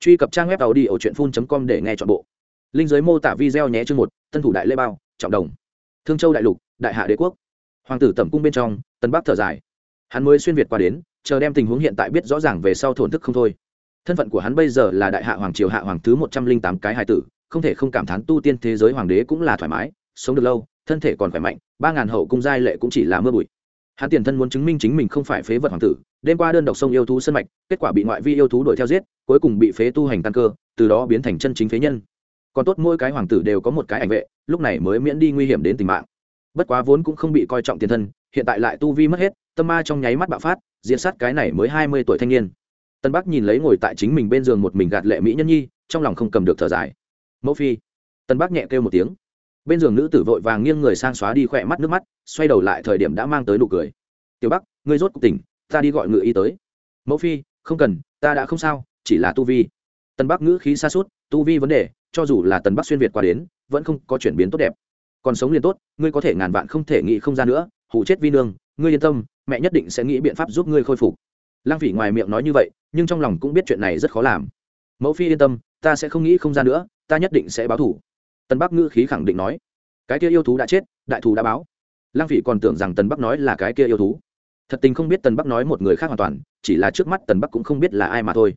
truy cập trang web tàu đi ở truyện phun com để nghe chọn bộ. Linh giới mô tả video nhé chương một, tân thủ đại lê bao, trọng đồng. Thương châu đại lục, đại hạ đế quốc. Hoàng tử tẩm cung bên trong, tân bắc thở dài. Hắn mới xuyên việt qua đến, chờ đem tình huống hiện tại biết rõ ràng về sau thổn thức không thôi. Thân phận của hắn bây giờ là đại hạ hoàng triều hạ hoàng thứ một trăm linh tám cái hài tử, không thể không cảm thán tu tiên thế giới hoàng đế cũng là thoải mái, sống được lâu, thân thể còn khỏe mạnh, ba ngàn hậu cung giai lệ cũng chỉ là mưa bụi hắn tiền thân muốn chứng minh chính mình không phải phế vật hoàng tử, đêm qua đơn độc sông yêu thú sân mạch, kết quả bị ngoại vi yêu thú đuổi theo giết, cuối cùng bị phế tu hành tăng cơ, từ đó biến thành chân chính phế nhân. Còn tốt mỗi cái hoàng tử đều có một cái ảnh vệ, lúc này mới miễn đi nguy hiểm đến tính mạng. Bất quá vốn cũng không bị coi trọng tiền thân, hiện tại lại tu vi mất hết, tâm ma trong nháy mắt bạo phát diễn sát cái này mới hai mươi tuổi thanh niên. Tân bắc nhìn lấy ngồi tại chính mình bên giường một mình gạt lệ mỹ nhân nhi, trong lòng không cầm được thở dài. Mẫu phi. Tân bắc nhẹ kêu một tiếng bên giường nữ tử vội vàng nghiêng người sang xóa đi khỏe mắt nước mắt, xoay đầu lại thời điểm đã mang tới nụ cười. Tiểu bắc, ngươi rốt cuộc tỉnh, ta đi gọi ngự y tới. Mẫu phi, không cần, ta đã không sao, chỉ là tu vi. Tần bắc ngữ khí xa suốt tu vi vấn đề, cho dù là tần bắc xuyên việt qua đến, vẫn không có chuyển biến tốt đẹp. Còn sống liền tốt, ngươi có thể ngàn vạn không thể nghĩ không ra nữa hủ chết vi nương, ngươi yên tâm, mẹ nhất định sẽ nghĩ biện pháp giúp ngươi khôi phục. Lang phỉ ngoài miệng nói như vậy, nhưng trong lòng cũng biết chuyện này rất khó làm. Mẫu phi yên tâm, ta sẽ không nghĩ không ra nữa, ta nhất định sẽ báo thủ tân bắc ngữ khí khẳng định nói, cái kia yêu thú đã chết, đại thù đã báo. Lang phỉ còn tưởng rằng tần bắc nói là cái kia yêu thú. Thật tình không biết tần bắc nói một người khác hoàn toàn, chỉ là trước mắt tần bắc cũng không biết là ai mà thôi.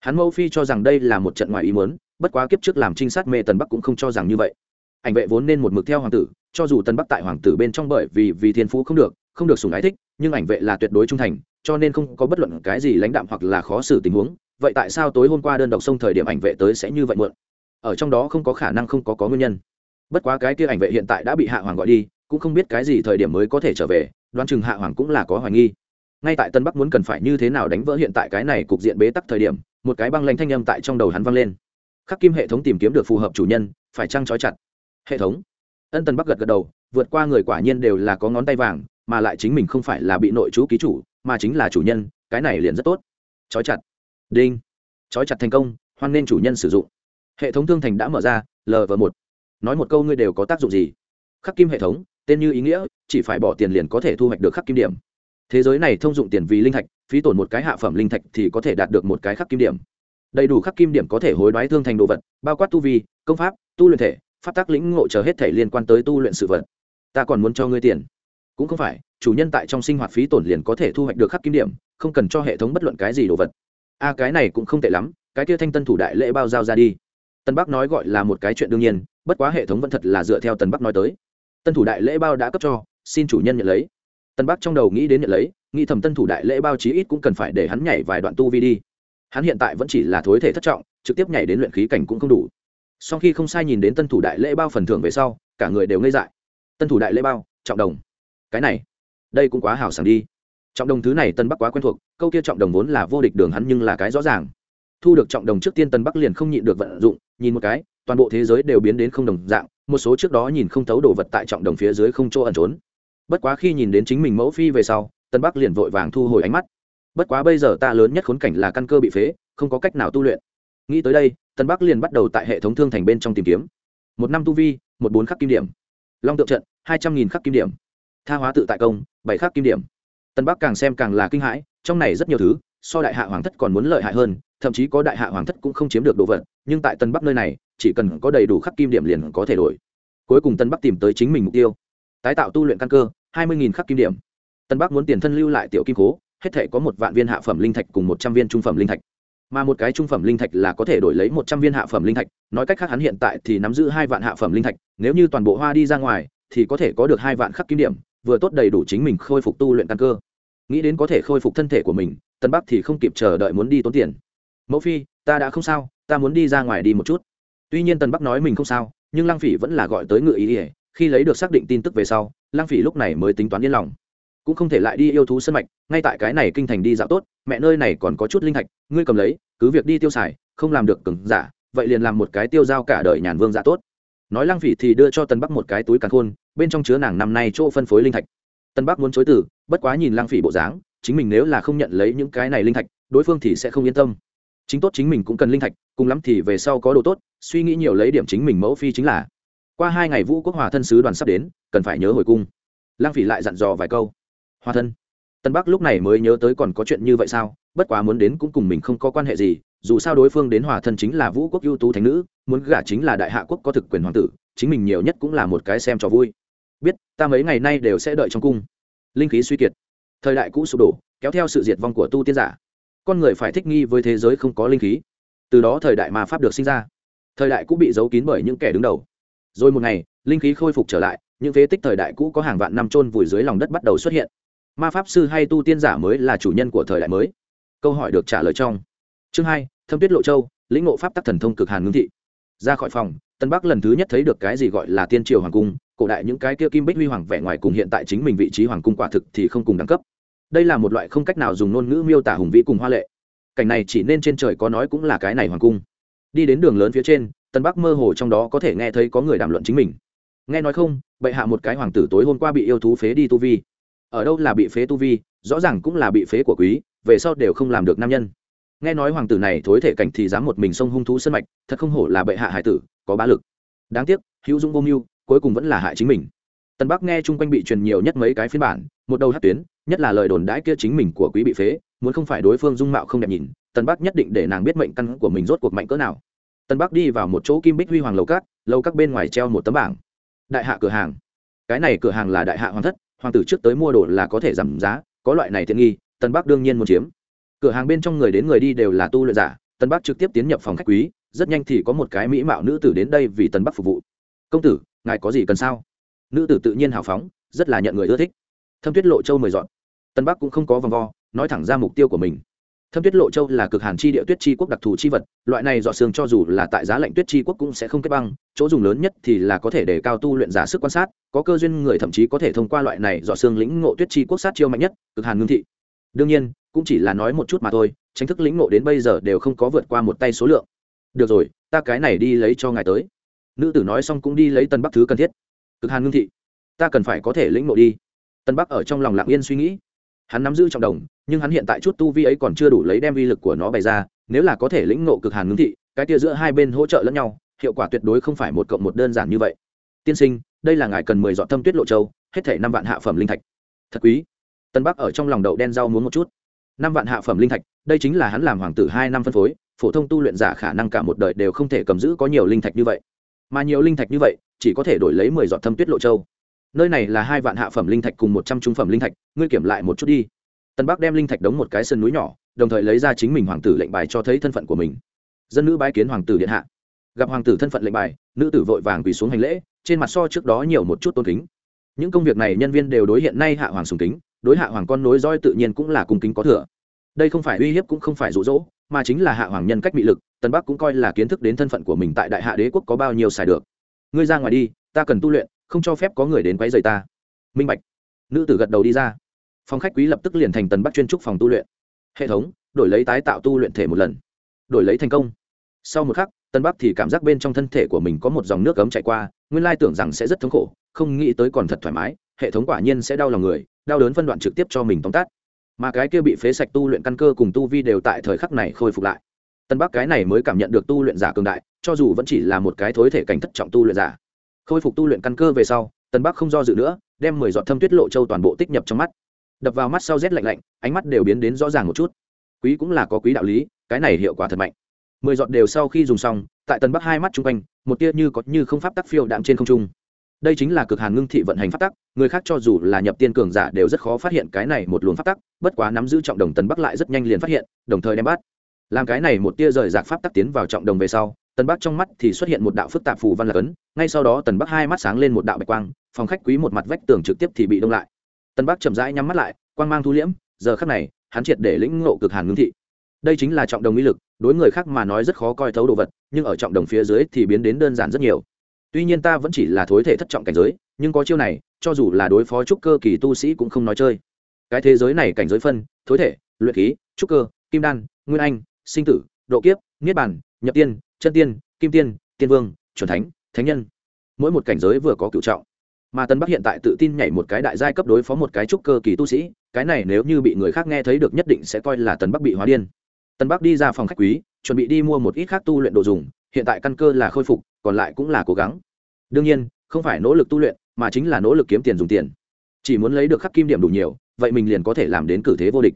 Hắn mẫu phi cho rằng đây là một trận ngoài ý muốn, bất quá kiếp trước làm trinh sát mê tần bắc cũng không cho rằng như vậy. Ảnh vệ vốn nên một mực theo hoàng tử, cho dù tần bắc tại hoàng tử bên trong bởi vì vì thiên phú không được không được sùng ái thích, nhưng ảnh vệ là tuyệt đối trung thành, cho nên không có bất luận cái gì lãnh đạm hoặc là khó xử tình huống. Vậy tại sao tối hôm qua đơn độc sông thời điểm ảnh vệ tới sẽ như vậy mượn ở trong đó không có khả năng không có có nguyên nhân. Bất quá cái kia ảnh vệ hiện tại đã bị hạ hoàng gọi đi, cũng không biết cái gì thời điểm mới có thể trở về, đoán chừng hạ hoàng cũng là có hoài nghi. Ngay tại tân bắc muốn cần phải như thế nào đánh vỡ hiện tại cái này cục diện bế tắc thời điểm, một cái băng lanh thanh âm tại trong đầu hắn vang lên. Khắc kim hệ thống tìm kiếm được phù hợp chủ nhân, phải trăng trói chặt? Hệ thống. Ân tần bắc gật gật đầu, vượt qua người quả nhiên đều là có ngón tay vàng, mà lại chính mình không phải là bị nội chú ký chủ, mà chính là chủ nhân, cái này liền rất tốt. Trói chặt. Đinh. Trói chặt thành công, hoan nên chủ nhân sử dụng hệ thống thương thành đã mở ra lv một. Nói một câu ngươi đều có tác dụng gì? Khắc kim hệ thống, tên như ý nghĩa, chỉ phải bỏ tiền liền có thể thu hoạch được khắc kim điểm. Thế giới này thông dụng tiền vì linh thạch, phí tổn một cái hạ phẩm linh thạch thì có thể đạt được một cái khắc kim điểm. Đầy đủ khắc kim điểm có thể hối đoái thương thành đồ vật, bao quát tu vi, công pháp, tu luyện thể, pháp tác lĩnh ngộ chờ hết thể liên quan tới tu luyện sự vật. Ta còn muốn cho ngươi tiền. Cũng không phải, chủ nhân tại trong sinh hoạt phí tổn liền có thể thu hoạch được khắc kim điểm, không cần cho hệ thống bất luận cái gì đồ vật. A, cái này cũng không tệ lắm, cái kia thanh tân thủ đại lễ bao giao ra đi tân bắc nói gọi là một cái chuyện đương nhiên, bất quá hệ thống vẫn thật là dựa theo tân bắc nói tới. Tân thủ đại lễ bao đã cấp cho, xin chủ nhân nhận lấy. Tân bắc trong đầu nghĩ đến nhận lấy, nghĩ thầm tân thủ đại lễ bao chí ít cũng cần phải để hắn nhảy vài đoạn tu vi đi. Hắn hiện tại vẫn chỉ là thối thể thất trọng, trực tiếp nhảy đến luyện khí cảnh cũng không đủ. Sau khi không sai nhìn đến tân thủ đại lễ bao phần thưởng về sau, cả người đều ngây dại. Tân thủ đại lễ bao, trọng đồng. Cái này, đây cũng quá hào sảng đi. Trọng đồng thứ này tân bắc quá quen thuộc, câu kia trọng đồng vốn là vô địch đường hắn nhưng là cái rõ ràng. Thu được trọng đồng trước tiên tân bắc liền không nhịn được vận dụng nhìn một cái, toàn bộ thế giới đều biến đến không đồng dạng, một số trước đó nhìn không thấu đồ vật tại trọng đồng phía dưới không chỗ ẩn trốn. Bất quá khi nhìn đến chính mình mẫu phi về sau, tân bắc liền vội vàng thu hồi ánh mắt. Bất quá bây giờ ta lớn nhất khốn cảnh là căn cơ bị phế, không có cách nào tu luyện. Nghĩ tới đây, tân bắc liền bắt đầu tại hệ thống thương thành bên trong tìm kiếm. Một năm tu vi, một bốn khắc kim điểm. Long tượng trận, hai trăm nghìn khắc kim điểm. Tha hóa tự tại công, bảy khắc kim điểm. Tân bắc càng xem càng là kinh hãi, trong này rất nhiều thứ so đại hạ hoàng thất còn muốn lợi hại hơn, thậm chí có đại hạ hoàng thất cũng không chiếm được đồ vật, nhưng tại tân bắc nơi này, chỉ cần có đầy đủ khắc kim điểm liền có thể đổi. Cuối cùng tân bắc tìm tới chính mình mục tiêu, tái tạo tu luyện căn cơ, hai mươi khắc kim điểm. Tân bắc muốn tiền thân lưu lại tiểu kim cố, hết thể có một vạn viên hạ phẩm linh thạch cùng một trăm viên trung phẩm linh thạch. Mà một cái trung phẩm linh thạch là có thể đổi lấy một trăm viên hạ phẩm linh thạch, nói cách khác hắn hiện tại thì nắm giữ hai vạn hạ phẩm linh thạch, nếu như toàn bộ hoa đi ra ngoài, thì có thể có được hai vạn khắc kim điểm, vừa tốt đầy đủ chính mình khôi phục tu luyện căn cơ nghĩ đến có thể khôi phục thân thể của mình, tân bắc thì không kịp chờ đợi muốn đi tốn tiền. Mẫu phi, ta đã không sao, ta muốn đi ra ngoài đi một chút. Tuy nhiên tân bắc nói mình không sao, nhưng lăng phỉ vẫn là gọi tới ngự ý ỉa khi lấy được xác định tin tức về sau, lăng phỉ lúc này mới tính toán yên lòng. Cũng không thể lại đi yêu thú sân mạch, ngay tại cái này kinh thành đi dạo tốt, mẹ nơi này còn có chút linh thạch, ngươi cầm lấy, cứ việc đi tiêu xài, không làm được cứng giả, vậy liền làm một cái tiêu giao cả đời nhàn vương dạ tốt. Nói lăng phỉ thì đưa cho tân bắc một cái túi càn khôn, bên trong chứa nàng năm nay chỗ phân phối linh thạch. Tân bắc muốn chối từ bất quá nhìn Lang phỉ bộ dáng, chính mình nếu là không nhận lấy những cái này linh thạch, đối phương thì sẽ không yên tâm. Chính tốt chính mình cũng cần linh thạch, cùng lắm thì về sau có đồ tốt, suy nghĩ nhiều lấy điểm chính mình mẫu phi chính là. Qua hai ngày vũ quốc hòa thân sứ đoàn sắp đến, cần phải nhớ hồi cung. Lang phỉ lại dặn dò vài câu. Hòa thân. Tân bắc lúc này mới nhớ tới còn có chuyện như vậy sao, bất quá muốn đến cũng cùng mình không có quan hệ gì, dù sao đối phương đến hòa thân chính là vũ quốc ưu tú thánh nữ, muốn gả chính là đại hạ quốc có thực quyền hoàng tử, chính mình nhiều nhất cũng là một cái xem cho vui. Biết, ta mấy ngày nay đều sẽ đợi trong cung linh khí suy kiệt. Thời đại cũ sụp đổ, kéo theo sự diệt vong của tu tiên giả. Con người phải thích nghi với thế giới không có linh khí. Từ đó thời đại mà pháp được sinh ra. Thời đại cũ bị giấu kín bởi những kẻ đứng đầu. Rồi một ngày, linh khí khôi phục trở lại, những phế tích thời đại cũ có hàng vạn năm trôn vùi dưới lòng đất bắt đầu xuất hiện. Ma pháp sư hay tu tiên giả mới là chủ nhân của thời đại mới. Câu hỏi được trả lời trong chương hai, thâm tuyết lộ châu, lĩnh ngộ pháp tắc thần thông cực hàn ngưng thị. Ra khỏi phòng, tân bắc lần thứ nhất thấy được cái gì gọi là tiên triều hoàng cung cổ đại những cái kia kim bích huy hoàng vẻ ngoài cùng hiện tại chính mình vị trí hoàng cung quả thực thì không cùng đẳng cấp. Đây là một loại không cách nào dùng ngôn ngữ miêu tả hùng vĩ cùng hoa lệ. Cảnh này chỉ nên trên trời có nói cũng là cái này hoàng cung. Đi đến đường lớn phía trên, tân bắc mơ hồ trong đó có thể nghe thấy có người đàm luận chính mình. Nghe nói không, bệ hạ một cái hoàng tử tối hôm qua bị yêu thú phế đi tu vi. Ở đâu là bị phế tu vi, rõ ràng cũng là bị phế của quý, về sau đều không làm được nam nhân. Nghe nói hoàng tử này thối thể cảnh thì dám một mình xông hung thú sân mạch, thật không hổ là bệ hạ hải tử, có bá lực. Đáng tiếc, hữu dũng vô mưu cuối cùng vẫn là hại chính mình. Tân bắc nghe chung quanh bị truyền nhiều nhất mấy cái phiên bản, một đầu hát tuyến, nhất là lời đồn đãi kia chính mình của quý bị phế, muốn không phải đối phương dung mạo không đẹp nhìn tân bắc nhất định để nàng biết mệnh căn của mình rốt cuộc mạnh cỡ nào. Tân bắc đi vào một chỗ kim bích huy hoàng lầu cát, lầu các bên ngoài treo một tấm bảng. Đại hạ cửa hàng. Cái này cửa hàng là đại hạ hoàng thất, hoàng tử trước tới mua đồ là có thể giảm giá, có loại này tiện nghi tân bắc đương nhiên muốn chiếm. Cửa hàng bên trong người đến người đi đều là tu luyện giả tân bắc trực tiếp tiến nhập phòng khách quý, rất nhanh thì có một cái mỹ mạo nữ tử đến đây vì tân bắc phục vụ. Công tử ngài có gì cần sao? Nữ tử tự nhiên hào phóng, rất là nhận người ưa thích. Thâm tuyết lộ châu mười dọn. Tân bắc cũng không có vòng vo, nói thẳng ra mục tiêu của mình. Thâm tuyết lộ châu là cực hàn chi địa tuyết chi quốc đặc thù chi vật, loại này dọ xương cho dù là tại giá lạnh tuyết chi quốc cũng sẽ không kết băng, chỗ dùng lớn nhất thì là có thể để cao tu luyện giả sức quan sát, có cơ duyên người thậm chí có thể thông qua loại này dọ xương lĩnh ngộ tuyết chi quốc sát chiêu mạnh nhất, cực hàn ngưng thị. Đương nhiên, cũng chỉ là nói một chút mà thôi tránh thức lĩnh ngộ đến bây giờ đều không có vượt qua một tay số lượng. Được rồi, ta cái này đi lấy cho ngài tới nữ tử nói xong cũng đi lấy tân bắc thứ cần thiết cực hàn ngưng thị ta cần phải có thể lĩnh ngộ đi tân bắc ở trong lòng lặng yên suy nghĩ hắn nắm giữ trọng đồng nhưng hắn hiện tại chút tu vi ấy còn chưa đủ lấy đem vi lực của nó bày ra nếu là có thể lĩnh ngộ cực hàn ngưng thị cái tia giữa hai bên hỗ trợ lẫn nhau hiệu quả tuyệt đối không phải một cộng một đơn giản như vậy tiên sinh đây là ngài cần mười dọn thâm tuyết lộ châu hết thể năm vạn hạ phẩm linh thạch thật quý tân bắc ở trong lòng đậu đen rau muốn một chút năm vạn hạ phẩm linh thạch đây chính là hắn làm hoàng tử hai năm phân phối phổ thông tu luyện giả khả năng cả một đời đều không thể cầm giữ có nhiều linh thạch như vậy mà nhiều linh thạch như vậy, chỉ có thể đổi lấy mười giọt thâm tuyết lộ châu. Nơi này là hai vạn hạ phẩm linh thạch cùng một trăm trung phẩm linh thạch, ngươi kiểm lại một chút đi. Tân bắc đem linh thạch đóng một cái sân núi nhỏ, đồng thời lấy ra chính mình hoàng tử lệnh bài cho thấy thân phận của mình. Dân nữ bái kiến hoàng tử điện hạ. Gặp hoàng tử thân phận lệnh bài, nữ tử vội vàng quỳ xuống hành lễ, trên mặt so trước đó nhiều một chút tôn kính. Những công việc này nhân viên đều đối hiện nay hạ hoàng sùng kính, đối hạ hoàng con nối roi tự nhiên cũng là cung kính có thừa. Đây không phải uy hiếp cũng không phải rụ rỗ mà chính là hạ hoàng nhân cách bị lực tân bắc cũng coi là kiến thức đến thân phận của mình tại đại hạ đế quốc có bao nhiêu xài được. Ngươi ra ngoài đi, ta cần tu luyện, không cho phép có người đến quấy rầy ta. Minh bạch. Nữ tử gật đầu đi ra. Phòng khách quý lập tức liền thành tần bắc chuyên trúc phòng tu luyện. Hệ thống, đổi lấy tái tạo tu luyện thể một lần. Đổi lấy thành công. Sau một khắc tân bắc thì cảm giác bên trong thân thể của mình có một dòng nước cấm chạy qua, nguyên lai tưởng rằng sẽ rất thống khổ, không nghĩ tới còn thật thoải mái, hệ thống quả nhiên sẽ đau lòng người, đau đớn phân đoạn trực tiếp cho mình tóm tắt mà cái kia bị phế sạch tu luyện căn cơ cùng tu vi đều tại thời khắc này khôi phục lại. Tân bắc cái này mới cảm nhận được tu luyện giả cường đại, cho dù vẫn chỉ là một cái thối thể cảnh thất trọng tu luyện giả. Khôi phục tu luyện căn cơ về sau, tân bắc không do dự nữa, đem mười giọt thâm tuyết lộ châu toàn bộ tích nhập trong mắt. Đập vào mắt sau rét lạnh lạnh, ánh mắt đều biến đến rõ ràng một chút. Quý cũng là có quý đạo lý, cái này hiệu quả thật mạnh. Mười giọt đều sau khi dùng xong, tại tân bắc hai mắt chung quanh, một tia như có như không pháp tắc phiêu đạm trên không trung đây chính là cực hàn ngưng thị vận hành pháp tắc, người khác cho dù là nhập tiên cường giả đều rất khó phát hiện cái này một luồng pháp tắc, bất quá nắm giữ trọng đồng tân bắc lại rất nhanh liền phát hiện, đồng thời đem bắt. Làm cái này một tia rời rạc pháp tắc tiến vào trọng đồng về sau, tần bắc trong mắt thì xuất hiện một đạo phức tạp phù văn lạc ấn, ngay sau đó tần bắc hai mắt sáng lên một đạo bạch quang, phòng khách quý một mặt vách tường trực tiếp thì bị đông lại. Tần bắc chậm rãi nhắm mắt lại, quang mang thu liễm, giờ khắc này, hắn triệt để lĩnh ngộ cực hàn ngưng thị. Đây chính là trọng đồng ý lực, đối người khác mà nói rất khó coi thấu đồ vật, nhưng ở trọng đồng phía dưới thì biến đến đơn giản rất nhiều tuy nhiên ta vẫn chỉ là thối thể thất trọng cảnh giới, nhưng có chiêu này, cho dù là đối phó trúc cơ kỳ tu sĩ cũng không nói chơi. Cái thế giới này cảnh giới phân, thối thể, luyện khí, trúc cơ, kim đan, nguyên anh, sinh tử, độ kiếp, niết bàn, nhập tiên, chân tiên, kim tiên tiên vương, chuẩn thánh thánh nhân. Mỗi một cảnh giới vừa có cựu trọng. Mà tân bắc hiện tại tự tin nhảy một cái đại giai cấp đối phó một cái trúc cơ kỳ tu sĩ, cái này nếu như bị người khác nghe thấy được nhất định sẽ coi là tần bắc bị hóa điên tân bắc đi ra phòng khách quý, chuẩn bị đi mua một ít khác tu luyện đồ dùng, hiện tại căn cơ là khôi phục, còn lại cũng là cố gắng. Đương nhiên, không phải nỗ lực tu luyện, mà chính là nỗ lực kiếm tiền dùng tiền. Chỉ muốn lấy được khắc kim điểm đủ nhiều, vậy mình liền có thể làm đến cử thế vô địch.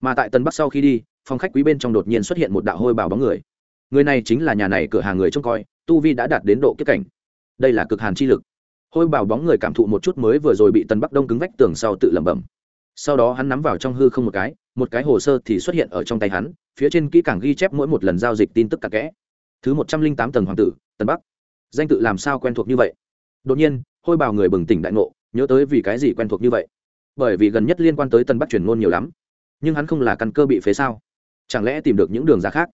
Mà tại tân bắc sau khi đi, phòng khách quý bên trong đột nhiên xuất hiện một đạo hôi bào bóng người. Người này chính là nhà này cửa hàng người trông coi, tu vi đã đạt đến độ kiếp cảnh. Đây là cực hàn chi lực. Hôi bào bóng người cảm thụ một chút mới vừa rồi bị tân bắc đông cứng vách tường sau tự lẩm bẩm sau đó hắn nắm vào trong hư không một cái một cái hồ sơ thì xuất hiện ở trong tay hắn, phía trên kỹ càng ghi chép mỗi một lần giao dịch tin tức cặn kẽ. Thứ một trăm linh tám tầng hoàng tử, tân bắc. Danh tự làm sao quen thuộc như vậy? Đột nhiên, hôi bào người bừng tỉnh đại ngộ, nhớ tới vì cái gì quen thuộc như vậy? Bởi vì gần nhất liên quan tới tân bắc truyền ngôn nhiều lắm. Nhưng hắn không là căn cơ bị phế sao? Chẳng lẽ tìm được những đường ra khác?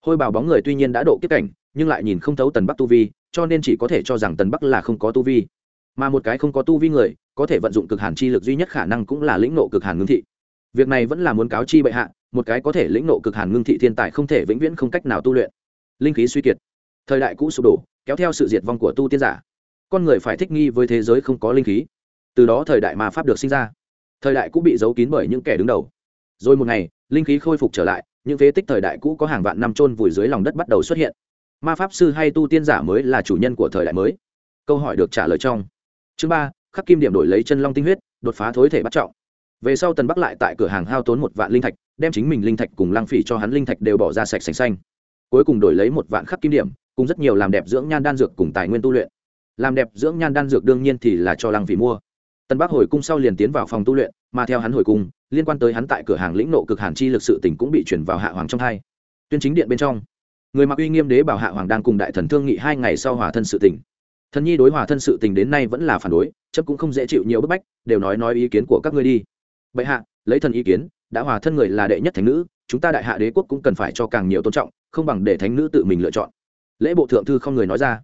Hôi bào bóng người tuy nhiên đã độ kiếp cảnh, nhưng lại nhìn không thấu tần bắc tu vi, cho nên chỉ có thể cho rằng tần bắc là không có tu vi mà một cái không có tu vi người, có thể vận dụng cực hàn chi lực duy nhất khả năng cũng là lĩnh nộ cực hàn ngưng thị. Việc này vẫn là muốn cáo chi bệ hạ, một cái có thể lĩnh nộ cực hàn ngưng thị thiên tài không thể vĩnh viễn không cách nào tu luyện. Linh khí suy kiệt. Thời đại cũ sụp đổ, kéo theo sự diệt vong của tu tiên giả. Con người phải thích nghi với thế giới không có linh khí. Từ đó thời đại ma pháp được sinh ra. Thời đại cũ bị giấu kín bởi những kẻ đứng đầu. Rồi một ngày, linh khí khôi phục trở lại, những phế tích thời đại cũ có hàng vạn năm trôn vùi dưới lòng đất bắt đầu xuất hiện. Ma pháp sư hay tu tiên giả mới là chủ nhân của thời đại mới. Câu hỏi được trả lời trong chương ba, khắc kim điểm đổi lấy chân long tinh huyết, đột phá thối thể bắt trọng. Về sau tần bắc lại tại cửa hàng hao tốn một vạn linh thạch, đem chính mình linh thạch cùng lang phỉ cho hắn linh thạch đều bỏ ra sạch sành xanh. Cuối cùng đổi lấy một vạn khắc kim điểm, cùng rất nhiều làm đẹp dưỡng nhan đan dược cùng tài nguyên tu luyện. Làm đẹp dưỡng nhan đan dược đương nhiên thì là cho lang phỉ mua. Tân bắc hồi cung sau liền tiến vào phòng tu luyện, mà theo hắn hồi cung, liên quan tới hắn tại cửa hàng lĩnh nộ cực hàn chi lực sự tỉnh cũng bị chuyển vào hạ hoàng trong thay. tuyên chính điện bên trong. Người mặc uy nghiêm đế bảo hạ hoàng đang cùng đại thần thương nghị hai ngày sau hòa thân sự tỉnh thần nhi đối hòa thân sự tình đến nay vẫn là phản đối, chấp cũng không dễ chịu nhiều bức bách, đều nói nói ý kiến của các ngươi đi. Bệ hạ, lấy thần ý kiến, đã hòa thân người là đệ nhất thánh nữ, chúng ta đại hạ đế quốc cũng cần phải cho càng nhiều tôn trọng, không bằng để thánh nữ tự mình lựa chọn. Lễ bộ thượng thư không người nói ra.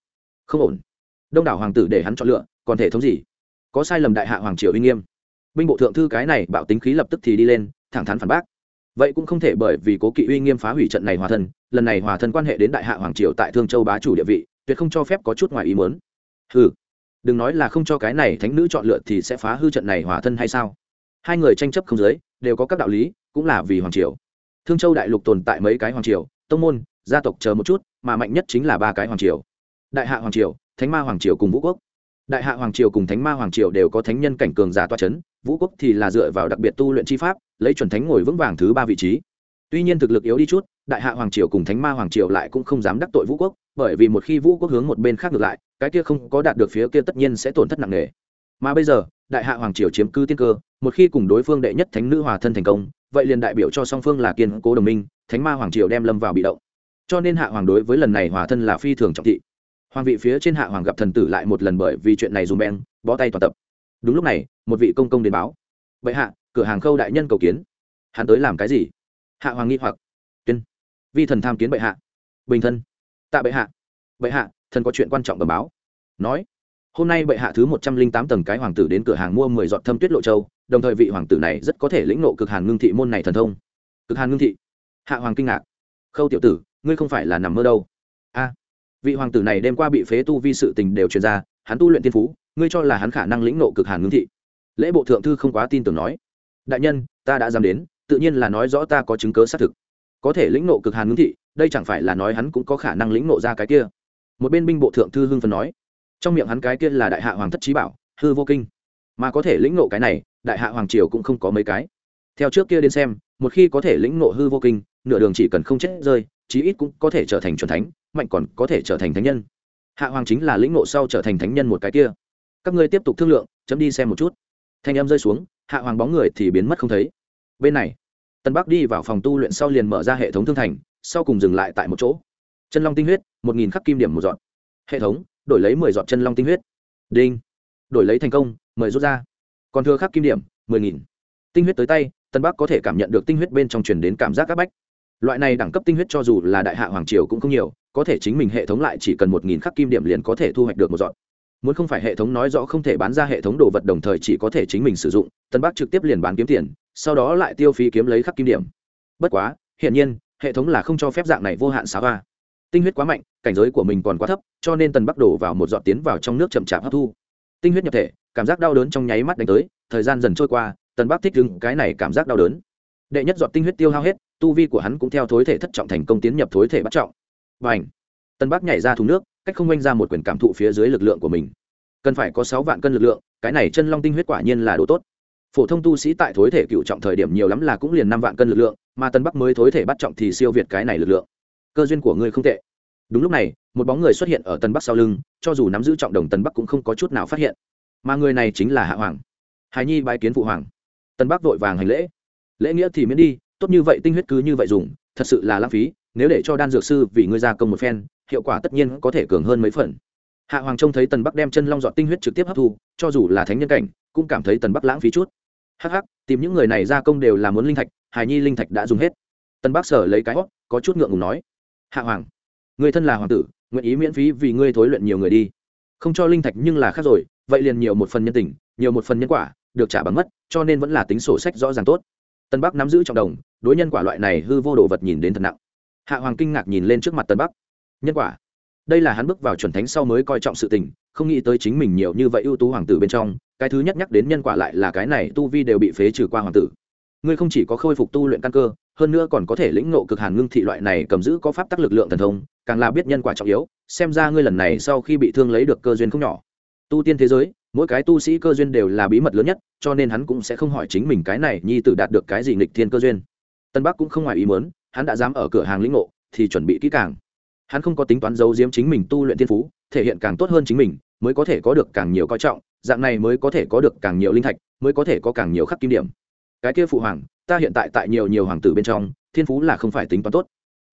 Không ổn. Đông đảo hoàng tử để hắn chọn lựa, còn thể thống gì? Có sai lầm đại hạ hoàng triều uy nghiêm. Binh bộ thượng thư cái này bảo tính khí lập tức thì đi lên, thẳng thắn phản bác. Vậy cũng không thể bởi vì cố kỵ uy nghiêm phá hủy trận này hòa thân, lần này hòa thân quan hệ đến đại hạ hoàng triều tại thương châu bá chủ địa vị, tuyệt không cho phép có chút ngoài ý muốn hừ, đừng nói là không cho cái này thánh nữ chọn lựa thì sẽ phá hư trận này hòa thân hay sao? Hai người tranh chấp không giới, đều có các đạo lý, cũng là vì hoàng triều. Thương châu đại lục tồn tại mấy cái hoàng triều, tông môn, gia tộc chờ một chút, mà mạnh nhất chính là ba cái hoàng triều. Đại hạ hoàng triều, thánh ma hoàng triều cùng vũ quốc. Đại hạ hoàng triều cùng thánh ma hoàng triều đều có thánh nhân cảnh cường giả toa c h ấ n vũ quốc thì là dựa vào đặc biệt tu luyện chi pháp, lấy chuẩn thánh ngồi vững vàng thứ ba vị trí tuy nhiên thực lực yếu đi chút, đại hạ hoàng triều cùng thánh ma hoàng triều lại cũng không dám đắc tội vũ quốc, bởi vì một khi vũ quốc hướng một bên khác ngược lại, cái kia không có đạt được phía kia tất nhiên sẽ tổn thất nặng nề. Mà bây giờ, đại hạ hoàng triều chiếm cư tiên cơ, một khi cùng đối phương đệ nhất thánh nữ hòa thân thành công, vậy liền đại biểu cho song phương là kiên cố đồng minh, thánh ma hoàng triều đem lâm vào bị động. Cho nên hạ hoàng đối với lần này hòa thân là phi thường trọng thị. Hoàng vị phía trên hạ hoàng gặp thần tử lại một lần bởi vì chuyện này dùm beng bó tay toàn tập. Đúng lúc này, một vị công công đến báo. Vậy hạ, cửa hàng khâu đại nhân cầu kiến. Hắn tới làm cái gì? Hạ hoàng nghi hoặc. Tuyên. Vi thần tham kiến bệ hạ. Bình thân. Tạ bệ hạ. Bệ hạ, thần có chuyện quan trọng bẩm báo. Nói. Hôm nay bệ hạ thứ một trăm linh tám tầng cái hoàng tử đến cửa hàng mua mười giọt thâm tuyết lộ châu, đồng thời vị hoàng tử này rất có thể lĩnh nộ cực hàn ngưng thị môn này thần thông. Cực hàn ngưng thị. Hạ hoàng kinh ngạc. Khâu tiểu tử, ngươi không phải là nằm mơ đâu. A. Vị hoàng tử này đêm qua bị phế tu vi sự tình đều truyền ra, hắn tu luyện tiên phú, ngươi cho là hắn khả năng lĩnh nộ cực hàn ngưng thị. Lễ bộ thượng thư không quá tin tưởng nói. Đại nhân, ta đã dám đến tự nhiên là nói rõ ta có chứng cớ xác thực. Có thể lĩnh nộ cực hàn ngưng thị, đây chẳng phải là nói hắn cũng có khả năng lĩnh nộ ra cái kia. Một bên binh bộ thượng thư hưng phần nói, trong miệng hắn cái kia là đại hạ hoàng thất trí bảo, hư vô kinh. Mà có thể lĩnh nộ cái này, đại hạ hoàng triều cũng không có mấy cái. Theo trước kia đến xem, một khi có thể lĩnh nộ hư vô kinh, nửa đường chỉ cần không chết rơi, chí ít cũng có thể trở thành c thánh, mạnh còn có thể trở thành thánh nhân. Hạ hoàng chính là lĩnh nộ sau trở thành thánh nhân một cái kia. Các ngươi tiếp tục thương lượng, chấm đi xem một chút. Thanh âm rơi xuống, hạ hoàng bóng người thì biến mất không thấy. Bên này tân bắc đi vào phòng tu luyện sau liền mở ra hệ thống thương thành, sau cùng dừng lại tại một chỗ. Chân long tinh huyết, một nghìn khắc kim điểm một dọn hệ thống, đổi lấy mười dọn chân long tinh huyết. Đinh. Đổi lấy thành công, mời rút ra. Còn thừa khắc kim điểm, mười nghìn. Tinh huyết tới tay, tân bắc có thể cảm nhận được tinh huyết bên trong truyền đến cảm giác các bách. Loại này đẳng cấp tinh huyết cho dù là đại hạ hoàng triều cũng không nhiều, có thể chính mình hệ thống lại chỉ cần một nghìn khắc kim điểm liền có thể thu hoạch được một dọn muốn không phải hệ thống nói rõ không thể bán ra hệ thống đồ vật đồng thời chỉ có thể chính mình sử dụng, tân bắc trực tiếp liền bán kiếm tiền sau đó lại tiêu phí kiếm lấy khắc kim điểm. Bất quá, hiển nhiên, hệ thống là không cho phép dạng này vô hạn xá va tinh huyết quá mạnh, cảnh giới của mình còn quá thấp, cho nên tần bắc đổ vào một dọn tiến vào trong nước chậm chạp hấp thu. Tinh huyết nhập thể, cảm giác đau đớn trong nháy mắt đánh tới, thời gian dần trôi qua, tần bắc thích đứng cái này cảm giác đau đớn. Đệ nhất dọn tinh huyết tiêu hao hết, tu vi của hắn cũng theo thối thể thất trọng thành công tiến nhập thối thể bắt trọng. Và ảnh tần bắc nhảy ra thùng nước, cách không oanh ra một quyền cảm thụ phía dưới lực lượng của mình. Cần phải có sáu vạn cân lực lượng, cái này chân long tinh huyết quả nhiên là đồ tốt phổ thông tu sĩ tại thối thể cựu trọng thời điểm nhiều lắm là cũng liền năm vạn cân lực lượng, mà tân bắc mới thối thể bắt trọng thì siêu việt cái này lực lượng. Cơ duyên của ngươi không tệ. Đúng lúc này, một bóng người xuất hiện ở tân bắc sau lưng, cho dù nắm giữ trọng đồng tân bắc cũng không có chút nào phát hiện. Mà người này chính là hạ hoàng. Hài nhi bái kiến phụ hoàng. Tân bắc vội vàng hành lễ. Lễ nghĩa thì miễn đi, tốt như vậy tinh huyết cứ như vậy dùng, thật sự là lãng phí, nếu để cho đan dược sư vì ngươi ra công một phen, hiệu quả tất nhiên có thể cường hơn mấy phần. Hạ hoàng trông thấy tần bắc đem chân long dọn tinh huyết trực tiếp hấp thu, cho dù là thánh nhân cảnh, cũng cảm thấy tần bắc lãng phí chút hh tìm những người này ra công đều là muốn linh thạch, hài nhi linh thạch đã dùng hết. Tân bắc sở lấy cái hót có chút ngượng ngùng nói. Hạ hoàng, người thân là hoàng tử, nguyện ý miễn phí vì ngươi thối luyện nhiều người đi. Không cho linh thạch nhưng là khác rồi, vậy liền nhiều một phần nhân tình, nhiều một phần nhân quả, được trả bằng mất, cho nên vẫn là tính sổ sách rõ ràng tốt. Tân bắc nắm giữ trọng đồng, đối nhân quả loại này hư vô đồ vật nhìn đến thật nặng. Hạ hoàng kinh ngạc nhìn lên trước mặt tân bắc. Nhân quả? Đây là hắn bước vào chuẩn thánh sau mới coi trọng sự tình không nghĩ tới chính mình nhiều như vậy ưu tú hoàng tử bên trong, cái thứ nhất nhắc đến nhân quả lại là cái này tu vi đều bị phế trừ qua hoàng tử. Ngươi không chỉ có khôi phục tu luyện căn cơ, hơn nữa còn có thể lĩnh ngộ cực hàn ngưng thị loại này cầm giữ có pháp tắc lực lượng thần thông, càng là biết nhân quả trọng yếu, xem ra ngươi lần này sau khi bị thương lấy được cơ duyên không nhỏ. Tu tiên thế giới, mỗi cái tu sĩ cơ duyên đều là bí mật lớn nhất, cho nên hắn cũng sẽ không hỏi chính mình cái này nhi tử đạt được cái gì nghịch thiên cơ duyên. Tân bắc cũng không ngoài ý muốn, hắn đã dám ở cửa hàng lĩnh ngộ, thì chuẩn bị kỹ càng hắn không có tính toán giấu giếm chính mình tu luyện thiên phú, thể hiện càng tốt hơn chính mình, mới có thể có được càng nhiều coi trọng, dạng này mới có thể có được càng nhiều linh thạch, mới có thể có càng nhiều khắc kim điểm. Cái kia phụ hoàng, ta hiện tại tại nhiều nhiều hoàng tử bên trong, thiên phú là không phải tính toán tốt.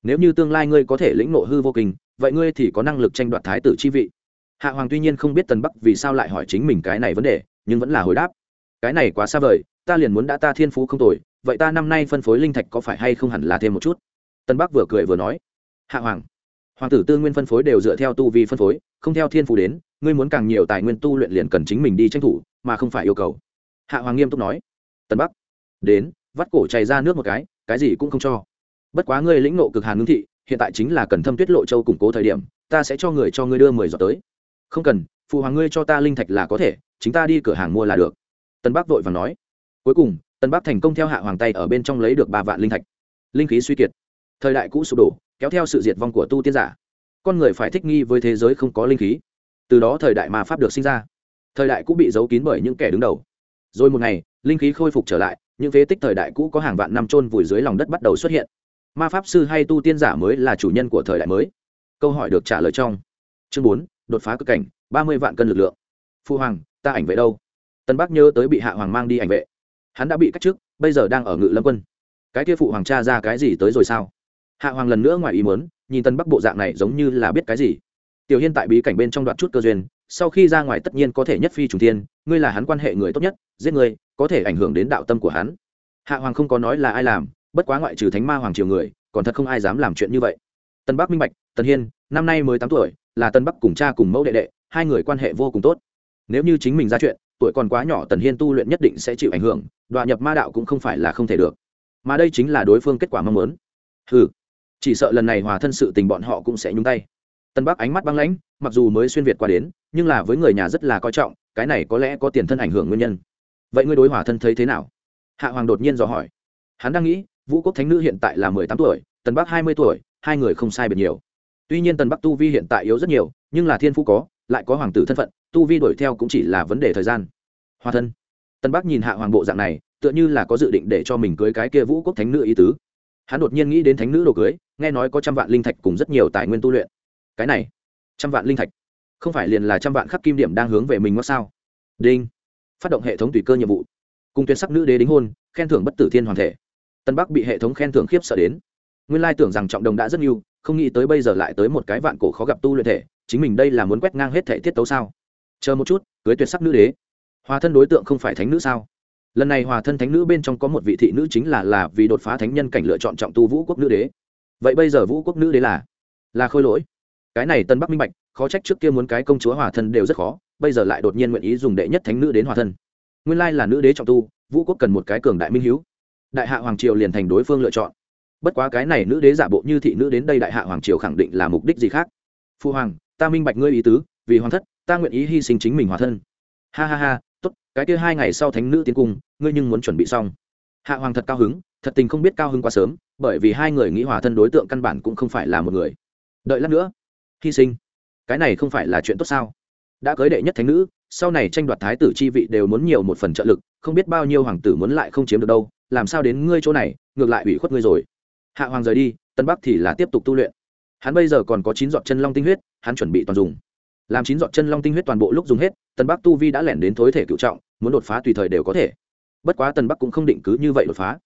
Nếu như tương lai ngươi có thể lĩnh nộ hư vô kinh, vậy ngươi thì có năng lực tranh đoạt thái tử chi vị. Hạ hoàng tuy nhiên không biết tần bắc vì sao lại hỏi chính mình cái này vấn đề, nhưng vẫn là hồi đáp. Cái này quá xa vời, ta liền muốn đã ta thiên phú không tồi, vậy ta năm nay phân phối linh thạch có phải hay không hẳn là thêm một chút? Tân bắc vừa cười vừa nói. Hạ hoàng hoàng tử tư nguyên phân phối đều dựa theo tu vi phân phối, không theo thiên phú đến, ngươi muốn càng nhiều tài nguyên tu luyện liền cần chính mình đi tranh thủ, mà không phải yêu cầu. Hạ hoàng nghiêm túc nói. Tân bắc, đến, vắt cổ chảy ra nước một cái cái gì cũng không cho. Bất quá ngươi lĩnh nộ cực hàn ngưng thị, hiện tại chính là cần thâm tuyết lộ châu củng cố thời điểm, ta sẽ cho người cho ngươi đưa mười giọt tới. Không cần, phụ hoàng ngươi cho ta linh thạch là có thể, chính ta đi cửa hàng mua là được. Tân bắc vội và nói. Cuối cùng tân bắc thành công theo hạ hoàng tay ở bên trong lấy được ba vạn linh thạch. Linh khí suy kiệt. Thời đại cũ sụp đổ kéo theo sự diệt vong của tu tiên giả. Con người phải thích nghi với thế giới không có linh khí. Từ đó thời đại ma pháp được sinh ra. Thời đại cũ bị giấu kín bởi những kẻ đứng đầu. Rồi một ngày, linh khí khôi phục trở lại, những phế tích thời đại cũ có hàng vạn năm trôn vùi dưới lòng đất bắt đầu xuất hiện. Ma pháp sư hay tu tiên giả mới là chủ nhân của thời đại mới. Câu hỏi được trả lời trong chương bốn, đột phá cực cảnh, ba mươi vạn cân lực lượng. Phu hoàng, ta ảnh vệ đâu? Tân bắc nhớ tới bị hạ hoàng mang đi ảnh vệ. Hắn đã bị cách trước bây giờ đang ở ngự lâm quân. Cái kia phụ hoàng cha ra cái gì tới rồi sao? Hạ hoàng lần nữa ngoài ý muốn, nhìn tân bắc bộ dạng này giống như là biết cái gì. Tiểu hiên tại bí cảnh bên trong đoạn chút cơ duyên, sau khi ra ngoài tất nhiên có thể nhất phi trùng tiên ngươi là hắn quan hệ người tốt nhất, giết ngươi, có thể ảnh hưởng đến đạo tâm của hắn. Hạ hoàng không có nói là ai làm, bất quá ngoại trừ thánh ma hoàng triều người, còn thật không ai dám làm chuyện như vậy. Tân bắc minh bạch, tần hiên, năm nay mới tám tuổi, là tân bắc cùng cha cùng mẫu đệ đệ, hai người quan hệ vô cùng tốt. Nếu như chính mình ra chuyện, tuổi còn quá nhỏ tần hiên tu luyện nhất định sẽ chịu ảnh hưởng đoạn nhập ma đạo cũng không phải là không thể được. Mà đây chính là đối phương kết quả mong muốn. Ừ chỉ sợ lần này hòa thân sự tình bọn họ cũng sẽ nhúng tay. Tân bắc ánh mắt băng lãnh, mặc dù mới xuyên việt qua đến, nhưng là với người nhà rất là coi trọng, cái này có lẽ có tiền thân ảnh hưởng nguyên nhân. Vậy ngươi đối hòa thân thấy thế nào? Hạ hoàng đột nhiên dò hỏi. Hắn đang nghĩ, vũ quốc thánh nữ hiện tại là mười tám tuổi tần bắc hai mươi tuổi, hai người không sai biệt nhiều. Tuy nhiên tần bắc tu vi hiện tại yếu rất nhiều, nhưng là thiên phú có, lại có hoàng tử thân phận, tu vi đuổi theo cũng chỉ là vấn đề thời gian. Hòa thân. Tân bắc nhìn hạ hoàng bộ dạng này, tựa như là có dự định để cho mình cưới cái kia vũ quốc thánh nữ ý tứ hắn đột nhiên nghĩ đến thánh nữ đồ cưới, nghe nói có trăm vạn linh thạch cùng rất nhiều tài nguyên tu luyện. Cái này, trăm vạn linh thạch? Không phải liền là trăm vạn khắc kim điểm đang hướng về mình mất sao? Đinh. Phát động hệ thống tùy cơ nhiệm vụ. Cùng tuyệt sắc nữ đế đính hôn, khen thưởng bất tử thiên hoàng thể. Tân bắc bị hệ thống khen thưởng khiếp sợ đến. Nguyên lai tưởng rằng trọng đồng đã rất nhiều, không nghĩ tới bây giờ lại tới một cái vạn cổ khó gặp tu luyện thể, chính mình đây là muốn quét ngang hết thể tiết tấu sao? Chờ một chút, cưới tuyệt sắc nữ đế. Hòa thân đối tượng không phải thánh nữ sao? Lần này hòa thân thánh nữ bên trong có một vị thị nữ chính là là vì đột phá thánh nhân cảnh lựa chọn trọng tu vũ quốc nữ đế. Vậy bây giờ vũ quốc nữ đế là? Là khôi lỗi. Cái này tân bắc minh bạch, khó trách trước kia muốn cái công chúa hòa thân đều rất khó, bây giờ lại đột nhiên nguyện ý dùng đệ nhất thánh nữ đến hòa thân. Nguyên lai là nữ đế trọng tu, vũ quốc cần một cái cường đại minh h đại hạ hoàng triều liền thành đối phương lựa chọn. Bất quá cái này nữ đế giả bộ như thị nữ đến đây đại hạ hoàng triều khẳng định là mục đích gì khác? Phu hoàng, ta minh bạch ngươi ý tứ, vì hoàng thất, ta nguyện ý hy sinh chính mình hòa thân. Ha ha ha, tốt, cái kia hai ngày sau thánh nữ tiến cung ngươi nhưng muốn chuẩn bị xong. Hạ hoàng thật cao hứng, thật tình không biết cao hứng quá sớm, bởi vì hai người nghĩ hòa thân đối tượng căn bản cũng không phải là một người. Đợi lát nữa, hy sinh. Cái này không phải là chuyện tốt sao? Đã cưới đệ nhất thánh nữ, sau này tranh đoạt thái tử chi vị đều muốn nhiều một phần trợ lực, không biết bao nhiêu hoàng tử muốn lại không chiếm được đâu, làm sao đến ngươi chỗ này, ngược lại ủy khuất ngươi rồi. Hạ hoàng rời đi, tân bắc thì là tiếp tục tu luyện. Hắn bây giờ còn có chín giọt chân long tinh huyết, hắn chuẩn bị toàn dùng. Làm chín giọt chân long tinh huyết toàn bộ lúc dùng hết, tân bắc tu vi đã lẻn đến thối thể cựu trọng, muốn đột phá tùy thời đều có thể bất quá tần bắc cũng không định cứ như vậy đột phá.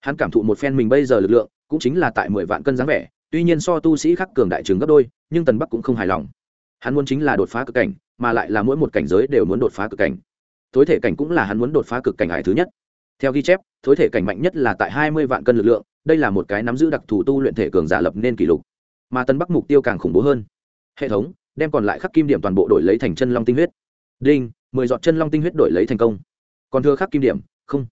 Hắn cảm thụ một phen mình bây giờ lực lượng, cũng chính là tại mười vạn cân dáng vẻ, tuy nhiên so tu sĩ khác cường đại trường gấp đôi, nhưng tần bắc cũng không hài lòng. Hắn muốn chính là đột phá cực cảnh, mà lại là mỗi một cảnh giới đều muốn đột phá cực cảnh. Thối thể cảnh cũng là hắn muốn đột phá cực cảnh hải thứ nhất. Theo ghi chép, thối thể cảnh mạnh nhất là tại hai mươi vạn cân lực lượng, đây là một cái nắm giữ đặc thù tu luyện thể cường giả lập nên kỷ lục. Mà tân bắc mục tiêu càng khủng bố hơn. Hệ thống, đem còn lại khắc kim điểm toàn bộ đổi lấy thành chân long tinh huyết. Đinh, mười giọt chân long tinh huyết đổi lấy thành công. Còn thưa khắc kim điểm không.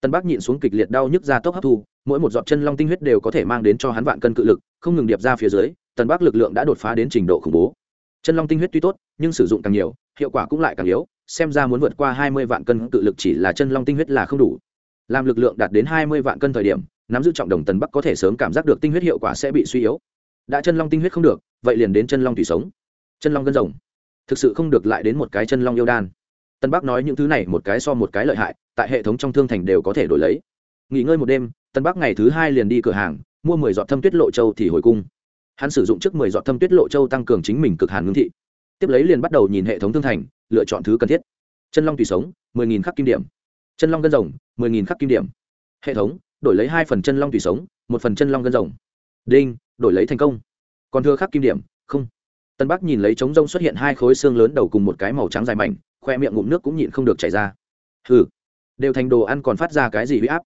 Tân bác nhịn xuống kịch liệt đau nhức ra tốc hấp thu, mỗi một giọt chân long tinh huyết đều có thể mang đến cho hắn vạn cân cự lực, không ngừng điệp ra phía dưới, tân Bác lực lượng đã đột phá đến trình độ khủng bố. Chân long tinh huyết tuy tốt, nhưng sử dụng càng nhiều, hiệu quả cũng lại càng yếu, xem ra muốn vượt qua hai mươi vạn cân cự lực chỉ là chân long tinh huyết là không đủ. Làm lực lượng đạt đến hai mươi vạn cân thời điểm, nắm giữ trọng đồng tần bắc có thể sớm cảm giác được tinh huyết hiệu quả sẽ bị suy yếu. Đã chân long tinh huyết không được, vậy liền đến chân long thủy sống. Chân long gân rồng. Thực sự không được lại đến một cái chân long yêu đan tân bắc nói những thứ này một cái so một cái lợi hại, tại hệ thống trong thương thành đều có thể đổi lấy. Nghỉ ngơi một đêm, tân bắc ngày thứ hai liền đi cửa hàng, mua mười giọt thâm tuyết lộ châu thì hồi cung. Hắn sử dụng trước mười giọt thâm tuyết lộ châu tăng cường chính mình cực hàn ngưng thị. Tiếp lấy liền bắt đầu nhìn hệ thống thương thành, lựa chọn thứ cần thiết. Chân long tùy sống, mười nghìn khắc kim điểm. Chân long gân rồng, mười nghìn khắc kim điểm. Hệ thống, đổi lấy hai phần chân long tùy sống, một phần chân long gân rồng. Đinh, đổi lấy thành công. Còn thưa khắc kim điểm, không tân bắc nhìn lấy trống rông xuất hiện hai khối xương lớn đầu cùng một cái màu trắng dài mảnh, khoe miệng ngụm nước cũng nhịn không được chảy ra. Hừ, đều thành đồ ăn còn phát ra cái gì huy áp?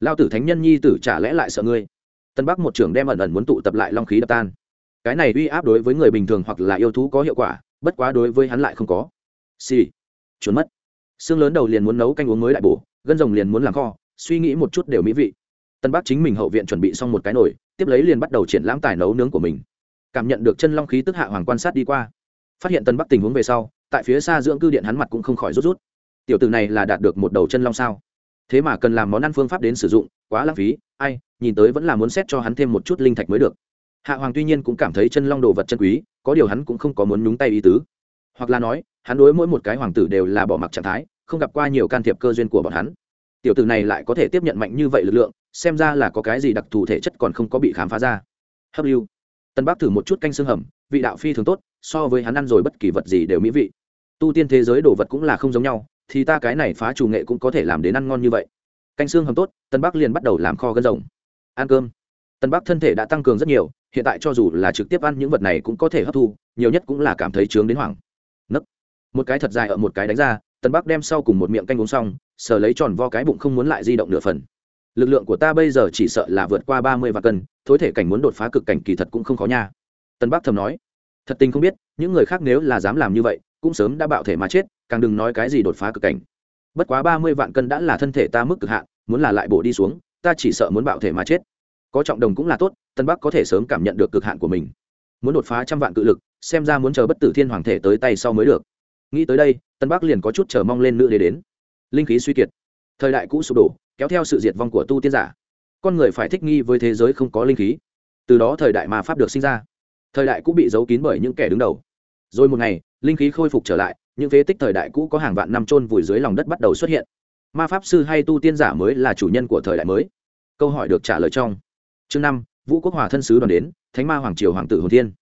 Lao tử thánh nhân nhi tử chả lẽ lại sợ ngươi? Tân bắc một trưởng đem ẩn ẩn muốn tụ tập lại long khí đập tan. Cái này uy áp đối với người bình thường hoặc là yêu thú có hiệu quả, bất quá đối với hắn lại không có. Xì、sì. trốn mất. Xương lớn đầu liền muốn nấu canh uống mới đại bổ, gân rồng liền muốn làm kho, suy nghĩ một chút đều mỹ vị. Tân bắc chính mình hậu viện chuẩn bị xong một cái nồi, tiếp lấy liền bắt đầu triển lãm tài nấu nướng của mình cảm nhận được chân long khí tức hạ hoàng quan sát đi qua. Phát hiện tân bắc tình huống về sau, tại phía xa dưỡng cư điện hắn mặt cũng không khỏi rút rút. Tiểu tử này là đạt được một đầu chân long sao? Thế mà cần làm món ăn phương pháp đến sử dụng, quá lãng phí, ai, nhìn tới vẫn là muốn xét cho hắn thêm một chút linh thạch mới được. Hạ hoàng tuy nhiên cũng cảm thấy chân long đồ vật chân quý, có điều hắn cũng không có muốn nhúng tay ý tứ. Hoặc là nói, hắn đối mỗi một cái hoàng tử đều là bỏ mặc trạng thái, không gặp qua nhiều can thiệp cơ duyên của bọn hắn. Tiểu tử này lại có thể tiếp nhận mạnh như vậy lực lượng, xem ra là có cái gì đặc thù thể chất còn không có bị khám phá ra. Hấp lưu tân Bác thử một chút canh xương hầm, vị đạo phi thường tốt, so với hắn ăn rồi bất kỳ vật gì đều mỹ vị. Tu tiên thế giới đồ vật cũng là không giống nhau, thì ta cái này phá chủ nghệ cũng có thể làm đến ăn ngon như vậy. Canh xương hầm tốt, tân Bác liền bắt đầu làm kho gân rồng. Ăn cơm. Tân Bác thân thể đã tăng cường rất nhiều, hiện tại cho dù là trực tiếp ăn những vật này cũng có thể hấp thu, nhiều nhất cũng là cảm thấy trướng đến hoảng. Nấc. Một cái thật dài ở một cái đánh ra, tân Bác đem sau cùng một miệng canh uống xong, sờ lấy tròn vo cái bụng không muốn lại di động nửa phần lực lượng của ta bây giờ chỉ sợ là vượt qua ba mươi vạn cân, thối thể cảnh muốn đột phá cực cảnh kỳ thật cũng không khó nha. Tân bắc thầm nói. Thật tình không biết, những người khác nếu là dám làm như vậy, cũng sớm đã bạo thể mà chết, càng đừng nói cái gì đột phá cực cảnh. Bất quá ba mươi vạn cân đã là thân thể ta mức cực hạn, muốn là lại bổ đi xuống, ta chỉ sợ muốn bạo thể mà chết. Có trọng đồng cũng là tốt, tân bắc có thể sớm cảm nhận được cực hạn của mình. Muốn đột phá trăm vạn cự lực, xem ra muốn chờ bất tử thiên hoàng thể tới tay sau mới được. Nghĩ tới đây, tân bắc liền có chút chờ mong lên nữ để đến. Linh khí suy kiệt thời đại cũ sụp đổ, kéo theo sự diệt vong của tu tiên giả. Con người phải thích nghi với thế giới không có linh khí. Từ đó thời đại mà pháp được sinh ra. Thời đại cũ bị giấu kín bởi những kẻ đứng đầu. Rồi một ngày, linh khí khôi phục trở lại, những phế tích thời đại cũ có hàng vạn năm trôn vùi dưới lòng đất bắt đầu xuất hiện. Ma pháp sư hay tu tiên giả mới là chủ nhân của thời đại mới. Câu hỏi được trả lời trong chương năm, vũ quốc hòa thân sứ đoàn đến, thánh ma hoàng triều hoàng tử hồn thiên.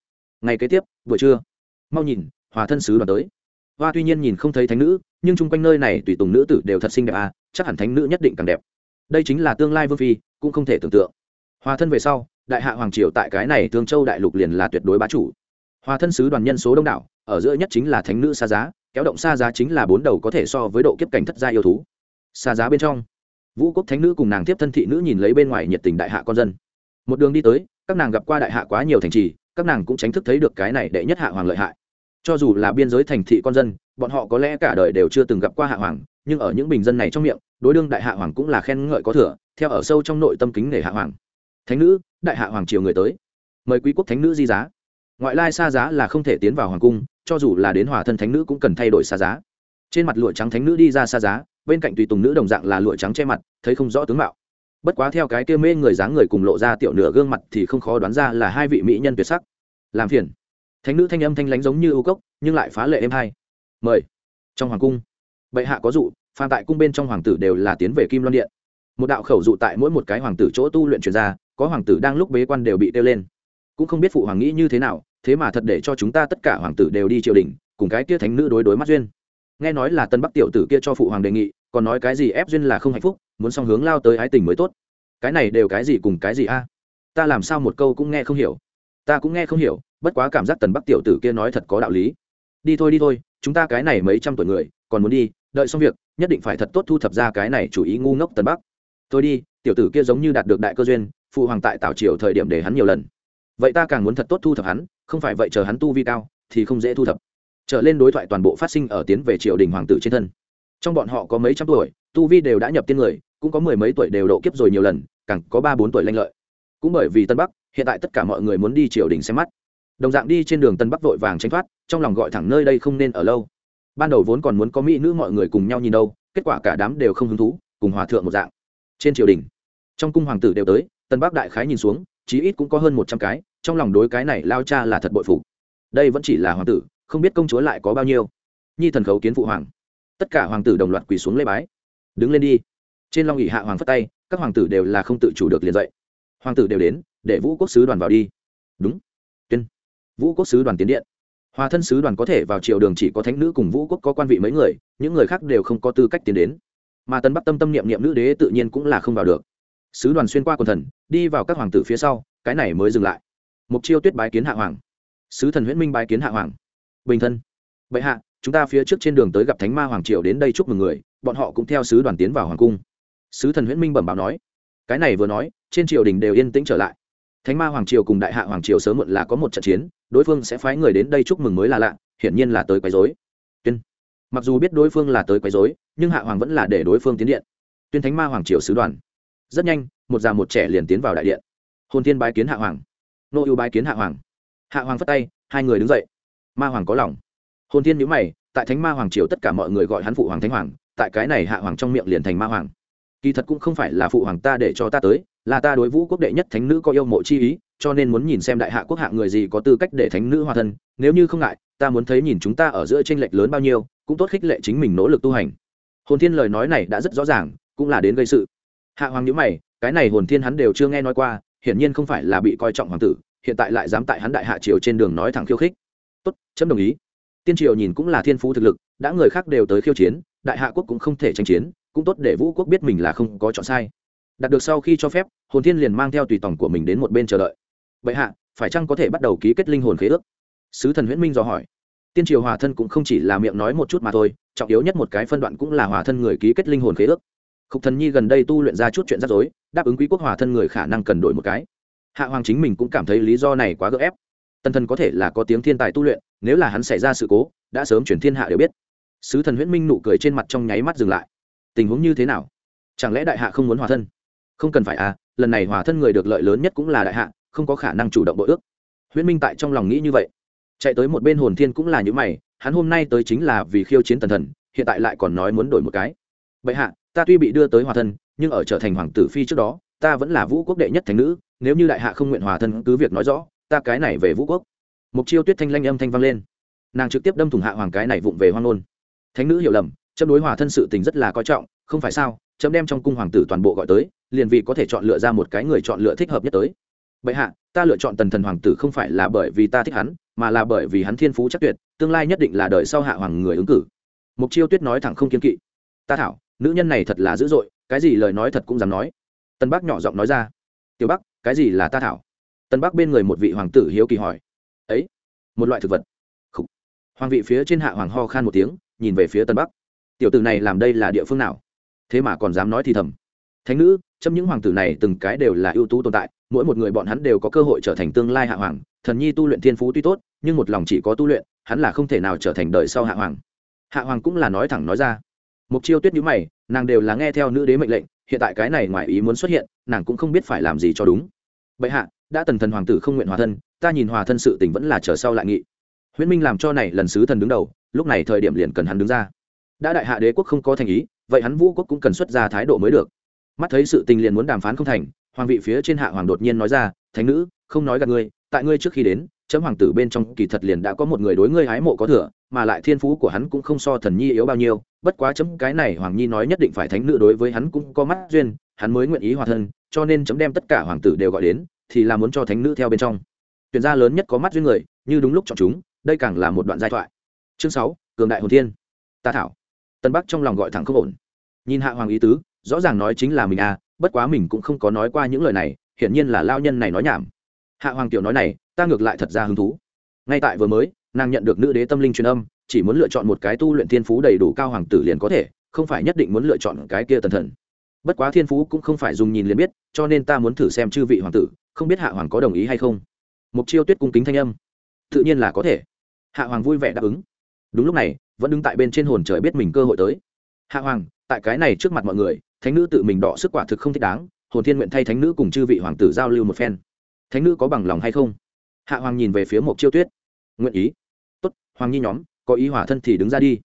Ngày kế tiếp, buổi trưa. Mau nhìn, hòa thân sứ đoàn tới. Hoa tuy nhiên nhìn không thấy thánh nữ, nhưng chung quanh nơi này tùy tùng nữ tử đều thật xinh đẹp à chắc hẳn thánh nữ nhất định càng đẹp. Đây chính là tương lai vương phi, cũng không thể tưởng tượng. Hòa thân về sau, đại hạ hoàng triều tại cái này thương châu đại lục liền là tuyệt đối bá chủ. Hòa thân sứ đoàn nhân số đông đảo, ở giữa nhất chính là thánh nữ xa giá, kéo động xa giá chính là bốn đầu có thể so với độ kiếp cảnh thất gia yêu thú. Xa giá bên trong, vũ quốc thánh nữ cùng nàng tiếp thân thị nữ nhìn lấy bên ngoài nhiệt tình đại hạ con dân. Một đường đi tới, các nàng gặp qua đại hạ quá nhiều thành trì, các nàng cũng tránh thức thấy được cái này đệ nhất hạ hoàng lợi hại cho dù là biên giới thành thị con dân, bọn họ có lẽ cả đời đều chưa từng gặp qua hạ hoàng, nhưng ở những bình dân này trong miệng, đối đương đại hạ hoàng cũng là khen ngợi có thừa, theo ở sâu trong nội tâm kính nể hạ hoàng. Thánh nữ, đại hạ hoàng triều người tới. Mời quý quốc thánh nữ di giá. Ngoại lai xa giá là không thể tiến vào hoàng cung, cho dù là đến hòa thân thánh nữ cũng cần thay đổi xa giá. Trên mặt lụa trắng thánh nữ đi ra xa giá, bên cạnh tùy tùng nữ đồng dạng là lụa trắng che mặt, thấy không rõ tướng mạo. Bất quá theo cái kia mê người dáng người cùng lộ ra tiểu nửa gương mặt thì không khó đoán ra là hai vị mỹ nhân tuyệt sắc. Làm phiền thánh nữ thanh âm thanh lánh giống như ưu cốc, nhưng lại phá lệ êm hai. mời. Trong hoàng cung, bệ hạ có dụ, phàm tại cung bên trong hoàng tử đều là tiến về kim loan điện. Một đạo khẩu dụ tại mỗi một cái hoàng tử chỗ tu luyện truyền ra, có hoàng tử đang lúc bế quan đều bị tiêu lên. Cũng không biết phụ hoàng nghĩ như thế nào, thế mà thật để cho chúng ta tất cả hoàng tử đều đi triều đình, cùng cái kia thánh nữ đối đối mắt duyên. Nghe nói là tân bắc tiểu tử kia cho phụ hoàng đề nghị, còn nói cái gì ép duyên là không hạnh phúc, muốn song hướng lao tới ái tình mới tốt. Cái này đều cái gì cùng cái gì a? Ta làm sao một câu cũng nghe không hiểu ta cũng nghe không hiểu, bất quá cảm giác tần bắc tiểu tử kia nói thật có đạo lý. Đi thôi đi thôi, chúng ta cái này mấy trăm tuổi người, còn muốn đi, đợi xong việc, nhất định phải thật tốt thu thập ra cái này chủ ý ngu ngốc tần bắc. Tôi đi, tiểu tử kia giống như đạt được đại cơ duyên, phụ hoàng tại tảo triều thời điểm để hắn nhiều lần. Vậy ta càng muốn thật tốt thu thập hắn, không phải vậy chờ hắn tu vi cao, thì không dễ thu thập. Trở lên đối thoại toàn bộ phát sinh ở tiến về triều đình hoàng tử trên thân. Trong bọn họ có mấy trăm tuổi, tu vi đều đã nhập tiên người, cũng có mười mấy tuổi đều độ kiếp rồi nhiều lần, càng có ba bốn tuổi lanh lợi. Cũng bởi vì tân bắc hiện tại tất cả mọi người muốn đi triều đình xem mắt. Đồng dạng đi trên đường tân bắc vội vàng tranh thoát, trong lòng gọi thẳng nơi đây không nên ở lâu. Ban đầu vốn còn muốn có mỹ nữ mọi người cùng nhau nhìn đâu, kết quả cả đám đều không hứng thú, cùng hòa thượng một dạng. Trên triều đình, trong cung hoàng tử đều tới, tân bắc đại khái nhìn xuống, chí ít cũng có hơn một trăm cái, trong lòng đối cái này lao cha là thật bội phục. Đây vẫn chỉ là hoàng tử, không biết công chúa lại có bao nhiêu. Nhi thần khấu kiến phụ hoàng. Tất cả hoàng tử đồng loạt quỳ xuống lê bái. Đứng lên đi. Trên long ỉ hạ hoàng phất tay, các hoàng tử đều là không tự chủ được liền dậy hoàng tử đều đến, để vũ quốc sứ đoàn vào đi. Đúng. Tuyên. Vũ quốc sứ đoàn tiến điện. Hòa thân sứ đoàn có thể vào triều đường chỉ có thánh nữ cùng vũ quốc có quan vị mấy người, những người khác đều không có tư cách tiến đến. Mà tân bắc tâm tâm niệm niệm nữ đế tự nhiên cũng là không vào được. Sứ đoàn xuyên qua quần thần, đi vào các hoàng tử phía sau, cái này mới dừng lại. Mục chiêu tuyết bái kiến hạ hoàng. Sứ thần huyễn minh bái kiến hạ hoàng. Bình thân. Bệ hạ, chúng ta phía trước trên đường tới gặp thánh ma hoàng triều đến đây chúc mừng người, bọn họ cũng theo sứ đoàn tiến vào hoàng cung. Sứ thần huyễn minh bẩm báo nói cái này vừa nói, trên triều đình đều yên tĩnh trở lại. Thánh ma hoàng triều cùng đại hạ hoàng triều sớm muộn là có một trận chiến, đối phương sẽ phái người đến đây chúc mừng mới là lạ, hiển nhiên là tới quấy dối tuyên. Mặc dù biết đối phương là tới quấy dối nhưng hạ hoàng vẫn là để đối phương tiến điện. Tuyên thánh ma hoàng triều sứ đoàn. Rất nhanh, một già một trẻ liền tiến vào đại điện. Hồn tiên bái kiến hạ hoàng. Nô ưu bái kiến hạ hoàng. Hạ hoàng phất tay, hai người đứng dậy. Ma hoàng có lòng. Hồn tiên nhữ mày, tại thánh ma hoàng triều tất cả mọi người gọi hắn phụ hoàng thánh hoàng, tại cái này hạ hoàng trong miệng liền thành ma hoàng kỳ thật cũng không phải là phụ hoàng ta để cho ta tới, là ta đối vũ quốc đệ nhất thánh nữ có yêu mộ chi ý, cho nên muốn nhìn xem đại hạ quốc hạ người gì có tư cách để thánh nữ hòa thân, nếu như không ngại, ta muốn thấy nhìn chúng ta ở giữa tranh lệch lớn bao nhiêu, cũng tốt khích lệ chính mình nỗ lực tu hành. Hồn thiên lời nói này đã rất rõ ràng, cũng là đến gây sự. Hạ hoàng nhữ mày, cái này hồn thiên hắn đều chưa nghe nói qua, hiển nhiên không phải là bị coi trọng hoàng tử, hiện tại lại dám tại hắn đại hạ triều trên đường nói thẳng khiêu khích. Tốt, chấm đồng ý. Tiên triều nhìn cũng là thiên phú thực lực, đã người khác đều tới khiêu chiến, đại hạ quốc cũng không thể tranh chiến cũng tốt để vũ quốc biết mình là không có chọn sai. Đạt được sau khi cho phép, hồn thiên liền mang theo tùy tòng của mình đến một bên chờ đợi. Vậy hạ, phải chăng có thể bắt đầu ký kết linh hồn khế ước? Sứ thần huyễn minh dò hỏi. Tiên triều hòa thân cũng không chỉ là miệng nói một chút mà thôi, trọng yếu nhất một cái phân đoạn cũng là hòa thân người ký kết linh hồn khế ước. Khúc thần nhi gần đây tu luyện ra chút chuyện rắc rối, đáp ứng quý quốc hòa thân người khả năng cần đổi một cái. Hạ hoàng chính mình cũng cảm thấy lý do này quá gỡ ép. Tân thần có thể là có tiếng thiên tài tu luyện, nếu là hắn xảy ra sự cố, đã sớm chuyển thiên hạ đều biết. Sứ thần huyễn minh nụ cười trên mặt trong nháy mắt dừng lại tình huống như thế nào? Chẳng lẽ đại hạ không muốn hòa thân? Không cần phải à lần này hòa thân người được lợi lớn nhất cũng là đại hạ, không có khả năng chủ động bội ước. Huyễn minh tại trong lòng nghĩ như vậy. Chạy tới một bên hồn thiên cũng là những mày, hắn hôm nay tới chính là vì khiêu chiến tần thần, hiện tại lại còn nói muốn đổi một cái. Vậy hạ, ta tuy bị đưa tới hòa thân, nhưng ở trở thành hoàng tử phi trước đó, ta vẫn là vũ quốc đệ nhất thành nữ, nếu như đại hạ không nguyện hòa thân cứ việc nói rõ, ta cái này về vũ quốc. Mục chiêu tuyết thanh lanh âm thanh vang lên. Nàng trực tiếp đâm thủng hạ hoàng cái này vụng về hoang nôn thánh nữ hiểu lầm chấm đối hòa thân sự tình rất là coi trọng, không phải sao? Chấm đem trong cung hoàng tử toàn bộ gọi tới, liền vì có thể chọn lựa ra một cái người chọn lựa thích hợp nhất tới. Bệ hạ, ta lựa chọn tần thần hoàng tử không phải là bởi vì ta thích hắn, mà là bởi vì hắn thiên phú chắc tuyệt, tương lai nhất định là đời sau hạ hoàng người ứng cử. Mục chiêu tuyết nói thẳng không kiên kỵ. Ta thảo, nữ nhân này thật là dữ dội, cái gì lời nói thật cũng dám nói. Tân bắc nhỏ giọng nói ra. Tiểu bắc, cái gì là ta thảo? Tân bắc bên người một vị hoàng tử hiếu kỳ hỏi. Ấy, một loại thực vật. Khủ. hoàng vị phía trên hạ hoàng ho khan một tiếng, nhìn về phía tân bắc tiểu tử này làm đây là địa phương nào? Thế mà còn dám nói thì thầm. Thánh nữ trong những hoàng tử này từng cái đều là ưu tú tồn tại, mỗi một người bọn hắn đều có cơ hội trở thành tương lai hạ hoàng. Thần nhi tu luyện thiên phú tuy tốt, nhưng một lòng chỉ có tu luyện, hắn là không thể nào trở thành đời sau hạ hoàng. Hạ hoàng cũng là nói thẳng nói ra. Mục chiêu tuyết nhữ mày, nàng đều là nghe theo nữ đế mệnh lệnh, hiện tại cái này ngoài ý muốn xuất hiện, nàng cũng không biết phải làm gì cho đúng. Bệ hạ, đã tần thần hoàng tử không nguyện hòa thân, ta nhìn hòa thân sự tình vẫn là chờ sau lại nghị. Huyễn minh làm cho này lần sứ thần đứng đầu, lúc này thời điểm liền cần hắn đứng ra đã đại hạ đế quốc không có thành ý, vậy hắn vũ quốc cũng cần xuất ra thái độ mới được. Mắt thấy sự tình liền muốn đàm phán không thành, hoàng vị phía trên hạ hoàng đột nhiên nói ra, thánh nữ, không nói gặp ngươi, tại ngươi trước khi đến, chấm hoàng tử bên trong kỳ thật liền đã có một người đối ngươi hái mộ có thừa, mà lại thiên phú của hắn cũng không so thần nhi yếu bao nhiêu, bất quá chấm cái này hoàng nhi nói nhất định phải thánh nữ đối với hắn cũng có mắt duyên, hắn mới nguyện ý hòa thân, cho nên chấm đem tất cả hoàng tử đều gọi đến, thì là muốn cho thánh nữ theo bên trong. Tuyển gia lớn nhất có mắt duyên người, như đúng lúc chọn chúng, đây càng là một đoạn giai thoại. Chương sáu, cường đại hồn thiên. Ta thảo tân bắc trong lòng gọi thẳng không ổn. Nhìn hạ hoàng ý tứ, rõ ràng nói chính là mình à bất quá mình cũng không có nói qua những lời này, hiển nhiên là lao nhân này nói nhảm. Hạ hoàng tiểu nói này, ta ngược lại thật ra hứng thú. Ngay tại vừa mới, nàng nhận được nữ đế tâm linh truyền âm, chỉ muốn lựa chọn một cái tu luyện thiên phú đầy đủ cao hoàng tử liền có thể, không phải nhất định muốn lựa chọn cái kia tần thần. Bất quá thiên phú cũng không phải dùng nhìn liền biết, cho nên ta muốn thử xem chư vị hoàng tử, không biết hạ hoàng có đồng ý hay không. Mục chiêu tuyết cung kính thanh âm. Tự nhiên là có thể. Hạ hoàng vui vẻ đáp ứng. Đúng lúc này vẫn đứng tại bên trên hồn trời biết mình cơ hội tới. Hạ hoàng, tại cái này trước mặt mọi người, thánh nữ tự mình đọ sức quả thực không thích đáng, hồn thiên nguyện thay thánh nữ cùng chư vị hoàng tử giao lưu một phen. Thánh nữ có bằng lòng hay không? Hạ hoàng nhìn về phía mộc chiêu tuyết. Nguyện ý. Tốt, hoàng nhi nhóm, có ý hỏa thân thì đứng ra đi.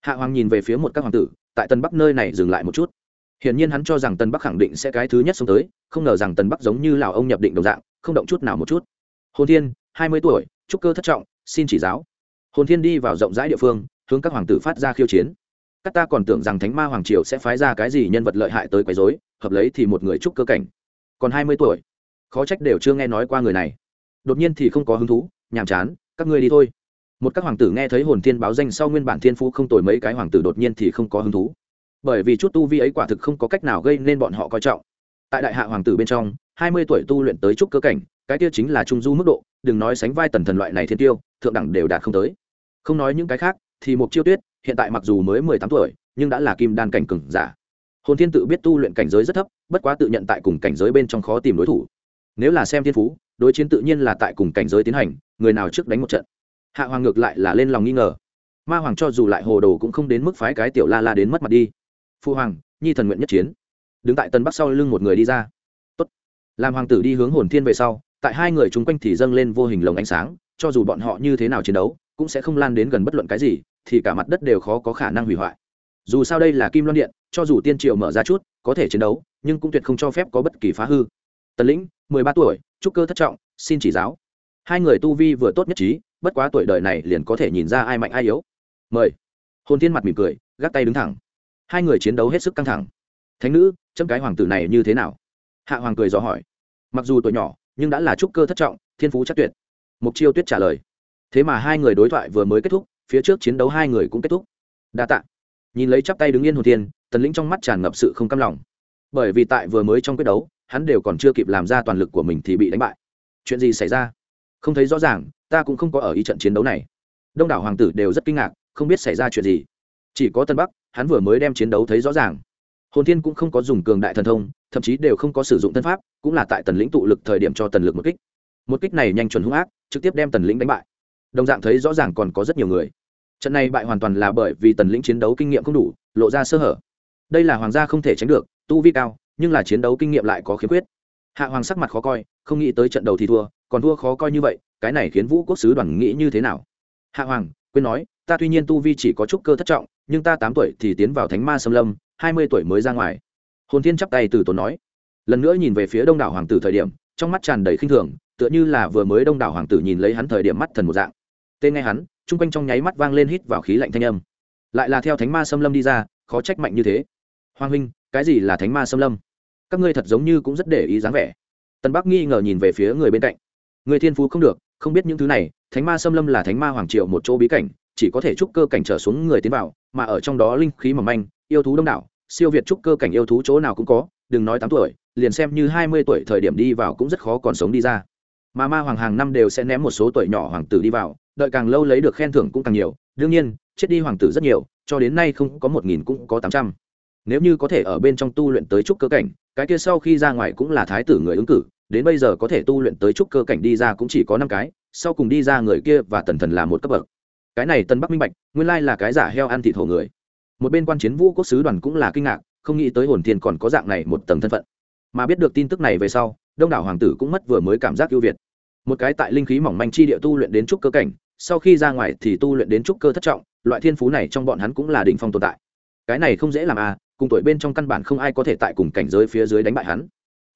Hạ hoàng nhìn về phía một các hoàng tử, tại tân bắc nơi này dừng lại một chút. Hiển nhiên hắn cho rằng tân bắc khẳng định sẽ cái thứ nhất xông tới, không ngờ rằng tân bắc giống như lào ông nhập định đồng dạng, không động chút nào một chút. Hồn thiên, hai mươi tuổi, trúc cơ thất trọng, xin chỉ giáo. Hồn thiên đi vào rộng rãi địa phương hướng các hoàng tử phát ra khiêu chiến. Các ta còn tưởng rằng thánh ma hoàng triều sẽ phái ra cái gì nhân vật lợi hại tới quấy dối hợp lấy thì một người trúc cơ cảnh. Còn hai mươi tuổi, khó trách đều chưa nghe nói qua người này. Đột nhiên thì không có hứng thú, nhàm chán, các ngươi đi thôi. Một các hoàng tử nghe thấy hồn thiên báo danh sau nguyên bản thiên phú không tồi mấy cái hoàng tử đột nhiên thì không có hứng thú. Bởi vì chút tu vi ấy quả thực không có cách nào gây nên bọn họ coi trọng. Tại đại hạ hoàng tử bên trong, hai mươi tuổi tu luyện tới trúc cơ cảnh, cái tiêu chính là trung du mức độ, đừng nói sánh vai tần thần loại này thiên tiêu, thượng đẳng đều đạt không tới. Không nói những cái khác thì một chiêu tuyết, hiện tại mặc dù mới mười tám tuổi, nhưng đã là kim đan cảnh cừng giả. Hồn thiên tự biết tu luyện cảnh giới rất thấp, bất quá tự nhận tại cùng cảnh giới bên trong khó tìm đối thủ. Nếu là xem thiên phú, đối chiến tự nhiên là tại cùng cảnh giới tiến hành, người nào trước đánh một trận. Hạ hoàng ngược lại là lên lòng nghi ngờ. Ma hoàng cho dù lại hồ đồ cũng không đến mức phái cái tiểu la la đến mất mặt đi. Phu hoàng, nhi thần nguyện nhất chiến. Đứng tại tân bắc sau lưng một người đi ra. Tốt. làm hoàng tử đi hướng hồn thiên về sau, tại hai người chung quanh thì dâng lên vô hình lồng ánh sáng, cho dù bọn họ như thế nào chiến đấu, cũng sẽ không lan đến gần bất luận cái gì thì cả mặt đất đều khó có khả năng hủy hoại. Dù sao đây là kim loan điện, cho dù tiên triều mở ra chút, có thể chiến đấu, nhưng cũng tuyệt không cho phép có bất kỳ phá hư. Tần lĩnh, mười ba tuổi trúc cơ thất trọng, xin chỉ giáo. Hai người tu vi vừa tốt nhất trí, bất quá tuổi đời này liền có thể nhìn ra ai mạnh ai yếu. Mời. Hồn thiên mặt mỉm cười, gác tay đứng thẳng. Hai người chiến đấu hết sức căng thẳng. Thánh nữ, chấm cái hoàng tử này như thế nào? Hạ hoàng cười dò hỏi. Mặc dù tuổi nhỏ, nhưng đã là trúc cơ thất trọng, thiên phú chắc tuyệt. Mục chiêu tuyết trả lời. Thế mà hai người đối thoại vừa mới kết thúc phía trước chiến đấu hai người cũng kết thúc. Đa tạ. Nhìn lấy chắp tay đứng yên hồn thiên, tần lĩnh trong mắt tràn ngập sự không cam lòng. Bởi vì tại vừa mới trong quyết đấu, hắn đều còn chưa kịp làm ra toàn lực của mình thì bị đánh bại. Chuyện gì xảy ra? Không thấy rõ ràng, ta cũng không có ở ý trận chiến đấu này. Đông đảo hoàng tử đều rất kinh ngạc, không biết xảy ra chuyện gì. Chỉ có tân bắc, hắn vừa mới đem chiến đấu thấy rõ ràng. Hồn thiên cũng không có dùng cường đại thần thông, thậm chí đều không có sử dụng thân pháp, cũng là tại tần lĩnh tụ lực thời điểm cho tần lực một kích. Một kích này nhanh chuẩn hung ác, trực tiếp đem tần lĩnh đánh bại đồng dạng thấy rõ ràng còn có rất nhiều người. Trận này bại hoàn toàn là bởi vì tần lĩnh chiến đấu kinh nghiệm không đủ, lộ ra sơ hở. Đây là hoàng gia không thể tránh được, tu vi cao, nhưng là chiến đấu kinh nghiệm lại có khiếm khuyết. Hạ hoàng sắc mặt khó coi, không nghĩ tới trận đầu thì thua, còn thua khó coi như vậy, cái này khiến vũ quốc sứ đoàn nghĩ như thế nào? Hạ hoàng, quên nói, ta tuy nhiên tu vi chỉ có chút cơ thất trọng, nhưng ta tám tuổi thì tiến vào thánh ma xâm lâm, hai mươi tuổi mới ra ngoài. Hồn thiên chắp tay từ tốn nói. Lần nữa nhìn về phía đông đảo hoàng tử thời điểm, trong mắt tràn đầy khinh thường, tựa như là vừa mới đông đảo hoàng tử nhìn lấy hắn thời điểm mắt thần một dạng tên nghe hắn, chung quanh trong nháy mắt vang lên hít vào khí lạnh thanh âm. Lại là theo thánh ma xâm lâm đi ra, khó trách mạnh như thế. Hoàng huynh, cái gì là thánh ma xâm lâm? Các ngươi thật giống như cũng rất để ý dáng vẻ. Tân bắc nghi ngờ nhìn về phía người bên cạnh. Người thiên phú không được, không biết những thứ này, thánh ma xâm lâm là thánh ma hoàng triệu một chỗ bí cảnh, chỉ có thể trúc cơ cảnh trở xuống người tiến vào, mà ở trong đó linh khí mỏng manh, yêu thú đông đảo, siêu việt trúc cơ cảnh yêu thú chỗ nào cũng có, đừng nói tám tuổi, liền xem như hai mươi tuổi thời điểm đi vào cũng rất khó còn sống đi ra. Mà ma hoàng hàng năm đều sẽ ném một số tuổi nhỏ hoàng tử đi vào đợi càng lâu lấy được khen thưởng cũng càng nhiều. Đương nhiên, chết đi hoàng tử rất nhiều, cho đến nay không có một nghìn cũng có tám trăm. Nếu như có thể ở bên trong tu luyện tới trúc cơ cảnh, cái kia sau khi ra ngoài cũng là thái tử người ứng cử, đến bây giờ có thể tu luyện tới trúc cơ cảnh đi ra cũng chỉ có năm cái, sau cùng đi ra người kia và tần thần là một cấp bậc. Cái này tân bắc minh bạch, nguyên lai là cái giả heo ăn thịt hổ người. Một bên quan chiến vũ quốc sứ đoàn cũng là kinh ngạc, không nghĩ tới hồn thiên còn có dạng này một tầng thân phận. Mà biết được tin tức này về sau, đông đảo hoàng tử cũng mất vừa mới cảm giác ưu việt. Một cái tại linh khí mỏng manh chi địa tu luyện đến trúc cơ cảnh sau khi ra ngoài thì tu luyện đến trúc cơ thất trọng, loại thiên phú này trong bọn hắn cũng là đỉnh phong tồn tại. Cái này không dễ làm à cùng tuổi bên trong căn bản không ai có thể tại cùng cảnh giới phía dưới đánh bại hắn.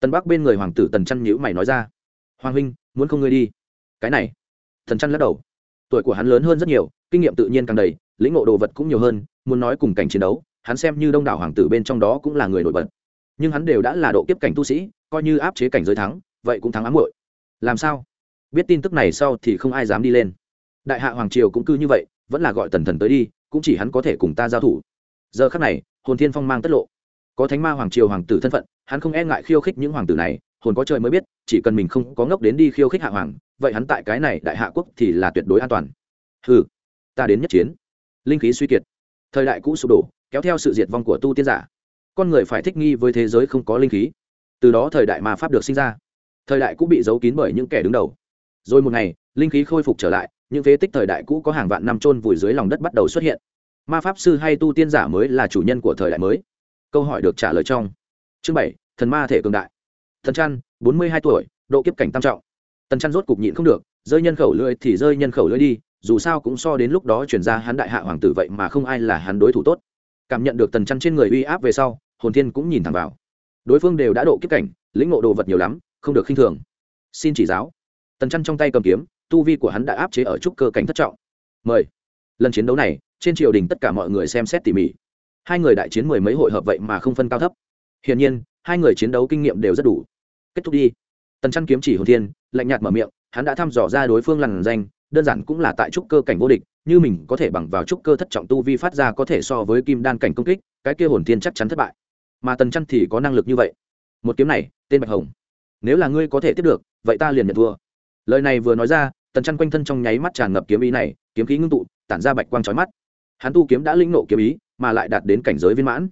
Tân bắc bên người hoàng tử tần chăn nhữ mày nói ra, hoàng huynh, muốn không ngươi đi? Cái này thần chăn lắc đầu. Tuổi của hắn lớn hơn rất nhiều, kinh nghiệm tự nhiên càng đầy, lĩnh ngộ đồ vật cũng nhiều hơn, muốn nói cùng cảnh chiến đấu, hắn xem như đông đảo hoàng tử bên trong đó cũng là người nổi bật. Nhưng hắn đều đã là độ kiếp cảnh tu sĩ, coi như áp chế cảnh giới thắng, vậy cũng thắng ám hội làm sao? Biết tin tức này sau thì không ai dám đi lên đại hạ hoàng triều cũng cứ như vậy, vẫn là gọi tần thần tới đi, cũng chỉ hắn có thể cùng ta giao thủ. Giờ khắc này, hồn thiên phong mang tất lộ. Có thánh ma hoàng triều hoàng tử thân phận, hắn không e ngại khiêu khích những hoàng tử này, hồn có trời mới biết, chỉ cần mình không có ngốc đến đi khiêu khích hạ hoàng, vậy hắn tại cái này đại hạ quốc thì là tuyệt đối an toàn. Ừ ta đến nhất chiến. Linh khí suy kiệt. Thời đại cũ sụp đổ, kéo theo sự diệt vong của tu tiên giả. Con người phải thích nghi với thế giới không có linh khí. Từ đó thời đại ma pháp được sinh ra. Thời đại cũ bị giấu kín bởi những kẻ đứng đầu. Rồi một ngày, linh khí khôi phục trở lại những phế tích thời đại cũ có hàng vạn năm trôn vùi dưới lòng đất bắt đầu xuất hiện. Ma pháp sư hay tu tiên giả mới là chủ nhân của thời đại mới. Câu hỏi được trả lời trong chương bảy, thần ma thể cường đại. Thần trăn, bốn mươi hai tuổi, độ kiếp cảnh tam trọng. Tần trăn rốt cục nhịn không được, rơi nhân khẩu lưỡi thì rơi nhân khẩu lưỡi đi, dù sao cũng so đến lúc đó chuyển ra hắn đại hạ hoàng tử vậy mà không ai là hắn đối thủ tốt. Cảm nhận được tần trăn trên người uy áp về sau, hồn thiên cũng nhìn thẳng vào. Đối phương đều đã độ kiếp cảnh, lĩnh ngộ đồ vật nhiều lắm, không được khinh thường. Xin chỉ giáo. Tần trăn trong tay cầm kiếm tu vi của hắn đã áp chế ở trúc cơ cảnh thất trọng. Mời. Lần chiến đấu này, trên triều đình tất cả mọi người xem xét tỉ mỉ. Hai người đại chiến mười mấy hội hợp vậy mà không phân cao thấp. Hiển nhiên, hai người chiến đấu kinh nghiệm đều rất đủ. Kết thúc đi. Tần Chân kiếm chỉ hồn thiên, lạnh nhạt mở miệng, hắn đã thăm dò ra đối phương lằn danh, đơn giản cũng là tại trúc cơ cảnh vô địch, như mình có thể bằng vào trúc cơ thất trọng tu vi phát ra có thể so với kim đan cảnh công kích, cái kia hồn thiên chắc chắn thất bại. Mà tần Chân thì có năng lực như vậy. Một kiếm này, tên bạch hồng. Nếu là ngươi có thể tiếp được, vậy ta liền nhận thua. Lời này vừa nói ra tần chăn quanh thân trong nháy mắt tràn ngập kiếm ý này, kiếm khí ngưng tụ, tản ra bạch quang trói mắt. Hắn tu kiếm đã linh nộ kiếm ý, mà lại đạt đến cảnh giới viên mãn.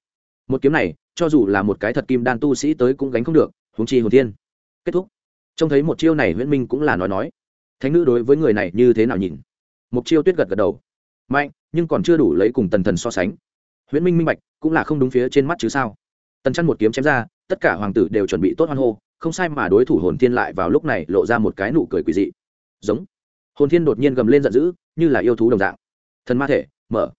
Một kiếm này, cho dù là một cái thật kim đan tu sĩ tới cũng gánh không được húng chi hồn thiên. Kết thúc. Trông thấy một chiêu này huyễn minh cũng là nói nói. Thánh nữ đối với người này như thế nào nhìn? Một chiêu tuyết gật gật đầu. Mạnh, nhưng còn chưa đủ lấy cùng tần thần so sánh. Huyễn minh minh bạch, cũng là không đúng phía trên mắt chứ sao? Tần chăn một kiếm chém ra, tất cả hoàng tử đều chuẩn bị tốt hoan hô, không sai mà đối thủ hồn thiên lại vào lúc này lộ ra một cái nụ cười quỳ dị. Giống hồn thiên đột nhiên gầm lên giận dữ, như là yêu thú đồng dạng. Thần ma thể, mở.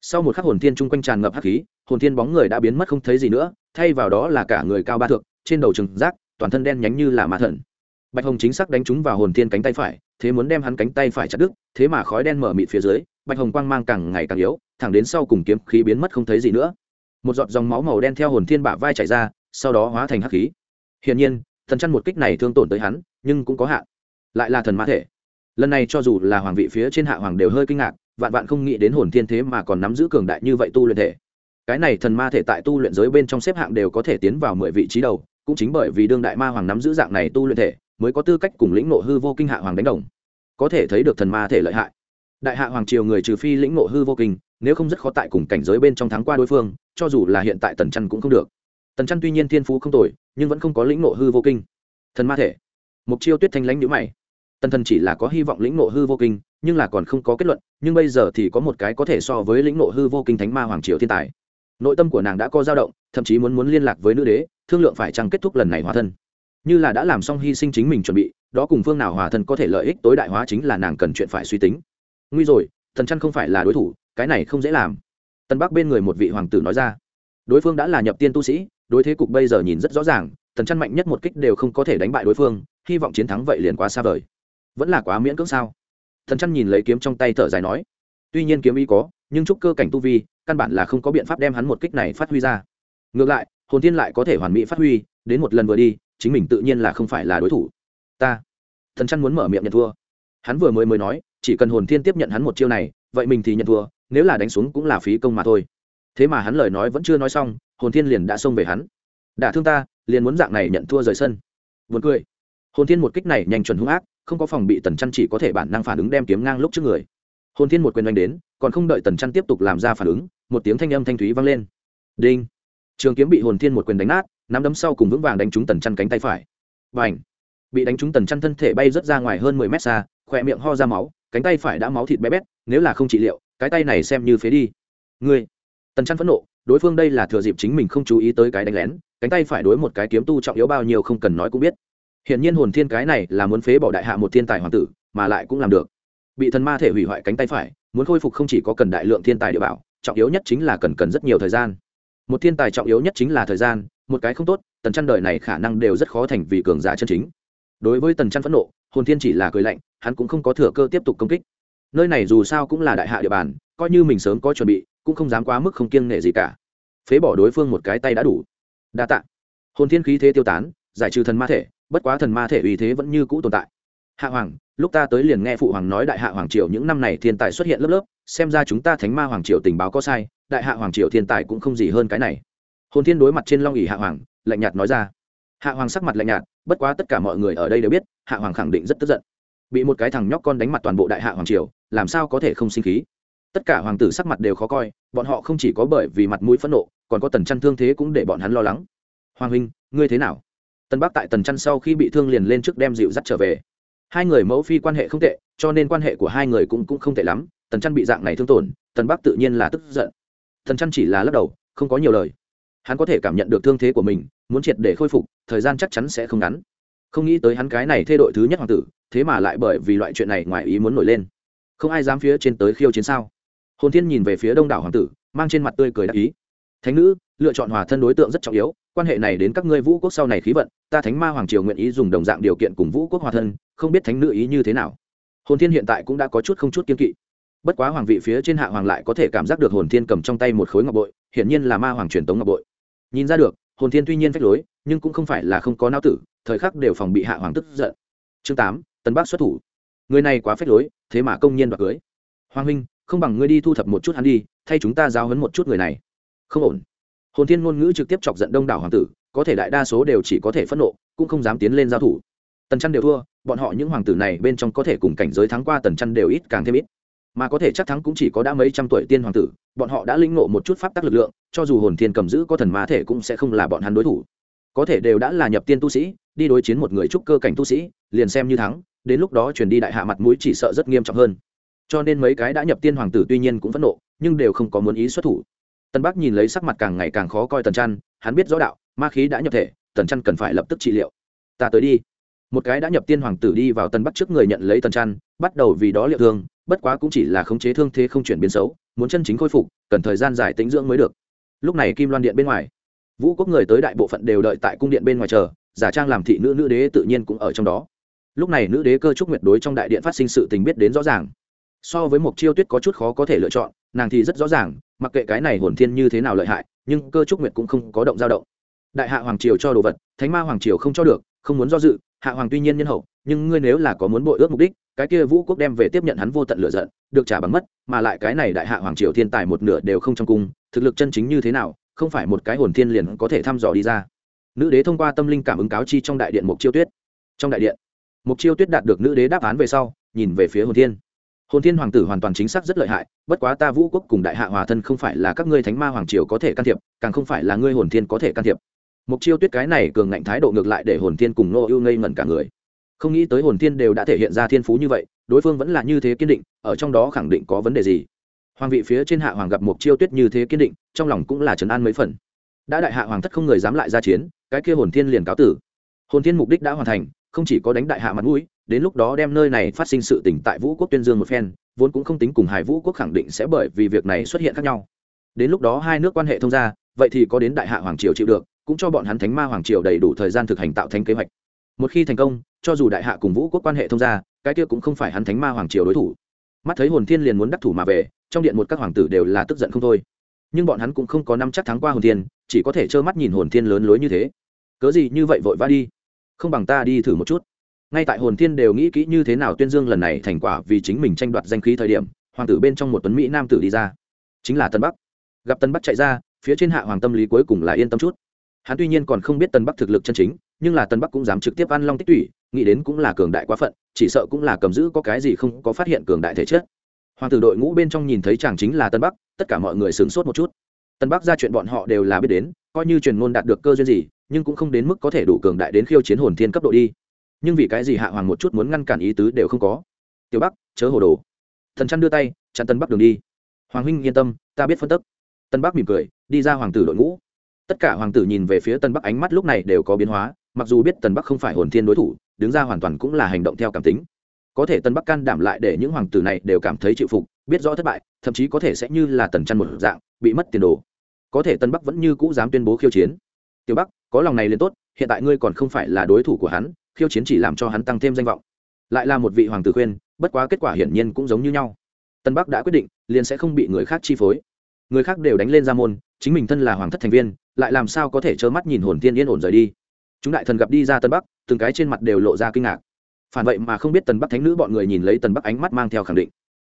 Sau một khắc hồn thiên chung quanh tràn ngập hắc khí, hồn thiên bóng người đã biến mất không thấy gì nữa, thay vào đó là cả người cao ba thượng trên đầu trừng rác, toàn thân đen nhánh như là ma thần. Bạch hồng chính xác đánh trúng vào hồn thiên cánh tay phải, thế muốn đem hắn cánh tay phải chặt đứt, thế mà khói đen mở mịt phía dưới, bạch hồng quang mang càng ngày càng yếu, thẳng đến sau cùng kiếm khí biến mất không thấy gì nữa. Một giọt dòng máu màu đen theo hồn thiên bả vai chảy ra, sau đó hóa thành hắc khí. Hiển nhiên, thần chăn một kích này thương tổn tới hắn, nhưng cũng có hạn. Lại là thần ma thể lần này cho dù là hoàng vị phía trên hạ hoàng đều hơi kinh ngạc, vạn vạn không nghĩ đến hồn thiên thế mà còn nắm giữ cường đại như vậy tu luyện thể. Cái này thần ma thể tại tu luyện giới bên trong xếp hạng đều có thể tiến vào mười vị trí đầu, cũng chính bởi vì đương đại ma hoàng nắm giữ dạng này tu luyện thể, mới có tư cách cùng lĩnh nộ hư vô kinh hạ hoàng đánh đồng. Có thể thấy được thần ma thể lợi hại. Đại hạ hoàng triều người trừ phi lĩnh nộ hư vô kinh, nếu không rất khó tại cùng cảnh giới bên trong thắng qua đối phương, cho dù là hiện tại tần chăn cũng không được. Tần chăn tuy nhiên thiên phú không tồi, nhưng vẫn không có lĩnh nộ hư vô kinh. Thần ma thể. Mục chiêu tuyết thanh lãnh nhữ mày tần thần chỉ là có hy vọng lĩnh nộ hư vô kinh, nhưng là còn không có kết luận, nhưng bây giờ thì có một cái có thể so với lĩnh nộ hư vô kinh thánh ma hoàng triều thiên tài. Nội tâm của nàng đã có dao động, thậm chí muốn muốn liên lạc với nữ đế, thương lượng phải chăng kết thúc lần này hòa thân. Như là đã làm xong hy sinh chính mình chuẩn bị, đó cùng phương nào hòa thân có thể lợi ích tối đại hóa chính là nàng cần chuyện phải suy tính. Nguy rồi, thần chăn không phải là đối thủ, cái này không dễ làm. Tân bắc bên người một vị hoàng tử nói ra. Đối phương đã là nhập tiên tu sĩ, đối thế cục bây giờ nhìn rất rõ ràng, thần chăn mạnh nhất một kích đều không có thể đánh bại đối phương, hy vọng chiến thắng vậy liền quá xa vời vẫn là quá miễn cưỡng sao? Thần chăn nhìn lấy kiếm trong tay thở dài nói, tuy nhiên kiếm ý có, nhưng trúc cơ cảnh tu vi, căn bản là không có biện pháp đem hắn một kích này phát huy ra. Ngược lại, hồn thiên lại có thể hoàn mỹ phát huy, đến một lần vừa đi, chính mình tự nhiên là không phải là đối thủ. Ta, thần chăn muốn mở miệng nhận thua. Hắn vừa mới mới nói, chỉ cần hồn thiên tiếp nhận hắn một chiêu này, vậy mình thì nhận thua, nếu là đánh xuống cũng là phí công mà thôi. Thế mà hắn lời nói vẫn chưa nói xong, hồn thiên liền đã xông về hắn. Đả thương ta, liền muốn dạng này nhận thua rời sân. Vượt cười. Hồn thiên một kích này nhanh chuẩn hung ác không có phòng bị tần chăn chỉ có thể bản năng phản ứng đem kiếm ngang lúc trước người. Hồn thiên một quyền đánh đến, còn không đợi tần chăn tiếp tục làm ra phản ứng, một tiếng thanh âm thanh thúy vang lên. Đinh! Trường kiếm bị hồn thiên một quyền đánh nát, nắm đấm sau cùng vững vàng đánh trúng tần chăn cánh tay phải. Và ảnh bị đánh trúng tần chăn thân thể bay rớt ra ngoài hơn mười mét xa, khỏe miệng ho ra máu, cánh tay phải đã máu thịt bé bét, nếu là không trị liệu, cái tay này xem như phế đi. Ngươi! Tần chăn phẫn nộ, đối phương đây là thừa dịp chính mình không chú ý tới cái đánh lén, cánh tay phải đối một cái kiếm tu trọng yếu bao nhiêu không cần nói cũng biết hiển nhiên hồn thiên cái này là muốn phế bỏ đại hạ một thiên tài hoàng tử, mà lại cũng làm được. Bị thần ma thể hủy hoại cánh tay phải, muốn khôi phục không chỉ có cần đại lượng thiên tài địa bảo, trọng yếu nhất chính là cần cần rất nhiều thời gian. Một thiên tài trọng yếu nhất chính là thời gian, một cái không tốt, tần chăn đời này khả năng đều rất khó thành vì cường giả chân chính. Đối với tần chăn phẫn nộ, hồn thiên chỉ là cười lạnh, hắn cũng không có thừa cơ tiếp tục công kích. Nơi này dù sao cũng là đại hạ địa bàn, coi như mình sớm có chuẩn bị, cũng không dám quá mức không kiêng nể gì cả. Phế bỏ đối phương một cái tay đã đủ. Đa tạ. Hồn thiên khí thế tiêu tán, giải trừ thần ma thể bất quá thần ma thể uy thế vẫn như cũ tồn tại. Hạ hoàng, lúc ta tới liền nghe phụ hoàng nói đại hạ hoàng triều những năm này thiên tài xuất hiện lớp lớp, xem ra chúng ta thánh ma hoàng triều tình báo có sai, đại hạ hoàng triều thiên tài cũng không gì hơn cái này. Hồn thiên đối mặt trên long ỉ hạ hoàng, lạnh nhạt nói ra. Hạ hoàng sắc mặt lạnh nhạt, bất quá tất cả mọi người ở đây đều biết, hạ hoàng khẳng định rất tức giận. Bị một cái thằng nhóc con đánh mặt toàn bộ đại hạ hoàng triều, làm sao có thể không sinh khí? Tất cả hoàng tử sắc mặt đều khó coi, bọn họ không chỉ có bởi vì mặt mũi phẫn nộ, còn có tần chăn thương thế cũng để bọn hắn lo lắng. Hoàng huynh, ngươi thế nào? Tân bắc tại tần chăn sau khi bị thương liền lên trước đem dịu dắt trở về. Hai người mẫu phi quan hệ không tệ, cho nên quan hệ của hai người cũng cũng không tệ lắm, tần chăn bị dạng này thương tổn, tần bắc tự nhiên là tức giận. Tần chăn chỉ là lắc đầu, không có nhiều lời. Hắn có thể cảm nhận được thương thế của mình, muốn triệt để khôi phục, thời gian chắc chắn sẽ không ngắn. Không nghĩ tới hắn cái này thay đổi thứ nhất hoàng tử, thế mà lại bởi vì loại chuyện này ngoài ý muốn nổi lên. Không ai dám phía trên tới khiêu chiến sao? Hồn thiên nhìn về phía đông đảo hoàng tử, mang trên mặt tươi cười đắc ý thánh nữ, lựa chọn hòa thân đối tượng rất trọng yếu, quan hệ này đến các ngươi vũ quốc sau này khí vận, ta thánh ma hoàng triều nguyện ý dùng đồng dạng điều kiện cùng vũ quốc hòa thân, không biết thánh nữ ý như thế nào. Hồn thiên hiện tại cũng đã có chút không chút kiên kỵ. Bất quá hoàng vị phía trên hạ hoàng lại có thể cảm giác được hồn thiên cầm trong tay một khối ngọc bội, hiển nhiên là ma hoàng truyền tống ngọc bội. Nhìn ra được, hồn thiên tuy nhiên phách lối, nhưng cũng không phải là không có não tử, thời khắc đều phòng bị hạ hoàng tức giận. Chương tám tân bác xuất thủ. Người này quá phách lối, thế mà công nhiên đoạt cưới. Hoàng huynh, không bằng ngươi đi thu thập một chút hắn đi, thay chúng ta giao hấn một chút người này không ổn. Hồn thiên ngôn ngữ trực tiếp chọc giận đông đảo hoàng tử, có thể đại đa số đều chỉ có thể phẫn nộ, cũng không dám tiến lên giao thủ. Tần chăn đều thua, bọn họ những hoàng tử này bên trong có thể cùng cảnh giới thắng qua tần chăn đều ít càng thêm ít. Mà có thể chắc thắng cũng chỉ có đã mấy trăm tuổi tiên hoàng tử, bọn họ đã lĩnh ngộ một chút pháp tắc lực lượng, cho dù hồn thiên cầm giữ có thần ma thể cũng sẽ không là bọn hắn đối thủ. Có thể đều đã là nhập tiên tu sĩ, đi đối chiến một người trúc cơ cảnh tu sĩ, liền xem như thắng, đến lúc đó chuyển đi đại hạ mặt mũi chỉ sợ rất nghiêm trọng hơn. Cho nên mấy cái đã nhập tiên hoàng tử tuy nhiên cũng phẫn nộ, nhưng đều không có muốn ý xuất thủ tân bắc nhìn lấy sắc mặt càng ngày càng khó coi tần chăn hắn biết rõ đạo, ma khí đã nhập thể, tần chăn cần phải lập tức trị liệu. Ta tới đi. Một cái đã nhập tiên hoàng tử đi vào tân bắc trước người nhận lấy tần chăn bắt đầu vì đó liệu thương, bất quá cũng chỉ là khống chế thương thế không chuyển biến xấu, muốn chân chính khôi phục, cần thời gian dài tính dưỡng mới được. Lúc này kim loan điện bên ngoài, vũ quốc người tới đại bộ phận đều đợi tại cung điện bên ngoài chờ, giả trang làm thị nữ nữ đế tự nhiên cũng ở trong đó. Lúc này nữ đế cơ trúc nguyệt đối trong đại điện phát sinh sự tình biết đến rõ ràng. So với một chiêu tuyết có chút khó có thể lựa chọn nàng thì rất rõ ràng, mặc kệ cái này hồn thiên như thế nào lợi hại, nhưng cơ trúc nguyệt cũng không có động dao động. Đại hạ hoàng triều cho đồ vật, thánh ma hoàng triều không cho được, không muốn do dự, hạ hoàng tuy nhiên nhân hậu, nhưng ngươi nếu là có muốn bội ước mục đích, cái kia vũ quốc đem về tiếp nhận hắn vô tận lựa giận, được trả bằng mất, mà lại cái này đại hạ hoàng triều thiên tài một nửa đều không trong cung, thực lực chân chính như thế nào, không phải một cái hồn thiên liền có thể thăm dò đi ra. Nữ đế thông qua tâm linh cảm ứng cáo chi trong đại điện mục chiêu tuyết. Trong đại điện mục chiêu tuyết đạt được nữ đế đáp án về sau, nhìn về phía hồn thiên hồn thiên hoàng tử hoàn toàn chính xác rất lợi hại, bất quá ta vũ quốc cùng đại hạ hòa thân không phải là các ngươi thánh ma hoàng triều có thể can thiệp, càng không phải là ngươi hồn thiên có thể can thiệp. Mục chiêu tuyết cái này cường ngạnh thái độ ngược lại để hồn thiên cùng nô ưu ngây ngẩn cả người. Không nghĩ tới hồn thiên đều đã thể hiện ra thiên phú như vậy, đối phương vẫn là như thế kiên định, ở trong đó khẳng định có vấn đề gì. Hoàng vị phía trên hạ hoàng gặp mục chiêu tuyết như thế kiên định, trong lòng cũng là trấn an mấy phần. Đã đại hạ hoàng thất không người dám lại ra chiến, cái kia hồn thiên liền cáo tử. Hồn thiên mục đích đã hoàn thành, không chỉ có đánh đại hạ mặt mũi đến lúc đó đem nơi này phát sinh sự tỉnh tại vũ quốc tuyên dương một phen, vốn cũng không tính cùng hải vũ quốc khẳng định sẽ bởi vì việc này xuất hiện khác nhau. Đến lúc đó hai nước quan hệ thông ra vậy thì có đến đại hạ hoàng triều chịu được, cũng cho bọn hắn thánh ma hoàng triều đầy đủ thời gian thực hành tạo thành kế hoạch. Một khi thành công, cho dù đại hạ cùng vũ quốc quan hệ thông ra cái kia cũng không phải hắn thánh ma hoàng triều đối thủ. Mắt thấy hồn thiên liền muốn đắc thủ mà về, trong điện một các hoàng tử đều là tức giận không thôi. Nhưng bọn hắn cũng không có năm chắc thắng qua hồn thiên, chỉ có thể trơ mắt nhìn hồn thiên lớn lối như thế. Cớ gì như vậy vội vã đi? Không bằng ta đi thử một chút ngay tại hồn thiên đều nghĩ kỹ như thế nào tuyên dương lần này thành quả vì chính mình tranh đoạt danh khí thời điểm, hoàng tử bên trong một tuấn mỹ nam tử đi ra. Chính là tân bắc. Gặp tân bắc chạy ra, phía trên hạ hoàng tâm lý cuối cùng là yên tâm chút. Hắn tuy nhiên còn không biết tân bắc thực lực chân chính, nhưng là tân bắc cũng dám trực tiếp ăn long tích tủy, nghĩ đến cũng là cường đại quá phận, chỉ sợ cũng là cầm giữ có cái gì không có phát hiện cường đại thể chất. Hoàng tử đội ngũ bên trong nhìn thấy chàng chính là tân bắc, tất cả mọi người sửng sốt một chút. Tân bắc ra chuyện bọn họ đều là biết đến, coi như truyền ngôn đạt được cơ duyên gì, nhưng cũng không đến mức có thể đủ cường đại đến khiêu chiến hồn thiên cấp độ đi nhưng vì cái gì hạ hoàng một chút muốn ngăn cản ý tứ đều không có. Tiểu bắc, chớ hồ đồ. Thần chăn đưa tay, chặn tân bắc đường đi. Hoàng huynh yên tâm, ta biết phân tức. Tân bắc mỉm cười, đi ra hoàng tử đội ngũ. Tất cả hoàng tử nhìn về phía tân bắc ánh mắt lúc này đều có biến hóa, mặc dù biết tân bắc không phải hồn thiên đối thủ, đứng ra hoàn toàn cũng là hành động theo cảm tính. Có thể tân bắc can đảm lại để những hoàng tử này đều cảm thấy chịu phục, biết rõ thất bại, thậm chí có thể sẽ như là tần chăn một dạng, bị mất tiền đồ. Có thể tân bắc vẫn như cũ dám tuyên bố khiêu chiến. Tiểu bắc, có lòng này liền tốt, hiện tại ngươi còn không phải là đối thủ của hắn khiêu chiến chỉ làm cho hắn tăng thêm danh vọng. Lại là một vị hoàng tử khuyên, bất quá kết quả hiển nhiên cũng giống như nhau. Tân bắc đã quyết định, liền sẽ không bị người khác chi phối. Người khác đều đánh lên ra môn, chính mình thân là hoàng thất thành viên, lại làm sao có thể trơ mắt nhìn hồn tiên yên ổn rời đi? Chúng đại thần gặp đi ra tân bắc, từng cái trên mặt đều lộ ra kinh ngạc. Phản vậy mà không biết tần bắc thánh nữ bọn người nhìn lấy tần bắc ánh mắt mang theo khẳng định.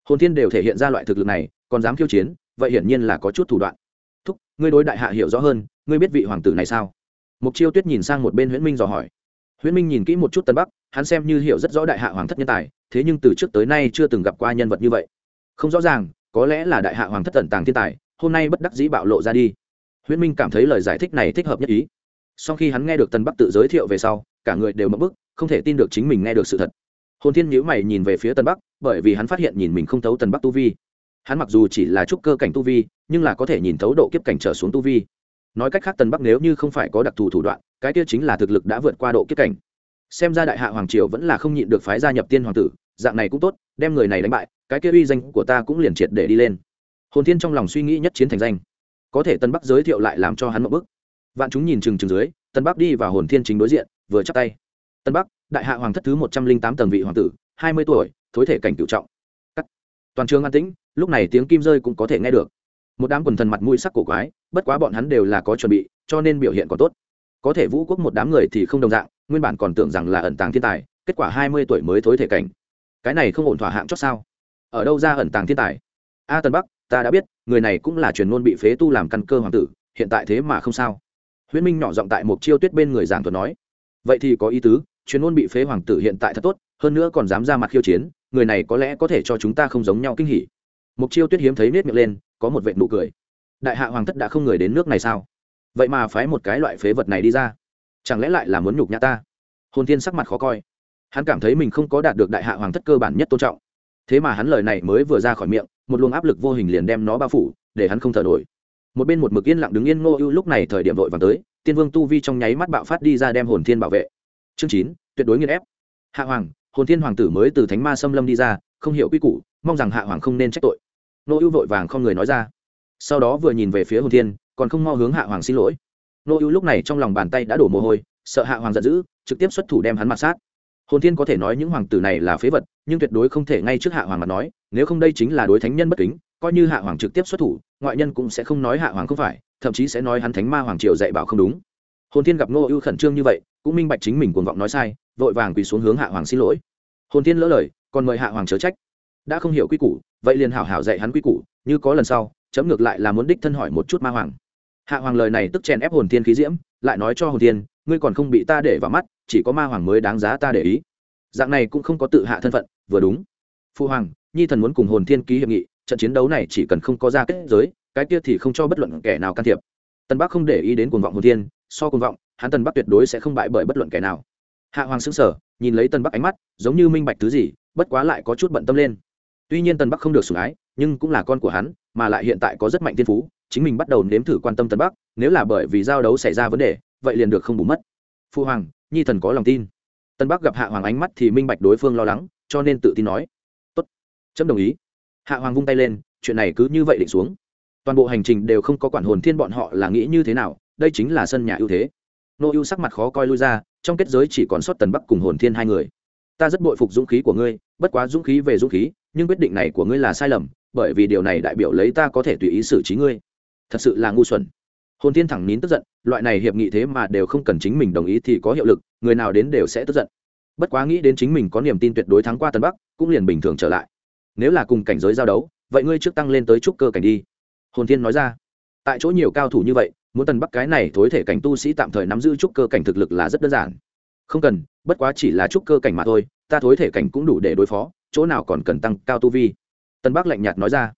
Hồn thiên đều thể hiện ra loại thực lực này, còn dám khiêu chiến, vậy hiển nhiên là có chút thủ đoạn. Thúc, ngươi đối đại hạ hiểu rõ hơn, ngươi biết vị hoàng tử này sao? Mục chiêu tuyết nhìn sang một bên huyễn minh dò hỏi huyễn minh nhìn kỹ một chút tân bắc, hắn xem như hiểu rất rõ đại hạ hoàng thất nhân tài, thế nhưng từ trước tới nay chưa từng gặp qua nhân vật như vậy. Không rõ ràng, có lẽ là đại hạ hoàng thất tận tàng thiên tài, hôm nay bất đắc dĩ bạo lộ ra đi. Huyễn minh cảm thấy lời giải thích này thích hợp nhất ý. Sau khi hắn nghe được tân bắc tự giới thiệu về sau, cả người đều mất bức, không thể tin được chính mình nghe được sự thật. Hồn thiên nhữ mày nhìn về phía tân bắc, bởi vì hắn phát hiện nhìn mình không thấu tân bắc tu vi. Hắn mặc dù chỉ là trúc cơ cảnh tu vi, nhưng là có thể nhìn thấu độ kiếp cảnh trở xuống tu vi nói cách khác tần bắc nếu như không phải có đặc thù thủ đoạn, cái kia chính là thực lực đã vượt qua độ kiếp cảnh. Xem ra đại hạ hoàng triều vẫn là không nhịn được phái gia nhập tiên hoàng tử, dạng này cũng tốt, đem người này đánh bại, cái kia uy danh của ta cũng liền triệt để đi lên. Hồn thiên trong lòng suy nghĩ nhất chiến thành danh. Có thể tân bắc giới thiệu lại làm cho hắn một bức vạn chúng nhìn chừng chừng dưới tân bắc đi vào hồn thiên chính đối diện, vừa chắp tay. Tân bắc, đại hạ hoàng thất thứ một trăm linh tám tầng vị hoàng tử, hai mươi tuổi, thối thể cảnh cựu trọng. Cắt. Toàn trường an tĩnh, lúc này tiếng kim rơi cũng có thể nghe được. Một đám quần thần mặt mũi sắc cổ quái bất quá bọn hắn đều là có chuẩn bị, cho nên biểu hiện còn tốt. Có thể vũ quốc một đám người thì không đồng dạng, nguyên bản còn tưởng rằng là ẩn tàng thiên tài, kết quả hai mươi tuổi mới thối thể cảnh. Cái này không ổn thỏa hạng chót sao? Ở đâu ra ẩn tàng thiên tài? A tân bắc, ta đã biết, người này cũng là truyền ngôn bị phế tu làm căn cơ hoàng tử, hiện tại thế mà không sao. Huyễn minh nhỏ giọng tại một chiêu tuyết bên người giảng thuật nói. Vậy thì có ý tứ, truyền môn bị phế hoàng tử hiện tại thật tốt, hơn nữa còn dám ra mặt khiêu chiến, người này có lẽ có thể cho chúng ta không giống nhau kinh hỉ. Mục chiêu tuyết hiếm thấy nết miệng lên, có một vệ nụ cười đại hạ hoàng thất đã không người đến nước này sao? Vậy mà phái một cái loại phế vật này đi ra. Chẳng lẽ lại là muốn nhục nhã ta? Hồn thiên sắc mặt khó coi. Hắn cảm thấy mình không có đạt được đại hạ hoàng thất cơ bản nhất tôn trọng. Thế mà hắn lời này mới vừa ra khỏi miệng, một luồng áp lực vô hình liền đem nó bao phủ, để hắn không thở nổi. Một bên một mực yên lặng đứng yên ngô ưu lúc này thời điểm vội vàng tới, tiên vương tu vi trong nháy mắt bạo phát đi ra đem hồn thiên bảo vệ. Chương chín, tuyệt đối nghiên ép. Hạ hoàng, hồn thiên hoàng tử mới từ thánh ma xâm lâm đi ra, không hiểu quy củ, mong rằng hạ hoàng không nên trách tội. Ngô ưu vội vàng không người nói ra sau đó vừa nhìn về phía hồn thiên, còn không mo hướng hạ hoàng xin lỗi. Nô ưu lúc này trong lòng bàn tay đã đổ mồ hôi, sợ hạ hoàng giận dữ, trực tiếp xuất thủ đem hắn mặt sát. Hồn thiên có thể nói những hoàng tử này là phế vật, nhưng tuyệt đối không thể ngay trước hạ hoàng mà nói, nếu không đây chính là đối thánh nhân bất kính, coi như hạ hoàng trực tiếp xuất thủ, ngoại nhân cũng sẽ không nói hạ hoàng không phải, thậm chí sẽ nói hắn thánh ma hoàng triều dạy bảo không đúng. Hồn thiên gặp nô ưu khẩn trương như vậy, cũng minh bạch chính mình cuồng vọng nói sai, vội vàng quỳ xuống hướng hạ hoàng xin lỗi. Hồn thiên lỡ lời, còn mời hạ hoàng chớ trách. Đã không hiểu quy củ, vậy liền hảo hảo dạy hắn quy củ, như có lần sau chấm ngược lại là muốn đích thân hỏi một chút ma hoàng. Hạ hoàng lời này tức chèn ép hồn thiên khí diễm, lại nói cho hồn thiên, ngươi còn không bị ta để vào mắt, chỉ có ma hoàng mới đáng giá ta để ý. Dạng này cũng không có tự hạ thân phận, vừa đúng. Phu hoàng, nhi thần muốn cùng hồn thiên ký hiệp nghị, trận chiến đấu này chỉ cần không có ra kết giới, cái kia thì không cho bất luận kẻ nào can thiệp. Tân bắc không để ý đến cuồng vọng hồn thiên, so cuồng vọng, hắn tân bắc tuyệt đối sẽ không bại bởi bất luận kẻ nào. Hạ hoàng xứng sở nhìn lấy tân bắc ánh mắt, giống như minh bạch thứ gì, bất quá lại có chút bận tâm lên. Tuy nhiên tân bắc không được sủng ái, nhưng cũng là con của hắn mà lại hiện tại có rất mạnh thiên phú, chính mình bắt đầu nếm thử quan tâm tân bắc, nếu là bởi vì giao đấu xảy ra vấn đề, vậy liền được không bù mất. Phu hoàng, nhi thần có lòng tin. Tân bắc gặp hạ hoàng ánh mắt thì minh bạch đối phương lo lắng, cho nên tự tin nói. Tốt. Chấm đồng ý. Hạ hoàng vung tay lên, chuyện này cứ như vậy định xuống. Toàn bộ hành trình đều không có quản hồn thiên bọn họ là nghĩ như thế nào, đây chính là sân nhà ưu thế. Nô ưu sắc mặt khó coi lui ra, trong kết giới chỉ còn sót tần bắc cùng hồn thiên hai người. Ta rất bội phục dũng khí của ngươi, bất quá dũng khí về dũng khí, nhưng quyết định này của ngươi là sai lầm bởi vì điều này đại biểu lấy ta có thể tùy ý xử trí ngươi. Thật sự là ngu xuẩn. Hồn thiên thẳng nín tức giận, loại này hiệp nghị thế mà đều không cần chính mình đồng ý thì có hiệu lực, người nào đến đều sẽ tức giận. Bất quá nghĩ đến chính mình có niềm tin tuyệt đối thắng qua tân bắc, cũng liền bình thường trở lại. Nếu là cùng cảnh giới giao đấu, vậy ngươi trước tăng lên tới trúc cơ cảnh đi. Hồn thiên nói ra. Tại chỗ nhiều cao thủ như vậy, muốn tần bắc cái này thối thể cảnh tu sĩ tạm thời nắm giữ trúc cơ cảnh thực lực là rất đơn giản. Không cần, bất quá chỉ là trúc cơ cảnh mà thôi, ta thối thể cảnh cũng đủ để đối phó, chỗ nào còn cần tăng cao tu vi tân bắc lạnh nhạt nói ra.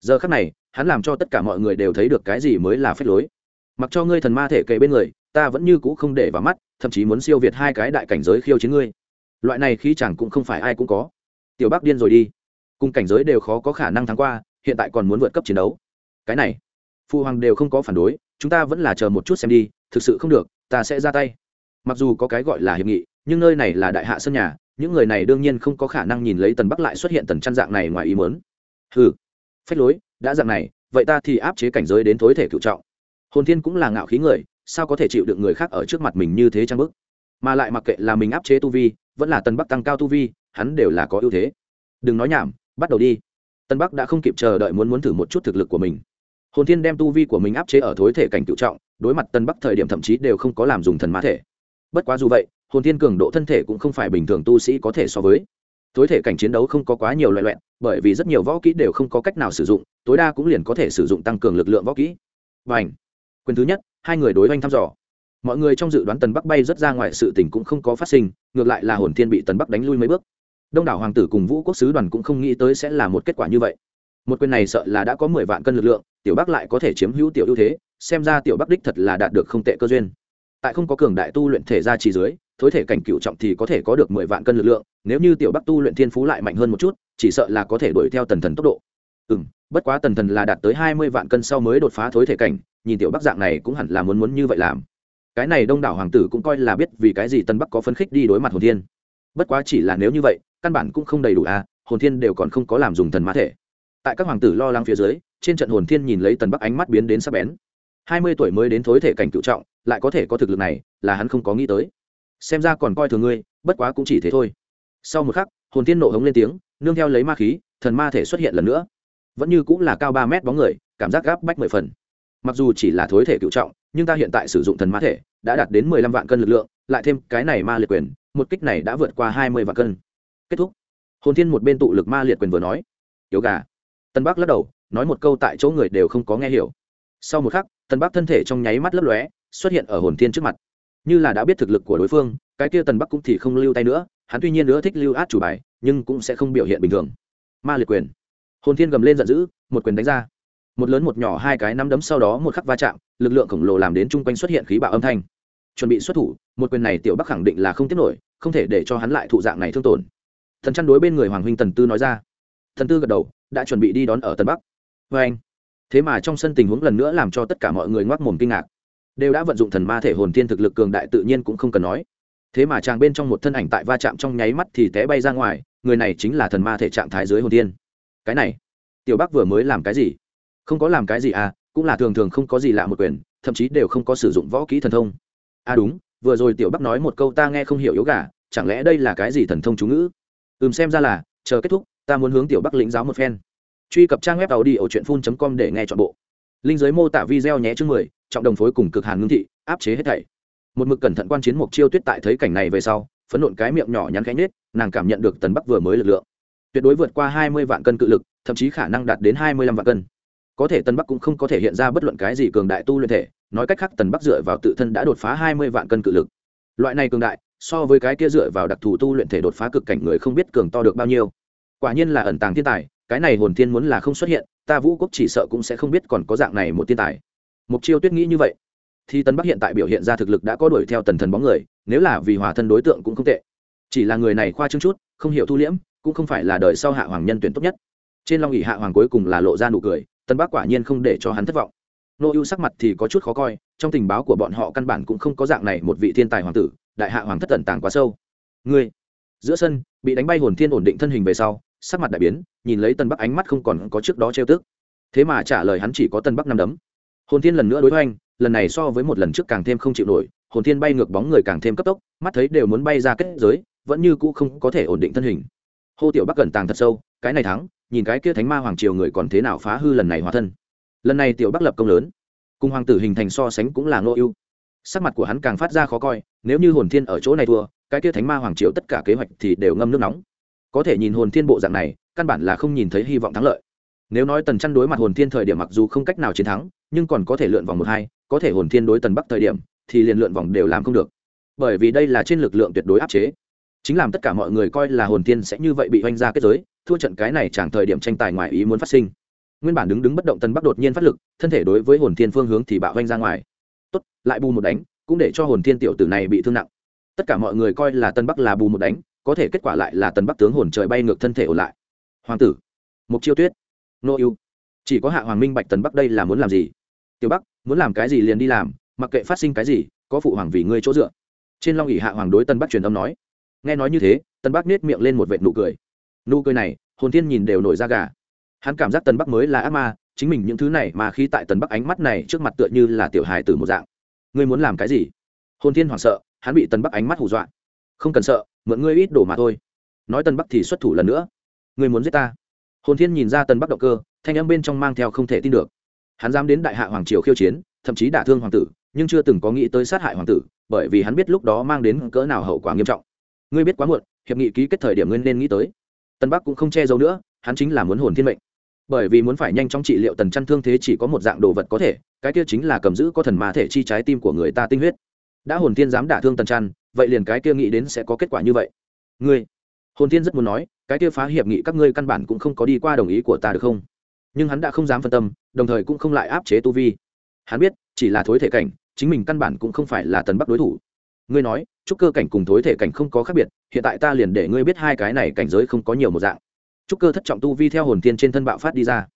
Giờ khắc này, hắn làm cho tất cả mọi người đều thấy được cái gì mới là phép lối. Mặc cho ngươi thần ma thể kề bên người, ta vẫn như cũ không để vào mắt, thậm chí muốn siêu việt hai cái đại cảnh giới khiêu chiến ngươi. Loại này khí chẳng cũng không phải ai cũng có. Tiểu bắc điên rồi đi. Cùng cảnh giới đều khó có khả năng thắng qua, hiện tại còn muốn vượt cấp chiến đấu. Cái này phụ hoàng đều không có phản đối, chúng ta vẫn là chờ một chút xem đi, thực sự không được, ta sẽ ra tay. Mặc dù có cái gọi là hiệp nghị, nhưng nơi này là đại hạ sân nhà những người này đương nhiên không có khả năng nhìn lấy tần bắc lại xuất hiện tần chăn dạng này ngoài ý mớn ừ phách lối, đã dạng này, vậy ta thì áp chế cảnh giới đến thối thể cựu trọng. Hồn thiên cũng là ngạo khí người, sao có thể chịu được người khác ở trước mặt mình như thế trang bức? Mà lại mặc kệ là mình áp chế tu vi, vẫn là tần bắc tăng cao tu vi, hắn đều là có ưu thế. Đừng nói nhảm, bắt đầu đi. Tân bắc đã không kịp chờ đợi muốn muốn thử một chút thực lực của mình. Hồn thiên đem tu vi của mình áp chế ở thối thể cảnh cựu trọng, đối mặt tân bắc thời điểm thậm chí đều không có làm dùng thần mã thể. Bất quá dù vậy hồn thiên cường độ thân thể cũng không phải bình thường tu sĩ có thể so với. Tối thể cảnh chiến đấu không có quá nhiều loại loẹn, bởi vì rất nhiều võ kỹ đều không có cách nào sử dụng, tối đa cũng liền có thể sử dụng tăng cường lực lượng võ kỹ. Và ảnh quyền thứ nhất, hai người đối oanh thăm dò. Mọi người trong dự đoán tần bắc bay rất ra ngoài sự tình cũng không có phát sinh, ngược lại là hồn thiên bị tần bắc đánh lui mấy bước. Đông đảo hoàng tử cùng vũ quốc sứ đoàn cũng không nghĩ tới sẽ là một kết quả như vậy. Một quyền này sợ là đã có mười vạn cân lực lượng, tiểu bắc lại có thể chiếm hữu tiểu ưu thế, xem ra tiểu bắc đích thật là đạt được không tệ cơ duyên. Tại không có cường đại tu luyện thể ra chỉ dưới thối thể cảnh cựu trọng thì có thể có được mười vạn cân lực lượng, nếu như tiểu bắc tu luyện thiên phú lại mạnh hơn một chút, chỉ sợ là có thể đuổi theo tần thần tốc độ. Ừ m bất quá tần thần là đạt tới hai mươi vạn cân sau mới đột phá thối thể cảnh, nhìn tiểu bắc dạng này cũng hẳn là muốn muốn như vậy làm. Cái này đông đảo hoàng tử cũng coi là biết vì cái gì tân bắc có phấn khích đi đối mặt hồn thiên. Bất quá chỉ là nếu như vậy, căn bản cũng không đầy đủ à hồn thiên đều còn không có làm dùng thần mã thể. Tại các hoàng tử lo lắng phía dưới, trên trận hồn thiên nhìn lấy tần bắc ánh mắt biến đến sắp bén. Hai mươi tuổi mới đến thối thể cảnh cựu trọng, lại có thể có thực lực này, là hắn không có nghĩ tới xem ra còn coi thường ngươi, bất quá cũng chỉ thế thôi. Sau một khắc, hồn thiên nộ hống lên tiếng, nương theo lấy ma khí, thần ma thể xuất hiện lần nữa. Vẫn như cũng là cao ba mét bóng người, cảm giác gáp bách mười phần. Mặc dù chỉ là thối thể cựu trọng, nhưng ta hiện tại sử dụng thần ma thể đã đạt đến mười lăm vạn cân lực lượng, lại thêm cái này ma liệt quyền, một kích này đã vượt qua hai mươi vạn cân. Kết thúc. Hồn thiên một bên tụ lực ma liệt quyền vừa nói. Yếu gà. Tân bắc lắc đầu, nói một câu tại chỗ người đều không có nghe hiểu. Sau một khắc, tân bắc thân thể trong nháy mắt lấp lóe, xuất hiện ở hồn thiên trước mặt như là đã biết thực lực của đối phương, cái kia tần bắc cũng thì không lưu tay nữa, hắn tuy nhiên nữa thích lưu át chủ bài, nhưng cũng sẽ không biểu hiện bình thường. Ma liệt quyền. Hồn thiên gầm lên giận dữ, một quyền đánh ra. Một lớn một nhỏ hai cái nắm đấm sau đó một khắc va chạm, lực lượng khổng lồ làm đến chung quanh xuất hiện khí bạo âm thanh. Chuẩn bị xuất thủ, một quyền này tiểu bắc khẳng định là không tiếp nổi, không thể để cho hắn lại thụ dạng này thương tổn. Thần chăn đối bên người hoàng huynh tần tư nói ra. Thần tư gật đầu, đã chuẩn bị đi đón ở Tần bắc. Vê anh thế mà trong sân tình huống lần nữa làm cho tất cả mọi người ngoác mồm kinh ngạc đều đã vận dụng thần ma thể hồn tiên thực lực cường đại tự nhiên cũng không cần nói. Thế mà chàng bên trong một thân ảnh tại va chạm trong nháy mắt thì té bay ra ngoài, người này chính là thần ma thể trạng thái dưới hồn tiên cái này, tiểu bắc vừa mới làm cái gì? Không có làm cái gì à cũng là thường thường không có gì lạ một quyền, thậm chí đều không có sử dụng võ kỹ thần thông. À đúng, vừa rồi tiểu bắc nói một câu ta nghe không hiểu yếu gà, chẳng lẽ đây là cái gì thần thông chú ngữ? Ừm, xem ra là, chờ kết thúc, ta muốn hướng tiểu bắc lĩnh giáo một phen. Truy cập trang web tàu đi ở truyện phun com để nghe t h ọ n bộ linh giới mô tả video nhé chương mười, trọng đồng phối cùng cực hàn ngưng thị, áp chế hết thảy. Một mực cẩn thận quan chiến mục chiêu tuyết tại thấy cảnh này về sau, phấn nộn cái miệng nhỏ nhắn cánh nết nàng cảm nhận được tần bắc vừa mới lực lượng. Tuyệt đối vượt qua hai mươi vạn cân cự lực, thậm chí khả năng đạt đến hai mươi lăm vạn cân. Có thể tần bắc cũng không có thể hiện ra bất luận cái gì cường đại tu luyện thể, nói cách khác tần bắc dựa vào tự thân đã đột phá hai mươi vạn cân cự lực. Loại này cường đại, so với cái kia dựa vào đặc thù tu luyện thể đột phá cực cảnh người không biết cường to được bao nhiêu. Quả nhiên là ẩn tàng thiên tài cái này hồn thiên muốn là không xuất hiện, ta vũ quốc chỉ sợ cũng sẽ không biết còn có dạng này một thiên tài. Mục chiêu tuyết nghĩ như vậy. Thì tấn bắc hiện tại biểu hiện ra thực lực đã có đuổi theo tần thần bóng người, nếu là vì hòa thân đối tượng cũng không tệ. Chỉ là người này khoa trương chút, không hiểu thu liễm, cũng không phải là đời sau hạ hoàng nhân tuyển tốt nhất. Trên long ỉ hạ hoàng cuối cùng là lộ ra nụ cười tân bắc quả nhiên không để cho hắn thất vọng. Nô ưu sắc mặt thì có chút khó coi, trong tình báo của bọn họ căn bản cũng không có dạng này một vị thiên tài hoàng tử, đại hạ hoàng thất tần tàng quá sâu. Ngươi, giữa sân, bị đánh bay hồn thiên ổn định thân hình về sau sắc mặt đại biến, nhìn lấy tân bắc ánh mắt không còn có trước đó trêu tức. Thế mà trả lời hắn chỉ có tân bắc năm đấm. Hồn thiên lần nữa đối với anh lần này so với một lần trước càng thêm không chịu nổi, hồn thiên bay ngược bóng người càng thêm cấp tốc, mắt thấy đều muốn bay ra kết giới, vẫn như cũ không có thể ổn định thân hình. Hô tiểu bắc cẩn tàng thật sâu, cái này thắng, nhìn cái kia thánh ma hoàng triều người còn thế nào phá hư lần này hóa thân. Lần này tiểu bắc lập công lớn, cùng hoàng tử hình thành so sánh cũng là ngô ưu. Sắc mặt của hắn càng phát ra khó coi, nếu như hồn thiên ở chỗ này thua, cái kia thánh ma hoàng triều tất cả kế hoạch thì đều ngâm nước nóng có thể nhìn hồn thiên bộ dạng này, căn bản là không nhìn thấy hy vọng thắng lợi. Nếu nói tần chăn đối mặt hồn thiên thời điểm mặc dù không cách nào chiến thắng, nhưng còn có thể lượn vòng một hai, có thể hồn thiên đối tần bắc thời điểm, thì liền lượn vòng đều làm không được. Bởi vì đây là trên lực lượng tuyệt đối áp chế. Chính làm tất cả mọi người coi là hồn thiên sẽ như vậy bị oanh ra kết giới, thua trận cái này chẳng thời điểm tranh tài ngoài ý muốn phát sinh. Nguyên bản đứng đứng bất động tần bắc đột nhiên phát lực, thân thể đối với hồn thiên phương hướng thì bạo oanh ra ngoài. Tốt, lại bù một đánh, cũng để cho hồn thiên tiểu tử này bị thương nặng. Tất cả mọi người coi là tân bắc là bù một đánh có thể kết quả lại là tần bắc tướng hồn trời bay ngược thân thể ổn lại. Hoàng tử mục chiêu tuyết, nô ưu. Chỉ có hạ hoàng minh bạch tần bắc đây là muốn làm gì? Tiểu bắc, muốn làm cái gì liền đi làm, mặc kệ phát sinh cái gì, có phụ hoàng vì ngươi chỗ dựa. Trên long ỉ hạ hoàng đối tân bắc truyền âm nói. Nghe nói như thế tân bắc nết miệng lên một vệt nụ cười. Nụ cười này, hồn thiên nhìn đều nổi ra gà. Hắn cảm giác tân bắc mới là ác ma, chính mình những thứ này mà khi tại tần bắc ánh mắt này trước mặt tựa như là tiểu hài từ một dạng. Ngươi muốn làm cái gì? Hồn thiên hoảng sợ, hắn bị tần bắc ánh mắt hù dọa. Không cần sợ mượn ngươi ít đồ mà thôi. Nói tân bắc thì xuất thủ lần nữa. Ngươi muốn giết ta? Hồn thiên nhìn ra tần bắc động cơ, thanh âm bên trong mang theo không thể tin được. Hắn dám đến đại hạ hoàng triều khiêu chiến, thậm chí đả thương hoàng tử, nhưng chưa từng có nghĩ tới sát hại hoàng tử, bởi vì hắn biết lúc đó mang đến cỡ nào hậu quả nghiêm trọng. Ngươi biết quá muộn, hiệp nghị ký kết thời điểm ngươi nên nghĩ tới. Tân bắc cũng không che giấu nữa, hắn chính là muốn hồn thiên mệnh. Bởi vì muốn phải nhanh chóng trị liệu tần chăn thương thế chỉ có một dạng đồ vật có thể, cái kia chính là cầm giữ có thần ma thể chi trái tim của người ta tinh huyết. Đã hồn thiên dám đả thương tần chăn vậy liền cái kia nghĩ đến sẽ có kết quả như vậy. Ngươi, hồn thiên rất muốn nói, cái kia phá hiệp nghị các ngươi căn bản cũng không có đi qua đồng ý của ta được không? Nhưng hắn đã không dám phân tâm, đồng thời cũng không lại áp chế tu vi. Hắn biết, chỉ là thối thể cảnh, chính mình căn bản cũng không phải là tần bắc đối thủ. Ngươi nói, trúc cơ cảnh cùng thối thể cảnh không có khác biệt, hiện tại ta liền để ngươi biết hai cái này cảnh giới không có nhiều một dạng. Trúc cơ thất trọng tu vi theo hồn thiên trên thân bạo phát đi ra.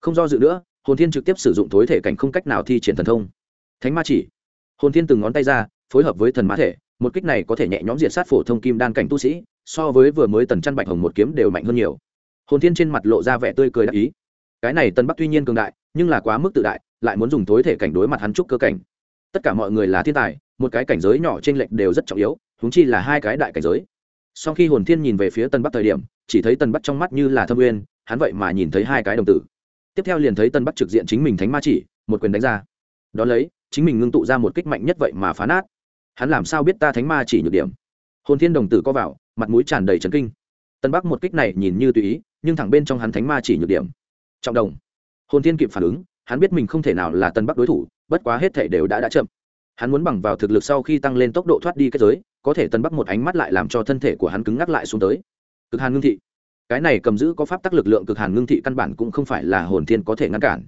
Không do dự nữa, hồn thiên trực tiếp sử dụng thối thể cảnh không cách nào thi triển thần thông. Thánh ma chỉ. Hồn thiên từng ngón tay ra, phối hợp với thần mã thể một kích này có thể nhẹ nhõm diệt sát phổ thông kim đan cảnh tu sĩ, so với vừa mới tần chăn bạch hồng một kiếm đều mạnh hơn nhiều. Hồn thiên trên mặt lộ ra vẻ tươi cười đắc ý. Cái này tân bắc tuy nhiên cường đại, nhưng là quá mức tự đại, lại muốn dùng thối thể cảnh đối mặt hắn trúc cơ cảnh. Tất cả mọi người là thiên tài, một cái cảnh giới nhỏ trên lệch đều rất trọng yếu húng chi là hai cái đại cảnh giới. Sau khi hồn thiên nhìn về phía tân bắc thời điểm, chỉ thấy tân bắc trong mắt như là thâm uyên, hắn vậy mà nhìn thấy hai cái đồng tử. Tiếp theo liền thấy tân bắc trực diện chính mình thánh ma chỉ, một quyền đánh ra. Đón lấy, chính mình ngưng tụ ra một kích mạnh nhất vậy mà phá nát hắn làm sao biết ta thánh ma chỉ nhược điểm? Hồn thiên đồng tử có vào, mặt mũi tràn đầy trấn kinh. Tân bắc một kích này nhìn như tùy ý, nhưng thẳng bên trong hắn thánh ma chỉ nhược điểm. Trọng đồng. Hồn thiên kịp phản ứng, hắn biết mình không thể nào là tân bắc đối thủ, bất quá hết thể đều đã đã chậm. Hắn muốn bằng vào thực lực sau khi tăng lên tốc độ thoát đi kết giới, có thể tân bắc một ánh mắt lại làm cho thân thể của hắn cứng ngắc lại xuống tới. Cực hàn ngưng thị. Cái này cầm giữ có pháp tắc lực lượng cực hàn ngưng thị căn bản cũng không phải là hồn thiên có thể ngăn cản.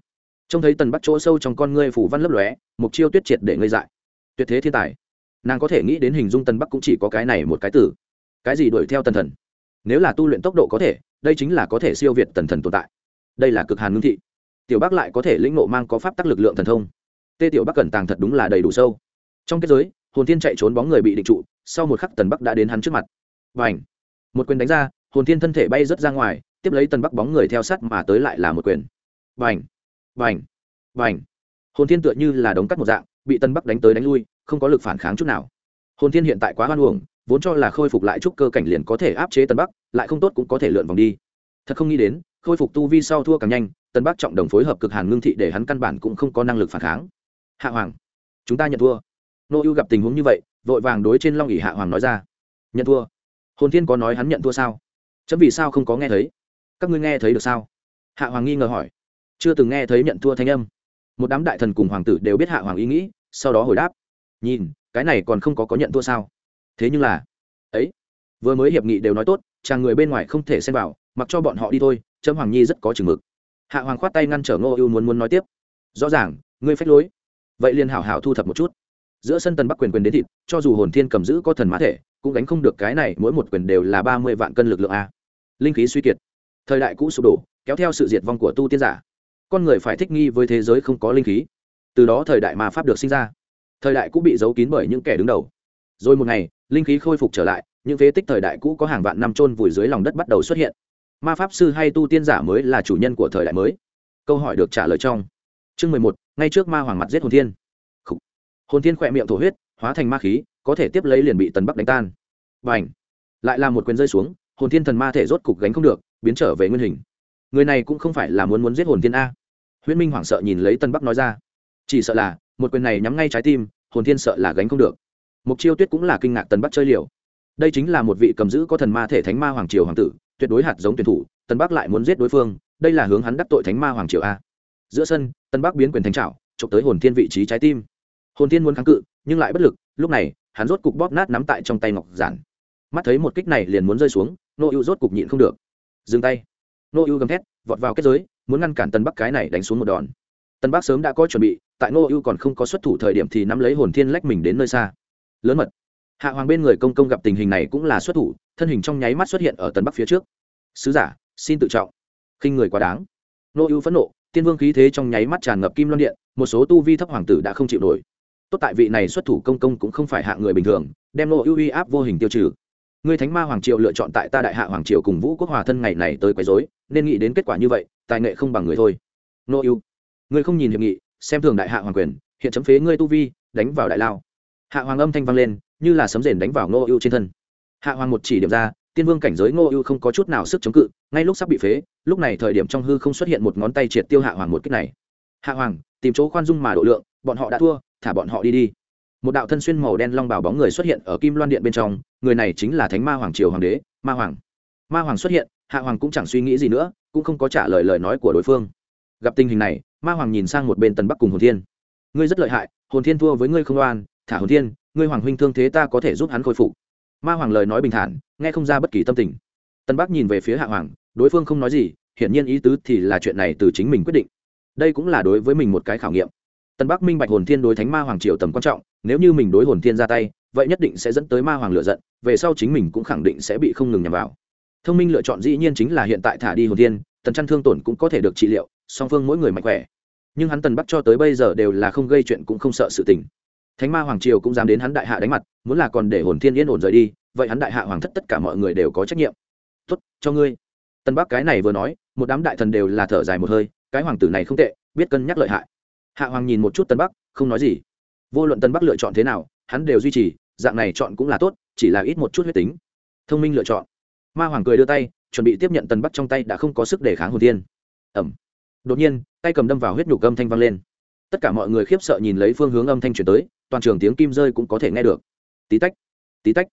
Trông thấy tần bắc chỗ sâu trong con ngươi phủ văn lấp lóe mục chiêu tuyết triệt để ngây dại. Tuyệt thế thiên tài nàng có thể nghĩ đến hình dung tần bắc cũng chỉ có cái này một cái tử cái gì đuổi theo tần thần? Nếu là tu luyện tốc độ có thể, đây chính là có thể siêu việt tần thần tồn tại. Đây là cực hàn ngưng thị. Tiểu bắc lại có thể lĩnh nộ mang có pháp tắc lực lượng thần thông. Tê tiểu bắc cẩn tàng thật đúng là đầy đủ sâu. Trong kết giới, hồn thiên chạy trốn bóng người bị định trụ, sau một khắc tần bắc đã đến hắn trước mặt. Và ảnh một quyền đánh ra, hồn thiên thân thể bay rớt ra ngoài, tiếp lấy tần bắc bóng người theo sát mà tới lại là một quyền. Và ảnh và ảnh và ảnh hồn thiên tựa như là đống cắt một dạng, bị tần bắc đánh tới đánh lui, không có lực phản kháng chút nào. Hồn thiên hiện tại quá hoan uổng, vốn cho là khôi phục lại chút cơ cảnh liền có thể áp chế tần bắc, lại không tốt cũng có thể lượn vòng đi. Thật không nghĩ đến, khôi phục tu vi sau thua càng nhanh, tân bắc trọng đồng phối hợp cực hàn ngưng thị để hắn căn bản cũng không có năng lực phản kháng. Hạ hoàng, chúng ta nhận thua. Nô ưu gặp tình huống như vậy, vội vàng đối trên long ỉ hạ hoàng nói ra. Nhận thua. Hồn thiên có nói hắn nhận thua sao? Chấm vì sao không có nghe thấy? Các ngươi nghe thấy được sao? Hạ hoàng nghi ngờ hỏi. Chưa từng nghe thấy nhận thua thanh âm một đám đại thần cùng hoàng tử đều biết hạ hoàng ý nghĩ, sau đó hồi đáp. Nhìn, cái này còn không có có nhận thua sao? Thế nhưng là, ấy, vừa mới hiệp nghị đều nói tốt, chàng người bên ngoài không thể xem vào, mặc cho bọn họ đi thôi, trâm hoàng nhi rất có chừng mực. Hạ hoàng khoát tay ngăn trở ngô ưu muốn muốn nói tiếp. Rõ ràng, ngươi phách lối. Vậy liền hảo hảo thu thập một chút. Giữa sân tần bắc quyền quyền đến thịt, cho dù hồn thiên cầm giữ có thần mã thể, cũng đánh không được cái này, mỗi một quyền đều là ba mươi vạn cân lực lượng a. Linh khí suy kiệt. Thời đại cũ sụp đổ, kéo theo sự diệt vong của tu tiên giả con người phải thích nghi với thế giới không có linh khí. Từ đó thời đại ma pháp được sinh ra. Thời đại cũ bị giấu kín bởi những kẻ đứng đầu. Rồi một ngày, linh khí khôi phục trở lại, những phế tích thời đại cũ có hàng vạn năm trôn vùi dưới lòng đất bắt đầu xuất hiện. Ma pháp sư hay tu tiên giả mới là chủ nhân của thời đại mới. Câu hỏi được trả lời trong chương mười một, ngay trước ma hoàng mặt giết hồn thiên. Khủ. hồn thiên khỏe miệng thổ huyết, hóa thành ma khí, có thể tiếp lấy liền bị tần bắc đánh tan. Và ảnh lại là một quyền rơi xuống, hồn thiên thần ma thể rốt cục gánh không được, biến trở về nguyên hình. Người này cũng không phải là muốn muốn giết hồn thiên a huyễn minh hoảng sợ nhìn lấy tân bắc nói ra. Chỉ sợ là, một quyền này nhắm ngay trái tim, hồn thiên sợ là gánh không được. Mục chiêu tuyết cũng là kinh ngạc Tân bắc chơi liều. Đây chính là một vị cầm giữ có thần ma thể thánh ma hoàng triều hoàng tử, tuyệt đối hạt giống tuyển thủ, tân bắc lại muốn giết đối phương, đây là hướng hắn đắc tội thánh ma hoàng triều a. Giữa sân, tân bắc biến quyền thành trảo, chụp tới hồn thiên vị trí trái tim. Hồn thiên muốn kháng cự, nhưng lại bất lực, lúc này, hắn rốt cục bóp nát nắm tại trong tay ngọc giản. Mắt thấy một kích này liền muốn rơi xuống, nô ưu rốt cục nhịn không được. Dừng tay. Nô ưu gầm thét, vọt vào kết giới muốn ngăn cản tân bắc cái này đánh xuống một đòn. Tân bắc sớm đã có chuẩn bị, tại nô ưu còn không có xuất thủ thời điểm thì nắm lấy hồn thiên lách mình đến nơi xa. Lớn mật. Hạ hoàng bên người công công gặp tình hình này cũng là xuất thủ, thân hình trong nháy mắt xuất hiện ở tần bắc phía trước. Sứ giả, xin tự trọng. Khinh người quá đáng. Nô ưu phẫn nộ, tiên vương khí thế trong nháy mắt tràn ngập kim loan điện, một số tu vi thấp hoàng tử đã không chịu nổi. Tốt tại vị này xuất thủ công công cũng không phải hạ người bình thường, đem nô ưu uy áp vô hình tiêu trừ. Ngươi thánh ma hoàng triều lựa chọn tại ta đại hạ hoàng triều cùng vũ quốc hòa thân ngày này tới quấy dối nên nghĩ đến kết quả như vậy, tài nghệ không bằng người thôi. Nô ưu, ngươi không nhìn hiệp nghị, xem thường đại hạ hoàng quyền, hiện chấm phế ngươi tu vi, đánh vào đại lao. Hạ hoàng âm thanh vang lên, như là sấm rền đánh vào nô ưu trên thân. Hạ hoàng một chỉ điểm ra, tiên vương cảnh giới ngô ưu không có chút nào sức chống cự, ngay lúc sắp bị phế, lúc này thời điểm trong hư không xuất hiện một ngón tay triệt tiêu hạ hoàng một cách này. Hạ hoàng, tìm chỗ khoan dung mà độ lượng, bọn họ đã thua, thả bọn họ đi đi một đạo thân xuyên màu đen long bào bóng người xuất hiện ở kim loan điện bên trong, người này chính là thánh ma hoàng triều hoàng đế, ma hoàng. Ma hoàng xuất hiện, hạ hoàng cũng chẳng suy nghĩ gì nữa, cũng không có trả lời lời nói của đối phương. Gặp tình hình này, ma hoàng nhìn sang một bên tần bắc cùng hồn thiên. Ngươi rất lợi hại, hồn thiên thua với ngươi không oan, thả hồn thiên, ngươi hoàng huynh thương thế ta có thể giúp hắn khôi phục. Ma hoàng lời nói bình thản, nghe không ra bất kỳ tâm tình. Tân bắc nhìn về phía hạ hoàng, đối phương không nói gì, hiển nhiên ý tứ thì là chuyện này từ chính mình quyết định. Đây cũng là đối với mình một cái khảo nghiệm tân bắc minh bạch hồn thiên đối thánh ma hoàng triều tầm quan trọng, nếu như mình đối hồn thiên ra tay, vậy nhất định sẽ dẫn tới ma hoàng lựa giận, về sau chính mình cũng khẳng định sẽ bị không ngừng nhằm vào. Thông minh lựa chọn dĩ nhiên chính là hiện tại thả đi hồn thiên, tần chăn thương tổn cũng có thể được trị liệu, song phương mỗi người mạnh khỏe. Nhưng hắn tần bắc cho tới bây giờ đều là không gây chuyện cũng không sợ sự tình. Thánh ma hoàng triều cũng dám đến hắn đại hạ đánh mặt, muốn là còn để hồn thiên yên ổn rời đi, vậy hắn đại hạ hoàng thất tất cả mọi người đều có trách nhiệm. Tốt, cho ngươi. Tân bắc cái này vừa nói, một đám đại thần đều là thở dài một hơi, cái hoàng tử này không tệ, biết cân nhắc lợi hại hạ hoàng nhìn một chút tân bắc, không nói gì. Vô luận tân bắc lựa chọn thế nào, hắn đều duy trì, dạng này chọn cũng là tốt, chỉ là ít một chút huyết tính. Thông minh lựa chọn. Ma hoàng cười đưa tay, chuẩn bị tiếp nhận tân bắc trong tay đã không có sức để kháng hồn thiên. Ẩm đột nhiên, tay cầm đâm vào huyết nhục âm thanh vang lên. Tất cả mọi người khiếp sợ nhìn lấy phương hướng âm thanh chuyển tới, toàn trường tiếng kim rơi cũng có thể nghe được. Tí tách tí tách.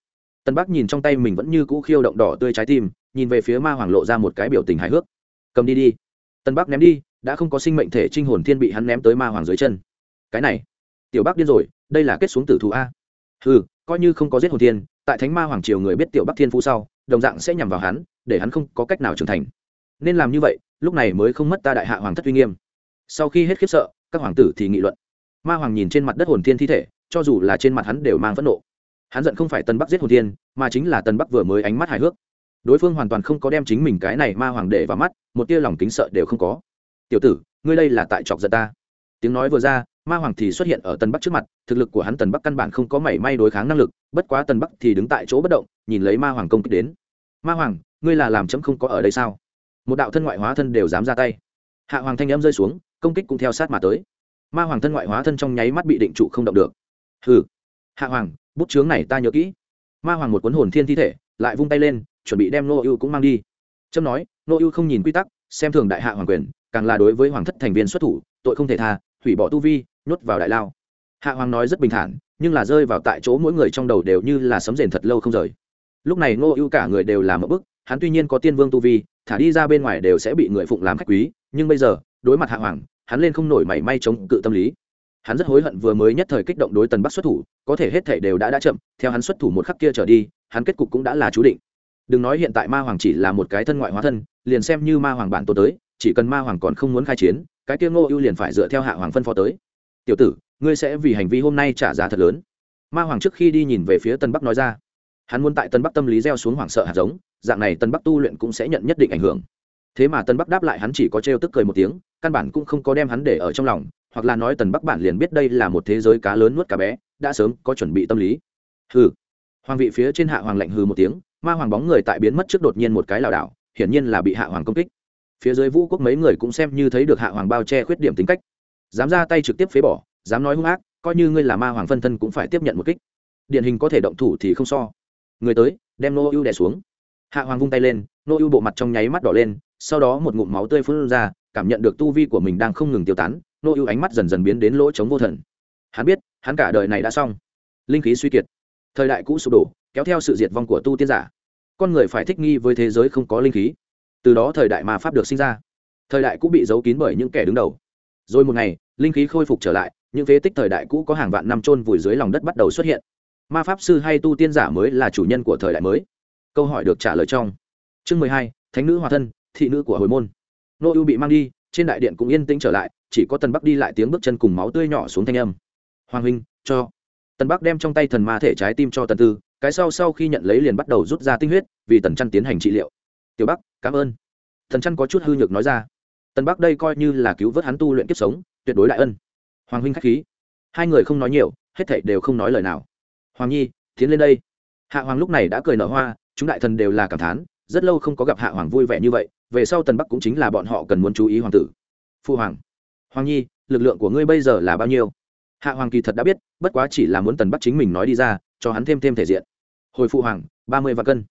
Tân bắc nhìn trong tay mình vẫn như cũ khiêu động đỏ tươi trái tim, nhìn về phía ma hoàng lộ ra một cái biểu tình hài hước. Cầm đi đi. Tân bắc ném đi đã không có sinh mệnh thể trinh hồn thiên bị hắn ném tới ma hoàng dưới chân. Cái này, tiểu bắc điên rồi, đây là kết xuống tử thù a. Ừ coi như không có giết hồn thiên, tại thánh ma hoàng triều người biết tiểu bắc thiên phú sau, đồng dạng sẽ nhằm vào hắn, để hắn không có cách nào trưởng thành. Nên làm như vậy, lúc này mới không mất ta đại hạ hoàng thất uy nghiêm. Sau khi hết khiếp sợ, các hoàng tử thì nghị luận. Ma hoàng nhìn trên mặt đất hồn thiên thi thể, cho dù là trên mặt hắn đều mang phẫn nộ. Hắn giận không phải tân bắc giết hồn thiên, mà chính là tân bắc vừa mới ánh mắt hài hước. Đối phương hoàn toàn không có đem chính mình cái này ma hoàng để vào mắt, một tia lòng kính sợ đều không có tiểu tử, ngươi đây là tại chọc giận ta. Tiếng nói vừa ra, ma hoàng thì xuất hiện ở tân bắc trước mặt, thực lực của hắn tần bắc căn bản không có mảy may đối kháng năng lực, bất quá tần bắc thì đứng tại chỗ bất động, nhìn lấy ma hoàng công kích đến. Ma hoàng, ngươi là làm chấm không có ở đây sao? Một đạo thân ngoại hóa thân đều dám ra tay. Hạ hoàng thanh em rơi xuống, công kích cũng theo sát mà tới. Ma hoàng thân ngoại hóa thân trong nháy mắt bị định trụ không động được. Hừ, hạ hoàng, bút chướng này ta nhớ kỹ. Ma hoàng một cuốn hồn thiên thi thể, lại vung tay lên, chuẩn bị đem nô ưu cũng mang đi. Trâm nói, nô ưu không nhìn quy tắc xem thường đại hạ hoàng quyền, càng là đối với hoàng thất thành viên xuất thủ, tội không thể tha, hủy bỏ tu vi, nhốt vào đại lao. Hạ hoàng nói rất bình thản, nhưng là rơi vào tại chỗ mỗi người trong đầu đều như là sấm rền thật lâu không rời. Lúc này ngô ưu cả người đều làm một bức, hắn tuy nhiên có tiên vương tu vi, thả đi ra bên ngoài đều sẽ bị người phụng làm khách quý, nhưng bây giờ, đối mặt hạ hoàng, hắn lên không nổi mảy may chống cự tâm lý. Hắn rất hối hận vừa mới nhất thời kích động đối tần bắc xuất thủ, có thể hết thể đều đã đã chậm, theo hắn xuất thủ một khắc kia trở đi, hắn kết cục cũng đã là chú định đừng nói hiện tại ma hoàng chỉ là một cái thân ngoại hóa thân, liền xem như ma hoàng bản tổ tới, chỉ cần ma hoàng còn không muốn khai chiến, cái kia ngô ưu liền phải dựa theo hạ hoàng phân phó tới. Tiểu tử, ngươi sẽ vì hành vi hôm nay trả giá thật lớn. Ma hoàng trước khi đi nhìn về phía tân bắc nói ra. Hắn muốn tại tân bắc tâm lý gieo xuống hoảng sợ hạt giống, dạng này tân bắc tu luyện cũng sẽ nhận nhất định ảnh hưởng. Thế mà tân bắc đáp lại hắn chỉ có trêu tức cười một tiếng, căn bản cũng không có đem hắn để ở trong lòng, hoặc là nói tần bắc bản liền biết đây là một thế giới cá lớn nuốt cá bé, đã sớm có chuẩn bị tâm lý. Hừ. Hoàng vị phía trên hạ hoàng lạnh hừ một tiếng ma hoàng bóng người tại biến mất trước đột nhiên một cái lảo đảo, hiển nhiên là bị hạ hoàng công kích. Phía dưới vũ quốc mấy người cũng xem như thấy được hạ hoàng bao che khuyết điểm tính cách. Dám ra tay trực tiếp phế bỏ, dám nói hung ác, coi như ngươi là ma hoàng phân thân cũng phải tiếp nhận một kích. Điển hình có thể động thủ thì không so. Người tới, đem nô ưu đè xuống. Hạ hoàng vung tay lên, nô ưu bộ mặt trong nháy mắt đỏ lên, sau đó một ngụm máu tươi phun ra, cảm nhận được tu vi của mình đang không ngừng tiêu tán, nô ưu ánh mắt dần dần biến đến lỗ chống vô thần. Hắn biết, hắn cả đời này đã xong. Linh khí suy kiệt. Thời đại cũ sụp đổ kéo theo sự diệt vong của tu tiên giả. Con người phải thích nghi với thế giới không có linh khí. Từ đó thời đại ma pháp được sinh ra. Thời đại cũ bị giấu kín bởi những kẻ đứng đầu. Rồi một ngày, linh khí khôi phục trở lại, những phế tích thời đại cũ có hàng vạn năm trôn vùi dưới lòng đất bắt đầu xuất hiện. Ma pháp sư hay tu tiên giả mới là chủ nhân của thời đại mới. Câu hỏi được trả lời trong chương mười hai, thánh nữ hòa thân, thị nữ của hồi môn. Nô ưu bị mang đi, trên đại điện cũng yên tĩnh trở lại, chỉ có tần bắc đi lại tiếng bước chân cùng máu tươi nhỏ xuống thanh âm. Hoàng huynh, cho. Tần bắc đem trong tay thần ma thể trái tim cho tần tư cái sau sau khi nhận lấy liền bắt đầu rút ra tinh huyết, vì tần chăn tiến hành trị liệu. Tiểu bắc, cảm ơn. Thần chăn có chút hư nhược nói ra. Tần bắc đây coi như là cứu vớt hắn tu luyện kiếp sống, tuyệt đối đại ân. Hoàng huynh k h á c h khí. Hai người không nói nhiều, hết thảy đều không nói lời nào. Hoàng nhi, tiến lên đây. Hạ hoàng lúc này đã cười nở hoa, chúng đại thần đều là cảm thán, rất lâu không có gặp hạ hoàng vui vẻ như vậy, về sau tần bắc cũng chính là bọn họ cần muốn chú ý hoàng tử. Phu hoàng hoàng nhi, lực lượng của ngươi bây giờ là bao nhiêu? Hạ hoàng kỳ thật đã biết, bất quá chỉ là muốn tần bắc chính mình nói đi ra cho hắn thêm thêm thể diện. Hồi phụ hoàng, ba mươi vạn cân.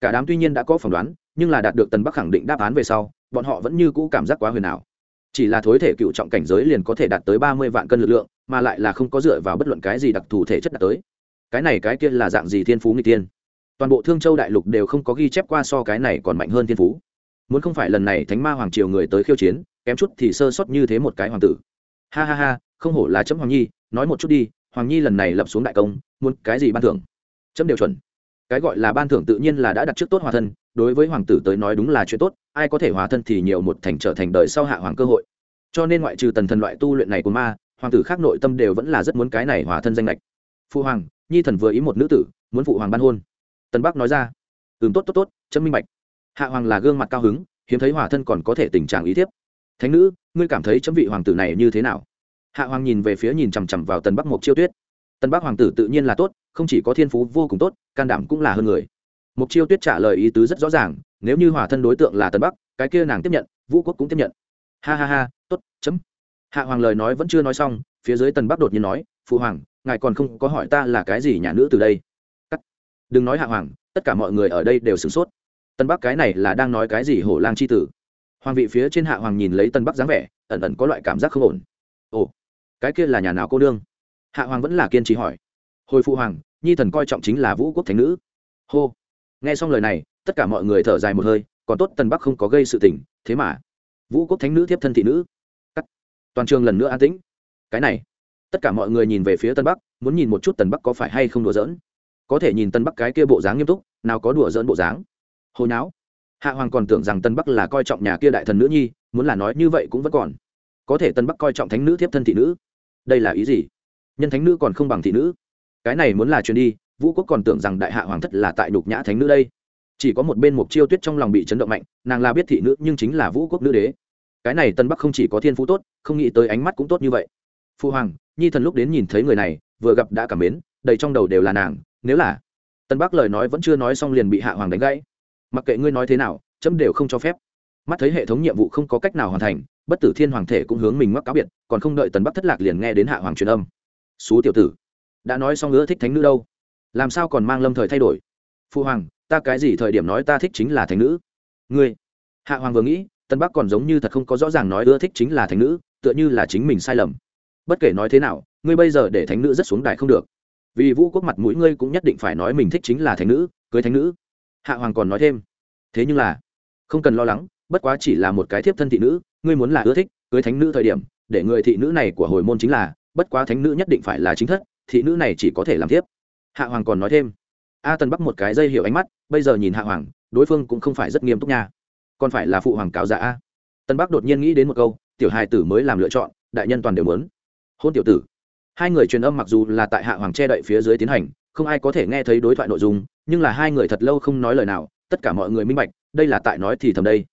Cả đám tuy nhiên đã có phỏng đoán, nhưng là đạt được tần bắc khẳng định đáp án về sau, bọn họ vẫn như cũ cảm giác quá huyền ảo. Chỉ là thối thể cựu trọng cảnh giới liền có thể đạt tới ba mươi vạn cân lực lượng, mà lại là không có dựa vào bất luận cái gì đặc thù thể chất đạt tới. Cái này cái kia là dạng gì thiên phú người tiên toàn bộ thương châu đại lục đều không có ghi chép qua so cái này còn mạnh hơn thiên phú. Muốn không phải lần này thánh ma hoàng triều người tới khiêu chiến, kém chút thì sơ sót như thế một cái hoàng tử. Ha ha ha, không hổ là chấm hoàng nhi, nói một chút đi hoàng nhi lần này lập xuống đại công, muốn cái gì ban thưởng? Chấm đều chuẩn. Cái gọi là ban thưởng tự nhiên là đã đặt trước tốt hòa thân, đối với hoàng tử tới nói đúng là chuyện tốt, ai có thể hòa thân thì nhiều một thành trở thành đời sau hạ hoàng cơ hội. Cho nên ngoại trừ tần thần loại tu luyện này của ma, hoàng tử khác nội tâm đều vẫn là rất muốn cái này hòa thân danh lệch phụ hoàng, nhi thần vừa ý một nữ tử, muốn phụ hoàng ban hôn. Tần bắc nói ra. Ừm, tốt tốt tốt, chấm minh bạch. Hạ hoàng là gương mặt cao hứng, hiếm thấy hòa thân còn có thể tình trạng ý thiếp. Thánh nữ, ngươi cảm thấy chấm vị hoàng tử này như thế nào? Hạ hoàng nhìn về phía nhìn chằm chằm vào tần bắc mộc chiêu tuyết. Tần bắc hoàng tử tự nhiên là tốt, không chỉ có thiên phú vô cùng tốt, can đảm cũng là hơn người. Mộc chiêu tuyết trả lời ý tứ rất rõ ràng, nếu như hòa thân đối tượng là tần bắc, cái kia nàng tiếp nhận, vũ quốc cũng tiếp nhận. Ha ha ha, tốt, chấm. Hạ hoàng lời nói vẫn chưa nói xong, phía dưới tần bắc đột nhiên nói, phụ hoàng, ngài còn không có hỏi ta là cái gì nhà nữ từ đây? Cắt. Đừng nói hạ hoàng, tất cả mọi người ở đây đều sửng sốt. Tân bắc cái này là đang nói cái gì hổ lang c h i tử? Hoàng vị phía trên hạ hoàng nhìn lấy tân bắc dáng vẻ, ẩn ẩn có loại cảm giác không ổn cái kia là nhà nào cô đương hạ hoàng vẫn là kiên trì hỏi. Hồi phụ hoàng, nhi thần coi trọng chính là vũ quốc thánh nữ. Hô. Nghe xong lời này, tất cả mọi người thở dài một hơi, còn tốt tần bắc không có gây sự tình, thế mà. Vũ quốc thánh nữ tiếp thân thị nữ. Cắt. Toàn trường lần nữa an tĩnh. Cái này. Tất cả mọi người nhìn về phía tân bắc, muốn nhìn một chút tần bắc có phải hay không đùa giỡn. Có thể nhìn tân bắc cái kia bộ dáng nghiêm túc, nào có đùa giỡn bộ dáng. Hồi não hạ hoàng còn tưởng rằng tân bắc là coi trọng nhà kia đại thần nữ nhi, muốn là nói như vậy cũng vẫn còn. Có thể tân bắc coi trọng thánh nữ tiếp thân thị nữ đây là ý gì? Nhân thánh nữ còn không bằng thị nữ. Cái này muốn là truyền đi, vũ quốc còn tưởng rằng đại hạ hoàng thất là tại nhục nhã thánh nữ đây. Chỉ có một bên mục chiêu tuyết trong lòng bị chấn động mạnh, nàng là biết thị nữ nhưng chính là vũ quốc nữ đế. Cái này tân bắc không chỉ có thiên phú tốt, không nghĩ tới ánh mắt cũng tốt như vậy. Phu hoàng, nhi thần lúc đến nhìn thấy người này, vừa gặp đã cảm mến, đầy trong đầu đều là nàng, nếu là tân bắc lời nói vẫn chưa nói xong liền bị hạ hoàng đánh gãy. Mặc kệ ngươi nói thế nào, chấm đều không cho phép. Mắt thấy hệ thống nhiệm vụ không có cách nào hoàn thành bất tử thiên hoàng thể cũng hướng mình mắc cáo biệt, còn không đợi tần bắc thất lạc liền nghe đến hạ hoàng truyền âm. Xú tiểu tử, đã nói xong nữa thích thánh nữ đâu? Làm sao còn mang lâm thời thay đổi? Phu hoàng, ta cái gì thời điểm nói ta thích chính là thánh nữ? Ngươi, hạ hoàng vừa nghĩ tân bắc còn giống như thật không có rõ ràng nói ưa thích chính là thánh nữ, tựa như là chính mình sai lầm. Bất kể nói thế nào, ngươi bây giờ để thánh nữ rất xuống đài không được. Vì vũ quốc mặt mũi ngươi cũng nhất định phải nói mình thích chính là thánh nữ, cưới thánh nữ. Hạ hoàng còn nói thêm, thế nhưng là, không cần lo lắng, bất quá chỉ là một cái thiếp thân thị nữ ngươi muốn là ưa thích cưới thánh nữ thời điểm, để người thị nữ này của hồi môn chính là, bất quá thánh nữ nhất định phải là chính thất, thị nữ này chỉ có thể làm tiếp. hạ hoàng còn nói thêm, a tần bắc một cái dây hiểu ánh mắt, bây giờ nhìn hạ hoàng, đối phương cũng không phải rất nghiêm túc nha. Còn phải là phụ hoàng cáo giả a. Tân bắc đột nhiên nghĩ đến một câu, tiểu hài tử mới làm lựa chọn, đại nhân toàn đều muốn. Hôn tiểu tử. Hai người truyền âm mặc dù là tại hạ hoàng che đậy phía dưới tiến hành, không ai có thể nghe thấy đối thoại nội dung, nhưng là hai người thật lâu không nói lời nào, tất cả mọi người minh bạch, đây là tại nói thì thầm đây.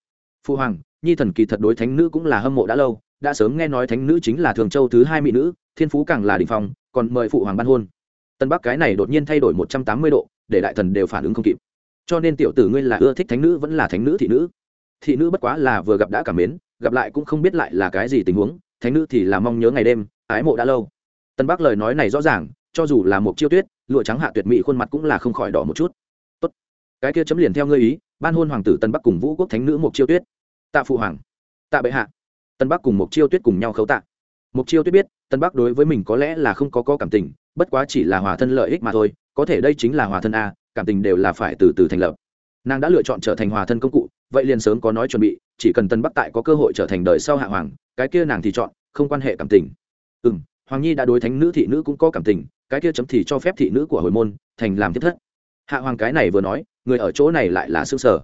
Phụ hoàng nhi thần kỳ thật đối thánh nữ cũng là hâm mộ đã lâu, đã sớm nghe nói thánh nữ chính là thường châu thứ hai mỹ nữ, thiên phú càng là đình phong, còn mời phụ hoàng ban hôn. Tân bắc cái này đột nhiên thay đổi một trăm tám mươi độ, để đại thần đều phản ứng không kịp. Cho nên tiểu tử ngươi là ưa thích thánh nữ vẫn là thánh nữ thị nữ. Thị nữ bất quá là vừa gặp đã cảm mến, gặp lại cũng không biết lại là cái gì tình huống, thánh nữ thì là mong nhớ ngày đêm, ái mộ đã lâu. Tân bắc lời nói này rõ ràng, cho dù là một chiêu tuyết, lụa trắng hạ tuyệt mỹ khuôn mặt cũng là không khỏi đỏ một chút. Tốt. cái kia chấm liền theo ngươi ý, ban hôn hoàng tử tân bắc cùng vũ quốc thánh nữ một chiêu tuyết tạ phụ hoàng. Tạ bệ hạ. Tân bắc cùng mục chiêu tuyết cùng nhau khấu tạ. Mục chiêu tuyết biết, tân bắc đối với mình có lẽ là không có có cảm tình, bất quá chỉ là hòa thân lợi ích mà thôi, có thể đây chính là hòa thân a, cảm tình đều là phải từ từ thành lập. Nàng đã lựa chọn trở thành hòa thân công cụ, vậy liền sớm có nói chuẩn bị, chỉ cần tân bắc tại có cơ hội trở thành đời sau hạ hoàng, cái kia nàng thì chọn, không quan hệ cảm tình. Ừ m hoàng nhi đã đối thánh nữ thị nữ cũng có cảm tình, cái kia chấm thì cho phép thị nữ của hồi môn thành làm tiếp thất. Hạ hoàng cái này vừa nói, người ở chỗ này lại là s ư ơ sở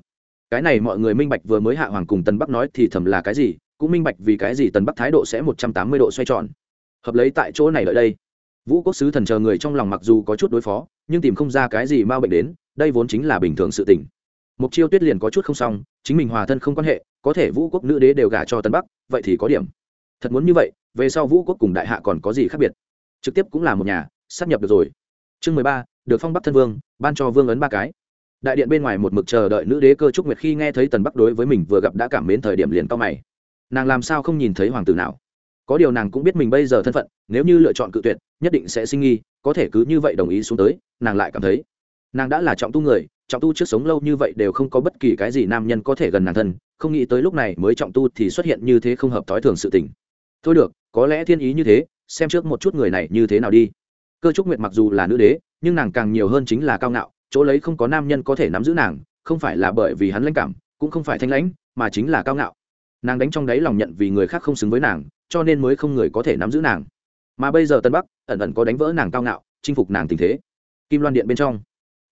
cái này mọi người minh bạch vừa mới hạ hoàng cùng tần bắc nói thì thầm là cái gì, cũng minh bạch vì cái gì tần bắc thái độ sẽ một trăm tám mươi độ xoay tròn. Hợp lấy tại chỗ này lợi đây, vũ quốc sứ thần chờ người trong lòng mặc dù có chút đối phó, nhưng tìm không ra cái gì m a bệnh đến, đây vốn chính là bình thường sự tình. Mục chiêu tuyết liền có chút không xong, chính mình hòa thân không quan hệ, có thể vũ quốc nữ đế đều gả cho tân bắc, vậy thì có điểm. Thật muốn như vậy, về sau vũ quốc cùng đại hạ còn có gì khác biệt? Trực tiếp cũng là một nhà, sắp nhập được rồi. Chương mười ba, được phong bắc thân vương, ban cho vương ấn ba cái đại điện bên ngoài một mực chờ đợi nữ đế cơ trúc nguyệt khi nghe thấy tần bắc đối với mình vừa gặp đã cảm mến thời điểm liền cao mày. Nàng làm sao không nhìn thấy hoàng tử nào? Có điều nàng cũng biết mình bây giờ thân phận, nếu như lựa chọn cự tuyệt, nhất định sẽ sinh nghi, có thể cứ như vậy đồng ý xuống tới, nàng lại cảm thấy. Nàng đã là trọng tu người, trọng tu trước sống lâu như vậy đều không có bất kỳ cái gì nam nhân có thể gần nàng thân, không nghĩ tới lúc này mới trọng tu thì xuất hiện như thế không hợp thói thường sự tình. Thôi được, có lẽ thiên ý như thế, xem trước một chút người này như thế nào đi. Cơ trúc nguyệt mặc dù là nữ đế, nhưng nàng càng nhiều hơn chính là cao ngạo chỗ lấy không có nam nhân có thể nắm giữ nàng, không phải là bởi vì hắn lãnh cảm, cũng không phải thanh lãnh, mà chính là cao ngạo. Nàng đánh trong đáy lòng nhận vì người khác không xứng với nàng, cho nên mới không người có thể nắm giữ nàng. Mà bây giờ tân bắc ẩn ẩn có đánh vỡ nàng cao ngạo, chinh phục nàng tình thế. Kim loan điện bên trong.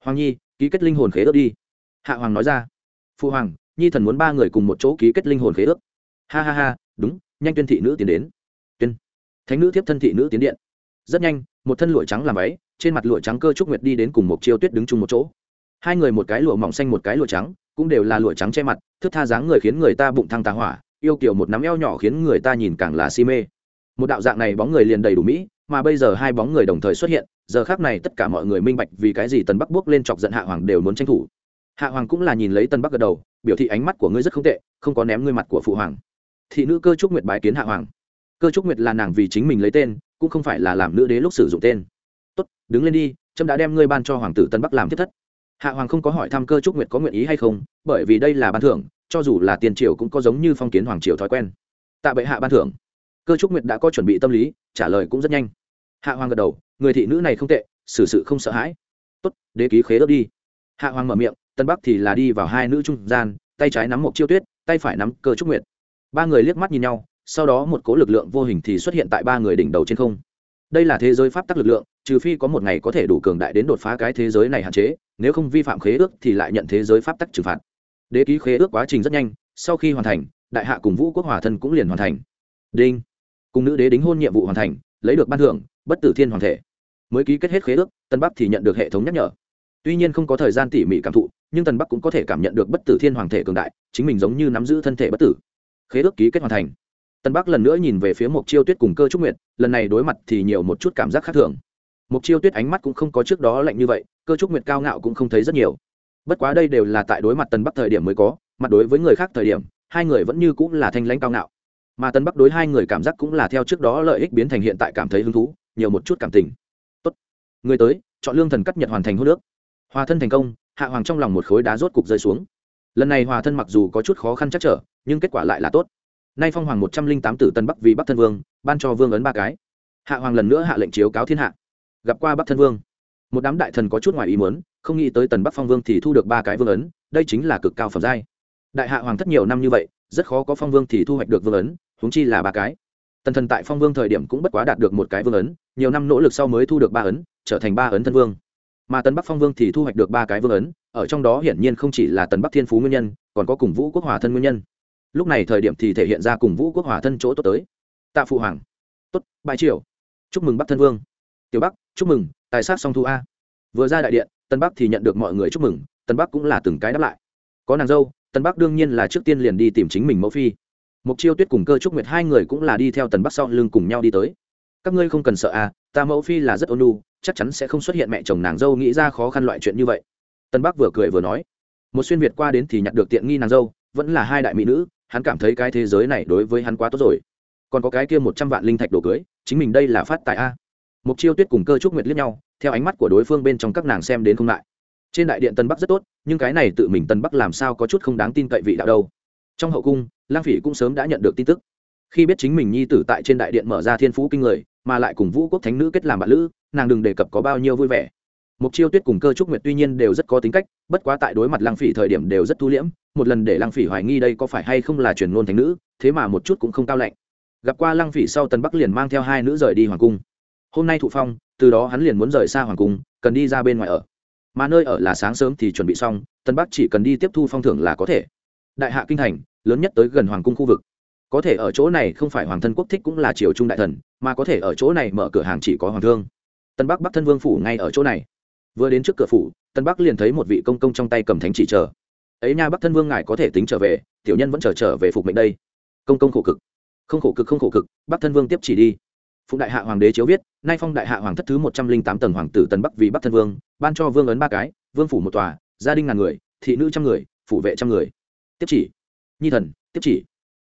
Hoàng nhi, ký kết linh hồn khế ước đi. Hạ hoàng nói ra. Phụ hoàng, nhi thần muốn ba người cùng một chỗ ký kết linh hồn khế ước. Ha ha ha, đúng, nhanh tuyên thị nữ tiến đến. Tuyên. Thánh nữ tiếp thân thị nữ tiến điện rất nhanh, một thân lụa trắng làm váy, trên mặt lụa trắng cơ trúc nguyệt đi đến cùng một chiêu tuyết đứng chung một chỗ. Hai người một cái lụa mỏng xanh một cái lụa trắng, cũng đều là lụa trắng che mặt, thức tha dáng người khiến người ta bụng thăng tá hỏa, yêu kiểu một nắm eo nhỏ khiến người ta nhìn càng là si mê. Một đạo dạng này bóng người liền đầy đủ mỹ, mà bây giờ hai bóng người đồng thời xuất hiện, giờ khác này tất cả mọi người minh bạch vì cái gì tần bắc bước lên chọc giận hạ hoàng đều muốn tranh thủ. Hạ hoàng cũng là nhìn lấy tần bắc gật đầu, biểu thị ánh mắt của ngươi rất không tệ, không có ném ngươi mặt của phụ hoàng. Thị nữ cơ trúc nguyệt bái kiến hạ hoàng. Cơ trúc nguyệt là nàng vì chính mình lấy tên cũng không phải là làm nữ đế lúc sử dụng tên. Tốt, đứng lên đi, trâm đã đem ngươi ban cho hoàng tử tân bắc làm thiết thất. Hạ hoàng không có hỏi thăm cơ trúc nguyệt có nguyện ý hay không, bởi vì đây là ban thưởng, cho dù là tiền triều cũng có giống như phong kiến hoàng triều thói quen. Tạ bệ hạ ban thưởng. Cơ trúc nguyệt đã có chuẩn bị tâm lý, trả lời cũng rất nhanh. Hạ hoàng gật đầu, người thị nữ này không tệ, xử sự không sợ hãi. Tốt, đế ký khế ước đi. Hạ hoàng mở miệng, tân bắc thì là đi vào hai nữ trung gian, tay trái nắm một chiêu tuyết, tay phải nắm cơ trúc nguyệt. Ba người liếc mắt nhìn nhau sau đó một cố lực lượng vô hình thì xuất hiện tại ba người đỉnh đầu trên không. Đây là thế giới pháp tắc lực lượng, trừ phi có một ngày có thể đủ cường đại đến đột phá cái thế giới này hạn chế, nếu không vi phạm khế ước thì lại nhận thế giới pháp tắc trừng phạt. Đế ký khế ước quá trình rất nhanh, sau khi hoàn thành, đại hạ cùng vũ quốc hòa thân cũng liền hoàn thành. Đinh. Cùng nữ đế đính hôn nhiệm vụ hoàn thành, lấy được ban thưởng, bất tử thiên hoàng thể. Mới ký kết hết khế ước, tân bắc thì nhận được hệ thống nhắc nhở. Tuy nhiên không có thời gian tỉ mỉ cảm thụ, nhưng tần bắc cũng có thể cảm nhận được bất tử thiên hoàng thể cường đại, chính mình giống như nắm giữ thân thể bất tử. Khế ước ký kết hoàn thành tân bắc lần nữa nhìn về phía mục chiêu tuyết cùng cơ trúc nguyệt, lần này đối mặt thì nhiều một chút cảm giác khác thường. Mục chiêu tuyết ánh mắt cũng không có trước đó lạnh như vậy, cơ trúc nguyệt cao ngạo cũng không thấy rất nhiều. Bất quá đây đều là tại đối mặt tân bắc thời điểm mới có, mặt đối với người khác thời điểm, hai người vẫn như cũng là thanh lãnh cao ngạo. Mà tân bắc đối hai người cảm giác cũng là theo trước đó lợi ích biến thành hiện tại cảm thấy hứng thú, nhiều một chút cảm tình. Tốt, người tới, chọn lương thần cắt nhật hoàn thành hô nước. Hòa thân thành công, hạ hoàng trong lòng một khối đá rốt cục rơi xuống. Lần này hòa thân mặc dù có chút khó khăn chắc trở, nhưng kết quả lại là tốt nay phong hoàng một trăm linh tám tử tân bắc vì bắc thân vương, ban cho vương ấn ba cái. Hạ hoàng lần nữa hạ lệnh chiếu cáo thiên hạ. Gặp qua bắc thân vương. Một đám đại thần có chút ngoài ý muốn, không nghĩ tới tần bắc phong vương thì thu được ba cái vương ấn, đây chính là cực cao phẩm giai. Đại hạ hoàng thất nhiều năm như vậy, rất khó có phong vương thì thu hoạch được vương ấn, huống chi là ba cái. Tần thần tại phong vương thời điểm cũng bất quá đạt được một cái vương ấn, nhiều năm nỗ lực sau mới thu được ba ấn, trở thành ba ấn thân vương. Mà tần bắc phong vương thì thu hoạch được ba cái vương ấn, ở trong đó hiển nhiên không chỉ là tần bắc thiên phú nguyên nhân, còn có cùng vũ quốc hòa thân nguyên nhân lúc này thời điểm thì thể hiện ra cùng vũ quốc hòa thân chỗ tốt tới. Tạ phụ hoàng. Tốt bãi triều. Chúc mừng bắc thân vương. Tiểu bắc, chúc mừng, tài sát song thu a. Vừa ra đại điện, tân bắc thì nhận được mọi người chúc mừng, tân bắc cũng là từng cái đáp lại. Có nàng dâu, tân bắc đương nhiên là trước tiên liền đi tìm chính mình mẫu phi. Mục chiêu tuyết cùng cơ trúc nguyệt hai người cũng là đi theo tần bắc sau lưng cùng nhau đi tới. Các ngươi không cần sợ à ta mẫu phi là rất ôn lu chắc chắn sẽ không xuất hiện mẹ chồng nàng dâu nghĩ ra khó khăn loại chuyện như vậy. Tân bắc vừa cười vừa nói. Một xuyên việt qua đến thì nhặt được tiện nghi nàng dâu, vẫn là hai đại mỹ nữ hắn cảm thấy cái thế giới này đối với hắn quá tốt rồi. Còn có cái kia một trăm vạn linh thạch đồ cưới, chính mình đây là phát tại a. Mục chiêu tuyết cùng cơ trúc nguyệt liếc nhau, theo ánh mắt của đối phương bên trong các nàng xem đến không lại. Trên đại điện tân bắc rất tốt, nhưng cái này tự mình tân bắc làm sao có chút không đáng tin cậy vị đạo đâu. Trong hậu cung, lang phỉ cũng sớm đã nhận được tin tức. Khi biết chính mình nhi tử tại trên đại điện mở ra thiên phú kinh người, mà lại cùng vũ quốc thánh nữ kết làm bạn lữ, nàng đừng đề cập có bao nhiêu vui vẻ mục chiêu tuyết cùng cơ trúc nguyệt tuy nhiên đều rất có tính cách, bất quá tại đối mặt lăng phỉ thời điểm đều rất thu liễm, một lần để lăng phỉ hoài nghi đây có phải hay không là truyền ngôn thánh nữ, thế mà một chút cũng không cao lạnh. Gặp qua lăng phỉ sau tần bắc liền mang theo hai nữ rời đi hoàng cung. Hôm nay thụ phong, từ đó hắn liền muốn rời xa hoàng cung, cần đi ra bên ngoài ở. Mà nơi ở là sáng sớm thì chuẩn bị xong, tần bắc chỉ cần đi tiếp thu phong thưởng là có thể. Đại hạ kinh thành, lớn nhất tới gần hoàng cung khu vực. Có thể ở chỗ này không phải hoàng thân quốc thích cũng là triều trung đại thần, mà có thể ở chỗ này mở cửa hàng chỉ có hoàng thương. Tân bắc bắc thân vương phủ ngay ở chỗ này vừa đến trước cửa phủ, tân bắc liền thấy một vị công công trong tay cầm thánh chỉ chờ. Ấy nha, bắc thân vương ngài có thể tính trở về, tiểu nhân vẫn chờ trở về phục mệnh đây. Công công khổ cực. Không khổ cực, không khổ cực, bắc thân vương tiếp chỉ đi. Phụng đại hạ hoàng đế chiếu viết, nay phong đại hạ hoàng thất thứ một trăm linh tám tầng hoàng tử tân bắc vì bắc thân vương, ban cho vương ấn ba cái, vương phủ một tòa, gia đình ngàn người, thị nữ trăm người, phủ vệ trăm người. Tiếp chỉ. Nhi thần, tiếp chỉ.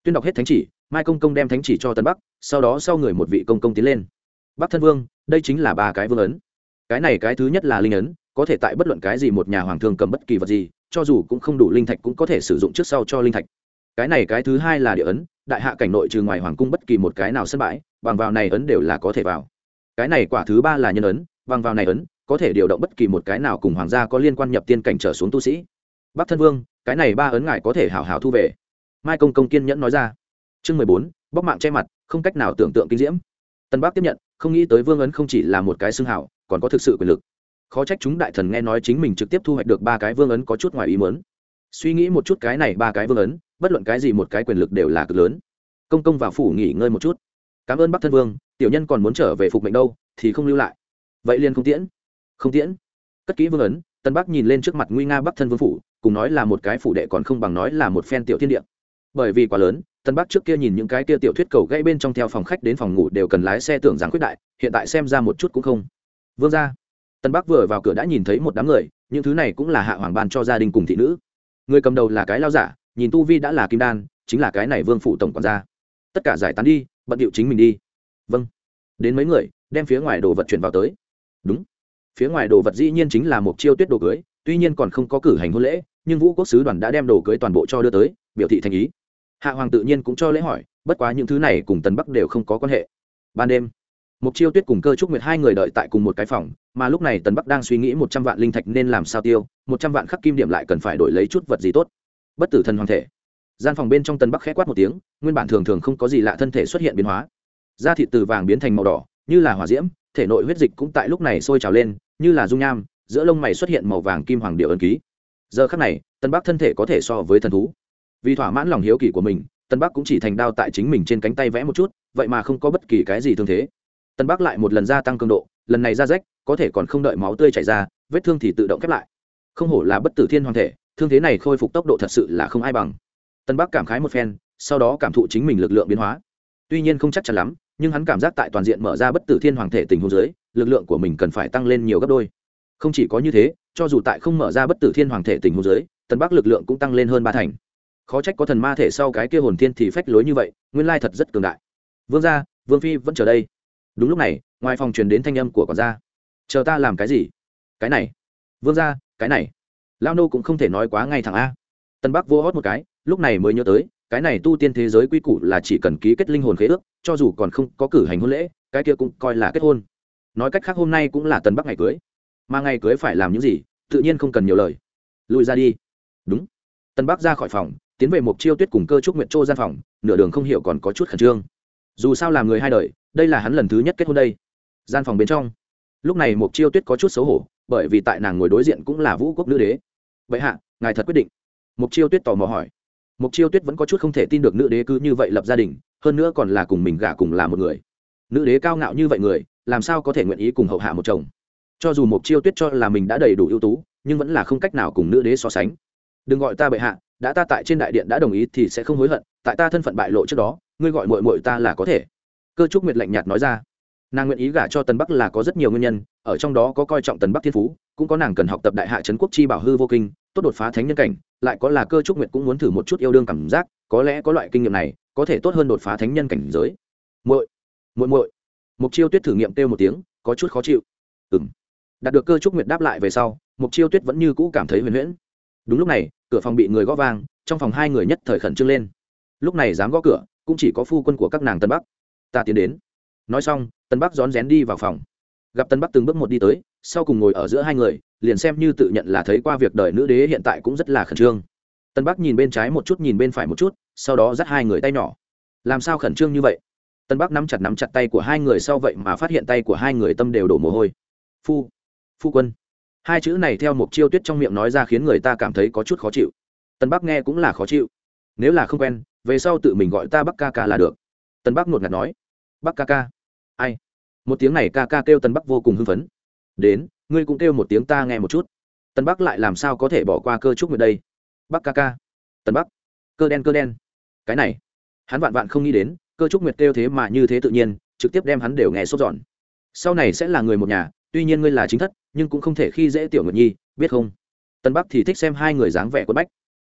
Tuyên đọc hết thánh chỉ, mai công công đem thánh chỉ cho tân bắc, sau đó sau người một vị công công tiến lên. Bắc thân vương, đây chính là ba cái vương ấn cái này cái thứ nhất là linh ấn, có thể tại bất luận cái gì một nhà hoàng thương cầm bất kỳ vật gì, cho dù cũng không đủ linh thạch cũng có thể sử dụng trước sau cho linh thạch. Cái này cái thứ hai là địa ấn, đại hạ cảnh nội trừ ngoài hoàng cung bất kỳ một cái nào sân bãi, bằng vào này ấn đều là có thể vào. Cái này quả thứ ba là nhân ấn, bằng vào này ấn, có thể điều động bất kỳ một cái nào cùng hoàng gia có liên quan nhập tiên cảnh trở xuống tu sĩ. Bắc thân vương, cái này ba ấn ngài có thể hào hào thu về. Mai công công kiên nhẫn nói ra. Chương mười bốn, bóc mạng che mặt, không cách nào tưởng tượng kinh diễm. Tân bắc tiếp nhận, không nghĩ tới vương ấn không chỉ là một cái xương hảo còn có thực sự quyền lực. Khó trách chúng đại thần nghe nói chính mình trực tiếp thu hoạch được ba cái vương ấn có chút ngoài ý mớn suy nghĩ một chút cái này ba cái vương ấn, bất luận cái gì một cái quyền lực đều là cực lớn. Công công vào phủ nghỉ ngơi một chút. Cảm ơn bắc thân vương, tiểu nhân còn muốn trở về phục mệnh đâu, thì không lưu lại. Vậy liền không tiễn. Không tiễn. Cất kỹ vương ấn, tân bắc nhìn lên trước mặt nguy nga bắc thân vương phủ, cùng nói là một cái phủ đệ còn không bằng nói là một phen tiểu thiên địa. Bởi vì quá lớn, tân bắc trước kia nhìn những cái kia tiểu thuyết cầu gãy bên trong theo phòng khách đến phòng ngủ đều cần lái xe tưởng rằng quyết đại, hiện tại xem ra một chút cũng không vương gia, tân bắc vừa vào cửa đã nhìn thấy một đám người những thứ này cũng là hạ hoàng ban cho gia đình cùng thị nữ. Người cầm đầu là cái lao giả nhìn tu vi đã là kim đan chính là cái này vương phụ tổng quản gia. Tất cả giải tán đi bận điệu chính mình đi. Vâng. Đến mấy người đem phía ngoài đồ vật chuyển vào tới. Đúng. Phía ngoài đồ vật dĩ nhiên chính là một chiêu tuyết đồ cưới tuy nhiên còn không có cử hành hôn lễ nhưng vũ quốc sứ đoàn đã đem đồ cưới toàn bộ cho đưa tới biểu thị thành ý. Hạ hoàng tự nhiên cũng cho lễ hỏi bất quá những thứ này cùng tần bắc đều không có quan hệ. Ban đêm mục chiêu tuyết cùng cơ trúc nguyệt hai người đợi tại cùng một cái phòng, mà lúc này tần bắc đang suy nghĩ một trăm vạn linh thạch nên làm sao tiêu, một trăm vạn khắc kim điểm lại cần phải đổi lấy chút vật gì tốt. Bất tử thần hoàng thể. Gian phòng bên trong tần bắc khẽ quát một tiếng, nguyên bản thường thường không có gì lạ thân thể xuất hiện biến hóa. Da thịt từ vàng biến thành màu đỏ, như là hỏa diễm, thể nội huyết dịch cũng tại lúc này sôi trào lên, như là dung nham, giữa lông mày xuất hiện màu vàng kim hoàng điệu ân ký. Giờ khắc này, tần bắc thân thể có thể so với thần thú. Vì thỏa mãn lòng hiếu kỳ của mình, tần bắc cũng chỉ thành đao tại chính mình trên cánh tay vẽ một chút, vậy mà không có bất kỳ cái gì thương thế tân bắc lại một lần gia tăng cường độ, lần này ra rách, có thể còn không đợi máu tươi chảy ra, vết thương thì tự động khép lại. Không hổ là bất tử thiên hoàng thể, thương thế này khôi phục tốc độ thật sự là không ai bằng. Tân bắc cảm khái một phen, sau đó cảm thụ chính mình lực lượng biến hóa. Tuy nhiên không chắc chắn lắm, nhưng hắn cảm giác tại toàn diện mở ra bất tử thiên hoàng thể tình huống dưới, lực lượng của mình cần phải tăng lên nhiều gấp đôi. Không chỉ có như thế, cho dù tại không mở ra bất tử thiên hoàng thể tình huống dưới tân bắc lực lượng cũng tăng lên hơn ba thành. Khó trách có thần ma thể sau cái kia hồn thiên thì phách lối như vậy, nguyên lai thật rất cường đại. Vương gia, vương phi vẫn chờ đây đúng lúc này, ngoài phòng truyền đến thanh âm của quản gia. Chờ ta làm cái gì? Cái này. Vương gia, cái này. Lao nô cũng không thể nói quá ngay thẳng a. Tân bắc vô hót một cái, lúc này mới nhớ tới, cái này tu tiên thế giới quy củ là chỉ cần ký kết linh hồn khế ước, cho dù còn không có cử hành hôn lễ, cái kia cũng coi là kết hôn. Nói cách khác hôm nay cũng là tân bắc ngày cưới. Mà ngày cưới phải làm những gì, tự nhiên không cần nhiều lời. Lùi ra đi. Đúng. Tân bắc ra khỏi phòng, tiến về một chiêu tuyết cùng cơ trúc nguyện châu gian phòng, nửa đường không hiểu còn có chút khẩn trương dù sao làm người hai đời, đây là hắn lần thứ nhất kết hôn đây. Gian phòng bên trong, lúc này mục chiêu tuyết có chút xấu hổ, bởi vì tại nàng ngồi đối diện cũng là vũ quốc nữ đế. Vậy hạ, ngài thật quyết định? Mục chiêu tuyết tò mò hỏi. Mục chiêu tuyết vẫn có chút không thể tin được nữ đế cứ như vậy lập gia đình, hơn nữa còn là cùng mình gả cùng là một người. Nữ đế cao ngạo như vậy người, làm sao có thể nguyện ý cùng hậu hạ một chồng? Cho dù mục chiêu tuyết cho là mình đã đầy đủ ưu tú, nhưng vẫn là không cách nào cùng nữ đế so sánh. Đừng gọi ta bệ hạ, đã ta tại trên đại điện đã đồng ý thì sẽ không hối hận, tại ta thân phận bại lộ trước đó ngươi gọi mội mội ta là có thể. Cơ trúc nguyệt lạnh nhạt nói ra. Nàng nguyện ý gả cho tần bắc là có rất nhiều nguyên nhân, ở trong đó có coi trọng tần bắc thiên phú, cũng có nàng cần học tập đại hạ trấn quốc chi bảo hư vô kinh, tốt đột phá thánh nhân cảnh, lại có là cơ trúc nguyệt cũng muốn thử một chút yêu đương cảm giác, có lẽ có loại kinh nghiệm này, có thể tốt hơn đột phá thánh nhân cảnh giới. Muội muội muội. Mục chiêu tuyết thử nghiệm kêu một tiếng, có chút khó chịu. Ừm. đạt được cơ trúc nguyệt đáp lại về sau, mục chiêu tuyết vẫn như cũ cảm thấy huyền huyễn. Đúng lúc này, cửa phòng bị người gõ vang, trong phòng hai người nhất thời khẩn trương lên. Lúc này dám gõ cửa cũng chỉ có phu quân của các nàng tân bắc ta tiến đến nói xong tân bắc rón rén đi vào phòng gặp tân bắc từng bước một đi tới sau cùng ngồi ở giữa hai người liền xem như tự nhận là thấy qua việc đời nữ đế hiện tại cũng rất là khẩn trương tân bắc nhìn bên trái một chút nhìn bên phải một chút sau đó dắt hai người tay nhỏ làm sao khẩn trương như vậy tân bắc nắm chặt nắm chặt tay của hai người sau vậy mà phát hiện tay của hai người tâm đều đổ mồ hôi phu phu quân hai chữ này theo một chiêu tuyết trong miệng nói ra khiến người ta cảm thấy có chút khó chịu tân bắc nghe cũng là khó chịu nếu là không quen về sau tự mình gọi ta bắc ca ca là được. Tân bắc ngột ngạt nói. Bắc ca ca? Ai? Một tiếng này ca ca kêu tân bắc vô cùng hưng phấn. Đến, ngươi cũng kêu một tiếng ta nghe một chút. Tân bắc lại làm sao có thể bỏ qua cơ trúc nguyệt đây? Bắc ca ca. Tân bắc. Cơ đen cơ đen. Cái này. Hắn vạn vạn không nghĩ đến, cơ trúc nguyệt kêu thế mà như thế tự nhiên, trực tiếp đem hắn đều nghe sốt giòn. Sau này sẽ là người một nhà, tuy nhiên ngươi là chính thất, nhưng cũng không thể khi dễ tiểu nguyệt nhi, biết không? Tân bắc thì thích xem hai người dáng vẻ quất bách.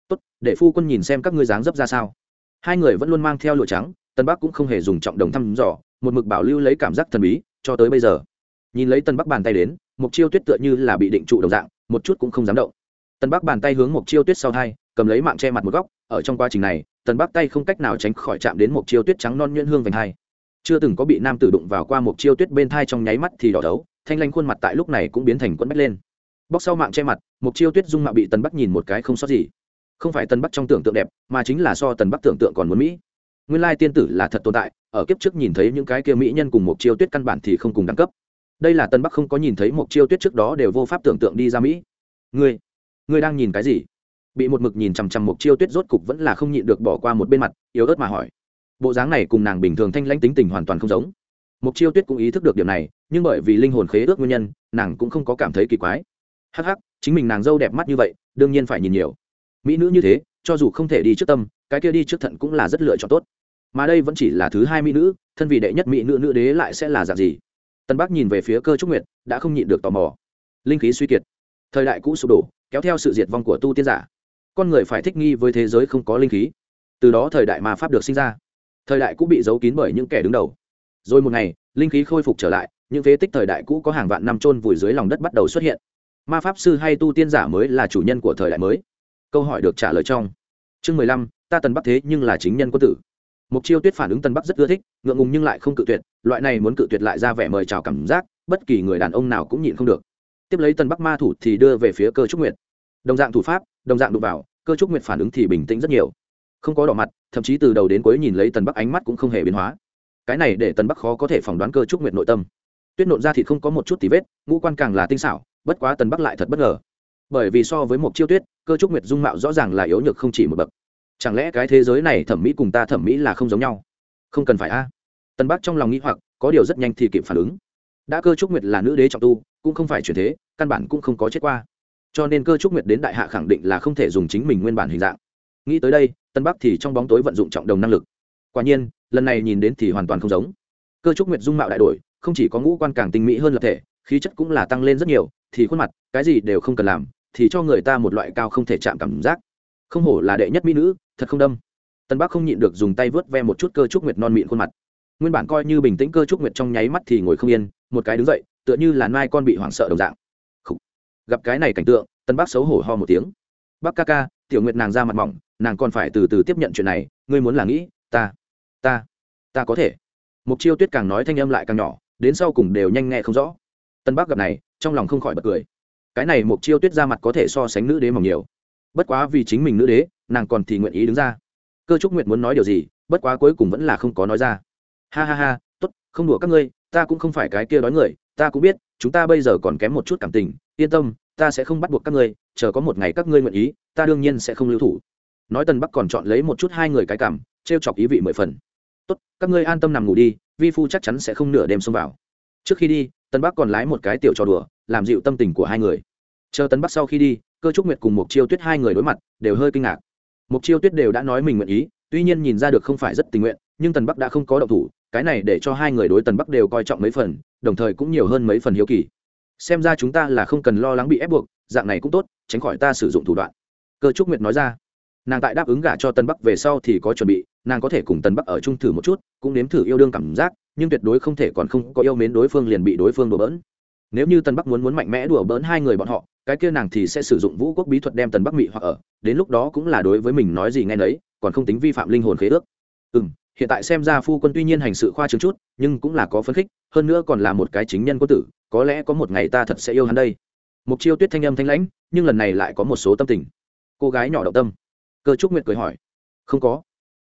Tốt, để phu quân nhìn xem các ngươi dáng dấp ra sao hai người vẫn luôn mang theo lụa trắng tân bắc cũng không hề dùng trọng đồng thăm dò, một mực bảo lưu lấy cảm giác thần bí, cho tới bây giờ. Nhìn lấy tân bắc bàn tay đến mục chiêu tuyết tựa như là bị định trụ đồng dạng, một chút cũng không dám động. Tân bắc bàn tay hướng mục chiêu tuyết sau thai cầm lấy mạng che mặt một góc, ở trong quá trình này tân bắc tay không cách nào tránh khỏi chạm đến mục chiêu tuyết trắng non nhuyễn hương vành hai. Chưa từng có bị nam tử đụng vào qua mục chiêu tuyết bên thai trong nháy mắt thì đỏ đấu, thanh lanh khuôn mặt tại lúc này cũng biến thành quẫn bách lên. Bóc sau mạng che mặt mục chiêu tuyết dung mạo bị tân bắc nhìn một cái không sót gì không phải tân bắc trong tưởng tượng đẹp, mà chính là so tân bắc tưởng tượng còn muốn mỹ. Nguyên lai tiên tử là thật tồn tại, ở kiếp trước nhìn thấy những cái kia mỹ nhân cùng một chiêu tuyết căn bản thì không cùng đẳng cấp. Đây là tân bắc không có nhìn thấy một chiêu tuyết trước đó đều vô pháp tưởng tượng đi ra mỹ. Ngươi ngươi đang nhìn cái gì? Bị một mực nhìn chằm chằm một chiêu tuyết rốt cục vẫn là không nhịn được bỏ qua một bên mặt, yếu ớt mà hỏi. Bộ dáng này cùng nàng bình thường thanh lãnh tính tình hoàn toàn không giống. Một chiêu tuyết cũng ý thức được điểm này, nhưng bởi vì linh hồn khế ước nguyên nhân, nàng cũng không có cảm thấy kỳ quái. Hắc hắc, chính mình nàng dâu đẹp mắt như vậy, đương nhiên phải nhìn nhiều mỹ nữ như thế, cho dù không thể đi trước tâm, cái kia đi trước thận cũng là rất lựa chọn tốt. Mà đây vẫn chỉ là thứ hai mỹ nữ, thân vị đệ nhất mỹ nữ nữ đế lại sẽ là dạng gì? Tân bắc nhìn về phía cơ trúc nguyệt, đã không nhịn được tò mò. Linh khí suy kiệt. Thời đại cũ sụp đổ, kéo theo sự diệt vong của tu tiên giả. Con người phải thích nghi với thế giới không có linh khí. Từ đó thời đại mà pháp được sinh ra. Thời đại cũ bị giấu kín bởi những kẻ đứng đầu. Rồi một ngày, linh khí khôi phục trở lại, những phế tích thời đại cũ có hàng vạn năm trôn vùi dưới lòng đất bắt đầu xuất hiện. Ma pháp sư hay tu tiên giả mới là chủ nhân của thời đại mới câu hỏi được trả lời trong. Chương mười lăm, ta tần bắc thế nhưng là chính nhân quân tử. Mục chiêu tuyết phản ứng tân bắc rất ưa thích, ngượng ngùng nhưng lại không cự tuyệt, loại này muốn cự tuyệt lại ra vẻ mời chào cảm giác, bất kỳ người đàn ông nào cũng nhịn không được. Tiếp lấy tân bắc ma thủ thì đưa về phía cơ trúc nguyệt. Đồng dạng thủ pháp, đồng dạng đụng vào, cơ trúc nguyệt phản ứng thì bình tĩnh rất nhiều. Không có đỏ mặt, thậm chí từ đầu đến cuối nhìn lấy tần bắc ánh mắt cũng không hề biến hóa. Cái này để tần bắc khó có thể phỏng đoán cơ trúc nguyệt nội tâm. Tuyết nộn ra thì không có một chút tí vết, ngũ quan càng là tinh xảo, bất quá tần bắc lại thật bất ngờ. Bởi vì so với một chiêu tuyết cơ trúc nguyệt dung mạo rõ ràng là yếu nhược không chỉ một bậc. Chẳng lẽ cái thế giới này thẩm mỹ cùng ta thẩm mỹ là không giống nhau? Không cần phải a. À? tân bắc trong lòng nghĩ hoặc, có điều rất nhanh thì kịp phản ứng. Đã cơ trúc nguyệt là nữ đế trọng tu, cũng không phải chuyển thế, căn bản cũng không có chết qua. Cho nên cơ trúc nguyệt đến đại hạ khẳng định là không thể dùng chính mình nguyên bản hình dạng. Nghĩ tới đây tân bắc thì trong bóng tối vận dụng trọng đồng năng lực. Quả nhiên, lần này nhìn đến thì hoàn toàn không giống. Cơ trúc nguyệt dung mạo đại đổi, không chỉ có ngũ quan càng tinh mỹ hơn lập thể, khí chất cũng là tăng lên rất nhiều, thì khuôn mặt, cái gì đều không cần làm thì cho người ta một loại cao không thể chạm cảm giác. Không hổ là đệ nhất mỹ nữ, thật không đâm. Tân bắc không nhịn được dùng tay vớt ve một chút cơ trúc nguyệt non mịn khuôn mặt. Nguyên bản coi như bình tĩnh cơ trúc nguyệt trong nháy mắt thì ngồi không yên, một cái đứng dậy, tựa như là nai con bị hoảng sợ đồng dạng. Gặp cái này cảnh tượng, tân bắc xấu hổ ho một tiếng. Bắc ca ca, tiểu nguyệt nàng ra mặt mỏng, nàng còn phải từ từ tiếp nhận chuyện này, ngươi muốn là nghĩ, ta ta ta có thể. Mục chiêu tuyết càng nói thanh âm lại càng nhỏ, đến sau cùng đều nhanh nghe không rõ. Tân bắc gặp này, trong lòng không khỏi bật cười cái này mục chiêu tuyết ra mặt có thể so sánh nữ đế mỏng nhiều. Bất quá vì chính mình nữ đế, nàng còn thì nguyện ý đứng ra. Cơ trúc nguyện muốn nói điều gì, bất quá cuối cùng vẫn là không có nói ra. Ha ha ha t ố t không đùa các ngươi, ta cũng không phải cái kia đói người, ta cũng biết, chúng ta bây giờ còn kém một chút cảm tình, yên tâm, ta sẽ không bắt buộc các ngươi, chờ có một ngày các ngươi nguyện ý, ta đương nhiên sẽ không lưu thủ. Nói tần bắc còn chọn lấy một chút hai người cái cảm t r e o chọc ý vị mười phần. Tốt, các ngươi an tâm nằm ngủ đi, vi phu chắc chắn sẽ không nửa đêm xông vào. Trước khi đi tân bắc còn lái một cái tiểu trò đùa, làm dịu tâm tình của hai người. Chờ tân bắc sau khi đi, cơ trúc nguyệt cùng mục chiêu tuyết hai người đối mặt, đều hơi kinh ngạc. Mục chiêu tuyết đều đã nói mình nguyện ý, tuy nhiên nhìn ra được không phải rất tình nguyện, nhưng tần bắc đã không có động thủ, cái này để cho hai người đối tần bắc đều coi trọng mấy phần, đồng thời cũng nhiều hơn mấy phần hiếu kỳ. Xem ra chúng ta là không cần lo lắng bị ép buộc, dạng này cũng tốt, tránh khỏi ta sử dụng thủ đoạn. Cơ trúc nguyệt nói ra. Nàng tại đáp ứng gả cho tân bắc về sau thì có chuẩn bị, nàng có thể cùng tân bắc ở chung thử một chút, cũng nếm thử yêu đương cảm giác nhưng tuyệt đối không thể còn không có yêu mến đối phương liền bị đối phương đùa bỡn. Nếu như Tần bắc muốn muốn mạnh mẽ đùa bỡn hai người bọn họ, cái kia nàng thì sẽ sử dụng vũ quốc bí thuật đem tần bắc mị hoặc ở, đến lúc đó cũng là đối với mình nói gì nghe nấy, còn không tính vi phạm linh hồn khế ước. Ừ m hiện tại xem ra phu quân tuy nhiên hành sự khoa trương chút, nhưng cũng là có phấn khích, hơn nữa còn là một cái chính nhân quân tử, có lẽ có một ngày ta thật sẽ yêu hắn đây. Mục chiêu tuyết thanh âm thanh lãnh, nhưng lần này lại có một số tâm tình. Cô gái nhỏ động tâm. Cơ trúc nguyệt cười hỏi. Không có.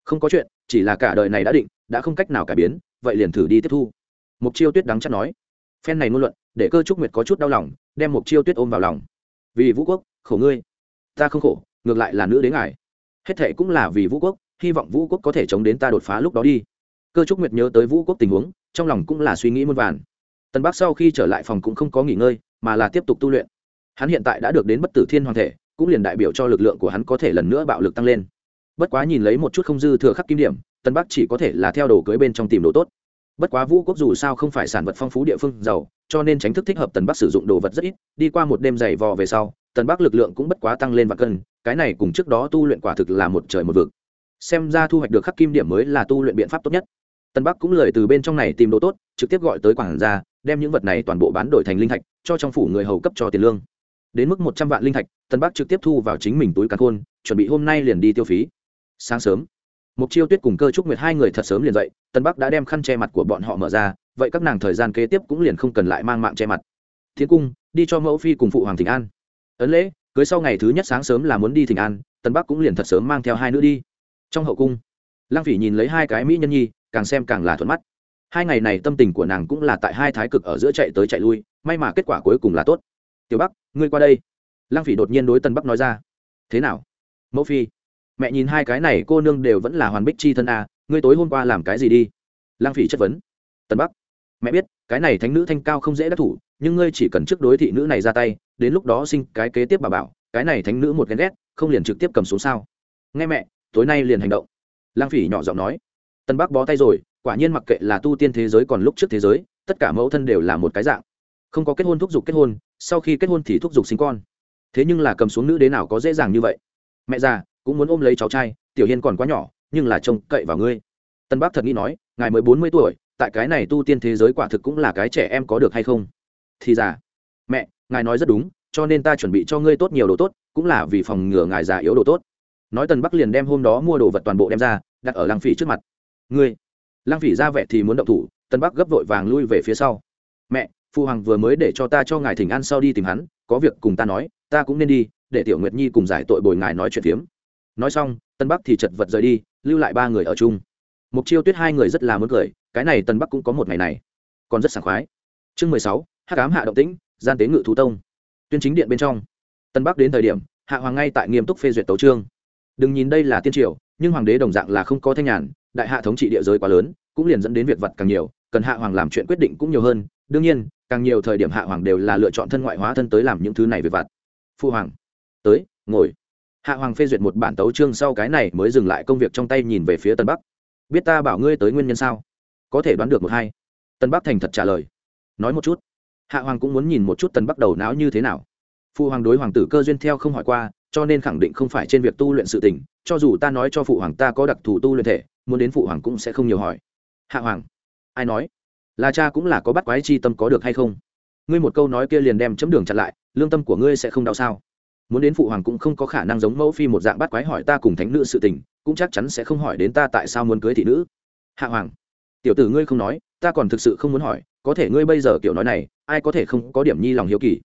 Không có chuyện, chỉ là cả đời này đã định, đã không cách nào cải biến vậy liền thử đi tiếp thu. Mục chiêu tuyết đắng chắc nói. Phen này ngôn luận, để cơ trúc nguyệt có chút đau lòng, đem mục chiêu tuyết ôm vào lòng. Vì vũ quốc, khổ ngươi. Ta không khổ, ngược lại là nữ đế ngài. Hết thệ cũng là vì vũ quốc, hy vọng vũ quốc có thể chống đến ta đột phá lúc đó đi. Cơ trúc nguyệt nhớ tới vũ quốc tình huống, trong lòng cũng là suy nghĩ muôn vàn. Tân bắc sau khi trở lại phòng cũng không có nghỉ ngơi, mà là tiếp tục tu luyện. Hắn hiện tại đã được đến bất tử thiên hoàng thể, cũng liền đại biểu cho lực lượng của hắn có thể lần nữa bạo lực tăng lên. Bất quá nhìn lấy một chút không dư thừa khắc kim điểm tân bắc chỉ có thể là theo đồ cưới bên trong tìm đồ tốt. Bất quá vũ quốc dù sao không phải sản vật phong phú địa phương giàu, cho nên tránh thức thích hợp tần bắc sử dụng đồ vật rất ít, đi qua một đêm dày vò về sau tần bắc lực lượng cũng bất quá tăng lên và cân, cái này cùng trước đó tu luyện quả thực là một trời một vực. Xem ra thu hoạch được khắc kim điểm mới là tu luyện biện pháp tốt nhất. Tần bắc cũng lời từ bên trong này tìm đồ tốt, trực tiếp gọi tới quảng gia, đem những vật này toàn bộ bán đổi thành linh thạch, cho trong phủ người hầu cấp cho tiền lương. Đến mức một trăm vạn linh thạch, tân bắc trực tiếp thu vào chính mình túi càn khôn, chuẩn bị hôm nay liền đi tiêu phí. Sáng sớm mục chiêu tuyết cùng cơ trúc nguyệt hai người thật sớm liền dậy, tân bắc đã đem khăn che mặt của bọn họ mở ra, vậy các nàng thời gian kế tiếp cũng liền không cần lại mang mạng che mặt. Thiên cung, đi cho mẫu phi cùng phụ hoàng thịnh an. Ấn lễ, cưới sau ngày thứ nhất sáng sớm là muốn đi thịnh an, tân bắc cũng liền thật sớm mang theo hai nữ đi. Trong hậu cung, lăng phỉ nhìn lấy hai cái mỹ nhân nhi, càng xem càng là thuận mắt. Hai ngày này tâm tình của nàng cũng là tại hai thái cực ở giữa chạy tới chạy lui, may mà kết quả cuối cùng là tốt. Tiểu bắc, ngươi qua đây. Lăng phỉ đột nhiên đối tân bắc nói ra. Thế nào, mẫu phi? Mẹ nhìn hai cái này cô nương đều vẫn là hoàn bích chi thân a, ngươi tối hôm qua làm cái gì đi? Lang phỉ chất vấn. Tân bắc. Mẹ biết, cái này thánh nữ thanh cao không dễ đắc thủ, nhưng ngươi chỉ cần trước đối thị nữ này ra tay, đến lúc đó sinh cái kế tiếp bà bảo, cái này thánh nữ một ghen ghét, không liền trực tiếp cầm xuống sao? Nghe mẹ, tối nay liền hành động. Lang phỉ nhỏ giọng nói. Tân bắc bó tay rồi, quả nhiên mặc kệ là tu tiên thế giới còn lúc trước thế giới, tất cả mẫu thân đều là một cái dạng. Không có kết hôn thúc giục kết hôn, sau khi kết hôn thì thúc giục sinh con. Thế nhưng là cầm xuống nữ đế nào có dễ dàng như vậy? Mẹ già cũng muốn ôm lấy cháu trai, tiểu hiên còn quá nhỏ, nhưng là trông cậy vào ngươi. Tân bác thật nghĩ nói, ngài mới bốn mươi tuổi, tại cái này tu tiên thế giới quả thực cũng là cái trẻ em có được hay không? Thì già. Mẹ, ngài nói rất đúng, cho nên ta chuẩn bị cho ngươi tốt nhiều đồ tốt, cũng là vì phòng ngừa ngài già yếu đồ tốt. Nói tần bắc liền đem hôm đó mua đồ vật toàn bộ đem ra, đặt ở lang phỉ trước mặt. Ngươi. Lang phỉ ra vẻ thì muốn động thủ tần bắc gấp vội vàng lui về phía sau. Mẹ, phu hoàng vừa mới để cho ta cho ngài thỉnh an sau đi tìm hắn, có việc cùng ta nói, ta cũng nên đi, để tiểu nguyệt nhi cùng giải tội bồi ngài nói chuyện phiếm nói xong, tân bắc thì chật vật rời đi, lưu lại ba người ở chung. Mục chiêu tuyết hai người rất là muốn cười, cái này tân bắc cũng có một ngày này. Còn rất sảng khoái. Chương mười sáu hát cám hạ động tĩnh, gian tế ngự thú tông. Tuyên chính điện bên trong. Tân bắc đến thời điểm, hạ hoàng ngay tại nghiêm túc phê duyệt tấu trương đừng nhìn đây là tiên triều, nhưng hoàng đế đồng dạng là không có thanh nhàn, đại hạ thống trị địa giới quá lớn, cũng liền dẫn đến việc vật càng nhiều, cần hạ hoàng làm chuyện quyết định cũng nhiều hơn. Đương nhiên, càng nhiều thời điểm hạ hoàng đều là lựa chọn thân ngoại hóa thân tới làm những thứ này về vặt. Phu hoàng, tới, ngồi hạ hoàng phê duyệt một bản tấu trương sau cái này mới dừng lại công việc trong tay nhìn về phía tân bắc. Biết ta bảo ngươi tới nguyên nhân sao? Có thể đoán được một hai. Tân bắc thành thật trả lời. Nói một chút. Hạ hoàng cũng muốn nhìn một chút tân bắc đầu não như thế nào. Phụ hoàng đối hoàng tử cơ duyên theo không hỏi qua, cho nên khẳng định không phải trên việc tu luyện sự tình, cho dù ta nói cho phụ hoàng ta có đặc thù tu luyện thể, muốn đến phụ hoàng cũng sẽ không nhiều hỏi. Hạ hoàng, ai nói? Là cha cũng là có bắt quái chi tâm có được hay không? Ngươi một câu nói kia liền đem chấm đường chặn lại, lương tâm của ngươi sẽ không đau sao? Muốn đến phụ hoàng cũng không có khả năng giống mẫu phi một dạng bắt quái hỏi ta cùng thánh nữ sự tình, cũng chắc chắn sẽ không hỏi đến ta tại sao muốn cưới thị nữ. Hạ hoàng, tiểu tử ngươi không nói, ta còn thực sự không muốn hỏi, có thể ngươi bây giờ kiểu nói này, ai có thể không có điểm nhi lòng hiếu kỳ?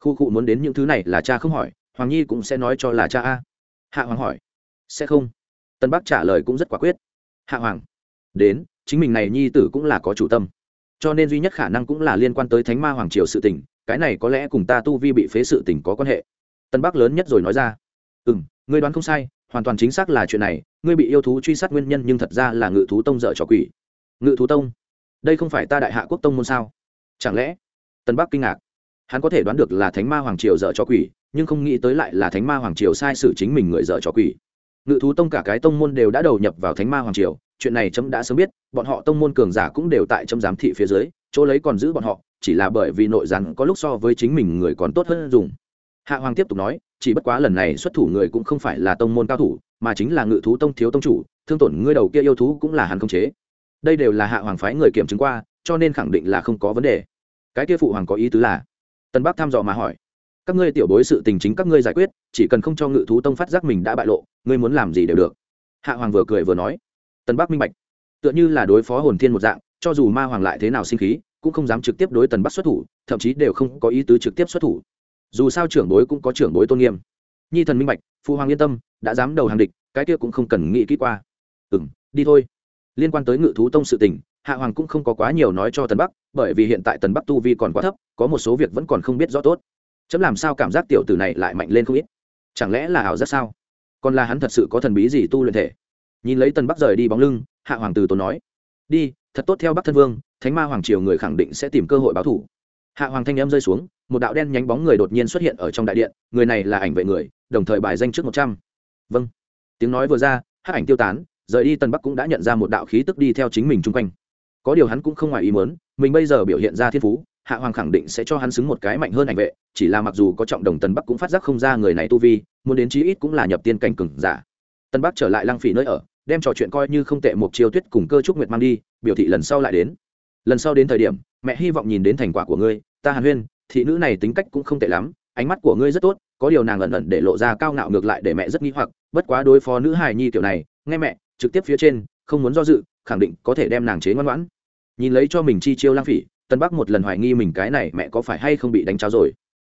Khu cụ muốn đến những thứ này là cha không hỏi, hoàng nhi cũng sẽ nói cho là cha a. Hạ hoàng hỏi, sẽ không? Tân bắc trả lời cũng rất quả quyết. Hạ hoàng, đến, chính mình này nhi tử cũng là có chủ tâm. Cho nên duy nhất khả năng cũng là liên quan tới thánh ma hoàng triều sự tình, cái này có lẽ cùng ta tu vi bị phế sự tình có quan hệ tân bắc lớn nhất rồi nói ra. Ừ m ngươi đoán không sai, hoàn toàn chính xác là chuyện này, ngươi bị yêu thú truy sát nguyên nhân nhưng thật ra là ngự thú tông dợ trò quỷ. Ngự thú tông? Đây không phải ta đại hạ quốc tông môn sao? Chẳng lẽ? Tân bắc kinh ngạc. Hắn có thể đoán được là thánh ma hoàng triều dợ trò quỷ, nhưng không nghĩ tới lại là thánh ma hoàng triều sai sự chính mình người dợ trò quỷ. Ngự thú tông cả cái tông môn đều đã đầu nhập vào thánh ma hoàng triều, chuyện này chấm đã sớm biết, bọn họ tông môn cường giả cũng đều tại chấm giám thị phía dưới, chỗ lấy còn giữ bọn họ, chỉ là bởi vì nội gián có lúc so với chính mình người còn tốt hơn dùng hạ hoàng tiếp tục nói, chỉ bất quá lần này xuất thủ người cũng không phải là tông môn cao thủ, mà chính là ngự thú tông thiếu tông chủ, thương tổn ngươi đầu kia yêu thú cũng là hắn không chế. Đây đều là hạ hoàng phái người kiểm chứng qua, cho nên khẳng định là không có vấn đề. Cái kia phụ hoàng có ý tứ là? Tân bắc thăm dò mà hỏi. Các ngươi tiểu bối sự tình chính các ngươi giải quyết, chỉ cần không cho ngự thú tông phát giác mình đã bại lộ, ngươi muốn làm gì đều được. Hạ hoàng vừa cười vừa nói. Tân bắc minh bạch. Tựa như là đối phó hồn thiên một dạng, cho dù ma hoàng lại thế nào sinh khí, cũng không dám trực tiếp đối tần bắc xuất thủ, thậm chí đều không có ý tứ trực tiếp xuất thủ dù sao trưởng bối cũng có trưởng bối tôn nghiêm. Nhi thần minh bạch, phụ hoàng yên tâm, đã dám đầu hàng địch, cái kia cũng không cần nghĩ kỹ qua. Ừ m đi thôi. Liên quan tới ngự thú tông sự tình, hạ hoàng cũng không có quá nhiều nói cho tần bắc, bởi vì hiện tại tần bắc tu vi còn quá thấp, có một số việc vẫn còn không biết rõ tốt. Chấm làm sao cảm giác tiểu tử này lại mạnh lên không ít? Chẳng lẽ là ảo giác sao? Còn là hắn thật sự có thần bí gì tu luyện thể? Nhìn lấy tần bắc rời đi bóng lưng, hạ hoàng từ tốn nói, đi, thật tốt theo bắc thân vương, thánh ma hoàng triều người khẳng định sẽ tìm cơ hội báo thủ hạ hoàng thanh em rơi xuống, một đạo đen nhánh bóng người đột nhiên xuất hiện ở trong đại điện, người này là ảnh vệ người, đồng thời bài danh trước một trăm. Vâng. Tiếng nói vừa ra hát ảnh tiêu tán, rời đi tần bắc cũng đã nhận ra một đạo khí tức đi theo chính mình chung quanh. Có điều hắn cũng không ngoài ý muốn, mình bây giờ biểu hiện ra thiên phú, hạ hoàng khẳng định sẽ cho hắn xứng một cái mạnh hơn ảnh vệ, chỉ là mặc dù có trọng đồng tần bắc cũng phát giác không ra người này tu vi, muốn đến chí ít cũng là nhập tiên cảnh cừng giả. Tân bắc trở lại lăng phỉ nơi ở, đem trò chuyện coi như không tệ một chiêu tuyết cùng cơ trúc nguyệt mang đi, biểu thị lần sau lại đến. Lần sau đến thời điểm, mẹ hy vọng nhìn đến thành quả của ngươi ta hàn huyên, thị nữ này tính cách cũng không tệ lắm, ánh mắt của ngươi rất tốt, có điều nàng ẩn ẩn để lộ ra cao ngạo ngược lại để mẹ rất nghi hoặc, bất quá đối phó nữ hài nhi kiểu này, nghe mẹ, trực tiếp phía trên, không muốn do dự, khẳng định có thể đem nàng chế ngoan ngoãn. Nhìn lấy cho mình chi chiêu lang phỉ, tân bắc một lần hoài nghi mình cái này mẹ có phải hay không bị đánh cháo rồi.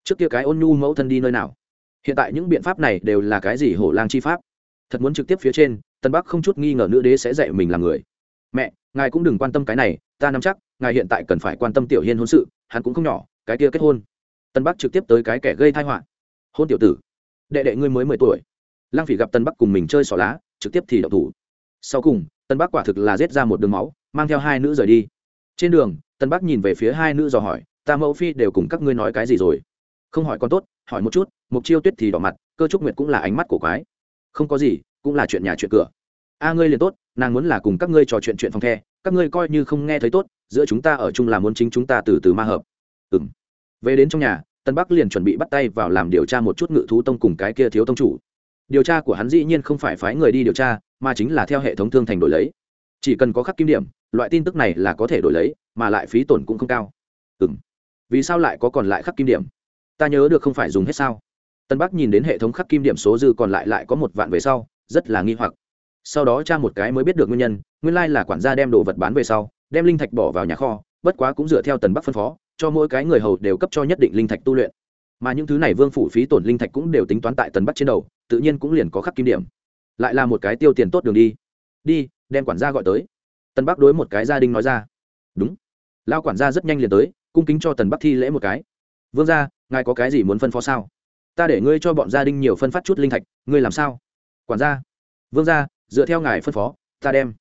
Trước kia cái ôn nhu mẫu thân đi nơi nào? Hiện tại những biện pháp này đều là cái gì hổ lang chi pháp? Thật muốn trực tiếp phía trên, tân bắc không chút nghi ngờ nữ đế sẽ dạy mình làm người. Mẹ, ngài cũng đừng quan tâm cái này, ta nắm chắc ngài hiện tại cần phải quan tâm tiểu hiên hôn sự, hắn cũng không nhỏ, cái kia kết hôn. Tân bắc trực tiếp tới cái kẻ gây thai họa. Hôn tiểu tử. Đệ đệ ngươi mới mười tuổi. Lăng phỉ gặp tân bắc cùng mình chơi xỏ lá, trực tiếp thì đậu thủ. Sau cùng, tân bắc quả thực là giết ra một đường máu, mang theo hai nữ rời đi. Trên đường, tân bắc nhìn về phía hai nữ dò hỏi, ta mẫu phi đều cùng các ngươi nói cái gì rồi? Không hỏi con tốt, hỏi một chút mục chiêu tuyết thì đỏ mặt, cơ trúc nguyệt cũng là ánh mắt của quái. Không có gì, cũng là chuyện nhà chuyện cửa. A, ngươi liền tốt, nàng muốn là cùng các ngươi trò chuyện chuyện phòng the, các ngươi coi như không nghe thấy tốt giữa chúng ta ở chung là muốn chính chúng ta từ từ ma hợp. Ừng về đến trong nhà, tân bắc liền chuẩn bị bắt tay vào làm điều tra một chút ngự thú tông cùng cái kia thiếu tông chủ. Điều tra của hắn dĩ nhiên không phải phái người đi điều tra, mà chính là theo hệ thống thương thành đổi lấy. Chỉ cần có khắc kim điểm, loại tin tức này là có thể đổi lấy, mà lại phí tổn cũng không cao. Ừ m vì sao lại có còn lại khắc kim điểm? Ta nhớ được không phải dùng hết sao? Tân bắc nhìn đến hệ thống khắc kim điểm số dư còn lại lại có một vạn về sau, rất là nghi hoặc. Sau đó cha một cái mới biết được nguyên nhân, nguyên lai là quản gia đem đồ vật bán về sau đem linh thạch bỏ vào nhà kho, bất quá cũng dựa theo tần bắc phân phó, cho mỗi cái người hầu đều cấp cho nhất định linh thạch tu luyện. Mà những thứ này vương phủ phí tổn linh thạch cũng đều tính toán tại tần bắc trên đầu, tự nhiên cũng liền có khắc kim điểm. Lại là một cái tiêu tiền tốt đường đi. Đi, đem quản gia gọi tới. Tần bắc đối một cái gia đình nói ra. Đúng. Lao quản gia rất nhanh liền tới, cung kính cho tần bắc thi lễ một cái. Vương gia, ngài có cái gì muốn phân phó sao? Ta để ngươi cho bọn gia đình nhiều phân phát chút linh thạch, ngươi làm sao? Quản gia. Vương gia, dựa theo ngài phân phó, ta đem.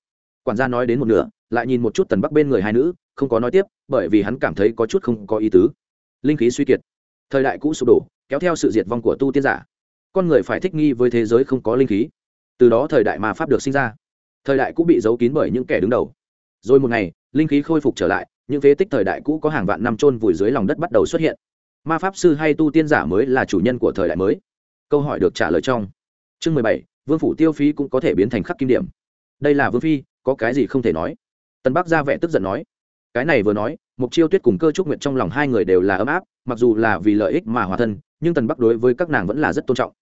Quản gia nói đến một nửa lại nhìn một chút tần bắc bên người hai nữ, không có nói tiếp, bởi vì hắn cảm thấy có chút không có ý tứ. Linh khí suy kiệt. Thời đại cũ sụp đổ, kéo theo sự diệt vong của tu tiên giả. Con người phải thích nghi với thế giới không có linh khí. Từ đó thời đại mà pháp được sinh ra. Thời đại cũ bị giấu kín bởi những kẻ đứng đầu. Rồi một ngày, linh khí khôi phục trở lại, những phế tích thời đại cũ có hàng vạn năm trôn vùi dưới lòng đất bắt đầu xuất hiện. Ma pháp sư hay tu tiên giả mới là chủ nhân của thời đại mới. Câu hỏi được trả lời trong chương mười bảy, vương phủ tiêu phí cũng có thể biến thành khắc kim điểm. Đây là vương phi, có cái gì không thể nói? Tân bắc ra vẻ tức giận nói, cái này vừa nói mục chiêu tuyết cùng cơ trúc nguyện trong lòng hai người đều là ấm áp, mặc dù là vì lợi ích mà hòa thân, nhưng tần bắc đối với các nàng vẫn là rất tôn trọng.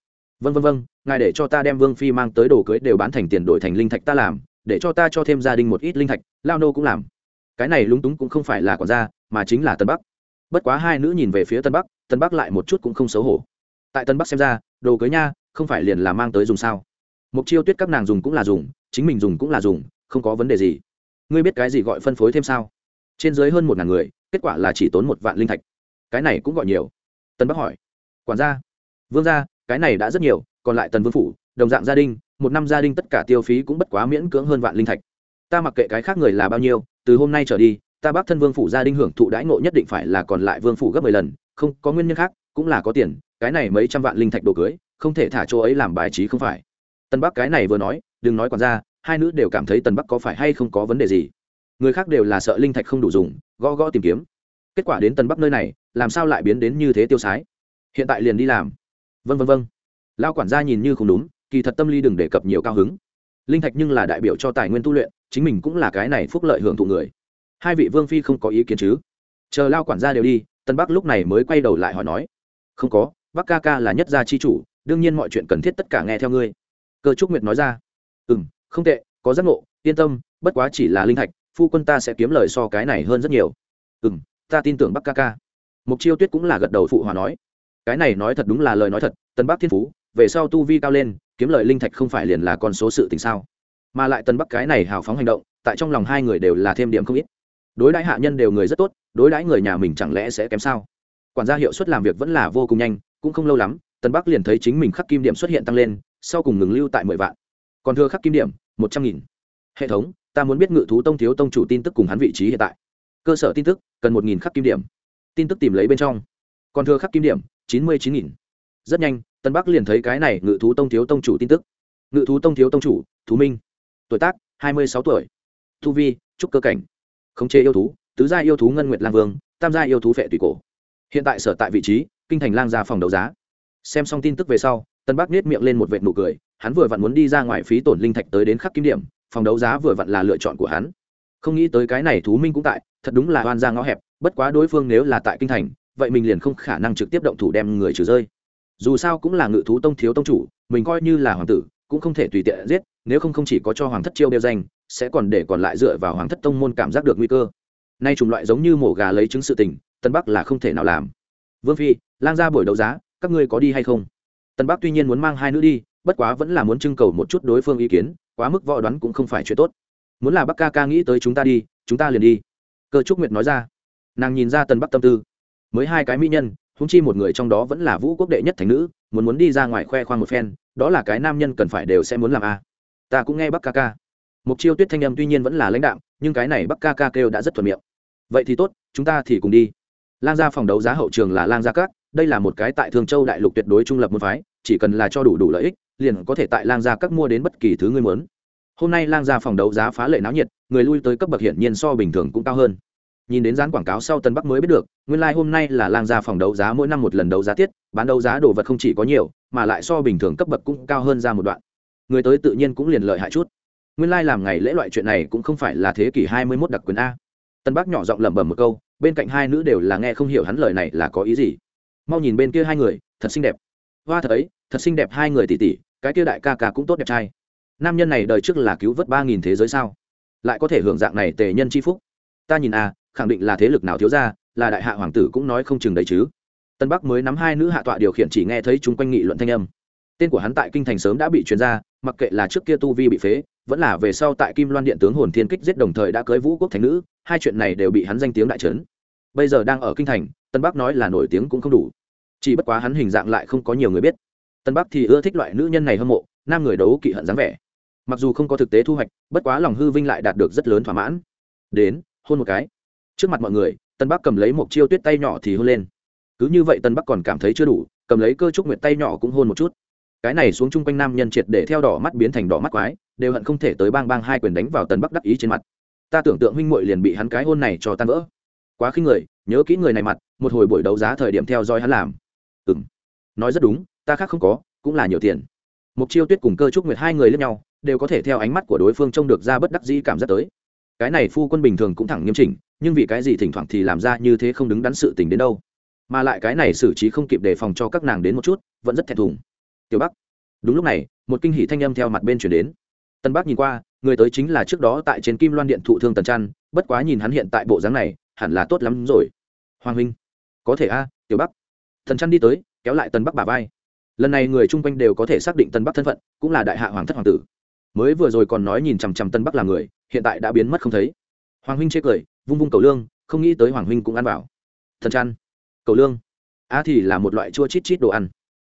Vân vân vân ngài để cho ta đem vương phi mang tới đồ cưới đều bán thành tiền đổi thành linh thạch ta làm, để cho ta cho thêm gia đình một ít linh thạch, lao nô cũng làm. Cái này lúng túng cũng không phải là quản gia, mà chính là tân bắc. Bất quá hai nữ nhìn về phía tân bắc tân bắc lại một chút cũng không xấu hổ. Tại tân bắc xem ra, đồ cưới nha, không phải liền là mang tới dùng sao? Mục chiêu tuyết các nàng dùng cũng là dùng, chính mình dùng cũng là dùng, không có vấn đề gì ngươi biết cái gì gọi phân phối thêm sao? Trên dưới hơn một ngàn người, kết quả là chỉ tốn một vạn linh thạch. Cái này cũng gọi nhiều. Tân bắc hỏi. Quản gia. Vương gia, cái này đã rất nhiều, còn lại tần vương phủ, đồng dạng gia đình, một năm gia đình tất cả tiêu phí cũng bất quá miễn cưỡng hơn vạn linh thạch. Ta mặc kệ cái khác người là bao nhiêu, từ hôm nay trở đi, ta bác thân vương phủ gia đình hưởng thụ đãi ngộ nhất định phải là còn lại vương phủ gấp mười lần, không, có nguyên nhân khác, cũng là có tiền, cái này mấy trăm vạn linh thạch đồ cưới, không thể thả chỗ ấy làm bài trí không phải. Tân bắc cái này vừa nói, đừng nói còn ra hai nữ đều cảm thấy tần bắc có phải hay không có vấn đề gì. Người khác đều là sợ linh thạch không đủ dùng, gõ gõ tìm kiếm. Kết quả đến tần bắc nơi này, làm sao lại biến đến như thế tiêu sái? Hiện tại liền đi làm. Vân vân vân lao quản gia nhìn như không đúng, kỳ thật tâm lý đừng đề cập nhiều cao hứng. Linh thạch nhưng là đại biểu cho tài nguyên tu luyện, chính mình cũng là cái này phúc lợi hưởng thụ người. Hai vị vương phi không có ý kiến chứ? Chờ lao quản gia đều đi tân bắc lúc này mới quay đầu lại hỏi nói. Không có, bắc ca ca là nhất gia chi chủ, đương nhiên mọi chuyện cần thiết tất cả nghe theo ngươi. Cơ trúc nguyệt nói ra. Ừ m không tệ, có giác ngộ, yên tâm, bất quá chỉ là linh thạch, phu quân ta sẽ kiếm lời so cái này hơn rất nhiều. Ừ m ta tin tưởng bắc ca ca. Mục chiêu tuyết cũng là gật đầu phụ hòa nói. Cái này nói thật đúng là lời nói thật tân bắc thiên phú, về sau tu vi cao lên, kiếm lời linh thạch không phải liền là con số sự tình sao? Mà lại tân bắc cái này hào phóng hành động, tại trong lòng hai người đều là thêm điểm không ít. Đối đãi hạ nhân đều người rất tốt, đối đãi người nhà mình chẳng lẽ sẽ kém sao? Quản gia hiệu suất làm việc vẫn là vô cùng nhanh, cũng không lâu lắm tân bắc liền thấy chính mình khắc kim điểm xuất hiện tăng lên, sau cùng ngừng lưu tại mười vạn còn thưa khắc kim điểm, một trăm nghìn. Hệ thống, ta muốn biết ngự thú tông thiếu tông chủ tin tức cùng hắn vị trí hiện tại. Cơ sở tin tức, cần một nghìn khắc kim điểm. Tin tức tìm lấy bên trong. Còn thưa khắc kim điểm, chín mươi chín nghìn. Rất nhanh, tân bắc liền thấy cái này ngự thú tông thiếu tông chủ tin tức. Ngự thú tông thiếu tông chủ, thú minh. Tuổi tác, hai mươi sáu tuổi. Thu vi, trúc cơ cảnh. Khống chế yêu thú, tứ gia yêu thú ngân nguyệt lang vương, tam gia yêu thú vệ tùy cổ. Hiện tại sở tại vị trí, kinh thành lang gia phòng đấu giá. Xem xong tin tức về sau, tân bắc nết miệng lên một vệt nụ cười hắn vừa vặn muốn đi ra ngoài phí tổn linh thạch tới đến khắc kim điểm, phòng đấu giá vừa vặn là lựa chọn của hắn. Không nghĩ tới cái này thú minh cũng tại, thật đúng là oan ra ngõ hẹp, bất quá đối phương nếu là tại kinh thành, vậy mình liền không khả năng trực tiếp động thủ đem người trừ rơi. Dù sao cũng là ngự thú tông thiếu tông chủ, mình coi như là hoàng tử, cũng không thể tùy tiện giết, nếu không không chỉ có cho hoàng thất chiêu đeo danh, sẽ còn để còn lại dựa vào hoàng thất tông môn cảm giác được nguy cơ. Nay chủng loại giống như mổ gà lấy chứng sự tình, tân bắc là không thể nào làm. Vương phi, lang ra buổi đấu giá, các ngươi có đi hay không? Tân bắc tuy nhiên muốn mang hai nữ đi bất quá vẫn là muốn trưng cầu một chút đối phương ý kiến, quá mức võ đoán cũng không phải chuyện tốt. Muốn là bắc ca ca nghĩ tới chúng ta đi, chúng ta liền đi. Cơ trúc nguyệt nói ra. Nàng nhìn ra tân bắc tâm tư. Mới hai cái mỹ nhân húng chi một người trong đó vẫn là vũ quốc đệ nhất thành nữ, muốn muốn đi ra ngoài khoe khoang một phen, đó là cái nam nhân cần phải đều sẽ muốn làm a. Ta cũng nghe bắc ca ca. Mục chiêu tuyết thanh âm tuy nhiên vẫn là lãnh đạo nhưng cái này bắc ca ca kêu đã rất thuận miệng. Vậy thì tốt, chúng ta thì cùng đi. Lang gia phòng đấu giá hậu trường là lang gia cát đây là một cái tại thường châu đại lục tuyệt đối trung lập môn phái, chỉ cần là cho đủ đủ lợi ích liền có thể tại lang gia các mua đến bất kỳ thứ ngươi muốn. Hôm nay lang gia phòng đấu giá phá lệ náo nhiệt, người lui tới cấp bậc hiển nhiên so bình thường cũng cao hơn. Nhìn đến dán quảng cáo sau tân bắc mới biết được, nguyên lai、like、hôm nay là lang gia phòng đấu giá mỗi năm một lần đấu giá tiết, bán đấu giá đồ vật không chỉ có nhiều, mà lại so bình thường cấp bậc cũng cao hơn ra một đoạn. Người tới tự nhiên cũng liền lợi hại chút. Nguyên lai、like、làm ngày lễ loại chuyện này cũng không phải là thế kỷ hai mươi mốt đặc quyền a. Tân bắc nhỏ giọng lẩm bẩm một câu, bên cạnh hai nữ đều là nghe không hiểu hắn lời này là có ý gì. Mau nhìn bên kia hai người, thật xinh đẹp. Hoa thật ấy, thật xinh đẹp hai người tỷ tỷ cái kia đại ca ca cũng tốt đẹp trai. Nam nhân này đời trước là cứu vớt ba nghìn thế giới sao? Lại có thể hưởng dạng này tề nhân c h i phúc? Ta nhìn a khẳng định là thế lực nào thiếu ra, là đại hạ hoàng tử cũng nói không chừng đấy chứ. Tân bắc mới nắm hai nữ hạ tọa điều khiển chỉ nghe thấy chúng quanh nghị luận thanh âm. Tên của hắn tại kinh thành sớm đã bị truyền ra, mặc kệ là trước kia tu vi bị phế, vẫn là về sau tại kim loan điện tướng hồn thiên kích giết đồng thời đã cưới vũ quốc thành nữ, hai chuyện này đều bị hắn danh tiếng đại trấn. Bây giờ đang ở kinh thành, tân bắc nói là nổi tiếng cũng không đủ. Chỉ bất quá hắn hình dạng lại không có nhiều người biết tân bắc thì ưa thích loại nữ nhân này hâm mộ, nam người đấu kỵ hận dáng vẻ. Mặc dù không có thực tế thu hoạch, bất quá lòng hư vinh lại đạt được rất lớn thỏa mãn. Đến, hôn một cái. Trước mặt mọi người, tân bắc cầm lấy một chiêu tuyết tay nhỏ thì hôn lên. Cứ như vậy tân bắc còn cảm thấy chưa đủ, cầm lấy cơ trúc nguyệt tay nhỏ cũng hôn một chút. Cái này xuống chung quanh nam nhân triệt để theo đỏ mắt biến thành đỏ mắt quái, đều hận không thể tới bang bang hai quyền đánh vào tân bắc đắc ý trên mặt. Ta tưởng tượng huynh muội liền bị hắn cái hôn này cho tan vỡ. Quá khinh người, nhớ kỹ người này mặt, một hồi buổi đấu giá thời điểm theo dõi hắn làm. Ừ m nói rất đúng ta khác không có, cũng là nhiều tiền. Mục chiêu tuyết cùng cơ trúc nguyệt hai người lên nhau, đều có thể theo ánh mắt của đối phương trông được ra bất đắc dĩ cảm giác tới. Cái này phu quân bình thường cũng thẳng nghiêm chỉnh, nhưng vì cái gì thỉnh thoảng thì làm ra như thế không đứng đắn sự tình đến đâu. Mà lại cái này xử trí không kịp đề phòng cho các nàng đến một chút, vẫn rất thẹn thùng. Tiểu bắc. Đúng lúc này, một kinh hỷ thanh âm theo mặt bên chuyển đến. Tân bắc nhìn qua, người tới chính là trước đó tại trên kim loan điện thụ thương tần trăn, bất quá nhìn hắn hiện tại bộ dáng này, hẳn là tốt lắm rồi. Hoàng huynh. Có thể a, tiểu bắc. Thần trăn đi tới, kéo lại tân bắc bà vai lần này người chung quanh đều có thể xác định tân bắc thân phận, cũng là đại hạ hoàng thất hoàng tử. Mới vừa rồi còn nói nhìn chằm chằm tân bắc là người, hiện tại đã biến mất không thấy. Hoàng huynh chê cười, vung vung cầu lương, không nghĩ tới hoàng huynh cũng ăn vào. Thần chăn cầu lương. A thì là một loại chua chít chít đồ ăn.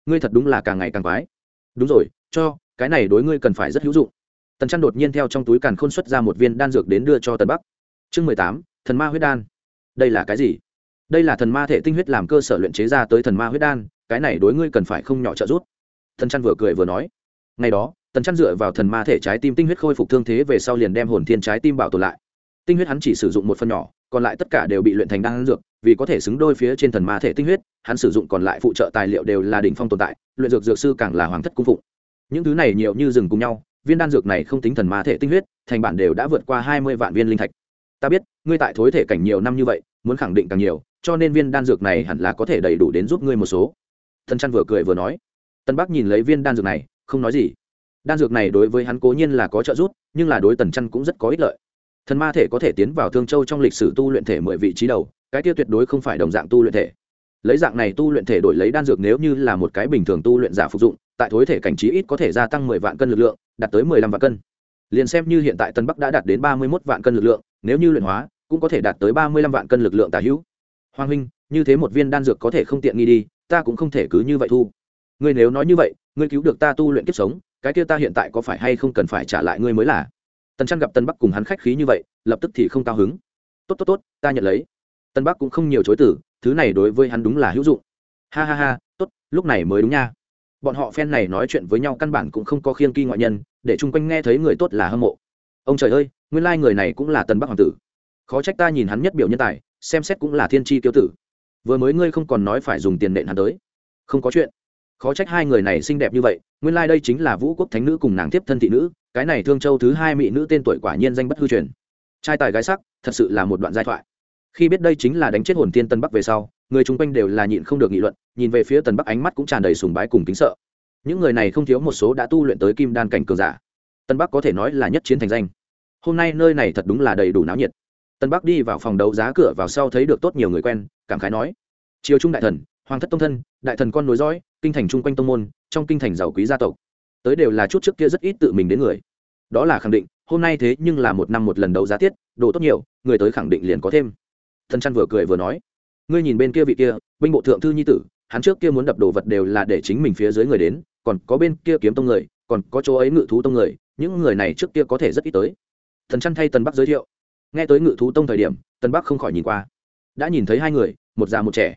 Ngươi thật đúng là càng ngày càng quái. Đúng rồi, cho, cái này đối ngươi cần phải rất hữu dụng. Tần chăn đột nhiên theo trong túi càn khôn xuất ra một viên đan dược đến đưa cho tần bắc. Chương mười tám, thần ma huyết đan. Đây là cái gì? Đây là thần ma thể tinh huyết làm cơ sở luyện chế ra tới thần ma huyết đan cái này đối ngươi cần phải không nhỏ trợ giúp. Thần chăn vừa cười vừa nói. Ngày đó, tần chăn dựa vào thần ma thể trái tim tinh huyết khôi phục thương thế về sau liền đem hồn thiên trái tim bảo tồn lại. Tinh huyết hắn chỉ sử dụng một phần nhỏ, còn lại tất cả đều bị luyện thành đan dược, vì có thể xứng đôi phía trên thần ma thể tinh huyết, hắn sử dụng còn lại phụ trợ tài liệu đều là đỉnh phong tồn tại, luyện dược dược sư càng là hoàng thất cung phụng. Những thứ này nhiều như rừng cùng nhau, viên đan dược này không tính thần ma thể tinh huyết, thành bản đều đã vượt qua hai mươi vạn viên linh thạch. Ta biết, ngươi tại thối thể cảnh nhiều năm như vậy, muốn khẳng định càng nhiều, cho nên viên đan dược này hẳn là có thể đầy đủ đến giúp ngươi một số thần chăn vừa cười vừa nói tân bắc nhìn lấy viên đan dược này, không nói gì. Đan dược này đối với hắn cố nhiên là có trợ giúp, nhưng là đối tần chăn cũng rất có ích lợi. Thần ma thể có thể tiến vào thương châu trong lịch sử tu luyện thể mười vị trí đầu, cái tiêu tuyệt đối không phải đồng dạng tu luyện thể. Lấy dạng này tu luyện thể đổi lấy đan dược nếu như là một cái bình thường tu luyện giả phục dụng, tại thối thể cảnh trí ít có thể gia tăng mười vạn cân lực lượng, đạt tới mười lăm vạn cân. Liền xem như hiện tại tân bắc đã đạt đến ba mươi mốt vạn cân lực lượng, nếu như luyện hóa, cũng có thể đạt tới ba mươi lăm vạn cân lực lượng tà hữu. Hoàng huynh, như thế một viên đan dược có thể không tiện nghi đi ta cũng không thể cứ như vậy thu. Ngươi nếu nói như vậy, ngươi cứu được ta tu luyện kiếp sống, cái kia ta hiện tại có phải hay không cần phải trả lại ngươi mới là? Tần trăn gặp tân bắc cùng hắn khách khí như vậy, lập tức thì không cao hứng. Tốt tốt tốt, ta nhận lấy. Tân bắc cũng không nhiều chối tử thứ này đối với hắn đúng là hữu dụng. Ha ha ha, tốt, lúc này mới đúng nha. Bọn họ phen này nói chuyện với nhau căn bản cũng không có khiêng kỳ ngoại nhân, để chung quanh nghe thấy người tốt là hâm mộ. Ông trời ơi, nguyên lai người này cũng là tân bắc hoàng tử. Khó trách ta nhìn hắn nhất biểu nhân tài, xem xét cũng là thiên tri tiêu tử vừa mới ngươi không còn nói phải dùng tiền nện hắn tới. Không có chuyện. Khó trách hai người này xinh đẹp như vậy, nguyên lai、like、đây chính là vũ quốc thánh nữ cùng nàng tiếp thân thị nữ, cái này thương châu thứ hai mỹ nữ tên tuổi quả nhiên danh bất hư truyền. Trai tài gái sắc, thật sự là một đoạn giai thoại. Khi biết đây chính là đánh chết hồn tiên tân bắc về sau, người chung quanh đều là nhịn không được nghị luận, nhìn về phía tần bắc ánh mắt cũng tràn đầy sùng bái cùng kính sợ. Những người này không thiếu một số đã tu luyện tới kim đan cảnh cường giả. Tân bắc có thể nói là nhất chiến thành danh. Hôm nay nơi này thật đúng là đầy đủ náo nhiệt. Tân bắc đi vào phòng đấu giá cửa vào sau thấy được tốt nhiều người quen cảm khái nói. Triều trung đại thần, hoàng thất tông thân, đại thần con nối dõi, kinh thành chung quanh tông môn, trong kinh thành giàu quý gia tộc. Tới đều là chút trước kia rất ít tự mình đến người. Đó là khẳng định, hôm nay thế nhưng là một năm một lần đầu giá tiết, đồ tốt nhiều, người tới khẳng định liền có thêm. Thần chăn vừa cười vừa nói. Ngươi nhìn bên kia vị kia, binh bộ thượng thư nhi tử, hắn trước kia muốn đập đồ vật đều là để chính mình phía dưới người đến, còn có bên kia kiếm tông người, còn có chỗ ấy ngự thú tông người, những người này trước kia có thể rất ít tới. Thần chăn thay tần bắc giới thiệu. Nghe tới ngự thú tông thời điểm, tần bắc không khỏi nhìn qua. Đã nhìn thấy hai người một già một trẻ.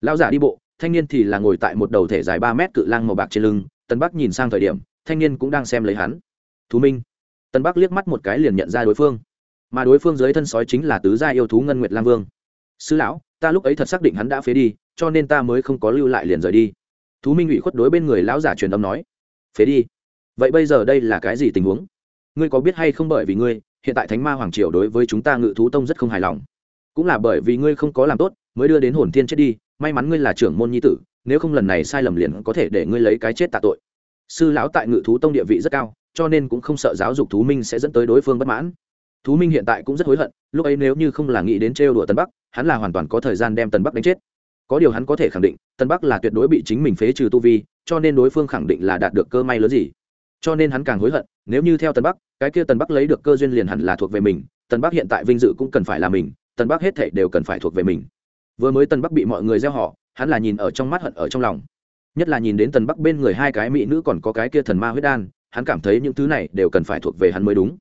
Lão giả đi bộ, thanh niên thì là ngồi tại một đầu thể dài ba mét cự lang màu bạc trên lưng tân bắc nhìn sang thời điểm, thanh niên cũng đang xem lấy hắn. Thú minh. Tân bắc liếc mắt một cái liền nhận ra đối phương. Mà đối phương dưới thân sói chính là tứ gia yêu thú ngân nguyệt lang vương. Sư lão, ta lúc ấy thật xác định hắn đã phế đi, cho nên ta mới không có lưu lại liền rời đi. Thú minh ủy khuất đối bên người lão giả truyền âm nói. Phế đi? Vậy bây giờ đây là cái gì tình huống? Ngươi có biết hay không bởi vì ngươi, hiện tại thánh ma hoàng triều đối với chúng ta ngự thú tông rất không hài lòng. Cũng là bởi vì ngươi không có làm tốt mới đưa đến hồn thiên chết đi, may mắn ngươi là trưởng môn nhi tử, nếu không lần này sai lầm liền có thể để ngươi lấy cái chết tạ tội. Sư lão tại ngự thú tông địa vị rất cao, cho nên cũng không sợ giáo dục thú minh sẽ dẫn tới đối phương bất mãn. Thú minh hiện tại cũng rất hối hận, lúc ấy nếu như không là nghĩ đến trêu đùa tân bắc, hắn là hoàn toàn có thời gian đem tân bắc đánh chết. Có điều hắn có thể khẳng định tân bắc là tuyệt đối bị chính mình phế trừ tu vi, cho nên đối phương khẳng định là đạt được cơ may lớn gì. Cho nên hắn càng hối hận, nếu như theo tân bắc, cái kia tân bắc lấy được cơ duyên liền hẳn là thuộc về mình tân bắc hiện tại vinh dự cũng cần phải là mình tân bắc hết thể đều cần phải thuộc về mình vừa mới tân bắc bị mọi người gieo họ, hắn là nhìn ở trong mắt hận ở trong lòng. Nhất là nhìn đến tần bắc bên người hai cái mỹ nữ còn có cái kia thần ma huyết đan, hắn cảm thấy những thứ này đều cần phải thuộc về hắn mới đúng.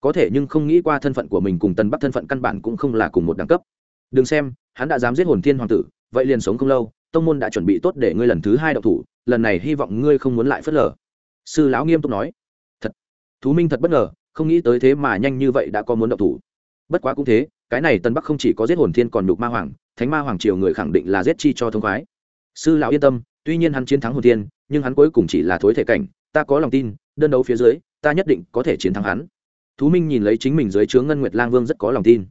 Có thể nhưng không nghĩ qua thân phận của mình cùng tần bắc thân phận căn bản cũng không là cùng một đẳng cấp. Đừng xem, hắn đã dám giết hồn thiên hoàng tử, vậy liền sống không lâu, tông môn đã chuẩn bị tốt để ngươi lần thứ hai đậu thủ, lần này hy vọng ngươi không muốn lại phớt lờ. Sư lão nghiêm túc nói. Thật. Thú minh thật bất ngờ, không nghĩ tới thế mà nhanh như vậy đã có muốn đậu thủ. Bất quá cũng thế cái này tân bắc không chỉ có giết hồn thiên còn nhục ma hoàng, thánh ma hoàng triều người khẳng định là giết chi cho thông khoái. Sư lão yên tâm, tuy nhiên hắn chiến thắng hồn thiên, nhưng hắn cuối cùng chỉ là thối thể cảnh, ta có lòng tin, đơn đấu phía dưới, ta nhất định có thể chiến thắng hắn. Thú minh nhìn lấy chính mình dưới chướng ngân nguyệt lang vương rất có lòng tin.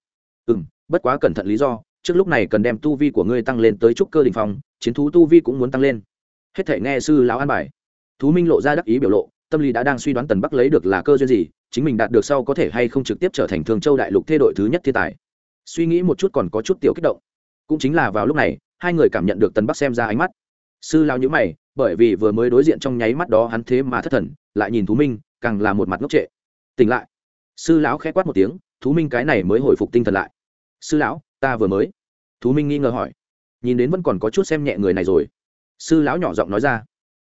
Ừ m bất quá cẩn thận lý do, trước lúc này cần đem tu vi của ngươi tăng lên tới trúc cơ đình phong, chiến thú tu vi cũng muốn tăng lên. Hết thể nghe sư lão an bài. Thú minh lộ ra đắc ý biểu lộ, tâm lý đã đang suy đoán tần bắc lấy được là cơ duyên gì, chính mình đạt được sau có thể hay không trực tiếp trở thành thương châu đại lục thê đội thứ nhất thiên tài suy nghĩ một chút còn có chút tiểu kích động. Cũng chính là vào lúc này, hai người cảm nhận được tần bắc xem ra ánh mắt. Sư lao nhữ mày, bởi vì vừa mới đối diện trong nháy mắt đó hắn thế mà thất thần, lại nhìn thú minh, càng là một mặt ngốc trệ. Tỉnh lại. Sư lão khẽ quát một tiếng, thú minh cái này mới hồi phục tinh thần lại. Sư lão, ta vừa mới. Thú minh nghi ngờ hỏi. Nhìn đến vẫn còn có chút xem nhẹ người này rồi. Sư lão nhỏ giọng nói ra.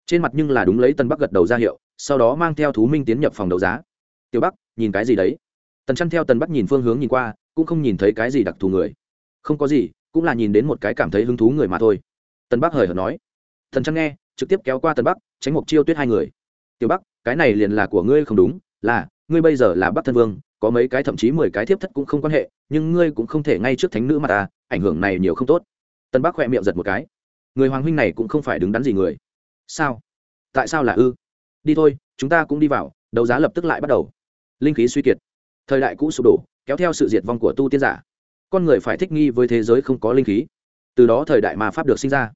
Trên mặt nhưng là đúng lấy tân bắc gật đầu ra hiệu, sau đó mang theo thú minh tiến nhập phòng đấu giá. Tiểu bắc, nhìn cái gì đấy? Tần chăn theo tần bắc nhìn phương hướng nhìn qua cũng không nhìn thấy cái gì đặc thù người. Không có gì, cũng là nhìn đến một cái cảm thấy hứng thú người mà thôi. Tân bắc hời hợt nói. Thần trăng nghe, trực tiếp kéo qua tần bắc, tránh một chiêu tuyết hai người. Tiểu bắc, cái này liền là của ngươi không đúng, là, ngươi bây giờ là bắc thân vương, có mấy cái thậm chí mười cái thiếp thất cũng không quan hệ, nhưng ngươi cũng không thể ngay trước thánh nữ mà ta, ảnh hưởng này nhiều không tốt. Tân bắc khỏe miệng giật một cái. Người hoàng huynh này cũng không phải đứng đắn gì người. Sao? Tại sao là ư? Đi thôi, chúng ta cũng đi vào, đấu giá lập tức lại bắt đầu. Linh khí suy kiệt. Thời đại cũ sụp đổ kéo theo sự diệt vong của tu tiên giả. Con người phải thích nghi với thế giới không có linh khí. Từ đó thời đại mà pháp được sinh ra.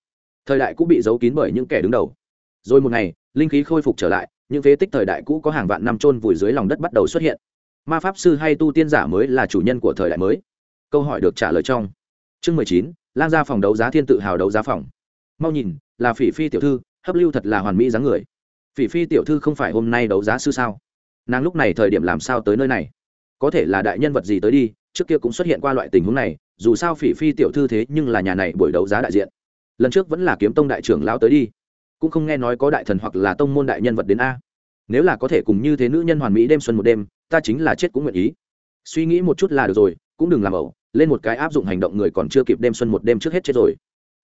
Thời đại cũ bị giấu kín bởi những kẻ đứng đầu. Rồi một ngày, linh khí khôi phục trở lại, những phế tích thời đại cũ có hàng vạn năm trôn vùi dưới lòng đất bắt đầu xuất hiện. Ma pháp sư hay tu tiên giả mới là chủ nhân của thời đại mới. Câu hỏi được trả lời trong chương mười chín lan ra phòng đấu giá thiên tự hào đấu giá phòng. Mau nhìn, là phỉ phi tiểu thư, hấp lưu thật là hoàn mỹ dáng người. Phỉ phi tiểu thư không phải hôm nay đấu giá sư sao? Nàng lúc này thời điểm làm sao tới nơi này? Có thể là đại nhân vật gì tới đi, trước kia cũng xuất hiện qua loại tình huống này, dù sao phỉ phi tiểu thư thế nhưng là nhà này buổi đấu giá đại diện. Lần trước vẫn là kiếm tông đại trưởng lão tới đi, cũng không nghe nói có đại thần hoặc là tông môn đại nhân vật đến a. Nếu là có thể cùng như thế nữ nhân hoàn mỹ đêm xuân một đêm, ta chính là chết cũng nguyện ý. Suy nghĩ một chút là được rồi, cũng đừng làm ẩu, lên một cái áp dụng hành động người còn chưa kịp đêm xuân một đêm trước hết chết rồi.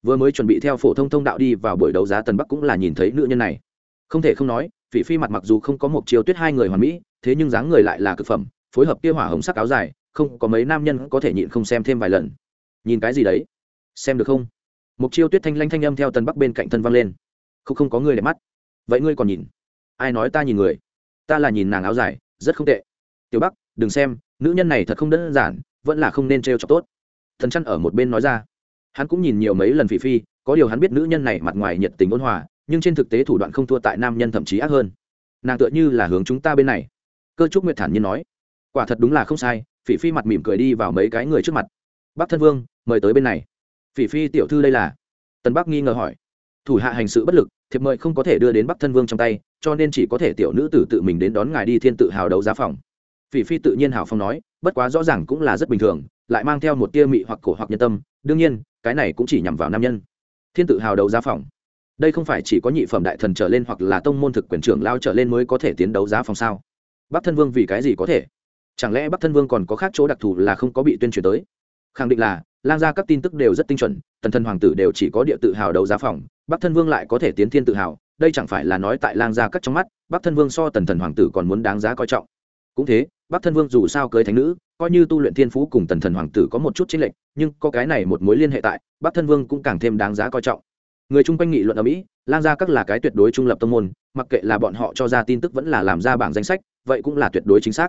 Vừa mới chuẩn bị theo phổ thông thông đạo đi vào buổi đấu giá tần bắc cũng là nhìn thấy nữ nhân này. Không thể không nói, phỉ phi mặt mặc dù không có một chiều tuyết hai người hoàn mỹ, thế nhưng dáng người lại là cực phẩm phối hợp kia hỏa hồng sắc áo dài, không có mấy nam nhân có thể nhịn không xem thêm vài lần. Nhìn cái gì đấy? Xem được không? Một chiêu tuyết thanh lanh thanh âm theo tần bắc bên cạnh thân văng lên. Không không có người để mắt. Vậy ngươi còn nhìn? Ai nói ta nhìn người? Ta là nhìn nàng áo dài, rất không tệ. Tiểu bắc, đừng xem, nữ nhân này thật không đơn giản, vẫn là không nên t r cho tốt. Thần chăn ở một bên nói ra. Hắn cũng nhìn nhiều mấy lần phỉ phi, có điều hắn biết nữ nhân này mặt ngoài nhiệt tình ôn hòa, nhưng trên thực tế thủ đoạn không thua tại nam nhân thậm chí ác hơn. Nàng tựa như là hướng chúng ta bên này. Cơ trúc nguyệt thản nhiên nói quả thật đúng là không sai, phỉ phi mặt mỉm cười đi vào mấy cái người trước mặt. Bắc thân vương, mời tới bên này. Phỉ phi tiểu thư đây là? Tần bắc nghi ngờ hỏi. Thủ hạ hành sự bất lực, thiệp mời không có thể đưa đến bắc thân vương trong tay, cho nên chỉ có thể tiểu nữ tử tự mình đến đón ngài đi thiên tự hào đấu giá phòng. Phỉ phi tự nhiên hào phong nói, bất quá rõ ràng cũng là rất bình thường, lại mang theo một tia mị hoặc cổ hoặc nhân tâm. Đương nhiên, cái này cũng chỉ nhằm vào nam nhân. Thiên tự hào đấu giá phòng. Đây không phải chỉ có nhị phẩm đại thần trở lên hoặc là tông môn thực quyền trưởng lao trở lên mới có thể tiến đấu giá phòng sao? Bắc thân vương vì cái gì có thể? Chẳng lẽ bắc thân vương còn có khác chỗ đặc thù là không có bị tuyên truyền tới? Khẳng định là, lang gia các tin tức đều rất tinh chuẩn, tần thân hoàng tử đều chỉ có địa tự hào đấu giá phòng, bắc thân vương lại có thể tiến thiên tự hào, đây chẳng phải là nói tại lang gia các trong mắt, bắc thân vương so tần thần hoàng tử còn muốn đáng giá coi trọng. Cũng thế, bắc thân vương dù sao cưới thánh nữ, coi như tu luyện thiên phú cùng tần thần hoàng tử có một chút chính lệch, nhưng có cái này một mối liên hệ tại, bắc thân vương cũng càng thêm đáng giá coi trọng. Người chung quanh nghị luận ở mỹ, lang gia các là cái tuyệt đối trung lập tâm môn, mặc kệ là bọn họ cho ra tin tức vẫn là làm ra bảng danh sách, vậy cũng là tuyệt đối chính xác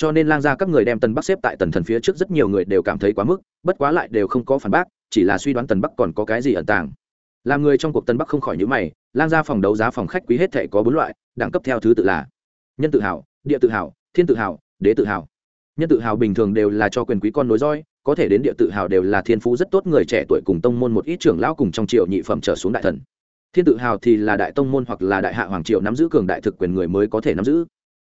cho nên lang gia các người đem tần bắc xếp tại tần thần phía trước rất nhiều người đều cảm thấy quá mức, bất quá lại đều không có phản bác, chỉ là suy đoán tần bắc còn có cái gì ẩn tàng. Làm người trong cuộc tần bắc không khỏi nhữ mày, lang gia phòng đấu giá phòng khách quý hết thể có bốn loại, đẳng cấp theo thứ tự là nhân tự hào, địa tự hào, thiên tự hào, đế tự hào. Nhân tự hào bình thường đều là cho quyền quý con nối roi, có thể đến địa tự hào đều là thiên phú rất tốt người trẻ tuổi cùng tông môn một ít trưởng lão cùng trong triều nhị phẩm trở xuống đại thần. Thiên tự hào thì là đại tông môn hoặc là đại hạ hoàng triều nắm giữ cường đại thực quyền người mới có thể nắm giữ.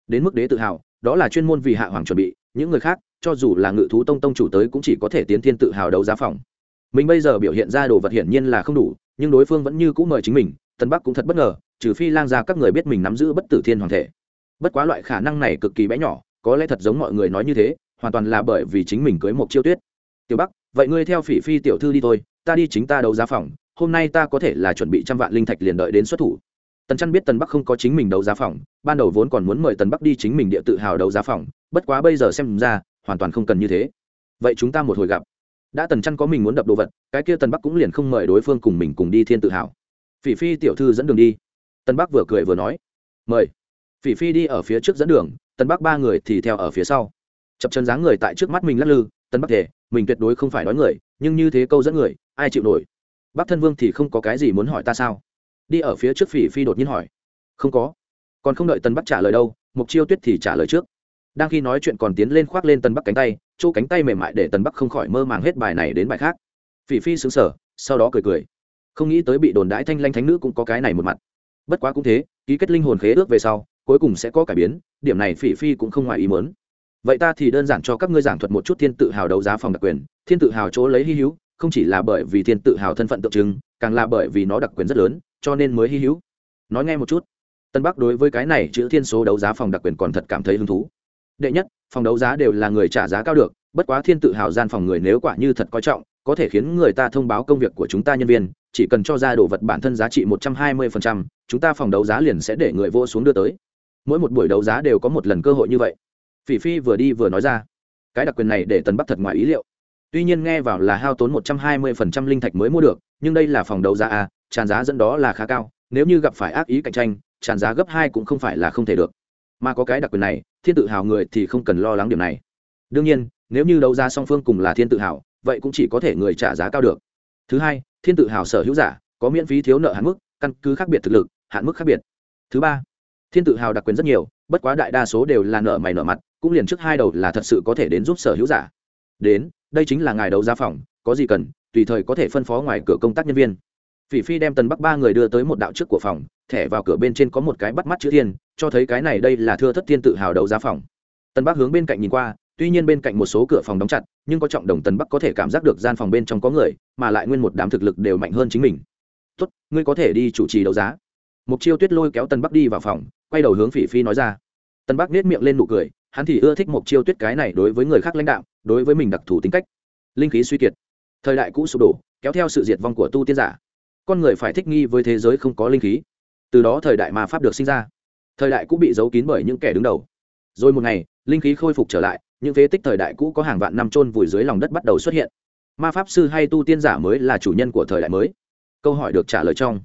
Đến mức đế tự hào đó là chuyên môn vì hạ hoàng chuẩn bị, những người khác, cho dù là ngự thú tông tông chủ tới cũng chỉ có thể tiến thiên tự hào đấu giá phòng. Mình bây giờ biểu hiện ra đồ vật hiển nhiên là không đủ, nhưng đối phương vẫn như cũng mời chính mình tân bắc cũng thật bất ngờ, trừ phi lang ra các người biết mình nắm giữ bất tử thiên hoàng thể. Bất quá loại khả năng này cực kỳ bé nhỏ, có lẽ thật giống mọi người nói như thế, hoàn toàn là bởi vì chính mình cưới một chiêu tuyết. Tiểu bắc, vậy ngươi theo phỉ phi tiểu thư đi thôi, ta đi chính ta đấu giá phòng, hôm nay ta có thể là chuẩn bị trăm vạn linh thạch liền đợi đến xuất thủ tần chăn biết tần bắc không có chính mình đấu giá phòng, ban đầu vốn còn muốn mời tần bắc đi chính mình địa tự hào đấu giá phòng, bất quá bây giờ xem ra, hoàn toàn không cần như thế. Vậy chúng ta một hồi gặp. Đã tần chăn có mình muốn đập đồ vật, cái kia tần bắc cũng liền không mời đối phương cùng mình cùng đi thiên tự hào. Phỉ phi tiểu thư dẫn đường đi. Tần bắc vừa cười vừa nói. Mời. Phỉ phi đi ở phía trước dẫn đường, tần bắc ba người thì theo ở phía sau. Chập chân dáng người tại trước mắt mình lắc lư, tần bắc thể mình tuyệt đối không phải đói người, nhưng như thế câu dẫn người, ai chịu nổi? Bắc thân vương thì không có cái gì muốn hỏi ta sao? Đi ở phía trước phỉ phi đột nhiên hỏi. Không có. Còn không đợi tần bắc trả lời đâu mục chiêu tuyết thì trả lời trước. Đang khi nói chuyện còn tiến lên khoác lên tần bắc cánh tay, chỗ cánh tay mềm mại để tần bắc không khỏi mơ màng hết bài này đến bài khác. Phỉ phi xứng sở sau đó cười cười. Không nghĩ tới bị đồn đãi thanh lanh thánh nữ cũng có cái này một mặt. Bất quá cũng thế, ký kết linh hồn khế ước về sau, cuối cùng sẽ có cải biến, điểm này phỉ phi cũng không ngoài ý mớn vậy ta thì đơn giản cho các ngươi giảng thuật một chút thiên tự hào đấu giá phòng đặc quyền, thiên tự hào chỗ lấy hy hữu không chỉ là bởi vì thiên tự hào thân phận tượng trưng càng là bởi vì nó đặc quyền rất lớn cho nên mới hy hữu. Nói nghe một chút. Tân bắc đối với cái này chữ thiên số đấu giá phòng đặc quyền còn thật cảm thấy hứng thú. Đệ nhất phòng đấu giá đều là người trả giá cao được bất quá thiên tự hào gian phòng người nếu quả như thật coi trọng có thể khiến người ta thông báo công việc của chúng ta nhân viên chỉ cần cho ra đồ vật bản thân giá trị một trăm hai mươi phần trăm, chúng ta phòng đấu giá liền sẽ để người vô xuống đưa tới. Mỗi một buổi đấu giá đều có một lần cơ hội như vậy. Phỉ phi vừa đi vừa nói ra. Cái đặc quyền này để tân bắc thật ngoài ý liệu tuy nhiên nghe vào là hao tốn một trăm hai mươi phần trăm linh thạch mới mua được, nhưng đây là phòng đấu giá a, tràn giá dẫn đó là khá cao, nếu như gặp phải ác ý cạnh tranh, tràn giá gấp hai cũng không phải là không thể được. Mà có cái đặc quyền này, thiên tự hào người thì không cần lo lắng điểm này. Đương nhiên, nếu như đấu giá song phương cùng là thiên tự hào, vậy cũng chỉ có thể người trả giá cao được. Thứ hai, thiên tự hào sở hữu giả, có miễn phí thiếu nợ hạn mức, căn cứ khác biệt thực lực, hạn mức khác biệt. Thứ ba, thiên tự hào đặc quyền rất nhiều, bất quá đại đa số đều là nợ mày nợ mặt, cũng liền trước hai đầu là thật sự có thể đến giúp sở hữu giả. Đến đây chính là ngài đấu giá phòng, có gì cần, tùy thời có thể phân phó ngoài cửa công tác nhân viên. Phỉ phi đem tần bắc ba người đưa tới một đạo trước của phòng, thẻ vào cửa bên trên có một cái bắt mắt chữ thiên, cho thấy cái này đây là thưa thất thiên tự hào đấu giá phòng. Tần bắc hướng bên cạnh nhìn qua, tuy nhiên bên cạnh một số cửa phòng đóng chặt, nhưng có trọng đồng tần bắc có thể cảm giác được gian phòng bên trong có người, mà lại nguyên một đám thực lực đều mạnh hơn chính mình. Tốt, ngươi có thể đi chủ trì đấu giá. Mục chiêu tuyết lôi kéo tần bắc đi vào phòng, quay đầu hướng phỉ phi nói ra. Tần bắc nết miệng lên nụ cười hắn thì ưa thích mục chiêu tuyết cái này đối với người khác lãnh đạo, đối với mình đặc thù tính cách. Linh khí suy kiệt, thời đại cũ sụp đổ, kéo theo sự diệt vong của tu tiên giả. Con người phải thích nghi với thế giới không có linh khí. Từ đó thời đại mà pháp được sinh ra. Thời đại cũ bị giấu kín bởi những kẻ đứng đầu. Rồi một ngày, linh khí khôi phục trở lại, những phế tích thời đại cũ có hàng vạn năm trôn vùi dưới lòng đất bắt đầu xuất hiện. Ma pháp sư hay tu tiên giả mới là chủ nhân của thời đại mới. Câu hỏi được trả lời trong.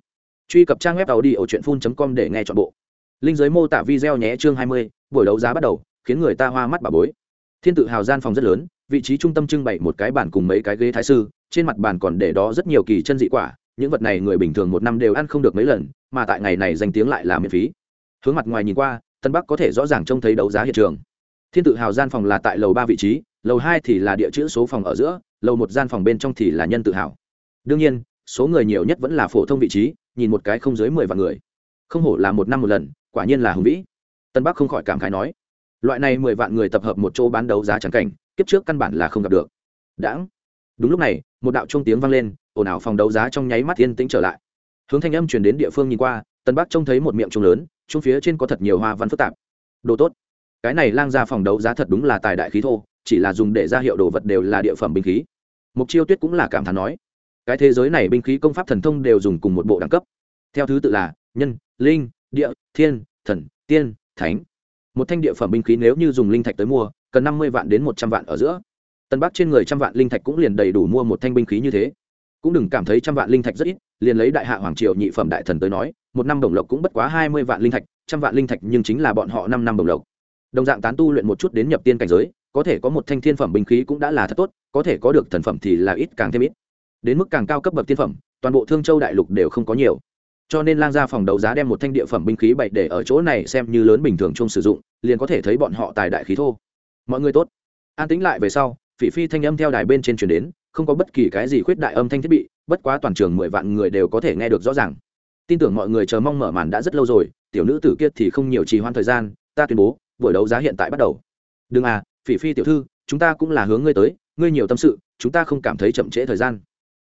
Truy cập trang web tàu đi ở truyện com để nghe t h ọ n bộ. Linh giới mô tả video nhé chương hai mươi, buổi đấu giá bắt đầu khiến người ta hoa mắt bà bối. Thiên tự hào gian phòng rất lớn, vị trí trung tâm trưng bày một cái bàn cùng mấy cái ghế thái sư, trên mặt bàn còn để đó rất nhiều kỳ chân dị quả, những vật này người bình thường một năm đều ăn không được mấy lần, mà tại ngày này danh tiếng lại là miễn phí. Hướng mặt ngoài nhìn qua, tân bắc có thể rõ ràng trông thấy đấu giá hiện trường. Thiên tự hào gian phòng là tại lầu ba vị trí, lầu hai thì là địa chữ số phòng ở giữa, lầu một gian phòng bên trong thì là nhân tự hào. Đương nhiên, số người nhiều nhất vẫn là phổ thông vị trí, nhìn một cái không dưới mười vạn người. Không hổ là một năm một lần, quả nhiên là hùng vĩ. Tân bắc không khỏi cảm khái nói loại này mười vạn người tập hợp một chỗ bán đấu giá trắng cảnh, kiếp trước căn bản là không gặp được. Đãng. Đúng lúc này, một đạo trung tiếng vang lên, ồn ào phòng đấu giá trong nháy mắt yên tĩnh trở lại. Hướng thanh âm chuyển đến địa phương nhìn qua, tân bắc trông thấy một miệng trung lớn trung phía trên có thật nhiều hoa văn phức tạp. Đồ tốt. Cái này lang ra phòng đấu giá thật đúng là tài đại khí thô, chỉ là dùng để ra hiệu đồ vật đều là địa phẩm binh khí. Mục chiêu tuyết cũng là cảm thán nói, cái thế giới này binh khí công pháp thần thông đều dùng cùng một bộ đẳng cấp. Theo thứ tự là nhân, linh, địa, thiên, thần, tiên, thánh một thanh địa phẩm binh khí nếu như dùng linh thạch tới mua, cần năm mươi vạn đến một trăm vạn ở giữa. Tân bắc trên người trăm vạn linh thạch cũng liền đầy đủ mua một thanh binh khí như thế. Cũng đừng cảm thấy trăm vạn linh thạch rất ít, liền lấy đại hạ hoàng triều nhị phẩm đại thần tới nói, một năm đồng lộc cũng bất quá hai mươi vạn linh thạch, trăm vạn linh thạch nhưng chính là bọn họ năm năm đồng lộc. Đồng dạng tán tu luyện một chút đến nhập tiên cảnh giới, có thể có một thanh thiên phẩm binh khí cũng đã là thật tốt, có thể có được thần phẩm thì là ít càng thêm ít. Đến mức càng cao cấp bậc tiên phẩm, toàn bộ thương châu đại lục đều không có nhiều cho nên lang gia phòng đấu giá đem một thanh địa phẩm binh khí bậy để ở chỗ này xem như lớn bình thường chung sử dụng, liền có thể thấy bọn họ tài đại khí thô. Mọi người tốt. An tính lại về sau, phỉ phi thanh âm theo đài bên trên truyền đến, không có bất kỳ cái gì khuyết đại âm thanh thiết bị, bất quá toàn trường mười vạn người đều có thể nghe được rõ ràng. Tin tưởng mọi người chờ mong mở màn đã rất lâu rồi, tiểu nữ tử kia thì không nhiều trì hoãn thời gian, ta tuyên bố, buổi đấu giá hiện tại bắt đầu. Đừng à phỉ phi tiểu thư, chúng ta cũng là hướng ngươi tới, ngươi nhiều tâm sự, chúng ta không cảm thấy chậm trễ thời gian.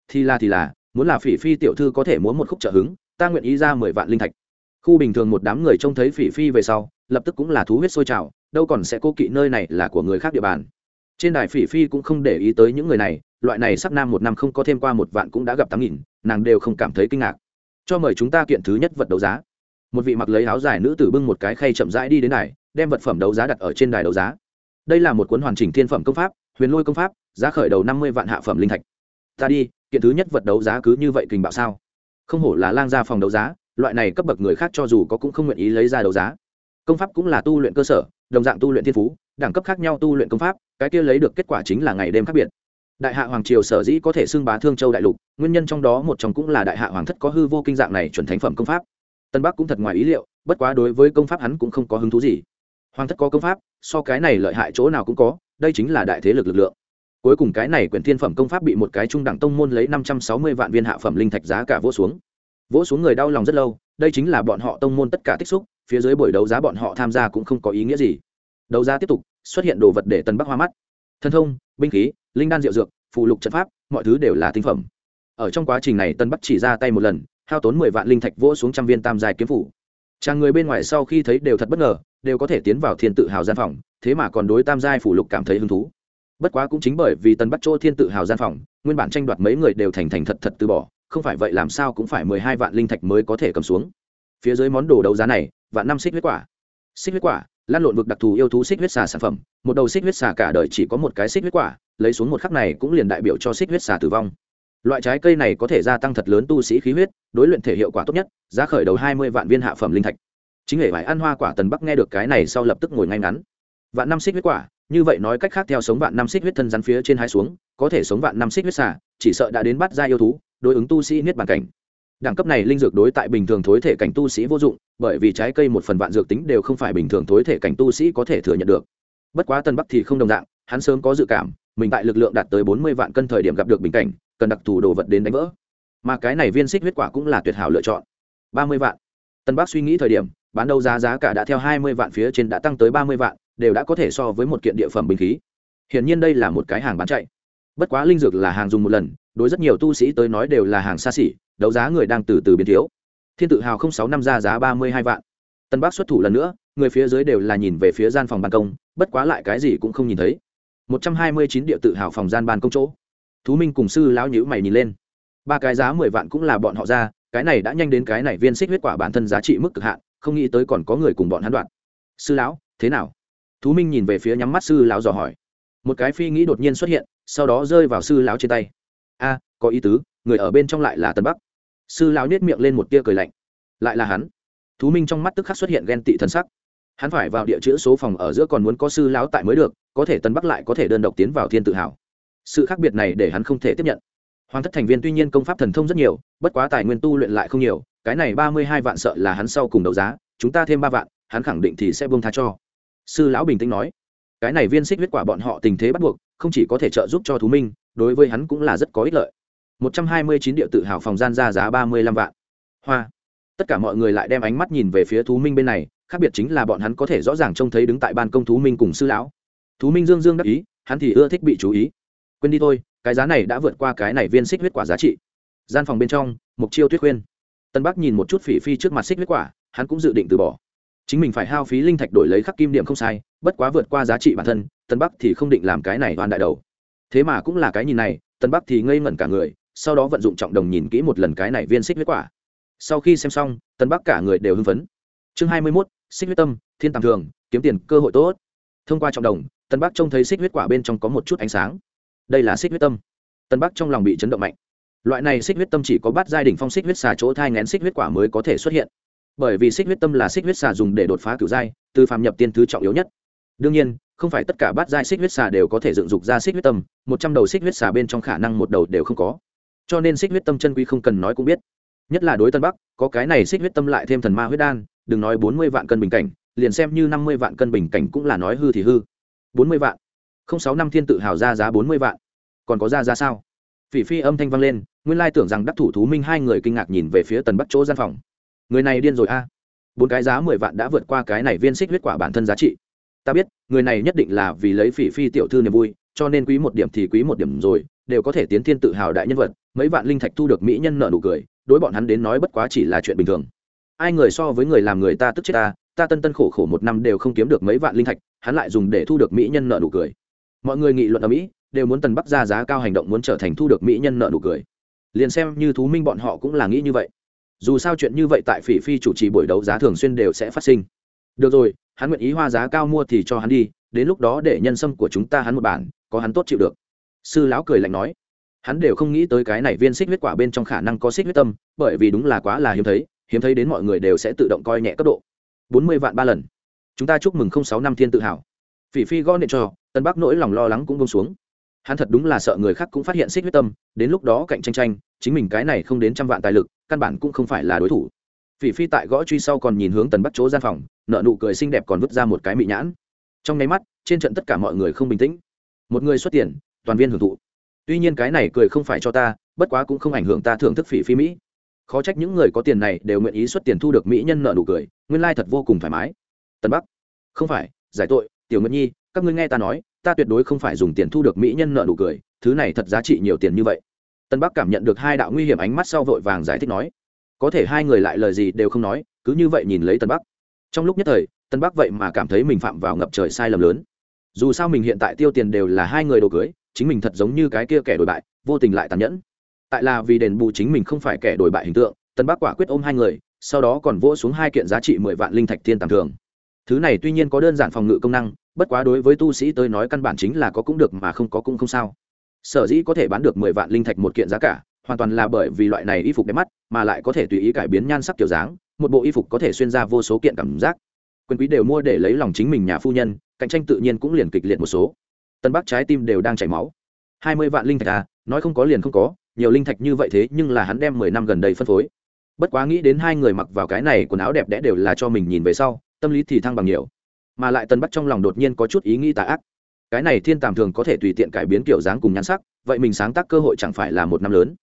Thì là thì là, muốn là phỉ phi tiểu thư có thể muốn một khúc trợ hứng ta nguyện ý ra mười vạn linh thạch. Khu bình thường một đám người trông thấy phỉ phi về sau, lập tức cũng là thú huyết sôi trào, đâu còn sẽ cố kỵ nơi này là của người khác địa bàn. Trên đài phỉ phi cũng không để ý tới những người này, loại này sắp nam một năm không có thêm qua một vạn cũng đã gặp tám nghìn, nàng đều không cảm thấy kinh ngạc. Cho mời chúng ta kiện thứ nhất vật đấu giá. Một vị mặc lấy áo dài nữ tử bưng một cái khay chậm rãi đi đến này đem vật phẩm đấu giá đặt ở trên đài đấu giá. Đây là một cuốn hoàn chỉnh thiên phẩm công pháp, huyền lôi công pháp, giá khởi đầu năm mươi vạn hạ phẩm linh thạch. Ta đi, kiện thứ nhất vật đấu giá cứ như vậy kình bạo sao? Không hổ là lang gia phòng đấu giá, loại này cấp bậc người khác cho dù có cũng không nguyện ý lấy ra đấu giá. Công pháp cũng là tu luyện cơ sở, đồng dạng tu luyện thiên phú, đẳng cấp khác nhau tu luyện công pháp, cái kia lấy được kết quả chính là ngày đêm khác biệt. Đại hạ hoàng triều sở dĩ có thể xưng bá thương châu đại lục, nguyên nhân trong đó một trong cũng là đại hạ hoàng thất có hư vô kinh dạng này chuẩn thánh phẩm công pháp. Tân bắc cũng thật ngoài ý liệu, bất quá đối với công pháp hắn cũng không có hứng thú gì. Hoàng thất có công pháp, so cái này lợi hại chỗ nào cũng có, đây chính là đại thế lực lực lượng cuối cùng cái này quyển thiên phẩm công pháp bị một cái trung đẳng tông môn lấy năm trăm sáu mươi vạn viên hạ phẩm linh thạch giá cả vỗ xuống. Vỗ xuống người đau lòng rất lâu, đây chính là bọn họ tông môn tất cả tích xúc, phía dưới buổi đấu giá bọn họ tham gia cũng không có ý nghĩa gì. Đấu giá tiếp tục, xuất hiện đồ vật để tân bắc hoa mắt. Thân thông, binh khí, linh đan diệu dược phụ lục trận pháp, mọi thứ đều là tinh phẩm. Ở trong quá trình này tân bắc chỉ ra tay một lần, hao tốn mười vạn linh thạch vỗ xuống trăm viên tam dài kiếm phủ. Chàng người bên ngoài sau khi thấy đều thật bất ngờ, đều có thể tiến vào thiên tự hào gian phòng, thế mà còn đối tam giai phủ lục cảm thấy hứng thú bất quá cũng chính bởi vì tân bắt chỗ thiên tự hào gian phòng, nguyên bản tranh đoạt mấy người đều thành thành thật thật từ bỏ, không phải vậy làm sao cũng phải mười hai vạn linh thạch mới có thể cầm xuống. Phía dưới món đồ đấu giá này, vạn năm xích huyết quả. Xích huyết quả, lan lộn vực đặc thù yêu thú xích huyết xà sản phẩm, một đầu xích huyết xà cả đời chỉ có một cái xích huyết quả, lấy xuống một khắc này cũng liền đại biểu cho xích huyết xà tử vong. Loại trái cây này có thể gia tăng thật lớn tu sĩ khí huyết, đối luyện thể hiệu quả tốt nhất, giá khởi đầu hai mươi vạn viên hạ phẩm linh thạch. Chính hệ vải ăn hoa quả tần bắc nghe được cái này sau lập tức ngồi ngay ngắn. Vạn năm xích huyết quả như vậy nói cách khác theo sống vạn năm xích huyết thân rắn phía trên hai xuống có thể sống vạn năm xích huyết xả, chỉ sợ đã đến bắt ra yêu thú đối ứng tu sĩ niết bàn cảnh. Đẳng cấp này linh dược đối tại bình thường thối thể cảnh tu sĩ vô dụng bởi vì trái cây một phần vạn dược tính đều không phải bình thường thối thể cảnh tu sĩ có thể thừa nhận được. Bất quá tân bắc thì không đồng dạng hắn sớm có dự cảm mình tại lực lượng đạt tới bốn mươi vạn cân thời điểm gặp được bình cảnh cần đặc thù đồ vật đến đánh vỡ. Mà cái này viên xích huyết quả cũng là tuyệt hảo lựa chọn. ba mươi vạn. Tân bắc suy nghĩ thời điểm bán đầu giá giá cả đã theo hai mươi vạn phía trên đã tăng tới ba mươi vạn đều đã có thể so với một kiện địa phẩm bình khí. Hiển nhiên đây là một cái hàng bán chạy. Bất quá linh dược là hàng dùng một lần, đối rất nhiều tu sĩ tới nói đều là hàng xa xỉ, đấu giá người đang từ từ biến thiếu. Thiên tự hào không sáu năm ra giá ba mươi hai vạn. Tân bắc xuất thủ lần nữa, người phía dưới đều là nhìn về phía gian phòng ban công, bất quá lại cái gì cũng không nhìn thấy. một trăm hai mươi chín địa tự hào phòng gian ban công chỗ. Thú minh cùng sư lão nhữ mày nhìn lên. Ba cái giá mười vạn cũng là bọn họ ra, cái này đã nhanh đến cái này viên xích huyết quả bản thân giá trị mức cực hạn, không nghĩ tới còn có người cùng bọn hắn đoạn. Sư lão, thế nào? Thú minh nhìn về phía nhắm mắt sư lão dò hỏi. Một cái phi nghĩ đột nhiên xuất hiện, sau đó rơi vào sư lão trên tay. A, có ý tứ, người ở bên trong lại là tân bắc. Sư lão nhét miệng lên một tia cười lạnh. Lại là hắn. Thú minh trong mắt tức khắc xuất hiện ghen tị thân sắc. Hắn phải vào địa chữ số phòng ở giữa còn muốn có sư lão tại mới được, có thể tân bắc lại có thể đơn độc tiến vào thiên tự hào. Sự khác biệt này để hắn không thể tiếp nhận. Hoàng thất thành viên tuy nhiên công pháp thần thông rất nhiều, bất quá tài nguyên tu luyện lại không nhiều, cái này ba mươi hai vạn sợ là hắn sau cùng đấu giá, chúng ta thêm ba vạn, hắn khẳng định thì sẽ buông tha cho sư lão bình tĩnh nói, cái này viên xích huyết quả bọn họ tình thế bắt buộc, không chỉ có thể trợ giúp cho thú minh, đối với hắn cũng là rất có ích lợi. Một trăm hai mươi chín địa tự hào phòng gian ra giá ba mươi lăm vạn. Hoa. Tất cả mọi người lại đem ánh mắt nhìn về phía thú minh bên này, khác biệt chính là bọn hắn có thể rõ ràng trông thấy đứng tại ban công thú minh cùng sư lão. Thú minh dương dương đắc ý, hắn thì ưa thích bị chú ý. Quên đi thôi, cái giá này đã vượt qua cái này viên xích huyết quả giá trị. Gian phòng bên trong mục chiêu tuyết khuyên. Tân bắc nhìn một chút phỉ phi trước mặt xích huyết quả, hắn cũng dự định từ bỏ chính mình phải hao phí linh thạch đổi lấy khắc kim điểm không sai, bất quá vượt qua giá trị bản thân tân bắc thì không định làm cái này toàn đại đầu. Thế mà cũng là cái nhìn này tân bắc thì ngây ngẩn cả người, sau đó vận dụng trọng đồng nhìn kỹ một lần cái này viên xích huyết quả. Sau khi xem xong tân bắc cả người đều hưng phấn. Chương hai mươi mốt, xích huyết tâm, thiên tàng thường, kiếm tiền, cơ hội tốt. Thông qua trọng đồng tân bắc trông thấy xích huyết quả bên trong có một chút ánh sáng. Đây là xích huyết tâm. Tân bắc trong lòng bị chấn động mạnh. Loại này xích huyết tâm chỉ có bắt giai h phong xích huyết xà chỗ thai ngén xích huyết quả mới có thể xuất hiện bởi vì xích huyết tâm là xích huyết xà dùng để đột phá cửu giai, từ phàm nhập tiên thứ trọng yếu nhất. Đương nhiên, không phải tất cả bát giai xích huyết xà đều có thể dựng dục ra xích huyết tâm, một trăm đầu xích huyết xà bên trong khả năng một đầu đều không có. Cho nên xích huyết tâm chân quý không cần nói cũng biết. Nhất là đối tân bắc, có cái này xích huyết tâm lại thêm thần ma huyết đan, đừng nói bốn mươi vạn cân bình cảnh, liền xem như năm mươi vạn cân bình cảnh cũng là nói hư thì hư. Bốn mươi vạn. Không sáu năm thiên tự hào ra giá bốn mươi vạn. Còn có ra giá sao? Phỉ phi âm thanh vang lên, nguyên lai tưởng rằng đắc thủ thú minh hai người kinh ngạc nhìn về phía tần bắc chỗ gian phòng người này điên rồi a. Bốn cái giá mười vạn đã vượt qua cái này viên xích huyết quả bản thân giá trị. Ta biết, người này nhất định là vì lấy phỉ phi tiểu thư niềm vui, cho nên quý một điểm thì quý một điểm rồi, đều có thể tiến thiên tự hào đại nhân vật, mấy vạn linh thạch thu được mỹ nhân nợ nụ cười, đối bọn hắn đến nói bất quá chỉ là chuyện bình thường. Ai người so với người làm người ta tức chết ta ta tân tân khổ khổ một năm đều không kiếm được mấy vạn linh thạch, hắn lại dùng để thu được mỹ nhân nợ nụ cười. Mọi người nghị luận ở mỹ, đều muốn tần bắc ra giá cao hành động muốn trở thành thu được mỹ nhân nợ nụ cười. Liền xem như thú minh bọn họ cũng là nghĩ như vậy dù sao chuyện như vậy tại phỉ phi chủ trì buổi đấu giá thường xuyên đều sẽ phát sinh. Được rồi, hắn nguyện ý hoa giá cao mua thì cho hắn đi, đến lúc đó để nhân sâm của chúng ta hắn một bản, có hắn tốt chịu được. Sư lão cười lạnh nói. Hắn đều không nghĩ tới cái này viên xích huyết quả bên trong khả năng có xích huyết tâm, bởi vì đúng là quá là hiếm thấy hiếm thấy đến mọi người đều sẽ tự động coi nhẹ cấp độ. Bốn mươi vạn ba lần. Chúng ta chúc mừng không sáu năm thiên tự hào. Phỉ phi gõ nện cho, tân bắc nỗi lòng lo lắng cũng bông xuống. Hắn thật đúng là sợ người khác cũng phát hiện xích huyết tâm, đến lúc đó cạnh tranh tranh chính mình cái này không đến trăm vạn tài lực, căn bản cũng không phải là đối thủ. Phỉ phi tại gõ truy sau còn nhìn hướng tần bắc chỗ gian phòng nợ nụ cười xinh đẹp còn vứt ra một cái mị nhãn. Trong nháy mắt, trên trận tất cả mọi người không bình tĩnh. Một người xuất tiền, toàn viên hưởng thụ. Tuy nhiên cái này cười không phải cho ta, bất quá cũng không ảnh hưởng ta thưởng thức phỉ phi mỹ. Khó trách những người có tiền này đều nguyện ý xuất tiền thu được mỹ nhân nợ nụ cười, nguyên lai thật vô cùng thoải mái. Tân bắc, không phải, giải tội, tiểu nguyệt nhi, các ngươi nghe ta nói, ta tuyệt đối không phải dùng tiền thu được mỹ nhân nợ nụ cười, thứ này thật giá trị nhiều tiền như vậy tân bắc cảm nhận được hai đạo nguy hiểm ánh mắt sau vội vàng giải thích nói, có thể hai người lại lời gì đều không nói, cứ như vậy nhìn lấy tân bắc. Trong lúc nhất thời, tân bắc vậy mà cảm thấy mình phạm vào ngập trời sai lầm lớn. Dù sao mình hiện tại tiêu tiền đều là hai người đồ cưới, chính mình thật giống như cái kia kẻ đổi bại, vô tình lại tàn nhẫn. Tại là vì đền bù chính mình không phải kẻ đổi bại hình tượng, tân bắc quả quyết ôm hai người, sau đó còn vỗ xuống hai kiện giá trị mười vạn linh thạch thiên tàng thường. Thứ này tuy nhiên có đơn giản phòng ngự công năng, bất quá đối với tu sĩ tới nói căn bản chính là có cũng được mà không có cũng không sao sở dĩ có thể bán được mười vạn linh thạch một kiện giá cả, hoàn toàn là bởi vì loại này y phục đẹp mắt, mà lại có thể tùy ý cải biến nhan sắc kiểu dáng, một bộ y phục có thể xuyên ra vô số kiện cảm giác. Quyền quý đều mua để lấy lòng chính mình nhà phu nhân, cạnh tranh tự nhiên cũng liền kịch liệt một số. Tân bắc trái tim đều đang chảy máu. Hai mươi vạn linh thạch à nói không có liền không có, nhiều linh thạch như vậy thế nhưng là hắn đem mười năm gần đây phân phối. Bất quá nghĩ đến hai người mặc vào cái này quần áo đẹp đẽ đều là cho mình nhìn về sau, tâm lý thì thăng bằng nhiều. Mà lại tân bắc trong lòng đột nhiên có chút ý nghĩ tà ác cái này thiên tàm thường có thể tùy tiện cải biến kiểu dáng cùng nhãn sắc, vậy mình sáng tác cơ hội chẳng phải là một năm lớn.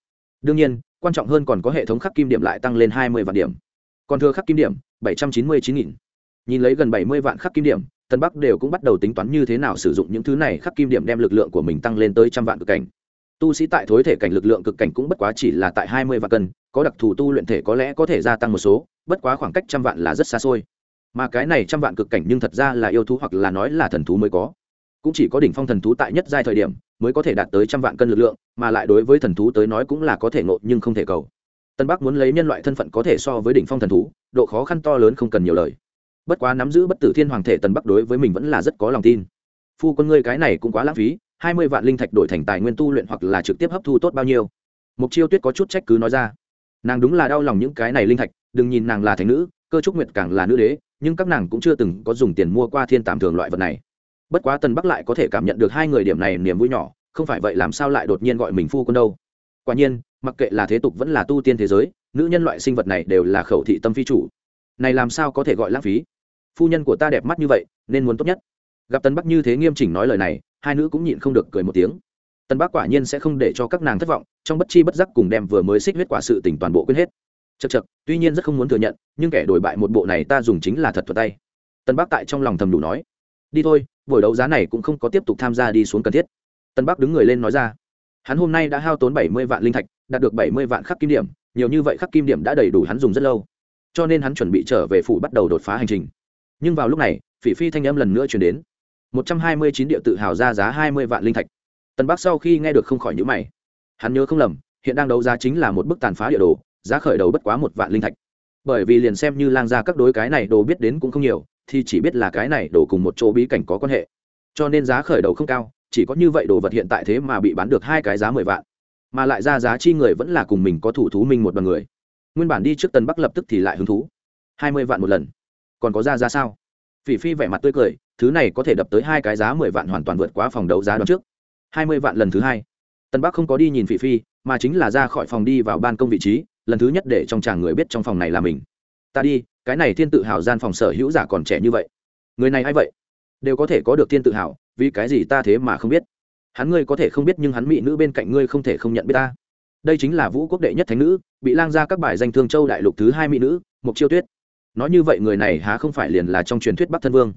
Đương nhiên, quan trọng hơn còn có hệ thống khắc kim điểm lại tăng lên hai mươi vạn điểm. Còn thừa khắc kim điểm, bảy trăm chín mươi chín nghìn. Nhìn lấy gần bảy mươi vạn khắc kim điểm, tân bắc đều cũng bắt đầu tính toán như thế nào sử dụng những thứ này khắc kim điểm đem lực lượng của mình tăng lên tới trăm vạn cực cảnh. Tu sĩ tại thối thể cảnh lực lượng cực cảnh cũng bất quá chỉ là tại hai mươi vạn cân, có đặc thù tu luyện thể có lẽ có thể gia tăng một số, bất quá khoảng cách trăm vạn là rất xa xôi. Mà cái này trăm vạn cực cảnh nhưng thật ra là yêu thú hoặc là nói là thần thú mới có cũng chỉ có đỉnh phong thần thú tại nhất giai thời điểm mới có thể đạt tới trăm vạn cân lực lượng, mà lại đối với thần thú tới nói cũng là có thể ngộ nhưng không thể cầu. Tân bắc muốn lấy nhân loại thân phận có thể so với đỉnh phong thần thú, độ khó khăn to lớn không cần nhiều lời. Bất quá nắm giữ bất tử thiên hoàng thể tân bắc đối với mình vẫn là rất có lòng tin. Phu con ngươi cái này cũng quá lãng phí, hai mươi vạn linh thạch đổi thành tài nguyên tu luyện hoặc là trực tiếp hấp thu tốt bao nhiêu? Mục chiêu tuyết có chút trách cứ nói ra. Nàng đúng là đau lòng những cái này linh thạch, đừng nhìn nàng là thành nữ, cơ trúc nguyệt càng là nữ đế, nhưng các nàng cũng chưa từng có dùng tiền mua qua thiên tàm thường loại vật này bất quá tần bắc lại có thể cảm nhận được hai người điểm này niềm vui nhỏ, không phải vậy làm sao lại đột nhiên gọi mình phu quân đâu. Quả nhiên, mặc kệ là thế tục vẫn là tu tiên thế giới, nữ nhân loại sinh vật này đều là khẩu thị tâm phi chủ. Này làm sao có thể gọi lãng phí? Phu nhân của ta đẹp mắt như vậy, nên muốn tốt nhất. Gặp tân bắc như thế nghiêm chỉnh nói lời này, hai nữ cũng nhịn không được cười một tiếng. Tân bắc quả nhiên sẽ không để cho các nàng thất vọng, trong bất chi bất giác cùng đem vừa mới xích huyết quả sự tỉnh toàn bộ quên hết. Chật chật tuy nhiên rất không muốn thừa nhận, nhưng kẻ đổi bại một bộ này ta dùng chính là thật thuật tay. Tân bắc tại trong lòng thầm đủ nói đi thôi, buổi đấu giá này cũng không có tiếp tục tham gia đi xuống cần thiết. Tân bắc đứng người lên nói ra. Hắn hôm nay đã hao tốn bảy mươi vạn linh thạch, đạt được bảy mươi vạn khắc kim điểm, nhiều như vậy khắc kim điểm đã đầy đủ hắn dùng rất lâu. Cho nên hắn chuẩn bị trở về phủ bắt đầu đột phá hành trình. Nhưng vào lúc này, phỉ phi thanh âm lần nữa chuyển đến. Một trăm hai mươi chín địa tự hào ra giá hai mươi vạn linh thạch. Tân bắc sau khi nghe được không khỏi nhữ mày. Hắn nhớ không lầm, hiện đang đấu giá chính là một bức tàn phá địa đồ, giá khởi đầu bất quá một vạn linh thạch. Bởi vì liền xem như lang gia các đối cái này đồ biết đến cũng không nhiều thì chỉ biết là cái này đổ cùng một chỗ bí cảnh có quan hệ. Cho nên giá khởi đầu không cao, chỉ có như vậy đồ vật hiện tại thế mà bị bán được hai cái giá mười vạn. Mà lại ra giá chi người vẫn là cùng mình có thủ thú minh một bằng người. Nguyên bản đi trước tần bắc lập tức thì lại hứng thú. Hai mươi vạn một lần. Còn có ra giá sao? Phỉ phi vẻ mặt tươi cười, thứ này có thể đập tới hai cái giá mười vạn hoàn toàn vượt quá phòng đấu giá đoạn trước. Hai mươi vạn lần thứ hai. Tân bắc không có đi nhìn phỉ phi, mà chính là ra khỏi phòng đi vào ban công vị trí, lần thứ nhất để trong chàng người biết trong phòng này là mình ta đi, cái này thiên tự hào gian phòng sở hữu giả còn trẻ như vậy. Người này a i vậy? Đều có thể có được thiên tự hào, vì cái gì ta thế mà không biết? Hắn ngươi có thể không biết nhưng hắn mỹ nữ bên cạnh ngươi không thể không nhận biết ta. Đây chính là vũ quốc đệ nhất thánh nữ, bị lang ra các bài danh thương châu đại lục thứ hai mỹ nữ mục chiêu tuyết. Nói như vậy người này há không phải liền là trong truyền thuyết bắc thân vương.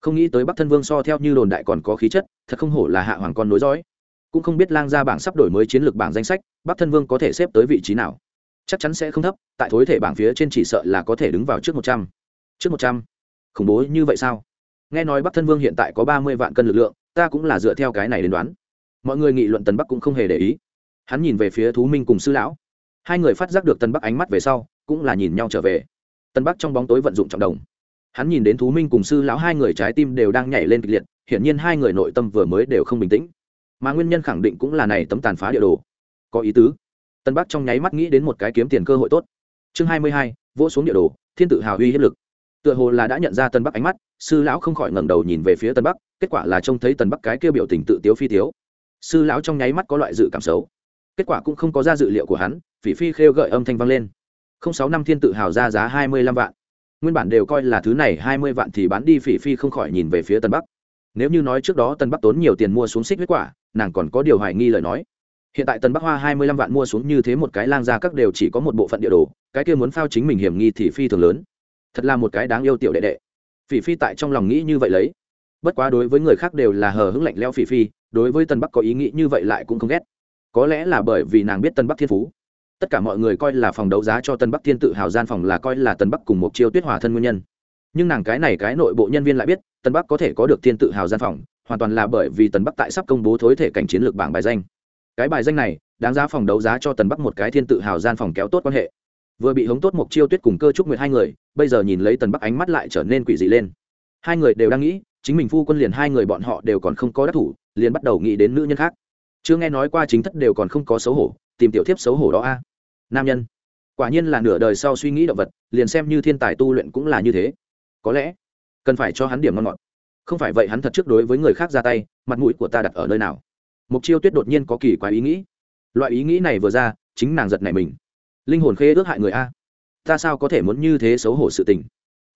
Không nghĩ tới bắc thân vương so theo như đồn đại còn có khí chất, thật không hổ là hạ hoàng con nối dõi. Cũng không biết lang gia bảng sắp đổi mới chiến lược bảng danh sách, bắc thân vương có thể xếp tới vị trí nào chắc chắn sẽ không thấp, tại thối thể bảng phía trên chỉ sợ là có thể đứng vào trước một trăm. Trước một trăm? Khủng bố như vậy sao? Nghe nói bắc thân vương hiện tại có ba mươi vạn cân lực lượng, ta cũng là dựa theo cái này đến đoán. Mọi người nghị luận tần bắc cũng không hề để ý. Hắn nhìn về phía thú minh cùng sư lão. Hai người phát giác được tần bắc ánh mắt về sau, cũng là nhìn nhau trở về. Tần bắc trong bóng tối vận dụng trọng đồng. Hắn nhìn đến thú minh cùng sư lão hai người trái tim đều đang nhảy lên kịch liệt, hiển nhiên hai người nội tâm vừa mới đều không bình tĩnh. Mà nguyên nhân khẳng định cũng là này tấm tàn phá địa đồ. Có ý tứ tân bắc trong nháy mắt nghĩ đến một cái kiếm tiền cơ hội tốt. Chương hai mươi hai, vỗ xuống địa đồ, thiên tự hào uy hiếp lực. Tựa hồ là đã nhận ra tân bắc ánh mắt, sư lão không khỏi ngẩng đầu nhìn về phía tân bắc, kết quả là trông thấy tân bắc cái kêu biểu tình tự tiếu phi tiếu. Sư lão trong nháy mắt có loại dự cảm xấu. Kết quả cũng không có ra dự liệu của hắn, phỉ phi khêu gợi âm thanh vang lên. Không sáu năm thiên tự hào ra giá hai mươi lăm vạn. Nguyên bản đều coi là thứ này hai mươi vạn thì bán đi phỉ phi không khỏi nhìn về phía tân bắc. Nếu như nói trước đó tân bắc tốn nhiều tiền mua xuống xích huyết quả, nàng còn có điều hoài nghi lời nói hiện tại tần bắc hoa hai mươi lăm vạn mua xuống như thế một cái lang ra các đều chỉ có một bộ phận địa đồ, cái kia muốn phao chính mình hiểm nghi thì phi thường lớn. Thật là một cái đáng yêu tiểu đệ đệ. Phỉ phi tại trong lòng nghĩ như vậy lấy. Bất quá đối với người khác đều là hờ hững lạnh leo phỉ phi, đối với tân bắc có ý nghĩ như vậy lại cũng không ghét. Có lẽ là bởi vì nàng biết tân bắc thiên phú. Tất cả mọi người coi là phòng đấu giá cho tân bắc thiên tự hào gian phòng là coi là tân bắc cùng một chiêu tuyết hòa thân nguyên nhân. Nhưng nàng cái này cái nội bộ nhân viên lại biết tân bắc có thể có được thiên tự hào gian phòng, hoàn toàn là bởi vì tân bắc tại sắp công bố thối thể cảnh chiến lược bảng bài danh cái bài danh này, đáng giá phòng đấu giá cho tần bắc một cái thiên tự hào gian phòng kéo tốt quan hệ. Vừa bị hống tốt một chiêu tuyết cùng cơ trúc nguyệt hai người, bây giờ nhìn lấy tần bắc ánh mắt lại trở nên quỷ dị lên. Hai người đều đang nghĩ, chính mình phu quân liền hai người bọn họ đều còn không có đắc thủ, liền bắt đầu nghĩ đến nữ nhân khác. Chưa nghe nói qua chính thất đều còn không có xấu hổ, tìm tiểu thiếp xấu hổ đó a. À. Nam nhân. Quả nhiên là nửa đời sau suy nghĩ động vật, liền xem như thiên tài tu luyện cũng là như thế. Có lẽ, cần phải cho hắn điểm ngon ngọt. Không phải vậy hắn thật trước đối với người khác ra tay, mặt mũi của ta đặt ở nơi nào? Mục chiêu tuyết đột nhiên có kỳ quái ý nghĩ. Loại ý nghĩ này vừa ra, chính nàng giật này mình. Linh hồn khê ước hại người a. Ta sao có thể muốn như thế xấu hổ sự tình?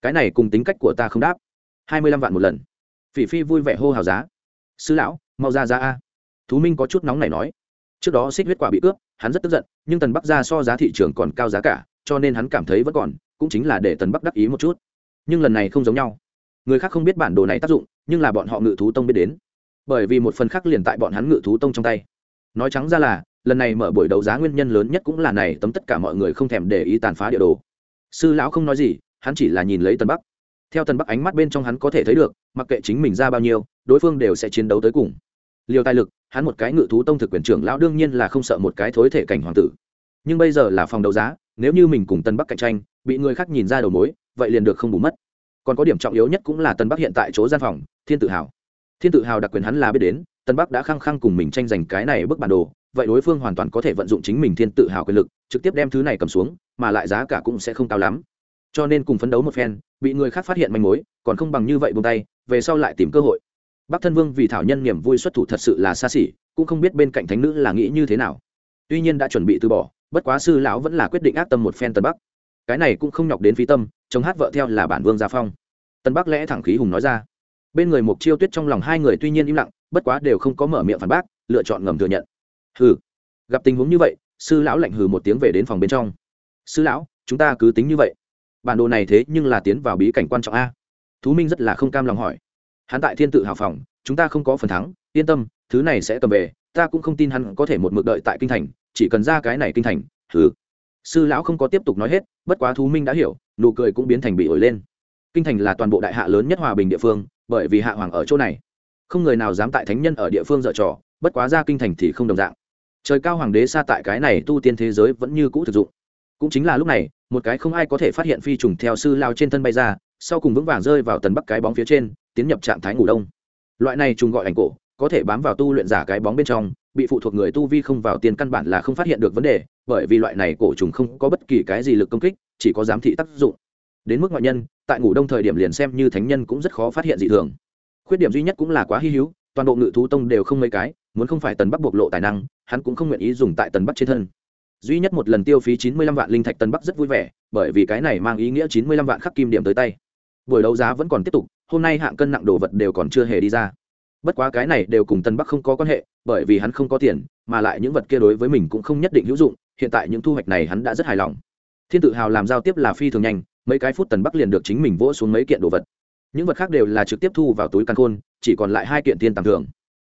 Cái này cùng tính cách của ta không đáp. Hai mươi lăm vạn một lần. Phỉ phi vui vẻ hô hào giá. Sư lão, mau ra ra a. Thú minh có chút nóng này nói. Trước đó xích huyết quả bị cướp, hắn rất tức giận, nhưng tần bắc ra so giá thị trường còn cao giá cả, cho nên hắn cảm thấy vẫn còn, cũng chính là để tần bắc đắc ý một chút. Nhưng lần này không giống nhau. Người khác không biết bản đồ này tác dụng, nhưng là bọn họ ngự thú tông biết đến bởi vì một phần khác liền tại bọn hắn ngự thú tông trong tay. Nói trắng ra là, lần này mở buổi đấu giá nguyên nhân lớn nhất cũng là này, tấm tất cả mọi người không thèm để ý tàn phá địa đồ. Sư lão không nói gì, hắn chỉ là nhìn lấy tân bắc. Theo tân bắc ánh mắt bên trong hắn có thể thấy được, mặc kệ chính mình ra bao nhiêu, đối phương đều sẽ chiến đấu tới cùng. Liều tài lực, hắn một cái ngự thú tông thực quyền trưởng lão đương nhiên là không sợ một cái thối thể cảnh hoàng tử. Nhưng bây giờ là phòng đấu giá, nếu như mình cùng tân bắc cạnh tranh, bị người khác nhìn ra đầu mối, vậy liền được không bù mất. Còn có điểm trọng yếu nhất cũng là tân bắc hiện tại chỗ gian phòng, thiên tự hào thiên tự hào đặc quyền hắn là biết đến, tân bắc đã khăng khăng cùng mình tranh giành cái này bức bản đồ, vậy đối phương hoàn toàn có thể vận dụng chính mình thiên tự hào quyền lực, trực tiếp đem thứ này cầm xuống, mà lại giá cả cũng sẽ không cao lắm. Cho nên cùng phấn đấu một phen, bị người khác phát hiện manh mối, còn không bằng như vậy buông tay, về sau lại tìm cơ hội. Bắc thân vương vì thảo nhân niềm vui xuất thủ thật sự là xa xỉ, cũng không biết bên cạnh thánh nữ là nghĩ như thế nào. Tuy nhiên đã chuẩn bị từ bỏ, bất quá sư lão vẫn là quyết định ác tâm một phen tân bắc. Cái này cũng không nhọc đến phí tâm, chống hát vợ theo là bản vương gia phong. Tân bắc lẽ thẳng khí hùng nói ra bên người mục chiêu tuyết trong lòng hai người tuy nhiên im lặng bất quá đều không có mở miệng phản bác lựa chọn ngầm thừa nhận. Hừ gặp tình huống như vậy sư lão lạnh hừ một tiếng về đến phòng bên trong. Sư lão chúng ta cứ tính như vậy. Bản đồ này thế nhưng là tiến vào bí cảnh quan trọng a. Thú minh rất là không cam lòng hỏi. Hắn tại thiên tự hào phòng chúng ta không có phần thắng yên tâm thứ này sẽ cầm về ta cũng không tin hắn có thể một mực đợi tại kinh thành chỉ cần ra cái này kinh thành hừ, sư lão không có tiếp tục nói hết bất quá thú minh đã hiểu nụ cười cũng biến thành bị ổi lên. Kinh thành là toàn bộ đại hạ lớn nhất hòa bình địa phương bởi vì hạ hoàng ở chỗ này. Không người nào dám tại thánh nhân ở địa phương dở trò, bất quá ra kinh thành thì không đồng dạng. Trời cao hoàng đế xa tại cái này tu tiên thế giới vẫn như cũ thực dụng. Cũng chính là lúc này, một cái không ai có thể phát hiện phi trùng theo sư lao trên thân bay ra, sau cùng vững vàng rơi vào tần bắc cái bóng phía trên, tiến nhập trạng thái ngủ đông. Loại này trùng gọi ảnh cổ, có thể bám vào tu luyện giả cái bóng bên trong, bị phụ thuộc người tu vi không vào tiền căn bản là không phát hiện được vấn đề, bởi vì loại này cổ trùng không có bất kỳ cái gì lực công kích, chỉ có giám thị tác dụng đến mức ngoại nhân, tại ngủ đông thời điểm liền xem như thánh nhân cũng rất khó phát hiện dị thường. Khuyết điểm duy nhất cũng là quá hy hữu, toàn bộ ngự thú tông đều không mấy cái, muốn không phải tần bắc bộc lộ tài năng, hắn cũng không nguyện ý dùng tại tần bắc trên thân. Duy nhất một lần tiêu phí chín mươi lăm vạn linh thạch tần bắc rất vui vẻ, bởi vì cái này mang ý nghĩa chín mươi lăm vạn khắc kim điểm tới tay. Buổi đấu giá vẫn còn tiếp tục, hôm nay hạng cân nặng đồ vật đều còn chưa hề đi ra. Bất quá cái này đều cùng tân bắc không có quan hệ, bởi vì hắn không có tiền, mà lại những vật kia đối với mình cũng không nhất định hữu dụng, hiện tại những thu hoạch này hắn đã rất hài lòng. Thiên tự hào làm giao tiếp là phi thường nhanh mấy cái phút tần bắc liền được chính mình vỗ xuống mấy kiện đồ vật. Những vật khác đều là trực tiếp thu vào túi căn khôn, chỉ còn lại hai kiện thiên tầm thường.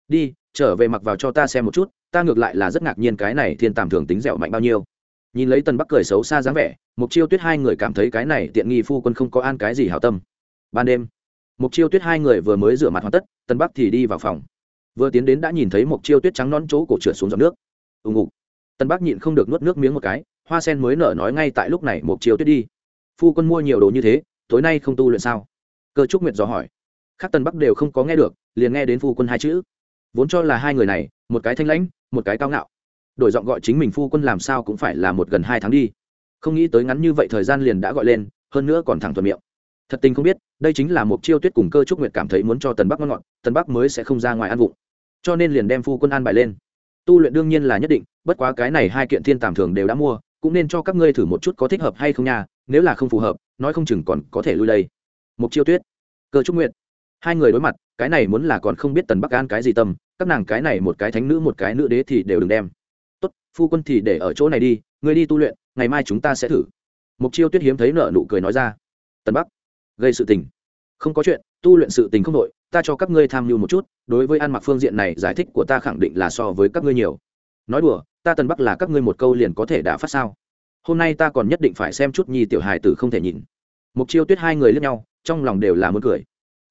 Đi, trở về mặc vào cho ta xem một chút, ta ngược lại là rất ngạc nhiên cái này thiên tầm thường tính dẻo mạnh bao nhiêu. Nhìn lấy tần bắc cười xấu xa dáng vẻ mục chiêu tuyết hai người cảm thấy cái này tiện nghi phu quân không có an cái gì hảo tâm. Ban đêm mục chiêu tuyết hai người vừa mới rửa mặt hoàn tất, tần bắc thì đi vào phòng. Vừa tiến đến đã nhìn thấy mục chiêu tuyết trắng non chỗ cổ trượt xuống dòng nước. Ùng ục tần bắc nhịn không được nuốt nước miếng một cái, hoa sen mới nở nói ngay tại lúc này mục chiêu tuyết đi phu quân mua nhiều đồ như thế, tối nay không tu luyện sao? Cơ trúc nguyệt dò hỏi. Khác tần bắc đều không có nghe được, liền nghe đến phu quân hai chữ. Vốn cho là hai người này, một cái thanh lãnh, một cái cao ngạo. Đổi giọng gọi chính mình phu quân làm sao cũng phải là một gần hai tháng đi. Không nghĩ tới ngắn như vậy thời gian liền đã gọi lên, hơn nữa còn thẳng thuận miệng. Thật tình không biết, đây chính là một chiêu tuyết cùng cơ trúc nguyệt cảm thấy muốn cho tần bắc ngon ngọt, tần bắc mới sẽ không ra ngoài ăn vụng. Cho nên liền đem phu quân an bài lên. Tu luyện đương nhiên là nhất định, bất quá cái này hai kiện thiên tàm thường đều đã mua, cũng nên cho các ngươi thử một chút có thích hợp hay không nha nếu là không phù hợp, nói không chừng còn có thể lui đây. Mục chiêu tuyết, cơ trúc nguyệt, hai người đối mặt, cái này muốn là còn không biết tần bắc an cái gì tâm, các nàng cái này một cái thánh nữ một cái nữ đế thì đều đừng đem. Tốt, phu quân thì để ở chỗ này đi, ngươi đi tu luyện, ngày mai chúng ta sẽ thử. Mục chiêu tuyết hiếm thấy nợ nụ cười nói ra. Tần bắc, gây sự tình. Không có chuyện, tu luyện sự tình không đội ta cho các ngươi tham mưu một chút, đối với ăn mặc phương diện này giải thích của ta khẳng định là so với các ngươi nhiều. Nói đùa, ta tần bắc là các ngươi một câu liền có thể đã phát sao? Hôm nay ta còn nhất định phải xem chút nhi tiểu hài tử không thể nhìn. Mục chiêu tuyết hai người lướt nhau, trong lòng đều là muốn cười.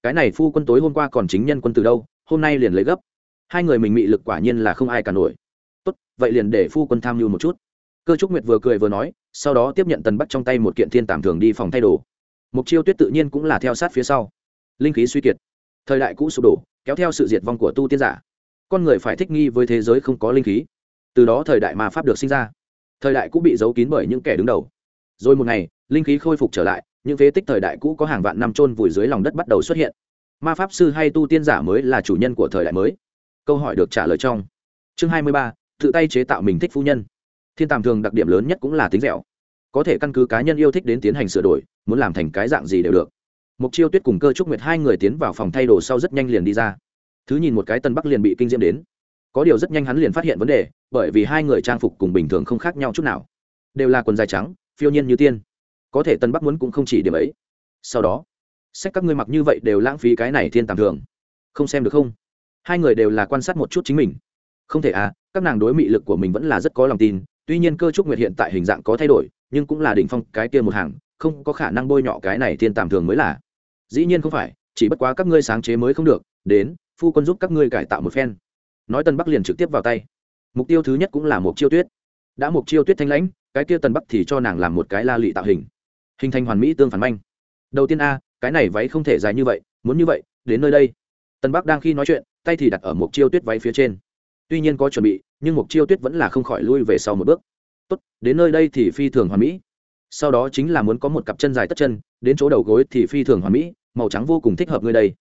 Cái này phu quân tối hôm qua còn chính nhân quân từ đâu, hôm nay liền lấy gấp. Hai người mình mị lực quả nhiên là không ai cả nổi. Tốt, vậy liền để phu quân tham mưu một chút. Cơ trúc nguyệt vừa cười vừa nói, sau đó tiếp nhận tần bắt trong tay một kiện thiên tàm thường đi phòng thay đồ. Mục chiêu tuyết tự nhiên cũng là theo sát phía sau. Linh khí suy kiệt. Thời đại cũ sụp đổ, kéo theo sự diệt vong của tu tiên giả. Con người phải thích nghi với thế giới không có linh khí. Từ đó thời đại mà pháp được sinh ra thời đại cũ bị giấu kín bởi những kẻ đứng đầu. Rồi một ngày, linh khí khôi phục trở lại, những phế tích thời đại cũ có hàng vạn năm trôn vùi dưới lòng đất bắt đầu xuất hiện. Ma pháp sư hay tu tiên giả mới là chủ nhân của thời đại mới. Câu hỏi được trả lời trong chương hai mươi ba, tự tay chế tạo mình thích phu nhân. Thiên tàm thường đặc điểm lớn nhất cũng là tính dẻo. Có thể căn cứ cá nhân yêu thích đến tiến hành sửa đổi, muốn làm thành cái dạng gì đều được. Mục chiêu tuyết cùng cơ trúc nguyệt hai người tiến vào phòng thay đồ sau rất nhanh liền đi ra. Thứ nhìn một cái tân bắc liền bị kinh diễm đến có điều rất nhanh hắn liền phát hiện vấn đề, bởi vì hai người trang phục cùng bình thường không khác nhau chút nào. Đều là quần dài trắng, phiêu nhiên như tiên. Có thể tân bắc muốn cũng không chỉ điểm ấy. Sau đó xét các ngươi mặc như vậy đều lãng phí cái này thiên tàng thường. Không xem được không? Hai người đều là quan sát một chút chính mình. Không thể à các nàng đối mị lực của mình vẫn là rất có lòng tin, tuy nhiên cơ trúc nguyệt hiện tại hình dạng có thay đổi, nhưng cũng là đỉnh phong cái kia một hàng, không có khả năng bôi nhọ cái này thiên tàng thường mới là. Dĩ nhiên không phải, chỉ bất quá các ngươi sáng chế mới không được, đến, phu quân giúp các ngươi cải tạo một phen nói tân bắc liền trực tiếp vào tay. Mục tiêu thứ nhất cũng là mục chiêu tuyết. Đã mục chiêu tuyết thanh lãnh, cái kia tân bắc thì cho nàng làm một cái la lị tạo hình. Hình thành hoàn mỹ tương phản manh. Đầu tiên a, cái này váy không thể dài như vậy, muốn như vậy, đến nơi đây. Tân bắc đang khi nói chuyện, tay thì đặt ở mục chiêu tuyết váy phía trên. Tuy nhiên có chuẩn bị, nhưng mục chiêu tuyết vẫn là không khỏi lui về sau một bước. Tốt, đến nơi đây thì phi thường hoàn mỹ. Sau đó chính là muốn có một cặp chân dài tất chân, đến chỗ đầu gối thì phi thường hoàn mỹ, màu trắng vô cùng thích hợp ngươi đây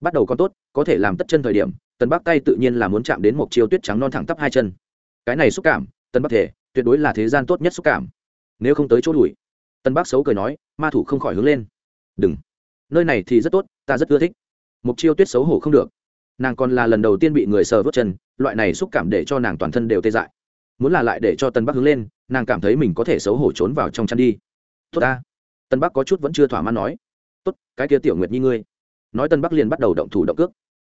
bắt đầu còn tốt, có thể làm tất chân thời điểm, tần bắc tay tự nhiên là muốn chạm đến một chiêu tuyết trắng non thẳng tắp hai chân. Cái này xúc cảm, tần bắc thể, tuyệt đối là thế gian tốt nhất xúc cảm. Nếu không tới chỗ đuổi, tần bắc xấu cười nói, ma thủ không khỏi hướng lên. Đừng, nơi này thì rất tốt, ta rất ưa thích. Mục chiêu tuyết xấu hổ không được. Nàng còn là lần đầu tiên bị người sờ vớt chân, loại này xúc cảm để cho nàng toàn thân đều tê dại. Muốn là lại để cho tân bắc hướng lên, nàng cảm thấy mình có thể xấu hổ trốn vào trong chăn đi. Tốt ta. Tân bắc có chút vẫn chưa thỏa mãn nói. Tốt, cái kia tiểu nguyệt như ngươi nói tân bắc liền bắt đầu động thủ động cước.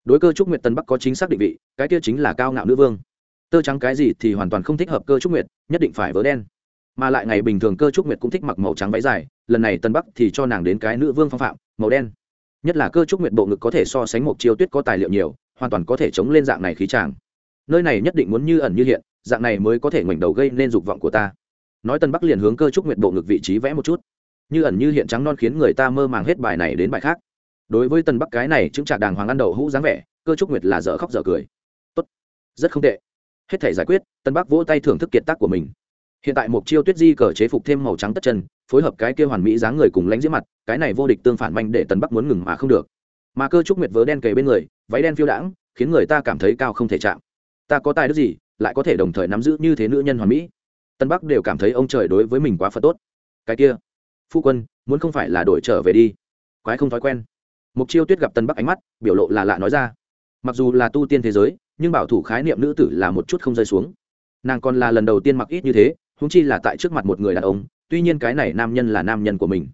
Đối cơ trúc nguyệt tân bắc có chính xác định vị, cái kia chính là cao ngạo nữ vương. Tơ trắng cái gì thì hoàn toàn không thích hợp cơ trúc nguyệt, nhất định phải vớ đen. Mà lại ngày bình thường cơ trúc nguyệt cũng thích mặc màu trắng váy dài, lần này tân bắc thì cho nàng đến cái nữ vương phong phạm, màu đen. Nhất là cơ trúc nguyệt bộ ngực có thể so sánh một chiêu tuyết có tài liệu nhiều, hoàn toàn có thể chống lên dạng này khí tràng nơi này nhất định muốn như ẩn như hiện, dạng này mới có thể ngoảnh đầu gây nên dục vọng của ta. Nói tân bắc liền hướng cơ trúc nguyệt bộ ngực vị trí vẽ một chút. Như ẩn như hiện trắng non khiến người ta mơ màng hết bài này đến bài khác đối với tân bắc cái này chứng trạc đàng hoàng ăn đậu hũ dáng vẻ, cơ trúc nguyệt là dở khóc dở cười. Tốt, rất không tệ. Hết thể giải quyết, tân bắc vỗ tay thưởng thức kiệt tác của mình. Hiện tại một chiêu tuyết di cờ chế phục thêm màu trắng tất chân, phối hợp cái kia hoàn mỹ dáng người cùng lánh diễm mặt, cái này vô địch tương phản manh để tần bắc muốn ngừng mà không được. Mà cơ trúc nguyệt vớ đen kề bên người, váy đen phiêu đãng, khiến người ta cảm thấy cao không thể chạm. Ta có tài đức gì, lại có thể đồng thời nắm giữ như thế nữ nhân hoàn mỹ? Tân bắc đều cảm thấy ông trời đối với mình quá phật tốt. Cái kia, phu quân, muốn không phải là đổi trở về đi. Quái không thói quen mục chiêu tuyết gặp tân bắc ánh mắt, biểu lộ là lạ nói ra. Mặc dù là tu tiên thế giới, nhưng bảo thủ khái niệm nữ tử là một chút không rơi xuống. Nàng còn là lần đầu tiên mặc ít như thế húng chi là tại trước mặt một người đàn ông, tuy nhiên cái này nam nhân là nam nhân của mình.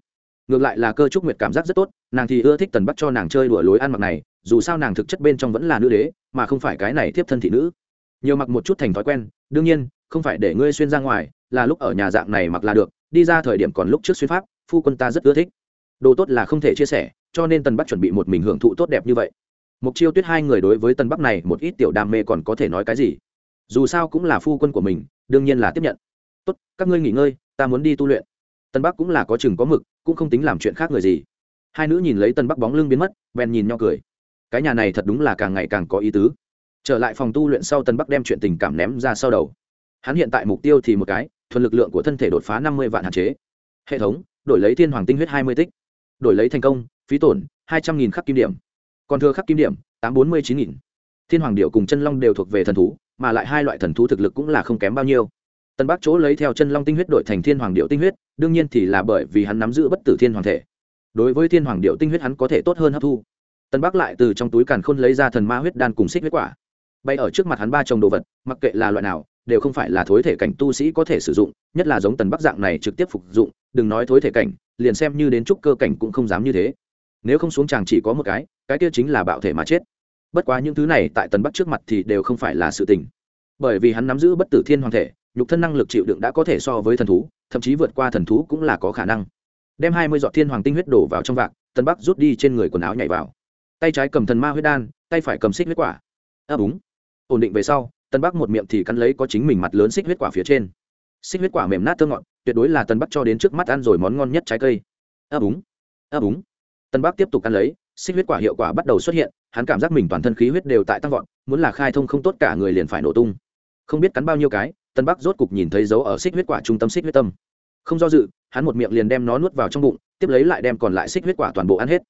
Ngược lại là cơ trúc nguyệt cảm giác rất tốt, nàng thì ưa thích tần bắc cho nàng chơi đùa lối ăn mặc này, dù sao nàng thực chất bên trong vẫn là nữ đế, mà không phải cái này tiếp thân thị nữ. Nhiều mặc một chút thành thói quen, đương nhiên, không phải để ngươi xuyên ra ngoài, là lúc ở nhà dạng này mặc là được, đi ra thời điểm còn lúc trước xuyên pháp, phu quân ta rất ưa thích. Đồ tốt là không thể chia sẻ cho nên tần bắc chuẩn bị một mình hưởng thụ tốt đẹp như vậy. Mục chiêu tuyết hai người đối với tân bắc này một ít tiểu đam mê còn có thể nói cái gì? Dù sao cũng là phu quân của mình, đương nhiên là tiếp nhận. Tốt, các ngươi nghỉ ngơi, ta muốn đi tu luyện. Tân bắc cũng là có chừng có mực, cũng không tính làm chuyện khác người gì. Hai nữ nhìn lấy tân bắc bóng lưng biến mất, bèn nhìn nhau cười. Cái nhà này thật đúng là càng ngày càng có ý tứ. Trở lại phòng tu luyện sau tân bắc đem chuyện tình cảm ném ra sau đầu. Hắn hiện tại mục tiêu thì một cái, thuần lực lượng của thân thể đột phá năm mươi vạn hạn chế. Hệ thống, đổi lấy thiên hoàng tinh huyết hai mươi tích. Đổi lấy thành công phí tổn, hai trăm nghìn khắc kim điểm. Còn thừa khắc kim điểm, tám bốn mươi chín nghìn. Thiên hoàng điệu cùng chân long đều thuộc về thần thú, mà lại hai loại thần thú thực lực cũng là không kém bao nhiêu. Tân bắc chỗ lấy theo chân long tinh huyết đổi thành thiên hoàng điệu tinh huyết, đương nhiên thì là bởi vì hắn nắm giữ bất tử thiên hoàng thể. Đối với thiên hoàng điệu tinh huyết hắn có thể tốt hơn hấp thu. Tân bắc lại từ trong túi càn khôn lấy ra thần ma huyết đan cùng xích huyết quả. Bay ở trước mặt hắn ba chồng đồ vật, mặc kệ là loại nào, đều không phải là thối thể cảnh tu sĩ có thể sử dụng, nhất là giống tần bắc dạng này trực tiếp phục dụng, đừng nói thối thể cảnh, liền xem như đến trúc cơ cảnh cũng không dám như thế nếu không xuống chàng chỉ có một cái cái kia chính là bạo thể mà chết. Bất quá những thứ này tại tần bắc trước mặt thì đều không phải là sự tình. Bởi vì hắn nắm giữ bất tử thiên hoàng thể, nhục thân năng lực chịu đựng đã có thể so với thần thú, thậm chí vượt qua thần thú cũng là có khả năng. Đem hai mươi giọt thiên hoàng tinh huyết đổ vào trong vạc, tần bắc rút đi trên người quần áo nhảy vào. Tay trái cầm thần ma huyết đan, tay phải cầm xích huyết quả. Ấp úng ổn định về sau, tần bắc một miệng thì cắn lấy có chính mình mặt lớn xích huyết quả phía trên. Xích huyết quả mềm nát thơ ngọt, tuyệt đối là tần bắc cho đến trước mắt ăn rồi món ngon nhất trái cây. Ấp úng ấp úng tân bắc tiếp tục ăn lấy, xích huyết quả hiệu quả bắt đầu xuất hiện, hắn cảm giác mình toàn thân khí huyết đều tại tăng vọt, muốn là khai thông không tốt cả người liền phải nổ tung. Không biết cắn bao nhiêu cái, tân bắc rốt cục nhìn thấy dấu ở xích huyết quả trung tâm xích huyết tâm. Không do dự, hắn một miệng liền đem nó nuốt vào trong bụng, tiếp lấy lại đem còn lại xích huyết quả toàn bộ ăn hết.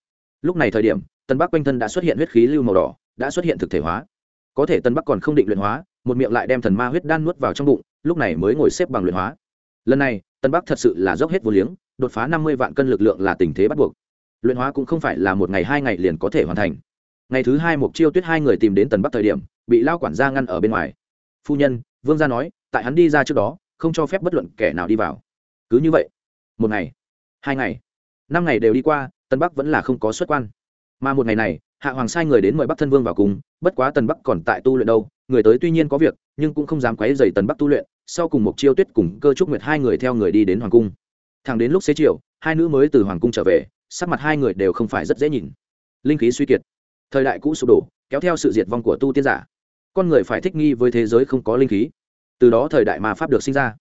Lúc này thời điểm, tân bắc quanh thân đã xuất hiện huyết khí lưu màu đỏ, đã xuất hiện thực thể hóa. Có thể tân bắc còn không định luyện hóa, một miệng lại đem thần ma huyết đan nuốt vào trong bụng, lúc này mới ngồi xếp bằng luyện hóa. Lần này, tân bắc thật sự là dốc hết vô liếng, đột phá năm mươi vạn cân lực lượng là tình thế bắt buộc luyện hóa cũng không phải là một ngày hai ngày liền có thể hoàn thành. Ngày thứ hai mục chiêu tuyết hai người tìm đến tần bắc thời điểm, bị lao quản gia ngăn ở bên ngoài. Phu nhân, vương gia nói, tại hắn đi ra trước đó, không cho phép bất luận kẻ nào đi vào. Cứ như vậy, một ngày, hai ngày, năm ngày đều đi qua tân bắc vẫn là không có xuất quan. Mà một ngày này, hạ hoàng sai người đến mời bắc thân vương vào cùng, bất quá tần bắc còn tại tu luyện đâu, người tới tuy nhiên có việc, nhưng cũng không dám quấy dày tần bắc tu luyện, sau cùng một chiêu tuyết cùng cơ trúc nguyệt hai người theo người đi đến hoàng cung. Thẳng đến lúc xế chiều, hai nữ mới từ hoàng cung trở về sắc mặt hai người đều không phải rất dễ nhìn. Linh khí suy kiệt. Thời đại cũ sụp đổ, kéo theo sự diệt vong của tu tiên giả. Con người phải thích nghi với thế giới không có linh khí. Từ đó thời đại ma pháp được sinh ra.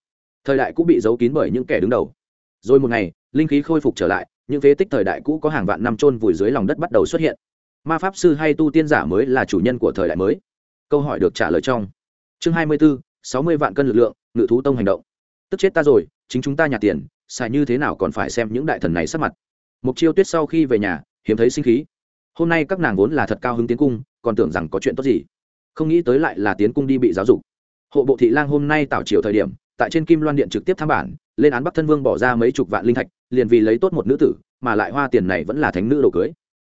Thời đại cũ bị giấu kín bởi những kẻ đứng đầu. Rồi một ngày, linh khí khôi phục trở lại, những phế tích thời đại cũ có hàng vạn năm trôn vùi dưới lòng đất bắt đầu xuất hiện. Ma pháp sư hay tu tiên giả mới là chủ nhân của thời đại mới. Câu hỏi được trả lời trong chương hai mươi bốn sáu mươi vạn cân lực lượng, ngự thú tông hành động. Tức chết ta rồi, chính chúng ta nhà tiền, xài như thế nào còn phải xem những đại thần này sắc mặt mục chiêu tuyết sau khi về nhà, hiếm thấy sinh khí. Hôm nay các nàng vốn là thật cao hứng tiến cung, còn tưởng rằng có chuyện tốt gì. Không nghĩ tới lại là tiến cung đi bị giáo dục. Hộ bộ thị lang hôm nay tạo chiều thời điểm, tại trên kim loan điện trực tiếp tham bản, lên án bắc thân vương bỏ ra mấy chục vạn linh thạch, liền vì lấy tốt một nữ tử, mà lại hoa tiền này vẫn là thánh nữ đồ cưới.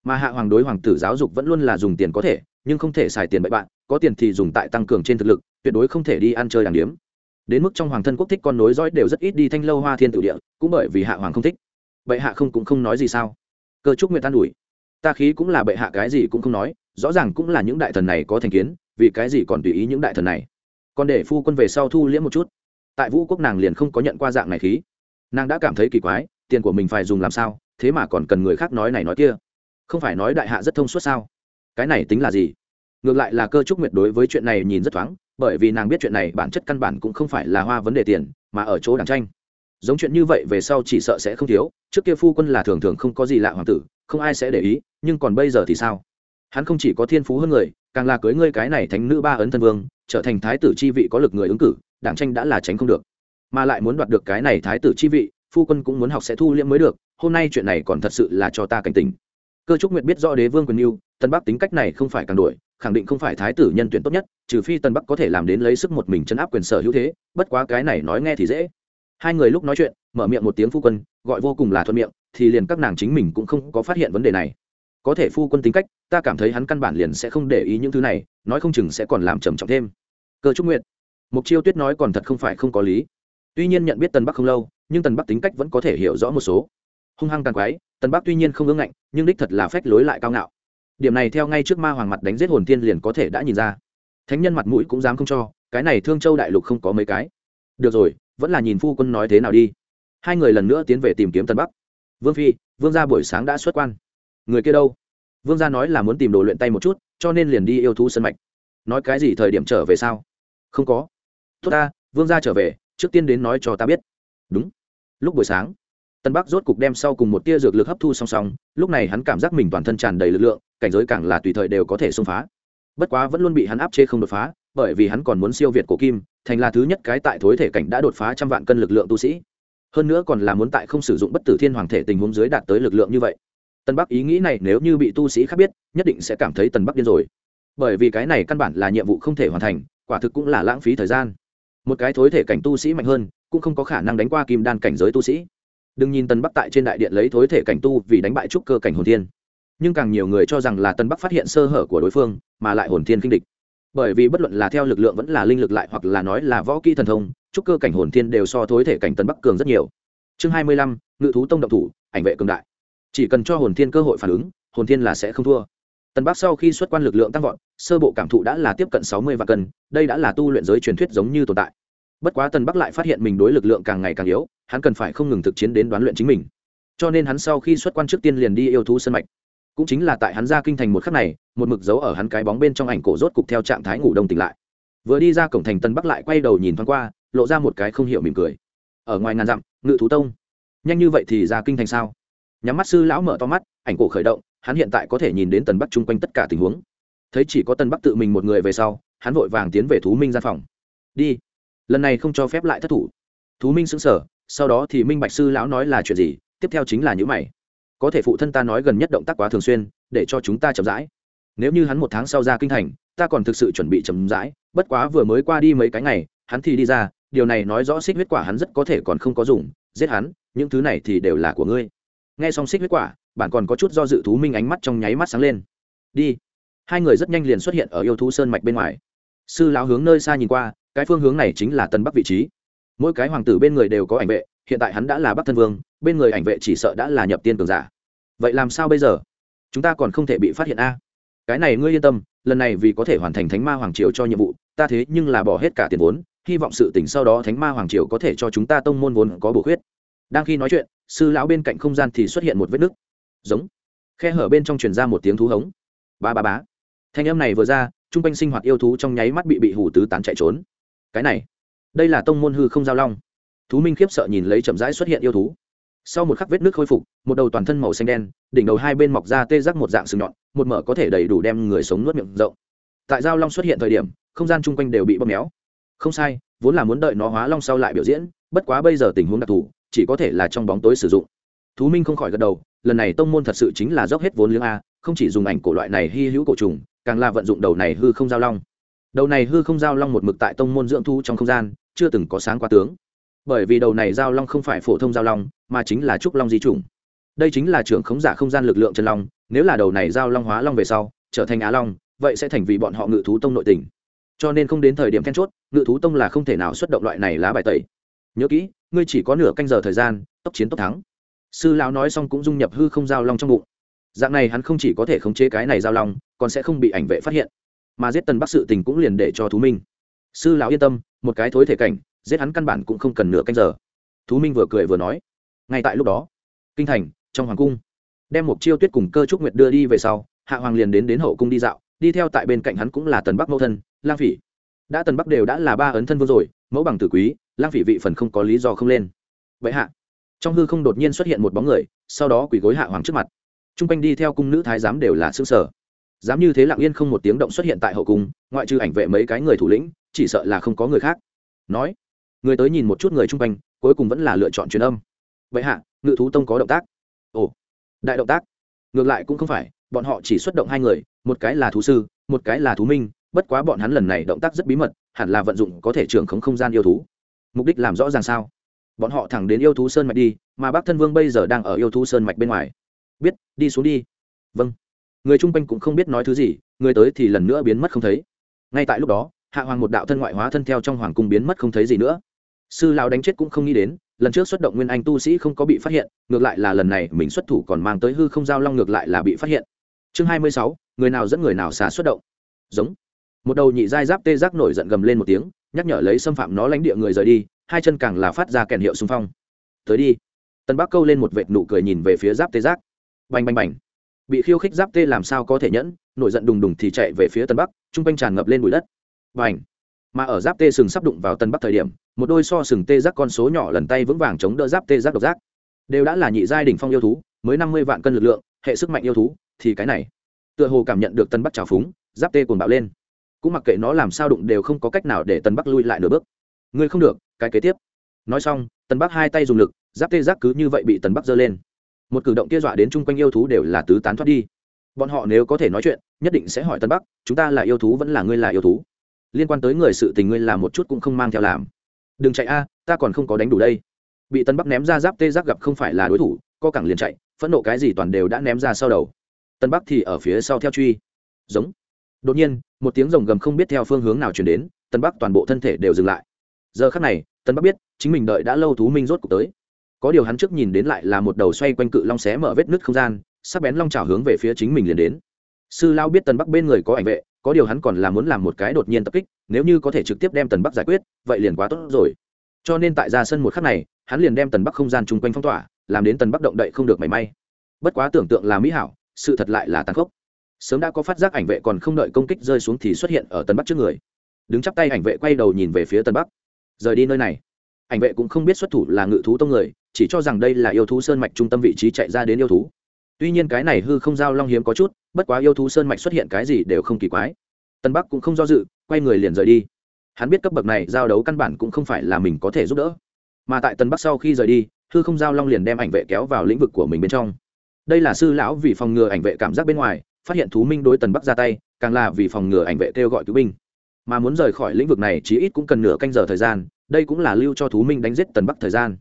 Mà hạ hoàng đối hoàng tử giáo dục vẫn luôn là dùng tiền có thể, nhưng không thể xài tiền bậy bạn, có tiền thì dùng tại tăng cường trên thực lực, tuyệt đối không thể đi ăn chơi đàng điếm. Đến mức trong hoàng thân quốc thích con nối dõi đều rất ít đi thanh lâu hoa thiên tự địa, cũng bởi vì hạ hoàng không thích bệ hạ không cũng không nói gì sao? Cơ trúc nguyệt tan ủi. Ta khí cũng là bệ hạ cái gì cũng không nói, rõ ràng cũng là những đại thần này có thành kiến, vì cái gì còn tùy ý những đại thần này? Còn để phu quân về sau thu liễm một chút. Tại vũ quốc nàng liền không có nhận qua dạng này khí. Nàng đã cảm thấy kỳ quái, tiền của mình phải dùng làm sao, thế mà còn cần người khác nói này nói kia. Không phải nói đại hạ rất thông suốt sao? Cái này tính là gì? Ngược lại là cơ trúc nguyệt đối với chuyện này nhìn rất thoáng, bởi vì nàng biết chuyện này bản chất căn bản cũng không phải là hoa vấn đề tiền, mà ở chỗ đảng tranh giống chuyện như vậy về sau chỉ sợ sẽ không thiếu, trước kia phu quân là thường thường không có gì lạ hoàng tử, không ai sẽ để ý, nhưng còn bây giờ thì sao? Hắn không chỉ có thiên phú hơn người, càng là cưới ngươi cái này thánh nữ ba ấn thân vương, trở thành thái tử chi vị có lực người ứng cử, đảng tranh đã là tránh không được. Mà lại muốn đoạt được cái này thái tử chi vị, phu quân cũng muốn học sẽ thu liễm mới được, hôm nay chuyện này còn thật sự là cho ta cảnh tình cơ trúc nguyệt biết rõ đế vương quyền mưu tân bắc tính cách này không phải càng đổi, khẳng định không phải thái tử nhân tuyển tốt nhất, trừ phi tân bắc có thể làm đến lấy sức một mình chấn áp quyền sở hữu thế, bất quá cái này nói nghe thì dễ hai người lúc nói chuyện, mở miệng một tiếng phu quân, gọi vô cùng là thuận miệng, thì liền các nàng chính mình cũng không có phát hiện vấn đề này. Có thể phu quân tính cách, ta cảm thấy hắn căn bản liền sẽ không để ý những thứ này, nói không chừng sẽ còn làm trầm trọng thêm. Cơ trúc nguyện mục chiêu tuyết nói còn thật không phải không có lý. Tuy nhiên nhận biết tân bắc không lâu, nhưng tần bắc tính cách vẫn có thể hiểu rõ một số. Hung hăng càng quái, tần bắc tuy nhiên không ưng ngạnh, nhưng đích thật là phách lối lại cao ngạo. Điểm này theo ngay trước ma hoàng mặt đánh giết hồn tiên liền có thể đã nhìn ra. Thánh nhân mặt mũi cũng dám không cho, cái này thương châu đại lục không có mấy cái. Được rồi vẫn là nhìn phu quân nói thế nào đi. Hai người lần nữa tiến về tìm kiếm tân bắc. Vương phi, vương gia buổi sáng đã xuất quan. Người kia đâu? Vương gia nói là muốn tìm đồ luyện tay một chút, cho nên liền đi yêu thú sân mạch. Nói cái gì thời điểm trở về sao? Không có. Tốt ta, vương gia trở về, trước tiên đến nói cho ta biết. Đúng. Lúc buổi sáng tân bắc rốt cục đem sau cùng một tia dược lực hấp thu song song, lúc này hắn cảm giác mình toàn thân tràn đầy lực lượng, cảnh giới càng là tùy thời đều có thể xông phá. Bất quá vẫn luôn bị hắn áp chế không đột phá bởi vì hắn còn muốn siêu việt cổ kim, thành là thứ nhất cái tại thối thể cảnh đã đột phá trăm vạn cân lực lượng tu sĩ. Hơn nữa còn là muốn tại không sử dụng bất tử thiên hoàng thể tình huống dưới đạt tới lực lượng như vậy. Tân bắc ý nghĩ này nếu như bị tu sĩ khác biết, nhất định sẽ cảm thấy tần bắc điên rồi. Bởi vì cái này căn bản là nhiệm vụ không thể hoàn thành, quả thực cũng là lãng phí thời gian. Một cái thối thể cảnh tu sĩ mạnh hơn, cũng không có khả năng đánh qua kim đan cảnh giới tu sĩ. Đừng nhìn tân bắc tại trên đại điện lấy thối thể cảnh tu vì đánh bại trúc cơ cảnh hồn thiên. Nhưng càng nhiều người cho rằng là tân bắc phát hiện sơ hở của đối phương, mà lại hồn thiên kinh địch bởi vì bất luận là theo lực lượng vẫn là linh lực lại hoặc là nói là võ kỹ thần thông, trúc cơ cảnh hồn thiên đều so thối thể cảnh tân bắc cường rất nhiều. Chương hai mươi lăm, ngự thú tông động thủ, ảnh vệ cường đại. Chỉ cần cho hồn thiên cơ hội phản ứng, hồn thiên là sẽ không thua. Tân bắc sau khi xuất quan lực lượng tăng vọt, sơ bộ cảm thụ đã là tiếp cận sáu mươi vạn cân, đây đã là tu luyện giới truyền thuyết giống như tồn tại. Bất quá tân bắc lại phát hiện mình đối lực lượng càng ngày càng yếu, hắn cần phải không ngừng thực chiến đến đoán luyện chính mình. Cho nên hắn sau khi xuất quan trước tiên liền đi yêu thú sân mạch cũng chính là tại hắn ra kinh thành một khắc này, một mực dấu ở hắn cái bóng bên trong ảnh cổ rốt cục theo trạng thái ngủ đông tỉnh lại. Vừa đi ra cổng thành tân bắc lại quay đầu nhìn thoáng qua, lộ ra một cái không hiểu mỉm cười. Ở ngoài ngàn dặm, ngự thú tông. Nhanh như vậy thì ra kinh thành sao? Nhắm mắt sư lão mở to mắt, ảnh cổ khởi động, hắn hiện tại có thể nhìn đến tần bắc chung quanh tất cả tình huống. Thấy chỉ có tần bắc tự mình một người về sau, hắn vội vàng tiến về thú minh gian phòng. Đi. Lần này không cho phép lại thất thủ. Thú minh xứng sở sau đó thì minh bạch sư lão nói là chuyện gì, tiếp theo chính là những mày có thể phụ thân ta nói gần nhất động tác quá thường xuyên, để cho chúng ta chậm rãi. Nếu như hắn một tháng sau ra kinh thành, ta còn thực sự chuẩn bị chậm rãi, bất quá vừa mới qua đi mấy cái ngày, hắn thì đi ra, điều này nói rõ xích huyết quả hắn rất có thể còn không có dùng, giết hắn, những thứ này thì đều là của ngươi. Nghe xong xích huyết quả, bạn còn có chút do dự thú minh ánh mắt trong nháy mắt sáng lên. Đi. Hai người rất nhanh liền xuất hiện ở yêu thú sơn mạch bên ngoài. Sư lão hướng nơi xa nhìn qua, cái phương hướng này chính là tân bắc vị trí. Mỗi cái hoàng tử bên người đều có ảnh vệ hiện tại hắn đã là bắc thân vương, bên người ảnh vệ chỉ sợ đã là nhập tiên cường giả. Vậy làm sao bây giờ? Chúng ta còn không thể bị phát hiện a. Cái này ngươi yên tâm, lần này vì có thể hoàn thành thánh ma hoàng triều cho nhiệm vụ, ta thế nhưng là bỏ hết cả tiền vốn, hy vọng sự tỉnh sau đó thánh ma hoàng triều có thể cho chúng ta tông môn vốn có bổ khuyết. Đang khi nói chuyện, sư lão bên cạnh không gian thì xuất hiện một vết nứt. Giống. Khe hở bên trong truyền ra một tiếng thú hống. Ba ba bá thanh âm này vừa ra, trung quanh sinh hoạt yêu thú trong nháy mắt bị bị hủ tứ tán chạy trốn. Cái này, đây là tông môn hư không giao long thú minh khiếp sợ nhìn lấy chậm rãi xuất hiện yêu thú. Sau một khắc vết nước khôi phục, một đầu toàn thân màu xanh đen, đỉnh đầu hai bên mọc ra tê giác một dạng sừng nhọn, một mở có thể đầy đủ đem người sống nuốt miệng rộng. Tại giao long xuất hiện thời điểm, không gian chung quanh đều bị bóp méo. Không sai, vốn là muốn đợi nó hóa long sau lại biểu diễn, bất quá bây giờ tình huống đặc thù, chỉ có thể là trong bóng tối sử dụng. Thú minh không khỏi gật đầu, lần này tông môn thật sự chính là dốc hết vốn liếng a, không chỉ dùng ảnh cổ loại này hy hữu cổ trùng, càng là vận dụng đầu này hư không giao long. Đầu này hư không giao long một mực tại tông môn dưỡng thu trong không gian, chưa từng có sáng qua tướng bởi vì đầu này giao long không phải phổ thông giao long, mà chính là trúc long di chủng. Đây chính là trưởng khống giả không gian lực lượng chân long, nếu là đầu này giao long hóa long về sau, trở thành á long, vậy sẽ thành vì bọn họ ngự thú tông nội tình. Cho nên không đến thời điểm then chốt, ngự thú tông là không thể nào xuất động loại này lá bài tẩy. Nhớ kỹ, ngươi chỉ có nửa canh giờ thời gian, tốc chiến tốc thắng. Sư lão nói xong cũng dung nhập hư không giao long trong bụng. Dạng này hắn không chỉ có thể khống chế cái này giao long, còn sẽ không bị ảnh vệ phát hiện. Mà giết tần bắc sự tình cũng liền để cho thú minh. Sư lão yên tâm, một cái thối thể cảnh giết hắn căn bản cũng không cần nửa canh giờ. Thú minh vừa cười vừa nói, ngay tại lúc đó, kinh thành, trong hoàng cung, đem một chiêu tuyết cùng cơ trúc nguyệt đưa đi về sau, hạ hoàng liền đến đến hậu cung đi dạo, đi theo tại bên cạnh hắn cũng là tần bắc mẫu thân, lang phỉ. Đã tần bắc đều đã là ba ấn thân vô rồi, mẫu bằng tử quý, lang phỉ vị phần không có lý do không lên. Vậy hạ, trong hư không đột nhiên xuất hiện một bóng người, sau đó quỳ gối hạ hoàng trước mặt. T r u n g quanh đi theo cung nữ thái giám đều là xương sở dám như thế lặng yên không một tiếng động xuất hiện tại hậu cung, ngoại trừ ảnh vệ mấy cái người thủ lĩnh, chỉ sợ là không có người khác. Nói người tới nhìn một chút người chung quanh, cuối cùng vẫn là lựa chọn truyền âm. Vậy hạ, ngự thú tông có động tác. Ồ, đại động tác. Ngược lại cũng không phải, bọn họ chỉ xuất động hai người, một cái là thú sư, một cái là thú minh, bất quá bọn hắn lần này động tác rất bí mật, hẳn là vận dụng có thể trưởng khống không gian yêu thú. Mục đích làm rõ ràng sao? Bọn họ thẳng đến yêu thú sơn mạch đi, mà bác thân vương bây giờ đang ở yêu thú sơn mạch bên ngoài. Biết, đi xuống đi. Vâng. Người chung quanh cũng không biết nói thứ gì, người tới thì lần nữa biến mất không thấy. Ngay tại lúc đó, hạ hoàng một đạo thân ngoại hóa thân theo trong hoàng cung biến mất không thấy gì nữa sư lão đánh chết cũng không nghĩ đến, lần trước xuất động nguyên anh tu sĩ không có bị phát hiện, ngược lại là lần này mình xuất thủ còn mang tới hư không giao long ngược lại là bị phát hiện. Chương hai mươi sáu, người nào dẫn người nào xả xuất động. Giống. Một đầu nhị giai giáp tê giác nổi giận gầm lên một tiếng, nhắc nhở lấy xâm phạm nó lãnh địa người rời đi, hai chân càng là phát ra kèn hiệu xung phong. Tới đi. Tân bắc câu lên một vệt nụ cười nhìn về phía giáp tê giác. Bành bành bành. Bị khiêu khích giáp tê làm sao có thể nhẫn, nổi giận đùng đùng thì chạy về phía tân bắc chung quanh tràn ngập lên bụi đất. Bành. Mà ở giáp tê sừng sắp đụng vào tân bắc thời điểm một đôi so sừng tê giác con số nhỏ lần tay vững vàng chống đỡ giáp tê giác độc giác. Đều đã là nhị giai đỉnh phong yêu thú, mới năm mươi vạn cân lực lượng, hệ sức mạnh yêu thú, thì cái này, tựa hồ cảm nhận được tân bắc trào phúng, giáp tê cồn bạo lên. Cũng mặc kệ nó làm sao đụng đều không có cách nào để tân bắc lui lại nửa bước. Ngươi không được, cái kế tiếp. Nói xong, tân bắc hai tay dùng lực, giáp tê giác cứ như vậy bị tần bắc giơ lên. Một cử động kia dọa đến chung quanh yêu thú đều là tứ tán thoát đi. Bọn họ nếu có thể nói chuyện, nhất định sẽ hỏi tân bắc, chúng ta là yêu thú vẫn là ngươi là yêu thú? Liên quan tới người sự tình ngươi làm một chút cũng không mang theo làm đừng chạy a, ta còn không có đánh đủ đây. Bị tân bắc ném ra giáp tê giác gặp không phải là đối thủ, co cẳng liền chạy, phẫn nộ cái gì toàn đều đã ném ra sau đầu. Tân bắc thì ở phía sau theo truy. Giống. Đột nhiên, một tiếng rồng gầm không biết theo phương hướng nào chuyển đến, tân bắc toàn bộ thân thể đều dừng lại. Giờ khắc này, tân bắc biết, chính mình đợi đã lâu thú minh rốt cuộc tới. Có điều hắn trước nhìn đến lại là một đầu xoay quanh cự long xé mở vết nứt không gian, sắc bén long trào hướng về phía chính mình liền đến. Sư lao biết tân bắc bên người có ảnh vệ có điều hắn còn là muốn làm một cái đột nhiên tập kích, nếu như có thể trực tiếp đem tần bắc giải quyết, vậy liền quá tốt rồi. Cho nên tại ra sân một khắc này, hắn liền đem tần bắc không gian chung quanh phong tỏa, làm đến tần bắc động đậy không được mảy may. Bất quá tưởng tượng là mỹ hảo, sự thật lại là tàn khốc. Sớm đã có phát giác ảnh vệ còn không đợi công kích rơi xuống thì xuất hiện ở tần bắc trước người. Đứng chắp tay ảnh vệ quay đầu nhìn về phía tần bắc. Rời đi nơi này. Ảnh vệ cũng không biết xuất thủ là ngự thú tông người, chỉ cho rằng đây là yêu thú sơn mạch trung tâm vị trí chạy ra đến yêu thú. Tuy nhiên cái này hư không giao long hiếm có chút bất quá yêu thú sơn mạch xuất hiện cái gì đều không kỳ quái. Tân bắc cũng không do dự, quay người liền rời đi. Hắn biết cấp bậc này giao đấu căn bản cũng không phải là mình có thể giúp đỡ. Mà tại tân bắc sau khi rời đi hư không giao long liền đem ảnh vệ kéo vào lĩnh vực của mình bên trong. Đây là sư lão vì phòng ngừa ảnh vệ cảm giác bên ngoài, phát hiện thú minh đối tần bắc ra tay, càng là vì phòng ngừa ảnh vệ kêu gọi cứu binh. Mà muốn rời khỏi lĩnh vực này chí ít cũng cần nửa canh giờ thời gian, đây cũng là lưu cho thú minh đánh giết tần bắc thời gian.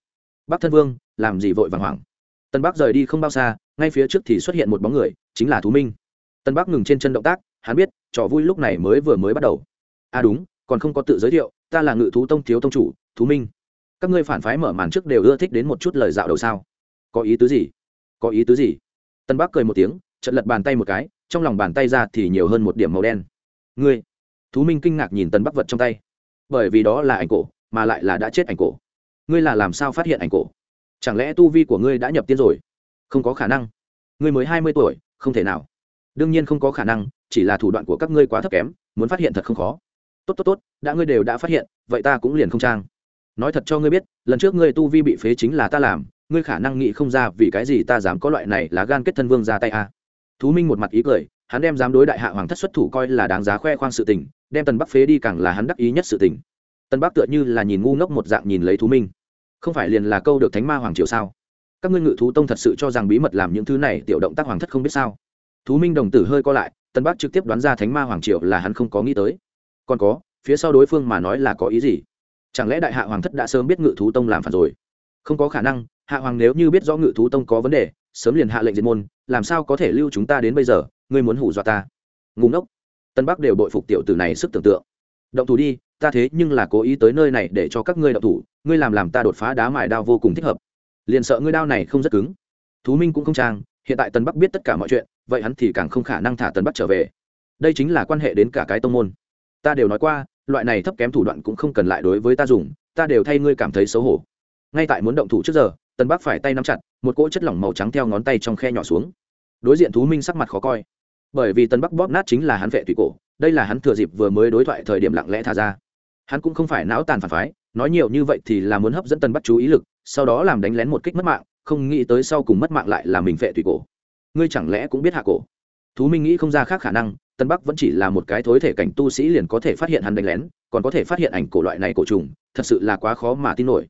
Bắc thân vương, làm gì vội vàng hoảng? Tần bắc rời đi không bao xa, ngay phía trước thì xuất hiện một bóng người, chính là thú minh. Tân bắc ngừng trên chân động tác, hắn biết, trò vui lúc này mới vừa mới bắt đầu. À đúng, còn không có tự giới thiệu, ta là ngự thú tông thiếu tông chủ, thú minh. Các ngươi phản phái mở màn trước đều ưa thích đến một chút lời dạo đầu sao? Có ý tứ gì? Có ý tứ gì? Tân bắc cười một tiếng chật lật bàn tay một cái, trong lòng bàn tay ra thì nhiều hơn một điểm màu đen. Ngươi? Thú minh kinh ngạc nhìn tân bắc vật trong tay. Bởi vì đó là ảnh cổ, mà lại là đã chết ảnh cổ. Ngươi là làm sao phát hiện ảnh cổ? Chẳng lẽ tu vi của ngươi đã nhập tiên rồi? Không có khả năng. Ngươi mới hai mươi tuổi, không thể nào đương nhiên không có khả năng, chỉ là thủ đoạn của các ngươi quá thấp kém, muốn phát hiện thật không khó. Tốt tốt tốt, đã ngươi đều đã phát hiện, vậy ta cũng liền không trang. Nói thật cho ngươi biết, lần trước ngươi tu vi bị phế chính là ta làm, ngươi khả năng nghĩ không ra vì cái gì ta dám có loại này là gan kết thân vương ra tay a. À. thú minh một mặt ý cười, hắn đem dám đối đại hạ hoàng thất xuất thủ coi là đáng giá khoe khoang sự tình, đem tần bắc phế đi càng là hắn đắc ý nhất sự tình. Tần bắc tựa như là nhìn ngu ngốc một dạng nhìn lấy thú minh. Không phải liền là câu được thánh ma hoàng triều sao? Các ngươi ngự thú tông thật sự cho rằng bí mật làm những thứ này, tiểu động tác hoàng thất không biết sao? Thú minh đồng tử hơi co lại tân bắc trực tiếp đoán ra thánh ma hoàng Triệu là hắn không có nghĩ tới. Còn có, phía sau đối phương mà nói là có ý gì? Chẳng lẽ đại hạ hoàng thất đã sớm biết ngự thú tông làm phản rồi? Không có khả năng, hạ hoàng nếu như biết rõ ngự thú tông có vấn đề, sớm liền hạ lệnh diệt môn, làm sao có thể lưu chúng ta đến bây giờ? Ngươi muốn hủ dọa ta? Ngủ ngốc. Tân bắc đều đội phục tiểu tử này sức tưởng tượng. Động thủ đi, ta thế nhưng là cố ý tới nơi này để cho các ngươi động thủ, ngươi làm làm ta đột phá đá mài đao vô cùng thích hợp. Liền sợ ngươi đao này không rất cứng. Thú minh cũng không trang hiện tại tân bắc biết tất cả mọi chuyện, vậy hắn thì càng không khả năng thả tân bắc trở về. Đây chính là quan hệ đến cả cái tông môn. Ta đều nói qua, loại này thấp kém thủ đoạn cũng không cần lại đối với ta dùng, ta đều thay ngươi cảm thấy xấu hổ. Ngay tại muốn động thủ trước giờ tân bắc phải tay nắm chặt, một cỗ chất lỏng màu trắng theo ngón tay trong khe nhỏ xuống. Đối diện thú minh sắc mặt khó coi. Bởi vì tân bắc bóp nát chính là hắn vệ thủy cổ, đây là hắn thừa dịp vừa mới đối thoại thời điểm lặng lẽ thả ra. Hắn cũng không phải não tàn phản phái, nói nhiều như vậy thì là muốn hấp dẫn tân bắc chú ý lực, sau đó làm đánh lén một kích mất mạng không nghĩ tới sau cùng mất mạng lại là mình phệ thủy cổ. Ngươi chẳng lẽ cũng biết hạ cổ? Thú minh nghĩ không ra khác khả năng, tân bắc vẫn chỉ là một cái thối thể cảnh tu sĩ liền có thể phát hiện hắn đánh lén, còn có thể phát hiện ảnh cổ loại này cổ trùng, thật sự là quá khó mà tin nổi.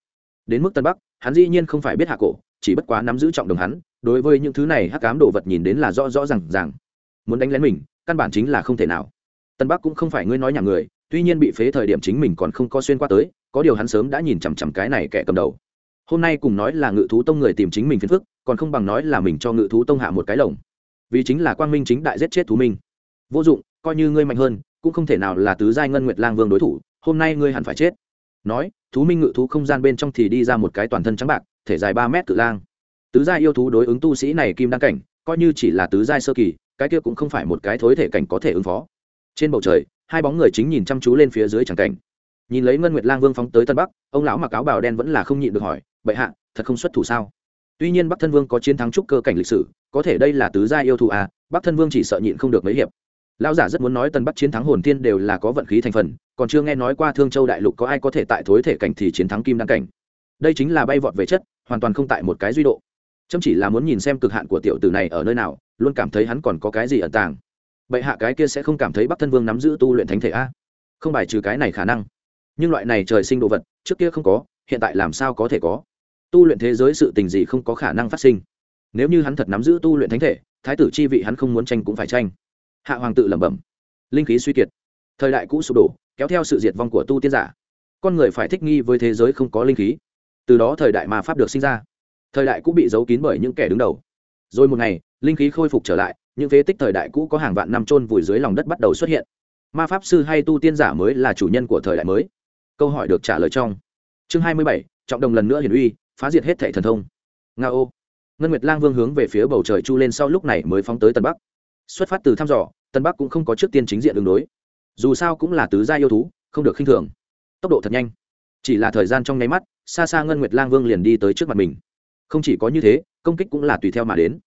Đến mức tân bắc, hắn dĩ nhiên không phải biết hạ cổ, chỉ bất quá nắm giữ trọng đồng hắn, đối với những thứ này hắc cám đồ vật nhìn đến là rõ rõ r à n g rằng muốn đánh lén mình, căn bản chính là không thể nào. Tân bắc cũng không phải ngươi nói nhà người, tuy nhiên bị phế thời điểm chính mình còn không có xuyên qua tới, có điều hắn sớm đã nhìn chằm chằm cái này kẻ cầm đầu hôm nay cùng nói là ngự thú tông người tìm chính mình phiền phức, còn không bằng nói là mình cho ngự thú tông hạ một cái lồng. Vì chính là quang minh chính đại giết chết thú minh. Vô dụng, coi như ngươi mạnh hơn, cũng không thể nào là tứ giai ngân nguyệt lang vương đối thủ, hôm nay ngươi hẳn phải chết. Nói, thú minh ngự thú không gian bên trong thì đi ra một cái toàn thân trắng bạc, thể dài ba mét cự lang. Tứ giai yêu thú đối ứng tu sĩ này kim đăng cảnh, coi như chỉ là tứ giai sơ kỳ, cái kia cũng không phải một cái thối thể cảnh có thể ứng phó. Trên bầu trời, hai bóng người chính nhìn chăm chú lên phía dưới tràng cảnh. Nhìn lấy ngân nguyệt lang vương phóng tới tân bắc, ông lão mặc áo bào đen vẫn là không nhịn được hỏi bệ hạ, thật không xuất thủ sao? Tuy nhiên bắc thân vương có chiến thắng trúc cơ cảnh lịch sử, có thể đây là tứ gia yêu thú à bắc thân vương chỉ sợ nhịn không được mấy hiệp. Lão giả rất muốn nói tần bắc chiến thắng hồn tiên đều là có vận khí thành phần, còn chưa nghe nói qua thương châu đại lục có ai có thể tại thối thể cảnh thì chiến thắng kim đăng cảnh. Đây chính là bay vọt về chất, hoàn toàn không tại một cái duy độ. Chấm chỉ là muốn nhìn xem cực hạn của tiểu tử này ở nơi nào, luôn cảm thấy hắn còn có cái gì ẩn tàng. Bệ hạ cái kia sẽ không cảm thấy bắc thân vương nắm giữ tu luyện thánh thể a không bài trừ cái này khả năng. Nhưng loại này trời sinh đồ vật, trước kia không có, hiện tại làm sao có thể có? Tu luyện thế giới sự tình gì không có khả năng phát sinh. Nếu như hắn thật nắm giữ tu luyện thánh thể, thái tử chi vị hắn không muốn tranh cũng phải tranh. Hạ hoàng tự lẩm bẩm. Linh khí suy kiệt. Thời đại cũ sụp đổ, kéo theo sự diệt vong của tu tiên giả. Con người phải thích nghi với thế giới không có linh khí. Từ đó thời đại mà pháp được sinh ra. Thời đại cũ bị giấu kín bởi những kẻ đứng đầu. Rồi một ngày, linh khí khôi phục trở lại, những phế tích thời đại cũ có hàng vạn năm trôn vùi dưới lòng đất bắt đầu xuất hiện. Ma pháp sư hay tu tiên giả mới là chủ nhân của thời đại mới. Câu hỏi được trả lời trong. Chương hai mươi bảy, trọng đồng lần nữa hiển uy phá diệt hết thệ thần thông. Nga ô. Ngân nguyệt lang vương hướng về phía bầu trời chu lên sau lúc này mới phóng tới tân bắc. Xuất phát từ thăm dò tân bắc cũng không có trước tiên chính diện đường đối. Dù sao cũng là tứ gia yêu thú, không được khinh thường. Tốc độ thật nhanh. Chỉ là thời gian trong nháy mắt, xa xa ngân nguyệt lang vương liền đi tới trước mặt mình. Không chỉ có như thế, công kích cũng là tùy theo mà đến.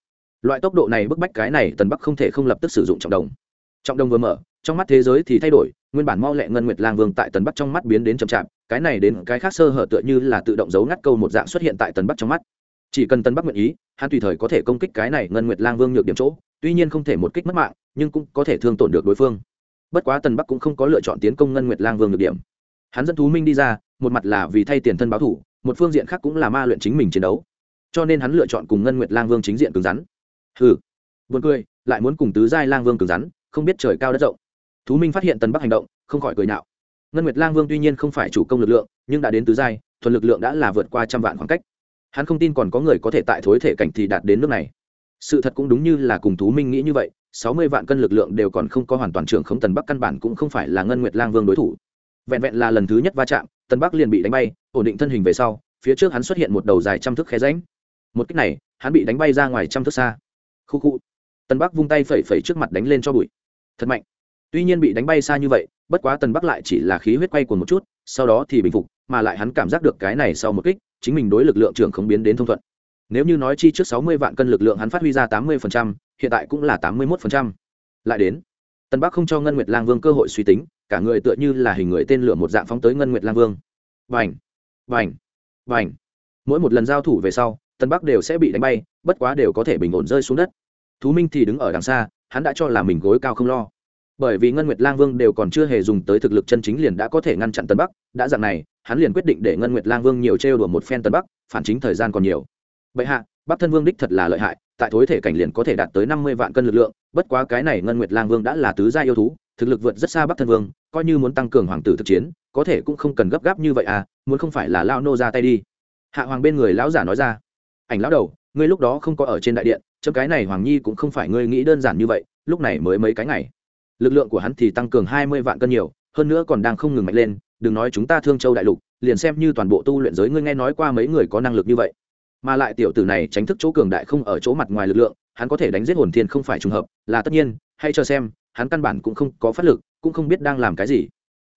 Loại tốc độ này bức bách cái này tần bắc không thể không lập tức sử dụng trọng đồng. Trọng đồng vừa mở trong mắt thế giới thì thay đổi, nguyên bản mau lẹ ngân nguyệt lang vương tại tần bắc trong mắt biến đến chậm chạp, cái này đến cái khác sơ hở tựa như là tự động giấu ngắt câu một dạng xuất hiện tại tần bắc trong mắt. Chỉ cần tần bắc nguyện ý, hắn tùy thời có thể công kích cái này ngân nguyệt lang vương nhược điểm chỗ, tuy nhiên không thể một kích mất mạng, nhưng cũng có thể thương tổn được đối phương. Bất quá tần bắc cũng không có lựa chọn tiến công ngân nguyệt lang vương nhược điểm. Hắn dẫn thú minh đi ra, một mặt là vì thay tiền thân báo thủ, một phương diện khác cũng là ma luyện chính mình chiến đấu. Cho nên hắn lựa chọn cùng ngân nguyệt lang vương chính diện cứng rắn. Hừ, buồn cười, lại muốn cùng tứ giai lang vương cứng rắn, không biết trời cao đất rộng thú minh phát hiện tần bắc hành động, không khỏi cười nạo ngân nguyệt lang vương tuy nhiên không phải chủ công lực lượng, nhưng đã đến tứ giai, thuần lực lượng đã là vượt qua trăm vạn khoảng cách. Hắn không tin còn có người có thể tại thối thể cảnh thì đạt đến nước này. Sự thật cũng đúng như là cùng thú minh nghĩ như vậy, sáu mươi vạn cân lực lượng đều còn không có hoàn toàn trưởng không tần bắc căn bản cũng không phải là ngân nguyệt lang vương đối thủ. Vẹn vẹn là lần thứ nhất va chạm, tần bắc liền bị đánh bay, ổn định thân hình về sau, phía trước hắn xuất hiện một đầu dài trăm thước khe ránh một cách này, hắn bị đánh bay ra ngoài trăm thước xa. Khu khu. Tần bắc vung tay phẩy phẩy trước mặt đánh lên cho bụi. Thật mạnh tuy nhiên bị đánh bay xa như vậy, bất quá tần bắc lại chỉ là khí huyết quay cuồng một chút, sau đó thì bình phục, mà lại hắn cảm giác được cái này sau một kích, chính mình đối lực lượng trưởng không biến đến thông thuận. Nếu như nói chi trước sáu mươi vạn cân lực lượng hắn phát huy ra tám mươi hiện tại cũng là tám mươi một lại đến, tần bắc không cho ngân nguyệt lang vương cơ hội suy tính, cả người tựa như là hình người tên lửa một dạng phóng tới ngân nguyệt lang vương. Vành vành vành mỗi một lần giao thủ về sau tân bắc đều sẽ bị đánh bay, bất quá đều có thể bình ổn rơi xuống đất. Thú minh thì đứng ở đằng xa, hắn đã cho là mình gối cao không lo bởi vì ngân nguyệt lang vương đều còn chưa hề dùng tới thực lực chân chính liền đã có thể ngăn chặn tân bắc, đã dạng này, hắn liền quyết định để ngân nguyệt lang vương nhiều trêu đùa một phen tân bắc, phản chính thời gian còn nhiều. Bệ hạ, bắc thân vương đích thật là lợi hại, tại thối thể cảnh liền có thể đạt tới năm mươi vạn cân lực lượng, bất quá cái này ngân nguyệt lang vương đã là tứ gia yêu thú, thực lực vượt rất xa bắc thân vương, coi như muốn tăng cường hoàng tử thực chiến, có thể cũng không cần gấp gáp như vậy à muốn không phải là lao nô ra tay đi. Hạ hoàng bên người lão giả nói ra, ảnh lão đầu, ngươi lúc đó không có ở trên đại điện chấm cái này hoàng nhi cũng không phải ngươi nghĩ đơn giản như vậy, lúc này mới mấy cái ngày lực lượng của hắn thì tăng cường hai mươi vạn cân nhiều, hơn nữa còn đang không ngừng mạnh lên, đừng nói chúng ta thương châu đại lục, liền xem như toàn bộ tu luyện giới ngươi nghe nói qua mấy người có năng lực như vậy. Mà lại tiểu tử này tránh thức chỗ cường đại không ở chỗ mặt ngoài lực lượng, hắn có thể đánh giết hồn thiên không phải trùng hợp, là tất nhiên hay cho xem, hắn căn bản cũng không có phát lực, cũng không biết đang làm cái gì.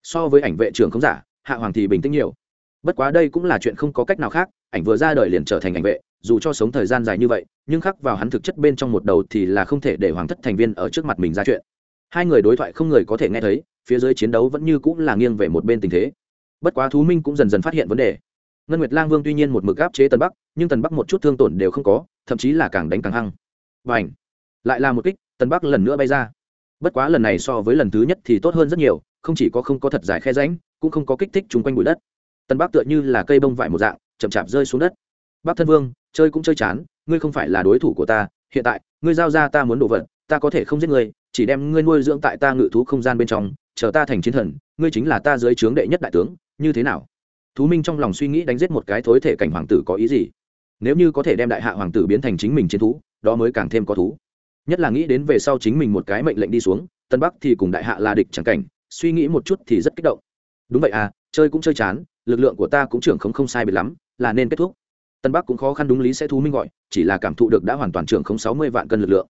So với ảnh vệ trưởng không giả, hạ hoàng thì bình tĩnh nhiều. Bất quá đây cũng là chuyện không có cách nào khác, ảnh vừa ra đời liền trở thành ảnh vệ, dù cho sống thời gian dài như vậy, nhưng khắc vào hắn thực chất bên trong một đầu thì là không thể để hoàng thất thành viên ở trước mặt mình ra chuyện hai người đối thoại không người có thể nghe thấy, phía dưới chiến đấu vẫn như cũng là nghiêng về một bên tình thế. Bất quá thú minh cũng dần dần phát hiện vấn đề. Ngân nguyệt lang vương tuy nhiên một mực áp chế tần bắc, nhưng tần bắc một chút thương tổn đều không có, thậm chí là càng đánh càng hăng. Và ảnh lại là một kích, tần bắc lần nữa bay ra. Bất quá lần này so với lần thứ nhất thì tốt hơn rất nhiều, không chỉ có không có thật dài khe ránh cũng không có kích thích chung quanh bụi đất. Tần bắc tựa như là cây bông vải một dạng, chậm chạp rơi xuống đất. Bắc thân vương, chơi cũng chơi chán, ngươi không phải là đối thủ của ta, hiện tại, ngươi giao ra ta muốn đồ vật, ta có thể không giết ngươi chỉ đem ngươi nuôi dưỡng tại ta ngự thú không gian bên trong, chờ ta thành chiến thần, ngươi chính là ta dưới trướng đệ nhất đại tướng, như thế nào? Thú minh trong lòng suy nghĩ đánh giết một cái thối thể cảnh hoàng tử có ý gì? Nếu như có thể đem đại hạ hoàng tử biến thành chính mình chiến thú, đó mới càng thêm có thú. Nhất là nghĩ đến về sau chính mình một cái mệnh lệnh đi xuống, tân bắc thì cùng đại hạ là địch chẳng cảnh, suy nghĩ một chút thì rất kích động. Đúng vậy à chơi cũng chơi chán, lực lượng của ta cũng trưởng không không sai biệt lắm, là nên kết thúc. Tân bắc cũng khó khăn đúng lý sẽ thú minh gọi, chỉ là cảm thụ được đã hoàn toàn trưởng không sáu mươi vạn cân lực lượng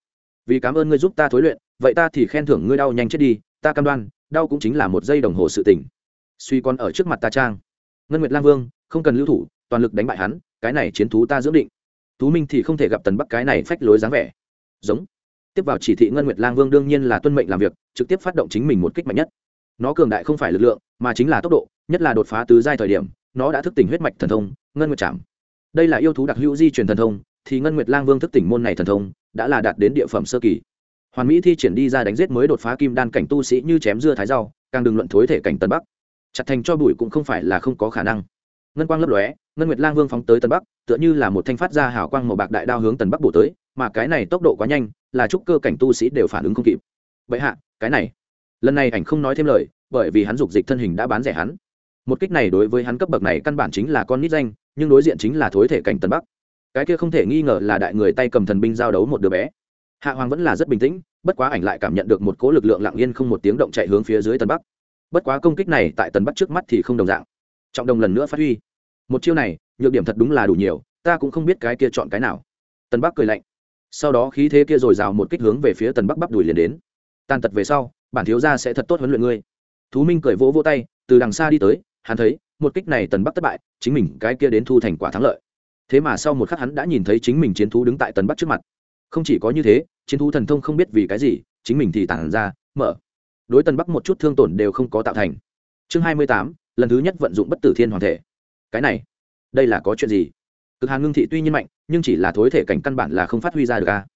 vì cảm ơn ngươi giúp ta thối luyện, vậy ta thì khen thưởng ngươi đau nhanh chết đi, ta cam đoan, đau cũng chính là một giây đồng hồ sự tỉnh suy còn ở trước mặt ta trang. Ngân nguyệt lang vương, không cần lưu thủ, toàn lực đánh bại hắn, cái này chiến thú ta dưỡng định. Thú minh thì không thể gặp tần bắc cái này phách lối dáng vẻ. Giống. Tiếp vào chỉ thị ngân nguyệt lang vương đương nhiên là tuân mệnh làm việc, trực tiếp phát động chính mình một kích mạnh nhất. Nó cường đại không phải lực lượng, mà chính là tốc độ, nhất là đột phá tứ giai thời điểm, nó đã thức tỉnh huyết mạch thần thông, ngân nguyệt chạm. Đây là yêu thú đặc hữu di truyền thần thông thì ngân nguyệt lang vương thức tỉnh môn này thần thông, đã là đạt đến địa phẩm sơ kỳ. Hoàn mỹ thi triển đi ra đánh giết mới đột phá kim đan cảnh tu sĩ như chém dưa thái rau, càng đừng luận thối thể cảnh tân bắc. Chặt thành cho bụi cũng không phải là không có khả năng. Ngân quang lấp lóe, ngân nguyệt lang vương phóng tới tân bắc, tựa như là một thanh phát ra hào quang màu bạc đại đao hướng tần bắc bổ tới, mà cái này tốc độ quá nhanh, là chúc cơ cảnh tu sĩ đều phản ứng không kịp. Vậy hạ, cái này. Lần này ảnh không nói thêm lời, bởi vì hắn dục dịch thân hình đã bán rẻ hắn. Một kích này đối với hắn cấp bậc này căn bản chính là con nít danh, nhưng đối diện chính là thối thể cảnh tân bắc cái kia không thể nghi ngờ là đại người tay cầm thần binh giao đấu một đứa bé. Hạ hoàng vẫn là rất bình tĩnh, bất quá ảnh lại cảm nhận được một cỗ lực lượng lặng yên không một tiếng động chạy hướng phía dưới tân bắc. Bất quá công kích này tại tần bắc trước mắt thì không đồng dạng. Trọng đồng lần nữa phát huy. Một chiêu này, nhược điểm thật đúng là đủ nhiều, ta cũng không biết cái kia chọn cái nào. Tần bắc cười lạnh. Sau đó khí thế kia r ồ i r à o một kích hướng về phía tần bắc bắp đùi liền đến. Tàn tật về sau, bản thiếu gia sẽ thật tốt huấn luyện ngươi. Thú minh cười vỗ vỗ tay, từ đằng xa đi tới, hắn thấy, một kích này tần bắc thất bại, chính mình cái kia đến thu thành quả thắng lợi thế mà sau một khắc hắn đã nhìn thấy chính mình chiến thú đứng tại tần bắc trước mặt. Không chỉ có như thế, chiến thú thần thông không biết vì cái gì, chính mình thì tản ra, mở. Đối tần bắc một chút thương tổn đều không có tạo thành. Chương hai mươi tám, lần thứ nhất vận dụng bất tử thiên hoàng thể. Cái này, đây là có chuyện gì? Cực hàn ngưng thị tuy nhiên mạnh, nhưng chỉ là thối thể cảnh căn bản là không phát huy ra được a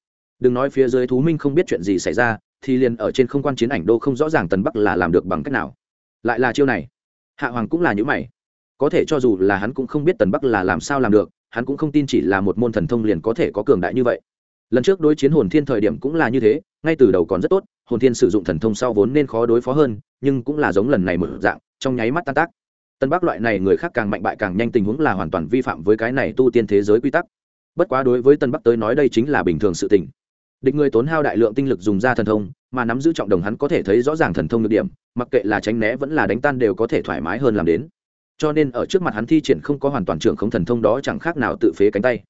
đừng nói phía dưới thú minh không biết chuyện gì xảy ra, thì liền ở trên không quan chiến ảnh đô không rõ ràng tần bắc là làm được bằng cách nào. Lại là chiêu này. Hạ hoàng cũng là những mày. Có thể cho dù là hắn cũng không biết tần bắc là làm sao làm được hắn cũng không tin chỉ là một môn thần thông liền có thể có cường đại như vậy. Lần trước đối chiến hồn thiên thời điểm cũng là như thế, ngay từ đầu còn rất tốt, hồn thiên sử dụng thần thông sau vốn nên khó đối phó hơn, nhưng cũng là giống lần này một dạng, trong nháy mắt tan tác. Tân bắc loại này người khác càng mạnh bại càng nhanh tình huống là hoàn toàn vi phạm với cái này tu tiên thế giới quy tắc. Bất quá đối với tân bắc tới nói đây chính là bình thường sự tình. Địch người tốn hao đại lượng tinh lực dùng ra thần thông, mà nắm giữ trọng đồng hắn có thể thấy rõ ràng thần thông được điểm, mặc kệ là tránh né vẫn là đánh tan đều có thể thoải mái hơn làm đến cho nên ở trước mặt hắn thi triển không có hoàn toàn trưởng không thần thông đó chẳng khác nào tự phế cánh tay.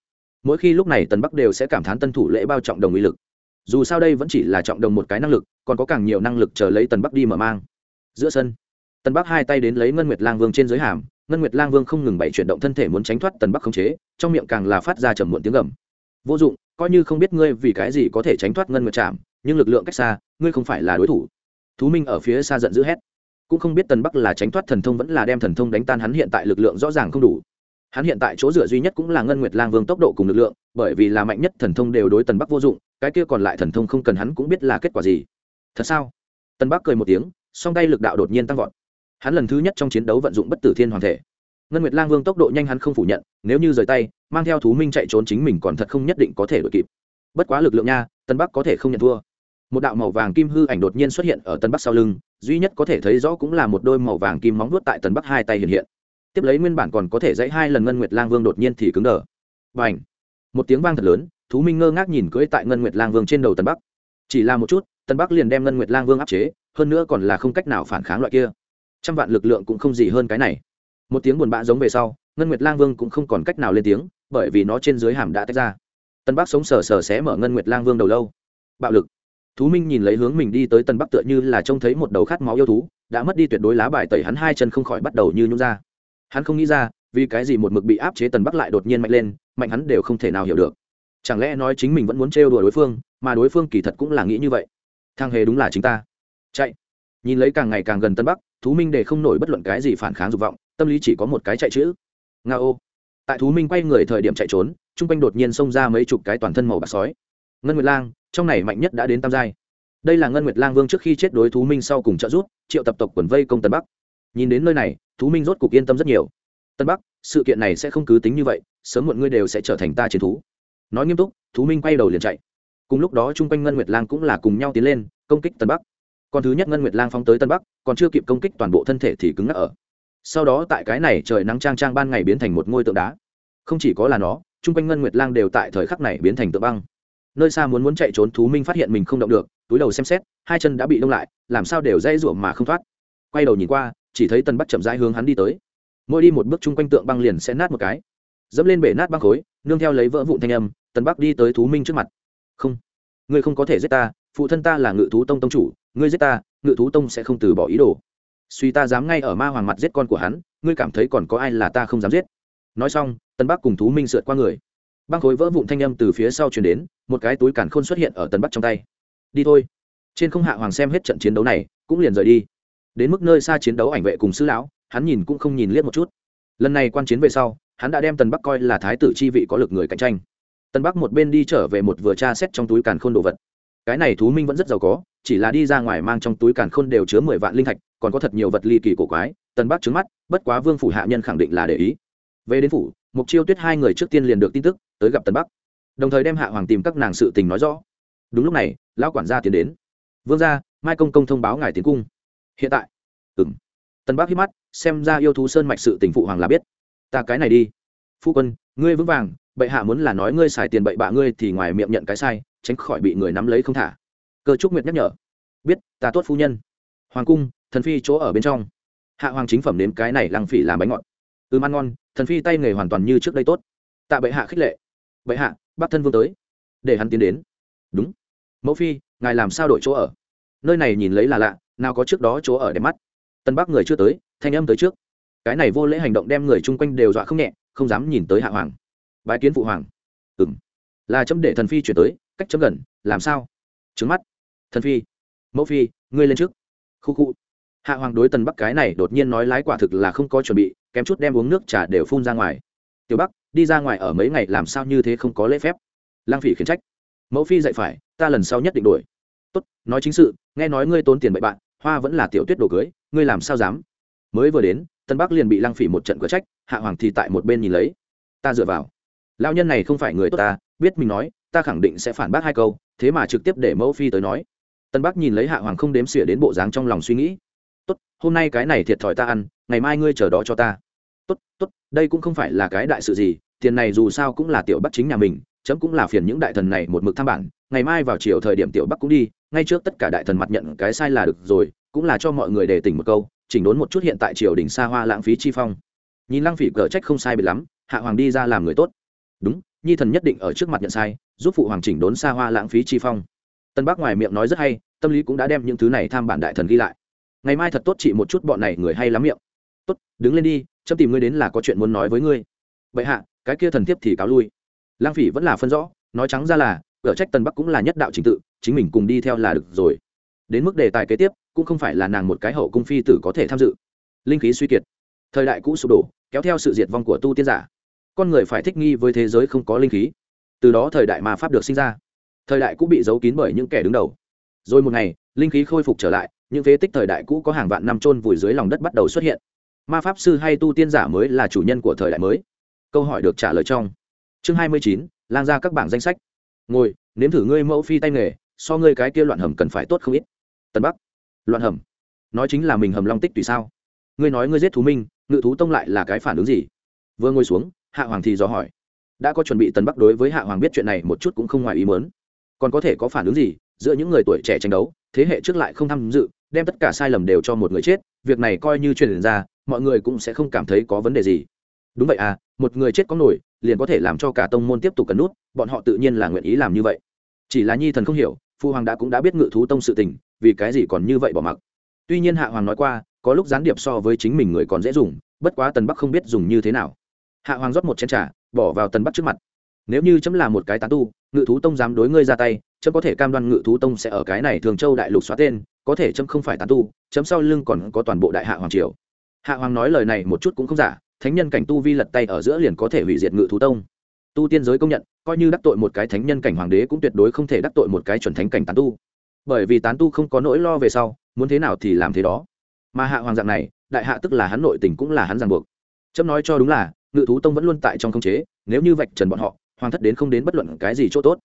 Mỗi khi lúc này tần bắc đều sẽ cảm thán tân thủ lễ bao trọng đồng uy lực. Dù sao đây vẫn chỉ là trọng đồng một cái năng lực, còn có càng nhiều năng lực chờ lấy tần bắc đi mở mang. Giữa sân, tần bắc hai tay đến lấy ngân nguyệt lang vương trên giới hàm, ngân nguyệt lang vương không ngừng bày chuyển động thân thể muốn tránh thoát tần bắc khống chế, trong miệng càng là phát ra trầm muộn tiếng gầm. Vô dụng, coi như không biết ngươi vì cái gì có thể tránh thoát ngân nguyệt chạm nhưng lực lượng cách xa, ngươi không phải là đối thủ. Thú minh ở phía xa giận dữ hét cũng không biết tần bắc là tránh thoát thần thông vẫn là đem thần thông đánh tan hắn, hiện tại lực lượng rõ ràng không đủ. Hắn hiện tại chỗ dựa duy nhất cũng là ngân nguyệt lang vương tốc độ cùng lực lượng, bởi vì là mạnh nhất thần thông đều đối tần bắc vô dụng, cái kia còn lại thần thông không cần hắn cũng biết là kết quả gì. Thật sao? Tần bắc cười một tiếng, song tay lực đạo đột nhiên tăng vọt. Hắn lần thứ nhất trong chiến đấu vận dụng bất tử thiên hoàng thể. Ngân nguyệt lang vương tốc độ nhanh hắn không phủ nhận, nếu như rời tay, mang theo thú minh chạy trốn chính mình còn thật không nhất định có thể đuổi kịp. Bất quá lực lượng nha tân bắc có thể không nhận thua một đạo màu vàng kim hư ảnh đột nhiên xuất hiện ở tân bắc sau lưng, duy nhất có thể thấy rõ cũng là một đôi màu vàng kim móng vuốt tại tân bắc hai tay hiện hiện. Tiếp lấy nguyên bản còn có thể dãy hai lần ngân nguyệt lang vương đột nhiên thì cứng đờ. Và ảnh một tiếng vang thật lớn, thú minh ngơ ngác nhìn cưỡi tại ngân nguyệt lang vương trên đầu tân bắc. Chỉ là một chút, tân bắc liền đem ngân nguyệt lang vương áp chế, hơn nữa còn là không cách nào phản kháng loại kia. Trăm vạn lực lượng cũng không gì hơn cái này. Một tiếng buồn bã giống về sau, ngân nguyệt lang vương cũng không còn cách nào lên tiếng, bởi vì nó trên dưới hàm đã tách ra. Tân bắc sống sờ sờ xé mở ngân nguyệt lang vương đầu lâu. Bạo lực thú minh nhìn lấy hướng mình đi tới tân bắc tựa như là trông thấy một đầu khát máu yêu thú, đã mất đi tuyệt đối lá bài tẩy hắn hai chân không khỏi bắt đầu như nhún ra. Hắn không nghĩ ra, vì cái gì một mực bị áp chế tần bắc lại đột nhiên mạnh lên, mạnh hắn đều không thể nào hiểu được. Chẳng lẽ nói chính mình vẫn muốn trêu đùa đối phương, mà đối phương kỳ thật cũng là nghĩ như vậy? Thang hề đúng là chính ta. Chạy. Nhìn lấy càng ngày càng gần tân bắc, thú minh để không nổi bất luận cái gì phản kháng dục vọng, tâm lý chỉ có một cái chạy chữ. Nga ô. Tại thú minh quay người thời điểm chạy trốn, chung quanh đột nhiên xông ra mấy chục cái toàn thân màu bạc sói. Ngân nguyệt lang trong này mạnh nhất đã đến tam giai. Đây là ngân nguyệt lang vương trước khi chết đối thú minh sau cùng trợ giúp, triệu tập tộc quần vây công tân bắc. Nhìn đến nơi này, thú minh rốt cục yên tâm rất nhiều. Tân bắc, sự kiện này sẽ không cứ tính như vậy, sớm muộn ngươi đều sẽ trở thành ta chiến thú. Nói nghiêm túc, thú minh quay đầu liền chạy. Cùng lúc đó chung quanh ngân nguyệt lang cũng là cùng nhau tiến lên, công kích tân bắc. Còn thứ nhất ngân nguyệt lang phóng tới tân bắc, còn chưa kịp công kích toàn bộ thân thể thì cứng ngắc ở. Sau đó tại cái này trời nắng trang trang ban ngày biến thành một ngôi tượng đá. Không chỉ có là nó, chung quanh ngân nguyệt lang đều tại thời khắc này biến thành tượng băng nơi xa muốn muốn chạy trốn thú minh phát hiện mình không động được, túi đầu xem xét, hai chân đã bị đông lại, làm sao đều dây ruộng mà không thoát. Quay đầu nhìn qua, chỉ thấy tân bắc chậm rãi hướng hắn đi tới. Mỗi đi một bước chung quanh tượng băng liền sẽ nát một cái. Dẫm lên bể nát băng khối, nương theo lấy vỡ vụn thanh âm tân bắc đi tới thú minh trước mặt. Không, ngươi không có thể giết ta, phụ thân ta là ngự thú tông tông chủ, ngươi giết ta, ngự thú tông sẽ không từ bỏ ý đồ. Suy ta dám ngay ở ma hoàng mặt giết con của hắn, ngươi cảm thấy còn có ai là ta không dám giết. Nói xong tân bắc cùng thú minh sượt qua người băng khối vỡ vụn thanh âm từ phía sau chuyển đến, một cái túi càn khôn xuất hiện ở tần bắc trong tay. Đi thôi. Trên không hạ hoàng xem hết trận chiến đấu này, cũng liền rời đi. Đến mức nơi xa chiến đấu ảnh vệ cùng sư lão, hắn nhìn cũng không nhìn liếc một chút. Lần này quan chiến về sau, hắn đã đem tần bắc coi là thái tử chi vị có lực người cạnh tranh. Tần bắc một bên đi trở về một vừa tra xét trong túi càn khôn đồ vật. Cái này thú minh vẫn rất giàu có, chỉ là đi ra ngoài mang trong túi càn khôn đều chứa mười vạn linh thạch, còn có thật nhiều vật ly kỳ cổ quái, tần bắc trứng mắt, bất quá vương phủ hạ nhân khẳng định là để ý. Về đến phủ mục chiêu tuyết hai người trước tiên liền được tin tức tới gặp tần bắc đồng thời đem hạ hoàng tìm các nàng sự tình nói rõ đúng lúc này lão quản gia tiến đến vương gia mai công công thông báo ngài tiến cung hiện tại ừng tân bắc hít mắt xem ra yêu thú sơn mạch sự tình phụ hoàng là biết ta cái này đi phu quân ngươi vững vàng bệ hạ muốn là nói ngươi xài tiền bậy bạ ngươi thì ngoài miệng nhận cái sai tránh khỏi bị người nắm lấy không thả cơ trúc nguyệt nhắc nhở biết ta tốt phu nhân hoàng cung thần phi chỗ ở bên trong hạ hoàng chính phẩm đến cái này lăng phỉ làm bánh ngọt ư ăn ngon thần phi tay nghề hoàn toàn như trước đây tốt tạ bệ hạ khích lệ bệ hạ bắc thân vương tới. Để hắn tiến đến. Đúng. Mẫu phi ngài làm sao đổi chỗ ở? Nơi này nhìn lấy là lạ nào có trước đó chỗ ở đẹp mắt. Tân bắc người chưa tới thanh âm tới trước. Cái này vô lễ hành động đem người chung quanh đều dọa không nhẹ không dám nhìn tới hạ hoàng. Bái kiến phụ hoàng. Ừm, là chấm để thần phi chuyển tới cách chấm gần làm sao? Trứng mắt. Thần phi. Mẫu phi ngươi lên trước. Khu khu. Hạ hoàng đối tần bắc cái này đột nhiên nói lái quả thực là không có chuẩn bị kém chút đem uống nước trà đều phun ra ngoài tiểu bắc, đi ra ngoài ở mấy ngày làm sao như thế không có lễ phép? Lang phỉ khiển trách. Mẫu phi dạy phải, ta lần sau nhất định đổi tốt, nói chính sự, nghe nói ngươi tốn tiền bậy bạn, hoa vẫn là tiểu tuyết đồ cưới, ngươi làm sao dám? Mới vừa đến, tân bắc liền bị Lang phỉ một trận cửa trách, hạ hoàng thì tại một bên nhìn lấy. Ta dựa vào. Lao nhân này không phải người tốt ta, biết mình nói, ta khẳng định sẽ phản bác hai câu, thế mà trực tiếp để mẫu phi tới nói. Tân bắc nhìn lấy hạ hoàng không đếm xỉa đến bộ dáng trong lòng suy nghĩ. Tốt, hôm nay cái này thiệt thòi ta ăn, ngày mai ngươi chờ đó cho ta tốt tốt, đây cũng không phải là cái đại sự gì, tiền này dù sao cũng là tiểu bắc chính nhà mình, chấm cũng là phiền những đại thần này một mực tham bản, ngày mai vào chiều thời điểm tiểu bắc cũng đi, ngay trước tất cả đại thần mặt nhận cái sai là được rồi, cũng là cho mọi người đề tỉnh một câu, chỉnh đốn một chút hiện tại triều đình xa hoa lãng phí chi phong. Nhìn lăng phỉ cờ trách không sai biệt lắm, hạ hoàng đi ra làm người tốt. Đúng, nhi thần nhất định ở trước mặt nhận sai, giúp phụ hoàng chỉnh đốn xa hoa lãng phí chi phong. Tân bắc ngoài miệng nói rất hay, tâm lý cũng đã đem những thứ này tham bản đại thần ghi lại. Ngày mai thật tốt chị một chút bọn này người hay lắm miệng. Tốt, đứng lên đi chấm tìm ngươi đến là có chuyện muốn nói với ngươi. Vậy hạ, cái kia thần thiếp thì cáo lui. Lang phỉ vẫn là phân rõ, nói trắng ra là, ở trách tân bắc cũng là nhất đạo trình tự, chính mình cùng đi theo là được rồi. Đến mức đề tài kế tiếp, cũng không phải là nàng một cái hậu cung phi tử có thể tham dự. Linh khí suy kiệt. Thời đại cũ sụp đổ, kéo theo sự diệt vong của tu tiên giả. Con người phải thích nghi với thế giới không có linh khí. Từ đó thời đại mà pháp được sinh ra. Thời đại cũ bị giấu kín bởi những kẻ đứng đầu. Rồi một ngày, linh khí khôi phục trở lại, những phế tích thời đại cũ có hàng vạn năm trôn vùi dưới lòng đất bắt đầu xuất hiện ma pháp sư hay tu tiên giả mới là chủ nhân của thời đại mới? Câu hỏi được trả lời trong chương hai mươi chín lan ra các bảng danh sách. Ngồi, nếm thử ngươi mẫu phi tay nghề, so ngươi cái kia loạn hầm cần phải tốt không ít. Tân bắc. Loạn hầm. Nói chính là mình hầm long tích tùy sao? Ngươi nói ngươi giết thú minh, ngự thú tông lại là cái phản ứng gì? Vừa ngồi xuống, hạ hoàng thì dò hỏi. Đã có chuẩn bị tần bắc đối với hạ hoàng biết chuyện này một chút cũng không ngoài ý mớn còn có thể có phản ứng gì? Giữa những người tuổi trẻ tranh đấu, thế hệ trước lại không tham dự, đem tất cả sai lầm đều cho một người chết việc này coi như truyền ra, mọi người cũng sẽ không cảm thấy có vấn đề gì. Đúng vậy à một người chết có nổi, liền có thể làm cho cả tông môn tiếp tục cần nút, bọn họ tự nhiên là nguyện ý làm như vậy. Chỉ là nhi thần không hiểu, phu hoàng đã cũng đã biết ngự thú tông sự tình, vì cái gì còn như vậy bỏ mặc. Tuy nhiên hạ hoàng nói qua, có lúc gián điệp so với chính mình người còn dễ dùng, bất quá tần bắc không biết dùng như thế nào. Hạ hoàng rót một chén t r à bỏ vào tần bắc trước mặt. Nếu như chấm là một cái tán tu, ngự thú tông dám đối ngươi ra tay, chấm có thể cam đoan ngự thú tông sẽ ở cái này thường châu đại lục xóa tên có thể chấm không phải tán tu, chấm sau lưng còn có toàn bộ đại hạ hoàng triều. Hạ hoàng nói lời này một chút cũng không giả, thánh nhân cảnh tu vi lật tay ở giữa liền có thể hủy diệt ngự thú tông. Tu tiên giới công nhận, coi như đắc tội một cái thánh nhân cảnh hoàng đế cũng tuyệt đối không thể đắc tội một cái chuẩn thánh cảnh tán tu. Bởi vì tán tu không có nỗi lo về sau, muốn thế nào thì làm thế đó. Mà hạ hoàng dạng này, đại hạ tức là hắn nội tình cũng là hắn ràng buộc. Chấm nói cho đúng là, ngự thú tông vẫn luôn tại trong khống chế, nếu như vạch trần bọn họ, hoàng thất đến không đến bất luận cái gì chỗ tốt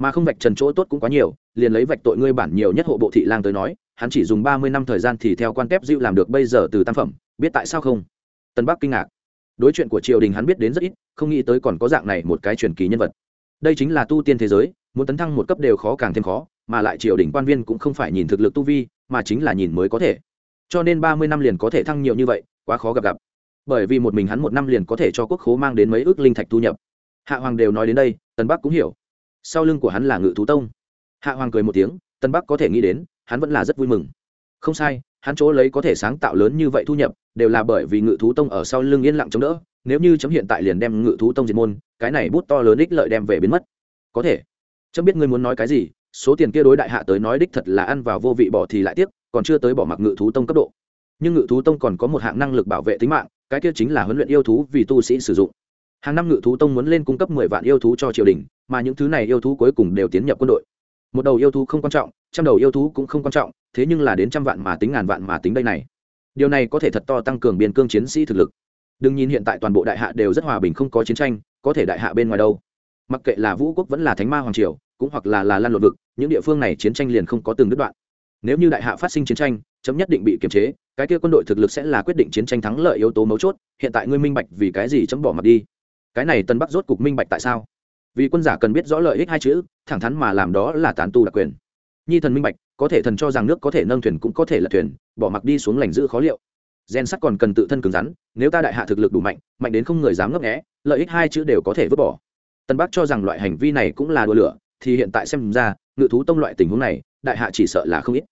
mà không vạch trần chỗ tốt cũng quá nhiều, liền lấy vạch tội ngươi bản nhiều nhất hộ bộ thị lang tới nói, hắn chỉ dùng ba mươi năm thời gian thì theo quan kép dịu làm được bây giờ từ tam phẩm, biết tại sao không? Tân bắc kinh ngạc. Đối chuyện của triều đình hắn biết đến rất ít, không nghĩ tới còn có dạng này một cái truyền kỳ nhân vật. Đây chính là tu tiên thế giới, muốn tấn thăng một cấp đều khó càng thêm khó, mà lại triều đình quan viên cũng không phải nhìn thực lực tu vi, mà chính là nhìn mới có thể. Cho nên ba mươi năm liền có thể thăng nhiều như vậy, quá khó gặp gặp. Bởi vì một mình hắn một năm liền có thể cho quốc khố mang đến mấy ước linh thạch thu nhập. Hạ hoàng đều nói đến đây tần bắc cũng hiểu sau lưng của hắn là ngự thú tông. Hạ hoàng cười một tiếng, tân bắc có thể nghĩ đến, hắn vẫn là rất vui mừng. Không sai, hắn chỗ lấy có thể sáng tạo lớn như vậy thu nhập, đều là bởi vì ngự thú tông ở sau lưng yên lặng chống đỡ, nếu như chấm hiện tại liền đem ngự thú tông diệt môn, cái này bút to lớn ích lợi đem về biến mất. Có thể. Chấm biết ngươi muốn nói cái gì, số tiền kia đối đại hạ tới nói đích thật là ăn vào vô vị bỏ thì lại tiếc, còn chưa tới bỏ mặc ngự thú tông cấp độ. Nhưng ngự thú tông còn có một hạng năng lực bảo vệ tính mạng, cái kia chính là huấn luyện yêu thú vì tu sĩ sử dụng hàng năm ngự thú tông muốn lên cung cấp mười vạn yêu thú cho triều đình, mà những thứ này yêu thú cuối cùng đều tiến nhập quân đội. Một đầu yêu thú không quan trọng, trăm đầu yêu thú cũng không quan trọng, thế nhưng là đến trăm vạn mà tính ngàn vạn mà tính đây này. Điều này có thể thật to tăng cường biên cương chiến sĩ thực lực. Đừng nhìn hiện tại toàn bộ đại hạ đều rất hòa bình không có chiến tranh, có thể đại hạ bên ngoài đâu. Mặc kệ là vũ quốc vẫn là thánh ma hoàng triều, cũng hoặc là là lan lộn vực, những địa phương này chiến tranh liền không có từng đứt đoạn. Nếu như đại hạ phát sinh chiến tranh, chấm nhất định bị kiềm chế, cái kia quân đội thực lực sẽ là quyết định chiến tranh thắng lợi yếu tố mấu chốt, hiện tại ngươi minh bạch vì cái gì chấm bỏ mặt đi cái này tân bắc rốt cục minh bạch tại sao? Vì quân giả cần biết rõ lợi ích hai chữ, thẳng thắn mà làm đó là tán tu đặc quyền. Nhi thần minh bạch, có thể thần cho rằng nước có thể nâng thuyền cũng có thể là thuyền, bỏ mặc đi xuống lành giữ khó liệu. Gen sắt còn cần tự thân cứng rắn, nếu ta đại hạ thực lực đủ mạnh mạnh đến không người dám ngấp nghẽ lợi ích hai chữ đều có thể vứt bỏ. Tân bắc cho rằng loại hành vi này cũng là đùa lửa, thì hiện tại xem ra, ngự thú tông loại tình huống này, đại hạ chỉ sợ là không ít.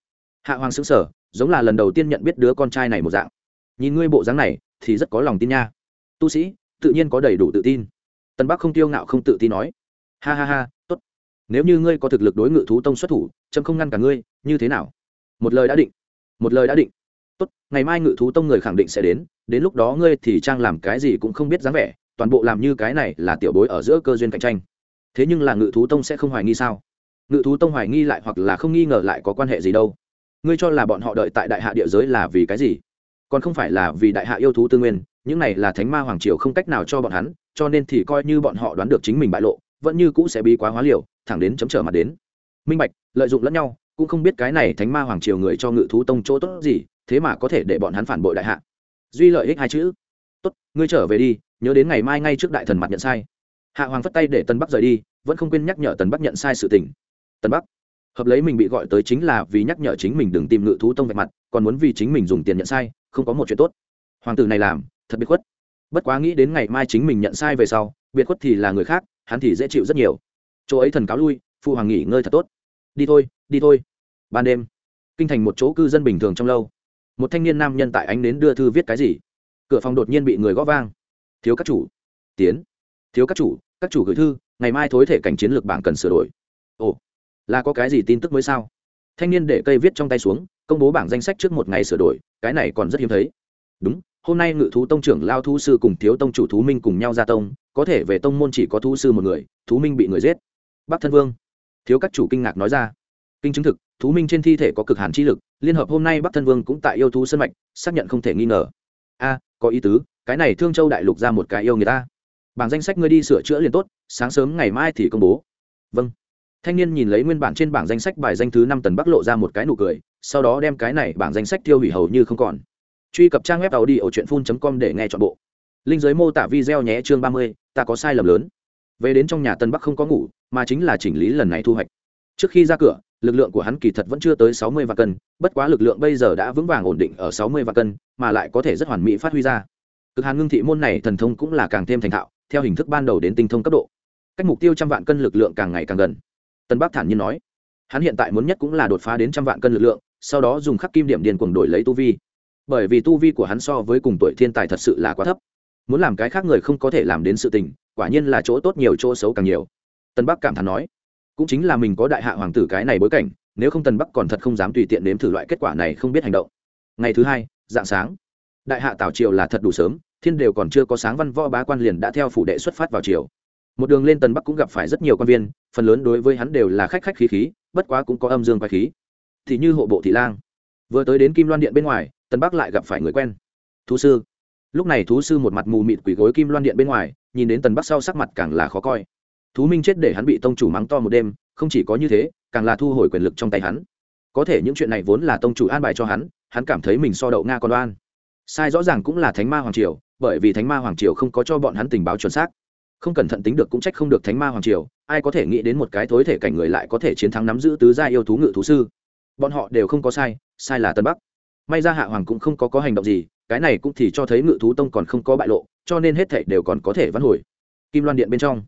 Hạ hoàng xứng sở giống là lần đầu tiên nhận biết đứa con trai này một dạng. Nhìn ngươi bộ dáng này, thì rất có lòng tin nha. Tu sĩ tự nhiên có đầy đủ tự tin. Tân bắc không tiêu ngạo không tự tin nói, ha ha ha, tốt. Nếu như ngươi có thực lực đối ngự thú tông xuất thủ trâm không ngăn cả ngươi, như thế nào? Một lời đã định, một lời đã định. Tốt, ngày mai ngự thú tông người khẳng định sẽ đến đến lúc đó ngươi thì trang làm cái gì cũng không biết dáng vẻ, toàn bộ làm như cái này là tiểu bối ở giữa cơ duyên cạnh tranh. Thế nhưng là ngự thú tông sẽ không hoài nghi sao? Ngự thú tông hoài nghi lại hoặc là không nghi ngờ lại có quan hệ gì đâu. Ngươi cho là bọn họ đợi tại đại hạ địa giới là vì cái gì? Còn không phải là vì đại hạ yêu thú tư nguyên những này là thánh ma hoàng triều không cách nào cho bọn hắn, cho nên thì coi như bọn họ đoán được chính mình bại lộ, vẫn như cũ sẽ bị quá hóa liều, thẳng đến chấm trở mặt đến. Minh bạch, lợi dụng lẫn nhau, cũng không biết cái này thánh ma hoàng triều người cho ngự thú tông chỗ tốt gì, thế mà có thể để bọn hắn phản bội đại hạ. Duy lợi ích hai chữ. Tốt, ngươi trở về đi, nhớ đến ngày mai ngay trước đại thần mặt nhận sai. Hạ hoàng phất tay để tân bắc rời đi, vẫn không quên nhắc nhở tần bắc nhận sai sự tình. Tân bắc, hợp lấy mình bị gọi tới chính là vì nhắc nhở chính mình đừng tìm ngự thú tông vạch mặt, còn muốn vì chính mình dùng tiền nhận sai, không có một chuyện tốt. Hoàng tử này làm thật biệt khuất. Bất quá nghĩ đến ngày mai chính mình nhận sai về sau, biệt khuất thì là người khác, hắn thì dễ chịu rất nhiều. Chỗ ấy thần cáo lui phụ hoàng nghỉ ngơi thật tốt. Đi thôi đi thôi. Ban đêm, kinh thành một chỗ cư dân bình thường trong lâu. Một thanh niên nam nhân tại ánh đến đưa thư viết cái gì? Cửa phòng đột nhiên bị người gõ vang. Thiếu các chủ, tiến. Thiếu các chủ các chủ gửi thư, ngày mai thối thể cảnh chiến lược bảng cần sửa đổi. Ồ, là có cái gì tin tức mới sao? Thanh niên để cây viết trong tay xuống, công bố bảng danh sách trước một ngày sửa đổi, cái này còn rất hiếm thấy đúng, hôm nay ngự thú tông trưởng lao thú sư cùng thiếu tông chủ thú minh cùng nhau ra tông, có thể về tông môn chỉ có thú sư một người, thú minh bị người giết. Bắc thân vương. Thiếu các chủ kinh ngạc nói ra. Kinh chứng thực, thú minh trên thi thể có cực hàn chi lực, liên hợp hôm nay bắc thân vương cũng tại yêu thú sân mạch, xác nhận không thể nghi ngờ. A, có ý tứ, cái này thương châu đại lục ra một cái yêu người ta. Bảng danh sách ngươi đi sửa chữa liền tốt, sáng sớm ngày mai thì công bố. Vâng. Thanh niên nhìn lấy nguyên bản trên bảng danh sách bài danh thứ năm tần bắc lộ ra một cái nụ cười, sau đó đem cái này bảng danh sách tiêu hủy hầu như không còn truy cập trang web tàu đi ở truyện phun com để nghe chọn bộ. Linh giới mô tả video nhé, chương ba mươi, ta có sai lầm lớn. Về đến trong nhà tân bắc không có ngủ, mà chính là chỉnh lý lần này thu hoạch. Trước khi ra cửa, lực lượng của hắn kỳ thật vẫn chưa tới sáu mươi vạn cân, bất quá lực lượng bây giờ đã vững vàng ổn định ở sáu mươi vạn cân, mà lại có thể rất hoàn mỹ phát huy ra. Cực hàn ngưng thị môn này thần thông cũng là càng thêm thành thạo, theo hình thức ban đầu đến tinh thông cấp độ. Cách mục tiêu trăm vạn cân lực lượng càng ngày càng gần. Tân bắc thản nhiên nói, hắn hiện tại muốn nhất cũng là đột phá đến trăm vạn cân lực lượng, sau đó dùng khắc kim điểm điền cuồng đổi lấy tu vi bởi vì tu vi của hắn so với cùng tuổi thiên tài thật sự là quá thấp. Muốn làm cái khác người không có thể làm đến sự tình, quả nhiên là chỗ tốt nhiều, chỗ xấu càng nhiều. Tân bắc cảm thán nói, cũng chính là mình có đại hạ hoàng tử cái này bối cảnh, nếu không tân bắc còn thật không dám tùy tiện nếm thử loại kết quả này không biết hành động. Ngày thứ hai, dạng sáng, đại hạ tảo triều là thật đủ sớm, thiên đều còn chưa có sáng văn võ bá quan liền đã theo phủ đệ xuất phát vào triều. Một đường lên tần bắc cũng gặp phải rất nhiều quan viên, phần lớn đối với hắn đều là khách khách khí khí, bất quá cũng có âm dương quái khí. Thì như hộ bộ thị lang vừa tới đến kim loan điện bên ngoài, tần bắc lại gặp phải người quen. Thú sư. Lúc này thú sư một mặt mù mịt quỷ gối kim loan điện bên ngoài, nhìn đến tần bắc sau sắc mặt càng là khó coi. Thú minh chết để hắn bị tông chủ mắng to một đêm, không chỉ có như thế, càng là thu hồi quyền lực trong tay hắn. Có thể những chuyện này vốn là tông chủ an bài cho hắn hắn cảm thấy mình so đậu nga còn đoan sai rõ ràng cũng là thánh ma hoàng triều, bởi vì thánh ma hoàng triều không có cho bọn hắn tình báo chuẩn xác. Không cẩn thận tính được cũng trách không được thánh ma hoàng triều, ai có thể nghĩ đến một cái thối thể cảnh người lại có thể chiến thắng nắm giữ tứ gia yêu thú ngự thú sư bọn họ đều không có sai sai là tân bắc. May ra hạ hoàng cũng không có có hành động gì, cái này cũng thì cho thấy ngự thú tông còn không có bại lộ, cho nên hết thảy đều còn có thể vãn hồi. Kim loan điện bên trong,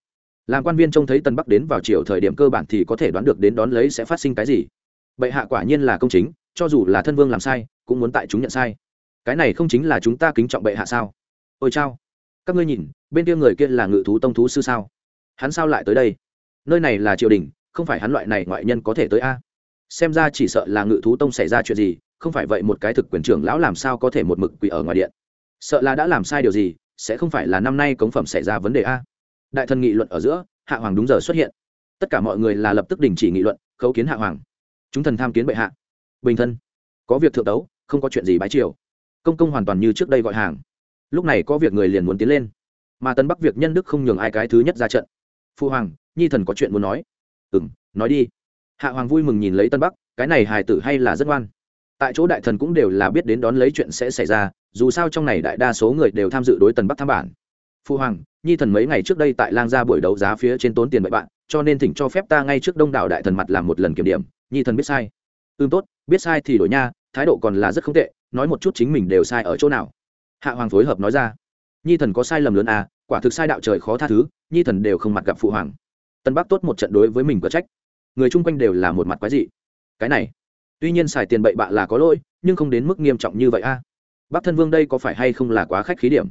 làm quan viên trông thấy tân bắc đến vào chiều thời điểm cơ bản thì có thể đoán được đến đón lấy sẽ phát sinh cái gì. Bệ hạ quả nhiên là công chính, cho dù là thân vương làm sai, cũng muốn tại chúng nhận sai. Cái này không chính là chúng ta kính trọng bệ hạ sao? Ôi chao. Các ngươi nhìn, bên kia người kia là ngự thú tông thú sư sao? Hắn sao lại tới đây? Nơi này là triều đình, không phải hắn loại này ngoại nhân có thể tới a? Xem ra chỉ sợ là ngự thú tông xảy ra chuyện gì, không phải vậy một cái thực quyền trưởng lão làm sao có thể một mực quỷ ở ngoài điện. Sợ là đã làm sai điều gì, sẽ không phải là năm nay cống phẩm xảy ra vấn đề a. Đại thần nghị luận ở giữa, hạ hoàng đúng giờ xuất hiện. Tất cả mọi người là lập tức đình chỉ nghị luận, khấu kiến hạ hoàng. Chúng thần tham kiến bệ hạ. Bình thân. Có việc thượng tấu, không có chuyện gì bái triều. Công công hoàn toàn như trước đây gọi hàng. Lúc này có việc người liền muốn tiến lên. Mà tân bắc việc nhân đức không nhường ai cái thứ nhất ra trận. Phu hoàng, nhi thần có chuyện muốn nói. Ừ m nói đi hạ hoàng vui mừng nhìn lấy tân bắc, cái này hài tử hay là rất ngoan. Tại chỗ đại thần cũng đều là biết đến đón lấy chuyện sẽ xảy ra, dù sao trong này đại đa số người đều tham dự đối tần bắc tham bản. Phu hoàng, nhi thần mấy ngày trước đây tại lang gia buổi đấu giá phía trên tốn tiền bậy bạn, cho nên thỉnh cho phép ta ngay trước đông đảo đại thần mặt làm một lần kiểm điểm, nhi thần biết sai. Ưm tốt, biết sai thì đổi nha, thái độ còn là rất không tệ, nói một chút chính mình đều sai ở chỗ nào. Hạ hoàng phối hợp nói ra. Nhi thần có sai lầm lớn à quả thực sai đạo trời khó tha thứ, nhi thần đều không mặt gặp phụ hoàng. Tân bắc tốt một trận đối với mình có trách người chung quanh đều là một mặt quái dị. Cái này, tuy nhiên xài tiền bậy bạ là có lỗi, nhưng không đến mức nghiêm trọng như vậy a. À. bắc thân vương đây có phải hay không là quá khách khí điểm?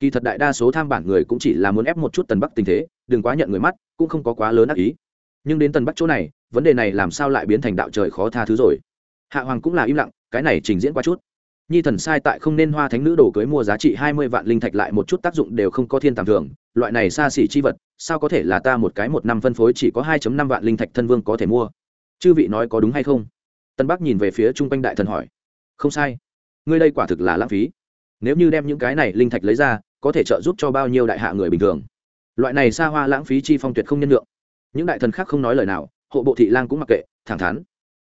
Kỳ thật đại đa số tham bản người cũng chỉ là muốn ép một chút tần bắc tình thế, đừng quá nhận người mắt, cũng không có quá lớn ác ý. Nhưng đến tần bắc chỗ này, vấn đề này làm sao lại biến thành đạo trời khó tha thứ rồi? Hạ hoàng cũng là im lặng, cái này trình diễn qua chút nhi thần sai tại không nên hoa thánh nữ đồ cưới mua giá trị hai mươi vạn linh thạch lại một chút tác dụng đều không có thiên tầm thường. Loại này xa xỉ chi vật, sao có thể là ta một cái một năm phân phối chỉ có hai năm vạn linh thạch thân vương có thể mua? Chư vị nói có đúng hay không? Tân bắc nhìn về phía trung quanh đại thần hỏi. Không sai. Ngươi đây quả thực là lãng phí. Nếu như đem những cái này linh thạch lấy ra, có thể trợ giúp cho bao nhiêu đại hạ người bình thường? Loại này xa hoa lãng phí chi phong tuyệt không nhân lượng những đại thần khác không nói lời nào, hộ bộ thị lang cũng mặc kệ, thẳng thắn.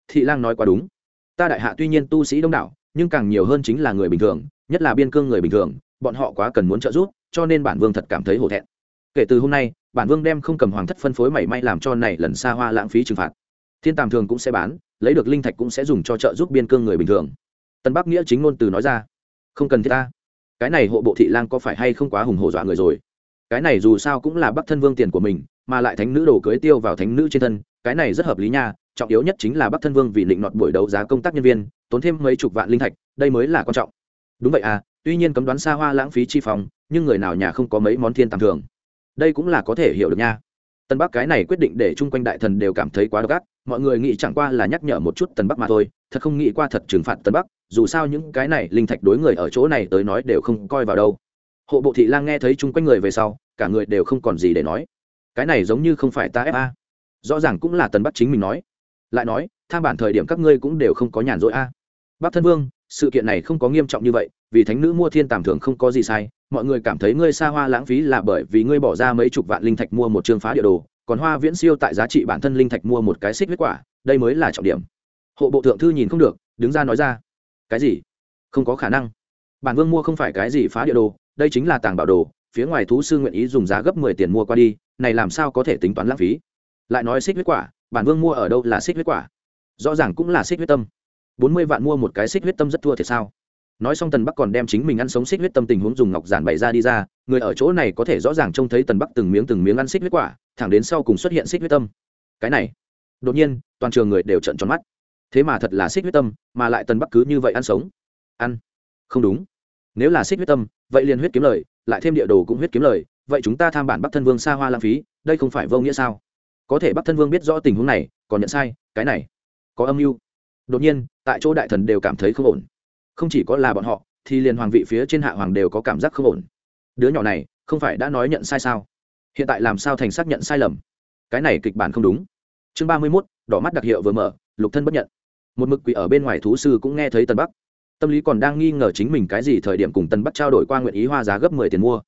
Thị lang nói quá đúng. Ta đại hạ tuy nhiên tu sĩ đông đảo nhưng càng nhiều hơn chính là người bình thường, nhất là biên cương người bình thường, bọn họ quá cần muốn trợ giúp, cho nên bản vương thật cảm thấy hổ thẹn. Kể từ hôm nay, bản vương đem không cầm hoàng thất phân phối mảy may làm cho này lần xa hoa lãng phí trừng phạt. Thiên tàm thường cũng sẽ bán, lấy được linh thạch cũng sẽ dùng cho trợ giúp biên cương người bình thường. Tân bắc nghĩa chính ngôn từ nói ra, không cần thiết ta. Cái này hộ bộ thị lang có phải hay không quá hùng hổ dọa người rồi? Cái này dù sao cũng là bắc thân vương tiền của mình, mà lại thánh nữ đồ cưới tiêu vào thánh nữ trên thân, cái này rất hợp lý nha. Trọng yếu nhất chính là bắc thân vương vì định nọt buổi đấu giá công tác nhân viên tốn thêm mấy chục vạn linh thạch, đây mới là quan trọng. Đúng vậy à tuy nhiên cấm đoán xa hoa lãng phí chi phòng, nhưng người nào nhà không có mấy món thiên tầm thường. Đây cũng là có thể hiểu được nha. Tân bắc cái này quyết định để chung quanh đại thần đều cảm thấy quá độc ác, mọi người nghĩ chẳng qua là nhắc nhở một chút tần bắc mà thôi, thật không nghĩ qua thật trừng phạt tân bắc, dù sao những cái này linh thạch đối người ở chỗ này tới nói đều không coi vào đâu. Hộ bộ thị lang nghe thấy chung quanh người về sau, cả người đều không còn gì để nói. Cái này giống như không phải ta ép a. Rõ ràng cũng là tần bắc chính mình nói. Lại nói tham bản thời điểm các ngươi cũng đều không có nhàn rỗi a. à bắc thân vương, sự kiện này không có nghiêm trọng như vậy, vì thánh nữ mua thiên tàm thường không có gì sai, mọi người cảm thấy ngươi xa hoa lãng phí là bởi vì ngươi bỏ ra mấy chục vạn linh thạch mua một chương phá địa đồ, còn hoa viễn siêu tại giá trị bản thân linh thạch mua một cái xích huyết quả, đây mới là trọng điểm. Hộ bộ thượng thư nhìn không được, đứng ra nói ra. Cái gì? Không có khả năng. Bản vương mua không phải cái gì phá địa đồ, đây chính là tàng bảo đồ, phía ngoài thú sư nguyện ý dùng giá gấp mười tiền mua qua đi, này làm sao có thể tính toán lãng phí? Lại nói xích huyết quả, bản vương mua ở đâu là xích huyết quả? Rõ ràng cũng là xích huyết tâm bốn mươi vạn mua một cái xích huyết tâm rất thua thiệt sao? Nói xong tần bắc còn đem chính mình ăn sống xích huyết tâm tình huống dùng ngọc giản bày ra đi ra, người ở chỗ này có thể rõ ràng trông thấy tần bắc từng miếng từng miếng ăn xích huyết quả, thẳng đến sau cùng xuất hiện xích huyết tâm. Cái này, đột nhiên, toàn trường người đều trận tròn mắt. Thế mà thật là xích huyết tâm, mà lại tần bắc cứ như vậy ăn sống. Ăn? Không đúng. Nếu là xích huyết tâm, vậy liền huyết kiếm lời, lại thêm địa đồ cũng huyết kiếm lời, vậy chúng ta tham bản bắc thân vương xa hoa lãng phí, đây không phải vô nghĩa sao? Có thể bắc thân vương biết rõ tình huống này, còn nhận sai, cái này, có âm mưu đột nhiên, tại chỗ đại thần đều cảm thấy không ổn. Không chỉ có là bọn họ, thì liền hoàng vị phía trên hạ hoàng đều có cảm giác không ổn. Đứa nhỏ này, không phải đã nói nhận sai sao? Hiện tại làm sao thành xác nhận sai lầm? Cái này kịch bản không đúng. Chương ba mươi mốt, đỏ mắt đặc hiệu vừa mở, lục thân bất nhận. Một mực quỷ ở bên ngoài thú sư cũng nghe thấy tân bắc. Tâm lý còn đang nghi ngờ chính mình cái gì thời điểm cùng tân bắc trao đổi qua nguyện ý hoa giá gấp mười tiền mua.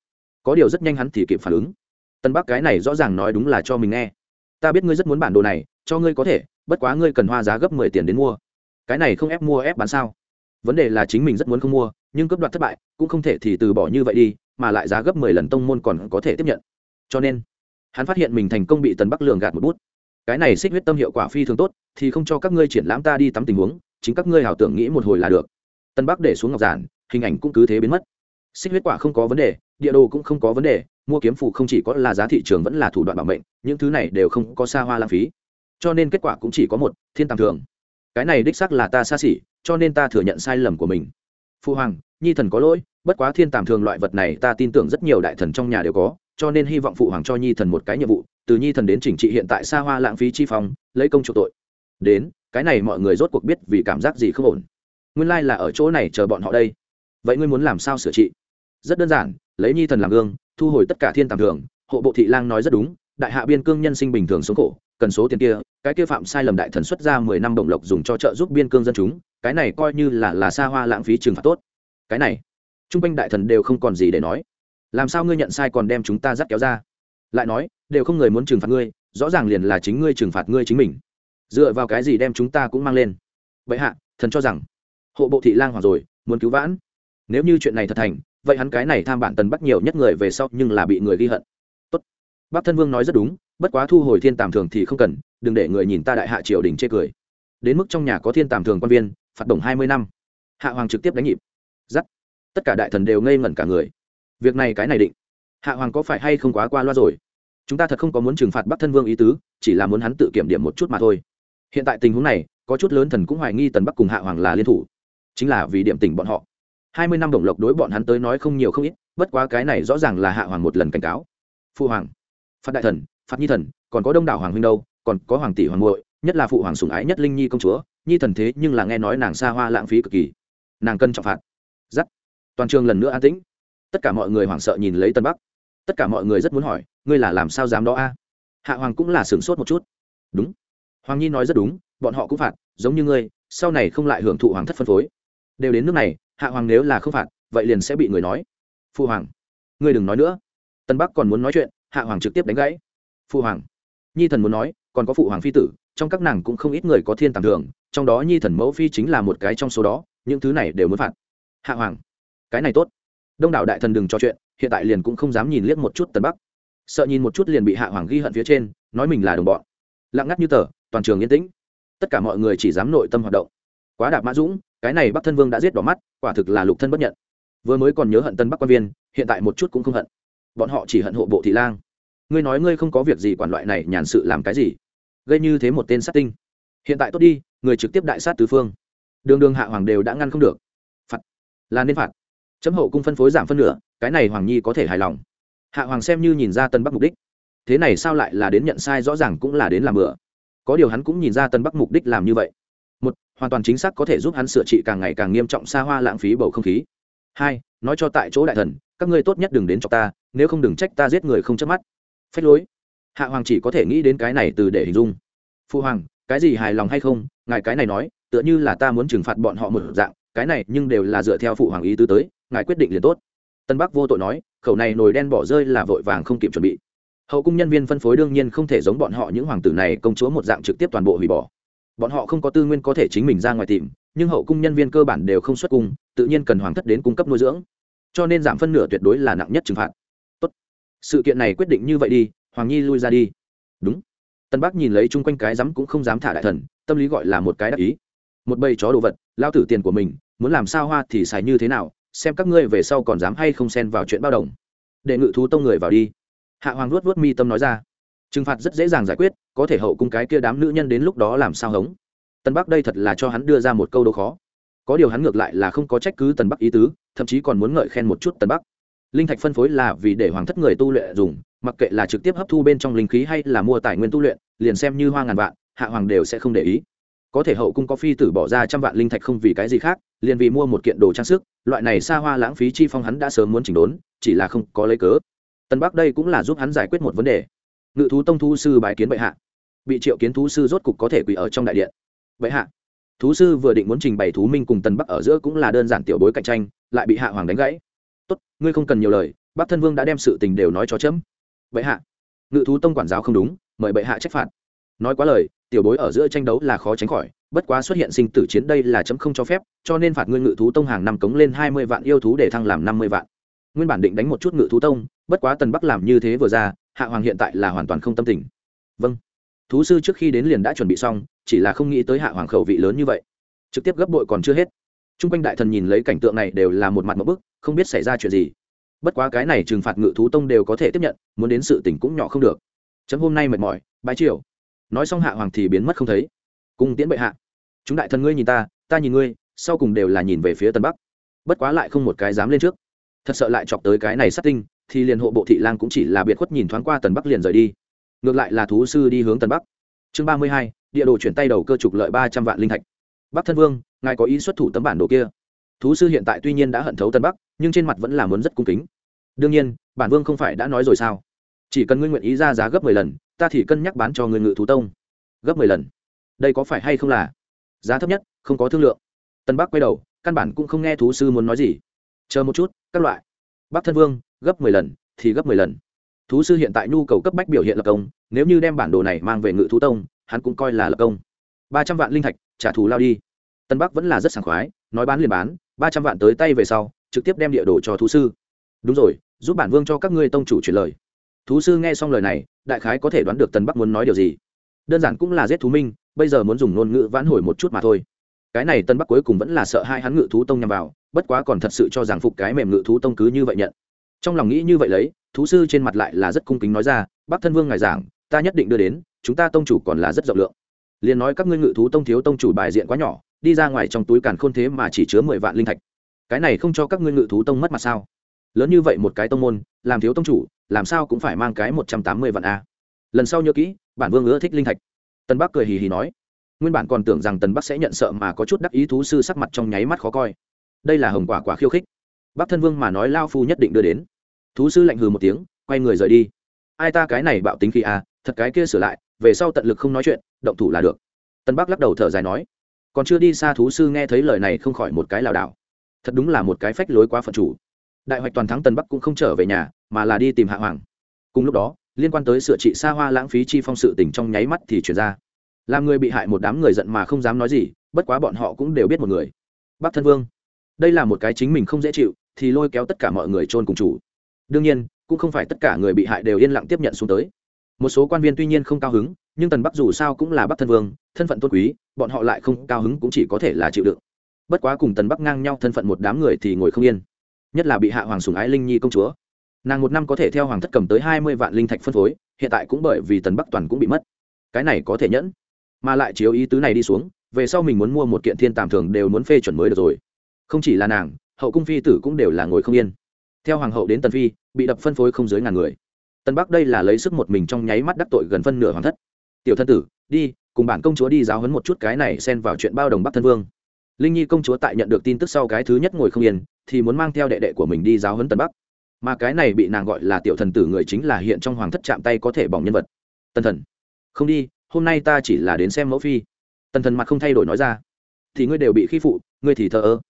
Có điều rất nhanh hắn thì kịp phản ứng. Tân bắc cái này rõ ràng nói đúng là cho mình nghe. Ta biết ngươi rất muốn bản đồ này, cho ngươi có thể, bất quá ngươi cần hoa giá gấp mười tiền đến mua cái này không ép mua ép bán sao? Vấn đề là chính mình rất muốn không mua, nhưng cấp đoạt thất bại, cũng không thể thì từ bỏ như vậy đi, mà lại giá gấp mười lần tông môn còn có thể tiếp nhận. Cho nên, hắn phát hiện mình thành công bị tần bắc lường gạt một bút. Cái này xích huyết tâm hiệu quả phi thường tốt, thì không cho các ngươi triển lãm ta đi tắm tình huống, chính các ngươi hảo tưởng nghĩ một hồi là được. Tân bắc để xuống ngọc giản, hình ảnh cũng cứ thế biến mất. Xích huyết quả không có vấn đề, địa đồ cũng không có vấn đề, mua kiếm phụ không chỉ có là giá thị trường vẫn là thủ đoạn bảo mệnh, những thứ này đều không có xa hoa lãng phí. Cho nên kết quả cũng chỉ có một, thiên tàng thường cái này đích xác là ta xa xỉ, cho nên ta thừa nhận sai lầm của mình. Phu hoàng, nhi thần có lỗi, bất quá thiên tàm thường loại vật này ta tin tưởng rất nhiều đại thần trong nhà đều có, cho nên hy vọng phụ hoàng cho nhi thần một cái nhiệm vụ, từ nhi thần đến chỉnh trị hiện tại xa hoa lãng phí chi phong, lấy công chủ tội. Đến, cái này mọi người rốt cuộc biết vì cảm giác gì không ổn. Nguyên lai là ở chỗ này chờ bọn họ đây. Vậy ngươi muốn làm sao sửa trị? Rất đơn giản, lấy nhi thần làm gương, thu hồi tất cả thiên tàm thường, hộ bộ thị lang nói rất đúng, đại hạ biên cương nhân sinh bình thường sống khổ cần số tiền kia, cái kia phạm sai lầm đại thần xuất ra mười năm đồng lộc dùng cho trợ giúp biên cương dân chúng, cái này coi như là là xa hoa lãng phí trừng phạt tốt. Cái này, trung quanh đại thần đều không còn gì để nói. Làm sao ngươi nhận sai còn đem chúng ta dắt kéo ra? Lại nói, đều không người muốn trừng phạt ngươi, rõ ràng liền là chính ngươi trừng phạt ngươi chính mình. Dựa vào cái gì đem chúng ta cũng mang lên? Vậy hạ, thần cho rằng, hộ bộ thị lang hoàng rồi, muốn cứu vãn. Nếu như chuyện này thật thành, vậy hắn cái này tham bản tần bắt nhiều nhất người về sau nhưng là bị người ghi hận. Tốt. Bác thân vương nói rất đúng bất quá thu hồi thiên tàm thường thì không cần, đừng để người nhìn ta đại hạ triều đình chê cười. Đến mức trong nhà có thiên tàm thường quan viên, phạt đồng hai mươi năm. Hạ hoàng trực tiếp đánh nhịp. Giắt. Tất cả đại thần đều ngây ngẩn cả người. Việc này cái này định. Hạ hoàng có phải hay không quá qua loa rồi? Chúng ta thật không có muốn trừng phạt bắc thân vương ý tứ, chỉ là muốn hắn tự kiểm điểm một chút mà thôi. Hiện tại tình huống này, có chút lớn thần cũng hoài nghi tần bắc cùng hạ hoàng là liên thủ. Chính là vì điểm tình bọn họ. Hai mươi năm đồng lộc đối bọn hắn tới nói không nhiều không ít, bất quá cái này rõ ràng là hạ hoàng một lần cảnh cáo. Phu hoàng. Phạt đại thần phạt nhi thần, còn có đông đảo hoàng huynh đâu, còn có hoàng tỷ hoàng muội, nhất là phụ hoàng sủng ái nhất linh nhi công chúa, nhi thần thế nhưng là nghe nói nàng xa hoa lãng phí cực kỳ. Nàng cân trọng phạt. Giắt. Toàn trường lần nữa an tĩnh. Tất cả mọi người hoảng sợ nhìn lấy tân bắc. Tất cả mọi người rất muốn hỏi, ngươi là làm sao dám đó a? Hạ hoàng cũng là sửng sốt một chút. Đúng. Hoàng nhi nói rất đúng, bọn họ cũng phạt, giống như ngươi, sau này không lại hưởng thụ hoàng thất phân phối. Đều đến nước này, hạ hoàng nếu là không phạt, vậy liền sẽ bị người nói. Phụ hoàng, ngươi đừng nói nữa. Tân bắc còn muốn nói chuyện, hạ hoàng trực tiếp đánh gãy phụ hoàng. Nhi thần muốn nói, còn có phụ hoàng phi tử, trong các nàng cũng không ít người có thiên tàng thường, trong đó nhi thần mẫu phi chính là một cái trong số đó, những thứ này đều muốn phạt. Hạ hoàng. Cái này tốt. Đông đảo đại thần đừng trò chuyện, hiện tại liền cũng không dám nhìn liếc một chút tần bắc. Sợ nhìn một chút liền bị hạ hoàng ghi hận phía trên, nói mình là đồng bọn. Lặng ngắt như tờ, toàn trường yên tĩnh. Tất cả mọi người chỉ dám nội tâm hoạt động. Quá đạp mã dũng, cái này bắc thân vương đã giết đỏ mắt, quả thực là lục thân bất nhận. Vừa mới còn nhớ hận tân bắc quan viên, hiện tại một chút cũng không hận. Bọn họ chỉ hận hộ bộ thị lang ngươi nói ngươi không có việc gì quản loại này nhàn sự làm cái gì? Gây như thế một tên sát tinh. Hiện tại tốt đi, người trực tiếp đại sát tứ phương. Đường đường hạ hoàng đều đã ngăn không được. Phạt. Là nên phạt. Chấm hậu cung phân phối giảm phân nửa, cái này hoàng nhi có thể hài lòng. Hạ hoàng xem như nhìn ra tân bắc mục đích. Thế này sao lại là đến nhận sai rõ ràng cũng là đến làm bừa. Có điều hắn cũng nhìn ra tân bắc mục đích làm như vậy. Một, hoàn toàn chính xác có thể giúp hắn sửa trị càng ngày càng nghiêm trọng xa hoa lãng phí bầu không khí. Hai, nói cho tại chỗ đại thần, các ngươi tốt nhất đừng đến cho ta, nếu không đừng trách ta giết người không chớp mắt phách lối. Hạ hoàng chỉ có thể nghĩ đến cái này từ để hình dung. Phu hoàng, cái gì hài lòng hay không? Ngài cái này nói, tựa như là ta muốn trừng phạt bọn họ một dạng, cái này nhưng đều là dựa theo phụ hoàng ý tứ tới, ngài quyết định liền tốt. Tân bắc vô tội nói, khẩu này nồi đen bỏ rơi là vội vàng không kịp chuẩn bị. Hậu cung nhân viên phân phối đương nhiên không thể giống bọn họ những hoàng tử này công chúa một dạng trực tiếp toàn bộ hủy bỏ. Bọn họ không có tư nguyên có thể chính mình ra ngoài tìm, nhưng hậu cung nhân viên cơ bản đều không xuất cung, tự nhiên cần hoàng thất đến cung cấp nuôi dưỡng. Cho nên giảm phân nửa tuyệt đối là nặng nhất trừng phạt sự kiện này quyết định như vậy đi, hoàng nhi lui ra đi. Đúng. Tân bắc nhìn lấy chung quanh cái rắm cũng không dám thả đại thần, tâm lý gọi là một cái đắc ý. Một bầy chó đồ vật, lao tử tiền của mình, muốn làm sao hoa thì xài như thế nào, xem các ngươi về sau còn dám hay không xen vào chuyện bao đồng. Để ngự thú tông người vào đi. Hạ hoàng luốt luốt mi tâm nói ra. Trừng phạt rất dễ dàng giải quyết, có thể hậu cung cái kia đám nữ nhân đến lúc đó làm sao hống. Tân bắc đây thật là cho hắn đưa ra một câu đố khó. Có điều hắn ngược lại là không có trách cứ tần bắc ý tứ, thậm chí còn muốn ngợi khen một chút tần bắc linh thạch phân phối là vì để hoàng thất người tu luyện dùng, mặc kệ là trực tiếp hấp thu bên trong linh khí hay là mua tài nguyên tu luyện, liền xem như hoa ngàn vạn, hạ hoàng đều sẽ không để ý. Có thể hậu cung có phi tử bỏ ra trăm vạn linh thạch không vì cái gì khác, liền vì mua một kiện đồ trang sức, loại này xa hoa lãng phí chi phong hắn đã sớm muốn chỉnh đốn, chỉ là không có lấy cớ. Tân bắc đây cũng là giúp hắn giải quyết một vấn đề. Ngự thú tông thú sư bài kiến bệ hạ. Bị triệu kiến thú sư rốt cục có thể quỳ ở trong đại điện. Bệ hạ, thú sư vừa định muốn trình bày thú minh cùng tân bắc ở giữa cũng là đơn giản tiểu bối cạnh tranh, lại bị hạ hoàng đánh gãy tốt, ngươi không cần nhiều lời, bác thân vương đã đem sự tình đều nói cho chấm. Bệ hạ. Ngự thú tông quản giáo không đúng, mời bệ hạ trách phạt. Nói quá lời, tiểu bối ở giữa tranh đấu là khó tránh khỏi, bất quá xuất hiện sinh tử chiến đây là chấm không cho phép, cho nên phạt ngươi ngự thú tông hàng năm cống lên hai mươi vạn, yêu thú để thăng làm năm mươi vạn. Nguyên bản định đánh một chút ngự thú tông, bất quá tần bắc làm như thế vừa ra, hạ hoàng hiện tại là hoàn toàn không tâm tình. Vâng. Thú sư trước khi đến liền đã chuẩn bị xong, chỉ là không nghĩ tới hạ hoàng khẩu vị lớn như vậy. Trực tiếp gấp bội còn chưa hết. T r u n g quanh đại thần nhìn lấy cảnh tượng này đều là một mặt một bức không biết xảy ra chuyện gì. Bất quá cái này trừng phạt ngự thú tông đều có thể tiếp nhận, muốn đến sự tỉnh cũng nhỏ không được. Chấm hôm nay mệt mỏi, bái triều. Nói xong hạ hoàng thì biến mất không thấy. Cung tiễn bệ hạ. Chúng đại thần ngươi nhìn ta ta nhìn ngươi, sau cùng đều là nhìn về phía tân bắc. Bất quá lại không một cái dám lên trước. Thật sợ lại chọc tới cái này sát tinh, thì liền hộ bộ thị lang cũng chỉ là biệt khuất nhìn thoáng qua tần bắc liền rời đi. Ngược lại là thú sư đi hướng tần bắc. Chương ba mươi hai, địa đồ chuyển tay đầu cơ trục lợi ba trăm vạn linh thạch. Bắc thân vương, ngài có ý xuất thủ tấm bản đồ kia? Thú sư hiện tại tuy nhiên đã hận thấu tân bắc, nhưng trên mặt vẫn là muốn rất cung kính. Đương nhiên, bản vương không phải đã nói rồi sao? Chỉ cần ngươi nguyện ý ra giá gấp mười lần, ta thì cân nhắc bán cho người ngự thú tông. Gấp mười lần? Đây có phải hay không là? Giá thấp nhất, không có thương lượng. Tân bắc quay đầu, căn bản cũng không nghe thú sư muốn nói gì. Chờ một chút, các loại. Bắc thân vương, gấp mười lần, thì gấp mười lần. Thú sư hiện tại nhu cầu cấp bách biểu hiện lập công, nếu như đem bản đồ này mang về ngự thú tông, hắn cũng coi là lập công. Ba trăm vạn linh thạch, trả thù lao đi. Tân bắc vẫn là rất sảng khoái, nói bán liền bán ba trăm vạn tới tay về sau, trực tiếp đem địa đồ cho thú sư. Đúng rồi, giúp bản vương cho các ngươi tông chủ truyền lời. Thú sư nghe xong lời này, đại khái có thể đoán được tần bắc muốn nói điều gì. Đơn giản cũng là giết thú minh, bây giờ muốn dùng ngôn ngữ vãn hồi một chút mà thôi. Cái này tân bắc cuối cùng vẫn là sợ hai hắn ngự thú tông nhằm vào, bất quá còn thật sự cho rằng phục cái mềm ngự thú tông cứ như vậy nhận. Trong lòng nghĩ như vậy lấy, thú sư trên mặt lại là rất cung kính nói ra bác thân vương ngài giảng, ta nhất định đưa đến, chúng ta tông chủ còn là rất rộng lượng. Liền nói các ngươi ngự thú tông thiếu tông chủ bài diện quá nhỏ đi ra ngoài trong túi càn khôn thế mà chỉ chứa mười vạn linh thạch. Cái này không cho các ngươi ngự thú tông mất mặt sao? Lớn như vậy một cái tông môn, làm thiếu tông chủ, làm sao cũng phải mang cái một trăm tám mươi vạn a. Lần sau nhớ kỹ, bản vương ưa thích linh thạch. Tân bắc cười hì hì nói. Nguyên bản còn tưởng rằng tần bắc sẽ nhận sợ mà có chút đắc ý thú sư sắc mặt trong nháy mắt khó coi. Đây là hồng quả quả khiêu khích. Bắc thân vương mà nói lao phu nhất định đưa đến. Thú sư lạnh hừ một tiếng, quay người rời đi. Ai ta cái này bạo tính khi à thật cái kia sửa lại, về sau tận lực không nói chuyện, động thủ là được. Tân bắc lắc đầu thở dài nói còn chưa đi xa thú sư nghe thấy lời này không khỏi một cái lảo đảo. Thật đúng là một cái phách lối quá phận chủ. Đại hoạch toàn thắng tân bắc cũng không trở về nhà, mà là đi tìm hạ hoàng. Cùng lúc đó, liên quan tới sửa trị xa hoa lãng phí chi phong sự tỉnh trong nháy mắt thì chuyển ra. Làm người bị hại một đám người giận mà không dám nói gì, bất quá bọn họ cũng đều biết một người. Bắc thân vương. Đây là một cái chính mình không dễ chịu, thì lôi kéo tất cả mọi người chôn cùng chủ. Đương nhiên, cũng không phải tất cả người bị hại đều yên lặng tiếp nhận xuống tới một số quan viên tuy nhiên không cao hứng, nhưng tần bắc dù sao cũng là bắc thân vương, thân phận tôn quý, bọn họ lại không cao hứng cũng chỉ có thể là chịu đựng. Bất quá cùng tần bắc ngang nhau thân phận một đám người thì ngồi không yên. Nhất là bị hạ hoàng sùng ái linh nhi công chúa. Nàng một năm có thể theo hoàng thất cầm tới hai mươi vạn linh thạch phân phối, hiện tại cũng bởi vì tần bắc toàn cũng bị mất. Cái này có thể nhẫn. Mà lại chiếu ý tứ này đi xuống, về sau mình muốn mua một kiện thiên tàm thường đều muốn phê chuẩn mới được rồi. Không chỉ là nàng, hậu cung phi tử cũng đều là ngồi không yên. Theo hoàng hậu đến tần phi, bị đập phân phối không dưới ngàn người tân bắc đây là lấy sức một mình trong nháy mắt đắc tội gần phân nửa hoàng thất. Tiểu thân tử, đi, cùng bản công chúa đi giáo hấn một chút cái này xen vào chuyện bao đồng bắc thân vương. Linh nhi công chúa tại nhận được tin tức sau cái thứ nhất ngồi không yên, thì muốn mang theo đệ đệ của mình đi giáo hấn tân bắc. Mà cái này bị nàng gọi là tiểu thần tử người chính là hiện trong hoàng thất chạm tay có thể bỏng nhân vật. Tân thần, không đi, hôm nay ta chỉ là đến xem mẫu phi. Tân thần mặt không thay đổi nói ra, thì ngươi đều bị khi phụ, ngươi thì thờ ơ.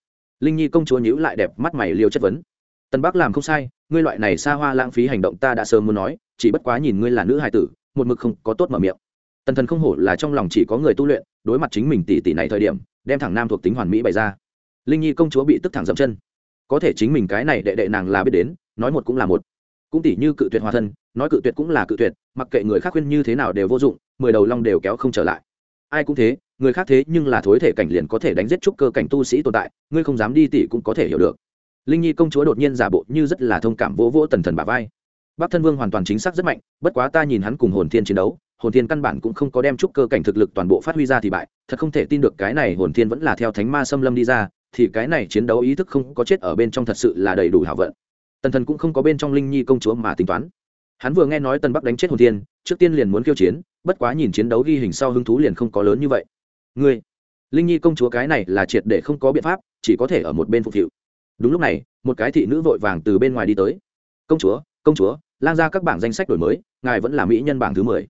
Linh nhi công chúa nhíu lại đẹp mắt mày liều chất vấn. Tân bắc làm không sai ngươi loại này xa hoa lãng phí hành động ta đã sớm muốn nói, chỉ bất quá nhìn ngươi là nữ hài tử, một mực không có tốt mở miệng. Tần thần không hổ là trong lòng chỉ có người tu luyện, đối mặt chính mình tỷ tỷ này thời điểm, đem thẳng nam thuộc tính hoàn mỹ bày ra. Linh nhi công chúa bị tức thẳng dậm chân. Có thể chính mình cái này đệ đệ nàng là biết đến, nói một cũng là một. Cũng tỷ như cự tuyệt hòa thân, nói cự tuyệt cũng là cự tuyệt, mặc kệ người khác khuyên như thế nào đều vô dụng, mười đầu long đều kéo không trở lại. Ai cũng thế, người khác thế nhưng là thối thể cảnh liền có thể đánh giết trúc cơ cảnh tu sĩ tồn tại, ngươi không dám đi tỷ cũng có thể hiểu được linh nhi công chúa đột nhiên giả bộ như rất là thông cảm vỗ vỗ tần thần bà vai. Bắc thân vương hoàn toàn chính xác rất mạnh, bất quá ta nhìn hắn cùng hồn thiên chiến đấu, hồn thiên căn bản cũng không có đem trúc cơ cảnh thực lực toàn bộ phát huy ra thì bại, thật không thể tin được cái này hồn thiên vẫn là theo thánh ma xâm lâm đi ra, thì cái này chiến đấu ý thức không có chết ở bên trong thật sự là đầy đủ hảo vận. Tần thần cũng không có bên trong linh nhi công chúa mà tính toán. Hắn vừa nghe nói tân bắc đánh chết hồn thiên, trước tiên liền muốn khiêu chiến, bất quá nhìn chiến đấu ghi hình sau hứng thú liền không có lớn như vậy. Ngươi, linh nhi công chúa cái này là triệt để không có biện pháp, chỉ có thể ở một bên phục vụ đúng lúc này, một cái thị nữ vội vàng từ bên ngoài đi tới. Công chúa công chúa lan ra các bảng danh sách đổi mới, ngài vẫn là mỹ nhân bảng thứ mười.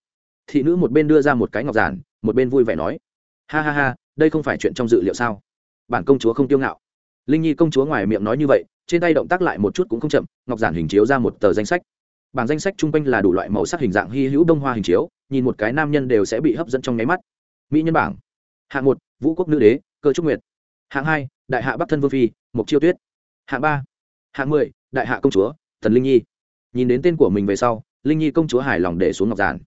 Thị nữ một bên đưa ra một cái ngọc giản, một bên vui vẻ nói, ha ha ha, đây không phải chuyện trong dự liệu sao? Bản công chúa không tiêu ngạo. Linh nhi công chúa ngoài miệng nói như vậy, trên tay động tác lại một chút cũng không chậm, ngọc giản hình chiếu ra một tờ danh sách. Bảng danh sách chung quanh là đủ loại màu sắc hình dạng hy hữu đông hoa hình chiếu, nhìn một cái nam nhân đều sẽ bị hấp dẫn trong nháy mắt. Mỹ nhân bảng. Hạng một, vũ quốc nữ đế, cơ trúc nguyệt. Hạng hai, đại hạ bắc thân vương phi mục chiêu tuyết hạng ba. Hạng mười, đại hạ công chúa thần linh nhi. Nhìn đến tên của mình về sau, linh nhi công chúa hài lòng để xuống ngọc giản.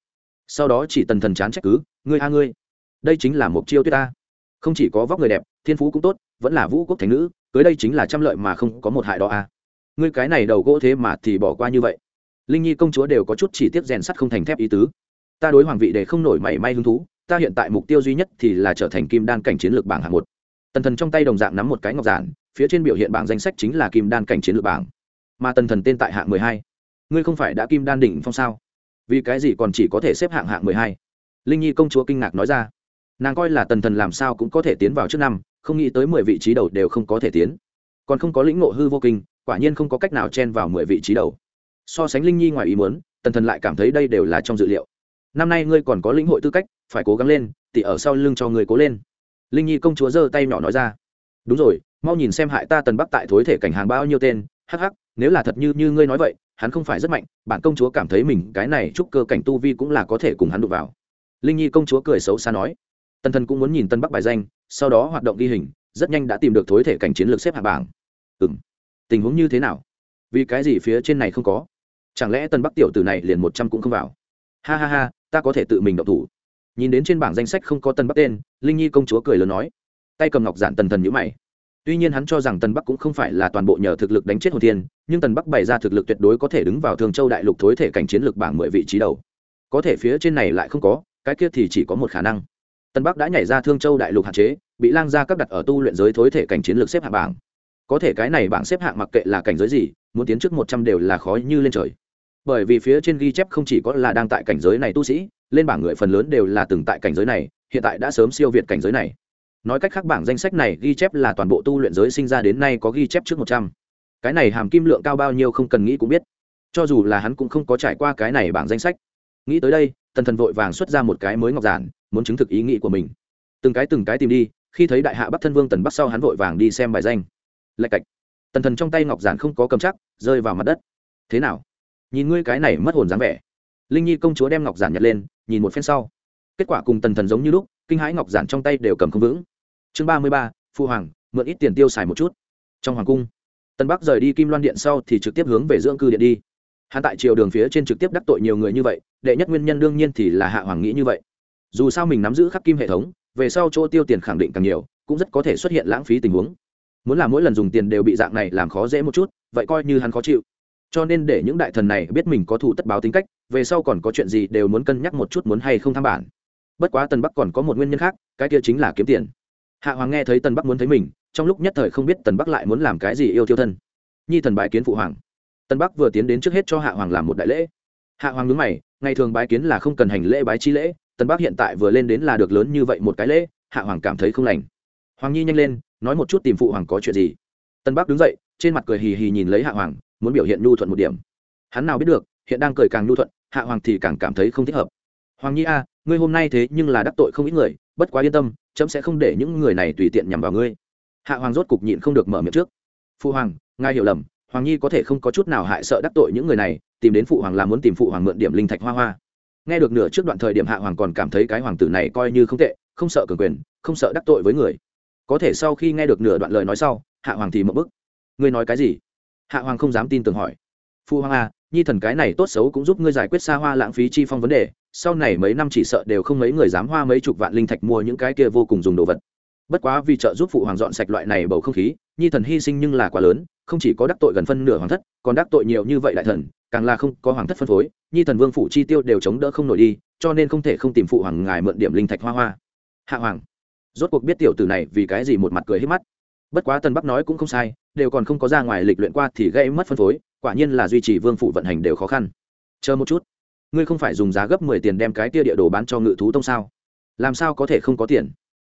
Sau đó chỉ tần thần chán trách cứ, ngươi a à ngươi, đây chính là mục chiêu tuyết ta. Không chỉ có vóc người đẹp, thiên phú cũng tốt, vẫn là vũ quốc thành nữ, cưới đây chính là trăm lợi mà không có một hại đó a. Ngươi cái này đầu gỗ thế mà thì bỏ qua như vậy. Linh nhi công chúa đều có chút chỉ tiết rèn sắt không thành thép ý tứ. Ta đối hoàng vị để không nổi mảy may hứng thú, ta hiện tại mục tiêu duy nhất thì là trở thành kim đan cảnh chiến lược bảng hạng một. Tần thần trong tay đồng dạng nắm một cái ngọc giản phía trên biểu hiện bảng danh sách chính là kim đan cảnh chiến lược bảng. Mà tần thần tên tại hạng mười hai. Ngươi không phải đã kim đan đỉnh phong sao? Vì cái gì còn chỉ có thể xếp hạng hạng mười hai? Linh nhi công chúa kinh ngạc nói ra. Nàng coi là tần thần làm sao cũng có thể tiến vào trước năm, không nghĩ tới mười vị trí đầu đều không có thể tiến. Còn không có lĩnh ngộ hư vô kinh, quả nhiên không có cách nào chen vào mười vị trí đầu. So sánh linh nhi ngoài ý muốn, tần thần lại cảm thấy đây đều là trong dự liệu. Năm nay ngươi còn có lĩnh hội tư cách, phải cố gắng lên, tỉ ở sau lưng cho người cố lên. Linh nhi công chúa giơ tay nhỏ nói ra. Đúng rồi mau nhìn xem hại ta tần bắc tại thối thể cảnh hàng bao nhiêu tên, hắc hắc, nếu là thật như như ngươi nói vậy, hắn không phải rất mạnh, bản công chúa cảm thấy mình cái này chúc cơ cảnh tu vi cũng là có thể cùng hắn đụng vào. Linh nhi công chúa cười xấu xa nói, tần thần cũng muốn nhìn tân bắc bài danh, sau đó hoạt động ghi hình, rất nhanh đã tìm được thối thể cảnh chiến lược xếp hạ bảng. Ừ m tình huống như thế nào? Vì cái gì phía trên này không có? Chẳng lẽ tân bắc tiểu tử này liền một trăm cũng không vào? Ha ha ha, ta có thể tự mình động thủ. Nhìn đến trên bảng danh sách không có tân bắc tên, linh nhi công chúa cười lớn nói, tay cầm ngọc giản tần thần nhữ mày tuy nhiên hắn cho rằng Tần bắc cũng không phải là toàn bộ nhờ thực lực đánh chết hồn thiên, nhưng tần bắc bày ra thực lực tuyệt đối có thể đứng vào thường châu đại lục thối thể cảnh chiến lược bảng mười vị trí đầu. Có thể phía trên này lại không có, cái kia thì chỉ có một khả năng. Tần bắc đã nhảy ra thương châu đại lục hạn chế, bị lang gia cấp đặt ở tu luyện giới thối thể cảnh chiến lược xếp hạng bảng. Có thể cái này bảng xếp hạng mặc kệ là cảnh giới gì, muốn tiến trước một trăm đều là khó như lên trời. Bởi vì phía trên ghi chép không chỉ có là đang tại cảnh giới này tu sĩ, lên bảng người phần lớn đều là từng tại cảnh giới này, hiện tại đã sớm siêu việt cảnh giới này nói cách khác bảng danh sách này ghi chép là toàn bộ tu luyện giới sinh ra đến nay có ghi chép trước một trăm. Cái này hàm kim lượng cao bao nhiêu không cần nghĩ cũng biết. Cho dù là hắn cũng không có trải qua cái này bảng danh sách. Nghĩ tới đây, tần thần vội vàng xuất ra một cái mới ngọc giản, muốn chứng thực ý nghĩ của mình. Từng cái từng cái tìm đi, khi thấy đại hạ bắc thân vương tần bắc sau hắn vội vàng đi xem bài danh. Lạch cạch. Tần thần trong tay ngọc giản không có cầm chắc, rơi vào mặt đất. Thế nào? Nhìn ngươi cái này mất hồn dáng vẻ. Linh nhi công chúa đem ngọc giản nhặt lên, nhìn một phen sau. Kết quả cùng tần thần giống như lúc, kinh hãi ngọc giản trong tay đều cầm không vững chương ba mươi ba, phu hoàng, mượn ít tiền tiêu xài một chút. Trong hoàng cung, tân bắc rời đi kim loan điện sau thì trực tiếp hướng về dưỡng cư điện đi. Hắn tại triều đường phía trên trực tiếp đắc tội nhiều người như vậy, đệ nhất nguyên nhân đương nhiên thì là hạ hoàng nghĩ như vậy. Dù sao mình nắm giữ khắc kim hệ thống, về sau chỗ tiêu tiền khẳng định càng nhiều, cũng rất có thể xuất hiện lãng phí tình huống. Muốn làm mỗi lần dùng tiền đều bị dạng này làm khó dễ một chút, vậy coi như hắn khó chịu. Cho nên để những đại thần này biết mình có thủ tất báo tính cách, về sau còn có chuyện gì đều muốn cân nhắc một chút muốn hay không tham bản. Bất quá tần bắc còn có một nguyên nhân khác, cái kia chính là kiếm tiền hạ hoàng nghe thấy tần bắc muốn thấy mình, trong lúc nhất thời không biết tần bắc lại muốn làm cái gì yêu thiêu thân. Nhi thần bái kiến phụ hoàng. Tần bắc vừa tiến đến trước hết cho hạ hoàng làm một đại lễ. Hạ hoàng nhướng mày, ngày thường bái kiến là không cần hành lễ bái chi lễ, tần bắc hiện tại vừa lên đến là được lớn như vậy một cái lễ, hạ hoàng cảm thấy không lành. Hoàng nhi nhanh lên, nói một chút tìm phụ hoàng có chuyện gì. Tần bắc đứng dậy, trên mặt cười hì hì nhìn lấy hạ hoàng, muốn biểu hiện nhu thuận một điểm. Hắn nào biết được, hiện đang cười càng nhu thuận, hạ hoàng thì càng cảm thấy không thích hợp. Hoàng nhi a, ngươi hôm nay thế nhưng là đắc tội không ít người bất quá yên tâm trẫm sẽ không để những người này tùy tiện nhằm vào ngươi. Hạ hoàng rốt cục nhịn không được mở miệng trước. Phụ hoàng, ngài hiểu lầm, hoàng nhi có thể không có chút nào hại sợ đắc tội những người này, tìm đến phụ hoàng là muốn tìm phụ hoàng mượn điểm linh thạch hoa hoa. Nghe được nửa trước đoạn thời điểm hạ hoàng còn cảm thấy cái hoàng tử này coi như không tệ, không sợ cường quyền, không sợ đắc tội với người. Có thể sau khi nghe được nửa đoạn lời nói sau, hạ hoàng thì mậu bức. Ngươi nói cái gì? Hạ hoàng không dám tin tưởng hỏi. Phụ hoàng à nhi thần cái này tốt xấu cũng giúp ngươi giải quyết xa hoa lãng phí chi phong vấn đề sau này mấy năm chỉ sợ đều không mấy người dám hoa mấy chục vạn linh thạch mua những cái kia vô cùng dùng đồ vật. Bất quá vì trợ giúp phụ hoàng dọn sạch loại này bầu không khí, nhi thần hy sinh nhưng là quá lớn, không chỉ có đắc tội gần phân nửa hoàng thất, còn đắc tội nhiều như vậy đại thần, càng là không có hoàng thất phân phối, nhi thần vương phủ chi tiêu đều chống đỡ không nổi đi, cho nên không thể không tìm phụ hoàng ngài mượn điểm linh thạch hoa hoa. Hạ hoàng, rốt cuộc biết tiểu tử này vì cái gì một mặt cười hết mắt. Bất quá tân bắc nói cũng không sai, đều còn không có ra ngoài lịch luyện qua thì gây mất phân phối, quả nhiên là duy trì vương phủ vận hành đều khó khăn. Chờ một chút ngươi không phải dùng giá gấp mười tiền đem cái tia địa đồ bán cho ngự thú tông sao? Làm sao có thể không có tiền?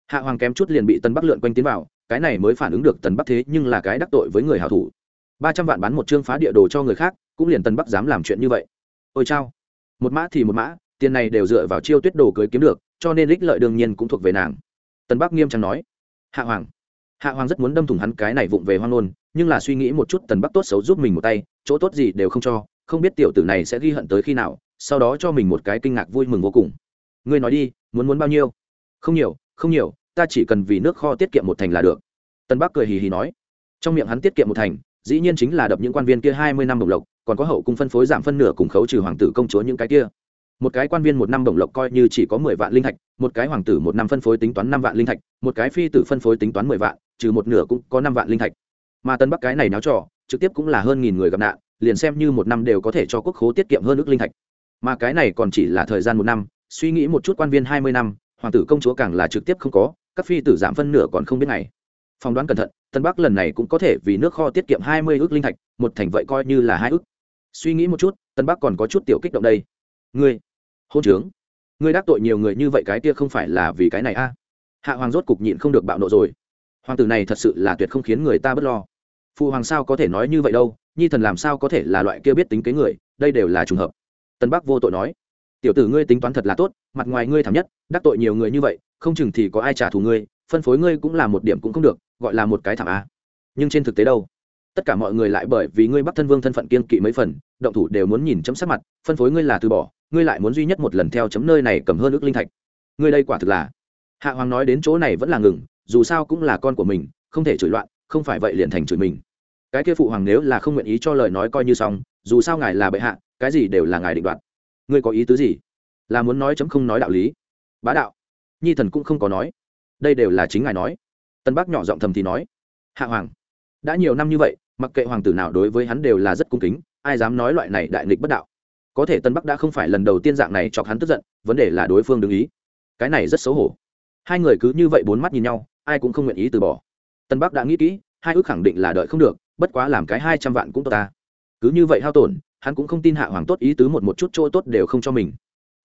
Hạ hoàng kém chút liền bị tân bắc lượn quanh tiến vào, cái này mới phản ứng được tần bắc thế nhưng là cái đắc tội với người hảo thủ. Ba trăm vạn bán một chương phá địa đồ cho người khác, cũng liền tần bắc dám làm chuyện như vậy. Ôi chao. Một mã thì một mã, tiền này đều dựa vào chiêu tuyết đồ cưới kiếm được, cho nên ích lợi đương nhiên cũng thuộc về nàng. Tần bắc nghiêm trang nói. Hạ hoàng. Hạ hoàng rất muốn đâm thủng hắn cái này vụng về hoang nôn nhưng là suy nghĩ một chút tần bắc tốt xấu giúp mình một tay, chỗ tốt gì đều không cho, không biết tiểu tử này sẽ ghi hận tới khi nào sau đó cho mình một cái kinh ngạc vui mừng vô cùng. Ngươi nói đi, muốn muốn bao nhiêu? Không nhiều không nhiều, ta chỉ cần vì nước kho tiết kiệm một thành là được. Tân bắc cười hì hì nói. Trong miệng hắn tiết kiệm một thành, dĩ nhiên chính là đập những quan viên kia hai mươi năm đồng lộc, còn có hậu cung phân phối giảm phân nửa cùng khấu trừ hoàng tử công chúa những cái kia. Một cái quan viên một năm đồng lộc coi như chỉ có mười vạn linh thạch, một cái hoàng tử một năm phân phối tính toán năm vạn linh thạch, một cái phi tử phân phối tính toán mười vạn, trừ một nửa cũng có năm vạn linh thạch. Mà tân bắc cái này náo trò, trực tiếp cũng là hơn nghìn người gặp nạn, liền xem như một năm đều có thể cho quốc khố tiết kiệm hơn ước linh thạch mà cái này còn chỉ là thời gian một năm, suy nghĩ một chút quan viên hai mươi năm, hoàng tử công chúa càng là trực tiếp không có, các phi tử giảm phân nửa còn không biết này phỏng đoán cẩn thận, tân bắc lần này cũng có thể vì nước kho tiết kiệm hai mươi ước linh thạch, một thành vậy coi như là hai ước. Suy nghĩ một chút, tân bắc còn có chút tiểu kích động đây. Ngươi, hôn trướng. Ngươi đắc tội nhiều người như vậy cái kia không phải là vì cái này a? Hạ hoàng rốt cục nhịn không được bạo nộ rồi. Hoàng tử này thật sự là tuyệt không khiến người ta bất lo. Phụ hoàng sao có thể nói như vậy đâu? Nhi thần làm sao có thể là loại kia biết tính kế người? Đây đều là trùng hợp tân bắc vô tội nói, tiểu tử ngươi tính toán thật là tốt, mặt ngoài ngươi thảm nhất, đắc tội nhiều người như vậy, không chừng thì có ai trả thù ngươi, phân phối ngươi cũng là một điểm cũng không được, gọi là một cái thảm a. Nhưng trên thực tế đâu? Tất cả mọi người lại bởi vì ngươi bắc thân vương thân phận kiên kỵ mấy phần, động thủ đều muốn nhìn chấm sát mặt, phân phối ngươi là từ bỏ, ngươi lại muốn duy nhất một lần theo chấm nơi này cầm hơn ước linh thạch. Ngươi đây quả thực là hạ hoàng nói đến chỗ này vẫn là ngừng, dù sao cũng là con của mình, không thể chửi loạn, không phải vậy liền thành chửi mình. Cái kia phụ hoàng nếu là không nguyện ý cho lời nói coi như xong, dù sao ngài là bệ hạ cái gì đều là ngài định đoạt. Ngươi có ý tứ gì? Là muốn nói chấm không nói đạo lý. Bá đạo. Nhi thần cũng không có nói. Đây đều là chính ngài nói. Tân bác nhỏ giọng thầm thì nói. Hạ hoàng. Đã nhiều năm như vậy, mặc kệ hoàng tử nào đối với hắn đều là rất cung kính, ai dám nói loại này đại nghịch bất đạo. Có thể tân bắc đã không phải lần đầu tiên dạng này chọc hắn tức giận, vấn đề là đối phương đương ý. Cái này rất xấu hổ. Hai người cứ như vậy bốn mắt nhìn nhau, ai cũng không nguyện ý từ bỏ. Tân bắc đã nghĩ kỹ, hai ước khẳng định là đợi không được, bất quá làm cái hai trăm vạn cũng tốt ta. Cứ như vậy hao tổn hắn cũng không tin hạ hoàng tốt ý tứ một một chút chỗ tốt đều không cho mình.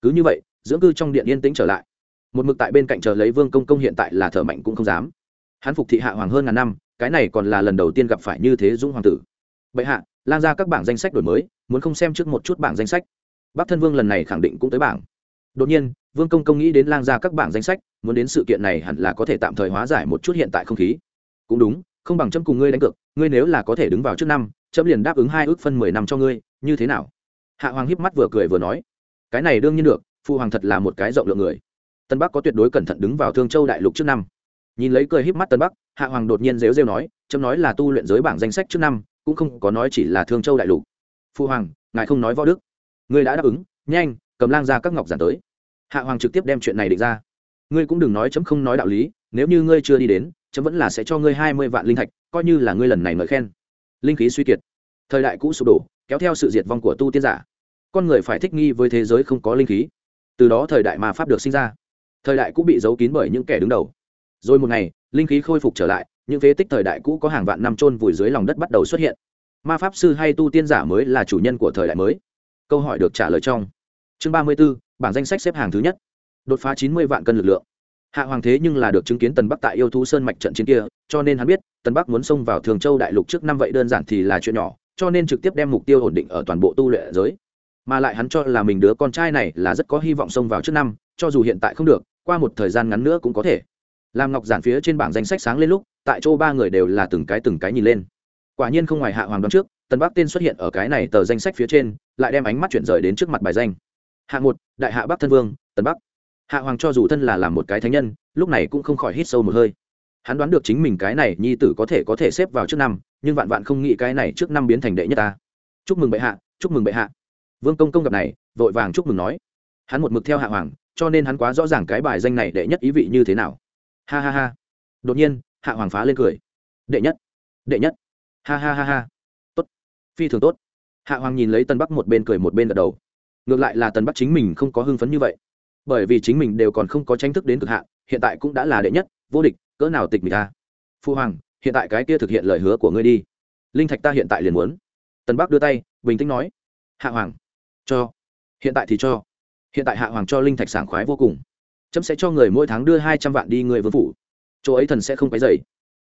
Cứ như vậy, dưỡng cư trong điện yên tĩnh trở lại. Một mực tại bên cạnh chờ lấy vương công công hiện tại là thở mạnh cũng không dám. Hắn phục thị hạ hoàng hơn ngàn năm, cái này còn là lần đầu tiên gặp phải như thế dũng hoàng tử. Bệ hạ lan ra các bảng danh sách đổi mới, muốn không xem trước một chút bảng danh sách. Bắc thân vương lần này khẳng định cũng tới bảng. Đột nhiên, vương công công nghĩ đến lang ra các bảng danh sách, muốn đến sự kiện này hẳn là có thể tạm thời hóa giải một chút hiện tại không khí. Cũng đúng, không bằng chấm cùng ngươi đánh cược, ngươi nếu là có thể đứng vào trước năm, chấm liền đáp ứng hai ước phân mười năm cho ngươi như thế nào? Hạ hoàng híp mắt vừa cười vừa nói, cái này đương nhiên được phụ hoàng thật là một cái rộng lượng người. Tân bắc có tuyệt đối cẩn thận đứng vào thương châu đại lục trước năm. Nhìn lấy cười híp mắt tân bắc, hạ hoàng đột nhiên rêu rêu nói, chấm nói là tu luyện giới bảng danh sách trước năm, cũng không có nói chỉ là thương châu đại lục. Phụ hoàng, ngài không nói võ đức. Ngươi đã đáp ứng, nhanh, cầm lang ra các ngọc giản tới. Hạ hoàng trực tiếp đem chuyện này định ra. Ngươi cũng đừng nói chấm không nói đạo lý, nếu như ngươi chưa đi đến, chấm vẫn là sẽ cho ngươi hai mươi vạn linh thạch, coi như là ngươi lần này ngợi khen. Linh khí suy kiệt. Thời đại cũ sụp đổ kéo theo sự diệt vong của tu tiên giả. Con người phải thích nghi với thế giới không có linh khí. Từ đó thời đại mà pháp được sinh ra. Thời đại cũ bị giấu kín bởi những kẻ đứng đầu. Rồi một ngày, linh khí khôi phục trở lại, những phế tích thời đại cũ có hàng vạn năm trôn vùi dưới lòng đất bắt đầu xuất hiện. Ma pháp sư hay tu tiên giả mới là chủ nhân của thời đại mới. Câu hỏi được trả lời trong chương ba mươi b ố bảng danh sách xếp hàng thứ nhất. Đột phá chín mươi vạn cân lực lượng. Hạ hoàng thế nhưng là được chứng kiến tần bắc tại yêu thú sơn mạch trận chiến kia, cho nên hắn biết, tần bắc muốn xông vào thường châu đại lục trước năm vậy đơn giản thì là chuyện nhỏ cho nên trực tiếp đem mục tiêu ổn định ở toàn bộ tu luyện giới. Mà lại hắn cho là mình đứa con trai này là rất có hy vọng xông vào trước năm, cho dù hiện tại không được, qua một thời gian ngắn nữa cũng có thể. Làm ngọc giản phía trên bảng danh sách sáng lên lúc, tại chỗ ba người đều là từng cái từng cái nhìn lên. Quả nhiên không ngoài hạ hoàng đoán trước tân bắc tên xuất hiện ở cái này tờ danh sách phía trên, lại đem ánh mắt chuyển rời đến trước mặt bài danh. Hạng một, đại hạ bắc thân vương tân bắc. Hạ hoàng cho dù thân là làm một cái thánh nhân, lúc này cũng không khỏi hít sâu một hơi hắn đoán được chính mình cái này nhi tử có thể có thể xếp vào trước năm, nhưng vạn vạn không nghĩ cái này trước năm biến thành đệ nhất ta. Chúc mừng bệ hạ, chúc mừng bệ hạ. Vương công công gặp này, vội vàng chúc mừng nói. Hắn một mực theo hạ hoàng, cho nên hắn quá rõ ràng cái bài danh này đệ nhất ý vị như thế nào. Ha ha ha. Đột nhiên, hạ hoàng phá lên cười. Đệ nhất đệ nhất. Ha ha ha ha. Tốt. Phi thường tốt. Hạ hoàng nhìn lấy tân bắc một bên cười một bên gật đầu. Ngược lại là tân bắc chính mình không có hưng phấn như vậy. Bởi vì chính mình đều còn không có tranh thức đến cực hạn, hiện tại cũng đã là đệ nhất vô địch, cỡ nào tịch mịch ta? Phu hoàng, hiện tại cái kia thực hiện lời hứa của ngươi đi. Linh thạch ta hiện tại liền muốn. Tân bắc đưa tay, bình tĩnh nói. Hạ hoàng, cho. Hiện tại thì cho. Hiện tại hạ hoàng cho linh thạch sảng khoái vô cùng. Chấm sẽ cho người mỗi tháng đưa hai trăm vạn đi người vương phủ. Chỗ ấy thần sẽ không cái dày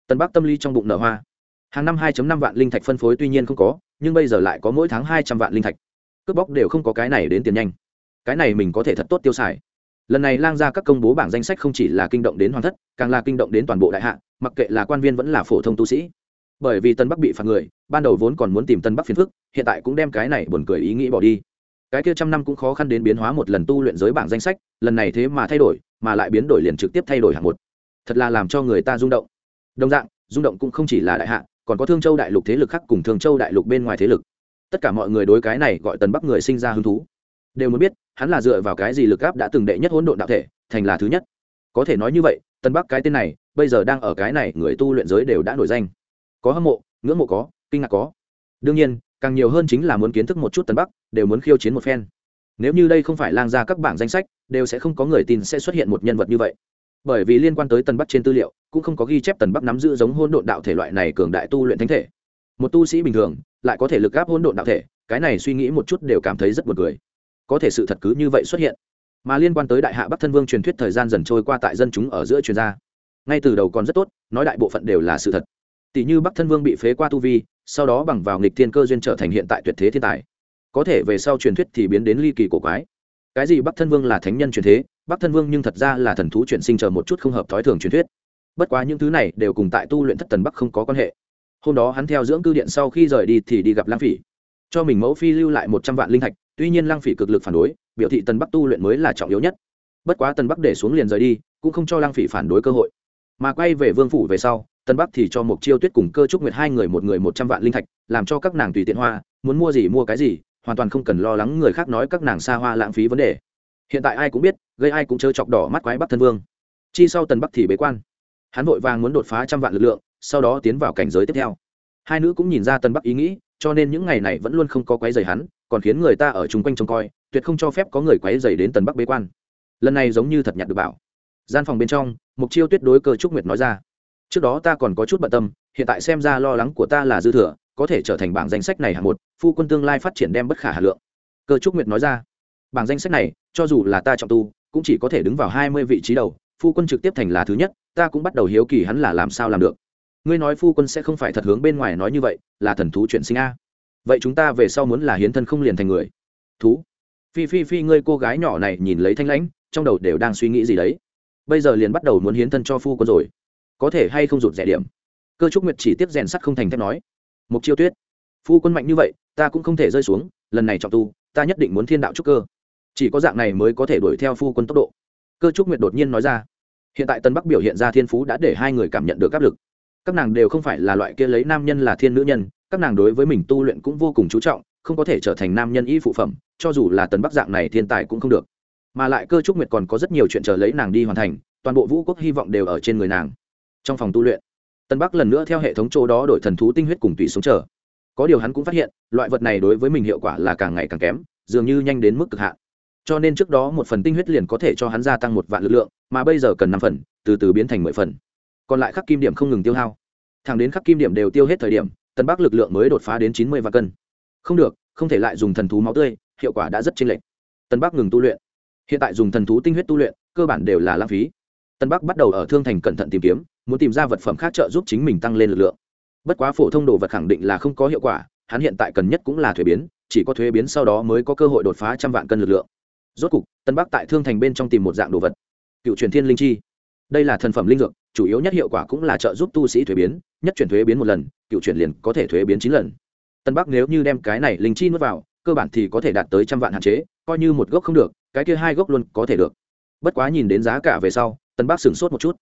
tân bắc tâm lý trong bụng nở hoa. Hàng năm 2 năm vạn linh thạch phân phối tuy nhiên không có, nhưng bây giờ lại có mỗi tháng hai trăm vạn linh thạch. Cướp bóc đều không có cái này đến tiền nhanh. Cái này mình có thể thật tốt tiêu xài lần này lang ra các công bố bảng danh sách không chỉ là kinh động đến hoàng thất, càng là kinh động đến toàn bộ đại hạ, mặc kệ là quan viên vẫn là phổ thông tu sĩ. Bởi vì tân bắc bị phạt người, ban đầu vốn còn muốn tìm tân bắc phiền phức, hiện tại cũng đem cái này buồn cười ý nghĩ bỏ đi. Cái kia trăm năm cũng khó khăn đến biến hóa một lần tu luyện giới bảng danh sách, lần này thế mà thay đổi, mà lại biến đổi liền trực tiếp thay đổi hạng một. Thật là làm cho người ta rung động. Đồng dạng, rung động cũng không chỉ là đại hạ, còn có thương châu đại lục thế lực khác cùng thương châu đại lục bên ngoài thế lực. Tất cả mọi người đối cái này gọi tần bắc người sinh ra hứng thú đều muốn biết, hắn là dựa vào cái gì lực áp đã từng đệ nhất hỗn độn đạo thể, thành là thứ nhất. Có thể nói như vậy, tân bắc cái tên này, bây giờ đang ở cái này người tu luyện giới đều đã nổi danh. Có hâm mộ, ngưỡng mộ có, kinh ngạc có. Đương nhiên, càng nhiều hơn chính là muốn kiến thức một chút tân bắc, đều muốn khiêu chiến một phen. Nếu như đây không phải lang ra các bảng danh sách, đều sẽ không có người tin sẽ xuất hiện một nhân vật như vậy. Bởi vì liên quan tới tân bắc trên tư liệu, cũng không có ghi chép tần bắc nắm giữ giống hôn độn đạo thể loại này cường đại tu luyện thánh thể. Một tu sĩ bình thường, lại có thể lực gáp hôn độn đạo thể, cái này suy nghĩ một chút đều cảm thấy rất buồn cười có thể sự thật cứ như vậy xuất hiện. Mà liên quan tới đại hạ bắc thân vương truyền thuyết thời gian dần trôi qua tại dân chúng ở giữa chuyên gia ngay từ đầu còn rất tốt, nói đại bộ phận đều là sự thật. Tỷ như bắc thân vương bị phế qua tu vi, sau đó bằng vào nghịch thiên cơ duyên trở thành hiện tại tuyệt thế thiên tài. Có thể về sau truyền thuyết thì biến đến ly kỳ cổ quái. Cái gì bắc thân vương là thánh nhân truyền thế, bắc thân vương nhưng thật ra là thần thú chuyển sinh chờ một chút không hợp thói thường truyền thuyết. Bất quá những thứ này đều cùng tại tu luyện thất tần bắc không có quan hệ. Hôm đó hắn theo dưỡng cư điện sau khi rời đi thì đi gặp lang phỉ. Cho mình mẫu phi lưu lại một trăm vạn linh thạch tuy nhiên lang phỉ cực lực phản đối, biểu thị tần bắc tu luyện mới là trọng yếu nhất. Bất quá tần bắc để xuống liền rời đi, cũng không cho lang phỉ phản đối cơ hội. Mà quay về vương phủ về sau, tần bắc thì cho một chiêu tuyết cùng cơ trúc nguyệt hai người một người một trăm vạn linh thạch, làm cho các nàng tùy tiện hoa, muốn mua gì mua cái gì, hoàn toàn không cần lo lắng người khác nói các nàng xa hoa lãng phí vấn đề. Hiện tại ai cũng biết, gây ai cũng chớ chọc đỏ mắt quái bắc thân vương. Chi sau tần bắc thì bế quan. Hắn vội vàng muốn đột phá trăm vạn lực lượng, sau đó tiến vào cảnh giới tiếp theo. Hai nữ cũng nhìn ra tần bắc ý nghĩ, cho nên những ngày này vẫn luôn không có quái dày hắn còn khiến người ta ở chung quanh trông coi, tuyệt không cho phép có người quấy dày đến tần bắc bế quan. Lần này giống như thật nhặt được bảo. Gian phòng bên trong, mục chiêu tuyết đối cơ trúc nguyệt nói ra. Trước đó ta còn có chút bận tâm, hiện tại xem ra lo lắng của ta là dư thừa, có thể trở thành bảng danh sách này hạng một, phu quân tương lai phát triển đem bất khả hà lượng. Cơ trúc nguyệt nói ra. Bảng danh sách này, cho dù là ta trọng tu, cũng chỉ có thể đứng vào hai mươi vị trí đầu, phu quân trực tiếp thành là thứ nhất, ta cũng bắt đầu hiếu kỳ hắn là làm sao làm được. Ngươi nói phu quân sẽ không phải thật hướng bên ngoài nói như vậy, là thần thú chuyển sinh a vậy chúng ta về sau muốn là hiến thân không liền thành người. Thú. Phi phi phi, ngươi cô gái nhỏ này nhìn lấy thanh lãnh, trong đầu đều đang suy nghĩ gì đấy. Bây giờ liền bắt đầu muốn hiến thân cho phu quân rồi. Có thể hay không rụt rẻ điểm? Cơ trúc nguyệt chỉ tiếp rèn sắt không thành thép nói. Mục chiêu tuyết. Phu quân mạnh như vậy, ta cũng không thể rơi xuống, lần này trọng tu, ta nhất định muốn thiên đạo trúc cơ. Chỉ có dạng này mới có thể đuổi theo phu quân tốc độ. Cơ trúc nguyệt đột nhiên nói ra. Hiện tại tân bắc biểu hiện ra thiên phú đã để hai người cảm nhận được áp lực. Các nàng đều không phải là loại kia lấy nam nhân là thiên nữ nhân các nàng đối với mình tu luyện cũng vô cùng chú trọng, không có thể trở thành nam nhân y phụ phẩm, cho dù là tần bắc dạng này thiên tài cũng không được. Mà lại cơ trúc nguyệt còn có rất nhiều chuyện chờ lấy nàng đi hoàn thành, toàn bộ vũ quốc hy vọng đều ở trên người nàng. Trong phòng tu luyện tân bắc lần nữa theo hệ thống chỗ đó đổi thần thú tinh huyết cùng tùy sống chờ. Có điều hắn cũng phát hiện, loại vật này đối với mình hiệu quả là càng ngày càng kém, dường như nhanh đến mức cực hạn. Cho nên trước đó một phần tinh huyết liền có thể cho hắn gia tăng một vạn lực lượng, mà bây giờ cần năm phần, từ từ biến thành mười phần. Còn lại khắc kim điểm không ngừng tiêu hao. Thẳng đến khắc kim điểm đều tiêu hết thời điểm tân bắc lực lượng mới đột phá đến chín mươi vạn cân. Không được, không thể lại dùng thần thú máu tươi, hiệu quả đã rất chênh lệch. Tân bắc ngừng tu luyện. Hiện tại dùng thần thú tinh huyết tu luyện, cơ bản đều là lãng phí. Tân bắc bắt đầu ở thương thành cẩn thận tìm kiếm, muốn tìm ra vật phẩm khác trợ giúp chính mình tăng lên lực lượng. Bất quá phổ thông đồ vật khẳng định là không có hiệu quả, hắn hiện tại cần nhất cũng là thuế biến, chỉ có thuế biến sau đó mới có cơ hội đột phá trăm vạn cân lực lượng. Rốt cục tân bắc tại thương thành bên trong tìm một dạng đồ vật. Cựu truyền thiên linh chi đây là thần phẩm linh dược, chủ yếu nhất hiệu quả cũng là trợ giúp tu sĩ thuế biến, nhất chuyển thuế biến một lần, cựu chuyển liền có thể thuế biến chín lần. Tân bắc nếu như đem cái này linh chi nuốt vào, cơ bản thì có thể đạt tới trăm vạn hạn chế, coi như một gốc không được, cái kia hai gốc luôn có thể được. Bất quá nhìn đến giá cả về sau, tân bắc sửng sốt một chút.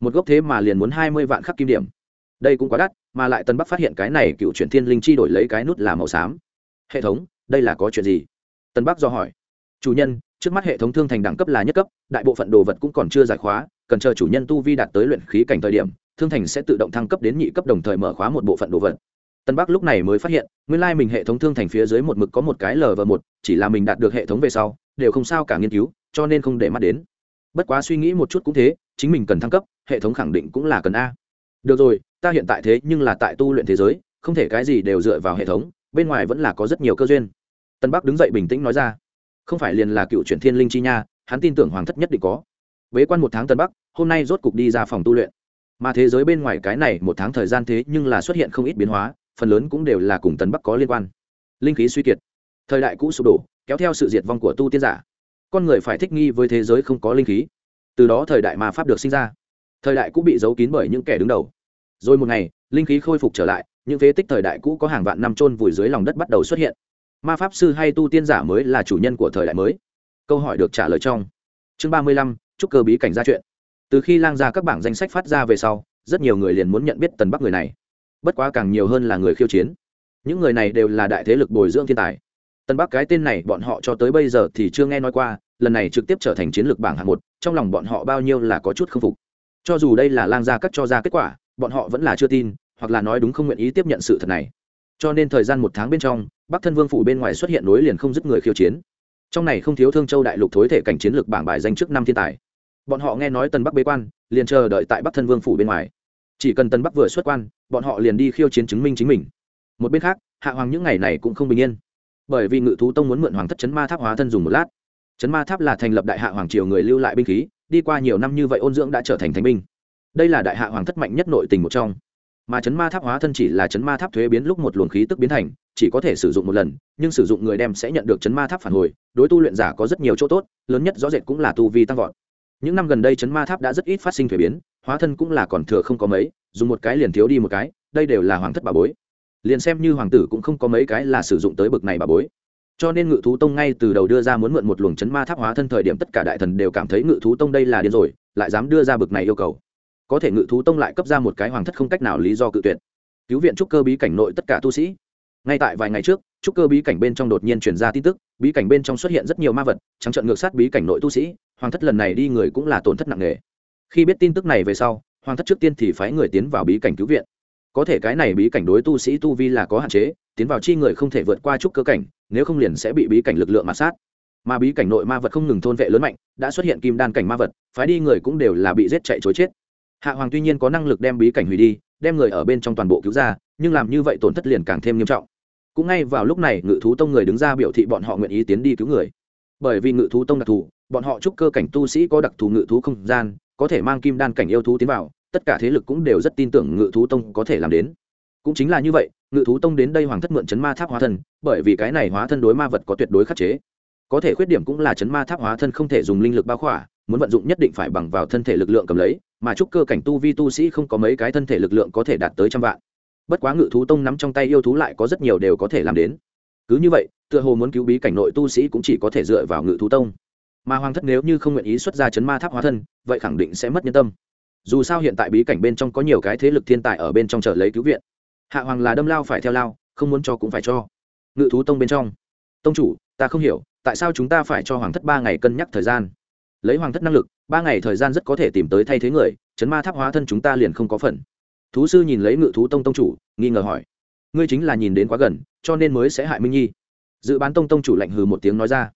Một gốc thế mà liền muốn hai mươi vạn khắc kim điểm. Đây cũng quá đắt, mà lại tân bắc phát hiện cái này cựu chuyển thiên linh chi đổi lấy cái nút là màu xám. Hệ thống, đây là có chuyện gì? Tân bắc do hỏi. Chủ nhân, trước mắt hệ thống thương thành đẳng cấp là nhất cấp, đại bộ phận đồ vật cũng còn chưa giải khóa cần chờ chủ nhân tu vi đạt tới luyện khí cảnh thời điểm, thương thành sẽ tự động thăng cấp đến nhị cấp đồng thời mở khóa một bộ phận đồ vật. Tân bắc lúc này mới phát hiện, nguyên lai mình hệ thống thương thành phía dưới một mực có một cái lv một, chỉ là mình đạt được hệ thống về sau, đều không sao cả nghiên cứu, cho nên không để mắt đến. Bất quá suy nghĩ một chút cũng thế, chính mình cần thăng cấp, hệ thống khẳng định cũng là cần a. Được rồi, ta hiện tại thế nhưng là tại tu luyện thế giới, không thể cái gì đều dựa vào hệ thống, bên ngoài vẫn là có rất nhiều cơ duyên. Tân bắc đứng dậy bình tĩnh nói ra. Không phải liền là cựu chuyển thiên linh chi nha, hắn tin tưởng hoàng thất nhất định có bế quan một tháng tân bắc, hôm nay rốt cục đi ra phòng tu luyện. Mà thế giới bên ngoài cái này một tháng thời gian thế nhưng là xuất hiện không ít biến hóa, phần lớn cũng đều là cùng tân bắc có liên quan. Linh khí suy kiệt, thời đại cũ sụp đổ, kéo theo sự diệt vong của tu tiên giả. Con người phải thích nghi với thế giới không có linh khí. Từ đó thời đại ma pháp được sinh ra. Thời đại cũ bị giấu kín bởi những kẻ đứng đầu. Rồi một ngày, linh khí khôi phục trở lại, những phế tích thời đại cũ có hàng vạn năm trôn vùi dưới lòng đất bắt đầu xuất hiện. Ma pháp sư hay tu tiên giả mới là chủ nhân của thời đại mới. Câu hỏi được trả lời trong chương ba mươi lăm chúc cơ bí cảnh ra chuyện. Từ khi lang ra các bảng danh sách phát ra về sau, rất nhiều người liền muốn nhận biết tần bắc người này. Bất quá càng nhiều hơn là người khiêu chiến. Những người này đều là đại thế lực bồi dưỡng thiên tài. Tân bắc cái tên này bọn họ cho tới bây giờ thì chưa nghe nói qua, lần này trực tiếp trở thành chiến lược bảng hạng một, trong lòng bọn họ bao nhiêu là có chút k phục. Cho dù đây là lang gia cắt cho ra kết quả, bọn họ vẫn là chưa tin, hoặc là nói đúng không nguyện ý tiếp nhận sự thật này. Cho nên thời gian một tháng bên trong, bắc thân vương phủ bên ngoài xuất hiện nối liền không dứt người khiêu chiến. Trong này không thiếu thương châu đại lục thối thể cảnh chiến lược bảng bài danh trước năm thiên tài bọn họ nghe nói tần bắc bế quan, liền chờ đợi tại bắc thân vương phủ bên ngoài. Chỉ cần tần bắc vừa xuất quan, bọn họ liền đi khiêu chiến chứng minh chính mình. Một bên khác, hạ hoàng những ngày này cũng không bình yên. Bởi vì ngự thú tông muốn mượn hoàng thất chấn ma tháp hóa thân dùng một lát. Chấn ma tháp là thành lập đại hạ hoàng triều người lưu lại binh khí, đi qua nhiều năm như vậy ôn dưỡng đã trở thành thánh binh. Đây là đại hạ hoàng thất mạnh nhất nội tình một trong. Mà chấn ma tháp hóa thân chỉ là chấn ma tháp thuế biến lúc một luồng khí tức biến thành, chỉ có thể sử dụng một lần, nhưng sử dụng người đem sẽ nhận được chấn ma tháp phản hồi, đối tu luyện giả có rất nhiều chỗ tốt, lớn nhất rõ rệt cũng là tu vi tăng vọt những năm gần đây chấn ma tháp đã rất ít phát sinh thuế biến, hóa thân cũng là còn thừa không có mấy, dùng một cái liền thiếu đi một cái, đây đều là hoàng thất bà bối. Liền xem như hoàng tử cũng không có mấy cái là sử dụng tới bực này bà bối. Cho nên ngự thú tông ngay từ đầu đưa ra muốn mượn một luồng chấn ma tháp hóa thân thời điểm tất cả đại thần đều cảm thấy ngự thú tông đây là điên rồi, lại dám đưa ra bực này yêu cầu. Có thể ngự thú tông lại cấp ra một cái hoàng thất không cách nào lý do cự tuyệt. Cứu viện trúc cơ bí cảnh nội tất cả tu sĩ. Ngay tại vài ngày trước, trúc cơ bí cảnh bên trong đột nhiên truyền ra tin tức, bí cảnh bên trong xuất hiện rất nhiều ma vật, trắng trận ngược sát bí cảnh nội tu sĩ hoàng thất lần này đi người cũng là tổn thất nặng nề. Khi biết tin tức này về sau, hoàng thất trước tiên thì phái người tiến vào bí cảnh cứu viện. Có thể cái này bí cảnh đối tu sĩ tu vi là có hạn chế, tiến vào chi người không thể vượt qua trúc cơ cảnh, nếu không liền sẽ bị bí cảnh lực lượng mà sát. Mà bí cảnh nội ma vật không ngừng thôn vệ lớn mạnh, đã xuất hiện kim đan cảnh ma vật, phái đi người cũng đều là bị giết chạy chối chết. Hạ hoàng tuy nhiên có năng lực đem bí cảnh hủy đi, đem người ở bên trong toàn bộ cứu ra, nhưng làm như vậy tổn thất liền càng thêm nghiêm trọng. Cũng ngay vào lúc này, ngự thú tông người đứng ra biểu thị bọn họ nguyện ý tiến đi cứu người. Bởi vì ngự thú tông đặc thù bọn họ chúc cơ cảnh tu sĩ có đặc thù ngự thú không gian, có thể mang kim đan cảnh yêu thú tiến vào, tất cả thế lực cũng đều rất tin tưởng ngự thú tông có thể làm đến. Cũng chính là như vậy, ngự thú tông đến đây hoàng thất mượn chấn ma tháp hóa thân, bởi vì cái này hóa thân đối ma vật có tuyệt đối khắc chế. Có thể khuyết điểm cũng là chấn ma tháp hóa thân không thể dùng linh lực bao khỏa, muốn vận dụng nhất định phải bằng vào thân thể lực lượng cầm lấy, mà chúc cơ cảnh tu vi tu sĩ không có mấy cái thân thể lực lượng có thể đạt tới trăm vạn. Bất quá ngự thú tông nắm trong tay yêu thú lại có rất nhiều đều có thể làm đến. Cứ như vậy, tựa hồ muốn cứu bí cảnh nội tu sĩ cũng chỉ có thể dựa vào ngự thú tông mà hoàng thất nếu như không nguyện ý xuất ra chấn ma tháp hóa thân, vậy khẳng định sẽ mất nhân tâm. Dù sao hiện tại bí cảnh bên trong có nhiều cái thế lực thiên tài ở bên trong chờ lấy cứu viện. Hạ hoàng là đâm lao phải theo lao, không muốn cho cũng phải cho. Ngự thú tông bên trong. Tông chủ, ta không hiểu, tại sao chúng ta phải cho hoàng thất ba ngày cân nhắc thời gian? Lấy hoàng thất năng lực, ba ngày thời gian rất có thể tìm tới thay thế người, chấn ma tháp hóa thân chúng ta liền không có phần. Thú sư nhìn lấy ngự thú tông tông chủ, nghi ngờ hỏi. Ngươi chính là nhìn đến quá gần, cho nên mới sẽ hại minh nhi. Dự bán tông tông chủ lạnh hừ một tiếng nói ra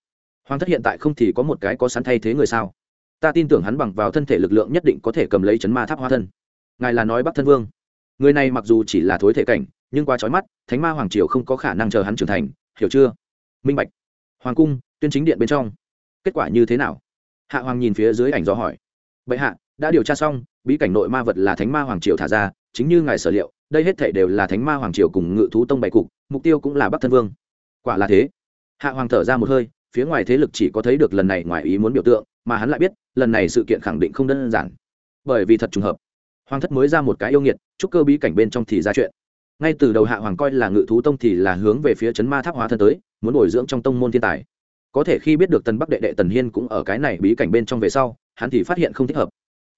hoàng thất hiện tại không thì có một cái có sẵn thay thế người sao? Ta tin tưởng hắn bằng vào thân thể lực lượng nhất định có thể cầm lấy chấn ma tháp hoa thân. Ngài là nói bắc thân vương. Người này mặc dù chỉ là thối thể cảnh, nhưng qua trói mắt, thánh ma hoàng triều không có khả năng chờ hắn trưởng thành, hiểu chưa? Minh bạch. Hoàng cung, tuyên chính điện bên trong. Kết quả như thế nào? Hạ hoàng nhìn phía dưới ảnh do hỏi. Bệ hạ, đã điều tra xong, bí cảnh nội ma vật là thánh ma hoàng triều thả ra, chính như ngài sở liệu, đây hết thể đều là thánh ma hoàng triều cùng ngự thú tông bày cục, mục tiêu cũng là bắc thân vương. Quả là thế. Hạ hoàng thở ra một hơi phía ngoài thế lực chỉ có thấy được lần này ngoài ý muốn biểu tượng, mà hắn lại biết, lần này sự kiện khẳng định không đơn giản. Bởi vì thật trùng hợp, hoàng thất mới ra một cái yêu nghiệt, chúc cơ bí cảnh bên trong thì ra chuyện. Ngay từ đầu hạ hoàng coi là ngự thú tông thì là hướng về phía chấn ma tháp hóa thân tới, muốn bồi dưỡng trong tông môn thiên tài. Có thể khi biết được tần bắc đệ đệ tần hiên cũng ở cái này bí cảnh bên trong về sau, hắn thì phát hiện không thích hợp.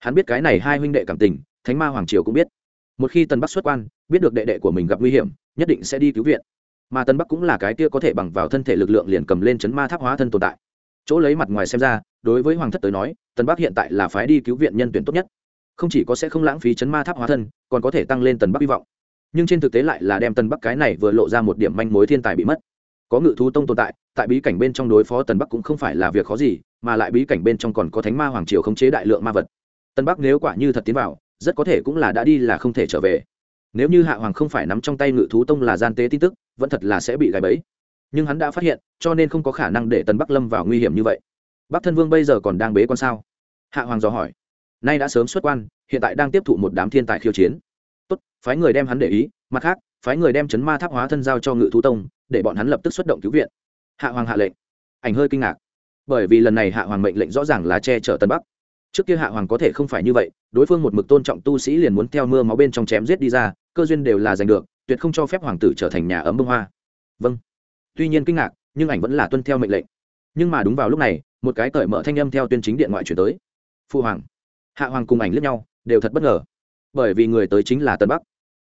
Hắn biết cái này hai huynh đệ cảm tình, thánh ma hoàng triều cũng biết. Một khi tần bắc xuất quan, biết được đệ đệ của mình gặp nguy hiểm, nhất định sẽ đi cứu viện mà tân bắc cũng là cái kia có thể bằng vào thân thể lực lượng liền cầm lên chấn ma tháp hóa thân tồn tại. Chỗ lấy mặt ngoài xem ra, đối với hoàng thất tới nói, tân bắc hiện tại là phái đi cứu viện nhân tuyển tốt nhất. Không chỉ có sẽ không lãng phí chấn ma tháp hóa thân, còn có thể tăng lên tần bắc hy vọng. Nhưng trên thực tế lại là đem tần bắc cái này vừa lộ ra một điểm manh mối thiên tài bị mất. Có ngự thú tông tồn tại tại bí cảnh bên trong đối phó tần bắc cũng không phải là việc khó gì, mà lại bí cảnh bên trong còn có thánh ma hoàng triều khống chế đại lượng ma vật. Tần bắc nếu quả như thật tiến vào, rất có thể cũng là đã đi là không thể trở về nếu như hạ hoàng không phải nắm trong tay ngự thú tông là gian tế tin tức, vẫn thật là sẽ bị gài bẫy. Nhưng hắn đã phát hiện, cho nên không có khả năng để tần bắc lâm vào nguy hiểm như vậy. Bắc thân vương bây giờ còn đang bế quan sao? Hạ hoàng dò hỏi. Nay đã sớm xuất quan, hiện tại đang tiếp thụ một đám thiên tài khiêu chiến. Tốt, phái người đem hắn để ý, mặt khác, phái người đem chấn ma tháp hóa thân giao cho ngự thú tông, để bọn hắn lập tức xuất động cứu viện. Hạ hoàng hạ lệnh. Ảnh hơi kinh ngạc. Bởi vì lần này hạ hoàng mệnh lệnh rõ ràng là che chở tân bắc. Trước kia hạ hoàng có thể không phải như vậy, đối phương một mực tôn trọng tu sĩ liền muốn theo mưa máu bên trong chém giết đi ra cơ duyên đều là giành được, tuyệt không cho phép hoàng tử trở thành nhà ấm bông hoa. Vâng. Tuy nhiên kinh ngạc, nhưng ảnh vẫn là tuân theo mệnh lệnh. Nhưng mà đúng vào lúc này, một cái cởi mở thanh âm theo tuyên chính điện ngoại chuyển tới. Phu hoàng. Hạ hoàng cùng ảnh lướt nhau, đều thật bất ngờ. Bởi vì người tới chính là tân bắc.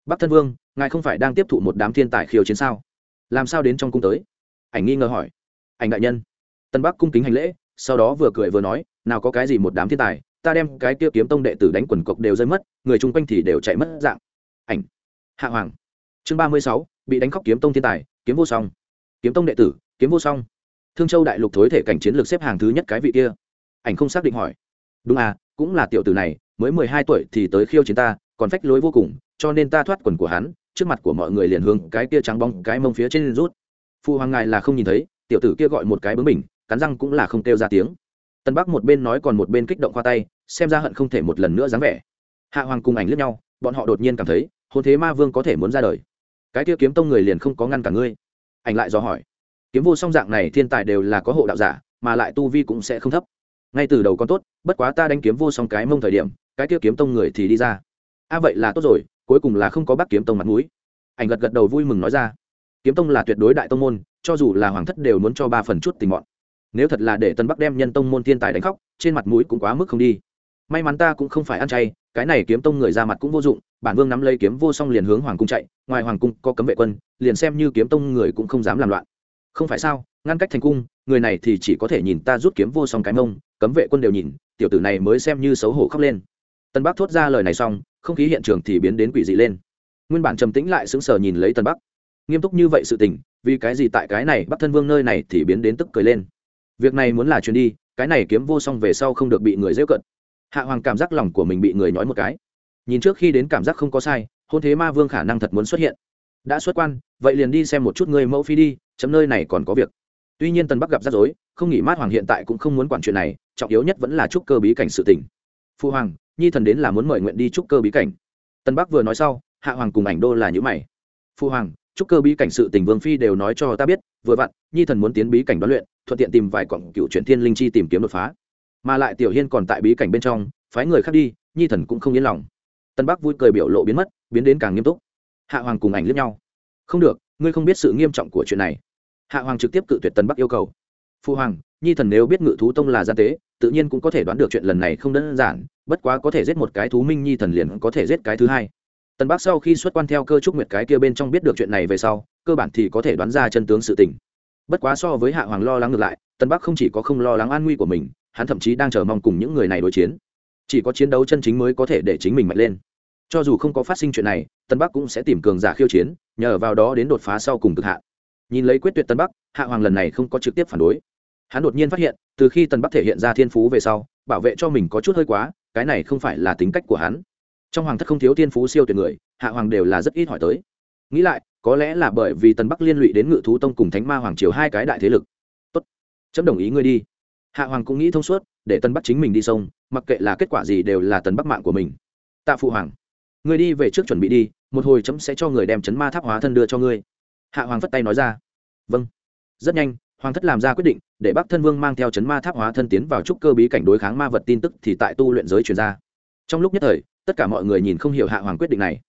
Bắc thân vương, ngài không phải đang tiếp thụ một đám thiên tài khiêu chiến sao? Làm sao đến trong cung tới? Ảnh nghi ngờ hỏi. Ảnh đại nhân. Tân bắc cung kính hành lễ, sau đó vừa cười vừa nói, nào có cái gì một đám thiên tài, ta đem cái kia kiếm tông đệ tử đánh quần cộc đều rơi mất, người chung quanh thì đều chạy mất dạng. Ảnh hạ hoàng. Chương ba mươi sáu, bị đánh khóc kiếm tông thiên tài, kiếm vô song. Kiếm tông đệ tử, kiếm vô song. Thương châu đại lục thối thể cảnh chiến lược xếp hàng thứ nhất cái vị kia. Ảnh không xác định hỏi. Đúng à cũng là tiểu tử này, mới mười hai tuổi thì tới khiêu chiến ta, còn phách lối vô cùng, cho nên ta thoát quần của hắn, trước mặt của mọi người liền hướng cái kia trắng bóng, cái mông phía trên rút. Phụ hoàng ngài là không nhìn thấy, tiểu tử kia gọi một cái bướng mình cắn răng cũng là không kêu ra tiếng. Tân bắc một bên nói còn một bên kích động qua tay, xem ra hận không thể một lần nữa dáng vẻ. Hạ hoàng cùng ảnh lướt nhau, bọn họ đột nhiên cảm thấy hôn thế ma vương có thể muốn ra đời. Cái kia kiếm tông người liền không có ngăn cả ngươi. Ảnh lại do hỏi. Kiếm vô song dạng này thiên tài đều là có hộ đạo giả, mà lại tu vi cũng sẽ không thấp. Ngay từ đầu còn tốt, bất quá ta đánh kiếm vô song cái mông thời điểm, cái kia kiếm tông người thì đi ra. A vậy là tốt rồi, cuối cùng là không có bác kiếm tông mặt mũi. Ảnh gật gật đầu vui mừng nói ra. Kiếm tông là tuyệt đối đại tông môn, cho dù là hoàng thất đều muốn cho ba phần chút tình mọn nếu thật là để tân bắc đem nhân tông môn thiên tài đánh khóc, trên mặt mũi cũng quá mức không đi may mắn ta cũng không phải ăn chay, cái này kiếm tông người ra mặt cũng vô dụng, bản vương nắm lấy kiếm vô song liền hướng hoàng cung chạy, ngoài hoàng cung có cấm vệ quân, liền xem như kiếm tông người cũng không dám làm loạn. Không phải sao, ngăn cách thành cung, người này thì chỉ có thể nhìn ta rút kiếm vô song cái mông, cấm vệ quân đều nhìn, tiểu tử này mới xem như xấu hổ khóc lên. Tân bắc thốt ra lời này xong, không khí hiện trường thì biến đến quỷ dị lên. Nguyên bản trầm tĩnh lại sững sờ nhìn lấy tân bắc. Nghiêm túc như vậy sự tình, vì cái gì tại cái này bắc thân vương nơi này thì biến đến tức cười lên. Việc này muốn là chuyến đi, cái này kiếm vô song về sau không được bị người dễ cận hạ hoàng cảm giác lòng của mình bị người nói một cái. Nhìn trước khi đến cảm giác không có sai, hôn thế ma vương khả năng thật muốn xuất hiện. Đã xuất quan, vậy liền đi xem một chút người mẫu phi đi, chấm nơi này còn có việc. Tuy nhiên tân bắc gặp rắc rối, không nghỉ mát hoàng hiện tại cũng không muốn quản chuyện này, trọng yếu nhất vẫn là trúc cơ bí cảnh sự tình. Phu hoàng, nhi thần đến là muốn mời nguyện đi trúc cơ bí cảnh. Tân bắc vừa nói sau, hạ hoàng cùng ảnh đô là những mày. Phu hoàng trúc cơ bí cảnh sự tình vương phi đều nói cho ta biết, vừa vặn, nhi thần muốn tiến bí cảnh đoán luyện, thuận tiện tìm vài cọng cựu chuyển thiên linh chi tìm kiếm đột phá mà lại tiểu hiên còn tại bí cảnh bên trong, phái người khác đi, nhi thần cũng không yên lòng. Tân bắc vui cười biểu lộ biến mất, biến đến càng nghiêm túc. Hạ hoàng cùng ảnh lướt nhau. Không được, ngươi không biết sự nghiêm trọng của chuyện này. Hạ hoàng trực tiếp cự tuyệt tân bắc yêu cầu. Phu hoàng, nhi thần nếu biết ngự thú tông là gian tế, tự nhiên cũng có thể đoán được chuyện lần này không đơn giản, bất quá có thể giết một cái thú minh nhi thần liền có thể giết cái thứ hai. Tân bắc sau khi xuất quan theo cơ trúc nguyệt cái kia bên trong biết được chuyện này về sau, cơ bản thì có thể đoán ra chân tướng sự tình. Bất quá so với hạ hoàng lo lắng ngược lại, tân bắc không chỉ có không lo lắng an nguy của mình hắn thậm chí đang chờ mong cùng những người này đối chiến. Chỉ có chiến đấu chân chính mới có thể để chính mình mạnh lên. Cho dù không có phát sinh chuyện này, tân bắc cũng sẽ tìm cường giả khiêu chiến, nhờ vào đó đến đột phá sau cùng cực hạ nhìn lấy quyết tuyệt tân bắc, hạ hoàng lần này không có trực tiếp phản đối. Hắn đột nhiên phát hiện, từ khi tân bắc thể hiện ra thiên phú về sau, bảo vệ cho mình có chút hơi quá, cái này không phải là tính cách của hắn. Trong hoàng thất không thiếu thiên phú siêu tuyệt người, hạ hoàng đều là rất ít hỏi tới. Nghĩ lại, có lẽ là bởi vì tân bắc liên lụy đến ngự thú tông cùng thánh ma hoàng triều hai cái đại thế lực. Tốt, chấm đồng ý ngươi đi hạ hoàng cũng nghĩ thông suốt, để tân bắc chính mình đi sông, mặc kệ là kết quả gì đều là tần bắc mạng của mình. Tạ phụ hoàng ngươi đi về trước chuẩn bị đi, một hồi chấm sẽ cho người đem chấn ma tháp hóa thân đưa cho ngươi. Hạ hoàng phất tay nói ra. Vâng. Rất nhanh, hoàng thất làm ra quyết định, để bắc thân vương mang theo chấn ma tháp hóa thân tiến vào trúc cơ bí cảnh đối kháng ma vật tin tức thì tại tu luyện giới truyền ra. Trong lúc nhất thời, tất cả mọi người nhìn không hiểu hạ hoàng quyết định này.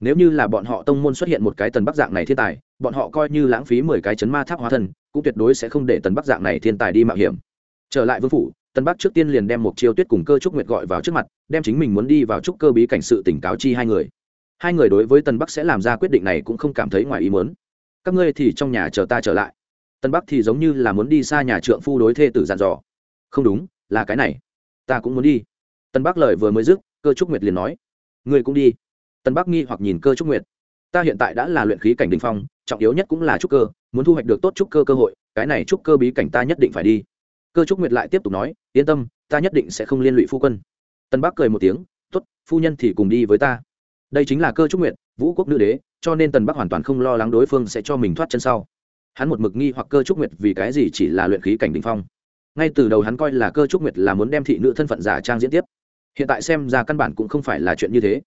Nếu như là bọn họ tông môn xuất hiện một cái tần bắc dạng này thiên tài, bọn họ coi như lãng phí mười cái chấn ma tháp hóa thân, cũng tuyệt đối sẽ không để tần bắc dạng này thiên tài đi mạo hiểm trở lại vương phủ tần bắc trước tiên liền đem một chiêu tuyết cùng cơ trúc nguyệt gọi vào trước mặt, đem chính mình muốn đi vào trúc cơ bí cảnh sự tỉnh cáo chi hai người. Hai người đối với tần bắc sẽ làm ra quyết định này cũng không cảm thấy ngoài ý muốn. Các ngươi thì trong nhà chờ ta trở lại. Tần bắc thì giống như là muốn đi xa nhà trượng phu đối thê tử dàn dò. Không đúng, là cái này. Ta cũng muốn đi. Tần bắc lời vừa mới dứt, cơ trúc nguyệt liền nói. Ngươi cũng đi. Tần bắc nghi hoặc nhìn cơ trúc nguyệt. Ta hiện tại đã là luyện khí cảnh đình phong, trọng yếu nhất cũng là trúc cơ, muốn thu hoạch được tốt trúc cơ cơ hội, cái này trúc cơ bí cảnh ta nhất định phải đi cơ trúc nguyệt lại tiếp tục nói, yên tâm, ta nhất định sẽ không liên lụy phu quân. Tân bắc cười một tiếng t ố t phu nhân thì cùng đi với ta. Đây chính là cơ trúc nguyệt, vũ quốc nữ đế, cho nên tần bắc hoàn toàn không lo lắng đối phương sẽ cho mình thoát chân sau. Hắn một mực nghi hoặc cơ trúc nguyệt vì cái gì chỉ là luyện khí cảnh đình phong. Ngay từ đầu hắn coi là cơ trúc nguyệt là muốn đem thị nữ thân phận giả trang diễn tiếp. Hiện tại xem ra căn bản cũng không phải là chuyện như thế.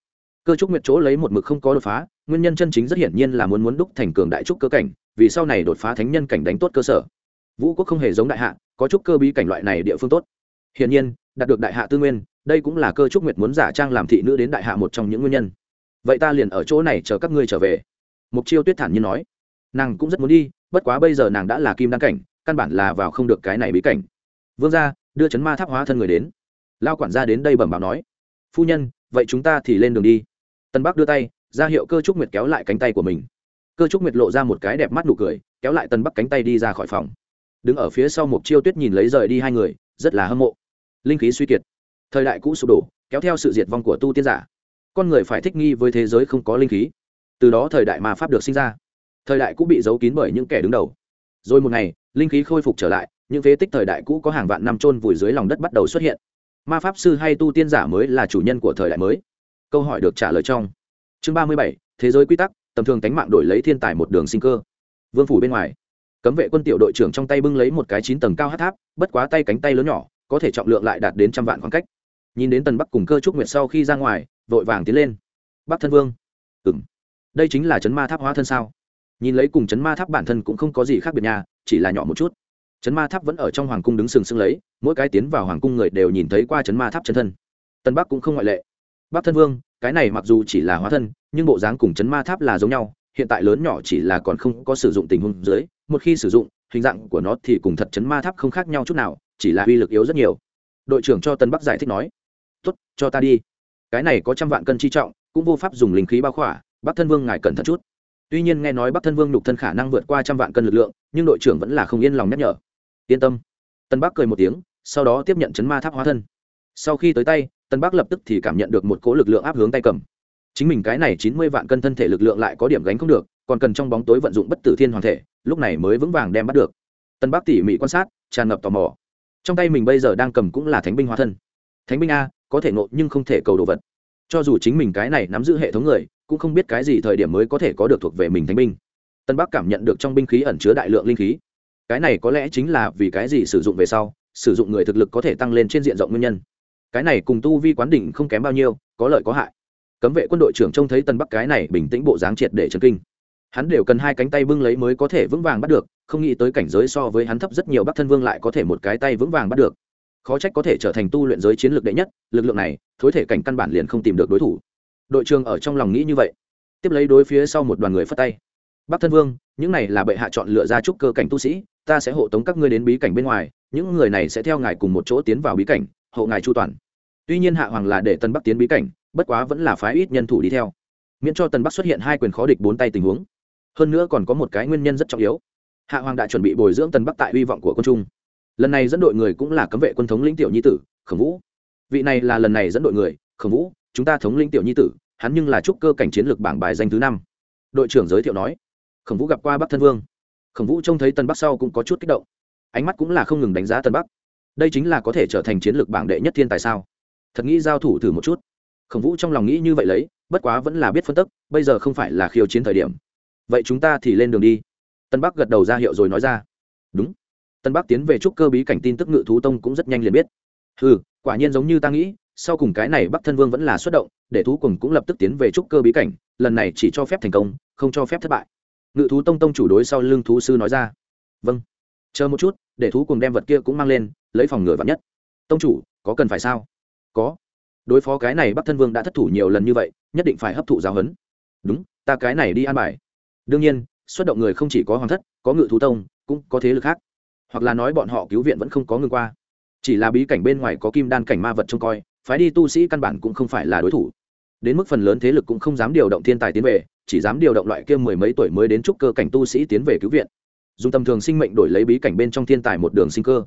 Cơ trúc nguyệt chỗ lấy một mực không có đột phá, nguyên nhân chân chính rất hiển nhiên là muốn muốn đúc thành cường đại trúc cơ cảnh, vì sau này đột phá thánh nhân cảnh đánh tốt cơ sở. Vũ quốc không hề giống đại hạ có chút cơ bí cảnh loại này địa phương tốt. Hiển nhiên, đạt được đại hạ tư nguyên, đây cũng là cơ trúc nguyệt muốn giả trang làm thị nữ đến đại hạ một trong những nguyên nhân. Vậy ta liền ở chỗ này chờ các ngươi trở về. Mục chiêu tuyết thản nhiên nói. Nàng cũng rất muốn đi, bất quá bây giờ nàng đã là kim đăng cảnh, căn bản là vào không được cái này bí cảnh. Vương gia, đưa chấn ma tháp hóa thân người đến. Lao quản gia đến đây bẩm báo nói. Phu nhân, vậy chúng ta thì lên đường đi. Tân bắc đưa tay, ra hiệu cơ trúc nguyệt kéo lại cánh tay của mình. Cơ trúc nguyệt lộ ra một cái đẹp mắt nụ cười, kéo lại tân bắc cánh tay đi ra khỏi phòng đứng ở phía sau một chiêu tuyết nhìn lấy rời đi hai người, rất là hâm mộ. Linh khí suy kiệt. Thời đại cũ sụp đổ, kéo theo sự diệt vong của tu tiên giả. Con người phải thích nghi với thế giới không có linh khí. Từ đó thời đại mà pháp được sinh ra. Thời đại cũ bị giấu kín bởi những kẻ đứng đầu. Rồi một ngày, linh khí khôi phục trở lại, những phế tích thời đại cũ có hàng vạn năm trôn vùi dưới lòng đất bắt đầu xuất hiện. Ma pháp sư hay tu tiên giả mới là chủ nhân của thời đại mới. Câu hỏi được trả lời trong chương ba mươi bảy, thế giới quy tắc, tầm thường tánh mạng đổi lấy thiên tài một đường sinh cơ. Vương phủ bên ngoài cấm vệ quân tiểu đội trưởng trong tay bưng lấy một cái chín tầng cao hát tháp, bất quá tay cánh tay lớn nhỏ, có thể trọng lượng lại đạt đến trăm vạn khoảng cách. Nhìn đến tần bắc cùng cơ trúc nguyệt sau khi ra ngoài, vội vàng tiến lên. Bắc thân vương. Ừ m đây chính là chấn ma tháp hóa thân sao? Nhìn lấy cùng chấn ma tháp bản thân cũng không có gì khác biệt nhà chỉ là nhỏ một chút. Chấn ma tháp vẫn ở trong hoàng cung đứng sừng sững lấy, mỗi cái tiến vào hoàng cung người đều nhìn thấy qua chấn ma tháp chân thân. Tân bắc cũng không ngoại lệ. Bắc thân vương, cái này mặc dù chỉ là hóa thân, nhưng bộ dáng cùng chấn ma tháp là giống nhau, hiện tại lớn nhỏ chỉ là còn không có sử dụng tình huống dưới một khi sử dụng, hình dạng của nó thì cùng thật chấn ma tháp không khác nhau chút nào, chỉ là uy lực yếu rất nhiều. Đội trưởng cho tân bắc giải thích nói, tốt, cho ta đi. Cái này có trăm vạn cân chi trọng, cũng vô pháp dùng linh khí bao khỏa, bắc thân vương ngài cẩn thận chút. Tuy nhiên nghe nói bắc thân vương nhục thân khả năng vượt qua trăm vạn cân lực lượng, nhưng đội trưởng vẫn là không yên lòng nhắc nhở. Yên tâm. Tân bắc cười một tiếng, sau đó tiếp nhận chấn ma tháp hóa thân. Sau khi tới tay, tân bắc lập tức thì cảm nhận được một cỗ lực lượng áp hướng tay cầm. Chính mình cái này chín mươi vạn cân thân thể lực lượng lại có điểm gánh không được, còn cần trong bóng tối vận dụng bất tử thiên hoàn thể lúc này mới vững vàng đem bắt được. Tân bắc tỉ mỉ quan sát, tràn ngập tò mò. Trong tay mình bây giờ đang cầm cũng là thánh binh hóa thân. Thánh binh a, có thể ngộ nhưng không thể cầu đồ vật. Cho dù chính mình cái này nắm giữ hệ thống người, cũng không biết cái gì thời điểm mới có thể có được thuộc về mình thánh binh. Tân bắc cảm nhận được trong binh khí ẩn chứa đại lượng linh khí. Cái này có lẽ chính là vì cái gì sử dụng về sau, sử dụng người thực lực có thể tăng lên trên diện rộng nguyên nhân. Cái này cùng tu vi quán đỉnh không kém bao nhiêu, có lợi có hại. Cấm vệ quân đội trưởng trông thấy tân bắc cái này bình tĩnh bộ dáng triệt để trấn kinh hắn đều cần hai cánh tay bưng lấy mới có thể vững vàng bắt được, không nghĩ tới cảnh giới so với hắn thấp rất nhiều bắc thân vương lại có thể một cái tay vững vàng bắt được. Khó trách có thể trở thành tu luyện giới chiến lược đệ nhất, lực lượng này, thối thể cảnh căn bản liền không tìm được đối thủ. Đội trưởng ở trong lòng nghĩ như vậy. Tiếp lấy đối phía sau một đoàn người phất tay. Bắc thân vương, những này là bệ hạ chọn lựa ra trúc cơ cảnh tu sĩ, ta sẽ hộ tống các ngươi đến bí cảnh bên ngoài, những người này sẽ theo ngài cùng một chỗ tiến vào bí cảnh, hộ ngài chu toàn. Tuy nhiên hạ hoàng là để tân bắc tiến bí cảnh, bất quá vẫn là phái ít nhân thủ đi theo. Miễn cho tân bắc xuất hiện hai quyền khó địch bốn tay tình huống hơn nữa còn có một cái nguyên nhân rất trọng yếu. Hạ hoàng đã chuẩn bị bồi dưỡng tân bắc tại hy vọng của quân trung. Lần này dẫn đội người cũng là cấm vệ quân thống lĩnh tiểu nhi tử, khổng vũ. Vị này là lần này dẫn đội người, khổng vũ, chúng ta thống lĩnh tiểu nhi tử, hắn nhưng là trúc cơ cảnh chiến lược bảng bài danh thứ năm. Đội trưởng giới thiệu nói. Khổng vũ gặp qua bắc thân vương. Khổng vũ trông thấy tân bắc sau cũng có chút kích động. Ánh mắt cũng là không ngừng đánh giá tân bắc. Đây chính là có thể trở thành chiến lược bảng đệ nhất thiên tài sao? Thật nghĩ giao thủ thử một chút. Khổng vũ trong lòng nghĩ như vậy lấy, bất quá vẫn là biết phân tức, bây giờ không phải là khiêu chiến thời điểm vậy chúng ta thì lên đường đi. Tân bắc gật đầu ra hiệu rồi nói ra. Đúng. Tân bắc tiến về trúc cơ bí cảnh tin tức ngự thú tông cũng rất nhanh liền biết. Ừ quả nhiên giống như ta nghĩ, sau cùng cái này bắc thân vương vẫn là xuất động, để thú cùng cũng lập tức tiến về trúc cơ bí cảnh, lần này chỉ cho phép thành công, không cho phép thất bại. Ngự thú tông tông chủ đối sau lưng thú sư nói ra. Vâng. Chờ một chút, để thú cùng đem vật kia cũng mang lên, lấy phòng ngừa vặt nhất. Tông chủ, có cần phải sao? Có. Đối phó cái này bắc thân vương đã thất thủ nhiều lần như vậy, nhất định phải hấp thụ giáo huấn. Đúng, ta cái này đi an bài đương nhiên, xuất động người không chỉ có hoàng thất, có ngự thú tông, cũng có thế lực khác. Hoặc là nói bọn họ cứu viện vẫn không có ngừng qua. Chỉ là bí cảnh bên ngoài có kim đan cảnh ma vật trông coi, phái đi tu sĩ căn bản cũng không phải là đối thủ. Đến mức phần lớn thế lực cũng không dám điều động thiên tài tiến về, chỉ dám điều động loại kia mười mấy tuổi mới đến trúc cơ cảnh tu sĩ tiến về cứu viện. Dùng tầm thường sinh mệnh đổi lấy bí cảnh bên trong thiên tài một đường sinh cơ.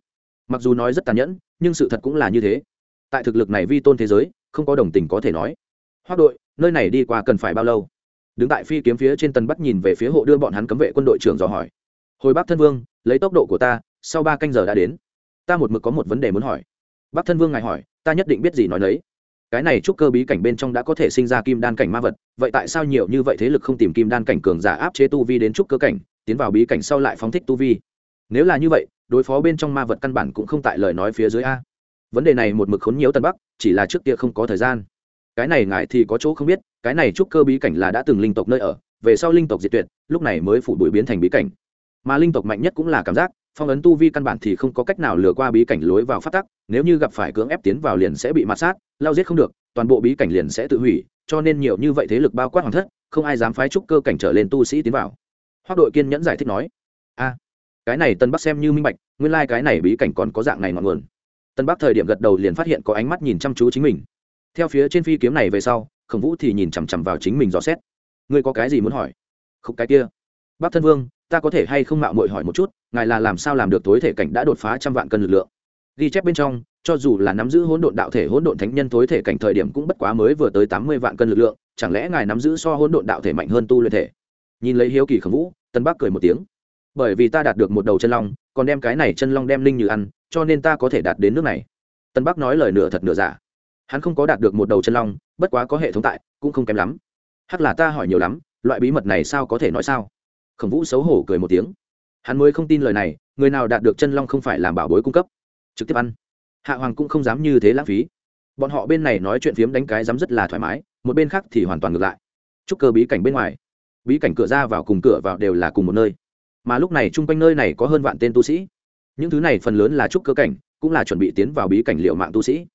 Mặc dù nói rất tàn nhẫn, nhưng sự thật cũng là như thế. Tại thực lực này vi tôn thế giới, không có đồng tình có thể nói. Hoác đội, nơi này đi qua cần phải bao lâu? Đứng tại phi kiếm phía trên tần bắc nhìn về phía hộ đưa bọn hắn cấm vệ quân đội trưởng dò hỏi. Hồi bắc thân vương, lấy tốc độ của ta, sau ba canh giờ đã đến. Ta một mực có một vấn đề muốn hỏi. Bắc thân vương ngài hỏi, ta nhất định biết gì nói đấy cái này trúc cơ bí cảnh bên trong đã có thể sinh ra kim đan cảnh ma vật, vậy tại sao nhiều như vậy thế lực không tìm kim đan cảnh cường giả áp chế tu vi đến trúc cơ cảnh, tiến vào bí cảnh sau lại phóng thích tu vi? Nếu là như vậy, đối phó bên trong ma vật căn bản cũng không tại lời nói phía dưới a. Vấn đề này một mực khốn nhiều tân bắc, chỉ là trước kia không có thời gian. Cái này ngài thì có chỗ không biết cái này trúc cơ bí cảnh là đã từng linh tộc nơi ở, về sau linh tộc diệt tuyệt, lúc này mới phủ đuổi biến thành bí cảnh. Mà linh tộc mạnh nhất cũng là cảm giác, phong ấn tu vi căn bản thì không có cách nào lừa qua bí cảnh lối vào phát tắc, nếu như gặp phải cưỡng ép tiến vào liền sẽ bị mặt sát, lao giết không được, toàn bộ bí cảnh liền sẽ tự hủy, cho nên nhiều như vậy thế lực bao quát hoàng thất, không ai dám phái trúc cơ cảnh trở lên tu sĩ tiến vào. Hoác đội kiên nhẫn giải thích nói, a, cái này tân bắc xem như minh bạch, nguyên lai、like、cái này bí cảnh còn có dạng này ngọn nguồn. Tân bắc thời điểm gật đầu liền phát hiện có ánh mắt nhìn chăm chú chính mình. Theo phía trên phi kiếm này về sau khổng vũ thì nhìn chằm chằm vào chính mình dò xét. Ngươi có cái gì muốn hỏi? Không cái kia. Bác thân vương, ta có thể hay không mạo mội hỏi một chút, ngài là làm sao làm được tối thể cảnh đã đột phá trăm vạn cân lực lượng? Ghi chép bên trong, cho dù là nắm giữ hỗn độn đạo thể, hỗn độn thánh nhân tối thể cảnh thời điểm cũng bất quá mới vừa tới tám mươi vạn cân lực lượng, chẳng lẽ ngài nắm giữ so hỗn độn đạo thể mạnh hơn tu luyện thể? Nhìn lấy hiếu kỳ khổng vũ, tân bắc cười một tiếng. Bởi vì ta đạt được một đầu chân long, còn đem cái này chân long đem linh như ăn, cho nên ta có thể đạt đến nước này. Tân bắc nói lời nửa thật nửa giả hắn không có đạt được một đầu chân long, bất quá có hệ thống tại, cũng không kém lắm. Hắc là ta hỏi nhiều lắm, loại bí mật này sao có thể nói sao? Khổng vũ xấu hổ cười một tiếng. Hắn mới không tin lời này, người nào đạt được chân long không phải làm bảo bối cung cấp. Trực tiếp ăn. Hạ hoàng cũng không dám như thế lãng phí. Bọn họ bên này nói chuyện phiếm đánh cái dám rất là thoải mái, một bên khác thì hoàn toàn ngược lại. Chúc cơ bí cảnh bên ngoài. Bí cảnh cửa ra vào cùng cửa vào đều là cùng một nơi. Mà lúc này chung quanh nơi này có hơn vạn tên tu sĩ. Những thứ này phần lớn là trúc cơ cảnh, cũng là chuẩn bị tiến vào bí cảnh liệu mạng tu sĩ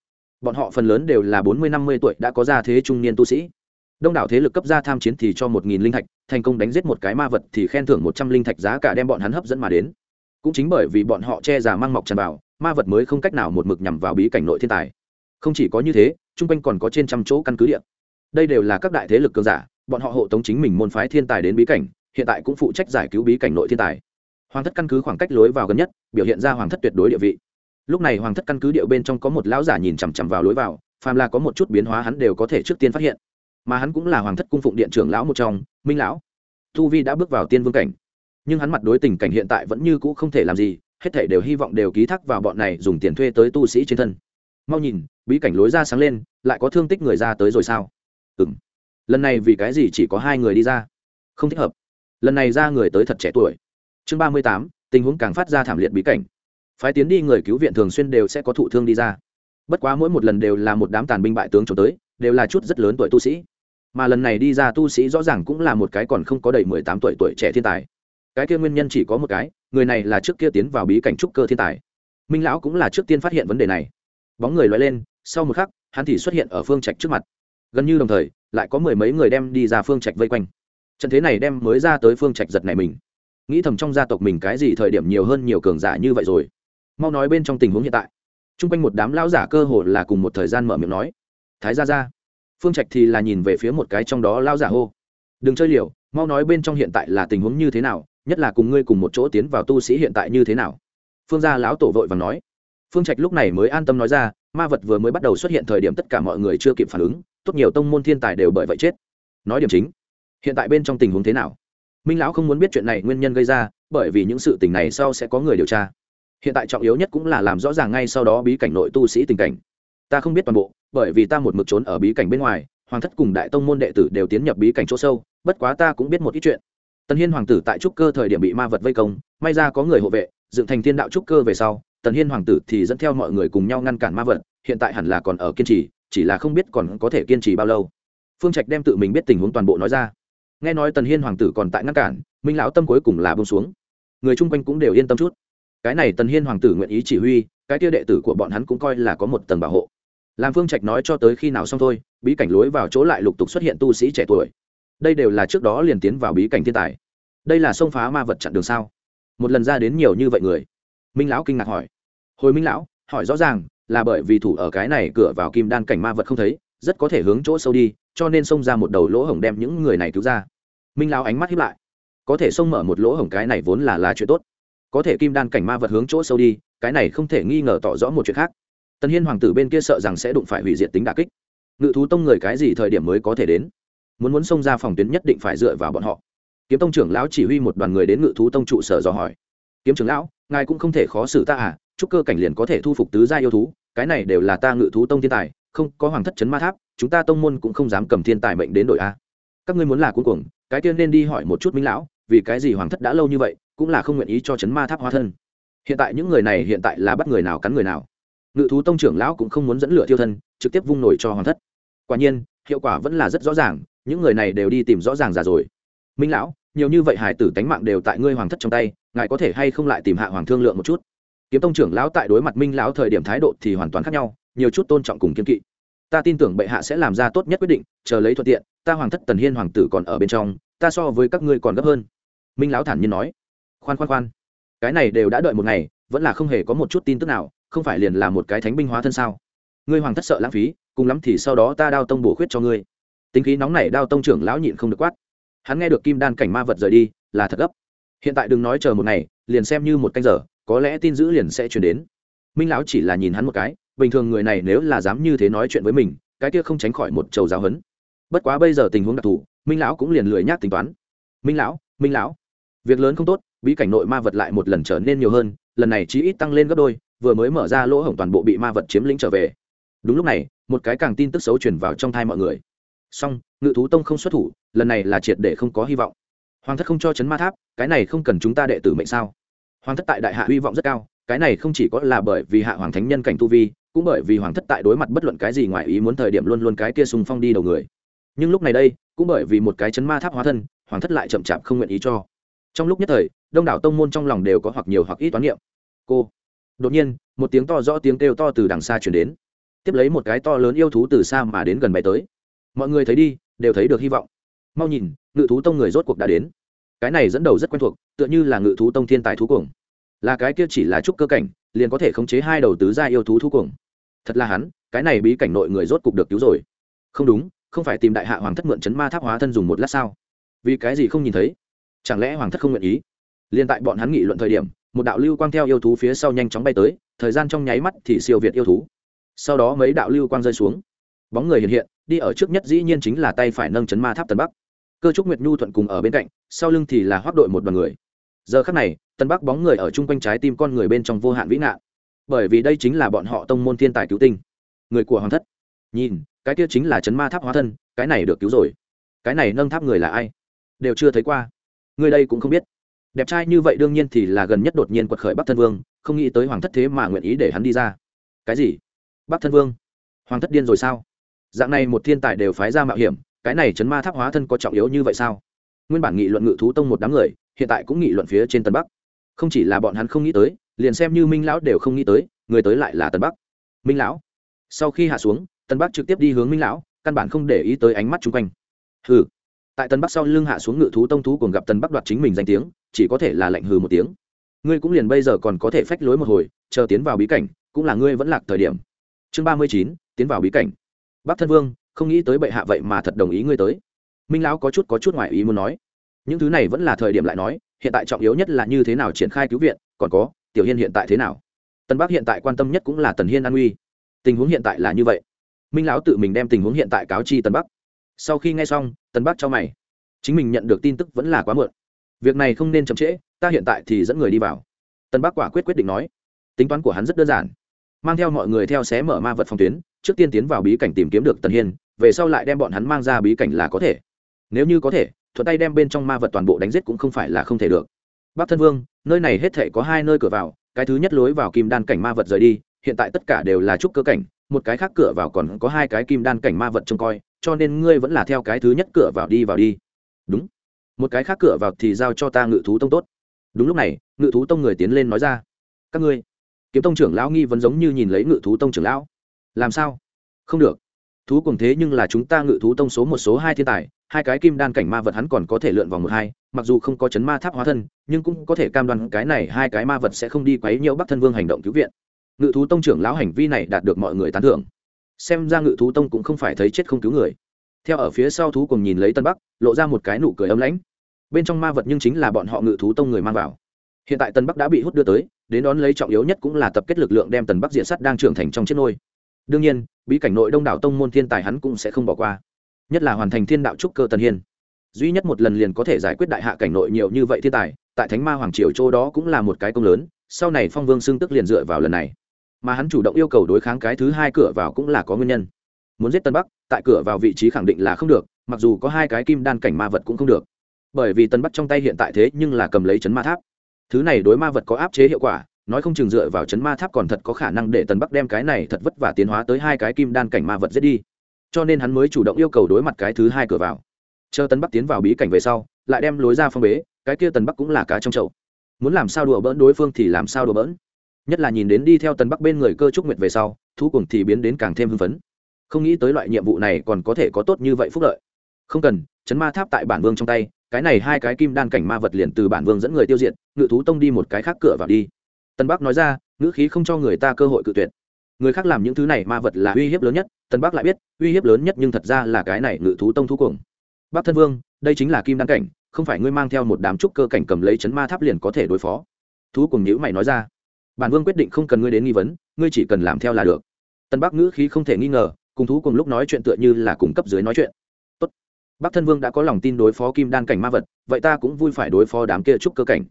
bọn họ phần lớn đều là bốn mươi năm mươi tuổi đã có gia thế trung niên tu sĩ. Đông đảo thế lực cấp ra tham chiến thì cho một nghìn linh thạch, thành công đánh giết một cái ma vật thì khen thưởng một trăm linh thạch giá cả đem bọn hắn hấp dẫn mà đến. Cũng chính bởi vì bọn họ che giả mang mọc tràn vào, ma vật mới không cách nào một mực nhằm vào bí cảnh nội thiên tài. Không chỉ có như thế, chung quanh còn có trên trăm chỗ căn cứ địa. Đây đều là các đại thế lực cường giả, bọn họ hộ tống chính mình môn phái thiên tài đến bí cảnh, hiện tại cũng phụ trách giải cứu bí cảnh nội thiên tài. Hoàng thất căn cứ khoảng cách lối vào gần nhất, biểu hiện ra hoàng thất tuyệt đối địa vị lúc này hoàng thất căn cứ địa bên trong có một lão giả nhìn chằm chằm vào lối vào, phàm là có một chút biến hóa hắn đều có thể trước tiên phát hiện. Mà hắn cũng là hoàng thất cung phụng điện trưởng lão một trong, minh lão. Thu vi đã bước vào tiên vương cảnh. Nhưng hắn mặt đối tình cảnh hiện tại vẫn như cũ không thể làm gì, hết thể đều hy vọng đều ký thác vào bọn này dùng tiền thuê tới tu sĩ trên thân. Mau nhìn, bí cảnh lối ra sáng lên, lại có thương tích người ra tới rồi sao? Ừ m lần này vì cái gì chỉ có hai người đi ra? Không thích hợp. Lần này ra người tới thật trẻ tuổi. Chương ba mươi tám, tình huống càng phát ra thảm liệt bí cảnh phái tiến đi người cứu viện thường xuyên đều sẽ có thụ thương đi ra. Bất quá mỗi một lần đều là một đám tàn binh bại tướng trốn tới, đều là chút rất lớn tuổi tu sĩ. Mà lần này đi ra tu sĩ rõ ràng cũng là một cái còn không có đầy mười tám tuổi tuổi trẻ thiên tài. Cái kia nguyên nhân chỉ có một cái, người này là trước kia tiến vào bí cảnh trúc cơ thiên tài. Minh lão cũng là trước tiên phát hiện vấn đề này. Bóng người loay lên, sau một khắc, hắn thì xuất hiện ở phương trạch trước mặt. Gần như đồng thời, lại có mười mấy người đem đi ra phương trạch vây quanh. Trận thế này đem mới ra tới phương trạch giật này mình. Nghĩ thầm trong gia tộc mình cái gì thời điểm nhiều hơn nhiều cường giả như vậy rồi mau nói bên trong tình huống hiện tại. T r u n g quanh một đám lão giả cơ hồ là cùng một thời gian mở miệng nói. Thái ra ra phương trạch thì là nhìn về phía một cái trong đó lão giả hô. Đừng chơi liều, mau nói bên trong hiện tại là tình huống như thế nào, nhất là cùng ngươi cùng một chỗ tiến vào tu sĩ hiện tại như thế nào. Phương gia lão tổ vội và nói. Phương trạch lúc này mới an tâm nói ra, ma vật vừa mới bắt đầu xuất hiện thời điểm tất cả mọi người chưa kịp phản ứng, tốt nhiều tông môn thiên tài đều bởi vậy chết. Nói điểm chính, hiện tại bên trong tình huống thế nào? Minh lão không muốn biết chuyện này nguyên nhân gây ra, bởi vì những sự tình này sau sẽ có người điều tra hiện tại trọng yếu nhất cũng là làm rõ ràng ngay sau đó bí cảnh nội tu sĩ tình cảnh. Ta không biết toàn bộ, bởi vì ta một mực trốn ở bí cảnh bên ngoài, hoàng thất cùng đại tông môn đệ tử đều tiến nhập bí cảnh chỗ sâu, bất quá ta cũng biết một ít chuyện. Tần hiên hoàng tử tại trúc cơ thời điểm bị ma vật vây công, may ra có người hộ vệ, dựng thành thiên đạo trúc cơ về sau, tần hiên hoàng tử thì dẫn theo mọi người cùng nhau ngăn cản ma vật, hiện tại hẳn là còn ở kiên trì, chỉ là không biết còn có thể kiên trì bao lâu. Phương trạch đem tự mình biết tình huống toàn bộ nói ra. Nghe nói tần hiên hoàng tử còn tại ngăn cản, minh lão tâm cuối cùng là bông xuống. Người chung quanh cũng đều yên tâm chút cái này tần hiên hoàng tử nguyện ý chỉ huy, cái tia đệ tử của bọn hắn cũng coi là có một tầng bảo hộ. Làm phương trạch nói cho tới khi nào xong thôi, bí cảnh lối vào chỗ lại lục tục xuất hiện tu sĩ trẻ tuổi. Đây đều là trước đó liền tiến vào bí cảnh thiên tài. Đây là sông phá ma vật chặn đường sao? Một lần ra đến nhiều như vậy người? Minh lão kinh ngạc hỏi. Hồi minh lão, hỏi rõ ràng, là bởi vì thủ ở cái này cửa vào kim đan cảnh ma vật không thấy, rất có thể hướng chỗ sâu đi, cho nên xông ra một đầu lỗ hổng đem những người này cứu ra. Minh lão ánh mắt hiếp lại. Có thể xông mở một lỗ hổng cái này vốn là là chuyện tốt có thể kim đan cảnh ma vật hướng chỗ sâu đi, cái này không thể nghi ngờ tỏ rõ một chuyện khác. Tần hiên hoàng tử bên kia sợ rằng sẽ đụng phải hủy diệt tính đà kích. Ngự thú tông người cái gì thời điểm mới có thể đến? Muốn muốn xông ra phòng tuyến nhất định phải dựa vào bọn họ. Kiếm tông trưởng lão chỉ huy một đoàn người đến ngự thú tông trụ sở dò hỏi. Kiếm trưởng lão, ngài cũng không thể khó xử ta à chúc cơ cảnh liền có thể thu phục tứ gia yêu thú, cái này đều là ta ngự thú tông thiên tài, không có hoàng thất chấn ma tháp, chúng ta tông môn cũng không dám cầm thiên tài mệnh đến đội a. Các ngươi muốn là cuối cùng cái tiên nên đi hỏi một chút minh lão, vì cái gì hoàng thất đã lâu như vậy cũng là không nguyện ý cho chấn ma tháp hóa thân. Hiện tại những người này hiện tại là bắt người nào cắn người nào. Ngự thú tông trưởng lão cũng không muốn dẫn lửa tiêu thân, trực tiếp vung nổi cho hoàng thất. Quả nhiên, hiệu quả vẫn là rất rõ ràng, những người này đều đi tìm rõ ràng già rồi. Minh lão, nhiều như vậy hải tử tánh mạng đều tại ngươi hoàng thất trong tay, ngài có thể hay không lại tìm hạ hoàng thương lượng một chút? Kiếm tông trưởng lão tại đối mặt minh lão thời điểm thái độ thì hoàn toàn khác nhau, nhiều chút tôn trọng cùng kiên kỵ. Ta tin tưởng bệ hạ sẽ làm ra tốt nhất quyết định, chờ lấy thuận tiện, ta hoàng thất tần hiên hoàng tử còn ở bên trong, ta so với các ngươi còn gấp hơn. Minh lão thản nhiên nói khoan khoan khoan. Cái này đều đã đợi một ngày, vẫn là không hề có một chút tin tức nào, không phải liền là một cái thánh binh hóa thân sao? Ngươi hoàng thất sợ lãng phí, cùng lắm thì sau đó ta đao tông bổ khuyết cho ngươi. Tính khí nóng này đao tông trưởng lão nhịn không được quát. Hắn nghe được kim đan cảnh ma vật rời đi, là thật gấp. Hiện tại đừng nói chờ một ngày, liền xem như một canh giờ, có lẽ tin dữ liền sẽ chuyển đến. Minh lão chỉ là nhìn hắn một cái, bình thường người này nếu là dám như thế nói chuyện với mình, cái kia không tránh khỏi một trầu giáo hấn. Bất quá bây giờ tình huống đặc thù, minh lão cũng liền lười nhác tính toán. Minh lão minh lão, việc lớn không tốt bí cảnh nội ma vật lại một lần trở nên nhiều hơn, lần này chí ít tăng lên gấp đôi, vừa mới mở ra lỗ hổng toàn bộ bị ma vật chiếm lĩnh trở về. Đúng lúc này, một cái càng tin tức xấu truyền vào trong thai mọi người. Song, ngự thú tông không xuất thủ, lần này là triệt để không có hy vọng. Hoàng thất không cho chấn ma tháp, cái này không cần chúng ta đệ tử mệnh sao? Hoàng thất tại đại hạ hy vọng rất cao, cái này không chỉ có là bởi vì hạ hoàng thánh nhân cảnh tu vi, cũng bởi vì hoàng thất tại đối mặt bất luận cái gì ngoài ý muốn thời điểm luôn luôn cái kia sùng phong đi đầu người. Nhưng lúc này đây, cũng bởi vì một cái chấn ma tháp hóa thân, hoàng thất lại chậm chạp không nguyện ý cho trong lúc nhất thời, đông đảo tông môn trong lòng đều có hoặc nhiều hoặc ít toán niệm. Cô, đột nhiên, một tiếng to rõ tiếng kêu to từ đằng xa chuyển đến. Tiếp lấy một cái to lớn yêu thú từ xa mà đến gần bay tới. Mọi người thấy đi, đều thấy được hy vọng. Mau nhìn, ngự thú tông người rốt cuộc đã đến. Cái này dẫn đầu rất quen thuộc, tựa như là ngự thú tông thiên tài thú cuồng. Là cái kia chỉ là trúc cơ cảnh, liền có thể khống chế hai đầu tứ gia yêu thú thú cuồng. Thật là hắn, cái này bí cảnh nội người rốt cục được cứu rồi. Không đúng, không phải tìm đại hạ hoàng thất mượn chấn ma tháp hóa thân dùng một lát sao? Vì cái gì không nhìn thấy? Chẳng lẽ hoàng thất không nguyện ý? Liền tại bọn hắn nghị luận thời điểm, một đạo lưu quang theo yêu thú phía sau nhanh chóng bay tới, thời gian trong nháy mắt thì siêu việt yêu thú. Sau đó mấy đạo lưu quang rơi xuống. Bóng người hiện hiện, đi ở trước nhất dĩ nhiên chính là tay phải nâng chấn ma tháp tân bắc. Cơ trúc nguyệt nhu thuận cùng ở bên cạnh, sau lưng thì là hoác đội một đoàn người. Giờ khắc này, tân bắc bóng người ở chung quanh trái tim con người bên trong vô hạn vĩ ngạn. Bởi vì đây chính là bọn họ tông môn thiên tài cứu tinh. Người của hoàng thất. Nhìn, cái kia chính là chấn ma tháp hóa thân, cái này được cứu rồi. Cái này nâng tháp người là ai? Đều chưa thấy qua người đây cũng không biết. Đẹp trai như vậy đương nhiên thì là gần nhất đột nhiên quật khởi bắc thân vương, không nghĩ tới hoàng thất thế mà nguyện ý để hắn đi ra. Cái gì? Bắc thân vương? Hoàng thất điên rồi sao? Dạng này một thiên tài đều phái ra mạo hiểm, cái này chấn ma tháp hóa thân có trọng yếu như vậy sao? Nguyên bản nghị luận ngự thú tông một đám người, hiện tại cũng nghị luận phía trên tân bắc. Không chỉ là bọn hắn không nghĩ tới, liền xem như minh lão đều không nghĩ tới, người tới lại là tân bắc. Minh lão. Sau khi hạ xuống, tân bắc trực tiếp đi hướng minh lão, căn bản không để ý tới ánh mắt chung quanh. Ừ tại tân bắc sau lưng hạ xuống ngự thú tông thú còn gặp tân bắc đoạt chính mình danh tiếng, chỉ có thể là lệnh hừ một tiếng. Ngươi cũng liền bây giờ còn có thể phách lối một hồi, chờ tiến vào bí cảnh, cũng là ngươi vẫn lạc thời điểm. Chương ba mươi chín, tiến vào bí cảnh. Bắc thân vương, không nghĩ tới bệ hạ vậy mà thật đồng ý ngươi tới. Minh lão có chút có chút ngoại ý muốn nói. Những thứ này vẫn là thời điểm lại nói, hiện tại trọng yếu nhất là như thế nào triển khai cứu viện, còn có, tiểu hiên hiện tại thế nào? Tân bắc hiện tại quan tâm nhất cũng là tần hiên an uy tình huống hiện tại là như vậy. Minh lão tự mình đem tình huống hiện tại cáo chi tân bắc sau khi nghe xong tân bắc cho mày. Chính mình nhận được tin tức vẫn là quá muộn. Việc này không nên chậm trễ, ta hiện tại thì dẫn người đi vào. Tân bắc quả quyết quyết định nói. Tính toán của hắn rất đơn giản. Mang theo mọi người theo xé mở ma vật phòng tuyến, trước tiên tiến vào bí cảnh tìm kiếm được tần hiên, về sau lại đem bọn hắn mang ra bí cảnh là có thể. Nếu như có thể, thuận tay đem bên trong ma vật toàn bộ đánh giết cũng không phải là không thể được. Bắc thân vương, nơi này hết thể có hai nơi cửa vào, cái thứ nhất lối vào kim đan cảnh ma vật rời đi, hiện tại tất cả đều là trúc cơ cảnh một cái khác cửa vào còn có hai cái kim đan cảnh ma vật trông coi, cho nên ngươi vẫn là theo cái thứ nhất cửa vào đi vào đi. Đúng. Một cái khác cửa vào thì giao cho ta ngự thú tông tốt. Đúng lúc này, ngự thú tông người tiến lên nói ra, các ngươi, kiếm tông trưởng lão nghi vẫn giống như nhìn lấy ngự thú tông trưởng lão. Làm sao? Không được. Thú cùng thế nhưng là chúng ta ngự thú tông số một số hai thiên tài, hai cái kim đan cảnh ma vật hắn còn có thể lượn vòng một hai, mặc dù không có chấn ma tháp hóa thân, nhưng cũng có thể cam đoan cái này hai cái ma vật sẽ không đi quấy nhiễu bắc thân vương hành động cứu viện ngự thú tông trưởng lão hành vi này đạt được mọi người tán thưởng. Xem ra ngự thú tông cũng không phải thấy chết không cứu người. Theo ở phía sau thú cùng nhìn lấy tân bắc, lộ ra một cái nụ cười ấm lãnh. Bên trong ma vật nhưng chính là bọn họ ngự thú tông người mang vào. Hiện tại tân bắc đã bị hút đưa tới, đến đón lấy trọng yếu nhất cũng là tập kết lực lượng đem tần bắc diện sắt đang trưởng thành trong chiếc nôi. Đương nhiên, bí cảnh nội đông đảo tông môn thiên tài hắn cũng sẽ không bỏ qua. Nhất là hoàn thành thiên đạo trúc cơ tần hiên. Duy nhất một lần liền có thể giải quyết đại hạ cảnh nội nhiều như vậy thiên tài, tại thánh ma hoàng triều châu đó cũng là một cái công lớn, sau này phong vương xưng tức liền dựa vào lần này mà hắn chủ động yêu cầu đối kháng cái thứ hai cửa vào cũng là có nguyên nhân. Muốn giết tân bắc, tại cửa vào vị trí khẳng định là không được, mặc dù có hai cái kim đan cảnh ma vật cũng không được. Bởi vì tân bắc trong tay hiện tại thế nhưng là cầm lấy chấn ma tháp. Thứ này đối ma vật có áp chế hiệu quả, nói không chừng dựa vào chấn ma tháp còn thật có khả năng để tân bắc đem cái này thật vất vả tiến hóa tới hai cái kim đan cảnh ma vật giết đi. Cho nên hắn mới chủ động yêu cầu đối mặt cái thứ hai cửa vào. Chờ tân bắc tiến vào bí cảnh về sau, lại đem lối ra phong bế, cái kia tân bắc cũng là cá trong chậu. Muốn làm sao đùa bỡn đối phương thì làm sao đùa bỡn nhất là nhìn đến đi theo tần bắc bên người cơ trúc nguyệt về sau, thú cùng thì biến đến càng thêm hưng phấn. Không nghĩ tới loại nhiệm vụ này còn có thể có tốt như vậy phúc lợi. Không cần, chấn ma tháp tại bản vương trong tay, cái này hai cái kim đan cảnh ma vật liền từ bản vương dẫn người tiêu diệt, ngự thú tông đi một cái khác cửa vào đi. Tân bắc nói ra, ngữ khí không cho người ta cơ hội cự tuyệt. Người khác làm những thứ này ma vật là uy hiếp lớn nhất tân bắc lại biết, uy hiếp lớn nhất nhưng thật ra là cái này ngự thú tông thú cuồng. Bắc thân vương, đây chính là kim đan cảnh, không phải ngươi mang theo một đám trúc cơ cảnh cầm lấy chấn ma tháp liền có thể đối phó. Thú cuồng nhữ mày nói ra bản vương quyết định không cần ngươi đến nghi vấn, ngươi chỉ cần làm theo là được. Tân bắc ngữ khí không thể nghi ngờ, cùng thú cùng lúc nói chuyện tựa như là cùng cấp dưới nói chuyện. Tốt. bắc thân vương đã có lòng tin đối phó kim đan cảnh ma vật, vậy ta cũng vui phải đối phó đám kia trúc cơ cảnh.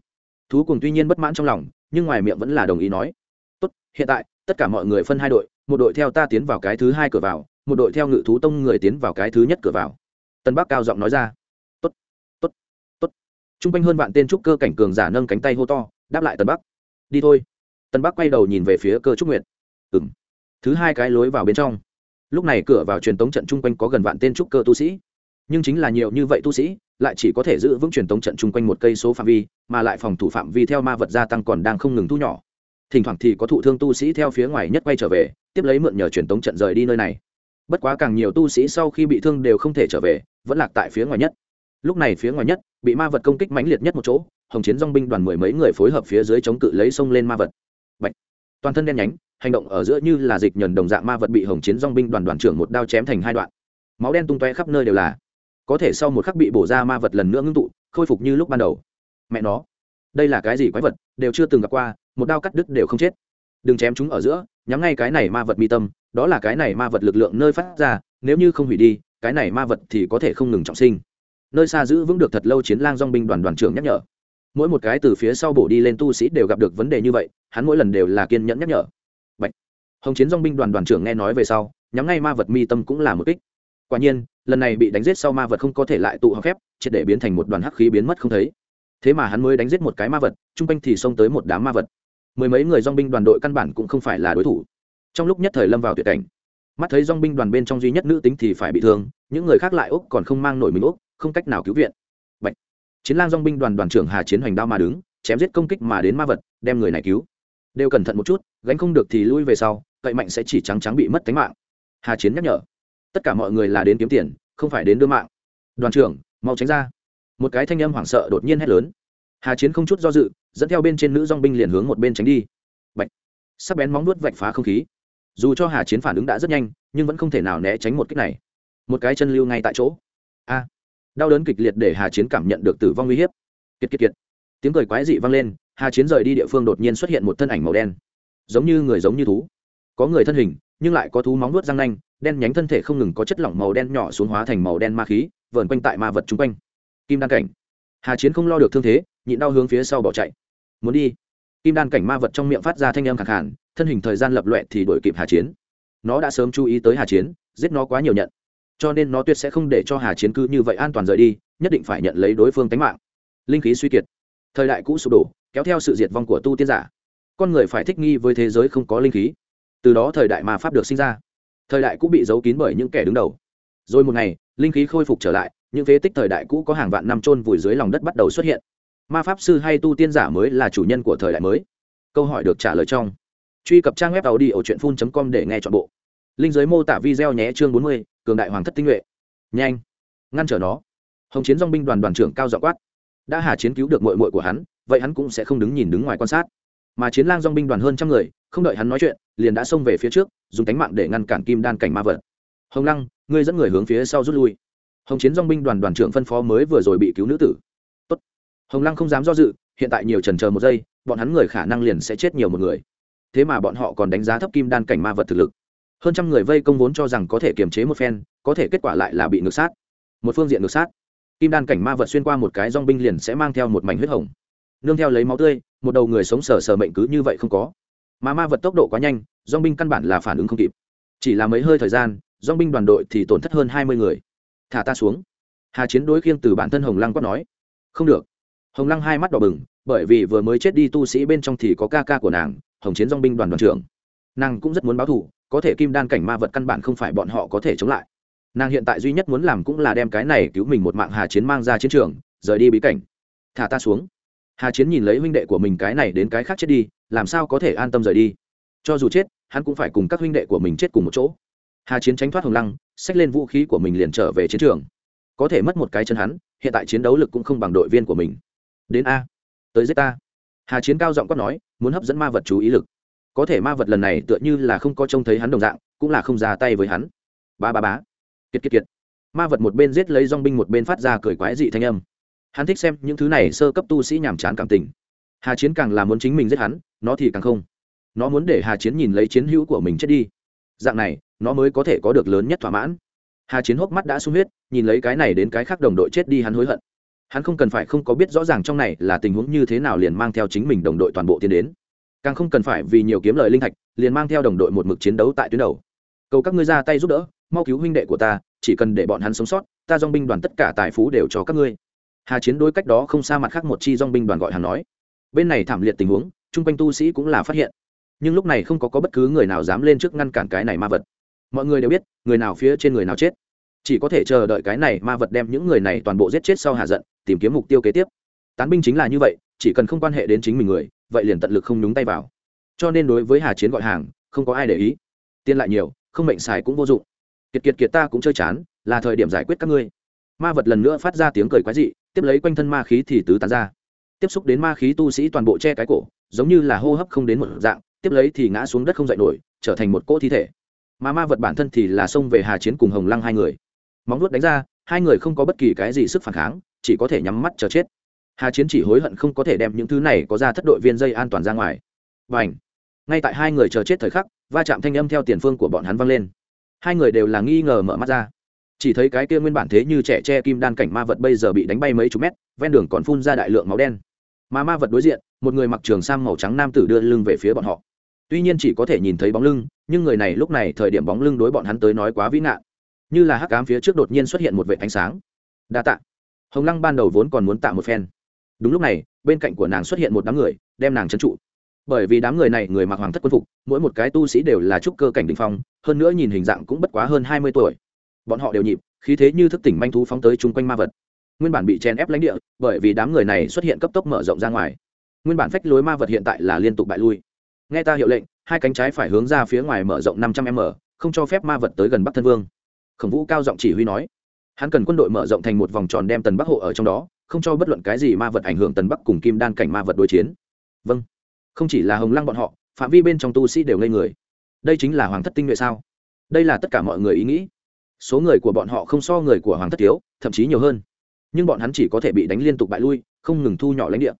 Thú cùng tuy nhiên bất mãn trong lòng, nhưng ngoài miệng vẫn là đồng ý nói. Tốt, hiện tại, tất cả mọi người phân hai đội, một đội theo ta tiến vào cái thứ hai cửa vào, một đội theo ngự thú tông người tiến vào cái thứ nhất cửa vào. Tân bắc cao giọng nói ra. Tốt tốt tốt. T r u n g quanh hơn vạn tên trúc cơ cảnh cường giả nâng cánh tay hô to, đáp lại tân bắc. Đi thôi tân bắc quay đầu nhìn về phía cơ trúc nguyệt. Ừ m thứ hai cái lối vào bên trong. Lúc này cửa vào truyền tống trận chung quanh có gần vạn tên trúc cơ tu sĩ. Nhưng chính là nhiều như vậy tu sĩ, lại chỉ có thể giữ vững truyền tống trận chung quanh một cây số phạm vi, mà lại phòng thủ phạm vi theo ma vật gia tăng còn đang không ngừng thu nhỏ. Thỉnh thoảng thì có thụ thương tu sĩ theo phía ngoài nhất quay trở về, tiếp lấy mượn nhờ truyền tống trận rời đi nơi này. Bất quá càng nhiều tu sĩ sau khi bị thương đều không thể trở về, vẫn lạc tại phía ngoài nhất. Lúc này phía ngoài nhất, bị ma vật công kích mãnh liệt nhất một chỗ, hồng chiến dong binh đoàn mười mấy người phối hợp phía dưới chống cự lấy sông lên ma vật toàn thân đen nhánh, hành động ở giữa như là dịch nhờn đồng dạng ma vật bị hồng chiến dong binh đoàn đoàn trưởng một đao chém thành hai đoạn. Máu đen tung toe khắp nơi đều là. Có thể sau một khắc bị bổ ra ma vật lần nữa ngưng tụ, khôi phục như lúc ban đầu. Mẹ nó, đây là cái gì quái vật, đều chưa từng gặp qua, một đao cắt đứt đều không chết. Đừng chém chúng ở giữa, nhắm ngay cái này ma vật mi tâm, đó là cái này ma vật lực lượng nơi phát ra, nếu như không hủy đi, cái này ma vật thì có thể không ngừng trọng sinh. Nơi xa giữ vững được thật lâu chiến lang dong binh đoàn đoàn trưởng nhắc nhở mỗi một cái từ phía sau bổ đi lên tu sĩ đều gặp được vấn đề như vậy, hắn mỗi lần đều là kiên nhẫn nhắc nhở. Bạch. hồng chiến dong binh đoàn đoàn trưởng nghe nói về sau, nhắm ngay ma vật mi tâm cũng là một kích. Quả nhiên, lần này bị đánh giết sau ma vật không có thể lại tụ hợp phép, triệt để biến thành một đoàn hắc khí biến mất không thấy. Thế mà hắn mới đánh giết một cái ma vật, chung quanh thì xông tới một đám ma vật. Mười mấy người dong binh đoàn đội căn bản cũng không phải là đối thủ. Trong lúc nhất thời lâm vào tuyệt cảnh, mắt thấy dong binh đoàn bên trong duy nhất nữ tính thì phải bị thương, những người khác lại úc còn không mang nổi mình úc, không cách nào cứu viện chiến lang dong binh đoàn đoàn trưởng hà chiến hoành đao mà đứng, chém giết công kích mà đến ma vật, đem người này cứu. Đều cẩn thận một chút, gánh không được thì lui về sau, cậy mạnh sẽ chỉ trắng trắng bị mất tính mạng. Hà chiến nhắc nhở. Tất cả mọi người là đến kiếm tiền, không phải đến đưa mạng. Đoàn trưởng, mau tránh ra. Một cái thanh âm hoảng sợ đột nhiên hét lớn. Hà chiến không chút do dự, dẫn theo bên trên nữ dong binh liền hướng một bên tránh đi. Bạch. sắc bén móng nuốt vạch phá không khí. Dù cho hà chiến phản ứng đã rất nhanh, nhưng vẫn không thể nào né tránh một kích này. Một cái chân lưu ngay tại chỗ. A đau đớn kịch liệt để hà chiến cảm nhận được tử vong uy hiếp. Kiệt kiệt kiệt. Tiếng cười quái dị vang lên, hà chiến rời đi địa phương đột nhiên xuất hiện một thân ảnh màu đen. Giống như người giống như thú. Có người thân hình, nhưng lại có thú móng nuốt răng nanh, đen nhánh thân thể không ngừng có chất lỏng màu đen nhỏ xuống hóa thành màu đen ma khí, vờn quanh tại ma vật chung quanh. Kim đan cảnh. Hà chiến không lo được thương thế, nhịn đau hướng phía sau bỏ chạy. Muốn đi. Kim đan cảnh ma vật trong miệng phát ra thanh âm khẳng hẳn thân hình thời gian lập loẹ thì đổi kịp hà chiến. Nó đã sớm chú ý tới hà chiến, giết nó quá nhiều nhận cho nên nó tuyệt sẽ không để cho hà chiến cứ như vậy an toàn rời đi, nhất định phải nhận lấy đối phương tánh mạng. Linh khí suy kiệt. Thời đại cũ sụp đổ, kéo theo sự diệt vong của tu tiên giả. Con người phải thích nghi với thế giới không có linh khí. Từ đó thời đại ma pháp được sinh ra. Thời đại cũ bị giấu kín bởi những kẻ đứng đầu. Rồi một ngày, linh khí khôi phục trở lại, những phế tích thời đại cũ có hàng vạn năm trôn vùi dưới lòng đất bắt đầu xuất hiện. Ma pháp sư hay tu tiên giả mới là chủ nhân của thời đại mới. Câu hỏi được trả lời trong. Truy cập trang web tàu đi ở truyện phun com để nghe t h ọ n bộ. Linh giới mô tả video nhé, chương bốn mươi cường đại hoàng thất tinh nhuệ. Nhanh, ngăn trở nó. Hồng chiến dong binh đoàn đoàn trưởng cao dọ quát. Đã hà chiến cứu được mội mội của hắn, vậy hắn cũng sẽ không đứng nhìn đứng ngoài quan sát. Mà chiến lang dong binh đoàn hơn trăm người, không đợi hắn nói chuyện, liền đã xông về phía trước, dùng tánh mạng để ngăn cản kim đan cảnh ma vật. Hồng lăng, ngươi dẫn người hướng phía sau rút lui. Hồng chiến dong binh đoàn đoàn trưởng phân phó mới vừa rồi bị cứu nữ tử. Tốt. hồng lăng không dám do dự, hiện tại nhiều trần chờ một giây, bọn hắn người khả năng liền sẽ chết nhiều một người. Thế mà bọn họ còn đánh giá thấp kim đan cảnh ma vật thực lực hơn trăm người vây công vốn cho rằng có thể kiềm chế một phen, có thể kết quả lại là bị ngược sát. Một phương diện ngược sát. Kim đan cảnh ma vật xuyên qua một cái dong binh liền sẽ mang theo một mảnh huyết hồng. Nương theo lấy máu tươi, một đầu người sống sờ sờ mệnh cứ như vậy không có. Mà ma vật tốc độ quá nhanh dong binh căn bản là phản ứng không kịp. Chỉ là mấy hơi thời gian dong binh đoàn đội thì tổn thất hơn hai mươi người. Thả ta xuống. Hà chiến đối khiêng từ bản thân hồng lăng quát nói. Không được. Hồng lăng hai mắt đỏ bừng, bởi vì vừa mới chết đi tu sĩ bên trong thì có ca ca của nàng, hồng chiến dong binh đoàn đoàn trưởng. Nàng cũng rất muốn báo thù có thể kim đan cảnh ma vật căn bản không phải bọn họ có thể chống lại. Nàng hiện tại duy nhất muốn làm cũng là đem cái này cứu mình một mạng hà chiến mang ra chiến trường, rời đi bí cảnh. Thả ta xuống. Hà chiến nhìn lấy huynh đệ của mình cái này đến cái khác chết đi, làm sao có thể an tâm rời đi? Cho dù chết, hắn cũng phải cùng các huynh đệ của mình chết cùng một chỗ. Hà chiến tránh thoát hồng lăng, xách lên vũ khí của mình liền trở về chiến trường. Có thể mất một cái chân hắn, hiện tại chiến đấu lực cũng không bằng đội viên của mình. Đến a. Tới giết ta. Hà chiến cao giọng quát nói, muốn hấp dẫn ma vật chú ý lực có thể ma vật lần này tựa như là không có trông thấy hắn đồng dạng, cũng là không ra tay với hắn. Ba ba bá kiệt kiệt kiệt. Ma vật một bên giết lấy dong binh một bên phát ra cười quái dị thanh âm. Hắn thích xem những thứ này sơ cấp tu sĩ nhàm chán cảm tình. Hà chiến càng là muốn chính mình giết hắn, nó thì càng không. Nó muốn để hà chiến nhìn lấy chiến hữu của mình chết đi. Dạng này, nó mới có thể có được lớn nhất thỏa mãn. Hà chiến hốc mắt đã sung huyết, nhìn lấy cái này đến cái khác đồng đội chết đi hắn hối hận. Hắn không cần phải không có biết rõ ràng trong này là tình huống như thế nào liền mang theo chính mình đồng đội toàn bộ tiến đến càng không cần phải vì nhiều kiếm lời linh thạch liền mang theo đồng đội một mực chiến đấu tại tuyến đầu. Cầu các ngươi ra tay giúp đỡ mau cứu huynh đệ của ta chỉ cần để bọn hắn sống sót ta dong binh đoàn tất cả tài phú đều cho các ngươi. Hà chiến đối cách đó không xa mặt khác một chi dong binh đoàn gọi hắn nói. Bên này thảm liệt tình huống chung quanh tu sĩ cũng là phát hiện. Nhưng lúc này không có, có bất cứ người nào dám lên trước ngăn cản cái này ma vật. Mọi người đều biết người nào phía trên người nào chết. Chỉ có thể chờ đợi cái này ma vật đem những người này toàn bộ giết chết sau hạ giận tìm kiếm mục tiêu kế tiếp. Tán binh chính là như vậy chỉ cần không quan hệ đến chính mình người vậy liền tận lực không nhúng tay vào. Cho nên đối với hà chiến gọi hàng, không có ai để ý. Tiền lại nhiều, không mệnh xài cũng vô dụng. Kiệt kiệt kiệt ta cũng chơi chán, là thời điểm giải quyết các ngươi. Ma vật lần nữa phát ra tiếng cười quái dị, tiếp lấy quanh thân ma khí thì tứ tán ra. Tiếp xúc đến ma khí tu sĩ toàn bộ che cái cổ, giống như là hô hấp không đến một dạng, tiếp lấy thì ngã xuống đất không dậy nổi, trở thành một cỗ thi thể. Mà ma vật bản thân thì là xông về hà chiến cùng hồng lăng hai người. Móng nuốt đánh ra, hai người không có bất kỳ cái gì sức phản kháng, chỉ có thể nhắm mắt chờ chết hà chiến chỉ hối hận không có thể đem những thứ này có ra thất đội viên dây an toàn ra ngoài. Và ngay tại hai người chờ chết thời khắc, va chạm thanh âm theo tiền phương của bọn hắn vang lên. Hai người đều là nghi ngờ mở mắt ra. Chỉ thấy cái kia nguyên bản thế như trẻ tre kim đan cảnh ma vật bây giờ bị đánh bay mấy chục mét, ven đường còn phun ra đại lượng máu đen. Mà ma vật đối diện, một người mặc trường sam màu trắng nam tử đưa lưng về phía bọn họ. Tuy nhiên chỉ có thể nhìn thấy bóng lưng, nhưng người này lúc này thời điểm bóng lưng đối bọn hắn tới nói quá vĩ nạn. Như là hắc cám phía trước đột nhiên xuất hiện một vệ ánh sáng. Đa tạ. Hồng lăng ban đầu vốn còn muốn tạ một phen đúng lúc này, bên cạnh của nàng xuất hiện một đám người, đem nàng trấn trụ. Bởi vì đám người này người mặc hoàng thất quân phục, mỗi một cái tu sĩ đều là trúc cơ cảnh đình phong, hơn nữa nhìn hình dạng cũng bất quá hơn hai mươi tuổi. Bọn họ đều nhịp, khí thế như thức tỉnh manh thú phóng tới chung quanh ma vật. Nguyên bản bị chèn ép lãnh địa, bởi vì đám người này xuất hiện cấp tốc mở rộng ra ngoài. Nguyên bản phách lối ma vật hiện tại là liên tục bại lui. Nghe ta hiệu lệnh, hai cánh trái phải hướng ra phía ngoài mở rộng năm trăm m, không cho phép ma vật tới gần bắc thân vương. Khổng vũ cao giọng chỉ huy nói. Hắn cần quân đội mở rộng thành một vòng tròn đem tần bắc hộ ở trong đó không cho bất luận cái gì ma vật ảnh hưởng tần bắc cùng kim đan cảnh ma vật đối chiến. Vâng. Không chỉ là hồng lăng bọn họ, phạm vi bên trong tu sĩ đều ngây người. Đây chính là hoàng thất tinh nhuệ sao? Đây là tất cả mọi người ý nghĩ. Số người của bọn họ không so người của hoàng thất thiếu, thậm chí nhiều hơn. Nhưng bọn hắn chỉ có thể bị đánh liên tục bại lui, không ngừng thu nhỏ lãnh địa.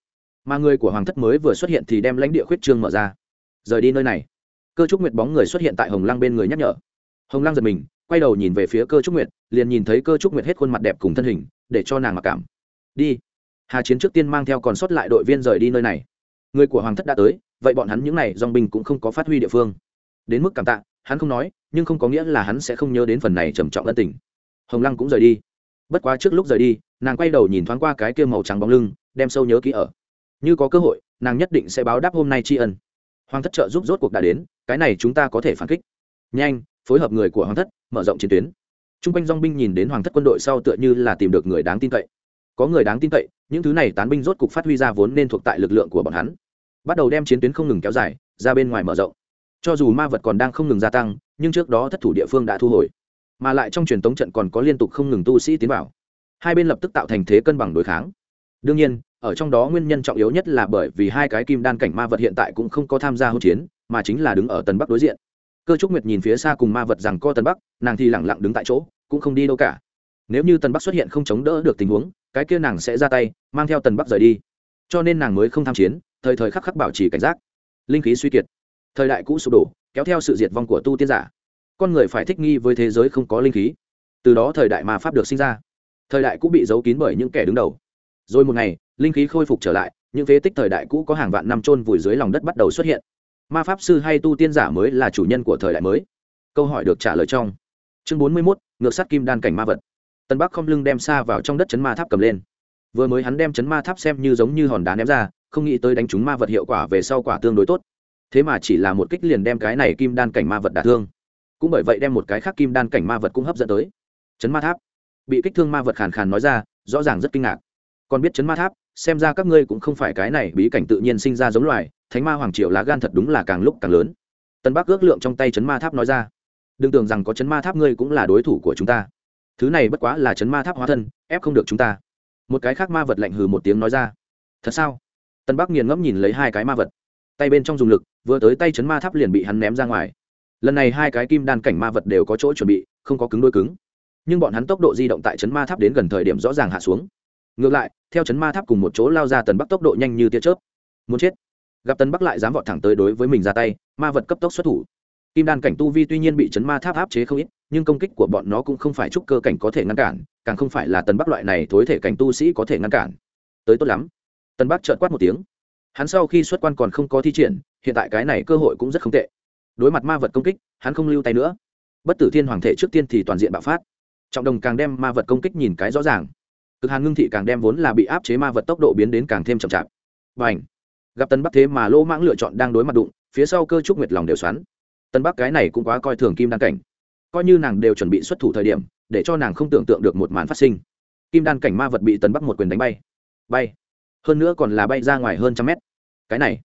Mà người của hoàng thất mới vừa xuất hiện thì đem lãnh địa khuyết trương mở ra. Rời đi nơi này. Cơ trúc nguyệt bóng người xuất hiện tại hồng lăng bên người nhắc nhở. Hồng lăng giật mình, quay đầu nhìn về phía cơ trúc nguyệt, liền nhìn thấy cơ trúc nguyệt hết khuôn mặt đẹp cùng thân hình, để cho nàng mặc cảm đi. Hà chiến trước tiên mang theo còn sót lại đội viên rời đi nơi này. Người của hoàng thất đã tới, vậy bọn hắn những n à y dong binh cũng không có phát huy địa phương. Đến mức cảm tạ, hắn không nói, nhưng không có nghĩa là hắn sẽ không nhớ đến phần này trầm trọng ân tình. Hồng lăng cũng rời đi. Bất quá trước lúc rời đi, nàng quay đầu nhìn thoáng qua cái kia màu trắng bóng lưng, đem sâu nhớ kỹ ở. Như có cơ hội, nàng nhất định sẽ báo đáp hôm nay tri ân. Hoàng thất trợ giúp rốt cuộc đã đến, cái này chúng ta có thể phản kích. Nhanh, phối hợp người của hoàng thất, mở rộng chiến tuyến. T r u n g quanh dong binh nhìn đến hoàng thất quân đội sau tựa như là tìm được người đáng tin cậy có người đáng tin cậy, những thứ này tán binh rốt cục phát huy ra vốn nên thuộc tại lực lượng của bọn hắn. Bắt đầu đem chiến tuyến không ngừng kéo dài, ra bên ngoài mở rộng. Cho dù ma vật còn đang không ngừng gia tăng, nhưng trước đó thất thủ địa phương đã thu hồi. Mà lại trong truyền tống trận còn có liên tục không ngừng tu sĩ tiến vào. Hai bên lập tức tạo thành thế cân bằng đối kháng. Đương nhiên, ở trong đó nguyên nhân trọng yếu nhất là bởi vì hai cái kim đan cảnh ma vật hiện tại cũng không có tham gia hỗn chiến, mà chính là đứng ở tần bắc đối diện. Cơ trúc nguyệt nhìn phía xa cùng ma vật rằng co tần bắc, nàng thì lẳng lặng đứng tại chỗ, cũng không đi đâu cả. Nếu như tần bắc xuất hiện không chống đỡ được tình huống cái kia nàng sẽ ra tay, mang theo tần bắc rời đi. Cho nên nàng mới không tham chiến, thời thời khắc khắc bảo trì cảnh giác. Linh khí suy kiệt. Thời đại cũ sụp đổ, kéo theo sự diệt vong của tu tiên giả. Con người phải thích nghi với thế giới không có linh khí. Từ đó thời đại ma pháp được sinh ra. Thời đại cũ bị giấu kín bởi những kẻ đứng đầu. Rồi một ngày, linh khí khôi phục trở lại, những phế tích thời đại cũ có hàng vạn năm trôn vùi dưới lòng đất bắt đầu xuất hiện. Ma pháp sư hay tu tiên giả mới là chủ nhân của thời đại mới. Câu hỏi được trả lời trong. Chương bốn mươi mốt, ngược sắt kim đan cảnh ma vật tân bắc không lưng đem xa vào trong đất chấn ma tháp cầm lên. Vừa mới hắn đem chấn ma tháp xem như giống như hòn đá ném ra, không nghĩ tới đánh trúng ma vật hiệu quả về sau quả tương đối tốt. Thế mà chỉ là một kích liền đem cái này kim đan cảnh ma vật đả thương. Cũng bởi vậy đem một cái khác kim đan cảnh ma vật cũng hấp dẫn tới. Chấn ma tháp. Bị kích thương ma vật khàn khàn nói ra, rõ ràng rất kinh ngạc. Còn biết chấn ma tháp, xem ra các ngươi cũng không phải cái này bí cảnh tự nhiên sinh ra giống loài, thánh ma hoàng triều lá gan thật đúng là càng lúc càng lớn. Tân bắc ước lượng trong tay chấn ma tháp nói ra, đừng tưởng rằng có chấn ma tháp ngươi cũng là đối thủ của chúng ta thứ này bất quá là chấn ma tháp hóa thân, ép không được chúng ta. Một cái khác ma vật lạnh hừ một tiếng nói ra. Thật sao? Tân bắc nghiền ngẫm nhìn lấy hai cái ma vật. Tay bên trong dùng lực, vừa tới tay chấn ma tháp liền bị hắn ném ra ngoài. Lần này hai cái kim đan cảnh ma vật đều có chỗ chuẩn bị, không có cứng đôi cứng. Nhưng bọn hắn tốc độ di động tại chấn ma tháp đến gần thời điểm rõ ràng hạ xuống. Ngược lại, theo chấn ma tháp cùng một chỗ lao ra tần bắc tốc độ nhanh như tia chớp. Muốn chết. Gặp tần bắc lại dám vọt thẳng tới đối với mình ra tay, ma vật cấp tốc xuất thủ. Kim đan cảnh tu vi tuy nhiên bị chấn ma tháp áp chế không ít nhưng công kích của bọn nó cũng không phải trúc cơ cảnh có thể ngăn cản, càng không phải là tần bắc loại này thối thể cảnh tu sĩ có thể ngăn cản. Tới tốt lắm. Tần bắc trợn quát một tiếng. Hắn sau khi xuất quan còn không có thi triển, hiện tại cái này cơ hội cũng rất không tệ. Đối mặt ma vật công kích, hắn không lưu tay nữa. Bất tử thiên hoàng thể trước tiên thì toàn diện bạo phát. Trọng đồng càng đem ma vật công kích nhìn cái rõ ràng. Cực hàn ngưng thị càng đem vốn là bị áp chế ma vật tốc độ biến đến càng thêm chậm chạp. Và ảnh gặp tân bắc thế mà lỗ mãng lựa chọn đang đối mặt đụng, phía sau cơ trúc nguyệt lòng đều xoắn. Tân bắc cái này cũng quá coi thường kim đan cảnh coi như nàng đều chuẩn bị xuất thủ thời điểm, để cho nàng không tưởng tượng được một màn phát sinh. Kim đan cảnh ma vật bị tấn bắc một quyền đánh bay. Bay. Hơn nữa còn là bay ra ngoài hơn trăm mét. Cái này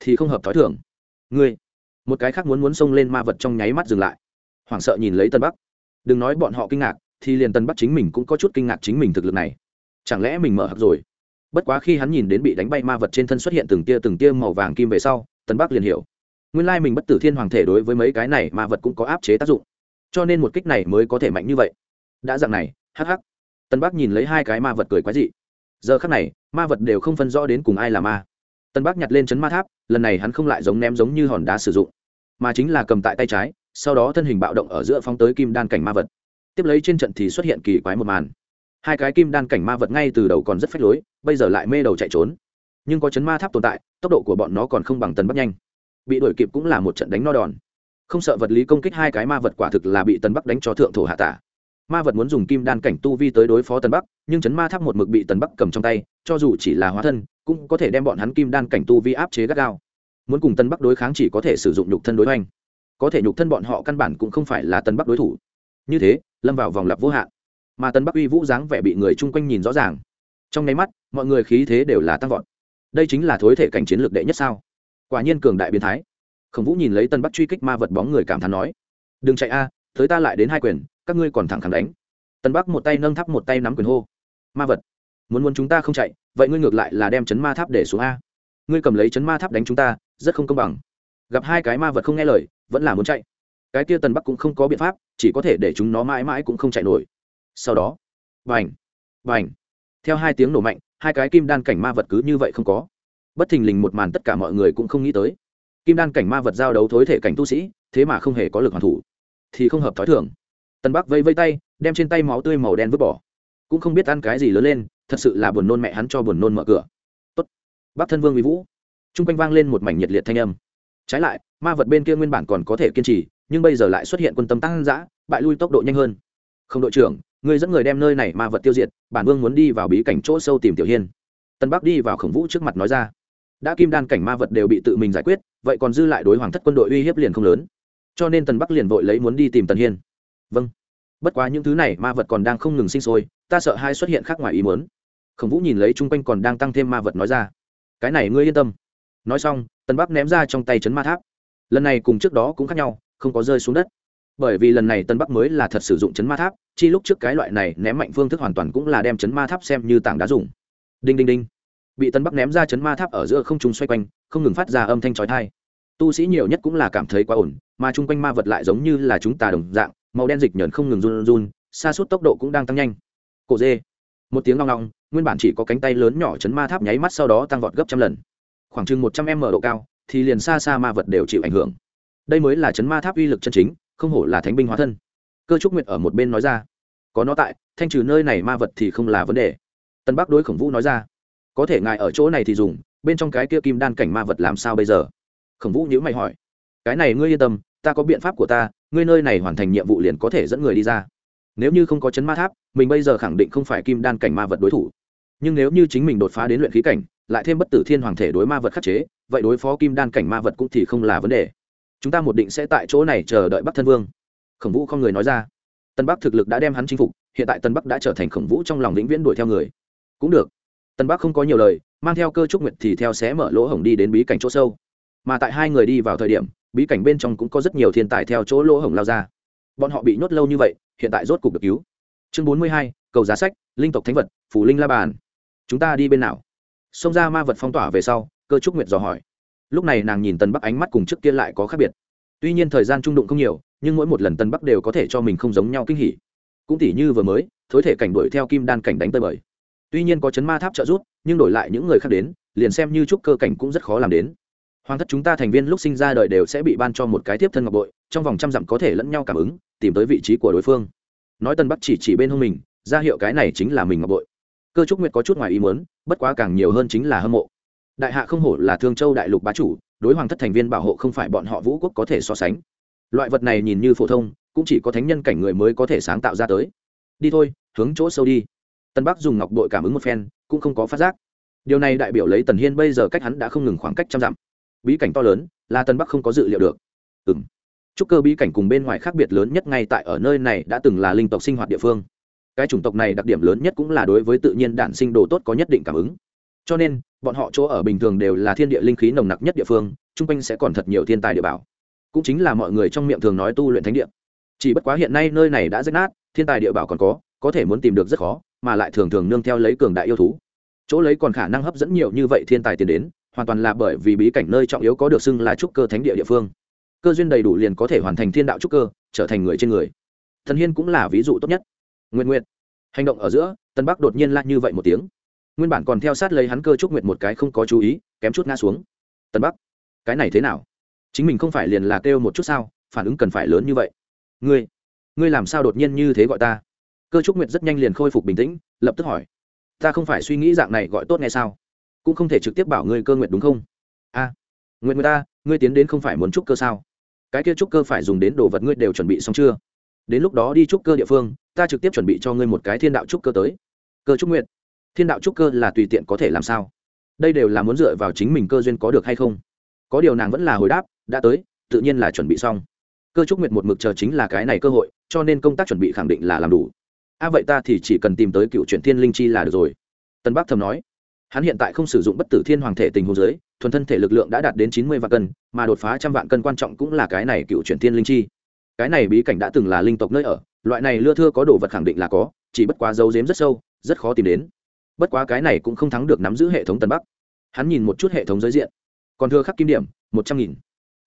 thì không hợp thói thường. Ngươi, một cái khác muốn muốn xông lên ma vật trong nháy mắt dừng lại. Hoảng sợ nhìn lấy tân bắc. Đừng nói bọn họ kinh ngạc, thì liền tân bắc chính mình cũng có chút kinh ngạc chính mình thực lực này. Chẳng lẽ mình mở hặc rồi? Bất quá khi hắn nhìn đến bị đánh bay ma vật trên thân xuất hiện từng tia từng tia màu vàng kim về sau tân bắc liền hiểu. Nguyên lai mình bất tử thiên hoàng thể đối với mấy cái này ma vật cũng có áp chế tác dụng cho nên một kích này mới có thể mạnh như vậy. Đã dạng này, hắc hắc. Tân bắc nhìn lấy hai cái ma vật cười quái dị. Giờ khắc này, ma vật đều không phân rõ đến cùng ai là ma. Tân bắc nhặt lên chấn ma tháp, lần này hắn không lại giống ném giống như hòn đá sử dụng, mà chính là cầm tại tay trái, sau đó thân hình bạo động ở giữa phóng tới kim đan cảnh ma vật. Tiếp lấy trên trận thì xuất hiện kỳ quái một màn. Hai cái kim đan cảnh ma vật ngay từ đầu còn rất phách lối, bây giờ lại mê đầu chạy trốn. Nhưng có chấn ma tháp tồn tại, tốc độ của bọn nó còn không bằng tần bắc nhanh. Bị đuổi kịp cũng là một trận đánh no đòn không sợ vật lý công kích hai cái ma vật quả thực là bị tần bắc đánh cho thượng thổ hạ tả. Ma vật muốn dùng kim đan cảnh tu vi tới đối phó tần bắc, nhưng chấn ma tháp một mực bị tần bắc cầm trong tay, cho dù chỉ là hóa thân, cũng có thể đem bọn hắn kim đan cảnh tu vi áp chế gắt gao. Muốn cùng Tần bắc đối kháng chỉ có thể sử dụng nhục thân đối hoành. Có thể nhục thân bọn họ căn bản cũng không phải là Tần bắc đối thủ. Như thế, lâm vào vòng lặp vô hạn. Mà Tần bắc uy vũ dáng vẻ bị người chung quanh nhìn rõ ràng. Trong nháy mắt, mọi người khí thế đều là tăng vọt. Đây chính là thối thể cảnh chiến lược đệ nhất sao. Quả nhiên cường đại biến thái khổng vũ nhìn lấy tân bắc truy kích ma vật bóng người cảm thán nói, đừng chạy a, tới ta lại đến hai quyền, các ngươi còn thẳng thẳng đánh. Tân bắc một tay nâng tháp một tay nắm quyền hô, ma vật, muốn muốn chúng ta không chạy, vậy ngươi ngược lại là đem chấn ma tháp để xuống a. Ngươi cầm lấy chấn ma tháp đánh chúng ta, rất không công bằng. Gặp hai cái ma vật không nghe lời, vẫn là muốn chạy. Cái kia tần bắc cũng không có biện pháp, chỉ có thể để chúng nó mãi mãi cũng không chạy nổi. Sau đó vành vành theo hai tiếng nổ mạnh, hai cái kim đan cảnh ma vật cứ như vậy không có. Bất thình lình một màn tất cả mọi người cũng không nghĩ tới kim đan cảnh ma vật giao đấu thối thể cảnh tu sĩ, thế mà không hề có lực hoàn thủ. Thì không hợp thói thường. Tân bắc vây vây tay, đem trên tay máu tươi màu đen vứt bỏ. Cũng không biết ăn cái gì lớn lên, thật sự là buồn nôn mẹ hắn cho buồn nôn mở cửa. Tốt. Bắc thân vương vi vũ. T r u n g quanh vang lên một mảnh nhiệt liệt thanh âm. Trái lại, ma vật bên kia nguyên bản còn có thể kiên trì, nhưng bây giờ lại xuất hiện quân tâm tăng giã bại lui tốc độ nhanh hơn. Không đội trưởng người dẫn người đem nơi này ma vật tiêu diệt, bản vương muốn đi vào bí cảnh chỗ sâu tìm tiểu hiên. Tân bắc đi vào khổng vũ trước mặt nói ra đã kim đan cảnh ma vật đều bị tự mình giải quyết, vậy còn dư lại đối hoàng thất quân đội uy hiếp liền không lớn. Cho nên tần bắc liền vội lấy muốn đi tìm tần hiên. Vâng. Bất quá những thứ này ma vật còn đang không ngừng sinh sôi, ta sợ hai xuất hiện khác ngoài ý muốn. Khổng vũ nhìn lấy chung quanh còn đang tăng thêm ma vật nói ra. Cái này ngươi yên tâm. Nói xong, tần bắc ném ra trong tay chấn ma tháp. Lần này cùng trước đó cũng khác nhau, không có rơi xuống đất. Bởi vì lần này tân bắc mới là thật sử dụng chấn ma tháp, chi lúc trước cái loại này ném mạnh phương thức hoàn toàn cũng là đem chấn ma tháp xem như tảng đá dùng. Đinh đinh đinh bị tân bắc ném ra chấn ma tháp ở giữa không trung xoay quanh, không ngừng phát ra âm thanh trói thai tu sĩ nhiều nhất cũng là cảm thấy quá ổn, mà chung quanh ma vật lại giống như là chúng ta đồng dạng, màu đen dịch nhờn không ngừng run run, xa suốt tốc độ cũng đang tăng nhanh. Cổ dê. Một tiếng long long nguyên bản chỉ có cánh tay lớn nhỏ chấn ma tháp nháy mắt sau đó tăng vọt gấp trăm lần. Khoảng chừng một trăm m độ cao, thì liền xa xa ma vật đều chịu ảnh hưởng. Đây mới là chấn ma tháp uy lực chân chính, không hổ là thánh binh hóa thân. Cơ trúc nguyệt ở một bên nói ra. Có nó tại, thanh trừ nơi này ma vật thì không là vấn đề. Tân bắc đối khổng vũ nói ra có thể ngài ở chỗ này thì dùng, bên trong cái kia kim đan cảnh ma vật làm sao bây giờ? Khổng vũ nhữ mày hỏi. Cái này ngươi yên tâm, ta có biện pháp của ta, ngươi nơi này hoàn thành nhiệm vụ liền có thể dẫn người đi ra. Nếu như không có chấn ma tháp, mình bây giờ khẳng định không phải kim đan cảnh ma vật đối thủ. Nhưng nếu như chính mình đột phá đến luyện khí cảnh, lại thêm bất tử thiên hoàng thể đối ma vật khắc chế, vậy đối phó kim đan cảnh ma vật cũng thì không là vấn đề. Chúng ta một định sẽ tại chỗ này chờ đợi bắc thân vương. Khổng vũ không người nói ra. Tân bắc thực lực đã đem hắn chinh phục, hiện tại tân bắc đã trở thành khổng vũ trong lòng vĩnh viễn đuổi theo người. Cũng được tân bắc không có nhiều lời, mang theo cơ trúc nguyệt thì theo xé mở lỗ hổng đi đến bí cảnh chỗ sâu. Mà tại hai người đi vào thời điểm, bí cảnh bên trong cũng có rất nhiều thiên tài theo chỗ lỗ hổng lao ra. Bọn họ bị nhốt lâu như vậy, hiện tại rốt cục được cứu. Chương bốn mươi hai, cầu giá sách, linh tộc thánh vật phủ linh la bàn. Chúng ta đi bên nào? Xông ra ma vật phong tỏa về sau, cơ trúc nguyệt dò hỏi. Lúc này nàng nhìn tân bắc ánh mắt cùng trước kia lại có khác biệt. Tuy nhiên thời gian trung đụng không nhiều, nhưng mỗi một lần tân bắc đều có thể cho mình không giống nhau kinh hỉ. Cũng tỉ như vừa mới, thối thể cảnh đuổi theo kim đan cảnh đánh tơi bời tuy nhiên có chấn ma tháp trợ giúp, nhưng đổi lại những người khác đến, liền xem như trúc cơ cảnh cũng rất khó làm đến. Hoàng thất chúng ta thành viên lúc sinh ra đời đều sẽ bị ban cho một cái tiếp thân ngọc bội, trong vòng trăm dặm có thể lẫn nhau cảm ứng, tìm tới vị trí của đối phương. Nói tân bắc chỉ chỉ bên hông mình, ra hiệu cái này chính là mình ngọc bội. Cơ trúc nguyệt có chút ngoài ý muốn, bất quá càng nhiều hơn chính là hâm mộ. Đại hạ không hổ là thương châu đại lục bá chủ, đối hoàng thất thành viên bảo hộ không phải bọn họ vũ quốc có thể so sánh. Loại vật này nhìn như phổ thông, cũng chỉ có thánh nhân cảnh người mới có thể sáng tạo ra tới. Đi thôi, hướng chỗ sâu đi tân bắc dùng ngọc bội cảm ứng một phen, cũng không có phát giác. Điều này đại biểu lấy tần hiên bây giờ cách hắn đã không ngừng khoảng cách trăm dặm. Bí cảnh to lớn, là tân bắc không có dự liệu được. Ừ m trúc cơ bí cảnh cùng bên ngoài khác biệt lớn nhất ngay tại ở nơi này đã từng là linh tộc sinh hoạt địa phương. Cái chủng tộc này đặc điểm lớn nhất cũng là đối với tự nhiên đản sinh đồ tốt có nhất định cảm ứng. Cho nên, bọn họ chỗ ở bình thường đều là thiên địa linh khí nồng nặc nhất địa phương, chung quanh sẽ còn thật nhiều thiên tài địa bảo. Cũng chính là mọi người trong miệng thường nói tu luyện thánh địa. Chỉ bất quá hiện nay nơi này đã rách nát, thiên tài địa bảo còn có có thể muốn tìm được rất khó mà lại thường thường nương theo lấy cường đại yêu thú. Chỗ lấy còn khả năng hấp dẫn nhiều như vậy thiên tài tiền đến, hoàn toàn là bởi vì bí cảnh nơi trọng yếu có được xưng là trúc cơ thánh địa địa phương. Cơ duyên đầy đủ liền có thể hoàn thành thiên đạo trúc cơ, trở thành người trên người. Thần hiên cũng là ví dụ tốt nhất. Nguyện nguyện hành động ở giữa, tân bắc đột nhiên lại như vậy một tiếng. Nguyên bản còn theo sát lấy hắn cơ trúc nguyệt một cái không có chú ý, kém chút ngã xuống. Tân bắc, cái này thế nào? Chính mình không phải liền là kêu một chút sao? Phản ứng cần phải lớn như vậy. Ngươi ngươi làm sao đột nhiên như thế gọi ta? Cơ trúc nguyệt rất nhanh liền khôi phục bình tĩnh lập tức hỏi ta không phải suy nghĩ dạng này gọi tốt nghe sao? Cũng không thể trực tiếp bảo ngươi cơ nguyệt đúng không? A à, nguyện người ta ngươi tiến đến không phải muốn trúc cơ sao? Cái kia trúc cơ phải dùng đến đồ vật ngươi đều chuẩn bị xong chưa? Đến lúc đó đi trúc cơ địa phương ta trực tiếp chuẩn bị cho ngươi một cái thiên đạo trúc cơ tới. Cơ trúc nguyện thiên đạo trúc cơ là tùy tiện có thể làm sao? Đây đều là muốn dựa vào chính mình cơ duyên có được hay không? Có điều nàng vẫn là hồi đáp đã tới tự nhiên là chuẩn bị xong. Cơ trúc nguyệt một mực chờ chính là cái này cơ hội cho nên công tác chuẩn bị khẳng định là làm đủ a vậy ta thì chỉ cần tìm tới cựu truyện thiên linh chi là được rồi. Tân bắc thầm nói. Hắn hiện tại không sử dụng bất tử thiên hoàng thể tình hồ dưới, thuần thân thể lực lượng đã đạt đến chín mươi vạn cân, mà đột phá trăm vạn cân quan trọng cũng là cái này cựu truyện thiên linh chi. Cái này bí cảnh đã từng là linh tộc nơi ở, loại này lưa thưa có đồ vật khẳng định là có, chỉ bất quá dấu dếm rất sâu, rất khó tìm đến. Bất quá cái này cũng không thắng được nắm giữ hệ thống tân bắc. Hắn nhìn một chút hệ thống giới diện. Còn thưa khắc kim điểm, một trăm nghìn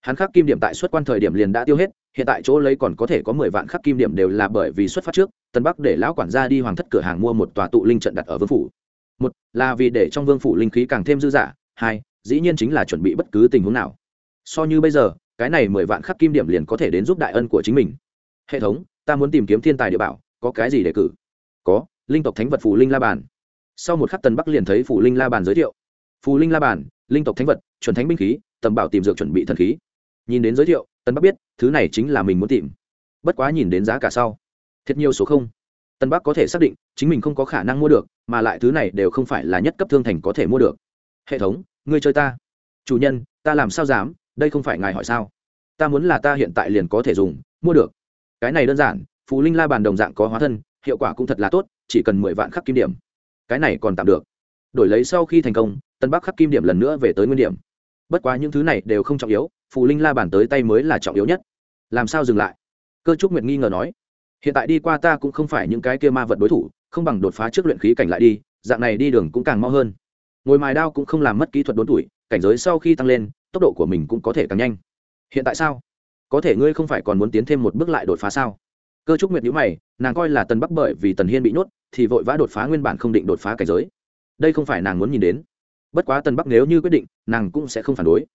hắn khắc kim điểm tại xuất quan thời điểm liền đã tiêu hết, hiện tại chỗ lấy còn có thể có mười vạn khắc kim điểm đều là bởi vì xuất phát trước, tân bắc để lão quản gia đi hoàng thất cửa hàng mua một tòa tụ linh trận đặt ở vương phủ. Một là vì để trong vương phủ linh khí càng thêm dư dả, hai, dĩ nhiên chính là chuẩn bị bất cứ tình huống nào. So như bây giờ, cái này mười vạn khắc kim điểm liền có thể đến giúp đại ân của chính mình. Hệ thống, ta muốn tìm kiếm thiên tài địa bảo, có cái gì để cử? Có, linh tộc thánh vật phù linh la bàn. Sau một khắc tần bắc liền thấy phù linh la bàn giới thiệu. Phù linh la bàn, linh tộc thánh vật, chuẩn thánh binh khí, tầm bảo tìm dược chuẩn bị thần khí nhìn đến giới thiệu tân bắc biết, thứ này chính là mình muốn tìm. Bất quá nhìn đến giá cả sau, thiệt nhiều số không. Tân bắc có thể xác định, chính mình không có khả năng mua được, mà lại thứ này đều không phải là nhất cấp thương thành có thể mua được. Hệ thống, ngươi chơi ta. Chủ nhân, ta làm sao dám, đây không phải ngài hỏi sao? Ta muốn là ta hiện tại liền có thể dùng, mua được. Cái này đơn giản, phù linh la bàn đồng dạng có hóa thân, hiệu quả cũng thật là tốt, chỉ cần mười vạn khắc kim điểm. Cái này còn tạm được. Đổi lấy sau khi thành công tân bắc khắc kim điểm lần nữa về tới nguyên điểm. Bất quá những thứ này đều không trọng yếu phù linh la bàn tới tay mới là trọng yếu nhất. Làm sao dừng lại? Cơ trúc nguyệt nghi ngờ nói. Hiện tại đi qua ta cũng không phải những cái kia ma vật đối thủ, không bằng đột phá trước luyện khí cảnh lại đi, dạng này đi đường cũng càng mau hơn. Ngồi mài đao cũng không làm mất kỹ thuật đốn tuổi, cảnh giới sau khi tăng lên, tốc độ của mình cũng có thể càng nhanh. Hiện tại sao? Có thể ngươi không phải còn muốn tiến thêm một bước lại đột phá sao? Cơ trúc nguyệt nhữ mày, nàng coi là tần bắc bởi vì tần hiên bị nhốt, thì vội vã đột phá nguyên bản không định đột phá cảnh giới. Đây không phải nàng muốn nhìn đến. Bất quá tần bắc nếu như quyết định, nàng cũng sẽ không phản đối.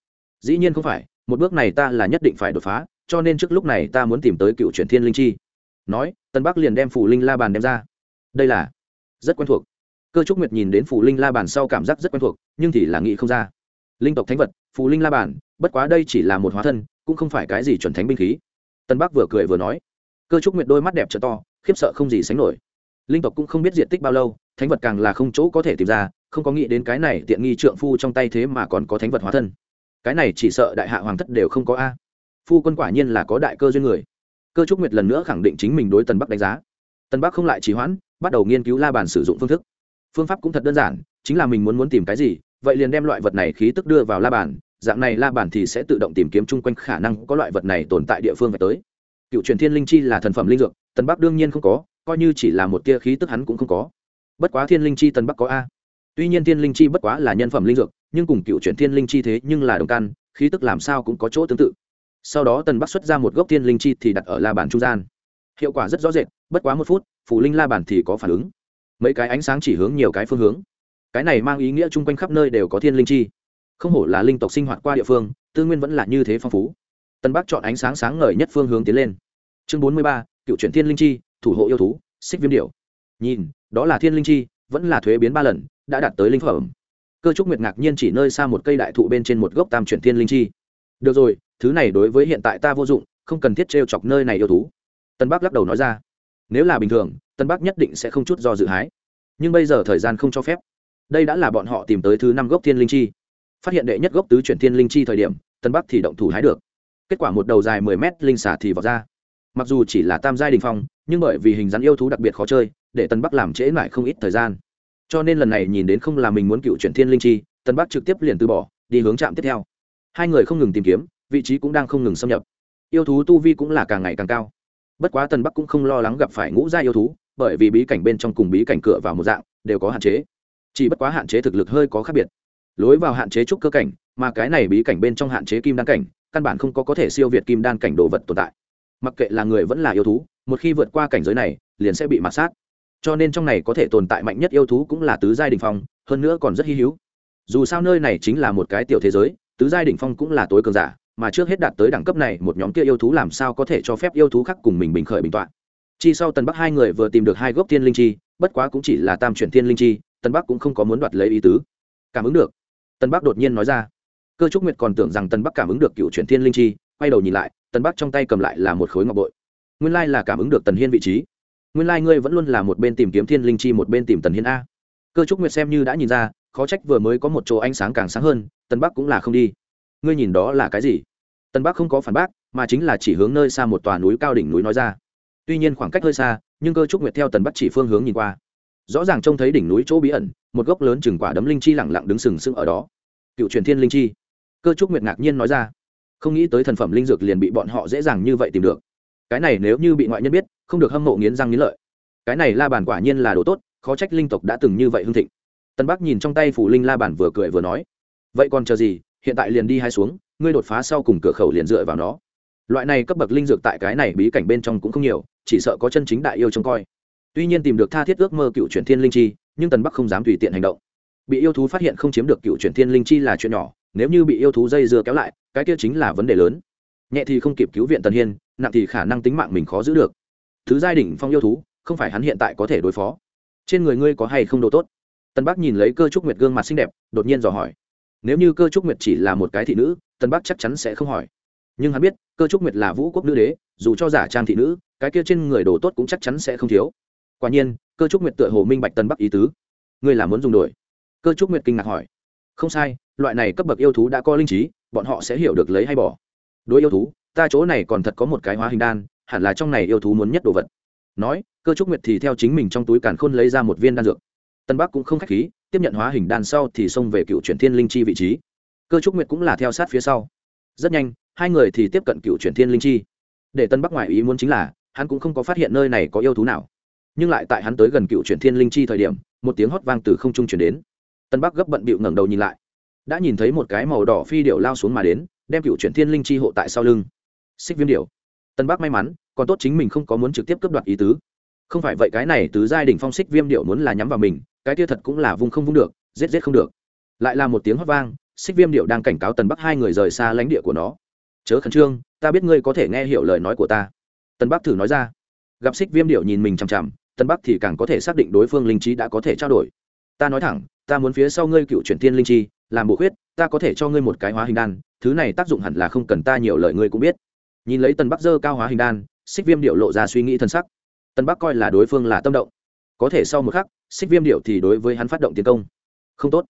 Dĩ nhiên không phải một bước này ta là nhất định phải đột phá, cho nên trước lúc này ta muốn tìm tới cựu truyền thiên linh chi. Nói tân bắc liền đem phủ linh la bàn đem ra. Đây là rất quen thuộc. Cơ trúc nguyệt nhìn đến phủ linh la bàn sau cảm giác rất quen thuộc, nhưng thì là nghĩ không ra. Linh tộc thánh vật, phù linh la bàn, bất quá đây chỉ là một hóa thân, cũng không phải cái gì chuẩn thánh binh khí. Tân bắc vừa cười vừa nói. Cơ trúc nguyệt đôi mắt đẹp trở to, khiếp sợ không gì sánh nổi. Linh tộc cũng không biết diện tích bao lâu, thánh vật càng là không chỗ có thể tìm ra, không có nghĩ đến cái này tiện nghi trượng phu trong tay thế mà còn có thánh vật hóa thân cái này chỉ sợ đại hạ hoàng thất đều không có a. Phu quân quả nhiên là có đại cơ duyên người. Cơ trúc nguyệt lần nữa khẳng định chính mình đối tần bắc đánh giá. Tần bắc không lại trì hoãn, bắt đầu nghiên cứu la bàn sử dụng phương thức. Phương pháp cũng thật đơn giản, chính là mình muốn muốn tìm cái gì, vậy liền đem loại vật này khí tức đưa vào la bàn, dạng này la bàn thì sẽ tự động tìm kiếm chung quanh khả năng có loại vật này tồn tại địa phương và tới. Cựu truyền thiên linh chi là thần phẩm linh dược, tần bắc đương nhiên không có, coi như chỉ là một tia khí tức hắn cũng không có. Bất quá thiên linh chi tần bắc có a. Tuy nhiên thiên linh chi bất quá là nhân phẩm linh dược nhưng cùng cựu truyền thiên linh chi thế nhưng là đồng căn khí tức làm sao cũng có chỗ tương tự. Sau đó tần bắc xuất ra một gốc thiên linh chi thì đặt ở la bàn trung gian. Hiệu quả rất rõ rệt, bất quá một phút phủ linh la bàn thì có phản ứng. Mấy cái ánh sáng chỉ hướng nhiều cái phương hướng. Cái này mang ý nghĩa chung quanh khắp nơi đều có thiên linh chi. Không hổ là linh tộc sinh hoạt qua địa phương, tư nguyên vẫn là như thế phong phú. Tân bắc chọn ánh sáng sáng ngời nhất phương hướng tiến lên. Chương bốn mươi ba, cựu chuyển thiên linh chi, thủ hộ yêu thú, xích viêm điệu nhìn, đó là thiên linh chi, vẫn là thuế biến ba lần, đã đạt tới linh phẩm cơ trúc nguyệt ngạc nhiên chỉ nơi xa một cây đại thụ bên trên một gốc tam chuyển thiên linh chi. Được rồi, thứ này đối với hiện tại ta vô dụng, không cần thiết t chọc nơi này yêu thú. Tân bắc lắc đầu nói ra. Nếu là bình thường, tân bắc nhất định sẽ không chút do dự hái. Nhưng bây giờ thời gian không cho phép. Đây đã là bọn họ tìm tới thứ năm gốc thiên linh chi. Phát hiện đệ nhất gốc tứ chuyển thiên linh chi thời điểm, tân bắc thì động thủ hái được. Kết quả một đầu dài mười mét linh xả thì vào ra. Mặc dù chỉ là tam giai đình phong, nhưng bởi vì hình dáng yêu thú đặc biệt khó chơi, để tân bắc làm trễ lại không ít thời gian cho nên lần này nhìn đến không là mình muốn cựu chuyển thiên linh chi, tân bắc trực tiếp liền từ bỏ, đi hướng trạm tiếp theo. Hai người không ngừng tìm kiếm, vị trí cũng đang không ngừng xâm nhập. Yêu thú tu vi cũng là càng ngày càng cao. Bất quá tân bắc cũng không lo lắng gặp phải ngũ gia yêu thú, bởi vì bí cảnh bên trong cùng bí cảnh cửa vào một dạng, đều có hạn chế. Chỉ bất quá hạn chế thực lực hơi có khác biệt. Lối vào hạn chế trúc cơ cảnh, mà cái này bí cảnh bên trong hạn chế kim đan cảnh, căn bản không có có thể siêu việt kim đan cảnh đồ vật tồn tại. Mặc kệ là người vẫn là yêu thú, một khi vượt qua cảnh giới này, liền sẽ bị mạt sát cho nên trong này có thể tồn tại mạnh nhất yêu thú cũng là tứ giai đình phong, hơn nữa còn rất hy hữu. Dù sao nơi này chính là một cái tiểu thế giới, tứ giai đỉnh phong cũng là tối cường giả, mà trước hết đạt tới đẳng cấp này, một nhóm kia yêu thú làm sao có thể cho phép yêu thú khác cùng mình bình khởi bình tọa chi sau tần bắc hai người vừa tìm được hai gốc thiên linh chi, bất quá cũng chỉ là tam chuyển thiên linh chi, tần bắc cũng không có muốn đoạt lấy ý tứ. Cảm ứng được. Tần bắc đột nhiên nói ra. Cơ trúc nguyệt còn tưởng rằng tần bắc cảm ứng được cựu chuyển thiên linh chi, quay đầu nhìn lại, tần bắc trong tay cầm lại là một khối ngọc bội. Nguyên lai là cảm ứng được tần hiên vị trí nguyên lai ngươi vẫn luôn là một bên tìm kiếm thiên linh chi, một bên tìm tần hiên a. Cơ trúc nguyệt xem như đã nhìn ra, khó trách vừa mới có một chỗ ánh sáng càng sáng hơn tân bắc cũng là không đi. Ngươi nhìn đó là cái gì? Tân bắc không có phản bác, mà chính là chỉ hướng nơi xa một tòa núi cao đỉnh núi nói ra. Tuy nhiên khoảng cách hơi xa, nhưng cơ trúc nguyệt theo tần bắc chỉ phương hướng nhìn qua. Rõ ràng trông thấy đỉnh núi chỗ bí ẩn, một gốc lớn chừng quả đấm linh chi lẳng lặng đứng sừng sững ở đó. Cựu truyền thiên linh chi. Cơ trúc nguyệt ngạc nhiên nói ra. Không nghĩ tới thần phẩm linh dược liền bị bọn họ dễ dàng như vậy tìm được cái này nếu như bị ngoại nhân biết, không được hâm mộ nghiến răng nghiến lợi. Cái này la bàn quả nhiên là đồ tốt, khó trách linh tộc đã từng như vậy hưng thịnh. Tân bắc nhìn trong tay phủ linh la bàn vừa cười vừa nói, vậy còn chờ gì, hiện tại liền đi hai xuống, ngươi đột phá sau cùng cửa khẩu liền dựa vào nó. Loại này cấp bậc linh dược tại cái này bí cảnh bên trong cũng không nhiều, chỉ sợ có chân chính đại yêu trông coi. Tuy nhiên tìm được tha thiết ước mơ cựu chuyển thiên linh chi, nhưng tần bắc không dám tùy tiện hành động. Bị yêu thú phát hiện không chiếm được cựu chuyển thiên linh chi là chuyện nhỏ, nếu như bị yêu thú dây dưa kéo lại, cái kia chính là vấn đề lớn. Nhẹ thì không kịp cứu viện tần hiên nặng thì khả năng tính mạng mình khó giữ được. Thứ giai đỉnh phong yêu thú, không phải hắn hiện tại có thể đối phó. Trên người ngươi có hay không đồ tốt? Tân bắc nhìn lấy cơ trúc nguyệt gương mặt xinh đẹp, đột nhiên dò hỏi. Nếu như cơ trúc nguyệt chỉ là một cái thị nữ tân bắc chắc chắn sẽ không hỏi. Nhưng hắn biết, cơ trúc nguyệt là vũ quốc nữ đế, dù cho giả trang thị nữ, cái kia trên người đồ tốt cũng chắc chắn sẽ không thiếu. Quả nhiên, cơ trúc nguyệt tựa hồ minh bạch tân bắc ý tứ. Ngươi là muốn dùng đổi? Cơ trúc nguyệt kinh ngạc hỏi. Không sai, loại này cấp bậc yêu thú đã có linh trí, bọn họ sẽ hiểu được lấy hay bỏ. Đối yêu thú ta chỗ này còn thật có một cái hóa hình đan, hẳn là trong này yêu thú muốn nhất đồ vật. Nói, cơ trúc nguyệt thì theo chính mình trong túi càn khôn lấy ra một viên đan dược. Tân bắc cũng không k h á c h khí, tiếp nhận hóa hình đan sau thì xông về cựu chuyển thiên linh chi vị trí. Cơ trúc nguyệt cũng là theo sát phía sau. Rất nhanh, hai người thì tiếp cận cựu chuyển thiên linh chi. Để tân bắc ngoại ý muốn chính là, hắn cũng không có phát hiện nơi này có yêu thú nào. Nhưng lại tại hắn tới gần cựu chuyển thiên linh chi thời điểm, một tiếng hót vang từ không trung chuyển đến. Tân bắc gấp bận bịu ngẩng đầu nhìn lại. Đã nhìn thấy một cái màu đỏ phi điệu lao xuống mà đến, đem cựu chuyển thiên linh chi hộ tại sau lưng xích viêm điệu tân bắc may mắn, còn tốt chính mình không có muốn trực tiếp cướp đoạt ý tứ. Không phải vậy, cái này tứ giai đỉnh phong xích viêm điệu muốn là nhắm vào mình, cái kia thật cũng là vung không vung được, giết giết không được. Lại là một tiếng hót vang, xích viêm điệu đang cảnh cáo tần bắc hai người rời xa lãnh địa của nó. Chớ khẩn trương, ta biết ngươi có thể nghe hiểu lời nói của ta. Tần bắc thử nói ra. Gặp xích viêm điệu nhìn mình chằm chằm Tần bắc thì càng có thể xác định đối phương linh trí đã có thể trao đổi. Ta nói thẳng, ta muốn phía sau ngươi cựu chuyển tiên linh chi, làm bộ khuyết, ta có thể cho ngươi một cái hóa hình đan, thứ này tác dụng hẳn là không cần ta nhiều lời ngươi cũng biết nhìn lấy tần bắc dơ cao hóa hình đan, xích viêm điệu lộ ra suy nghĩ thân sắc. Tần bắc coi là đối phương là tâm động. Có thể sau một khắc, xích viêm điệu thì đối với hắn phát động tiến công. Không tốt.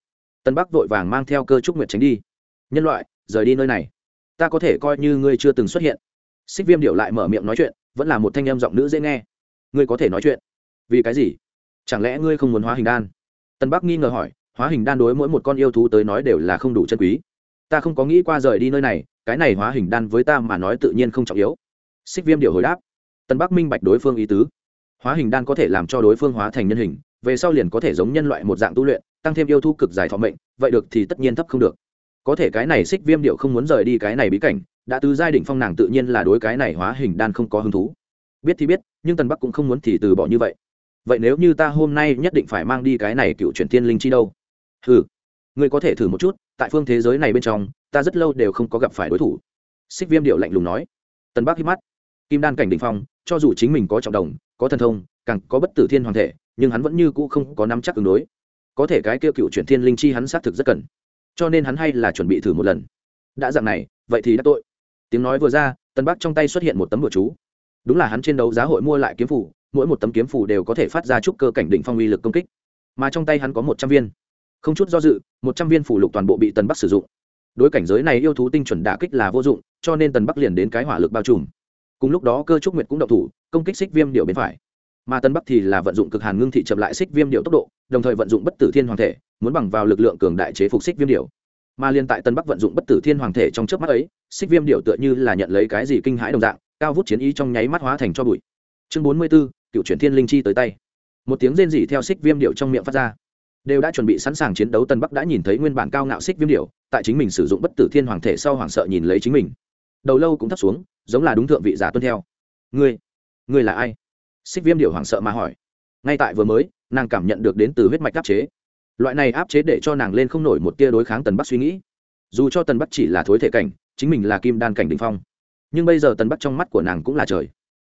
Tần bắc vội vàng mang theo cơ trúc nguyệt tránh đi. Nhân loại, rời đi nơi này. Ta có thể coi như ngươi chưa từng xuất hiện. Xích viêm điệu lại mở miệng nói chuyện, vẫn là một thanh em giọng nữ dễ nghe. Ngươi có thể nói chuyện. Vì cái gì? Chẳng lẽ ngươi không muốn hóa hình đan? Tân bắc nghi ngờ hỏi, hóa hình đan đối mỗi một con yêu thú tới nói đều là không đủ chân quý. Ta không có nghĩ qua rời đi nơi này cái này hóa hình đan với ta mà nói tự nhiên không trọng yếu. Xích viêm điệu hồi đáp. Tân bắc minh bạch đối phương ý tứ. Hóa hình đan có thể làm cho đối phương hóa thành nhân hình, về sau liền có thể giống nhân loại một dạng tu luyện, tăng thêm yêu thu cực dài thọ mệnh, vậy được thì tất nhiên thấp không được. Có thể cái này xích viêm điệu không muốn rời đi cái này bí cảnh, đã từ giai đ ỉ n h phong nàng tự nhiên là đối cái này hóa hình đan không có hứng thú. Biết thì biết, nhưng tần bắc cũng không muốn thì từ bỏ như vậy. Vậy nếu như ta hôm nay nhất định phải mang đi cái này cựu chuyển tiên linh chi đâu? Ừ ngươi có thể thử một chút, tại phương thế giới này bên trong ta rất lâu đều không có gặp phải đối thủ. Xích viêm điệu lạnh lùng nói. Tần bắc hít mắt. Kim đan cảnh đ ỉ n h phong, cho dù chính mình có trọng đồng, có thần thông, càng có bất tử thiên hoàng thể, nhưng hắn vẫn như cũ không có nắm chắc ứng đối. Có thể cái kia cựu chuyển thiên linh chi hắn xác thực rất cần. Cho nên hắn hay là chuẩn bị thử một lần. Đã dạng này, vậy thì đã tội. Tiếng nói vừa ra tân bắc trong tay xuất hiện một tấm bừa chú. Đúng là hắn trên đấu giá hội mua lại kiếm phủ mỗi một tấm kiếm phủ đều có thể phát ra chút cơ cảnh định phong uy lực công kích. Mà trong tay hắn có một trăm viên. Không chút do dự, một trăm viên phủ lục toàn bộ bị tần bắc sử dụng đối cảnh giới này yêu thú tinh chuẩn đả kích là vô dụng, cho nên tần bắc liền đến cái hỏa lực bao trùm. Cùng lúc đó cơ trúc nguyệt cũng đậu thủ, công kích xích viêm điệu bên phải. Mà tân bắc thì là vận dụng cực hàn ngưng thị chậm lại xích viêm điệu tốc độ, đồng thời vận dụng bất tử thiên hoàng thể, muốn bằng vào lực lượng cường đại chế phục xích viêm điệu. Mà liên tại tân bắc vận dụng bất tử thiên hoàng thể trong trước mắt ấy, xích viêm điệu tựa như là nhận lấy cái gì kinh hãi đồng dạng, cao vút chiến ý trong nháy mắt hóa thành cho bụi. Chương bốn mươi b ố cựu chuyển thiên linh chi tới tay. Một tiếng rên rỉ theo xích viêm điệu trong miệng phát ra đều đã chuẩn bị sẵn sàng chiến đấu, tân bắc đã nhìn thấy nguyên bản cao ngạo xích viêm điệu tại chính mình sử dụng bất tử thiên hoàng thể sau hoảng sợ nhìn lấy chính mình. Đầu lâu cũng thấp xuống, giống là đúng thượng vị giả tuân theo. Ngươi ngươi là ai? Xích viêm điệu hoảng sợ mà hỏi. Ngay tại vừa mới, nàng cảm nhận được đến từ huyết mạch áp chế. Loại này áp chế để cho nàng lên không nổi một tia đối kháng tần bắc suy nghĩ. Dù cho tần bắc chỉ là thối thể cảnh, chính mình là kim đan cảnh đình phong. Nhưng bây giờ tần bắc trong mắt của nàng cũng là trời.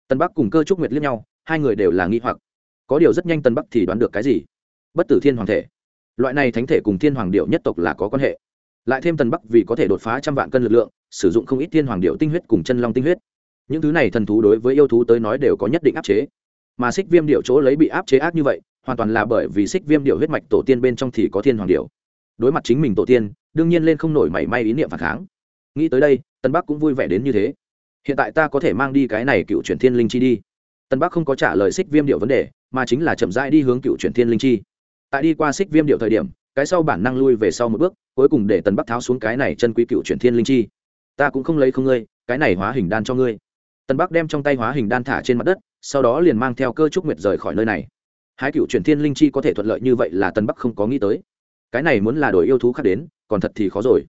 Tần bắc cùng cơ trúc nguyệt liếc nhau, hai người đều là nghi hoặc. Có điều rất nhanh tần bắc thì đoán được cái gì? Bất tử thiên hoàng thể. Loại này thánh thể cùng thiên hoàng điệu nhất tộc là có quan hệ. Lại thêm tần bắc vì có thể đột phá trăm vạn cân lực lượng, sử dụng không ít thiên hoàng điệu tinh huyết cùng chân long tinh huyết. Những thứ này thần thú đối với yêu thú tới nói đều có nhất định áp chế. Mà xích viêm điệu chỗ lấy bị áp chế ác như vậy, hoàn toàn là bởi vì xích viêm điệu huyết mạch tổ tiên bên trong thì có thiên hoàng điệu. Đối mặt chính mình tổ tiên, đương nhiên lên không nổi mảy may ý niệm phản kháng. Nghĩ tới đây tân bắc cũng vui vẻ đến như thế. Hiện tại ta có thể mang đi cái này cựu chuyển thiên linh chi đi. Tân bắc không có trả lời xích viêm điệu vấn đề, mà chính là chậm rãi đi hướng cựu chuyển thiên linh chi tại đi qua xích viêm điệu thời điểm, cái sau bản năng lui về sau một bước, cuối cùng để tần bắc tháo xuống cái này chân quý cựu chuyển thiên linh chi. Ta cũng không lấy không ngươi, cái này hóa hình đan cho ngươi. Tần bắc đem trong tay hóa hình đan thả trên mặt đất, sau đó liền mang theo cơ trúc nguyệt rời khỏi nơi này. Hai cựu chuyển thiên linh chi có thể thuận lợi như vậy là tần bắc không có nghĩ tới. Cái này muốn là đổi yêu thú khác đến, còn thật thì khó rồi.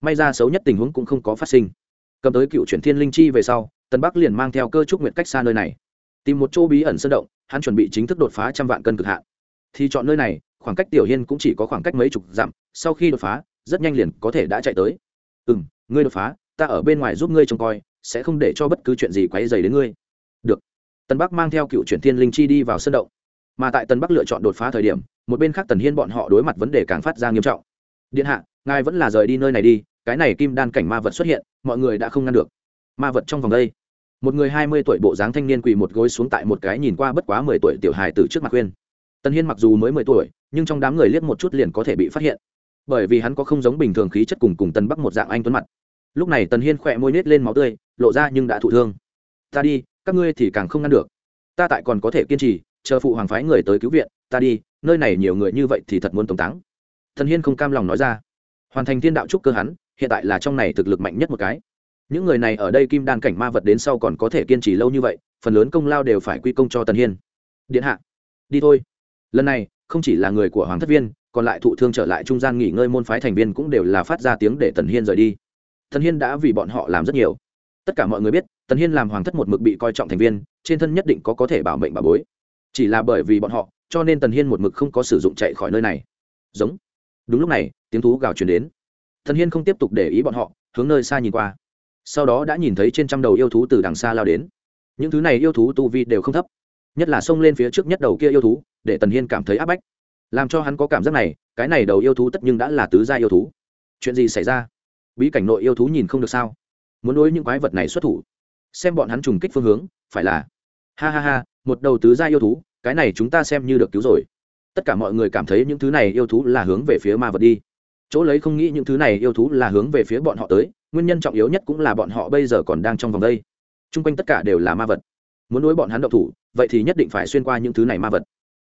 May ra xấu nhất tình huống cũng không có phát sinh. Cầm tới cựu chuyển thiên linh chi về sau, tần bắc liền mang theo cơ trúc nguyệt cách xa nơi này. Tìm một chỗ bí ẩn sơn động, hắn chuẩn bị chính thức đột phá trăm vạn cân cực hạn. Thì chọn nơi này khoảng cách tiểu hiên cũng chỉ có khoảng cách mấy chục dặm, sau khi đột phá, rất nhanh liền có thể đã chạy tới. Ừ m ngươi đột phá, ta ở bên ngoài giúp ngươi trông coi, sẽ không để cho bất cứ chuyện gì quấy dày đến ngươi. Được. Tân bắc mang theo cựu chuyển thiên linh chi đi vào sân động. Mà tại tân bắc lựa chọn đột phá thời điểm, một bên khác tần hiên bọn họ đối mặt vấn đề càng phát ra nghiêm trọng. Điện hạ, ngài vẫn là rời đi nơi này đi, cái này kim đan cảnh ma vật xuất hiện, mọi người đã không ngăn được. Ma vật trong vòng đây. Một người hai mươi tuổi bộ dáng thanh niên quỳ một gối xuống tại một cái nhìn qua bất quá mười tuổi tiểu hài từ trước mặt khuyên tần hiên mặc dù mới mười tuổi, nhưng trong đám người liếc một chút liền có thể bị phát hiện. Bởi vì hắn có không giống bình thường khí chất cùng cùng tần bắc một dạng anh tuấn mặt. Lúc này tần hiên khỏe môi nết lên máu tươi, lộ ra nhưng đã thụ thương. Ta đi, các ngươi thì càng không ngăn được. Ta tại còn có thể kiên trì, chờ phụ hoàng phái người tới cứu viện, ta đi, nơi này nhiều người như vậy thì thật muốn tống táng. Thần hiên không cam lòng nói ra. Hoàn thành thiên đạo trúc cơ hắn, hiện tại là trong này thực lực mạnh nhất một cái. Những người này ở đây kim đan cảnh ma vật đến sau còn có thể kiên trì lâu như vậy, phần lớn công lao đều phải quy công cho tần hiên. Điện hạ, đi thôi lần này, không chỉ là người của hoàng thất viên, còn lại thụ thương trở lại trung gian nghỉ ngơi môn phái thành viên cũng đều là phát ra tiếng để tần hiên rời đi. Tần hiên đã vì bọn họ làm rất nhiều. Tất cả mọi người biết, tần hiên làm hoàng thất một mực bị coi trọng thành viên, trên thân nhất định có có thể bảo mệnh bà bối. Chỉ là bởi vì bọn họ, cho nên tần hiên một mực không có sử dụng chạy khỏi nơi này. Giống. Đúng lúc này, tiếng thú gào truyền đến. Tần hiên không tiếp tục để ý bọn họ, hướng nơi xa nhìn qua. Sau đó đã nhìn thấy trên trăm đầu yêu thú từ đằng xa lao đến. Những thứ này yêu thú tu vi đều không thấp, nhất là xông lên phía trước nhất đầu kia yêu thú để tần hiên cảm thấy áp bách. Làm cho hắn có cảm giác này, cái này đầu yêu thú tất nhưng đã là tứ gia yêu thú. Chuyện gì xảy ra? Bí cảnh nội yêu thú nhìn không được sao? Muốn đối những quái vật này xuất thủ. Xem bọn hắn trùng kích phương hướng, phải là, ha ha ha, một đầu tứ gia yêu thú, cái này chúng ta xem như được cứu rồi. Tất cả mọi người cảm thấy những thứ này yêu thú là hướng về phía ma vật đi. Chỗ lấy không nghĩ những thứ này yêu thú là hướng về phía bọn họ tới, nguyên nhân trọng yếu nhất cũng là bọn họ bây giờ còn đang trong vòng đây. T r u n g quanh tất cả đều là ma vật. Muốn đối bọn hắn đậu thủ, vậy thì nhất định phải xuyên qua những thứ này ma vật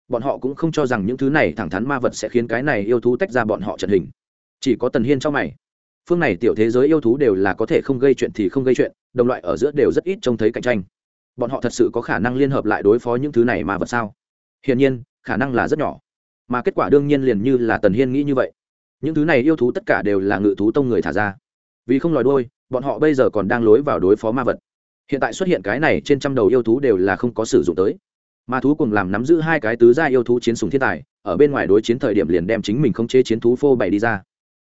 bọn họ cũng không cho rằng những thứ này thẳng thắn ma vật sẽ khiến cái này yêu thú tách ra bọn họ trận hình. Chỉ có tần hiên trong mày. Phương này tiểu thế giới yêu thú đều là có thể không gây chuyện thì không gây chuyện, đồng loại ở giữa đều rất ít trông thấy cạnh tranh. Bọn họ thật sự có khả năng liên hợp lại đối phó những thứ này ma vật sao? Hiển nhiên, khả năng là rất nhỏ. Mà kết quả đương nhiên liền như là tần hiên nghĩ như vậy. Những thứ này yêu thú tất cả đều là ngự thú tông người thả ra. Vì không lòi đôi bọn họ bây giờ còn đang lối vào đối phó ma vật. Hiện tại xuất hiện cái này trên trăm đầu yêu thú đều là không có sử dụng tới ma thú cùng làm nắm giữ hai cái tứ gia yêu thú chiến sùng thiên tài, ở bên ngoài đối chiến thời điểm liền đem chính mình không chế chiến thú phô bày đi ra.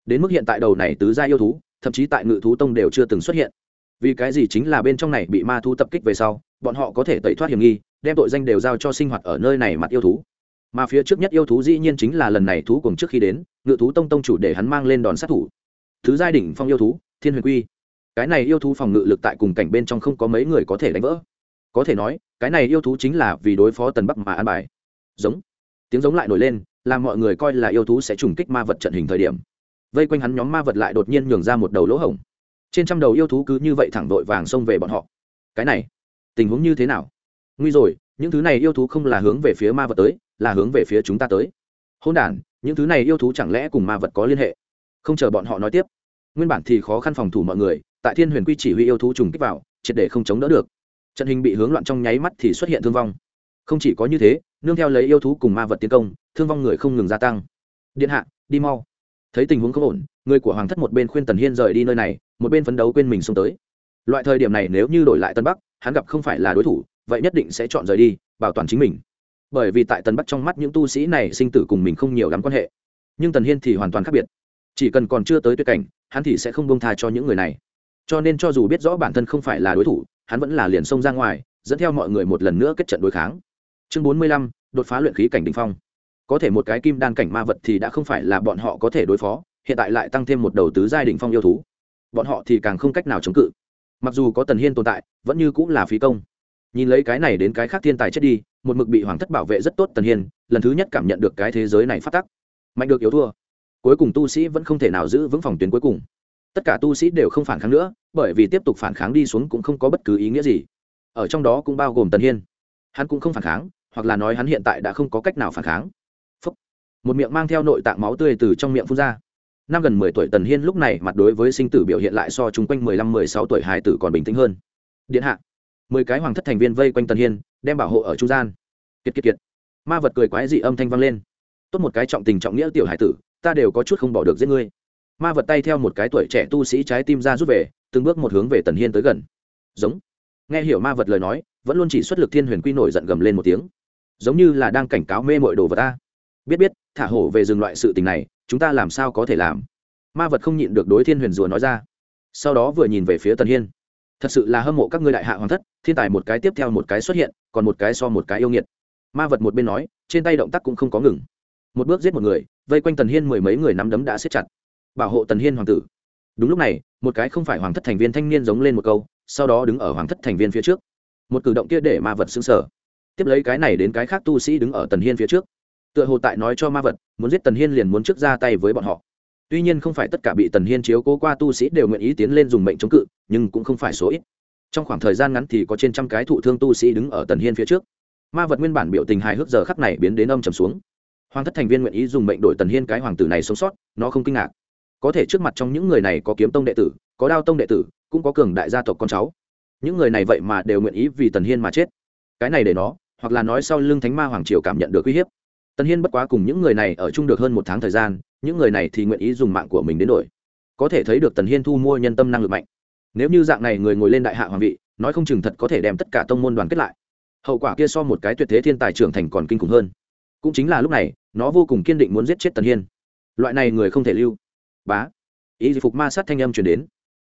Đến mức hiện tại đầu này tứ gia yêu thú, thậm chí tại ngự thú tông đều chưa từng xuất hiện. Vì cái gì chính là bên trong này bị ma thú tập kích về sau, bọn họ có thể tẩy thoát hiểm nghi, đem tội danh đều giao cho sinh hoạt ở nơi này mặt yêu thú. Mà phía trước nhất yêu thú dĩ nhiên chính là lần này thú cùng trước khi đến, ngự thú tông tông chủ để hắn mang lên đòn sát thủ. Thứ giai đỉnh phong yêu thú, thiên huyền quy. Cái này yêu thú phòng ngự lực tại cùng cảnh bên trong không có mấy người có thể đánh vỡ. Có thể nói cái này yêu thú chính là vì đối phó tần bắc mà an bài. Giống. Tiếng giống lại nổi lên, làm mọi người coi là yêu thú sẽ trùng kích ma vật trận hình thời điểm. Vây quanh hắn nhóm ma vật lại đột nhiên nhường ra một đầu lỗ hổng. Trên trăm đầu yêu thú cứ như vậy thẳng vội vàng xông về bọn họ. Cái này, tình huống như thế nào? Nguy rồi, những thứ này yêu thú không là hướng về phía ma vật tới, là hướng về phía chúng ta tới. Hôn đ những thứ này yêu thú chẳng lẽ cùng ma vật có liên hệ? Không chờ bọn họ nói tiếp. Nguyên bản thì khó khăn phòng thủ mọi người, tại thiên huyền quy chỉ huy yêu thú trùng kích vào, triệt để không chống đỡ được trận hình bị hướng loạn trong nháy mắt thì xuất hiện thương vong. Không chỉ có như thế, nương theo lấy yêu thú cùng ma vật tiến công, thương vong người không ngừng gia tăng. Điện hạ, đi mau. Thấy tình huống không ổn, người của hoàng thất một bên khuyên tần hiên rời đi nơi này, một bên phấn đấu quên mình xông tới. Loại thời điểm này nếu như đổi lại tân bắc, hắn gặp không phải là đối thủ, vậy nhất định sẽ chọn rời đi, bảo toàn chính mình. Bởi vì tại tân bắc trong mắt những tu sĩ này sinh tử cùng mình không nhiều lắm quan hệ. Nhưng tần hiên thì hoàn toàn khác biệt. Chỉ cần còn chưa tới tuyệt cảnh, hắn thì sẽ không bông tha cho những người này. Cho nên cho dù biết rõ bản thân không phải là đối thủ hắn vẫn là liền xông ra ngoài, dẫn theo mọi người một lần nữa kết trận đối kháng. Chương bốn mươi lăm, đột phá luyện khí cảnh đỉnh phong. Có thể một cái kim đan cảnh ma vật thì đã không phải là bọn họ có thể đối phó, hiện tại lại tăng thêm một đầu tứ giai đỉnh phong yêu thú. Bọn họ thì càng không cách nào chống cự. Mặc dù có tần hiên tồn tại, vẫn như cũng là phí công. Nhìn lấy cái này đến cái khác thiên tài chết đi, một mực bị hoàng thất bảo vệ rất tốt tần hiên, lần thứ nhất cảm nhận được cái thế giới này phát tắc. Mạnh được yếu thua. Cuối cùng tu sĩ vẫn không thể nào giữ vững phòng tuyến cuối cùng tất cả tu sĩ đều không phản kháng nữa, bởi vì tiếp tục phản kháng đi xuống cũng không có bất cứ ý nghĩa gì. Ở trong đó cũng bao gồm tần hiên. Hắn cũng không phản kháng, hoặc là nói hắn hiện tại đã không có cách nào phản kháng. Phúc. một miệng mang theo nội tạng máu tươi từ trong miệng phun ra. Năm gần mười tuổi tần hiên lúc này mặt đối với sinh tử biểu hiện lại so chung quanh mười lăm, mười sáu tuổi hài tử còn bình tĩnh hơn. Điện hạ. Mười cái hoàng thất thành viên vây quanh tần hiên, đem bảo hộ ở trung gian. Kiệt kiệt kiệt. Ma vật cười quái dị âm thanh vang lên. Tốt một cái trọng tình trọng nghĩa tiểu hải tử, ta đều có chút không bỏ được giết ngươi ma vật tay theo một cái tuổi trẻ tu sĩ trái tim ra rút về, từng bước một hướng về tần hiên tới gần. Giống. Nghe hiểu ma vật lời nói, vẫn luôn chỉ xuất lực thiên huyền quy nổi giận gầm lên một tiếng. Giống như là đang cảnh cáo mê mội đồ vật ta biết biết, thả hổ về dừng loại sự tình này, chúng ta làm sao có thể làm? Ma vật không nhịn được đối thiên huyền rùa nói ra. Sau đó vừa nhìn về phía tần hiên. Thật sự là hâm mộ các ngươi đại hạ hoàng thất, thiên tài một cái tiếp theo một cái xuất hiện, còn một cái so một cái yêu nghiệt. Ma vật một bên nói, trên tay động tác cũng không có ngừng. Một bước giết một người, vây quanh tần hiên mười mấy người nắm đấm đã xếp chặt bảo hộ tần hiên hoàng tử. Đúng lúc này, một cái không phải hoàng thất thành viên thanh niên giống lên một câu, sau đó đứng ở hoàng thất thành viên phía trước. Một cử động kia để ma vật xứng sở tiếp lấy cái này đến cái khác tu sĩ đứng ở tần hiên phía trước. Tựa hồ tại nói cho ma vật, muốn giết tần hiên liền muốn trước ra tay với bọn họ. Tuy nhiên không phải tất cả bị tần hiên chiếu cố qua tu sĩ đều nguyện ý tiến lên dùng mệnh chống cự, nhưng cũng không phải số ít. Trong khoảng thời gian ngắn thì có trên trăm cái thụ thương tu sĩ đứng ở tần hiên phía trước. Ma vật nguyên bản biểu tình hài hước giờ khắc này biến đến âm trầm xuống. Hoàng thất thành viên nguyện ý dùng mệnh đổi tần hiên cái hoàng tử này sống sót, nó không kinh ngạc có thể trước mặt trong những người này có kiếm tông đệ tử, có đao tông đệ tử, cũng có cường đại gia tộc con cháu. Những người này vậy mà đều nguyện ý vì tần hiên mà chết. Cái này để nó, hoặc là nói sau lưng thánh ma hoàng triều cảm nhận được uy hiếp. Tần hiên bất quá cùng những người này ở chung được hơn một tháng thời gian, những người này thì nguyện ý dùng mạng của mình đến đổi. Có thể thấy được tần hiên thu mua nhân tâm năng lực mạnh. Nếu như dạng này người ngồi lên đại hạ hoàng vị, nói không chừng thật có thể đem tất cả tông môn đoàn kết lại. Hậu quả kia so một cái tuyệt thế thiên tài trưởng thành còn kinh khủng hơn. Cũng chính là lúc này, nó vô cùng kiên định muốn giết chết tần hiên. Loại này người không thể lưu bá. Ý gì phục ma sát thanh âm chuyển đến.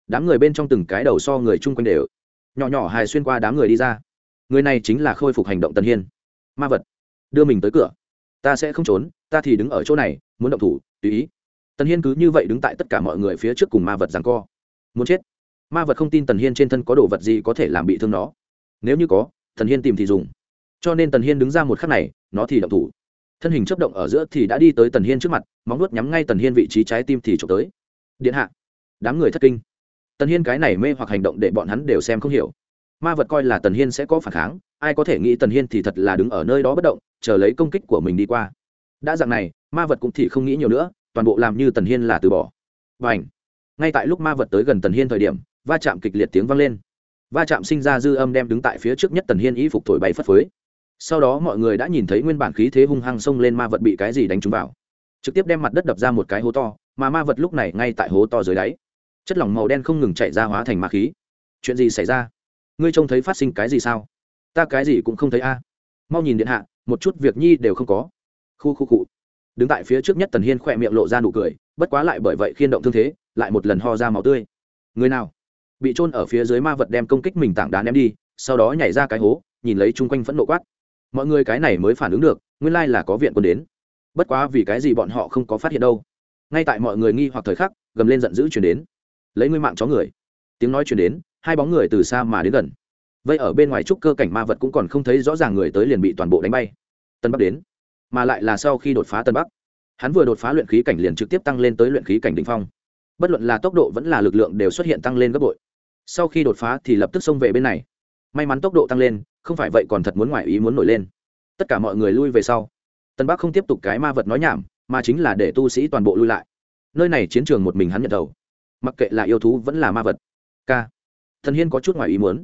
Đám người bên trong từng cái đầu so người chung quanh đều. Nhỏ nhỏ hài xuyên qua đám người đi ra. Người này chính là khôi phục hành động tần hiên. Ma vật. Đưa mình tới cửa. Ta sẽ không trốn, ta thì đứng ở chỗ này, muốn động thủ, tùy ý. Tần hiên cứ như vậy đứng tại tất cả mọi người phía trước cùng ma vật rằng co. Muốn chết. Ma vật không tin tần hiên trên thân có đồ vật gì có thể làm bị thương nó. Nếu như có, tần hiên tìm thì dùng. Cho nên tần hiên đứng ra một khắc này, nó thì động thủ thân hình chấp động ở giữa thì đã đi tới tần hiên trước mặt, móng nuốt nhắm ngay tần hiên vị trí trái tim thì trộm tới. Điện hạ. Đám người thất kinh. Tần hiên cái này mê hoặc hành động để bọn hắn đều xem không hiểu. Ma vật coi là tần hiên sẽ có phản kháng, ai có thể nghĩ tần hiên thì thật là đứng ở nơi đó bất động, chờ lấy công kích của mình đi qua. Đã dạng này, ma vật cũng thì không nghĩ nhiều nữa, toàn bộ làm như tần hiên là từ bỏ. Và ảnh ngay tại lúc ma vật tới gần tần hiên thời điểm, va chạm kịch liệt tiếng vang lên. Va chạm sinh ra dư âm đem đứng tại phía trước nhất tần hiên y phục thổi bay phất phới sau đó mọi người đã nhìn thấy nguyên bản khí thế hung hăng xông lên ma vật bị cái gì đánh trúng vào. Trực tiếp đem mặt đất đập ra một cái hố to, mà ma vật lúc này ngay tại hố to dưới đáy. Chất lỏng màu đen không ngừng chạy ra hóa thành ma khí. Chuyện gì xảy ra? Ngươi trông thấy phát sinh cái gì sao? Ta cái gì cũng không thấy a. Mau nhìn điện hạ, một chút việc nhi đều không có. Khu khu cụ đứng tại phía trước nhất tần hiên khỏe miệng lộ ra nụ cười, bất quá lại bởi vậy khiên động thương thế, lại một lần ho ra máu tươi. Người nào? Bị trôn ở phía dưới ma vật đem công kích mình tảng đá ném đi, sau đó nhảy ra cái hố, nhìn lấy chung quanh phẫn nộ quát mọi người cái này mới phản ứng được, nguyên lai là có viện quân đến. Bất quá vì cái gì bọn họ không có phát hiện đâu. Ngay tại mọi người nghi hoặc thời khắc, gầm lên giận dữ chuyển đến. Lấy ngươi mạng chó người. Tiếng nói chuyển đến, hai bóng người từ xa mà đến gần. Vậy ở bên ngoài trúc cơ cảnh ma vật cũng còn không thấy rõ ràng người tới liền bị toàn bộ đánh bay. Tân bắc đến. Mà lại là sau khi đột phá tân bắc, hắn vừa đột phá luyện khí cảnh liền trực tiếp tăng lên tới luyện khí cảnh đ ỉ n h phong. Bất luận là tốc độ vẫn là lực lượng đều xuất hiện tăng lên gấp bội. Sau khi đột phá thì lập tức xông về bên này. May mắn tốc độ tăng lên không phải vậy còn thật muốn ngoại ý muốn nổi lên. Tất cả mọi người lui về sau. Tân bắc không tiếp tục cái ma vật nói nhảm, mà chính là để tu sĩ toàn bộ lui lại. Nơi này chiến trường một mình hắn nhận đầu. Mặc kệ là yêu thú vẫn là ma vật. K thần hiên có chút ngoài ý muốn.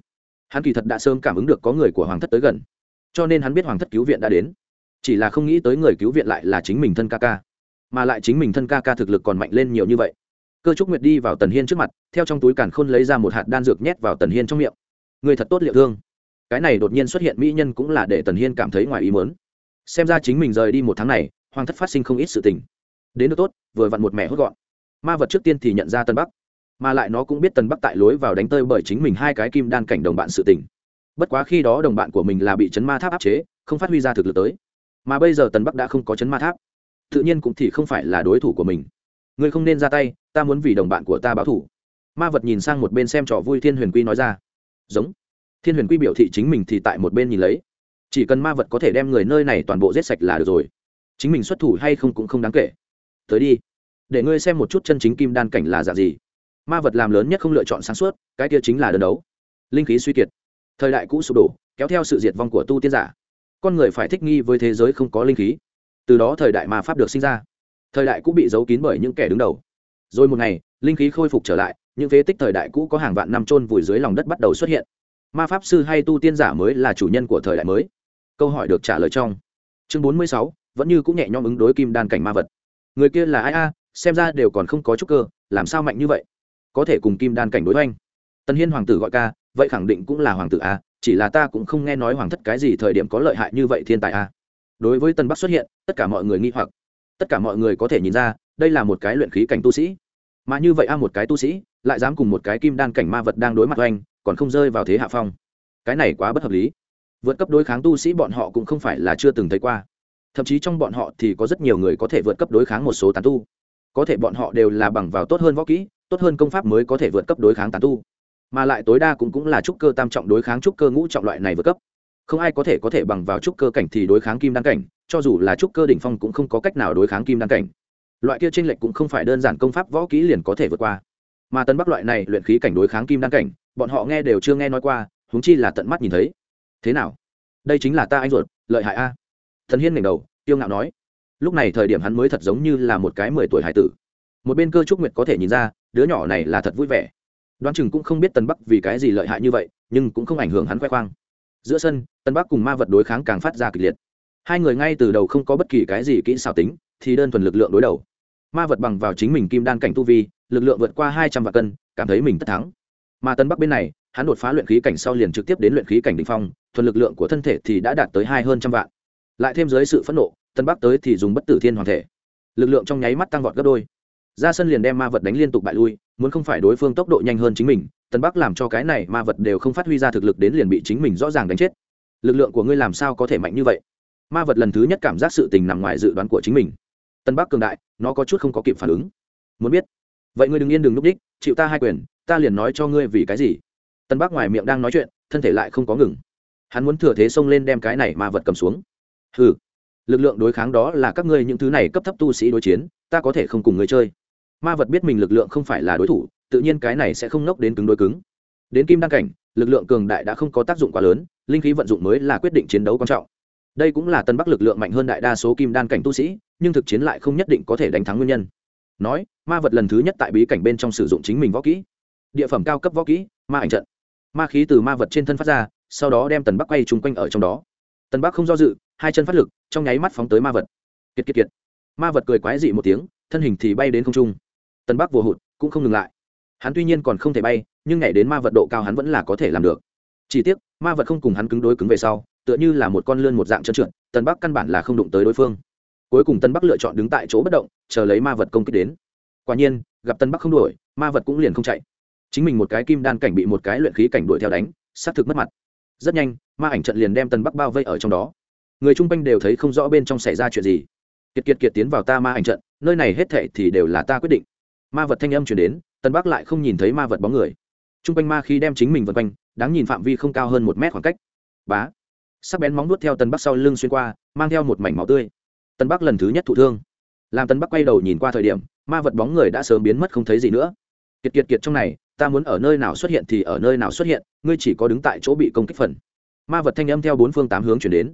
Hắn kỳ thật đã sớm cảm ứng được có người của hoàng thất tới gần. Cho nên hắn biết hoàng thất cứu viện đã đến. Chỉ là không nghĩ tới người cứu viện lại là chính mình thân ca ca. Mà lại chính mình thân ca ca thực lực còn mạnh lên nhiều như vậy. Cơ trúc nguyệt đi vào tần hiên trước mặt, theo trong túi càn khôn lấy ra một hạt đan dược nhét vào tần hiên trong miệng. Người thật tốt liệu thương cái này đột nhiên xuất hiện mỹ nhân cũng là để tần hiên cảm thấy ngoài ý mớn xem ra chính mình rời đi một tháng này, hoàng thất phát sinh không ít sự tình. Đến được tốt, vừa vặn một mẹ hốt gọn. Ma vật trước tiên thì nhận ra tân bắc, mà lại nó cũng biết tần bắc tại lối vào đánh tơi bởi chính mình hai cái kim đan cảnh đồng bạn sự tình. Bất quá khi đó đồng bạn của mình là bị chấn ma tháp áp chế, không phát huy ra thực lực tới. Mà bây giờ tần bắc đã không có chấn ma tháp. Tự nhiên cũng thì không phải là đối thủ của mình. Ngươi không nên ra tay, ta muốn vì đồng bạn của ta báo thủ ma vật nhìn sang một bên xem trò vui thiên huyền quy nói ra. Giống thiên huyền quy biểu thị chính mình thì tại một bên nhìn lấy. Chỉ cần ma vật có thể đem người nơi này toàn bộ giết sạch là được rồi. Chính mình xuất thủ hay không cũng không đáng kể. Tới đi. Để ngươi xem một chút chân chính kim đan cảnh là dạng gì. Ma vật làm lớn nhất không lựa chọn sáng suốt, cái kia chính là đơn đấu. Linh khí suy kiệt. Thời đại cũ sụp đổ, kéo theo sự diệt vong của tu tiên giả. Con người phải thích nghi với thế giới không có linh khí. Từ đó thời đại ma pháp được sinh ra. Thời đại cũ bị giấu kín bởi những kẻ đứng đầu. Rồi một ngày, linh khí khôi phục trở lại, những phế tích thời đại cũ có hàng vạn năm trôn vùi dưới lòng đất bắt đầu xuất hiện ma pháp sư hay tu tiên giả mới là chủ nhân của thời đại mới? Câu hỏi được trả lời trong chương bốn mươi sáu, vẫn như cũng nhẹ nhõm ứng đối kim đan cảnh ma vật. Người kia là ai a? Xem ra đều còn không có chút cơ, làm sao mạnh như vậy? Có thể cùng kim đan cảnh đối oanh tần hiên hoàng tử gọi ca, vậy khẳng định cũng là hoàng tử a, chỉ là ta cũng không nghe nói hoàng thất cái gì thời điểm có lợi hại như vậy thiên tài a. Đối với tân bắc xuất hiện, tất cả mọi người nghi hoặc. Tất cả mọi người có thể nhìn ra, đây là một cái luyện khí cảnh tu sĩ. Mà như vậy a, một cái tu sĩ, lại dám cùng một cái kim đan cảnh ma vật đang đối mặt oanh còn không rơi vào thế hạ phong. Cái này quá bất hợp lý. Vượt cấp đối kháng tu sĩ bọn họ cũng không phải là chưa từng thấy qua. Thậm chí trong bọn họ thì có rất nhiều người có thể vượt cấp đối kháng một số tán tu. Có thể bọn họ đều là bằng vào tốt hơn võ kỹ, tốt hơn công pháp mới có thể vượt cấp đối kháng tán tu. Mà lại tối đa cũng cũng là trúc cơ tam trọng đối kháng trúc cơ ngũ trọng loại này vượt cấp. Không ai có thể có thể bằng vào trúc cơ cảnh thì đối kháng kim đan cảnh, cho dù là trúc cơ đỉnh phong cũng không có cách nào đối kháng kim đan cảnh. Loại kia tranh lệch cũng không phải đơn giản công pháp võ kỹ liền có thể vượt qua. Mà tân bắc loại này luyện khí cảnh đối kháng kim đan cảnh bọn họ nghe đều chưa nghe nói qua, huống chi là tận mắt nhìn thấy. Thế nào? Đây chính là ta anh ruột, lợi hại a. Thần hiên ngẩng đầu tiêu ngạo nói. Lúc này thời điểm hắn mới thật giống như là một cái mười tuổi hải tử. Một bên cơ trúc nguyệt có thể nhìn ra, đứa nhỏ này là thật vui vẻ. Đoán chừng cũng không biết tân bắc vì cái gì lợi hại như vậy, nhưng cũng không ảnh hưởng hắn khoe khoang. Giữa sân tân bắc cùng ma vật đối kháng càng phát ra kịch liệt. Hai người ngay từ đầu không có bất kỳ cái gì kỹ xảo tính, thì đơn thuần lực lượng đối đầu. Ma vật bằng vào chính mình kim đan cảnh tu vi, lực lượng vượt qua hai trăm vạn cân, cảm thấy mình tất thắng mà tân bắc bên này hắn đột phá luyện khí cảnh sau liền trực tiếp đến luyện khí cảnh đ ỉ n h phong thuần lực lượng của thân thể thì đã đạt tới hai hơn trăm vạn lại thêm dưới sự phẫn nộ tân bắc tới thì dùng bất tử thiên hoàng thể lực lượng trong nháy mắt tăng vọt gấp đôi ra sân liền đem ma vật đánh liên tục bại lui muốn không phải đối phương tốc độ nhanh hơn chính mình tân bắc làm cho cái này ma vật đều không phát huy ra thực lực đến liền bị chính mình rõ ràng đánh chết lực lượng của ngươi làm sao có thể mạnh như vậy ma vật lần thứ nhất cảm giác sự tình nằm ngoài dự đoán của chính mình tân bắc cường đại nó có chút không có kịp phản ứng muốn biết vậy ngươi đừng yên đừng núp đích chịu ta hai quyền ta liền nói cho ngươi vì cái gì? Tân bắc ngoài miệng đang nói chuyện thân thể lại không có ngừng. Hắn muốn thừa thế xông lên đem cái này ma vật cầm xuống. Hừ, lực lượng đối kháng đó là các ngươi những thứ này cấp thấp tu sĩ đối chiến ta có thể không cùng ngươi chơi. Ma vật biết mình lực lượng không phải là đối thủ tự nhiên cái này sẽ không nốc đến cứng đối cứng. Đến kim đăng cảnh lực lượng cường đại đã không có tác dụng quá lớn linh khí vận dụng mới là quyết định chiến đấu quan trọng. Đây cũng là tân bắc lực lượng mạnh hơn đại đa số kim đan cảnh tu sĩ nhưng thực chiến lại không nhất định có thể đánh thắng nguyên nhân nói, ma vật lần thứ nhất tại bí cảnh bên trong sử dụng chính mình võ kỹ. Địa phẩm cao cấp võ kỹ, ma ảnh trận. Ma khí từ ma vật trên thân phát ra, sau đó đem tần bắc quay chung quanh ở trong đó. Tần bắc không do dự, hai chân phát lực, trong nháy mắt phóng tới ma vật. Kiệt kiệt kiệt. Ma vật cười quái dị một tiếng, thân hình thì bay đến không trung. Tần bắc vừa hụt, cũng không ngừng lại. Hắn tuy nhiên còn không thể bay, nhưng nhảy đến ma vật độ cao hắn vẫn là có thể làm được. Chỉ tiếc, ma vật không cùng hắn cứng đối cứng về sau, tựa như là một con lươn một dạng trơn trượt, tần bắc căn bản là không đụng tới đối phương cuối cùng tân bắc lựa chọn đứng tại chỗ bất động, chờ lấy ma vật công kích đến. Quả nhiên, gặp tân bắc không đuổi, ma vật cũng liền không chạy. Chính mình một cái kim đan cảnh bị một cái luyện khí cảnh đuổi theo đánh xác thực mất mặt. Rất nhanh, ma ảnh trận liền đem tân bắc bao vây ở trong đó. Người chung quanh đều thấy không rõ bên trong xảy ra chuyện gì. Kiệt kiệt kiệt tiến vào ta ma ảnh trận, nơi này hết thệ thì đều là ta quyết định. Ma vật thanh âm chuyển đến, tân bắc lại không nhìn thấy ma vật bóng người. Chung quanh ma khi đem chính mình vượt quanh, đáng nhìn phạm vi không cao hơn một mét khoảng cách. Bá. Sắc bén móng nuốt theo tân bắc sau lưng xuyên qua, mang theo một mảnh máu tươi tân bắc lần thứ nhất thụ thương. Làm tân bắc quay đầu nhìn qua thời điểm, ma vật bóng người đã sớm biến mất không thấy gì nữa. Kiệt kiệt kiệt trong này, ta muốn ở nơi nào xuất hiện thì ở nơi nào xuất hiện, ngươi chỉ có đứng tại chỗ bị công kích phần. Ma vật thanh âm theo bốn phương tám hướng chuyển đến.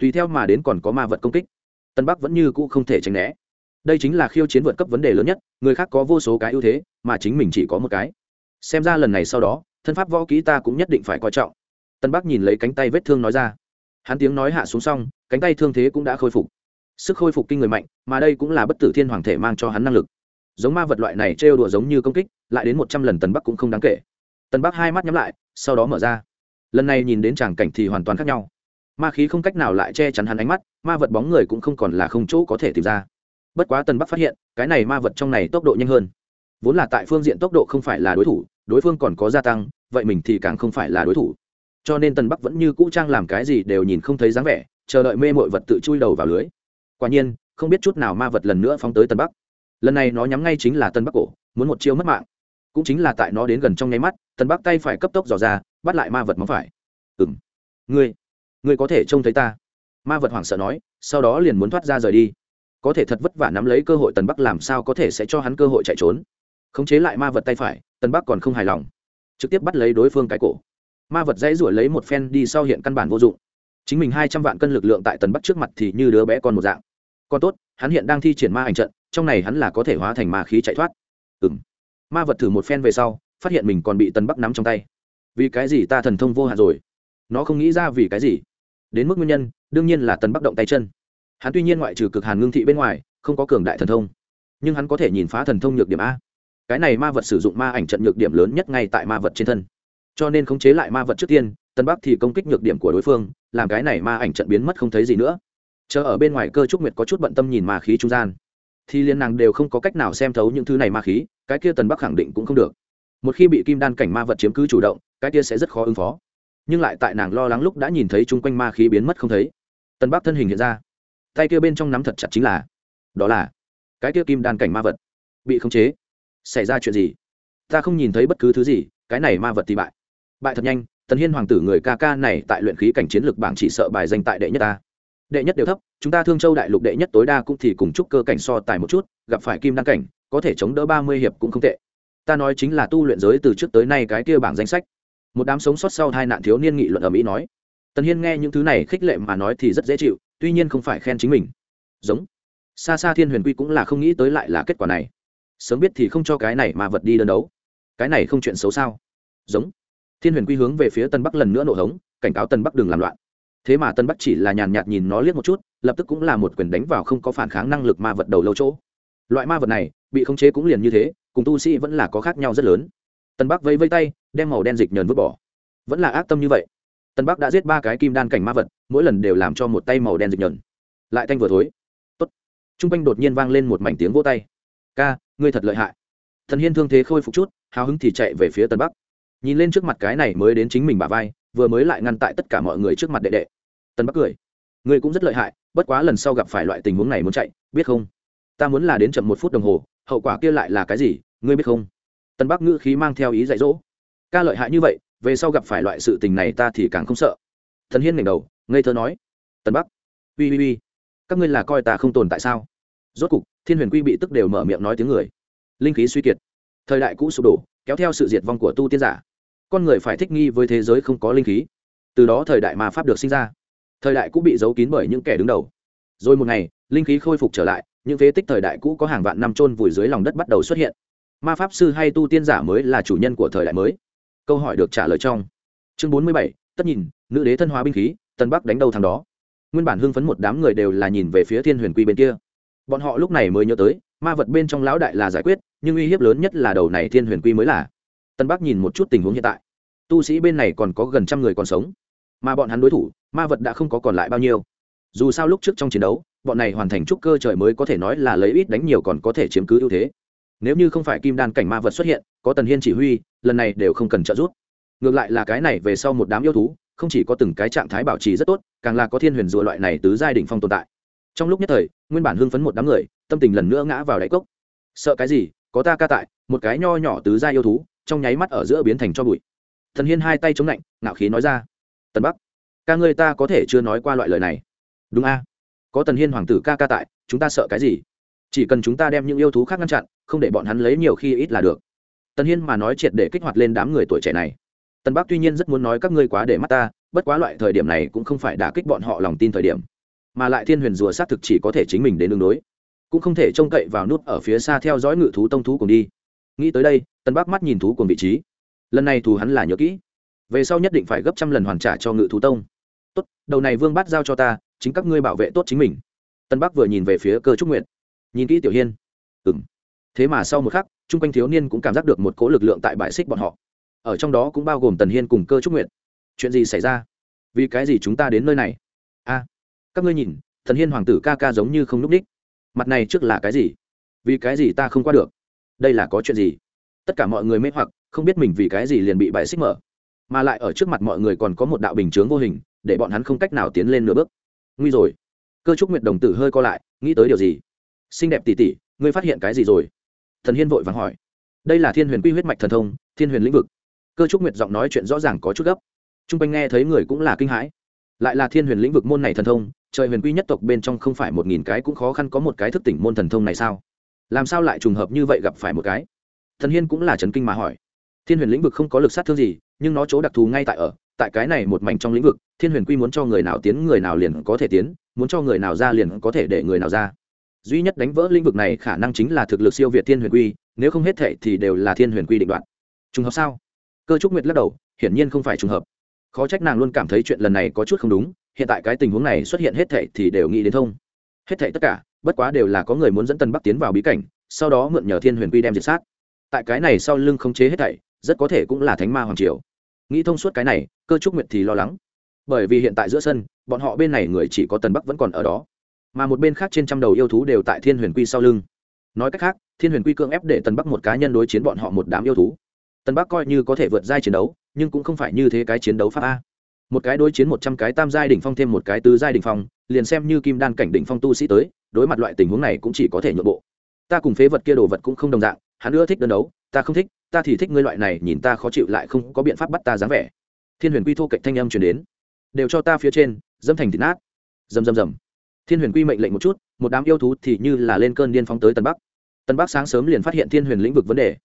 Tùy theo mà đến còn có ma vật công kích. Tân bắc vẫn như cũ không thể tránh né. Đây chính là khiêu chiến vượt cấp vấn đề lớn nhất, người khác có vô số cái ưu thế, mà chính mình chỉ có một cái. Xem ra lần này sau đó, thân pháp võ kỹ ta cũng nhất định phải coi trọng. Tân bắc nhìn lấy cánh tay vết thương nói ra. Hắn tiếng nói hạ xuống xong, cánh tay thương thế cũng đã khôi phục sức khôi phục kinh người mạnh, mà đây cũng là bất tử thiên hoàng thể mang cho hắn năng lực. Giống ma vật loại này trêu đùa giống như công kích, lại đến một trăm lần tần bắc cũng không đáng kể. Tần bắc hai mắt nhắm lại, sau đó mở ra. Lần này nhìn đến tràng cảnh thì hoàn toàn khác nhau. Ma khí không cách nào lại che chắn hắn ánh mắt, ma vật bóng người cũng không còn là không chỗ có thể tìm ra. Bất quá tần bắc phát hiện, cái này ma vật trong này tốc độ nhanh hơn. Vốn là tại phương diện tốc độ không phải là đối thủ, đối phương còn có gia tăng, vậy mình thì càng không phải là đối thủ. Cho nên tần bắc vẫn như cũ trang làm cái gì đều nhìn không thấy dáng vẻ, chờ đợi mê mội vật tự chui đầu vào lưới quả nhiên, không biết chút nào ma vật lần nữa phóng tới tân bắc. Lần này nó nhắm ngay chính là tân bắc cổ, muốn một chiêu mất mạng. Cũng chính là tại nó đến gần trong nháy mắt, tân bắc tay phải cấp tốc dò ra, bắt lại ma vật móng phải. Ừ m ngươi ngươi có thể trông thấy ta. Ma vật hoảng sợ nói, sau đó liền muốn thoát ra rời đi. Có thể thật vất vả nắm lấy cơ hội tần bắc làm sao có thể sẽ cho hắn cơ hội chạy trốn. Khống chế lại ma vật tay phải tần bắc còn không hài lòng. Trực tiếp bắt lấy đối phương cái cổ. Ma vật dãy ruổi lấy một phen đi sau hiện căn bản vô dụng chính mình hai trăm vạn cân lực lượng tại tần bắc trước mặt thì như đứa bé con một dạng. Còn tốt, hắn hiện đang thi triển ma ảnh trận, trong này hắn là có thể hóa thành ma khí chạy thoát. Ừ m ma vật thử một phen về sau, phát hiện mình còn bị tần bắc nắm trong tay. Vì cái gì ta thần thông vô hạn rồi? Nó không nghĩ ra vì cái gì. Đến mức nguyên nhân, đương nhiên là tần bắc động tay chân. Hắn tuy nhiên ngoại trừ cực hàn ngưng thị bên ngoài, không có cường đại thần thông. Nhưng hắn có thể nhìn phá thần thông nhược điểm a. Cái này ma vật sử dụng ma ảnh trận nhược điểm lớn nhất ngay tại ma vật trên thân. Cho nên khống chế lại ma vật trước tiên tân bắc thì công kích nhược điểm của đối phương, làm cái này ma ảnh trận biến mất không thấy gì nữa. Chờ ở bên ngoài cơ trúc nguyệt có chút bận tâm nhìn ma khí trung gian. Thì liên nàng đều không có cách nào xem thấu những thứ này ma khí, cái kia tần bắc khẳng định cũng không được. Một khi bị kim đan cảnh ma vật chiếm cứ chủ động, cái kia sẽ rất khó ứng phó. Nhưng lại tại nàng lo lắng lúc đã nhìn thấy chung quanh ma khí biến mất không thấy tần bắc thân hình hiện ra. Tay kia bên trong nắm thật chặt chính là, đó là cái kia kim đan cảnh ma vật. Bị khống chế. Xảy ra chuyện gì? Ta không nhìn thấy bất cứ thứ gì, cái này ma vật thì bại. Bại thật nhanh tần hiên hoàng tử người ca ca này tại luyện khí cảnh chiến lược bảng chỉ sợ bài danh tại đệ nhất ta. Đệ nhất đều thấp, chúng ta thương châu đại lục đệ nhất tối đa cũng thì cùng chúc cơ cảnh so tài một chút, gặp phải kim đăng cảnh, có thể chống đỡ ba mươi hiệp cũng không tệ. Ta nói chính là tu luyện giới từ trước tới nay cái kia bảng danh sách. Một đám sống sót sau hai nạn thiếu niên nghị luận ở mỹ nói. Tần hiên nghe những thứ này khích lệ mà nói thì rất dễ chịu, tuy nhiên không phải khen chính mình. Giống. Xa xa thiên huyền quy cũng là không nghĩ tới lại là kết quả này. Sớm biết thì không cho cái này mà vật đi đơn đấu. Cái này không chuyện xấu sao? Giống thiên huyền quy hướng về phía tân bắc lần nữa nổ hống, cảnh cáo tân bắc đừng làm loạn. Thế mà tân bắc chỉ là nhàn nhạt nhìn nó liếc một chút, lập tức cũng là một quyền đánh vào không có phản kháng năng lực ma vật đầu lâu chỗ. Loại ma vật này, bị khống chế cũng liền như thế, cùng tu sĩ vẫn là có khác nhau rất lớn. Tân bắc vây vây tay, đem màu đen dịch nhờn vứt bỏ. Vẫn là ác tâm như vậy. Tân bắc đã giết ba cái kim đan cảnh ma vật, mỗi lần đều làm cho một tay màu đen dịch nhờn. Lại thanh vừa thối. Tốt. T r u n g quanh đột nhiên vang lên một mảnh tiếng vô tay. Ca, ngươi thật lợi hại. Thần hiên thương thế khôi phục chút, hào hứng thì chạy về phía tân bắc nhìn lên trước mặt cái này mới đến chính mình bà vai, vừa mới lại ngăn tại tất cả mọi người trước mặt đệ đệ. Tân bắc cười. Ngươi cũng rất lợi hại, bất quá lần sau gặp phải loại tình huống này muốn chạy, biết không? Ta muốn là đến chậm một phút đồng hồ, hậu quả kia lại là cái gì, ngươi biết không? Tân bắc ngữ khí mang theo ý dạy dỗ. Ca lợi hại như vậy, về sau gặp phải loại sự tình này ta thì càng không sợ. Thần hiên ngẩng đầu, ngây thơ nói. Tân bắc. Ui ui ui các ngươi là coi ta không tồn tại sao? Rốt cục, thiên huyền quy bị tức đều mở miệng nói tiếng người. Linh khí suy kiệt. Thời đại cũ sụp đổ, kéo theo sự diệt vong của tu tiên giả con người phải thích nghi với thế giới không có linh khí. Từ đó thời đại ma pháp được sinh ra. Thời đại cũ bị giấu kín bởi những kẻ đứng đầu. Rồi một ngày, linh khí khôi phục trở lại, những phế tích thời đại cũ có hàng vạn năm trôn vùi dưới lòng đất bắt đầu xuất hiện. Ma pháp sư hay tu tiên giả mới là chủ nhân của thời đại mới. Câu hỏi được trả lời trong chương bốn mươi bảy, tất nhìn, nữ đế thân hóa binh khí, tân bắc đánh đầu thằng đó. Nguyên bản hưng phấn một đám người đều là nhìn về phía thiên huyền quy bên kia. Bọn họ lúc này mới nhớ tới, ma vật bên trong lão đại là giải quyết, nhưng uy hiếp lớn nhất là đầu này thiên huyền quy mới là. Tân bắc nhìn một chút tình huống hiện tại tu sĩ bên này còn có gần trăm người còn sống, mà bọn hắn đối thủ, ma vật đã không có còn lại bao nhiêu. Dù sao lúc trước trong chiến đấu, bọn này hoàn thành trúc cơ trời mới có thể nói là lấy ít đánh nhiều còn có thể chiếm cứ ưu thế. Nếu như không phải kim đan cảnh ma vật xuất hiện, có tần hiên chỉ huy, lần này đều không cần trợ giúp. Ngược lại là cái này về sau một đám yêu thú, không chỉ có từng cái trạng thái bảo trì rất tốt, càng là có thiên huyền rùa loại này tứ giai đỉnh phong tồn tại. Trong lúc nhất thời, nguyên bản hưng phấn một đám người, tâm tình lần nữa ngã vào đáy cốc. Sợ cái gì? Có ta ca tại, một cái nho nhỏ tứ giai yêu thú, trong nháy mắt ở giữa biến thành cho bụi thần hiên hai tay chống lạnh, ngạo khí nói ra, tần bắc, ca ngươi ta có thể chưa nói qua loại lời này. Đúng a, có tần hiên hoàng tử ca ca tại, chúng ta sợ cái gì? Chỉ cần chúng ta đem những yêu thú khác ngăn chặn, không để bọn hắn lấy nhiều khi ít là được. Tần hiên mà nói triệt để kích hoạt lên đám người tuổi trẻ này. Tần bắc tuy nhiên rất muốn nói các ngươi quá để mắt ta, bất quá loại thời điểm này cũng không phải đả kích bọn họ lòng tin thời điểm, mà lại thiên huyền rùa xác thực chỉ có thể chính mình đến đường đối, cũng không thể trông cậy vào nút ở phía xa theo dõi ngự thú tông thú cùng đi. Nghĩ tới đây, tần bắc mắt nhìn thú cùng vị trí lần này thù hắn là nhớ kỹ. Về sau nhất định phải gấp trăm lần hoàn trả cho ngự thú tông. Tốt, đầu này vương bắt giao cho ta, chính các ngươi bảo vệ tốt chính mình. Tân bắc vừa nhìn về phía cơ trúc nguyện nhìn kỹ tiểu hiên. Ừng thế mà sau một khắc, chung quanh thiếu niên cũng cảm giác được một cỗ lực lượng tại bãi xích bọn họ. Ở trong đó cũng bao gồm tần hiên cùng cơ trúc nguyện chuyện gì xảy ra? Vì cái gì chúng ta đến nơi này? A. Các ngươi nhìn thần hiên hoàng tử ca ca giống như không n ú c ních mặt này trước là cái gì? Vì cái gì ta không qua được? Đây là có chuyện gì? Tất cả mọi người mê hoặc, không biết mình vì cái gì liền bị bài xích mở. Mà lại ở trước mặt mọi người còn có một đạo bình chướng vô hình, để bọn hắn không cách nào tiến lên nửa bước. Nguy rồi. Cơ trúc nguyệt đồng tử hơi co lại, nghĩ tới điều gì? Xinh đẹp tỉ tỉ ngươi phát hiện cái gì rồi? Thần hiên vội vàng hỏi. Đây là thiên huyền quy huyết mạch thần thông, thiên huyền lĩnh vực. Cơ trúc nguyệt giọng nói chuyện rõ ràng có chút gấp. T r u n g quanh nghe thấy người cũng là kinh hãi. Lại là thiên huyền lĩnh vực môn này thần thông, trời huyền quy nhất tộc bên trong không phải một nghìn cái cũng khó khăn có một cái thức tỉnh môn thần thông này sao? Làm sao lại trùng hợp như vậy gặp phải một cái? Thần hiên cũng là trấn kinh mà hỏi. Thiên huyền lĩnh vực không có lực sát thương gì, nhưng nó chỗ đặc thù ngay tại ở, tại cái này một mảnh trong lĩnh vực, thiên huyền quy muốn cho người nào tiến người nào liền có thể tiến, muốn cho người nào ra liền có thể để người nào ra. Duy nhất đánh vỡ lĩnh vực này khả năng chính là thực lực siêu việt thiên huyền quy, nếu không hết thệ thì đều là thiên huyền quy định đoạn. Trùng hợp sao? Cơ trúc nguyệt lắc đầu, hiển nhiên không phải trùng hợp. Khó trách nàng luôn cảm thấy chuyện lần này có chút không đúng, hiện tại cái tình huống này xuất hiện hết thệ thì đều nghĩ đến thông. Hết thệ tất cả, bất quá đều là có người muốn dẫn tân bắc tiến vào bí cảnh, sau đó mượn nhờ thiên huyền quy đem diệt sát tại cái này sau lưng không chế hết thảy, rất có thể cũng là thánh ma hoàng triều. Nghĩ thông suốt cái này, cơ trúc nguyệt thì lo lắng. Bởi vì hiện tại giữa sân, bọn họ bên này người chỉ có tần bắc vẫn còn ở đó. Mà một bên khác trên trăm đầu yêu thú đều tại thiên huyền quy sau lưng. Nói cách khác, thiên huyền quy cưỡng ép để tần bắc một cá nhân đối chiến bọn họ một đám yêu thú. Tần bắc coi như có thể vượt giai chiến đấu, nhưng cũng không phải như thế cái chiến đấu pháp a. Một cái đối chiến một trăm cái tam giai đ ỉ n h phong thêm một cái tứ giai đ ỉ n h phong, liền xem như kim đan cảnh đ ỉ n h phong tu sĩ tới, đối mặt loại tình huống này cũng chỉ có thể nhượng bộ. Ta cùng phế vật kia đồ vật cũng không đồng dạng hắn ưa thích đơn đấu, ta không thích, ta thì thích ngươi loại này, nhìn ta khó chịu lại không có biện pháp bắt ta dáng vẻ. Thiên huyền quy thô cạnh thanh âm chuyển đến. Đều cho ta phía trên dâm thành thịt nát. Dầm dầm dầm thiên huyền quy mệnh lệnh một chút, một đám yêu thú thì như là lên cơn điên phóng tới tân bắc. Tân bắc sáng sớm liền phát hiện thiên huyền lĩnh vực vấn đề.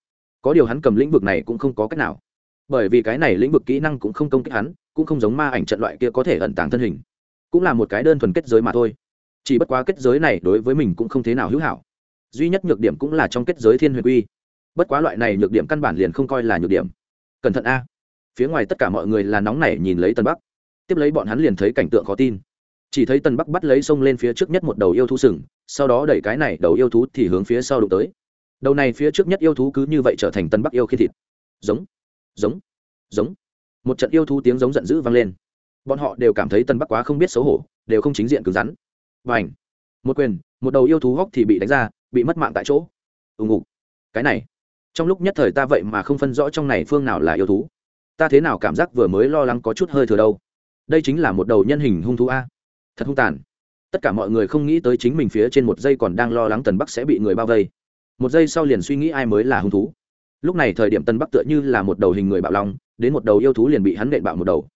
Có điều hắn cầm lĩnh vực này cũng không có cách nào. Bởi vì cái này lĩnh vực kỹ năng cũng không công kích hắn, cũng không giống ma ảnh trận loại kia có thể ẩn tàng thân hình. Cũng là một cái đơn thuần kết giới mà thôi. Chỉ bất quá kết giới này đối với mình cũng không thế nào hữu hảo duy nhất nhược điểm cũng là trong kết giới thiên huyền quy. Bất quá loại này nhược điểm căn bản liền không coi là nhược điểm. Cẩn thận a. Phía ngoài tất cả mọi người là nóng nảy nhìn lấy tân bắc. Tiếp lấy bọn hắn liền thấy cảnh tượng khó tin. Chỉ thấy tân bắc bắt lấy sông lên phía trước nhất một đầu yêu thú sừng, sau đó đẩy cái này đầu yêu thú thì hướng phía sau đụng tới. Đầu này phía trước nhất yêu thú cứ như vậy trở thành tân bắc yêu khi thịt. Giống giống giống. Một trận yêu thú tiếng giống giận dữ vang lên. Bọn họ đều cảm thấy tân bắc quá không biết xấu hổ, đều không chính diện cứng rắn. Và ảnh một quyền, một đầu yêu thú hóc thì bị đánh ra bị mất mạng tại chỗ. Ùng ục cái này, trong lúc nhất thời ta vậy mà không phân rõ trong này phương nào là yêu thú. Ta thế nào cảm giác vừa mới lo lắng có chút hơi thừa đâu. Đây chính là một đầu nhân hình hung thú a. Thật hung tàn. Tất cả mọi người không nghĩ tới chính mình phía trên một giây còn đang lo lắng tần bắc sẽ bị người bao vây. Một giây sau liền suy nghĩ ai mới là hung thú. Lúc này thời điểm tần bắc tựa như là một đầu hình người bạo long, đến một đầu yêu thú liền bị hắn nện bạo một đầu.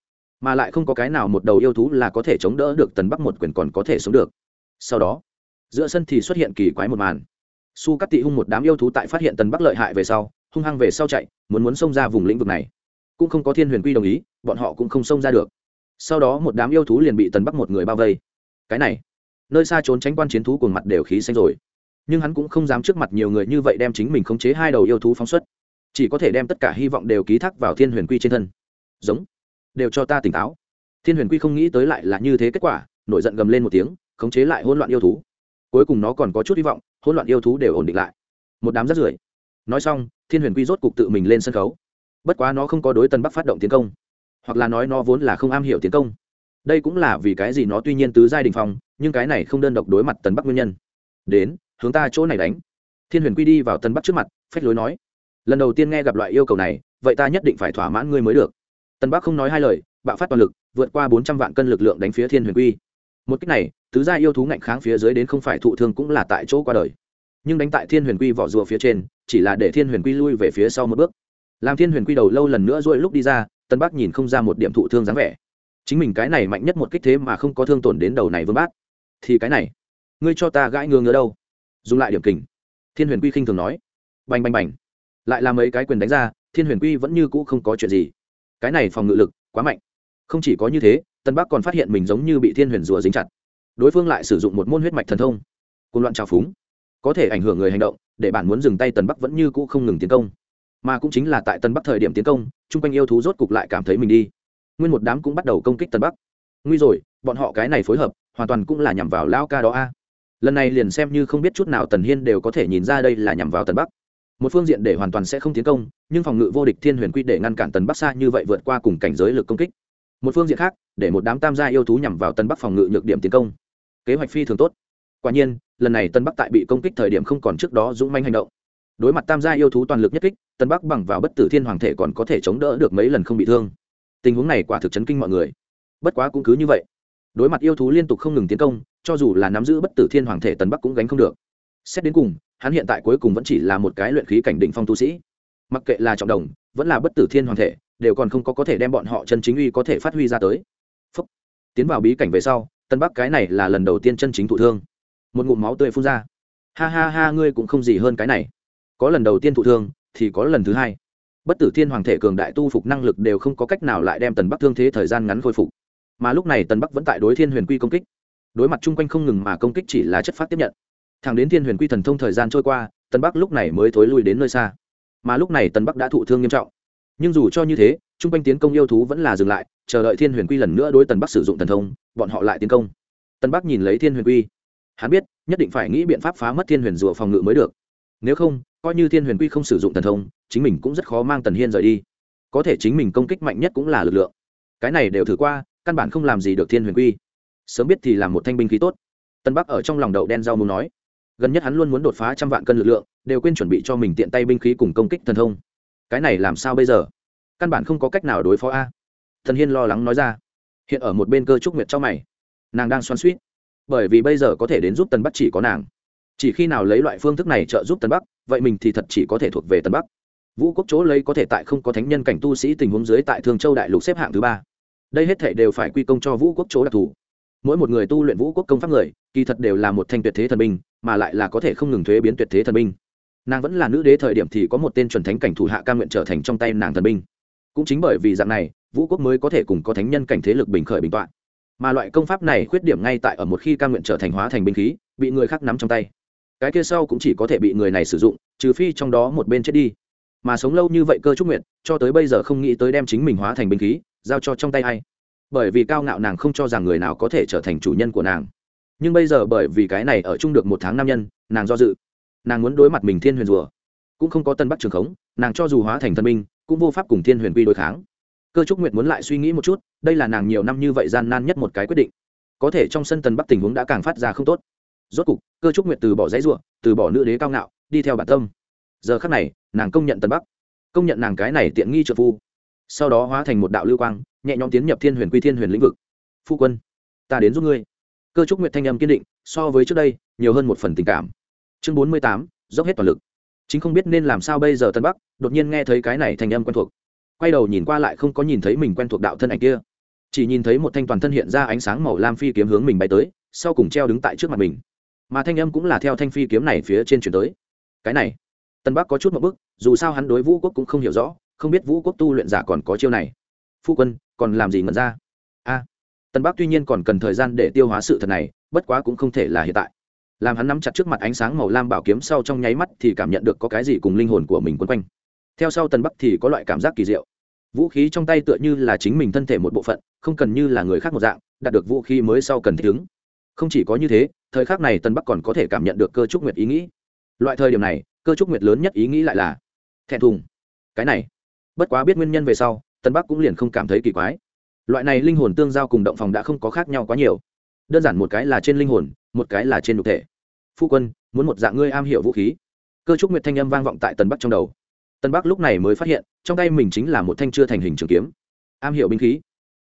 Mà lại không có cái nào một đầu yêu thú là có thể chống đỡ được tần bắc một quyền còn có thể sống được. Sau đó giữa sân thì xuất hiện kỳ quái một màn. Su cắt tị hung một đám yêu thú tại phát hiện tần bắc lợi hại về sau, hung hăng về sau chạy, muốn muốn xông ra vùng lĩnh vực này. Cũng không có thiên huyền quy đồng ý, bọn họ cũng không xông ra được. Sau đó một đám yêu thú liền bị tần bắc một người bao vây. Cái này, nơi xa trốn tránh quan chiến thú cùng mặt đều khí xanh rồi. Nhưng hắn cũng không dám trước mặt nhiều người như vậy đem chính mình khống chế hai đầu yêu thú phóng xuất. Chỉ có thể đem tất cả hy vọng đều ký thác vào thiên huyền quy trên thân. Giống, đều cho ta tỉnh táo. Thiên huyền quy không nghĩ tới lại là như thế kết quả, nổi giận gầm lên một tiếng, khống chế lại hỗn loạn yêu thú cuối cùng nó còn có chút hy vọng, hỗn loạn yêu thú đều ổn định lại. Một đám rất rưởi. Nói xong, thiên huyền quy rốt cục tự mình lên sân khấu. Bất quá nó không có đối tân bắc phát động tiến công. Hoặc là nói nó vốn là không am hiểu tiến công. Đây cũng là vì cái gì nó tuy nhiên tứ giai đình phong, nhưng cái này không đơn độc đối mặt tần bắc nguyên nhân. Đến, hướng ta chỗ này đánh. Thiên huyền quy đi vào tân bắc trước mặt, phách lối nói. Lần đầu tiên nghe gặp loại yêu cầu này, vậy ta nhất định phải thỏa mãn ngươi mới được. Tân bắc không nói hai lời, bạo phát toàn lực, vượt qua bốn trăm vạn cân lực lượng đánh phía thiên huyền quy. Một cách này tứ gia yêu thú ngạnh kháng phía dưới đến không phải thụ thương cũng là tại chỗ qua đời. Nhưng đánh tại thiên huyền quy vỏ rùa phía trên, chỉ là để thiên huyền quy lui về phía sau một bước. Làm thiên huyền quy đầu lâu lần nữa rồi lúc đi ra, tân bắc nhìn không ra một điểm thụ thương dáng vẻ. Chính mình cái này mạnh nhất một kích thế mà không có thương tổn đến đầu này vương bác. Thì cái này, ngươi cho ta gãi ngứa ngứa đâu? Dùng lại điểm kình. Thiên huyền quy khinh thường nói. Bành bành bành. Lại làm mấy cái quyền đánh ra, thiên huyền quy vẫn như cũ không có chuyện gì. Cái này phòng ngự lực quá mạnh. Không chỉ có như thế, tân bắc còn phát hiện mình giống như bị thiên huyền rùa dính chặt đối phương lại sử dụng một môn huyết mạch thần thông côn loạn trào phúng, có thể ảnh hưởng người hành động, để bản muốn dừng tay tần bắc vẫn như cũ không ngừng tiến công. Mà cũng chính là tại Tần bắc thời điểm tiến công, chung quanh yêu thú rốt cục lại cảm thấy mình đi. Nguyên một đám cũng bắt đầu công kích Tần bắc. Nguy rồi, bọn họ cái này phối hợp, hoàn toàn cũng là nhằm vào lao ca đó a. Lần này liền xem như không biết chút nào tần hiên đều có thể nhìn ra đây là nhằm vào tần bắc. Một phương diện để hoàn toàn sẽ không tiến công, nhưng phòng ngự vô địch thiên huyền quy để ngăn cản tần bắc xa như vậy vượt qua cùng cảnh giới lực công kích. Một phương diện khác, để một đám tam gia yêu thú nhằm vào Tần bắc phòng ngự nhược điểm tiến công kế hoạch phi thường tốt. Quả nhiên, lần này tân bắc tại bị công kích thời điểm không còn trước đó dũng manh hành động. Đối mặt tam gia yêu thú toàn lực nhất kích, tân bắc bằng vào bất tử thiên hoàng thể còn có thể chống đỡ được mấy lần không bị thương. Tình huống này quả thực chấn kinh mọi người. Bất quá cũng cứ như vậy. Đối mặt yêu thú liên tục không ngừng tiến công, cho dù là nắm giữ bất tử thiên hoàng thể tần bắc cũng gánh không được. Xét đến cùng, hắn hiện tại cuối cùng vẫn chỉ là một cái luyện khí cảnh đỉnh phong tu sĩ. Mặc kệ là trọng đồng, vẫn là bất tử thiên hoàng thể, đều còn không có có thể đem bọn họ chân chính uy có thể phát huy ra tới. Phúc. tiến vào bí cảnh về sau tân bắc cái này là lần đầu tiên chân chính thụ thương. Một ngụm máu tươi phun ra. Ha ha ha, ngươi cũng không gì hơn cái này. Có lần đầu tiên thụ thương, thì có lần thứ hai. Bất tử thiên hoàng thể cường đại tu phục năng lực đều không có cách nào lại đem tần bắc thương thế thời gian ngắn khôi phục. Mà lúc này tần bắc vẫn tại đối thiên huyền quy công kích. Đối mặt chung quanh không ngừng mà công kích chỉ là chất phát tiếp nhận. Thẳng đến thiên huyền quy thần thông thời gian trôi qua, tần bắc lúc này mới thối lui đến nơi xa. Mà lúc này tần bắc đã thụ thương nghiêm trọng. Nhưng dù cho như thế chung quanh tiến công yêu thú vẫn là dừng lại, chờ đợi thiên huyền quy lần nữa đối tần bắc sử dụng thần thông, bọn họ lại tiến công. Tần bắc nhìn lấy thiên huyền quy. Hắn biết, nhất định phải nghĩ biện pháp phá mất thiên huyền rùa phòng ngự mới được. Nếu không, coi như thiên huyền quy không sử dụng thần thông, chính mình cũng rất khó mang tần hiên rời đi. Có thể chính mình công kích mạnh nhất cũng là lực lượng. Cái này đều thử qua, căn bản không làm gì được thiên huyền quy. Sớm biết thì làm một thanh binh khí tốt. Tân bắc ở trong lòng đậu đen rau muốn nói. Gần nhất hắn luôn muốn đột phá trăm vạn cân lực lượng, đều quên chuẩn bị cho mình tiện tay binh khí cùng công kích thần thông. Cái này làm sao bây giờ? Căn bản không có cách nào đối phó a. Thần hiên lo lắng nói ra. Hiện ở một bên cơ trúc nguyệt trong mày. Nàng đang xoan suýt bởi vì bây giờ có thể đến giúp tần bắc chỉ có nàng. Chỉ khi nào lấy loại phương thức này trợ giúp tần bắc, vậy mình thì thật chỉ có thể thuộc về tần bắc. Vũ quốc chỗ lấy có thể tại không có thánh nhân cảnh tu sĩ tình huống dưới tại thương châu đại lục xếp hạng thứ ba. Đây hết thể đều phải quy công cho vũ quốc chỗ đặc thù. Mỗi một người tu luyện vũ quốc công pháp người, kỳ thật đều là một thanh tuyệt thế thần binh, mà lại là có thể không ngừng thuế biến tuyệt thế thần binh. Nàng vẫn là nữ đế thời điểm thì có một tên chuẩn thánh cảnh thủ hạ ca nguyện trở thành trong tay nàng thần binh cũng chính bởi vì dạng này, vũ quốc mới có thể cùng có thánh nhân cảnh thế lực bình khởi bình t o ạ n mà loại công pháp này khuyết điểm ngay tại ở một khi ca nguyện trở thành hóa thành binh khí, bị người khác nắm trong tay. Cái kia sau cũng chỉ có thể bị người này sử dụng, trừ phi trong đó một bên chết đi. Mà sống lâu như vậy cơ trúc nguyện, cho tới bây giờ không nghĩ tới đem chính mình hóa thành binh khí, giao cho trong tay a i bởi vì cao ngạo nàng không cho rằng người nào có thể trở thành chủ nhân của nàng. Nhưng bây giờ bởi vì cái này ở chung được một tháng nam nhân, nàng do dự. Nàng muốn đối mặt mình thiên huyền rùa. Cũng không có tân bắt trường khống, nàng cho dù hóa thành thân binh cũng vô pháp cùng thiên huyền quy đối kháng. Cơ trúc nguyệt muốn lại suy nghĩ một chút, đây là nàng nhiều năm như vậy gian nan nhất một cái quyết định. Có thể trong sân tần bắc tình huống đã càng phát ra không tốt. Rốt cục, cơ trúc nguyệt từ bỏ giấy ruộng từ bỏ nữ đế cao ngạo, đi theo bản tâm. Giờ khắc này, nàng công nhận tần bắc, công nhận nàng cái này tiện nghi trợ phu. Sau đó hóa thành một đạo lưu quang, nhẹ nhõm tiến nhập thiên huyền quy thiên huyền lĩnh vực. Phu quân, ta đến giúp ngươi. Cơ trúc nguyệt thanh âm kiên định, so với trước đây, nhiều hơn một phần tình cảm. Chương bốn mươi tám, dốc hết toàn lực chính không biết nên làm sao bây giờ tân bắc, đột nhiên nghe thấy cái này thành âm quen thuộc. Quay đầu nhìn qua lại không có nhìn thấy mình quen thuộc đạo thân ảnh kia. Chỉ nhìn thấy một thanh toàn thân hiện ra ánh sáng màu lam phi kiếm hướng mình bay tới, sau cùng treo đứng tại trước mặt mình. Mà thanh âm cũng là theo thanh phi kiếm này phía trên chuyển tới. Cái này, tân bắc có chút một bức, dù sao hắn đối vũ quốc cũng không hiểu rõ, không biết vũ quốc tu luyện giả còn có chiêu này. Phu quân, còn làm gì ngẩn ra? A. Tân bắc tuy nhiên còn cần thời gian để tiêu hóa sự thật này, bất quá cũng không thể là hiện tại làm hắn nắm chặt trước mặt ánh sáng màu lam bảo kiếm sau trong nháy mắt thì cảm nhận được có cái gì cùng linh hồn của mình quấn quanh. Theo sau tần bắc thì có loại cảm giác kỳ diệu. Vũ khí trong tay tựa như là chính mình thân thể một bộ phận, không cần như là người khác một dạng, đạt được vũ khí mới sau cần thích ứng. Không chỉ có như thế, thời khắc này tân bắc còn có thể cảm nhận được cơ trúc nguyệt ý nghĩ. Loại thời điểm này, cơ trúc nguyệt lớn nhất ý nghĩ lại là thẹn thùng. Cái này, bất quá biết nguyên nhân về sau tân bắc cũng liền không cảm thấy kỳ quái. Loại này linh hồn tương giao cùng động phòng đã không có khác nhau quá nhiều. Đơn giản một cái là trên linh hồn, một cái là trên đục thể phu quân, muốn một dạng ngươi am hiểu vũ khí. Cơ trúc nguyệt thanh âm vang vọng tại tân bắc trong đầu. Tân bắc lúc này mới phát hiện, trong tay mình chính là một thanh chưa thành hình trường kiếm. Am hiểu binh khí.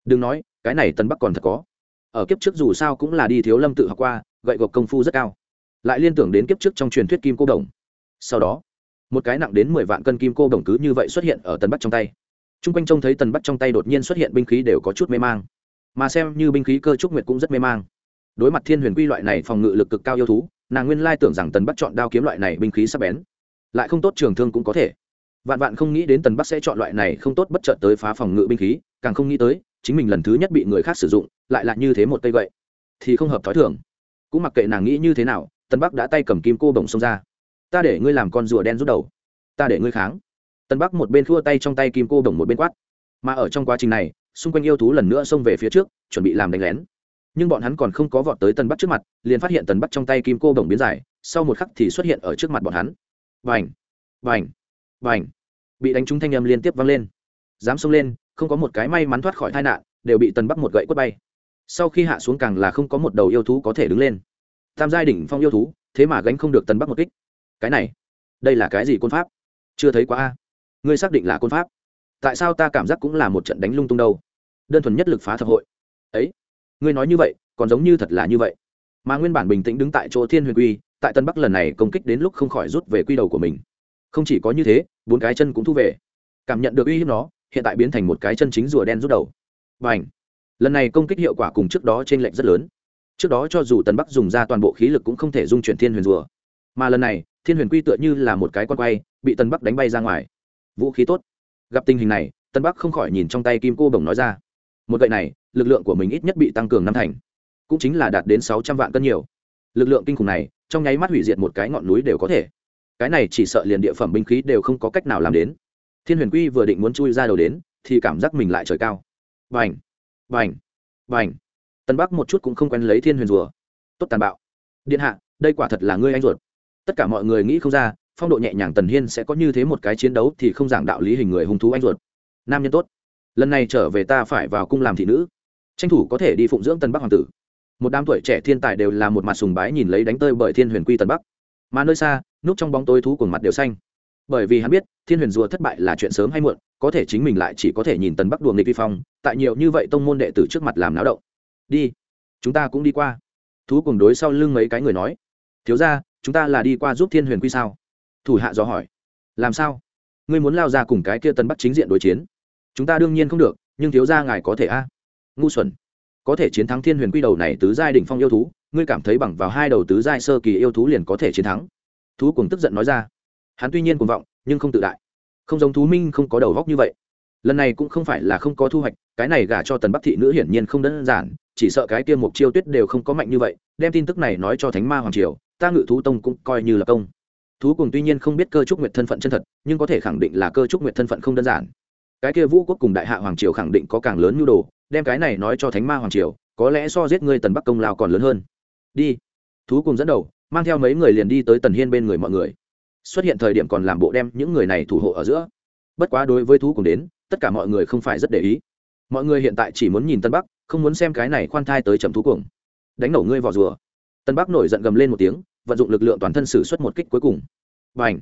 Đừng nói, cái này tân bắc còn thật có. Ở kiếp trước dù sao cũng là đi thiếu lâm tự học qua, gậy gộc công phu rất cao. Lại liên tưởng đến kiếp trước trong truyền thuyết kim cô đồng. Sau đó, một cái nặng đến mười vạn cân kim cô đồng cứ như vậy xuất hiện ở tân bắc trong tay. T r u n g quanh trông thấy tần bắc trong tay đột nhiên xuất hiện binh khí đều có chút mê mang. Mà xem như binh khí cơ trúc nguyệt cũng rất mê mang. Đối mặt thiên huyền quy loại này phòng ngự lực cực cao yêu thú nàng nguyên lai tưởng rằng tần bắc chọn đao kiếm loại này binh khí sắp bén, lại không tốt trường thương cũng có thể. Vạn vạn không nghĩ đến tần bắc sẽ chọn loại này không tốt bất chợt tới phá phòng ngự binh khí, càng không nghĩ tới, chính mình lần thứ nhất bị người khác sử dụng, lại là như thế một cây gậy. Thì không hợp thói thường. Cũng mặc kệ nàng nghĩ như thế nào, tần bắc đã tay cầm kim cô bồng xông ra. Ta để ngươi làm con rùa đen rút đầu. Ta để ngươi kháng. Tần bắc một bên thua tay trong tay kim cô bồng một bên quát. Mà ở trong quá trình này, xung quanh yêu thú lần nữa xông về phía trước, chuẩn bị làm đánh lén nhưng bọn hắn còn không có vọt tới tần bắt trước mặt, liền phát hiện tần bắt trong tay kim cô bồng biến dài, sau một khắc thì xuất hiện ở trước mặt bọn hắn. Vành vành vành bị đánh trúng thanh âm liên tiếp vang lên. Dám xông lên, không có một cái may mắn thoát khỏi tai nạn, đều bị tần bắt một gậy quất bay. Sau khi hạ xuống càng là không có một đầu yêu thú có thể đứng lên. Tam giai đỉnh phong yêu thú, thế mà gánh không được tần bắc một kích. Cái này, đây là cái gì côn pháp? Chưa thấy quá a. Ngươi xác định là côn pháp? Tại sao ta cảm giác cũng là một trận đánh lung tung đâu? Đơn thuần nhất lực phá thập hội. Ấy! Ngươi nói như vậy, còn giống như thật là như vậy. Mà nguyên bản bình tĩnh đứng tại chỗ thiên huyền quy, tại tân bắc lần này công kích đến lúc không khỏi rút về quy đầu của mình. Không chỉ có như thế, bốn cái chân cũng thu về. Cảm nhận được uy hiếp nó, hiện tại biến thành một cái chân chính rùa đen rút đầu. Và h lần này công kích hiệu quả cùng trước đó t r ê n lệch rất lớn. Trước đó cho dù tân bắc dùng ra toàn bộ khí lực cũng không thể dung chuyển thiên huyền rùa. Mà lần này, thiên huyền quy tựa như là một cái con quay, bị tân bắc đánh bay ra ngoài. Vũ khí tốt. Gặp tình hình này, tân bắc không khỏi nhìn trong tay kim cô bồng nói ra một gậy này, lực lượng của mình ít nhất bị tăng cường năm thành, cũng chính là đạt đến sáu trăm vạn cân nhiều. Lực lượng kinh khủng này, trong nháy mắt hủy diệt một cái ngọn núi đều có thể. Cái này chỉ sợ liền địa phẩm binh khí đều không có cách nào làm đến. Thiên huyền quy vừa định muốn chui ra đầu đến, thì cảm giác mình lại trời cao. Vành vành vành tân bắc một chút cũng không quen lấy thiên huyền rùa. Tốt tàn bạo. Điện hạ, đây quả thật là ngươi anh ruột. Tất cả mọi người nghĩ không ra, phong độ nhẹ nhàng tần hiên sẽ có như thế một cái chiến đấu thì không giảng đạo lý hình người hung thú anh ruột. Nam nhân tốt lần này trở về ta phải vào cung làm thị nữ. Tranh thủ có thể đi phụng dưỡng tân bắc hoàng tử. Một đám tuổi trẻ thiên tài đều là một mặt sùng bái nhìn lấy đánh tơi bởi thiên huyền quy tân bắc. Mà nơi xa, núp trong bóng tối thú cùng mặt đều xanh. Bởi vì hắn biết, thiên huyền rùa thất bại là chuyện sớm hay muộn, có thể chính mình lại chỉ có thể nhìn tần bắc đùa nghịch vi phong, tại nhiều như vậy tông môn đệ tử trước mặt làm náo động. Đi, chúng ta cũng đi qua. Thú cùng đối sau lưng mấy cái người nói. Thiếu ra chúng ta là đi qua giúp thiên huyền quy sao? Thủ hạ dò hỏi. Làm sao? Ngươi muốn lao ra cùng cái kia tần bắc chính diện đối chiến? Chúng ta đương nhiên không được, nhưng thiếu ra ngài có thể a. Ngu xuẩn. Có thể chiến thắng thiên huyền quy đầu này tứ giai đỉnh phong yêu thú, ngươi cảm thấy bằng vào hai đầu tứ giai sơ kỳ yêu thú liền có thể chiến thắng? Thú cùng tức giận nói ra. Hắn tuy nhiên cuồng vọng, nhưng không tự đại. Không giống thú minh không có đầu góc như vậy. Lần này cũng không phải là không có thu hoạch, cái này gả cho tần bắc thị nữ hiển nhiên không đơn giản, chỉ sợ cái tiêm mục chiêu tuyết đều không có mạnh như vậy, đem tin tức này nói cho thánh ma hoàng triều, ta ngự thú tông cũng coi như là công. Thú cùng tuy nhiên không biết cơ trúc nguyệt thân phận chân thật, nhưng có thể khẳng định là cơ trúc nguyệt thân phận không đơn giản cái kia vũ quốc cùng đại hạ hoàng triều khẳng định có càng lớn nhu đồ, đem cái này nói cho thánh ma hoàng triều, có lẽ so giết ngươi tần bắc công lao còn lớn hơn. Đi. Thú cùng dẫn đầu, mang theo mấy người liền đi tới tần hiên bên người mọi người. Xuất hiện thời điểm còn làm bộ đem những người này thủ hộ ở giữa. Bất quá đối với thú cùng đến, tất cả mọi người không phải rất để ý. Mọi người hiện tại chỉ muốn nhìn tân bắc, không muốn xem cái này khoan thai tới chậm thú cùng. Đánh nổ ngươi vào rùa. Tân bắc nổi giận gầm lên một tiếng, vận dụng lực lượng toàn thân sử xuất một kích cuối cùng. Và ảnh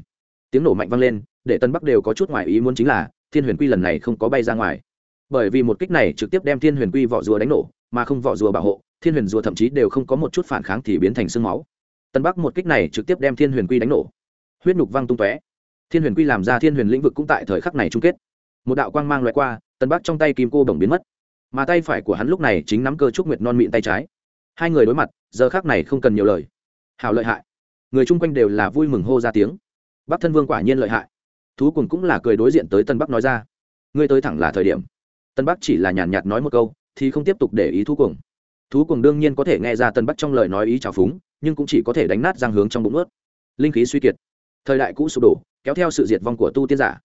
tiếng nổ mạnh vang lên, để tân bắc đều có chút ngoài ý muốn chính là thiên huyền quy lần này không có bay ra ngoài. Bởi vì một kích này trực tiếp đem thiên huyền quy vỏ rùa đánh nổ, mà không vỏ rùa bảo hộ, thiên huyền rùa thậm chí đều không có một chút phản kháng thì biến thành sương máu. Tân bắc một kích này trực tiếp đem thiên huyền quy đánh nổ. Huyết nhục văng tung tóe. Thiên huyền quy làm ra thiên huyền lĩnh vực cũng tại thời khắc này chung kết. Một đạo quang mang loại qua, tân bắc trong tay kim cô bồng biến mất. Mà tay phải của hắn lúc này chính nắm cơ trúc nguyệt non mịn tay trái. Hai người đối mặt, giờ khác này không cần nhiều lời. Hào lợi hại. Người chung quanh đều là vui mừng hô ra tiếng. Bắc thân vương quả nhiên lợi hại thú cùng cũng là cười đối diện tới tân bắc nói ra ngươi tới thẳng là thời điểm tân bắc chỉ là nhàn nhạt nói một câu thì không tiếp tục để ý thú cùng thú cùng đương nhiên có thể nghe ra tân bắc trong lời nói ý trào phúng nhưng cũng chỉ có thể đánh nát răng hướng trong bụng ướt linh khí suy kiệt thời đại cũ sụp đổ kéo theo sự diệt vong của tu tiên giả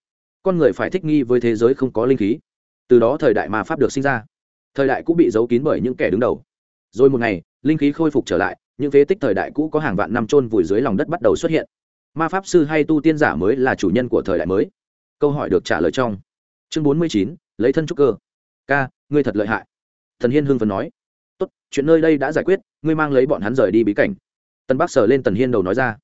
con người phải thích nghi với thế giới không có linh khí từ đó thời đại mà pháp được sinh ra thời đại cũ bị giấu kín bởi những kẻ đứng đầu rồi một ngày linh khí khôi phục trở lại những phế tích thời đại cũ có hàng vạn năm trôn vùi dưới lòng đất bắt đầu xuất hiện ma pháp sư hay tu tiên giả mới là chủ nhân của thời đại mới? Câu hỏi được trả lời trong chương bốn mươi chín, lấy thân trúc cơ. Ca, ngươi thật lợi hại. Thần hiên hưng phần nói. Tốt, chuyện nơi đây đã giải quyết, ngươi mang lấy bọn hắn rời đi bí cảnh. Tân bắc sờ lên tần hiên đầu nói ra.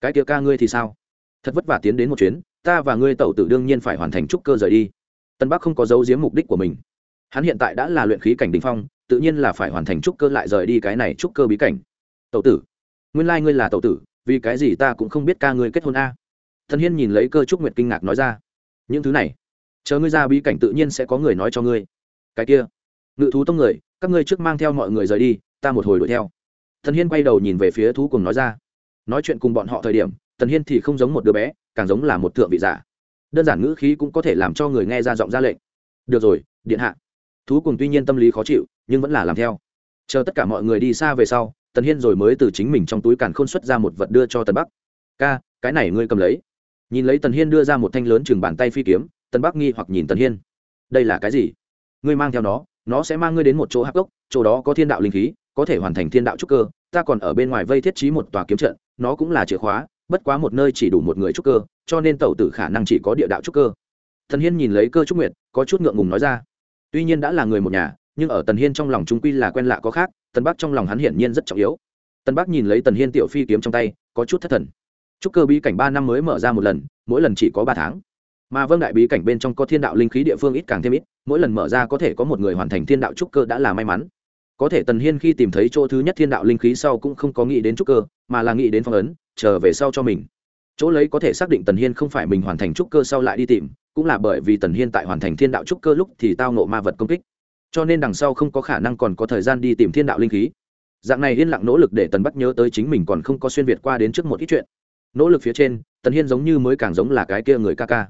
Cái kia ca ngươi thì sao? Thật vất vả tiến đến một chuyến, ta và ngươi tẩu tử đương nhiên phải hoàn thành trúc cơ rời đi. Tân bắc không có giấu giếm mục đích của mình. Hắn hiện tại đã là luyện khí cảnh đình phong, tự nhiên là phải hoàn thành trúc cơ lại rời đi cái này trúc cơ bí cảnh. Tẩu tử, nguyên lai、like、ngươi là tẩu tử vì cái gì ta cũng không biết ca ngươi kết hôn a? Thần hiên nhìn lấy cơ trúc nguyệt kinh ngạc nói ra. Những thứ này, chờ ngươi ra bí cảnh tự nhiên sẽ có người nói cho ngươi. Cái kia, ngự thú tông người, các ngươi trước mang theo mọi người rời đi, ta một hồi đuổi theo. Thần hiên quay đầu nhìn về phía thú cùng nói ra. Nói chuyện cùng bọn họ thời điểm, thần hiên thì không giống một đứa bé, càng giống là một thượng vị giả. Đơn giản ngữ khí cũng có thể làm cho người nghe ra giọng ra lệnh. Được rồi, điện hạ. Thú cùng tuy nhiên tâm lý khó chịu, nhưng vẫn là làm theo. Chờ tất cả mọi người đi xa về sau tần hiên rồi mới từ chính mình trong túi càn khôn xuất ra một vật đưa cho tần bắc. Ca, cái này ngươi cầm lấy. Nhìn lấy tần hiên đưa ra một thanh lớn chừng bàn tay phi kiếm, tần bắc nghi hoặc nhìn tần hiên. Đây là cái gì? Ngươi mang theo nó nó sẽ mang ngươi đến một chỗ hắc gốc, chỗ đó có thiên đạo linh khí, có thể hoàn thành thiên đạo trúc cơ, ta còn ở bên ngoài vây thiết trí một tòa kiếm trận, nó cũng là chìa khóa, bất quá một nơi chỉ đủ một người trúc cơ, cho nên tẩu tử khả năng chỉ có địa đạo trúc cơ. Thần hiên nhìn lấy cơ trúc nguyệt, có chút ngượng ngùng nói ra. Tuy nhiên đã là người một nhà nhưng ở tần hiên trong lòng trung quy là quen lạ có khác, tần bắc trong lòng hắn hiển nhiên rất trọng yếu. Tần bắc nhìn lấy tần hiên tiểu phi kiếm trong tay, có chút thất thần. Chúc cơ bí cảnh ba năm mới mở ra một lần, mỗi lần chỉ có ba tháng. Mà vâng đại bí cảnh bên trong có thiên đạo linh khí địa phương ít càng thêm ít, mỗi lần mở ra có thể có một người hoàn thành thiên đạo trúc cơ đã là may mắn. Có thể tần hiên khi tìm thấy chỗ thứ nhất thiên đạo linh khí sau cũng không có nghĩ đến trúc cơ, mà là nghĩ đến phong ấn, chờ về sau cho mình. Chỗ lấy có thể xác định tần hiên không phải mình hoàn thành trúc cơ sau lại đi tìm, cũng là bởi vì tần hiên tại hoàn thành thiên đạo trúc cơ lúc thì tao nộ ma vật công kích cho nên đằng sau không có khả năng còn có thời gian đi tìm thiên đạo linh khí. Dạng này yên lặng nỗ lực để tần bắt nhớ tới chính mình còn không có xuyên việt qua đến trước một ít chuyện. Nỗ lực phía trên, tần hiên giống như mới càng giống là cái kia người ca ca.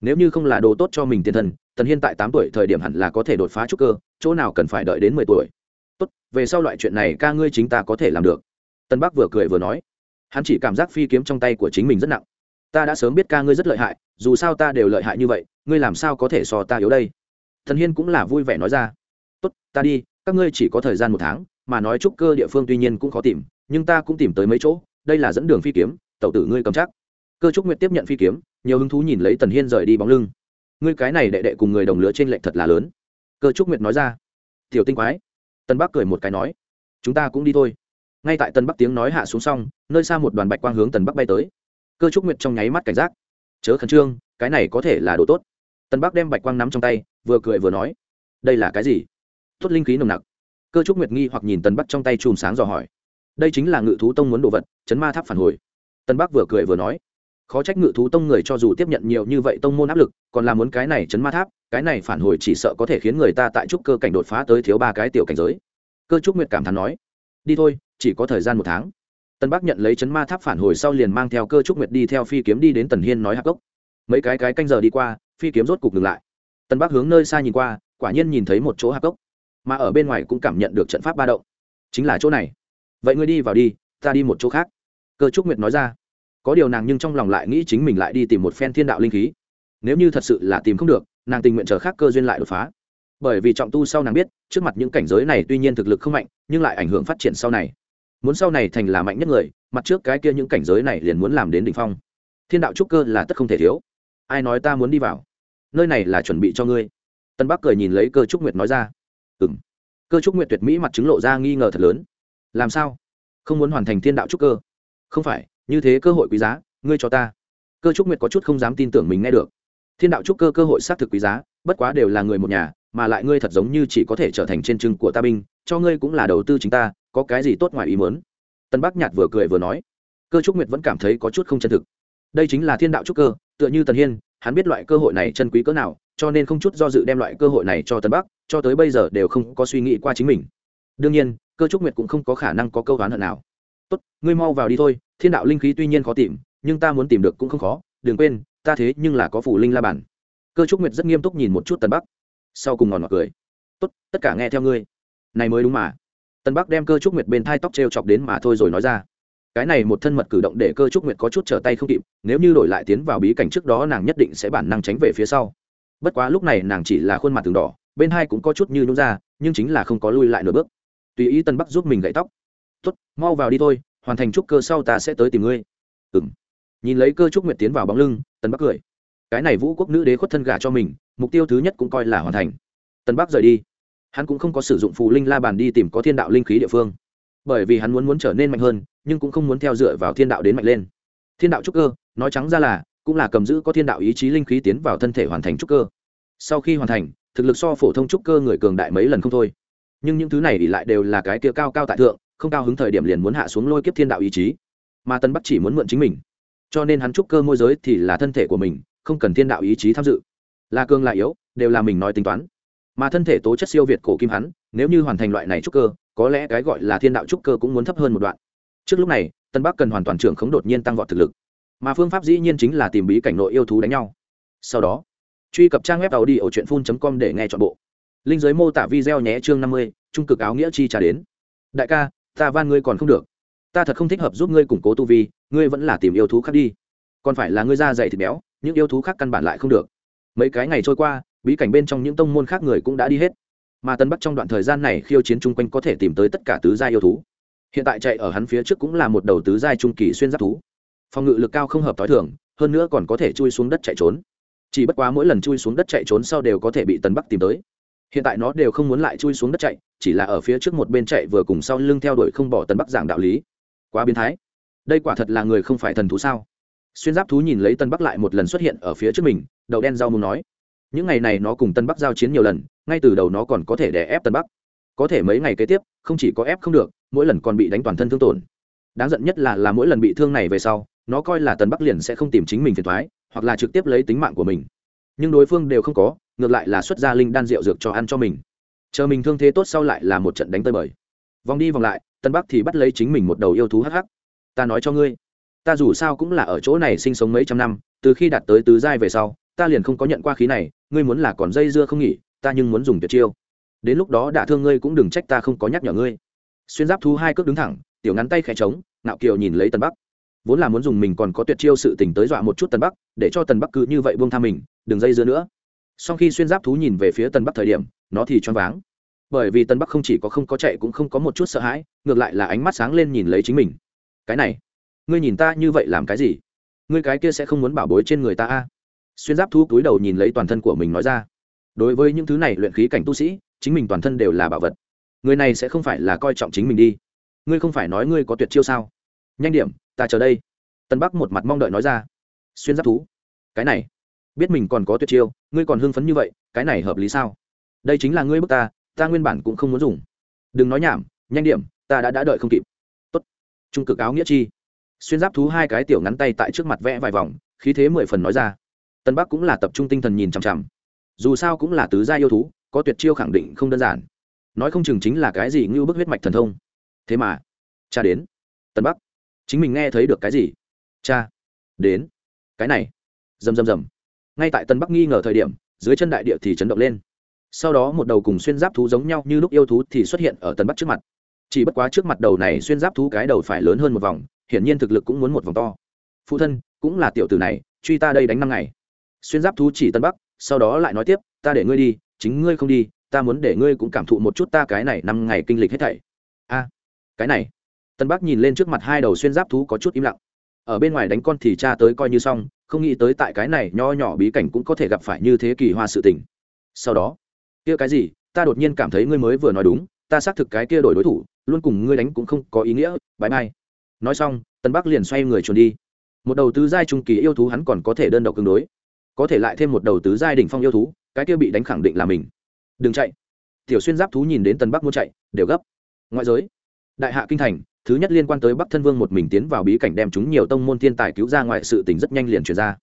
Nếu như không là đồ tốt cho mình tiền thân tần hiên tại tám tuổi thời điểm hẳn là có thể đột phá trúc cơ, chỗ nào cần phải đợi đến mười tuổi. Tốt, về sau loại chuyện này ca ngươi chính ta có thể làm được. Tân bắc vừa cười vừa nói. Hắn chỉ cảm giác phi kiếm trong tay của chính mình rất nặng. Ta đã sớm biết ca ngươi rất lợi hại, dù sao ta đều lợi hại như vậy, ngươi làm sao có thể so ta yếu đây? Thần hiên cũng là vui vẻ nói ra tốt, ta đi, các ngươi chỉ có thời gian một tháng, mà nói trúc cơ địa phương tuy nhiên cũng khó tìm, nhưng ta cũng tìm tới mấy chỗ, đây là dẫn đường phi kiếm, tẩu tử ngươi cầm chắc. Cơ trúc nguyệt tiếp nhận phi kiếm, nhiều hứng thú nhìn lấy tần hiên rời đi bóng lưng. Ngươi cái này đệ đệ cùng người đồng lứa trên lệnh thật là lớn. Cơ trúc nguyệt nói ra. Tiểu tinh quái. Tân bắc cười một cái nói. Chúng ta cũng đi thôi. Ngay tại tân bắc tiếng nói hạ xuống xong, nơi xa một đoàn bạch quang hướng tần bắc bay tới. Cơ trúc nguyệt trong nháy mắt cảnh giác. Chớ khẩn trương, cái này có thể là đồ tốt. Tân bắc đem bạch quang nắm trong tay, vừa cười vừa nói. Đây là cái gì? Thốt linh khí nồng nặc. Cơ trúc nguyệt nghi hoặc nhìn tần bắc trong tay chùm sáng dò hỏi. Đây chính là ngự thú tông muốn đồ vật, chấn ma tháp phản hồi. Tân bắc vừa cười vừa nói. Khó trách ngự thú tông người cho dù tiếp nhận nhiều như vậy tông môn áp lực, còn là muốn cái này chấn ma tháp, cái này phản hồi chỉ sợ có thể khiến người ta tại trúc cơ cảnh đột phá tới thiếu ba cái tiểu cảnh giới. Cơ trúc nguyệt cảm thán nói. Đi thôi, chỉ có thời gian một tháng. Tân bắc nhận lấy chấn ma tháp phản hồi sau liền mang theo cơ trúc nguyệt đi theo phi kiếm đi đến tần hiên nói hạc gốc mấy cái cái canh giờ đi qua, phi kiếm rốt cục ngừng lại. Tân bắc hướng nơi xa nhìn qua, quả nhiên nhìn thấy một chỗ hạc gốc mà ở bên ngoài cũng cảm nhận được trận pháp ba động. Chính là chỗ này. Vậy ngươi đi vào đi, ta đi một chỗ khác. Cơ trúc nguyệt nói ra. Có điều nàng nhưng trong lòng lại nghĩ chính mình lại đi tìm một phen thiên đạo linh khí. Nếu như thật sự là tìm không được, nàng tình nguyện chờ khác cơ duyên lại đột phá. Bởi vì trọng tu sau nàng biết, trước mặt những cảnh giới này tuy nhiên thực lực không mạnh, nhưng lại ảnh hưởng phát triển sau này. Muốn sau này thành là mạnh nhất người, mặt trước cái kia những cảnh giới này liền muốn làm đến đ ỉ n h phong. Thiên đạo trúc cơ là tất không thể thiếu. Ai nói ta muốn đi vào? Nơi này là chuẩn bị cho ngươi. Tân bắc cười nhìn lấy cơ trúc nguyệt nói ra ừ m cơ trúc nguyệt tuyệt mỹ mặt chứng lộ ra nghi ngờ thật lớn. Làm sao? Không muốn hoàn thành thiên đạo trúc cơ? Không phải, như thế cơ hội quý giá, ngươi cho ta. Cơ trúc nguyệt có chút không dám tin tưởng mình nghe được. Thiên đạo trúc cơ cơ hội xác thực quý giá, bất quá đều là người một nhà, mà lại ngươi thật giống như chỉ có thể trở thành trên trưng của ta binh, cho ngươi cũng là đầu tư chính ta, có cái gì tốt ngoài ý muốn? Tân bắc nhạt vừa cười vừa nói. Cơ trúc nguyệt vẫn cảm thấy có chút không chân thực. Đây chính là thiên đạo trúc cơ, tựa như tần hiên, hắn biết loại cơ hội này chân quý cỡ nào, cho nên không chút do dự đem loại cơ hội này cho tân bắc cho tới bây giờ đều không có suy nghĩ qua chính mình. Đương nhiên, cơ trúc nguyệt cũng không có khả năng có câu oán hận nào. Tốt, ngươi mau vào đi thôi, thiên đạo linh khí tuy nhiên khó tìm, nhưng ta muốn tìm được cũng không khó, đừng quên, ta thế nhưng là có phủ linh la bản cơ trúc nguyệt rất nghiêm túc nhìn một chút Tần bắc. Sau cùng ngòn ngọt cười. Tốt, tất cả nghe theo ngươi. Này mới đúng mà. Tần bắc đem cơ trúc nguyệt bên thai tóc t r e o chọc đến mà thôi rồi nói ra. Cái này một thân mật cử động để cơ trúc nguyệt có chút trở tay không kịp, nếu như đổi lại tiến vào bí cảnh trước đó nàng nhất định sẽ bản năng tránh về phía sau. Bất quá lúc này nàng chỉ là khuôn mặt từng đỏ bên hai cũng có chút như nhún ra nhưng chính là không có lui lại nửa bước. Tùy ý tân bắc giúp mình gậy tóc. Tốt mau vào đi thôi hoàn thành trúc cơ sau ta sẽ tới tìm ngươi. Ừm, nhìn lấy cơ trúc nguyệt tiến vào bóng lưng tân bắc cười. Cái này vũ quốc nữ đế khuất thân gả cho mình mục tiêu thứ nhất cũng coi là hoàn thành. Tân bắc rời đi. Hắn cũng không có sử dụng phù linh la bàn đi tìm có thiên đạo linh khí địa phương. Bởi vì hắn muốn muốn trở nên mạnh hơn nhưng cũng không muốn theo dựa vào thiên đạo đến mạnh lên. Thiên đạo trúc cơ nói trắng ra là cũng là cầm giữ có thiên đạo ý chí linh khí tiến vào thân thể hoàn thành trúc cơ. Sau khi hoàn thành thực lực so phổ thông trúc cơ người cường đại mấy lần không thôi. Nhưng những thứ này thì lại đều là cái kia cao cao tại thượng, không cao hứng thời điểm liền muốn hạ xuống lôi kiếp thiên đạo ý chí. Mà tân bắc chỉ muốn mượn chính mình. Cho nên hắn trúc cơ môi giới thì là thân thể của mình, không cần thiên đạo ý chí tham dự. Là cường là yếu, đều là mình nói tính toán. Mà thân thể tố chất siêu việt cổ kim hắn, nếu như hoàn thành loại này trúc cơ, có lẽ cái gọi là thiên đạo trúc cơ cũng muốn thấp hơn một đoạn. Trước lúc này, tân bắc cần hoàn toàn trưởng khống đột nhiên tăng vọt thực lực. Mà phương pháp dĩ nhiên chính là tìm bí cảnh nội yêu thú đánh nhau. Sau đó truy cập trang web tàu đi ở truyện com để nghe t h ọ n bộ. Linh giới mô tả video nhé chương năm mươi, trung cực áo nghĩa chi trả đến. Đại ca, ta van ngươi còn không được. Ta thật không thích hợp giúp ngươi củng cố tu vi, ngươi vẫn là tìm yêu thú khác đi. Còn phải là ngươi da dày thịt béo, những yêu thú khác căn bản lại không được. Mấy cái ngày trôi qua, bí cảnh bên trong những tông môn khác người cũng đã đi hết. Mà tân bắc trong đoạn thời gian này khiêu chiến chung quanh có thể tìm tới tất cả tứ gia yêu thú. Hiện tại chạy ở hắn phía trước cũng là một đầu tứ giai trung kỳ xuyên giáp thú. Phòng ngự lực cao không hợp t h i thường, hơn nữa còn có thể chui xuống đất chạy trốn chỉ bất quá mỗi lần chui xuống đất chạy trốn sau đều có thể bị Tần bắc tìm tới. Hiện tại nó đều không muốn lại chui xuống đất chạy, chỉ là ở phía trước một bên chạy vừa cùng sau lưng theo đuổi không bỏ Tần bắc giảng đạo lý. Quá biến thái. Đây quả thật là người không phải thần thú sao? Xuyên giáp thú nhìn lấy tân bắc lại một lần xuất hiện ở phía trước mình, đậu đen rau muốn nói. Những ngày này nó cùng tân bắc giao chiến nhiều lần, ngay từ đầu nó còn có thể đè ép tân bắc. Có thể mấy ngày kế tiếp, không chỉ có ép không được, mỗi lần còn bị đánh toàn thân thương tổn. Đáng giận nhất là là mỗi lần bị thương này về sau, nó coi là tân bắc liền sẽ không tìm chính mình phiền thoái hoặc là trực tiếp lấy tính mạng của mình. Nhưng đối phương đều không có, ngược lại là xuất gia linh đan rượu dược cho ăn cho mình. Chờ mình thương thế tốt sau lại là một trận đánh tơi bời. Vòng đi vòng lại, tân bắc thì bắt lấy chính mình một đầu yêu thú hắc hắc. Ta nói cho ngươi, ta dù sao cũng là ở chỗ này sinh sống mấy trăm năm, từ khi đạt tới tứ giai về sau, ta liền không có nhận qua khí này, ngươi muốn là còn dây dưa không nghỉ, ta nhưng muốn dùng tuyệt chiêu. Đến lúc đó đả thương ngươi cũng đừng trách ta không có nhắc nhở ngươi. Xuyên giáp thú hai cước đứng thẳng, tiểu ngắn tay khẽ trống nạo kiều nhìn lấy tân bắc vốn là muốn dùng mình còn có tuyệt chiêu sự tình tới dọa một chút tần bắc, để cho tần bắc cứ như vậy buông tha mình, đừng dây dưa nữa. Sau khi xuyên giáp thú nhìn về phía tần bắc thời điểm, nó thì choáng váng. Bởi vì tân bắc không chỉ có không có chạy cũng không có một chút sợ hãi, ngược lại là ánh mắt sáng lên nhìn lấy chính mình. Cái này, ngươi nhìn ta như vậy làm cái gì? Ngươi cái kia sẽ không muốn bảo bối trên người ta a? Xuyên giáp thú túi đầu nhìn lấy toàn thân của mình nói ra. Đối với những thứ này luyện khí cảnh tu sĩ, chính mình toàn thân đều là bảo vật. Người này sẽ không phải là coi trọng chính mình đi. Ngươi không phải nói ngươi có tuyệt chiêu sao? Nhanh điểm, ta chờ đây. Tân bắc một mặt mong đợi nói ra. Xuyên giáp thú. Cái này, biết mình còn có tuyệt chiêu, ngươi còn hưng phấn như vậy, cái này hợp lý sao? Đây chính là ngươi bức ta ta nguyên bản cũng không muốn dùng. Đừng nói nhảm, nhanh điểm, ta đã đã đợi không kịp. Tốt. Trung cực áo nghĩa chi. Xuyên giáp thú hai cái tiểu ngắn tay tại trước mặt vẽ vài vòng, khí thế mười phần nói ra. Tân bắc cũng là tập trung tinh thần nhìn chằm chằm. Dù sao cũng là tứ gia yêu thú, có tuyệt chiêu khẳng định không đơn giản. Nói không chừng chính là cái gì như bức huyết mạch thần thông. Thế mà, cha đến. Tân bắc chính mình nghe thấy được cái gì? Cha, đến. Cái này. Rầm rầm rầm. Ngay tại tân bắc nghi ngờ thời điểm, dưới chân đại địa thì chấn động lên. Sau đó một đầu cùng xuyên giáp thú giống nhau như lúc yêu thú thì xuất hiện ở tân bắc trước mặt. Chỉ bất quá trước mặt đầu này xuyên giáp thú cái đầu phải lớn hơn một vòng, hiển nhiên thực lực cũng muốn một vòng to. Phụ thân, cũng là tiểu tử này, truy ta đây đánh năm ngày. Xuyên giáp thú chỉ tân bắc, sau đó lại nói tiếp, ta để ngươi đi, chính ngươi không đi, ta muốn để ngươi cũng cảm thụ một chút ta cái này năm ngày kinh lịch hết thảy. A, cái này tân bắc nhìn lên trước mặt hai đầu xuyên giáp thú có chút im lặng. Ở bên ngoài đánh con thì cha tới coi như xong, không nghĩ tới tại cái này nho nhỏ bí cảnh cũng có thể gặp phải như thế kỳ hoa sự tình. Sau đó, kia cái gì? Ta đột nhiên cảm thấy ngươi mới vừa nói đúng, ta xác thực cái kia đổi đối thủ, luôn cùng ngươi đánh cũng không có ý nghĩa bãi mai nói xong tân bắc liền xoay người trốn đi. Một đầu tứ giai trung kỳ yêu thú hắn còn có thể đơn độc cứng đối. Có thể lại thêm một đầu tứ giai đỉnh phong yêu thú, cái kia bị đánh khẳng định là mình. Đừng chạy. Tiểu xuyên giáp thú nhìn đến tân bắc muốn chạy, đều gấp. Ngoại giới, đại hạ kinh thành thứ nhất liên quan tới bắc thân vương một mình tiến vào bí cảnh đem chúng nhiều tông môn thiên tài cứu ra ngoài sự tình rất nhanh liền truyền ra.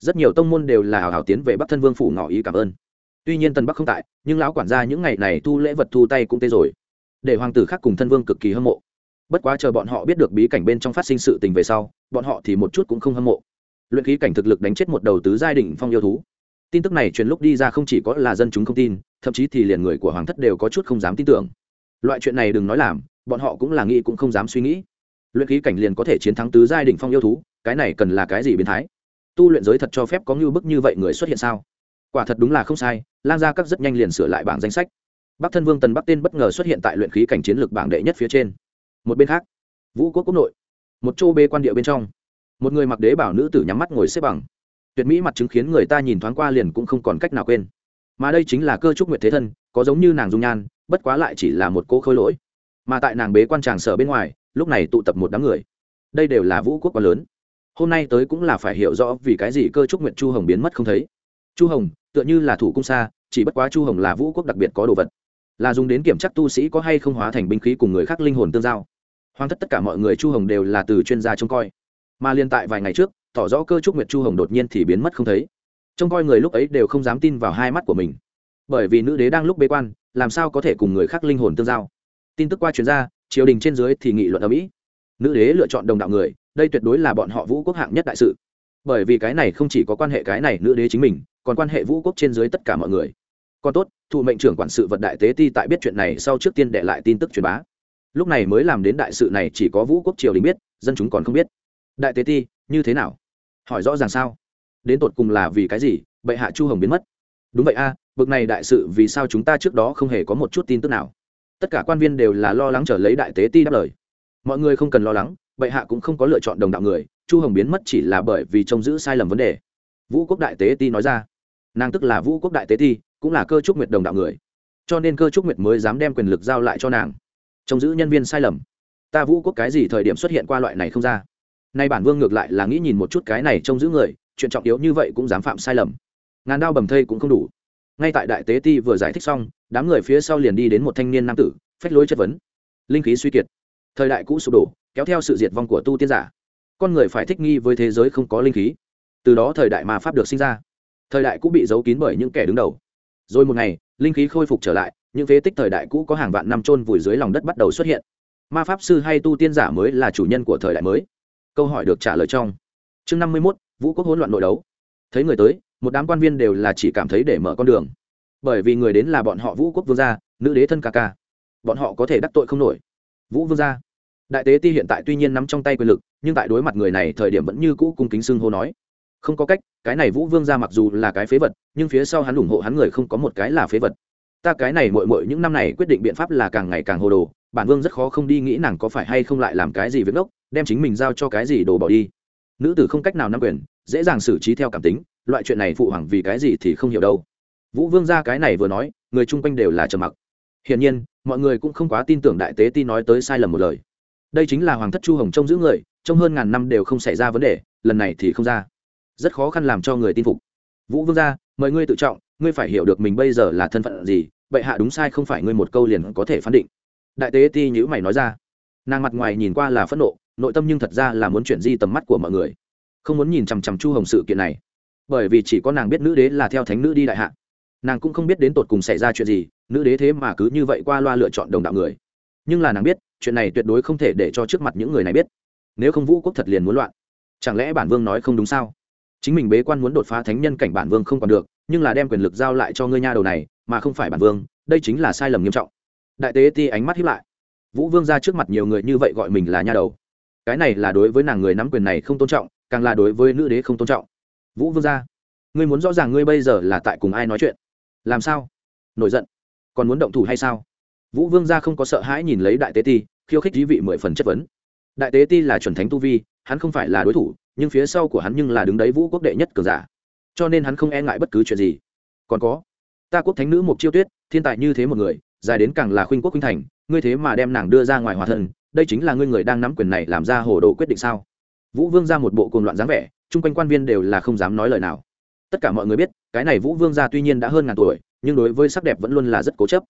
Rất nhiều tông môn đều là hào hào tiến về bắc thân vương phủ ngỏ ý cảm ơn. Tuy nhiên tân bắc không tại, nhưng lão quản gia những ngày này thu lễ vật thu tay cũng tê rồi. Để hoàng tử khác cùng thân vương cực kỳ hâm mộ. Bất quá chờ bọn họ biết được bí cảnh bên trong phát sinh sự tình về sau, bọn họ thì một chút cũng không hâm mộ. Luyện khí cảnh thực lực đánh chết một đầu tứ giai đỉnh phong yêu thú. Tin tức này truyền lúc đi ra không chỉ có là dân chúng không tin, thậm chí thì liền người của hoàng thất đều có chút không dám tin tưởng. Loại chuyện này đừng nói làm bọn họ cũng là nghĩ cũng không dám suy nghĩ. Luyện khí cảnh liền có thể chiến thắng tứ giai đỉnh phong yêu thú, cái này cần là cái gì biến thái? Tu luyện giới thật cho phép có như bức như vậy người xuất hiện sao? Quả thật đúng là không sai lan ra các rất nhanh liền sửa lại bảng danh sách. Bắc thân vương tần bắc tên bất ngờ xuất hiện tại luyện khí cảnh chiến lược bảng đệ nhất phía trên. Một bên khác, vũ quốc quốc nội, một châu bê quan địa bên trong, một người mặc đế bảo nữ tử nhắm mắt ngồi xếp bằng. Tuyệt mỹ mặt chứng khiến người ta nhìn thoáng qua liền cũng không còn cách nào quên. Mà đây chính là cơ trúc nguyệt thế thân, có giống như nàng dung nhan, bất quá lại chỉ là một cô khôi lỗi mà tại nàng bế quan tràng sở bên ngoài, lúc này tụ tập một đám người. Đây đều là vũ quốc quá lớn. Hôm nay tới cũng là phải hiểu rõ vì cái gì cơ trúc nguyệt chu hồng biến mất không thấy. Chu hồng, tựa như là thủ cung xa, chỉ bất quá chu hồng là vũ quốc đặc biệt có đồ vật. Là dùng đến kiểm tra tu sĩ có hay không hóa thành binh khí cùng người khác linh hồn tương giao. Hoàng thất tất cả mọi người chu hồng đều là từ chuyên gia trông coi. Mà liên tại vài ngày trước, tỏ rõ cơ trúc nguyệt chu hồng đột nhiên thì biến mất không thấy. Trông coi người lúc ấy đều không dám tin vào hai mắt của mình. Bởi vì nữ đế đang lúc bế quan, làm sao có thể cùng người khác linh hồn tương giao? Tin tức qua chuyên gia triều đình trên dưới thì nghị luận ở mỹ. Nữ đế lựa chọn đồng đạo người đây tuyệt đối là bọn họ vũ quốc hạng nhất đại sự. Bởi vì cái này không chỉ có quan hệ cái này nữ đế chính mình còn quan hệ vũ quốc trên dưới tất cả mọi người. Còn tốt thụ mệnh trưởng quản sự vật đại tế ti tại biết chuyện này sau trước tiên để lại tin tức truyền bá. Lúc này mới làm đến đại sự này chỉ có vũ quốc triều đình biết dân chúng còn không biết. Đại tế ti như thế nào? Hỏi rõ ràng sao? Đến tột cùng là vì cái gì? Bệ hạ chu hồng biến mất. Đúng vậy a à, bực này đại sự vì sao chúng ta trước đó không hề có một chút tin tức nào? Tất cả quan viên đều là lo lắng trở lấy đại tế ti đáp lời. Mọi người không cần lo lắng, bệ hạ cũng không có lựa chọn đồng đạo người, chu hồng biến mất chỉ là bởi vì trông giữ sai lầm vấn đề. Vũ quốc đại tế ti nói ra. Nàng tức là vũ quốc đại tế ti, cũng là cơ trúc nguyệt đồng đạo người. Cho nên cơ trúc nguyệt mới dám đem quyền lực giao lại cho nàng. Trông giữ nhân viên sai lầm. Ta vũ quốc cái gì thời điểm xuất hiện qua loại này không ra? Nay bản vương ngược lại là nghĩ nhìn một chút cái này trông giữ người, chuyện trọng yếu như vậy cũng dám phạm sai lầm. Ngàn đao bầm thây cũng không đủ ngay tại đại tế ti vừa giải thích xong, đám người phía sau liền đi đến một thanh niên nam tử, phách lối chất vấn. Linh khí suy kiệt. Thời đại cũ sụp đổ, kéo theo sự diệt vong của tu tiên giả. Con người phải thích nghi với thế giới không có linh khí. Từ đó thời đại mà pháp được sinh ra. Thời đại cũ bị giấu kín bởi những kẻ đứng đầu. Rồi một ngày, linh khí khôi phục trở lại, những phế tích thời đại cũ có hàng vạn năm trôn vùi dưới lòng đất bắt đầu xuất hiện. Ma pháp sư hay tu tiên giả mới là chủ nhân của thời đại mới. Câu hỏi được trả lời trong. Chương năm mươi mốt, vũ quốc hỗn loạn nội đấu. Thấy người tới một đám quan viên đều là chỉ cảm thấy để mở con đường. Bởi vì người đến là bọn họ vũ quốc vương gia, nữ đế thân ca ca. Bọn họ có thể đắc tội không nổi. Vũ vương gia. Đại tế ti hiện tại tuy nhiên nắm trong tay quyền lực, nhưng tại đối mặt người này thời điểm vẫn như cũ cung kính xưng hô nói. Không có cách, cái này vũ vương gia mặc dù là cái phế vật, nhưng phía sau hắn ủng hộ hắn người không có một cái là phế vật. Ta cái này mội mội những năm này quyết định biện pháp là càng ngày càng hồ đồ, bản vương rất khó không đi nghĩ nàng có phải hay không lại làm cái gì việc ngốc, đem chính mình giao cho cái gì đồ bỏ đi. Nữ tử không cách nào nắm quyền, dễ dàng xử trí theo cảm tính loại chuyện này phụ hoàng vì cái gì thì không hiểu đâu. Vũ vương gia cái này vừa nói, người chung quanh đều là trầm mặc. Hiển nhiên, mọi người cũng không quá tin tưởng đại tế ti nói tới sai lầm một lời. Đây chính là hoàng thất chu hồng trông giữ người trong hơn ngàn năm đều không xảy ra vấn đề, lần này thì không ra. Rất khó khăn làm cho người tin phục. Vũ vương gia, mời ngươi tự trọng, ngươi phải hiểu được mình bây giờ là thân phận gì, bệ hạ đúng sai không phải ngươi một câu liền có thể phán định. Đại tế ti nhữ mày nói ra. Nàng mặt ngoài nhìn qua là phẫn nộ, nội tâm nhưng thật ra là muốn chuyển di tầm mắt của mọi người. Không muốn nhìn chằm chằm chu hồng sự kiện này bởi vì chỉ có nàng biết nữ đế là theo thánh nữ đi đại hạ. Nàng cũng không biết đến tột cùng xảy ra chuyện gì, nữ đế thế mà cứ như vậy qua loa lựa chọn đồng đạo người. Nhưng là nàng biết, chuyện này tuyệt đối không thể để cho trước mặt những người này biết. Nếu không vũ quốc thật liền muốn loạn. Chẳng lẽ bản vương nói không đúng sao? Chính mình bế quan muốn đột phá thánh nhân cảnh bản vương không còn được, nhưng là đem quyền lực giao lại cho ngươi nha đầu này, mà không phải bản vương, đây chính là sai lầm nghiêm trọng. Đại tế ti ánh mắt hiếp lại. Vũ vương ra trước mặt nhiều người như vậy gọi mình là nha đầu. Cái này là đối với nàng người nắm quyền này không tôn trọng, càng là đối với nữ đế không tôn trọng vũ vương gia, ngươi muốn rõ ràng ngươi bây giờ là tại cùng ai nói chuyện? Làm sao? Nổi giận. Còn muốn động thủ hay sao? Vũ vương gia không có sợ hãi nhìn lấy đại tế ti, khiêu khích dí vị mười phần chất vấn. Đại tế ti là chuẩn thánh tu vi, hắn không phải là đối thủ, nhưng phía sau của hắn nhưng là đứng đấy vũ quốc đệ nhất cường giả. Cho nên hắn không e ngại bất cứ chuyện gì. Còn có, ta quốc thánh nữ Mộc chiêu tuyết, thiên tài như thế một người, dài đến càng là khuynh quốc khuynh thành, ngươi thế mà đem nàng đưa ra ngoài hòa thân, đây chính là ngươi người đang nắm quyền này làm ra hồ đồ quyết định sao? Vũ vương ra một bộ cồn loạn dáng vẻ chung quanh quan viên đều là không dám nói lời nào. Tất cả mọi người biết, cái này vũ vương gia tuy nhiên đã hơn ngàn tuổi, nhưng đối với sắc đẹp vẫn luôn là rất cố chấp.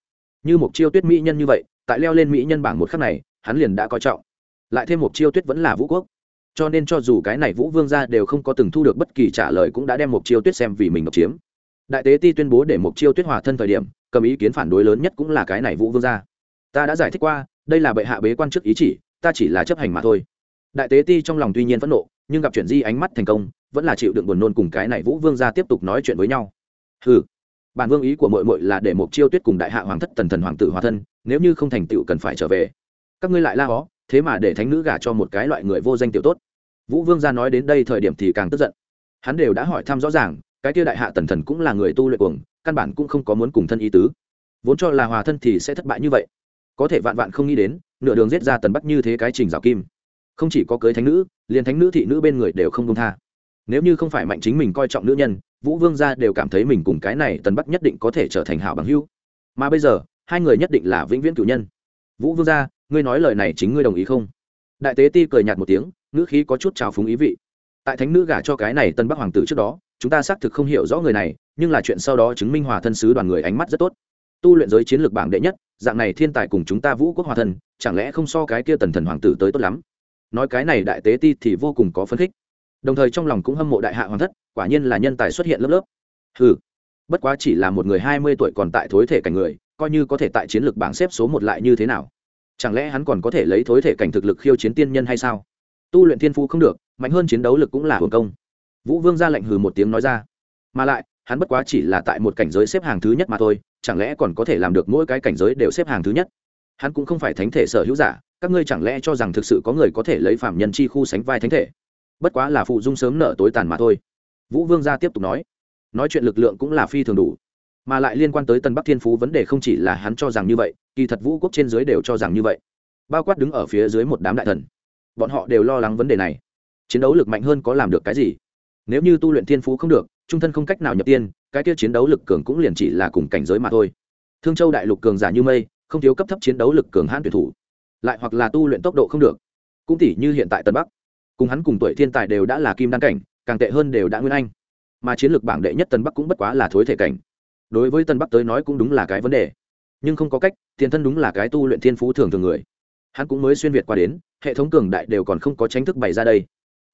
Như một chiêu tuyết mỹ nhân như vậy, tại leo lên mỹ nhân bảng một khắc này, hắn liền đã coi trọng. Lại thêm một chiêu tuyết vẫn là vũ quốc. Cho nên cho dù cái này vũ vương gia đều không có từng thu được bất kỳ trả lời cũng đã đem một chiêu tuyết xem vì mình độc chiếm. Đại tế ti tuyên bố để một chiêu tuyết hòa thân thời điểm, cầm ý kiến phản đối lớn nhất cũng là cái này vũ vương gia. Ta đã giải thích qua, đây là bệ hạ bế quan chức ý chỉ, ta chỉ là chấp hành mà thôi. Đại tế ti trong lòng tuy nhiên phẫn nộ nhưng gặp chuyện di ánh mắt thành công, vẫn là chịu đựng buồn nôn cùng cái này vũ vương gia tiếp tục nói chuyện với nhau. Ừ bản vương ý của mội mội là để một chiêu tuyết cùng đại hạ hoàng thất tần thần hoàng tử hòa thân, nếu như không thành tựu cần phải trở về. Các ngươi lại la hó, thế mà để thánh nữ gả cho một cái loại người vô danh tiểu tốt. Vũ vương gia nói đến đây thời điểm thì càng tức giận. Hắn đều đã hỏi thăm rõ ràng, cái kia đại hạ tần thần cũng là người tu luyện cuồng, căn bản cũng không có muốn cùng thân ý tứ. Vốn cho là hòa thân thì sẽ thất bại như vậy. Có thể vạn vạn không nghĩ đến, nửa đường giết ra tần bắt như thế cái trình rào kim không chỉ có cưới thánh nữ, liền thánh nữ thị nữ bên người đều không công tha. Nếu như không phải mạnh chính mình coi trọng nữ nhân, vũ vương gia đều cảm thấy mình cùng cái này tần bắc nhất định có thể trở thành hảo bằng hữu. Mà bây giờ, hai người nhất định là vĩnh viễn cử nhân. Vũ vương gia, ngươi nói lời này chính ngươi đồng ý không? Đại tế ti cười nhạt một tiếng, ngữ khí có chút trào phúng ý vị. Tại thánh nữ gả cho cái này tân bắc hoàng tử trước đó, chúng ta xác thực không hiểu rõ người này, nhưng là chuyện sau đó chứng minh hòa thân sứ đoàn người ánh mắt rất tốt. Tu luyện giới chiến lược bảng đệ nhất, dạng này thiên tài cùng chúng ta vũ quốc hòa thân, chẳng lẽ không so cái kia tần thần hoàng tử tới tốt lắm? Nói cái này đại tế ti thì vô cùng có phấn khích. Đồng thời trong lòng cũng hâm mộ đại hạ hoàng thất, quả nhiên là nhân tài xuất hiện lớp lớp. Ừ bất quá chỉ là một người hai mươi tuổi còn tại thối thể cảnh người, coi như có thể tại chiến lược bảng xếp số một lại như thế nào? Chẳng lẽ hắn còn có thể lấy thối thể cảnh thực lực khiêu chiến tiên nhân hay sao? Tu luyện thiên phú không được, mạnh hơn chiến đấu lực cũng là hưởng công. Vũ vương ra lệnh hừ một tiếng nói ra. Mà lại, hắn bất quá chỉ là tại một cảnh giới xếp hàng thứ nhất mà thôi, chẳng lẽ còn có thể làm được mỗi cái cảnh giới đều xếp hàng thứ nhất? Hắn cũng không phải thánh thể sở hữu giả các ngươi chẳng lẽ cho rằng thực sự có người có thể lấy phạm nhân chi khu sánh vai thánh thể? Bất quá là phụ dung sớm nở tối tàn mà thôi. Vũ vương gia tiếp tục nói. Nói chuyện lực lượng cũng là phi thường đủ, mà lại liên quan tới tân bắc thiên phú vấn đề không chỉ là hắn cho rằng như vậy, kỳ thật vũ quốc trên dưới đều cho rằng như vậy. Bao quát đứng ở phía dưới một đám đại thần, bọn họ đều lo lắng vấn đề này. Chiến đấu lực mạnh hơn có làm được cái gì? Nếu như tu luyện thiên phú không được, trung thân không cách nào nhập tiên, cái kia chiến đấu lực cường cũng liền chỉ là cùng cảnh giới mà thôi. Thương châu đại lục cường giả như mây, không thiếu cấp thấp chiến đấu lực cường hãn tuyển thủ lại hoặc là tu luyện tốc độ không được. Cũng tỷ như hiện tại tân bắc, cùng hắn cùng tuổi thiên tài đều đã là kim đăng cảnh, càng tệ hơn đều đã nguyên anh. Mà chiến lược bảng đệ nhất tân bắc cũng bất quá là thối thể cảnh. Đối với tân bắc tới nói cũng đúng là cái vấn đề. Nhưng không có cách, tiền thân đúng là cái tu luyện thiên phú thường thường người. Hắn cũng mới xuyên việt qua đến, hệ thống cường đại đều còn không có tránh thức bày ra đây.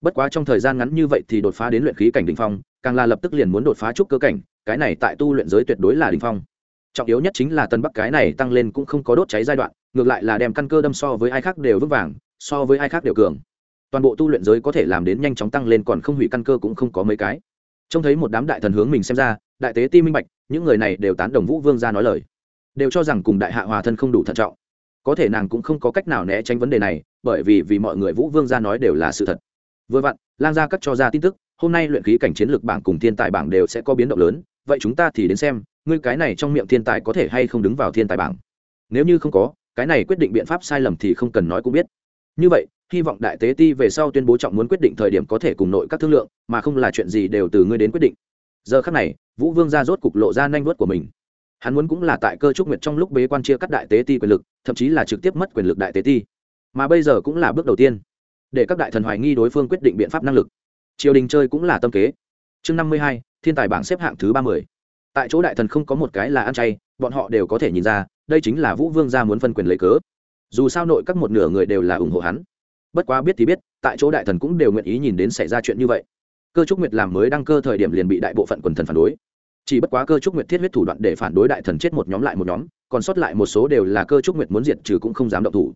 Bất quá trong thời gian ngắn như vậy thì đột phá đến luyện khí cảnh đ ỉ n h phong, càng là lập tức liền muốn đột phá trúc cơ cảnh, cái này tại tu luyện giới tuyệt đối là đ ỉ n h phong. Trọng yếu nhất chính là tân bắc cái này tăng lên cũng không có đốt cháy giai đoạn ngược lại là đem căn cơ đâm so với ai khác đều vững vàng, so với ai khác đều cường. Toàn bộ tu luyện giới có thể làm đến nhanh chóng tăng lên còn không hủy căn cơ cũng không có mấy cái. Trông thấy một đám đại thần hướng mình xem ra, đại tế ti minh bạch, những người này đều tán đồng vũ vương ra nói lời. Đều cho rằng cùng đại hạ hòa thân không đủ thận trọng. Có thể nàng cũng không có cách nào né tránh vấn đề này, bởi vì vì mọi người vũ vương ra nói đều là sự thật. Vừa vặn, lang gia cắt cho ra tin tức, hôm nay luyện khí cảnh chiến lược bảng cùng thiên tài bảng đều sẽ có biến động lớn, vậy chúng ta thì đến xem, ngươi cái này trong miệng thiên tài có thể hay không đứng vào thiên tài bảng? Nếu như không có cái này quyết định biện pháp sai lầm thì không cần nói cũng biết. Như vậy, hy vọng đại tế ti về sau tuyên bố trọng muốn quyết định thời điểm có thể cùng nội các thương lượng, mà không là chuyện gì đều từ ngươi đến quyết định. Giờ khắc này, vũ vương ra rốt cục lộ ra nanh vớt của mình. Hắn muốn cũng là tại cơ trúc nguyệt trong lúc bế quan chia cắt đại tế ti quyền lực, thậm chí là trực tiếp mất quyền lực đại tế ti. Mà bây giờ cũng là bước đầu tiên để các đại thần hoài nghi đối phương quyết định biện pháp năng lực. Triều đình chơi cũng là tâm kế. Chương năm mươi hai, thiên tài bảng xếp hạng thứ ba mươi. Tại chỗ đại thần không có một cái là ăn chay, bọn họ đều có thể nhìn ra đây chính là vũ vương gia muốn phân quyền lấy cớ. Dù sao nội các một nửa người đều là ủng hộ hắn. Bất quá biết thì biết, tại chỗ đại thần cũng đều nguyện ý nhìn đến xảy ra chuyện như vậy. Cơ trúc nguyệt làm mới đăng cơ thời điểm liền bị đại bộ phận quần thần phản đối. Chỉ bất quá cơ trúc nguyệt thiết huyết thủ đoạn để phản đối đại thần chết một nhóm lại một nhóm, còn sót lại một số đều là cơ trúc nguyệt muốn diệt trừ cũng không dám động thủ.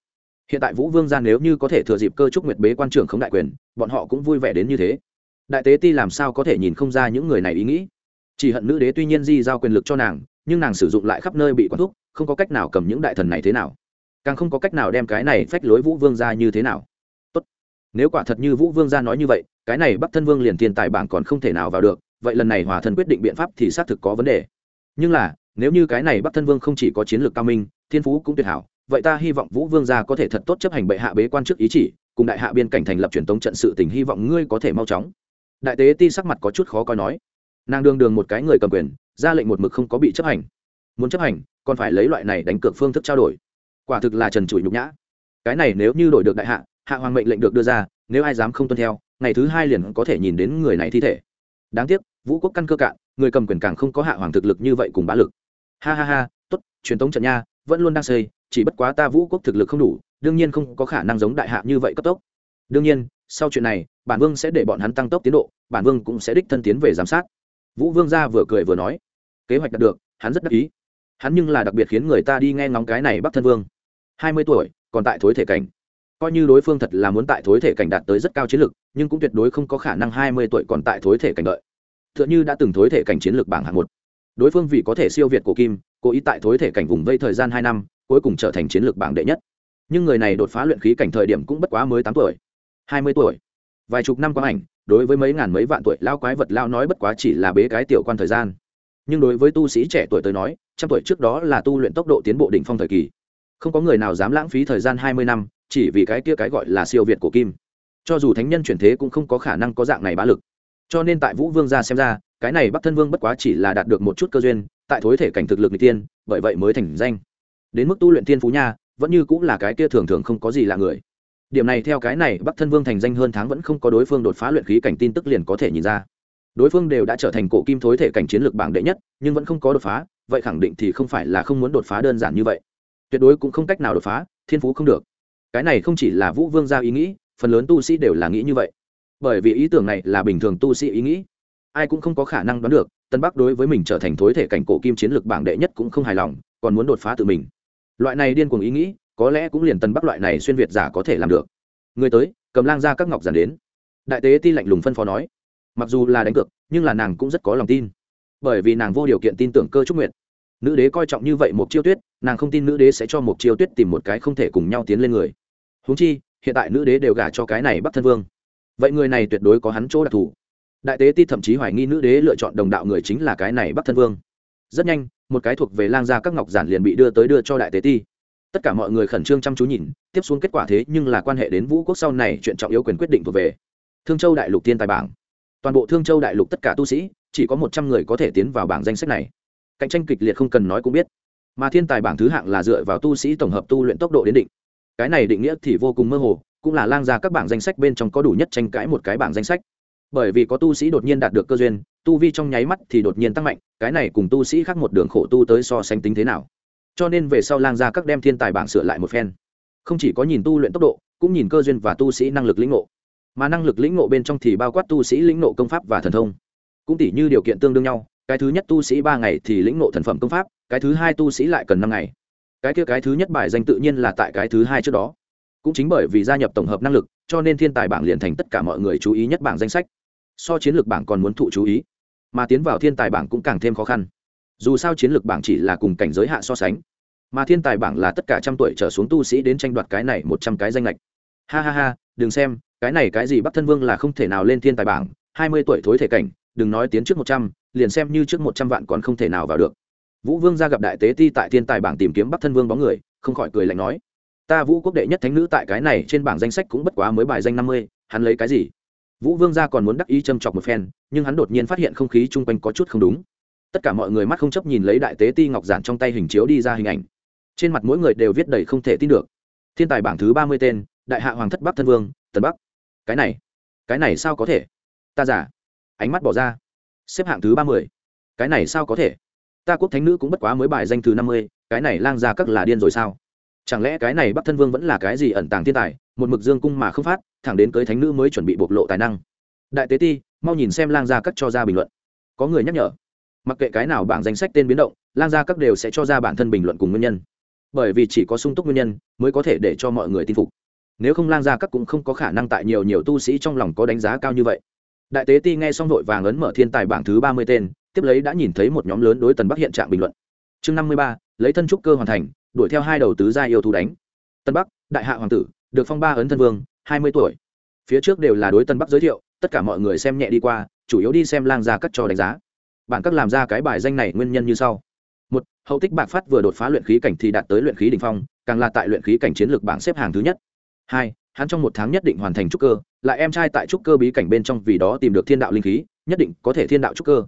Hiện tại vũ vương gia nếu như có thể thừa dịp cơ trúc nguyệt bế quan trưởng không đại quyền, bọn họ cũng vui vẻ đến như thế. Đại tế ti làm sao có thể nhìn không ra những người này ý nghĩ? Chỉ hận nữ đế tuy nhiên di giao quyền lực cho nàng nhưng nàng sử dụng lại khắp nơi bị quán thúc, không có cách nào cầm những đại thần này thế nào. Càng không có cách nào đem cái này phách lối vũ vương ra như thế nào. Tốt. nếu quả thật như vũ vương gia nói như vậy, cái này bắc thân vương liền tiền tài bảng còn không thể nào vào được, vậy lần này hòa thần quyết định biện pháp thì xác thực có vấn đề. Nhưng là, nếu như cái này bắc thân vương không chỉ có chiến lược cao minh, thiên phú cũng tuyệt hảo, vậy ta hy vọng vũ vương gia có thể thật tốt chấp hành bệ hạ bế quan trước ý chỉ, cùng đại hạ biên cảnh thành lập truyền thống trận sự tình hy vọng ngươi có thể mau chóng. Đại tế ti sắc mặt có chút khó coi nói. Nàng đương đường một cái người cầm quyền ra lệnh một mực không có bị chấp hành. Muốn chấp hành, còn phải lấy loại này đánh cược phương thức trao đổi. Quả thực là trần trụi nhục nhã. Cái này nếu như đổi được đại hạ hạ hoàng mệnh lệnh được đưa ra, nếu ai dám không tuân theo, ngày thứ hai liền có thể nhìn đến người này thi thể. Đáng tiếc, vũ quốc căn cơ cạn, người cầm quyền càng không có hạ hoàng thực lực như vậy cùng bá lực. Ha ha ha, tốt, truyền thống trận nha, vẫn luôn đang xây, chỉ bất quá ta vũ quốc thực lực không đủ, đương nhiên không có khả năng giống đại hạ như vậy cấp tốc. Đương nhiên, sau chuyện này, bản vương sẽ để bọn hắn tăng tốc tiến độ, bản vương cũng sẽ đích thân tiến về giám sát. Vũ vương gia vừa cười vừa nói kế hoạch đạt được, hắn rất đắc ý. Hắn nhưng là đặc biệt khiến người ta đi nghe ngóng cái này bắc thân vương. Hai mươi tuổi, còn tại thối thể cảnh. Coi như đối phương thật là muốn tại thối thể cảnh đạt tới rất cao chiến lược nhưng cũng tuyệt đối không có khả năng hai mươi tuổi còn tại thối thể cảnh đợi. T h ư ợ n h ư đã từng thối thể cảnh chiến lược bảng hạng một. Đối phương vì có thể siêu việt cổ kim, cố ý tại thối thể cảnh vùng vây thời gian hai năm, cuối cùng trở thành chiến lược bảng đệ nhất. Nhưng người này đột phá luyện khí cảnh thời điểm cũng bất quá mới tám tuổi. Hai mươi tuổi. Vài chục năm quá ảnh, đối với mấy ngàn mấy vạn tuổi lao quái vật lao nói bất quá chỉ là bế cái tiểu quan thời gian nhưng đối với tu sĩ trẻ tuổi tới nói, trăm tuổi trước đó là tu luyện tốc độ tiến bộ đỉnh phong thời kỳ. Không có người nào dám lãng phí thời gian hai mươi năm, chỉ vì cái kia cái gọi là siêu việt của kim. Cho dù thánh nhân chuyển thế cũng không có khả năng có dạng này bá lực. Cho nên tại vũ vương gia xem ra, cái này bắc thân vương bất quá chỉ là đạt được một chút cơ duyên, tại thối thể cảnh thực lực n tiên bởi vậy mới thành danh. Đến mức tu luyện tiên phú nha, vẫn như cũng là cái kia thường thường không có gì là người. Điểm này theo cái này bắc thân vương thành danh hơn tháng vẫn không có đối phương đột phá luyện khí cảnh tin tức liền có thể nhìn ra đối phương đều đã trở thành cổ kim thối thể cảnh chiến lược bảng đệ nhất, nhưng vẫn không có đột phá, vậy khẳng định thì không phải là không muốn đột phá đơn giản như vậy. Tuyệt đối cũng không cách nào đột phá, thiên phú không được. Cái này không chỉ là vũ vương giao ý nghĩ, phần lớn tu sĩ đều là nghĩ như vậy. Bởi vì ý tưởng này là bình thường tu sĩ ý nghĩ. Ai cũng không có khả năng đoán được, tân bắc đối với mình trở thành thối thể cảnh cổ kim chiến lược bảng đệ nhất cũng không hài lòng, còn muốn đột phá tự mình. Loại này điên cuồng ý nghĩ, có lẽ cũng liền tân bắc loại này xuyên việt giả có thể làm được. Người tới, cầm lang ra các ngọc giản đến. Đại tế ti lạnh lùng phân phó nói mặc dù là đánh cược, nhưng là nàng cũng rất có lòng tin. Bởi vì nàng vô điều kiện tin tưởng cơ trúc nguyện nữ đế coi trọng như vậy một chiêu tuyết, nàng không tin nữ đế sẽ cho một chiêu tuyết tìm một cái không thể cùng nhau tiến lên người. Húng chi, hiện tại nữ đế đều gả cho cái này bắc thân vương. Vậy người này tuyệt đối có hắn chỗ đặc thù. Đại tế ti thậm chí hoài nghi nữ đế lựa chọn đồng đạo người chính là cái này bắc thân vương. Rất nhanh, một cái thuộc về lang gia các ngọc giản liền bị đưa tới đưa cho đại tế ti. Tất cả mọi người khẩn trương chăm chú nhìn, tiếp xuống kết quả thế nhưng là quan hệ đến vũ quốc sau này chuyện trọng yếu quyền quyết định thuộc về. Thương châu đại lục tiên tài bảng toàn bộ thương châu đại lục tất cả tu sĩ, chỉ có một trăm người có thể tiến vào bảng danh sách này. Cạnh tranh kịch liệt không cần nói cũng biết. Mà thiên tài bảng thứ hạng là dựa vào tu sĩ tổng hợp tu luyện tốc độ đến định. Cái này định nghĩa thì vô cùng mơ hồ, cũng là lang ra các bảng danh sách bên trong có đủ nhất tranh cãi một cái bảng danh sách. Bởi vì có tu sĩ đột nhiên đạt được cơ duyên, tu vi trong nháy mắt thì đột nhiên tăng mạnh, cái này cùng tu sĩ khác một đường khổ tu tới so sánh tính thế nào. Cho nên về sau lang ra các đem thiên tài bảng sửa lại một phen. Không chỉ có nhìn tu luyện tốc độ, cũng nhìn cơ duyên và tu sĩ năng lực lĩnh ngộ mà năng lực lĩnh ngộ bên trong thì bao quát tu sĩ lĩnh ngộ công pháp và thần thông. Cũng tỷ như điều kiện tương đương nhau, cái thứ nhất tu sĩ ba ngày thì lĩnh ngộ thần phẩm công pháp, cái thứ hai tu sĩ lại cần năm ngày. Cái kia cái thứ nhất bài danh tự nhiên là tại cái thứ hai trước đó. Cũng chính bởi vì gia nhập tổng hợp năng lực, cho nên thiên tài bảng liền thành tất cả mọi người chú ý nhất bảng danh sách. So chiến lược bảng còn muốn thụ chú ý, mà tiến vào thiên tài bảng cũng càng thêm khó khăn. Dù sao chiến lược bảng chỉ là cùng cảnh giới hạ so sánh, mà thiên tài bảng là tất cả trăm tuổi trở xuống tu sĩ đến tranh đoạt cái này một trăm cái danh lệch. Ha ha ha, đừng xem cái này cái gì bắc thân vương là không thể nào lên thiên tài bảng, hai mươi tuổi thối thể cảnh, đừng nói tiến trước một trăm, liền xem như trước một trăm vạn còn không thể nào vào được. Vũ vương ra gặp đại tế ti tại thiên tài bảng tìm kiếm bắc thân vương bóng người, không khỏi cười lạnh nói, ta vũ quốc đệ nhất thánh nữ tại cái này trên bảng danh sách cũng bất quá mới bài danh năm mươi, hắn lấy cái gì? Vũ vương gia còn muốn đắc ý châm chọc một phen, nhưng hắn đột nhiên phát hiện không khí chung quanh có chút không đúng. Tất cả mọi người mắt không chấp nhìn lấy đại tế ti ngọc giản trong tay hình chiếu đi ra hình ảnh. Trên mặt mỗi người đều viết đầy không thể tin được. Thiên tài bảng thứ ba mươi tên, đại hạ hoàng thất bắc thân vương, tần bắc cái này cái này sao có thể? Ta giả ánh mắt bỏ ra. Xếp hạng thứ ba mươi. Cái này sao có thể? Ta quốc thánh nữ cũng bất quá mới bài danh thứ năm mươi, cái này lang ra các là điên rồi sao? Chẳng lẽ cái này bắc thân vương vẫn là cái gì ẩn tàng thiên tài, một mực dương cung mà không phát, thẳng đến cưới thánh nữ mới chuẩn bị bộc lộ tài năng. Đại tế ti, mau nhìn xem lang gia các cho ra bình luận. Có người nhắc nhở. Mặc kệ cái nào bảng danh sách tên biến động, lang gia các đều sẽ cho ra bản thân bình luận cùng nguyên nhân. Bởi vì chỉ có sung túc nguyên nhân, mới có thể để cho mọi người tin phục nếu không lang gia các cũng không có khả năng tại nhiều nhiều tu sĩ trong lòng có đánh giá cao như vậy. Đại tế ti nghe xong vội vàng ấn mở thiên tài bảng thứ ba mươi tên, tiếp lấy đã nhìn thấy một nhóm lớn đối tần bắc hiện trạng bình luận. Chương năm mươi ba, lấy thân trúc cơ hoàn thành, đuổi theo hai đầu tứ gia yêu thú đánh. Tân bắc, đại hạ hoàng tử, được phong ba ấn thân vương, hai mươi tuổi. Phía trước đều là đối tân bắc giới thiệu, tất cả mọi người xem nhẹ đi qua, chủ yếu đi xem lang gia cắt cho đánh giá. Bản các làm ra cái bài danh này nguyên nhân như sau. Một, hậu tích bạc phát vừa đột phá luyện khí cảnh thì đạt tới luyện khí đ ỉ n h phong, càng là tại luyện khí cảnh chiến lược bảng xếp hàng thứ nhất hai, hắn trong một tháng nhất định hoàn thành trúc cơ, lại em trai tại trúc cơ bí cảnh bên trong vì đó tìm được thiên đạo linh khí, nhất định có thể thiên đạo trúc cơ.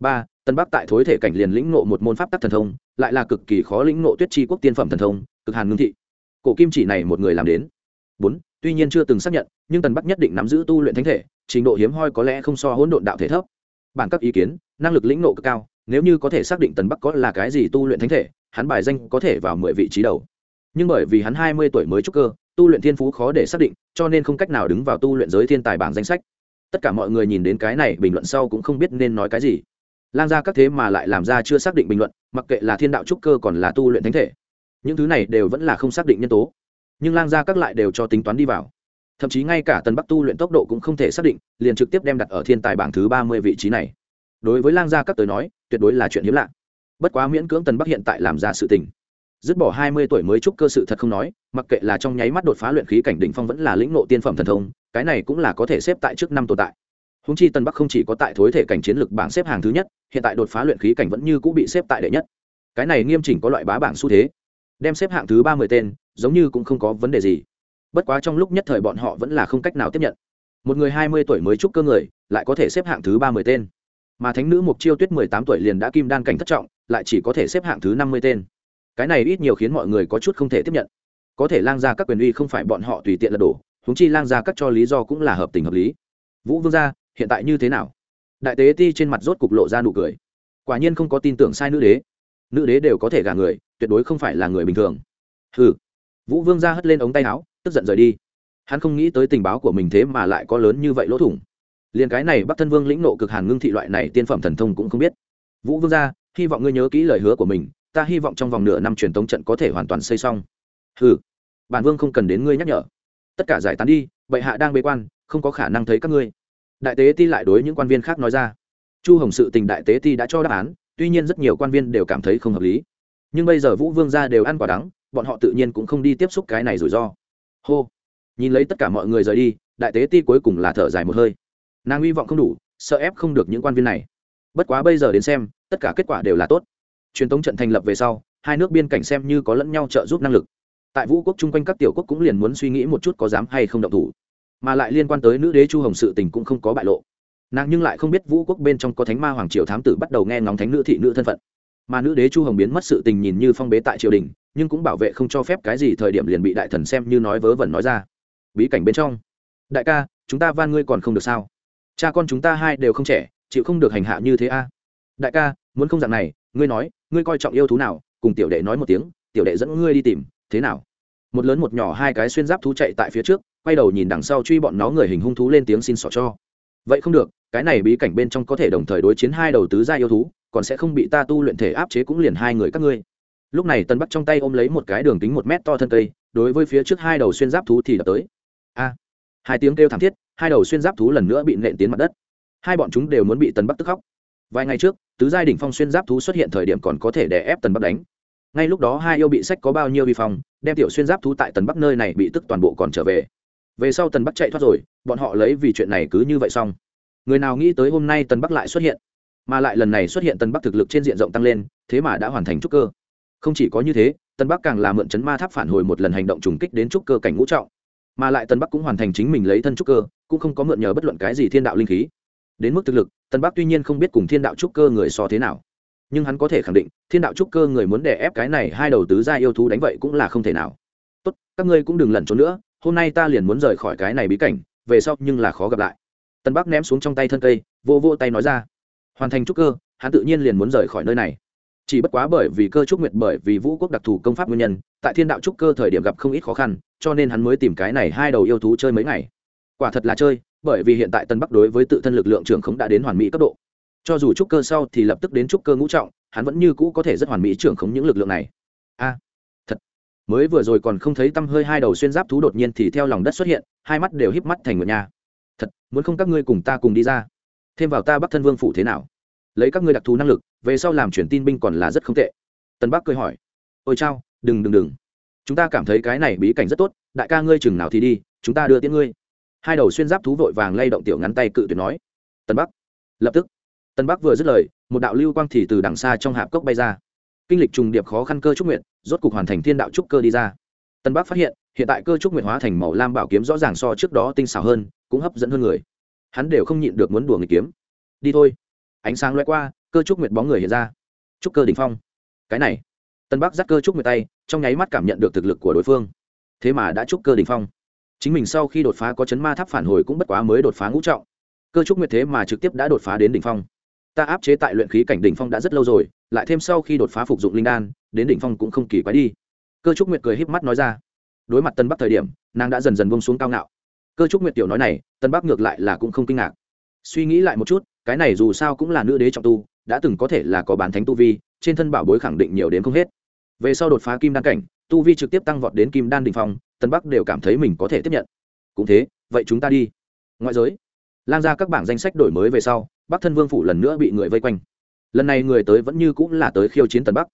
Ba, tân bắc tại thối thể cảnh liền lĩnh ngộ một môn pháp tắc thần thông, lại là cực kỳ khó lĩnh ngộ tuyết tri quốc tiên phẩm thần thông, cực hàn ngưng thị. Cổ kim chỉ này một người làm đến. Bốn, tuy nhiên chưa từng xác nhận, nhưng tần bắc nhất định nắm giữ tu luyện thánh thể, trình độ hiếm hoi có lẽ không so hỗn độn đạo thể thấp. Bản các ý kiến, năng lực lĩnh nộ cực cao, nếu như có thể xác định tần bắc có là cái gì tu luyện thánh thể, hắn bài danh có thể vào mười vị trí đầu. Nhưng bởi vì hắn hai mươi tuổi mới trúc cơ tu luyện thiên phú khó để xác định, cho nên không cách nào đứng vào tu luyện giới thiên tài bảng danh sách. Tất cả mọi người nhìn đến cái này bình luận sau cũng không biết nên nói cái gì. Lan ra các thế mà lại làm ra chưa xác định bình luận, mặc kệ là thiên đạo trúc cơ còn là tu luyện thánh thể. Những thứ này đều vẫn là không xác định nhân tố. Nhưng lang gia các lại đều cho tính toán đi vào. Thậm chí ngay cả tần bắc tu luyện tốc độ cũng không thể xác định, liền trực tiếp đem đặt ở thiên tài bảng thứ ba mươi vị trí này. Đối với lang gia các tới nói, tuyệt đối là chuyện hiếm lạ. Bất quá miễn cưỡng tần bắc hiện tại làm ra sự tình dứt bỏ hai mươi tuổi mới chúc cơ sự thật không nói, mặc kệ là trong nháy mắt đột phá luyện khí cảnh đỉnh phong vẫn là lĩnh ngộ tiên phẩm thần thông, cái này cũng là có thể xếp tại trước năm tồn tại. Hùng chi tân bắc không chỉ có tại thối thể cảnh chiến lực bảng xếp hàng thứ nhất, hiện tại đột phá luyện khí cảnh vẫn như cũ bị xếp tại đệ nhất. Cái này nghiêm chỉnh có loại bá bảng xu thế. Đem xếp hạng thứ ba mươi tên, giống như cũng không có vấn đề gì. Bất quá trong lúc nhất thời bọn họ vẫn là không cách nào tiếp nhận. Một người hai mươi tuổi mới chúc cơ người, lại có thể xếp hạng thứ ba mươi tên. Mà thánh nữ mục chiêu tuyết mười tám tuổi liền đã kim đan cảnh thất trọng, lại chỉ có thể xếp hạng thứ năm mươi tên cái này ít nhiều khiến mọi người có chút không thể tiếp nhận. Có thể lang ra các quyền uy không phải bọn họ tùy tiện lật đổ húng chi lang ra các cho lý do cũng là hợp tình hợp lý. Vũ vương gia, hiện tại như thế nào? Đại tế ti trên mặt rốt cục lộ ra nụ cười. Quả nhiên không có tin tưởng sai nữ đế. Nữ đế đều có thể gả người, tuyệt đối không phải là người bình thường. Hừ. Vũ vương gia hất lên ống tay áo, tức giận rời đi. Hắn không nghĩ tới tình báo của mình thế mà lại có lớn như vậy lỗ thủng. Liền cái này bắc thân vương lĩnh nộ cực hàn ngưng thị loại này tiên phẩm thần thông cũng không biết. Vũ vương gia, hy vọng ngươi nhớ kỹ lời hứa của mình ta hy vọng trong vòng nửa năm truyền tống trận có thể hoàn toàn xây xong. Ừ bản vương không cần đến ngươi nhắc nhở. Tất cả giải tán đi, bệ hạ đang bế quan, không có khả năng thấy các ngươi. Đại tế ti lại đối những quan viên khác nói ra. Chu hồng sự tình đại tế ti đã cho đáp án, tuy nhiên rất nhiều quan viên đều cảm thấy không hợp lý. Nhưng bây giờ vũ vương gia đều ăn quả đắng, bọn họ tự nhiên cũng không đi tiếp xúc cái này rủi ro. Hô, nhìn lấy tất cả mọi người rời đi, đại tế ti cuối cùng là thở dài một hơi. Nàng hy vọng không đủ, sợ ép không được những quan viên này. Bất quá bây giờ đến xem, tất cả kết quả đều là tốt truyền thống trận thành lập về sau, hai nước biên cảnh xem như có lẫn nhau trợ giúp năng lực. Tại vũ quốc chung quanh các tiểu quốc cũng liền muốn suy nghĩ một chút có dám hay không động thủ. Mà lại liên quan tới nữ đế chu hồng sự tình cũng không có bại lộ. Nàng nhưng lại không biết vũ quốc bên trong có thánh ma hoàng triều thám tử bắt đầu nghe ngóng thánh nữ thị nữ thân phận. Mà nữ đế chu hồng biến mất sự tình nhìn như phong bế tại triều đình, nhưng cũng bảo vệ không cho phép cái gì thời điểm liền bị đại thần xem như nói vớ vẩn nói ra. Bí cảnh bên trong. Đại ca, chúng ta van ngươi còn không được sao? Cha con chúng ta hai đều không trẻ, chịu không được hành hạ như thế a. Đại ca muốn không dạng này, ngươi nói, ngươi coi trọng yêu thú nào, cùng tiểu đệ nói một tiếng, tiểu đệ dẫn ngươi đi tìm, thế nào? Một lớn một nhỏ hai cái xuyên giáp thú chạy tại phía trước, quay đầu nhìn đằng sau truy bọn nó người hình hung thú lên tiếng xin xỏ cho. Vậy không được, cái này bí cảnh bên trong có thể đồng thời đối chiến hai đầu tứ gia yêu thú, còn sẽ không bị ta tu luyện thể áp chế cũng liền hai người các ngươi. Lúc này tân bắc trong tay ôm lấy một cái đường kính một mét to thân cây, đối với phía trước hai đầu xuyên giáp thú thì đập tới. A! Hai tiếng kêu thảm thiết, hai đầu xuyên giáp thú lần nữa bị nện tiến mặt đất. Hai bọn chúng đều muốn bị tần bắc tức khóc vài ngày trước, tứ giai đỉnh phong xuyên giáp thú xuất hiện thời điểm còn có thể đè ép tần bắc đánh. Ngay lúc đó hai yêu bị sách có bao nhiêu vi phong, đem tiểu xuyên giáp thú tại tần bắc nơi này bị tức toàn bộ còn trở về. Về sau tần bắc chạy thoát rồi, bọn họ lấy vì chuyện này cứ như vậy xong. Người nào nghĩ tới hôm nay tần bắc lại xuất hiện? Mà lại lần này xuất hiện tần bắc thực lực trên diện rộng tăng lên, thế mà đã hoàn thành trúc cơ. Không chỉ có như thế, tần bắc càng là mượn chấn ma tháp phản hồi một lần hành động trùng kích đến trúc cơ cảnh ngũ trọng. Mà lại tần bắc cũng hoàn thành chính mình lấy thân trúc cơ, cũng không có mượn nhờ bất luận cái gì thiên đạo linh khí đến mức thực lực, tân bắc tuy nhiên không biết cùng thiên đạo trúc cơ người so thế nào. Nhưng hắn có thể khẳng định, thiên đạo trúc cơ người muốn đè ép cái này hai đầu tứ gia yêu thú đánh vậy cũng là không thể nào. Tốt, các ngươi cũng đừng lẩn trốn nữa, hôm nay ta liền muốn rời khỏi cái này bí cảnh, về sau nhưng là khó gặp lại. Tân bắc ném xuống trong tay thân cây, vô vô tay nói ra. Hoàn thành trúc cơ, hắn tự nhiên liền muốn rời khỏi nơi này. Chỉ bất quá bởi vì cơ trúc nguyệt bởi vì vũ quốc đặc thù công pháp nguyên nhân, tại thiên đạo trúc cơ thời điểm gặp không ít khó khăn, cho nên hắn mới tìm cái này hai đầu yêu thú chơi mấy ngày. Quả thật là chơi bởi vì hiện tại tân bắc đối với tự thân lực lượng trưởng khống đã đến hoàn mỹ cấp độ. Cho dù trúc cơ sau thì lập tức đến trúc cơ ngũ trọng, hắn vẫn như cũ có thể rất hoàn mỹ trưởng khống những lực lượng này. A, thật. Mới vừa rồi còn không thấy tăm hơi hai đầu xuyên giáp thú đột nhiên thì theo lòng đất xuất hiện, hai mắt đều híp mắt thành một nhà. Thật, muốn không các ngươi cùng ta cùng đi ra. Thêm vào ta bắc thân vương phủ thế nào? Lấy các ngươi đặc thù năng lực, về sau làm truyền tin binh còn là rất không tệ. Tân bắc cười hỏi. Ôi chao, đừng đừng đừng. Chúng ta cảm thấy cái này bí cảnh rất tốt, đại ca ngươi chừng nào thì đi, chúng ta đưa tiễn ngươi hai đầu xuyên giáp thú vội vàng lay động tiểu ngắn tay cự tuyệt nói, tân bắc. Lập tức, tân bắc vừa dứt lời, một đạo lưu quang thì từ đằng xa trong hạp cốc bay ra. Kinh lịch trùng điệp khó khăn cơ trúc nguyện rốt cục hoàn thành thiên đạo trúc cơ đi ra. Tân bắc phát hiện hiện tại cơ trúc nguyện hóa thành màu lam bảo kiếm rõ ràng so trước đó tinh xảo hơn, cũng hấp dẫn hơn người. Hắn đều không nhịn được muốn đùa người kiếm. Đi thôi. Ánh sáng loay qua, cơ trúc nguyệt bóng người hiện ra. Trúc cơ đ ỉ n h phong. Cái này, tân bắc dắt cơ trúc nguyện tay, trong nháy mắt cảm nhận được thực lực của đối phương. Thế mà đã trúc cơ đ ỉ n h phong chính mình sau khi đột phá có chấn ma tháp phản hồi cũng bất quá mới đột phá ngũ trọng. Cơ trúc nguyệt thế mà trực tiếp đã đột phá đến đỉnh phong. Ta áp chế tại luyện khí cảnh đỉnh phong đã rất lâu rồi, lại thêm sau khi đột phá phục dụng linh đan, đến đỉnh phong cũng không kỳ quái đi. Cơ trúc nguyệt cười híp mắt nói ra. Đối mặt tân bắc thời điểm, nàng đã dần dần bông xuống cao ngạo. Cơ trúc nguyệt tiểu nói này tân bắc ngược lại là cũng không kinh ngạc. Suy nghĩ lại một chút, cái này dù sao cũng là nữ đế trọng tu, đã từng có thể là có bán thánh tu vi, trên thân bảo bối khẳng định nhiều đến không hết. Về sau đột phá kim đan cảnh tu vi trực tiếp tăng vọt đến kim đan đình phong tân bắc đều cảm thấy mình có thể tiếp nhận. Cũng thế, vậy chúng ta đi. Ngoại giới lan ra các bảng danh sách đổi mới về sau, bắc thân vương phủ lần nữa bị người vây quanh. Lần này người tới vẫn như cũng là tới khiêu chiến tân bắc.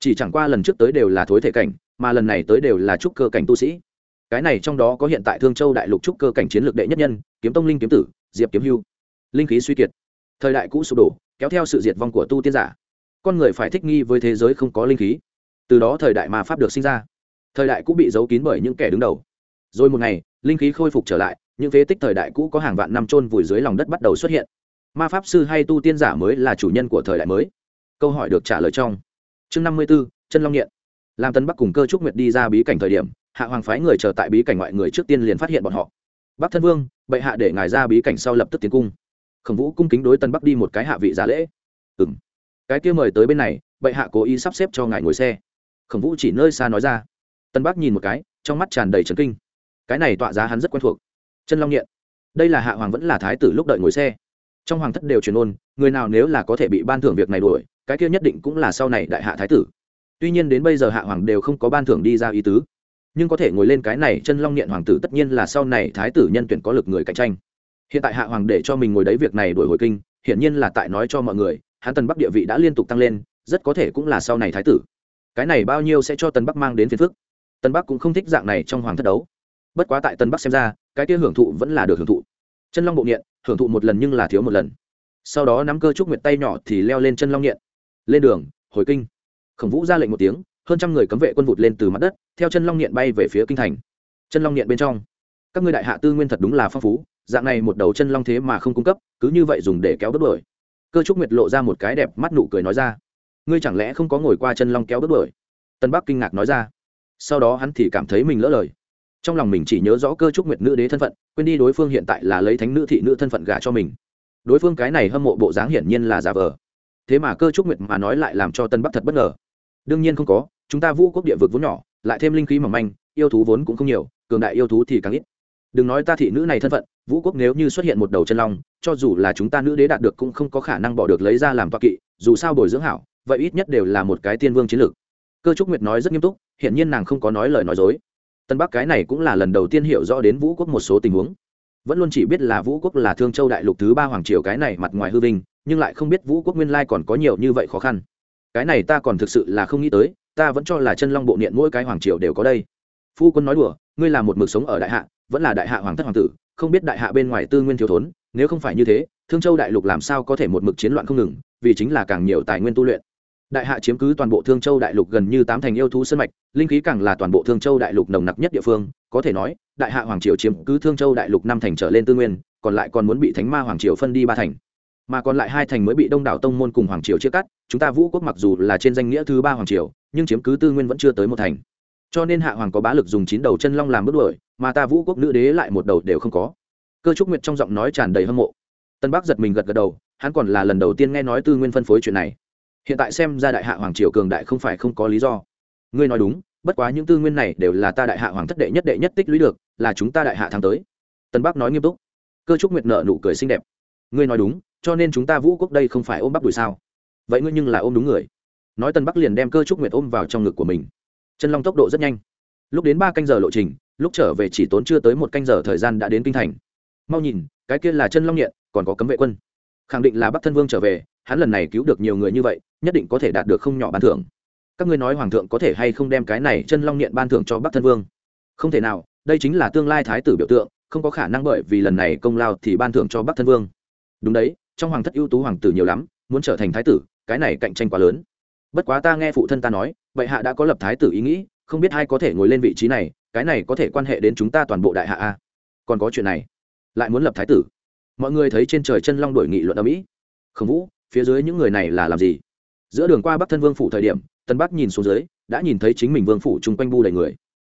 Chỉ chẳng qua lần trước tới đều là thối thể cảnh, mà lần này tới đều là trúc cơ cảnh tu sĩ. Cái này trong đó có hiện tại thương châu đại lục trúc cơ cảnh chiến lược đệ nhất nhân, kiếm tông linh kiếm tử, diệp kiếm hưu. Linh khí suy kiệt. Thời đại cũ sụp đổ, kéo theo sự diệt vong của tu tiên giả. Con người phải thích nghi với thế giới không có linh khí từ đó thời đại ma pháp được sinh ra. Thời đại cũ bị giấu kín bởi những kẻ đứng đầu. Rồi một ngày, linh khí khôi phục trở lại, những phế tích thời đại cũ có hàng vạn năm trôn vùi dưới lòng đất bắt đầu xuất hiện. Ma pháp sư hay tu tiên giả mới là chủ nhân của thời đại mới. Câu hỏi được trả lời trong chương năm mươi b ố chân long nghiện. Làm tân bắc cùng cơ trúc nguyệt đi ra bí cảnh thời điểm, hạ hoàng phái người chờ tại bí cảnh ngoại người trước tiên liền phát hiện bọn họ. Bắc thân vương, bệ hạ để ngài ra bí cảnh sau lập tức tiến cung. Khổng vũ cung kính đối tân bắc đi một cái hạ vị giả lễ. Ừ m cái kia mời tới bên này, bệ hạ cố ý sắp xếp cho ngài ngồi xe khổng vũ chỉ nơi xa nói ra. Tân bắc nhìn một cái, trong mắt tràn đầy trấn kinh. Cái này tọa giá hắn rất quen thuộc. Chân long nghiện. Đây là hạ hoàng vẫn là thái tử lúc đợi ngồi xe. Trong hoàng thất đều truyền ôn, người nào nếu là có thể bị ban thưởng việc này đuổi, cái kia nhất định cũng là sau này đại hạ thái tử. Tuy nhiên đến bây giờ hạ hoàng đều không có ban thưởng đi ra ý tứ. Nhưng có thể ngồi lên cái này chân long nghiện hoàng tử tất nhiên là sau này thái tử nhân tuyển có lực người cạnh tranh. Hiện tại hạ hoàng để cho mình ngồi đấy việc này đổi hồi kinh, hiển nhiên là tại nói cho mọi người, hắn tần bắc địa vị đã liên tục tăng lên, rất có thể cũng là sau này thái tử cái này bao nhiêu sẽ cho tần bắc mang đến phiền phức. Tần bắc cũng không thích dạng này trong hoàng thất đấu. Bất quá tại tần bắc xem ra, cái kia hưởng thụ vẫn là được hưởng thụ. Chân long bộ nghiện hưởng thụ một lần nhưng là thiếu một lần. Sau đó nắm cơ trúc nguyệt tay nhỏ thì leo lên chân long nghiện lên đường, hồi kinh. Khổng vũ ra lệnh một tiếng, hơn trăm người cấm vệ quân vụt lên từ mặt đất, theo chân long nghiện bay về phía kinh thành. Chân long nghiện bên trong. Các ngươi đại hạ tư nguyên thật đúng là phong phú, dạng này một đầu chân long thế mà không cung cấp, cứ như vậy dùng để kéo đốt đuổi. Cơ trúc nguyệt lộ ra một cái đẹp mắt nụ cười nói ra ngươi chẳng lẽ không có ngồi qua chân long kéo bước đuổi? Tân bắc kinh ngạc nói ra. Sau đó hắn thì cảm thấy mình lỡ lời. Trong lòng mình chỉ nhớ rõ cơ trúc nguyệt nữ đế thân phận, quên đi đối phương hiện tại là lấy thánh nữ thị nữ thân phận gả cho mình. Đối phương cái này hâm mộ bộ dáng hiển nhiên là giả vờ. Thế mà cơ trúc nguyệt mà nói lại làm cho tân bắc thật bất ngờ. Đương nhiên không có, chúng ta vũ quốc địa vực vốn nhỏ, lại thêm linh khí mỏng manh, yêu thú vốn cũng không nhiều, cường đại yêu thú thì càng ít. Đừng nói ta thị nữ này thân phận, vũ quốc nếu như xuất hiện một đầu chân long, cho dù là chúng ta nữ đế đạt được cũng không có khả năng bỏ được lấy ra làm toa kỵ, dù sao bồi dưỡng hảo vậy ít nhất đều là một cái tiên vương chiến lược. Cơ trúc nguyệt nói rất nghiêm túc hiện nhiên nàng không có nói lời nói dối. Tân bắc cái này cũng là lần đầu tiên hiểu rõ đến vũ quốc một số tình huống. Vẫn luôn chỉ biết là vũ quốc là thương châu đại lục thứ ba hoàng triều cái này mặt ngoài hư vinh, nhưng lại không biết vũ quốc nguyên lai còn có nhiều như vậy khó khăn. Cái này ta còn thực sự là không nghĩ tới, ta vẫn cho là chân long bộ niệm mỗi cái hoàng triều đều có đây. Phu quân nói đùa, ngươi là một mực sống ở đại hạ, vẫn là đại hạ hoàng thất hoàng tử, không biết đại hạ bên ngoài tư nguyên thiếu thốn, nếu không phải như thế, thương châu đại lục làm sao có thể một mực chiến loạn không ngừng, vì chính là càng nhiều tài nguyên tu luyện đại hạ chiếm cứ toàn bộ thương châu đại lục gần như tám thành yêu thú sân mạch, linh khí càng là toàn bộ thương châu đại lục nồng nặc nhất địa phương. Có thể nói, đại hạ hoàng triều chiếm cứ thương châu đại lục năm thành trở lên tư nguyên, còn lại còn muốn bị thánh ma hoàng triều phân đi ba thành. Mà còn lại hai thành mới bị đông đảo tông môn cùng hoàng triều chia cắt, chúng ta vũ quốc mặc dù là trên danh nghĩa thứ ba hoàng triều, nhưng chiếm cứ tư nguyên vẫn chưa tới một thành. Cho nên hạ hoàng có bá lực dùng chín đầu chân long làm bước đuổi, mà ta vũ quốc nữ đế lại một đầu đều không có. Cơ trúc nguyệt trong giọng nói tràn đầy hâm mộ. Tân bắc giật mình gật gật đầu, hắn còn là lần đầu tiên nghe nói tư nguyên phân phối chuyện này hiện tại xem ra đại hạ hoàng triều cường đại không phải không có lý do. Ngươi nói đúng, bất quá những tư nguyên này đều là ta đại hạ hoàng thất đệ nhất đệ nhất tích lũy được, là chúng ta đại hạ tháng tới. Tân bắc nói nghiêm túc. Cơ trúc nguyệt nợ nụ cười xinh đẹp. Ngươi nói đúng, cho nên chúng ta vũ quốc đây không phải ôm bắp đùi sao? Vậy ngươi nhưng là ôm đúng người. Nói tân bắc liền đem cơ trúc nguyệt ôm vào trong ngực của mình. Chân long tốc độ rất nhanh. Lúc đến ba canh giờ lộ trình, lúc trở về chỉ tốn chưa tới một canh giờ thời gian đã đến kinh thành. Mau nhìn, cái kia là chân long nhện còn có cấm vệ quân. Khẳng định là bắc thân vương trở về hắn lần này cứu được nhiều người như vậy, nhất định có thể đạt được không nhỏ ban thưởng. Các ngươi nói hoàng thượng có thể hay không đem cái này chân long niệm ban thưởng cho bắc thân vương? Không thể nào, đây chính là tương lai thái tử biểu tượng, không có khả năng bởi vì lần này công lao thì ban thưởng cho bắc thân vương. Đúng đấy, trong hoàng thất ưu tú hoàng tử nhiều lắm, muốn trở thành thái tử, cái này cạnh tranh quá lớn. Bất quá ta nghe phụ thân ta nói, bệ hạ đã có lập thái tử ý nghĩ, không biết ai có thể ngồi lên vị trí này, cái này có thể quan hệ đến chúng ta toàn bộ đại hạ a. Còn có chuyện này, lại muốn lập thái tử. Mọi người thấy trên trời chân long đổi nghị luận ở mỹ. Khổng vũ phía dưới những người này là làm gì? Giữa đường qua bắc thân vương phủ thời điểm tân bắc nhìn xuống dưới, đã nhìn thấy chính mình vương phủ chung quanh bu đầy người.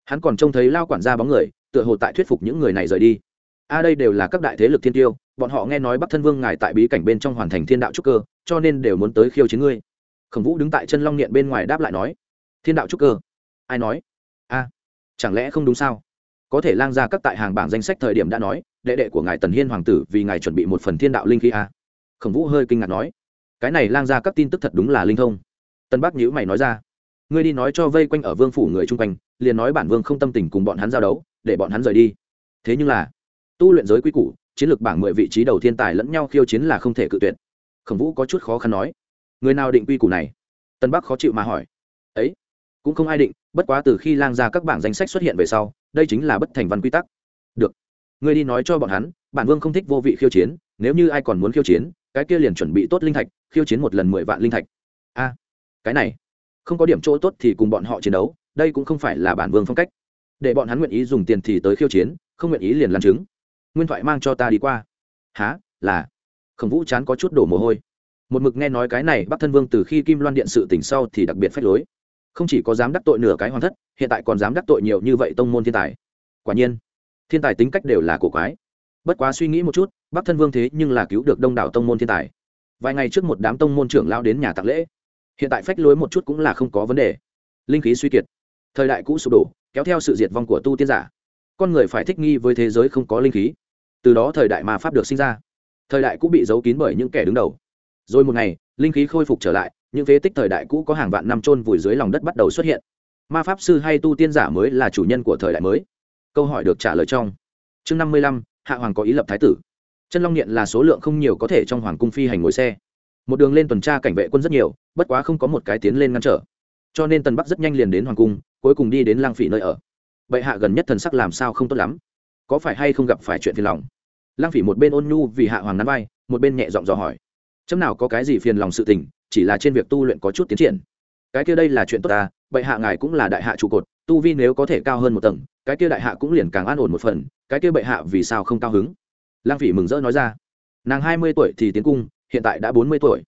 Hắn còn trông thấy lao quản gia bóng người, tựa hồ tại thuyết phục những người này rời đi. A, đây đều là các đại thế lực thiên tiêu, bọn họ nghe nói bắc thân vương ngài tại bí cảnh bên trong hoàn thành thiên đạo trúc cơ, cho nên đều muốn tới khiêu chiến ngươi. Khổng vũ đứng tại chân long nghiện bên ngoài đáp lại nói, thiên đạo trúc cơ? Ai nói? A, chẳng lẽ không đúng sao? Có thể lang ra các tại hàng bảng danh sách thời điểm đã nói, đệ đệ của ngài tần hiên hoàng tử vì ngài chuẩn bị một phần thiên đạo linh khí a. Khổng vũ hơi kinh ngạc nói cái này lang ra các tin tức thật đúng là linh thông. Tân bắc nhữ mày nói ra. Ngươi đi nói cho vây quanh ở vương phủ người chung quanh, liền nói bản vương không tâm tình cùng bọn hắn giao đấu, để bọn hắn rời đi. Thế nhưng là, tu luyện giới quy củ, chiến lược bảng mười vị trí đầu thiên tài lẫn nhau khiêu chiến là không thể cự tuyệt. Khổng vũ có chút khó khăn nói, người nào định quy củ này? Tân bắc khó chịu mà hỏi. Ấy, cũng không ai định, bất quá từ khi lang ra các bảng danh sách xuất hiện về sau, đây chính là bất thành văn quy tắc. Được người đi nói cho bọn hắn, bản vương không thích vô vị khiêu chiến, nếu như ai còn muốn khiêu chiến, cái kia liền chuẩn bị tốt linh thạch khiêu chiến một lần mười vạn linh thạch. A, cái này, không có điểm chỗ tốt thì cùng bọn họ chiến đấu, đây cũng không phải là bản vương phong cách. Để bọn hắn nguyện ý dùng tiền thì tới khiêu chiến, không nguyện ý liền làm chứng. Nguyên thoại mang cho ta đi qua. Há là. Khổng vũ chán có chút đổ mồ hôi. Một mực nghe nói cái này bắc thân vương từ khi kim loan điện sự tỉnh sau thì đặc biệt phách lối. Không chỉ có dám đắc tội nửa cái hoàng thất, hiện tại còn dám đắc tội nhiều như vậy tông môn thiên tài. Quả nhiên, thiên tài tính cách đều là cổ quái. Bất quá suy nghĩ một chút, bắc thân vương thế nhưng là cứu được đông đảo tông môn thiên tài vài ngày trước một đám tông môn trưởng lao đến nhà tạc lễ. Hiện tại phách lối một chút cũng là không có vấn đề. Linh khí suy kiệt. Thời đại cũ sụp đổ, kéo theo sự diệt vong của tu tiên giả. Con người phải thích nghi với thế giới không có linh khí. Từ đó thời đại mà pháp được sinh ra. Thời đại cũ bị giấu kín bởi những kẻ đứng đầu. Rồi một ngày, linh khí khôi phục trở lại, những phế tích thời đại cũ có hàng vạn năm trôn vùi dưới lòng đất bắt đầu xuất hiện. Ma pháp sư hay tu tiên giả mới là chủ nhân của thời đại mới. Câu hỏi được trả lời trong. Chương năm mươi lăm, hạ hoàng có ý lập thái tử chân long điện là số lượng không nhiều có thể trong hoàng cung phi hành ngồi xe. Một đường lên tuần tra cảnh vệ quân rất nhiều, bất quá không có một cái tiến lên ngăn trở. Cho nên tần bắc rất nhanh liền đến hoàng cung, cuối cùng đi đến lang phỉ nơi ở. Bệ hạ gần nhất thần sắc làm sao không tốt lắm? Có phải hay không gặp phải chuyện phiền lòng? Lang phỉ một bên ôn nhu vì hạ hoàng nắm vai, một bên nhẹ giọng dò hỏi. Chấm nào có cái gì phiền lòng sự tình, chỉ là trên việc tu luyện có chút tiến triển. Cái kia đây là chuyện tốt ta, bệ hạ ngài cũng là đại hạ trụ cột, tu vi nếu có thể cao hơn một tầng, cái kia đại hạ cũng liền càng an ổn một phần, cái kia bệ hạ vì sao không cao hứng? Lang phỉ mừng rỡ nói ra. Nàng hai mươi tuổi thì tiến cung, hiện tại đã bốn mươi tuổi.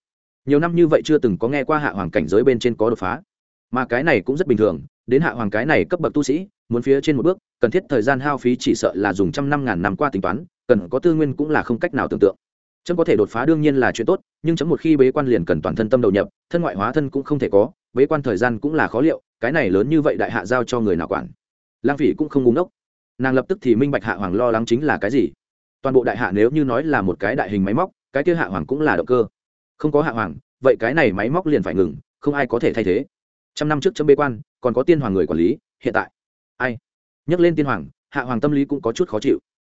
Nhiều năm như vậy chưa từng có nghe qua hạ hoàng cảnh giới bên trên có đột phá. Mà cái này cũng rất bình thường, đến hạ hoàng cái này cấp bậc tu sĩ, muốn phía trên một bước, cần thiết thời gian hao phí chỉ sợ là dùng trăm năm ngàn năm qua tính toán, cần có tư nguyên cũng là không cách nào tưởng tượng. Chấm có thể đột phá đương nhiên là chuyện tốt, nhưng chấm một khi bế quan liền cần toàn thân tâm đầu nhập, thân ngoại hóa thân cũng không thể có, bế quan thời gian cũng là khó liệu, cái này lớn như vậy đại hạ giao cho người nào quản? Lang phỉ cũng không ngúng ốc nàng lập tức thì minh bạch hạ hoàng lo lắng chính là cái gì toàn bộ đại hạ nếu như nói là một cái đại hình máy móc, cái kia hạ hoàng cũng là động cơ. Không có hạ hoàng, vậy cái này máy móc liền phải ngừng, không ai có thể thay thế. Trăm năm trước chấm bế quan, còn có tiên hoàng người quản lý, hiện tại. Ai? Nhắc lên tiên hoàng, hạ hoàng tâm lý cũng có chút khó chịu.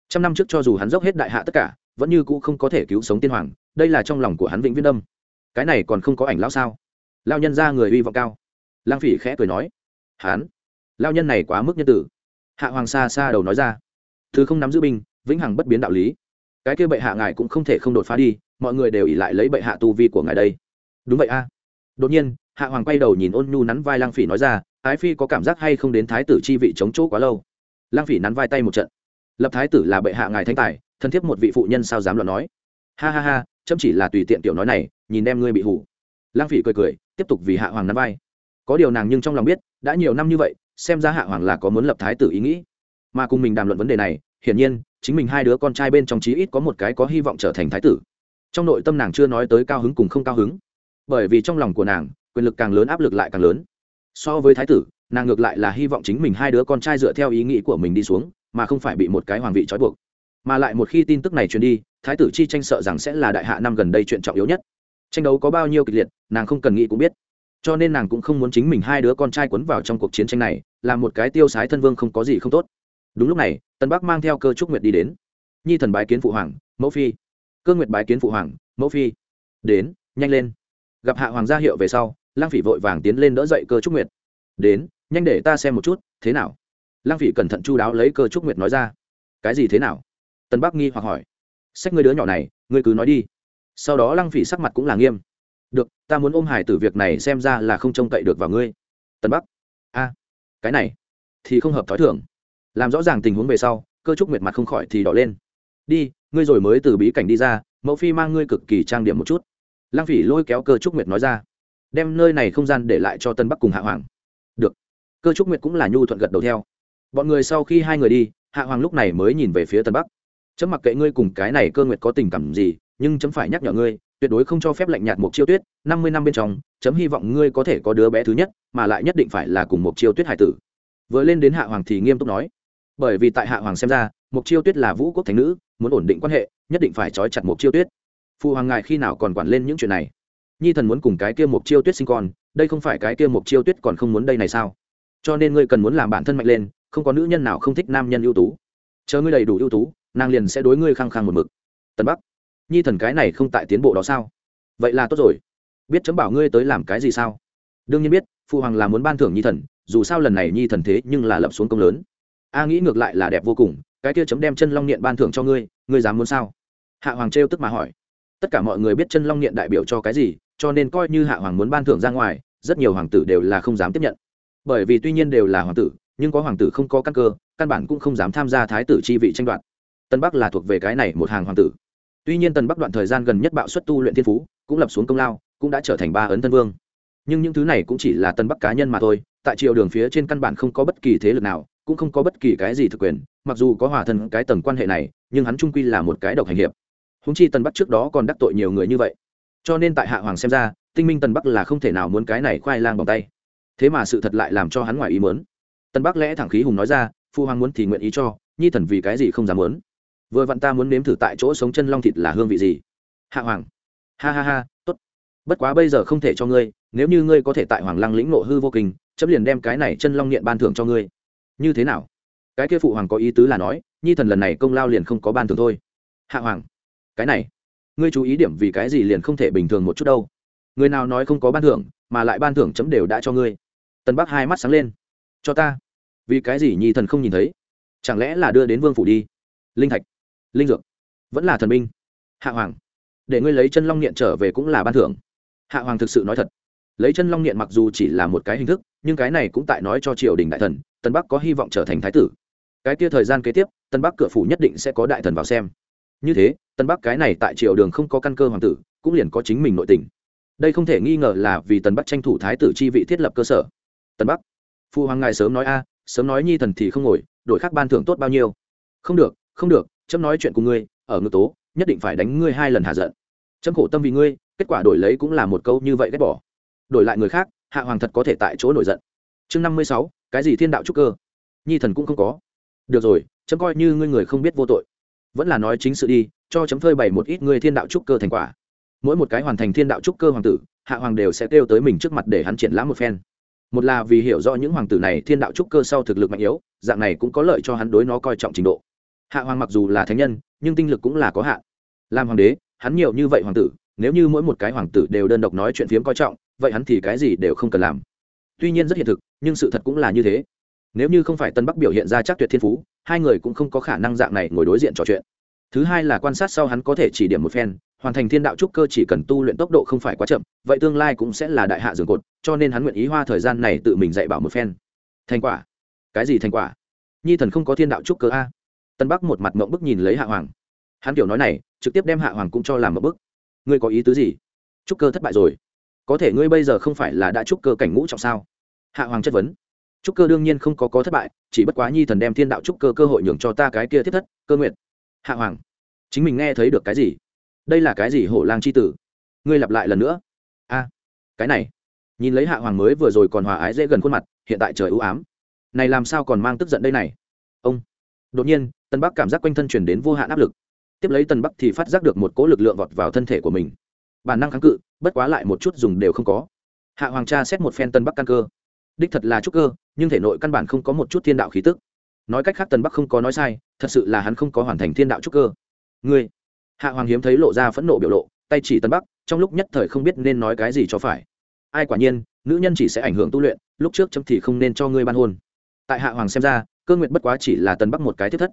Trăm năm trước cho dù hắn dốc hết đại hạ tất cả, vẫn như cũ không có thể cứu sống tiên hoàng, đây là trong lòng của hắn vĩnh viễn đâm. Cái này còn không có ảnh lão sao? Lao nhân ra người uy vọng cao. Lang phỉ khẽ cười nói. Hắn? Lao nhân này quá mức nhân tử. Hạ hoàng xa xa đầu nói ra. Thứ không nắm giữ binh vĩnh hằng bất biến đạo lý. Cái kia bệ hạ ngài cũng không thể không đột phá đi, mọi người đều ỉ lại lấy bệ hạ tu vi của ngài đây. Đúng vậy a. Đột nhiên, hạ hoàng quay đầu nhìn ôn nhu nắn vai lang phỉ nói ra ái phi có cảm giác hay không đến thái tử chi vị chống chỗ quá lâu? Lang phỉ nắn vai tay một trận. Lập thái tử là bệ hạ ngài thanh tài, thân thiết một vị phụ nhân sao dám luận nói? Ha ha ha, chấm chỉ là tùy tiện tiểu nói này, nhìn em ngươi bị hủ. Lang phỉ cười cười, tiếp tục vì hạ hoàng nắn vai. Có điều nàng nhưng trong lòng biết, đã nhiều năm như vậy, xem ra hạ hoàng là có muốn lập thái tử ý nghĩ. Mà cùng mình đàm luận vấn đề này hiển nhiên, chính mình hai đứa con trai bên trong chí ít có một cái có hy vọng trở thành thái tử. Trong nội tâm nàng chưa nói tới cao hứng cùng không cao hứng. Bởi vì trong lòng của nàng, quyền lực càng lớn áp lực lại càng lớn. So với thái tử, nàng ngược lại là hy vọng chính mình hai đứa con trai dựa theo ý nghĩ của mình đi xuống, mà không phải bị một cái hoàng vị trói buộc. Mà lại một khi tin tức này truyền đi, thái tử chi tranh sợ rằng sẽ là đại hạ năm gần đây chuyện trọng yếu nhất. Tranh đấu có bao nhiêu kịch liệt, nàng không cần nghĩ cũng biết. Cho nên nàng cũng không muốn chính mình hai đứa con trai quấn vào trong cuộc chiến tranh này, là một cái tiêu sái thân vương không có gì không tốt. Đúng lúc này tân bắc mang theo cơ trúc nguyệt đi đến. Nhi thần bái kiến phụ hoàng, mẫu phi. Cơ nguyệt bái kiến phụ hoàng, mẫu phi. Đến, nhanh lên. Gặp hạ hoàng gia hiệu về sau lang phỉ vội vàng tiến lên đỡ dậy cơ trúc nguyệt. Đến, nhanh để ta xem một chút, thế nào? Lang phỉ cẩn thận chu đáo lấy cơ trúc nguyệt nói ra. Cái gì thế nào? Tân bắc nghi hoặc hỏi. Sách ngươi đứa nhỏ này, ngươi cứ nói đi. Sau đó lăng phỉ sắc mặt cũng là nghiêm. Được, ta muốn ôm hải tử việc này xem ra là không trông cậy được vào ngươi. Tân bắc. A, cái này thì không hợp t h ó i thưởng làm rõ ràng tình huống về sau, cơ trúc nguyệt mặt không khỏi thì đỏ lên. Đi, ngươi rồi mới từ bí cảnh đi ra, mẫu phi mang ngươi cực kỳ trang điểm một chút. Lang phỉ lôi kéo cơ trúc nguyệt nói ra. Đem nơi này không gian để lại cho tân bắc cùng hạ hoàng. Được. Cơ trúc nguyệt cũng là nhu thuận gật đầu theo. Bọn người sau khi hai người đi, hạ hoàng lúc này mới nhìn về phía tân bắc. Chấm mặc kệ ngươi cùng cái này cơ nguyệt có tình cảm gì, nhưng chấm phải nhắc nhở ngươi, tuyệt đối không cho phép lạnh nhạt một chiêu tuyết, năm mươi năm bên trong, chấm hy vọng ngươi có thể có đứa bé thứ nhất, mà lại nhất định phải là cùng một chiêu tuyết hải tử. Vừa lên đến hạ hoàng thì nghiêm túc nói bởi vì tại hạ hoàng xem ra mục chiêu tuyết là vũ quốc thánh nữ, muốn ổn định quan hệ, nhất định phải trói chặt mục chiêu tuyết. Phụ hoàng ngài khi nào còn quản lên những chuyện này? Nhi thần muốn cùng cái kia mục chiêu tuyết sinh con, đây không phải cái kia mục chiêu tuyết còn không muốn đây này sao? Cho nên ngươi cần muốn làm bản thân mạnh lên, không có nữ nhân nào không thích nam nhân ưu tú. Chờ ngươi đầy đủ ưu tú, nàng liền sẽ đối ngươi khăng khăng một mực. Tân bắc, nhi thần cái này không tại tiến bộ đó sao? Vậy là tốt rồi. Biết chấm bảo ngươi tới làm cái gì sao? Đương nhiên biết phụ hoàng là muốn ban thưởng nhi thần, dù sao lần này nhi thần thế nhưng là lập xuống công lớn a nghĩ ngược lại là đẹp vô cùng, cái kia chấm đem chân long niệm ban thưởng cho ngươi ngươi dám muốn sao? Hạ hoàng trêu tức mà hỏi. Tất cả mọi người biết chân long niệm đại biểu cho cái gì, cho nên coi như hạ hoàng muốn ban thưởng ra ngoài, rất nhiều hoàng tử đều là không dám tiếp nhận. Bởi vì tuy nhiên đều là hoàng tử, nhưng có hoàng tử không có căn cơ, căn bản cũng không dám tham gia thái tử chi vị tranh đoạt. Tân bắc là thuộc về cái này một hàng hoàng tử. Tuy nhiên tần bắc đoạn thời gian gần nhất bạo xuất tu luyện thiên phú, cũng lập xuống công lao, cũng đã trở thành ba ấn thân vương. Nhưng những thứ này cũng chỉ là tân bắc cá nhân mà thôi, tại triều đường phía trên căn bản không có bất kỳ thế lực nào cũng không có bất kỳ cái gì thực quyền, mặc dù có hòa thân cái tầng quan hệ này, nhưng hắn trung quy là một cái độc hành hiệp. Húng chi tân bắc trước đó còn đắc tội nhiều người như vậy. Cho nên tại hạ hoàng xem ra, tinh minh tân bắc là không thể nào muốn cái này khoai lang bằng tay. Thế mà sự thật lại làm cho hắn ngoài ý muốn. Tân bắc lẽ thẳng khí hùng nói ra, phu hoàng muốn thì nguyện ý cho, nhi thần vì cái gì không dám muốn? Vừa vặn ta muốn nếm thử tại chỗ sống chân long thịt là hương vị gì? Hạ hoàng. Ha ha ha, tốt. Bất quá bây giờ không thể cho ngươi, nếu như ngươi có thể tại hoàng lăng lĩnh nộ hư vô kinh chấp liền đem cái này chân long nghiện ban thưởng cho ngươi như thế nào? Cái kia phụ hoàng có ý tứ là nói, nhi thần lần này công lao liền không có ban thưởng thôi. Hạ hoàng, cái này, ngươi chú ý điểm vì cái gì liền không thể bình thường một chút đâu. Người nào nói không có ban thưởng, mà lại ban thưởng chấm đều đã cho ngươi. Tân bắc hai mắt sáng lên. Cho ta. Vì cái gì nhi thần không nhìn thấy? Chẳng lẽ là đưa đến vương phủ đi? Linh thạch, linh dược, vẫn là thần minh. hạ hoàng, để ngươi lấy chân long nghiện trở về cũng là ban thưởng. Hạ hoàng thực sự nói thật. Lấy chân long nghiện mặc dù chỉ là một cái hình thức, nhưng cái này cũng tại nói cho triều đình đại thần tân bắc có hy vọng trở thành thái tử. Cái kia thời gian kế tiếp, tân bắc cửa phủ nhất định sẽ có đại thần vào xem. Như thế, tân bắc cái này tại triều đường không có căn cơ hoàng tử, cũng liền có chính mình nội tình. Đây không thể nghi ngờ là vì tân bắc tranh thủ thái tử chi vị thiết lập cơ sở. Tân bắc, phu hoàng ngài sớm nói a, sớm nói nhi thần thì không ngồi, đổi khác ban thưởng tốt bao nhiêu. Không được không được, chấm nói chuyện cùng ngươi, ở ngự tố, nhất định phải đánh ngươi hai lần hạ giận. Chấm khổ tâm vì ngươi, kết quả đổi lấy cũng là một câu như vậy ghét bỏ. Đổi lại người khác, hạ hoàng thật có thể tại chỗ nổi giận. Chương năm mươi sáu cái gì thiên đạo trúc cơ? Nhi thần cũng không có. Được rồi, chấm coi như ngươi người không biết vô tội. Vẫn là nói chính sự đi, cho chấm phơi bày một ít ngươi thiên đạo trúc cơ thành quả. Mỗi một cái hoàn thành thiên đạo trúc cơ hoàng tử, hạ hoàng đều sẽ kêu tới mình trước mặt để hắn triển lãm một phen. Một là vì hiểu rõ những hoàng tử này thiên đạo trúc cơ sau thực lực mạnh yếu, dạng này cũng có lợi cho hắn đối nó coi trọng trình độ. Hạ hoàng mặc dù là thánh nhân, nhưng tinh lực cũng là có hạn. Làm hoàng đế, hắn nhiều như vậy hoàng tử, nếu như mỗi một cái hoàng tử đều đơn độc nói chuyện phiếm coi trọng, vậy hắn thì cái gì đều không cần làm tuy nhiên rất hiện thực, nhưng sự thật cũng là như thế. Nếu như không phải tân bắc biểu hiện ra chắc tuyệt thiên phú, hai người cũng không có khả năng dạng này ngồi đối diện trò chuyện. Thứ hai là quan sát sau hắn có thể chỉ điểm một phen, hoàn thành thiên đạo trúc cơ chỉ cần tu luyện tốc độ không phải quá chậm, vậy tương lai cũng sẽ là đại hạ dường cột, cho nên hắn nguyện ý hoa thời gian này tự mình dạy bảo một phen. Thành quả? Cái gì thành quả? Nhi thần không có thiên đạo trúc cơ a? Tân bắc một mặt mộng bức nhìn lấy hạ hoàng. Hắn kiểu nói này, trực tiếp đem hạ hoàng cũng cho làm mộng bức. Ngươi có ý tứ gì? Trúc cơ thất bại rồi có thể ngươi bây giờ không phải là đã trúc cơ cảnh ngũ trọng sao? Hạ hoàng chất vấn. Trúc cơ đương nhiên không có có thất bại, chỉ bất quá nhi thần đem thiên đạo trúc cơ cơ hội nhường cho ta cái kia thiết thất, cơ nguyện hạ hoàng. Chính mình nghe thấy được cái gì? Đây là cái gì hổ lang c h i tử? Ngươi lặp lại lần nữa. A, cái này. Nhìn lấy hạ hoàng mới vừa rồi còn hòa ái dễ gần khuôn mặt, hiện tại trời ưu ám. Này làm sao còn mang tức giận đây này? Ông. Đột nhiên tân bắc cảm giác quanh thân chuyển đến vô hạn áp lực. Tiếp lấy tân bắc thì phát giác được một cỗ lực lượng vọt vào thân thể của mình bản năng kháng cự, bất quá lại một chút dùng đều không có. Hạ hoàng cha xét một phen tân bắc căn cơ. Đích thật là trúc cơ, nhưng thể nội căn bản không có một chút thiên đạo khí tức. Nói cách khác tân bắc không có nói sai, thật sự là hắn không có hoàn thành thiên đạo trúc cơ. Ngươi. Hạ hoàng hiếm thấy lộ ra phẫn nộ biểu lộ, tay chỉ tân bắc, trong lúc nhất thời không biết nên nói cái gì cho phải. Ai quả nhiên, nữ nhân chỉ sẽ ảnh hưởng tu luyện, lúc trước chấm thì không nên cho ngươi ban hôn. Tại hạ hoàng xem ra, cơ nguyện bất quá chỉ là tân bắc một cái thiết thất.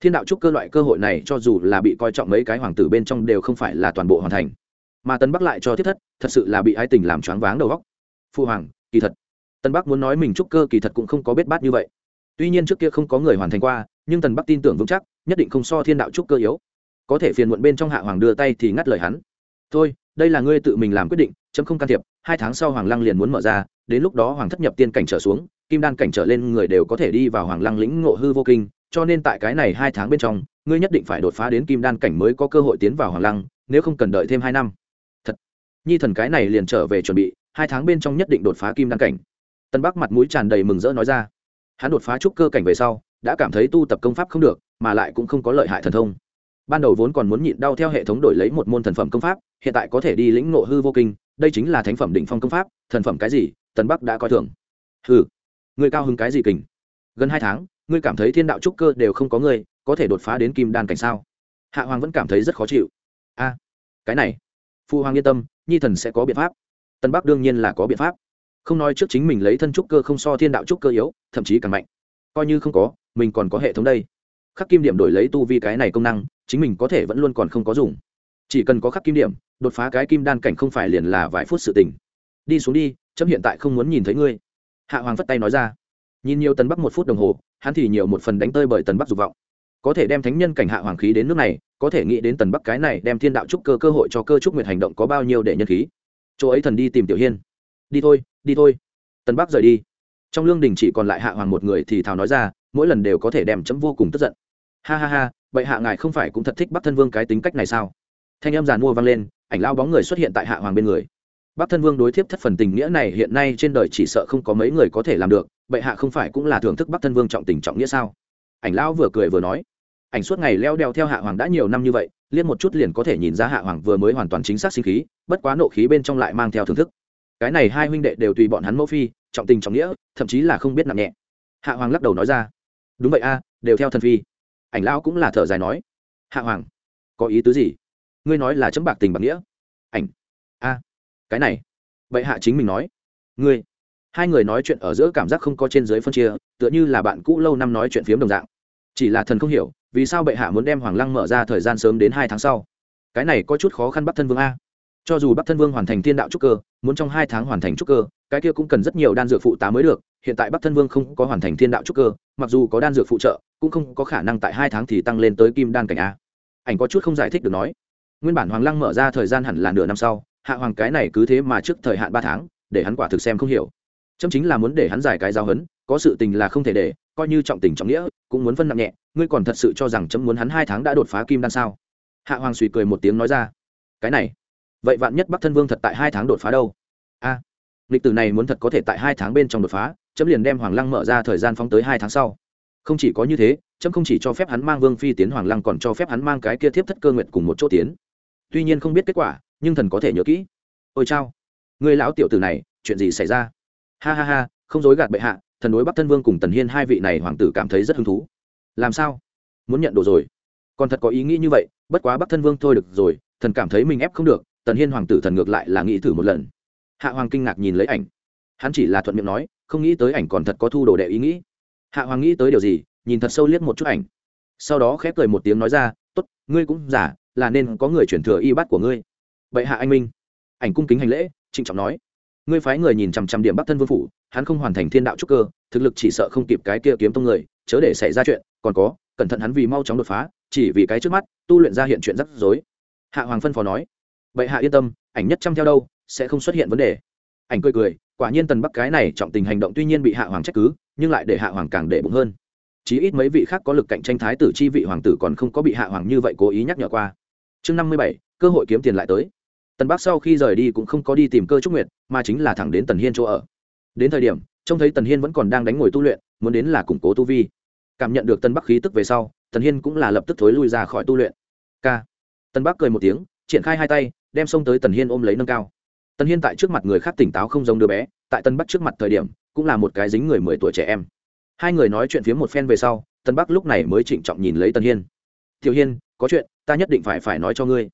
Thiên đạo trúc cơ loại cơ hội này cho dù là bị coi trọng mấy cái hoàng tử bên trong đều không phải là toàn bộ hoàn thành mà tân bắc lại cho thiết thất, thật sự là bị ái tình làm choáng váng đầu góc phu hoàng, kỳ thật, tân bắc muốn nói mình trúc cơ kỳ thật cũng không có biết bát như vậy. Tuy nhiên trước kia không có người hoàn thành qua, nhưng tần bắc tin tưởng vững chắc, nhất định không so thiên đạo trúc cơ yếu. Có thể phiền muộn bên trong hạ hoàng đưa tay thì ngắt lời hắn. Thôi, đây là ngươi tự mình làm quyết định, chấm không can thiệp, hai tháng sau hoàng lăng liền muốn mở ra, đến lúc đó hoàng thất nhập tiên cảnh trở xuống, kim đan cảnh trở lên người đều có thể đi vào hoàng lăng lĩnh ngộ hư vô kinh, cho nên tại cái này hai tháng bên trong, ngươi nhất định phải đột phá đến kim đan cảnh mới có cơ hội tiến vào hoàng lăng, nếu không cần đợi thêm hai năm nhi thần cái này liền trở về chuẩn bị, hai tháng bên trong nhất định đột phá kim đan cảnh. Tân bắc mặt mũi tràn đầy mừng rỡ nói ra. Hắn đột phá trúc cơ cảnh về sau, đã cảm thấy tu tập công pháp không được, mà lại cũng không có lợi hại thần thông. Ban đầu vốn còn muốn nhịn đau theo hệ thống đổi lấy một môn thần phẩm công pháp, hiện tại có thể đi lĩnh ngộ hư vô kinh, đây chính là thánh phẩm định phong công pháp, thần phẩm cái gì tần bắc đã coi thường. Hừ người cao hứng cái gì kình? Gần hai tháng, ngươi cảm thấy thiên đạo trúc cơ đều không có ngươi, có thể đột phá đến kim đan cảnh sao? Hạ hoàng vẫn cảm thấy rất khó chịu. A, cái này. Phu hoàng yên tâm nhi thần sẽ có biện pháp. Tân bắc đương nhiên là có biện pháp. Không nói trước chính mình lấy thân trúc cơ không so thiên đạo trúc cơ yếu, thậm chí càng mạnh. Coi như không có, mình còn có hệ thống đây. Khắc kim điểm đổi lấy tu vi cái này công năng, chính mình có thể vẫn luôn còn không có dùng. Chỉ cần có khắc kim điểm, đột phá cái kim đan cảnh không phải liền là vài phút sự tình. Đi xuống đi, chấm hiện tại không muốn nhìn thấy ngươi. Hạ hoàng phất tay nói ra. Nhìn nhiều tần bắc một phút đồng hồ, hắn thì nhiều một phần đánh tơi bởi tần bắc dục vọng. Có thể đem thánh nhân cảnh hạ hoàng khí đến nước này có thể nghĩ đến tần bắc cái này đem thiên đạo trúc cơ cơ hội cho cơ trúc nguyệt hành động có bao nhiêu để nhân khí. Chỗ ấy thần đi tìm tiểu hiên. Đi thôi đi thôi. Tần bắc rời đi. Trong lương đình chỉ còn lại hạ hoàng một người thì thào nói ra, mỗi lần đều có thể đem chấm vô cùng tức giận. Ha ha ha, vậy hạ ngài không phải cũng thật thích bắc thân vương cái tính cách này sao? Thanh em giàn mua vang lên, ảnh lao bóng người xuất hiện tại hạ hoàng bên người. Bắc thân vương đối thiếp thất phần tình nghĩa này hiện nay trên đời chỉ sợ không có mấy người có thể làm được bệ hạ không phải cũng là thưởng thức bắc thân vương trọng tình trọng nghĩa sao? Ảnh lão vừa cười vừa nói ảnh suốt ngày leo đeo theo hạ hoàng đã nhiều năm như vậy liên một chút liền có thể nhìn ra hạ hoàng vừa mới hoàn toàn chính xác sinh khí, bất quá nộ khí bên trong lại mang theo thưởng thức. Cái này hai huynh đệ đều tùy bọn hắn mẫu phi, trọng tình trọng nghĩa, thậm chí là không biết nặng nhẹ. Hạ hoàng lắc đầu nói ra, đúng vậy a, đều theo thần phi. Ảnh lão cũng là thở dài nói, hạ hoàng, có ý tứ gì? Ngươi nói là chấm bạc tình bạc nghĩa. Ảnh, a, cái này. Vậy hạ chính mình nói, ngươi. Hai người nói chuyện ở giữa cảm giác không có trên dưới phân chia, tựa như là bạn cũ lâu năm nói chuyện phiếm đồng dạng. Chỉ là thần không hiểu vì sao bệ hạ muốn đem hoàng lăng mở ra thời gian sớm đến hai tháng sau? Cái này có chút khó khăn bắc thân vương a. Cho dù bắc thân vương hoàn thành thiên đạo trúc cơ, muốn trong hai tháng hoàn thành trúc cơ, cái kia cũng cần rất nhiều đan dược phụ tá mới được. Hiện tại bắc thân vương không có hoàn thành thiên đạo trúc cơ, mặc dù có đan dược phụ trợ, cũng không có khả năng tại hai tháng thì tăng lên tới kim đan cảnh a. Ảnh có chút không giải thích được nói. Nguyên bản hoàng lăng mở ra thời gian hẳn là nửa năm sau, hạ hoàng cái này cứ thế mà trước thời hạn ba tháng, để hắn quả thực xem không hiểu. Chấm chính là muốn để hắn giải cái giao hấn có sự tình là không thể để coi như trọng tình trọng nghĩa cũng muốn phân nặng nhẹ ngươi còn thật sự cho rằng chấm muốn hắn hai tháng đã đột phá kim đan sao? Hạ hoàng suy cười một tiếng nói ra. Cái này vậy vạn nhất bắc thân vương thật tại hai tháng đột phá đâu? A à, lịch tử này muốn thật có thể tại hai tháng bên trong đột phá chấm liền đem hoàng lăng mở ra thời gian phóng tới hai tháng sau. Không chỉ có như thế chấm không chỉ cho phép hắn mang vương phi tiến hoàng lăng còn cho phép hắn mang cái kia thiếp thất cơ nguyện cùng một chỗ tiến. Tuy nhiên không biết kết quả nhưng thần có thể nhớ kỹ. Ôi chao người lão tiểu tử này chuyện gì xảy ra? Ha ha ha không dối gạt bệ hạ thần đối bắc thân vương cùng tần hiên hai vị này hoàng tử cảm thấy rất hứng thú. Làm sao? Muốn nhận đồ rồi. Còn thật có ý nghĩ như vậy, bất quá bắc thân vương thôi được rồi, thần cảm thấy mình ép không được, tần hiên hoàng tử thần ngược lại là nghĩ thử một lần. Hạ hoàng kinh ngạc nhìn lấy ảnh. Hắn chỉ là thuận miệng nói, không nghĩ tới ảnh còn thật có thu đồ đệ ý nghĩ. Hạ hoàng nghĩ tới điều gì, nhìn thật sâu liếc một chút ảnh. Sau đó khép cười một tiếng nói ra t ố t ngươi cũng giả, là nên có người chuyển thừa y bát của ngươi. Vậy hạ anh minh. Ảnh cung kính hành lễ, trịnh trọng nói ngươi phái người nhìn chằm chằm điểm bắc thân vương phủ, hắn không hoàn thành thiên đạo trúc cơ, thực lực chỉ sợ không kịp cái kia kiếm tông người, chớ để xảy ra chuyện, còn có, cẩn thận hắn vì mau chóng đột phá, chỉ vì cái trước mắt, tu luyện ra hiện chuyện rắc rối. Hạ hoàng phân phó nói. Vậy hạ yên tâm, ảnh nhất chăm theo đâu, sẽ không xuất hiện vấn đề. Ảnh cười cười, quả nhiên tần bắc cái này trọng tình hành động tuy nhiên bị hạ hoàng trách cứ, nhưng lại để hạ hoàng càng để bụng hơn. Chí ít mấy vị khác có lực cạnh tranh thái tử chi vị hoàng tử còn không có bị hạ hoàng như vậy cố ý nhắc nhở qua. Chương năm mươi bảy, cơ hội kiếm tiền lại tới tần bắc sau khi rời đi cũng không có đi tìm cơ trúc nguyệt, mà chính là thẳng đến tần hiên chỗ ở. Đến thời điểm, trông thấy tần hiên vẫn còn đang đánh ngồi tu luyện, muốn đến là củng cố tu vi. Cảm nhận được tân bắc khí tức về sau, tần hiên cũng là lập tức thối lui ra khỏi tu luyện. K tân bắc cười một tiếng, triển khai hai tay, đem xông tới tần hiên ôm lấy nâng cao. Tần hiên tại trước mặt người khác tỉnh táo không giống đứa bé, tại tân bắc trước mặt thời điểm, cũng là một cái dính người mười tuổi trẻ em. Hai người nói chuyện phía một phen về sau tân bắc lúc này mới trịnh trọng nhìn lấy tần hiên. Tiểu hiên, có chuyện, ta nhất định phải phải nói cho ngươi.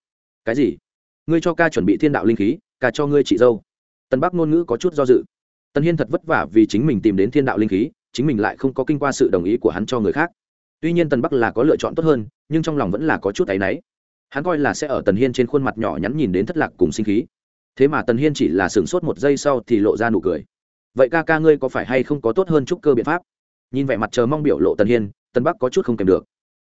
Cái gì? Ngươi cho ca chuẩn bị thiên đạo linh khí, ca cho ngươi chị dâu. Tân bắc ngôn ngữ có chút do dự. Tân hiên thật vất vả vì chính mình tìm đến thiên đạo linh khí, chính mình lại không có kinh qua sự đồng ý của hắn cho người khác. Tuy nhiên tần bắc là có lựa chọn tốt hơn, nhưng trong lòng vẫn là có chút áy náy. Hắn coi là sẽ ở tần hiên trên khuôn mặt nhỏ nhắn nhìn đến thất lạc cùng sinh khí. Thế mà tần hiên chỉ là sửng sốt một giây sau thì lộ ra nụ cười. Vậy ca ca ngươi có phải hay không có tốt hơn chúc cơ biện pháp? Nhìn vẻ mặt chờ mong biểu lộ tần hiên, tần bắc có chút không kèm được.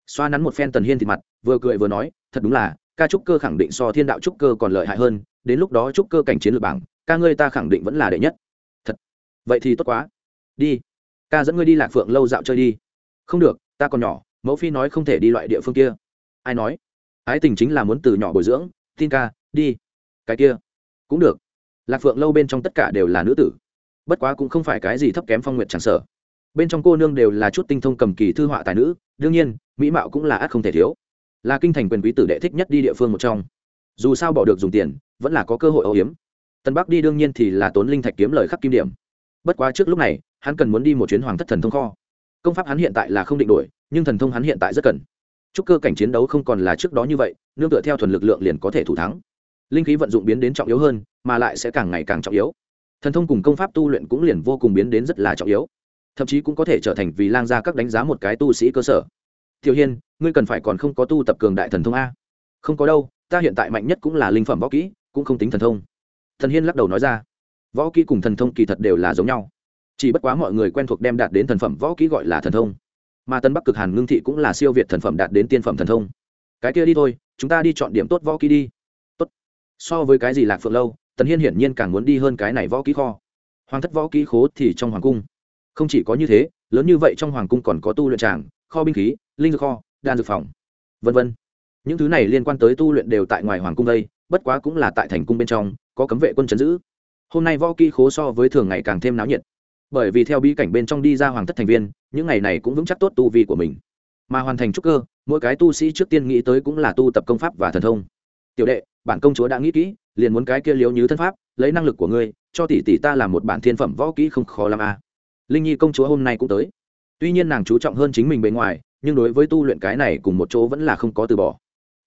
Xoa nắn một phen tần hiên thì mặt, vừa cười vừa nói, thật đúng là ca trúc cơ khẳng định so thiên đạo trúc cơ còn lợi hại hơn, đến lúc đó trúc cơ cảnh chiến lược bảng, ca ngươi ta khẳng định vẫn là đệ nhất. Thật. Vậy thì tốt quá. Đi. Ca dẫn ngươi đi lạc phượng lâu dạo chơi đi. Không được, ta còn nhỏ, mẫu phi nói không thể đi loại địa phương kia. Ai nói? Ái tình chính là muốn từ nhỏ bồi dưỡng. Tin ca, đi. Cái kia. Cũng được. Lạc phượng lâu bên trong tất cả đều là nữ tử. Bất quá cũng không phải cái gì thấp kém phong nguyện tràn sở bên trong cô nương đều là chút tinh thông cầm kỳ thư họa tài nữ, đương nhiên, mỹ mạo cũng là ác không thể thiếu là kinh thành quyền quý tử đệ thích nhất đi địa phương một trong. Dù sao bỏ được dùng tiền, vẫn là có cơ hội âu hiếm tân bắc đi đương nhiên thì là tốn linh thạch kiếm lời khắc kim điểm. Bất quá trước lúc này, hắn cần muốn đi một chuyến hoàng thất thần thông kho. Công pháp hắn hiện tại là không định đổi, nhưng thần thông hắn hiện tại rất cần. Chúc cơ cảnh chiến đấu không còn là trước đó như vậy, nương tựa theo thuần lực lượng liền có thể thủ thắng. Linh khí vận dụng biến đến trọng yếu hơn, mà lại sẽ càng ngày càng trọng yếu. Thần thông cùng công pháp tu luyện cũng liền vô cùng biến đến rất là trọng yếu. Thậm chí cũng có thể trở thành vì lang gia các đánh giá một cái tu sĩ cơ sở tiểu hiên, ngươi cần phải còn không có tu tập cường đại thần thông a. Không có đâu, ta hiện tại mạnh nhất cũng là linh phẩm võ kỹ, cũng không tính thần thông. Thần hiên lắc đầu nói ra. Võ kỹ cùng thần thông kỳ thật đều là giống nhau. Chỉ bất quá mọi người quen thuộc đem đạt đến thần phẩm võ kỹ gọi là thần thông. Mà tân bắc cực hàn ngưng thị cũng là siêu việt thần phẩm đạt đến tiên phẩm thần thông. Cái kia đi thôi, chúng ta đi chọn điểm tốt võ kỹ đi. Tốt. So với cái gì lạc phượng lâu, tần hiên hiển nhiên càng muốn đi hơn cái này võ kỹ kho. Hoàng thất võ kỹ khố thì trong hoàng cung. Không chỉ có như thế, lớn như vậy trong hoàng cung còn có tu luyện tràng, kho binh khí linh dược kho, đan dược phòng v v những thứ này liên quan tới tu luyện đều tại ngoài hoàng cung đây, bất quá cũng là tại thành cung bên trong, có cấm vệ quân chấn giữ. Hôm nay võ kỹ khố so với thường ngày càng thêm náo nhiệt. Bởi vì theo bí cảnh bên trong đi ra hoàng thất thành viên, những ngày này cũng vững chắc tốt tu vi của mình. Mà hoàn thành trúc cơ, mỗi cái tu sĩ trước tiên nghĩ tới cũng là tu tập công pháp và thần thông. Tiểu đệ, bản công chúa đã nghĩ kỹ, liền muốn cái kia liếu như thân pháp, lấy năng lực của ngươi, cho tỷ tỷ ta làm một bản thiên phẩm võ kỹ không khó làm a à. linh nhi công chúa hôm nay cũng tới. Tuy nhiên nàng chú trọng hơn chính mình bề ngoài nhưng đối với tu luyện cái này cùng một chỗ vẫn là không có từ bỏ.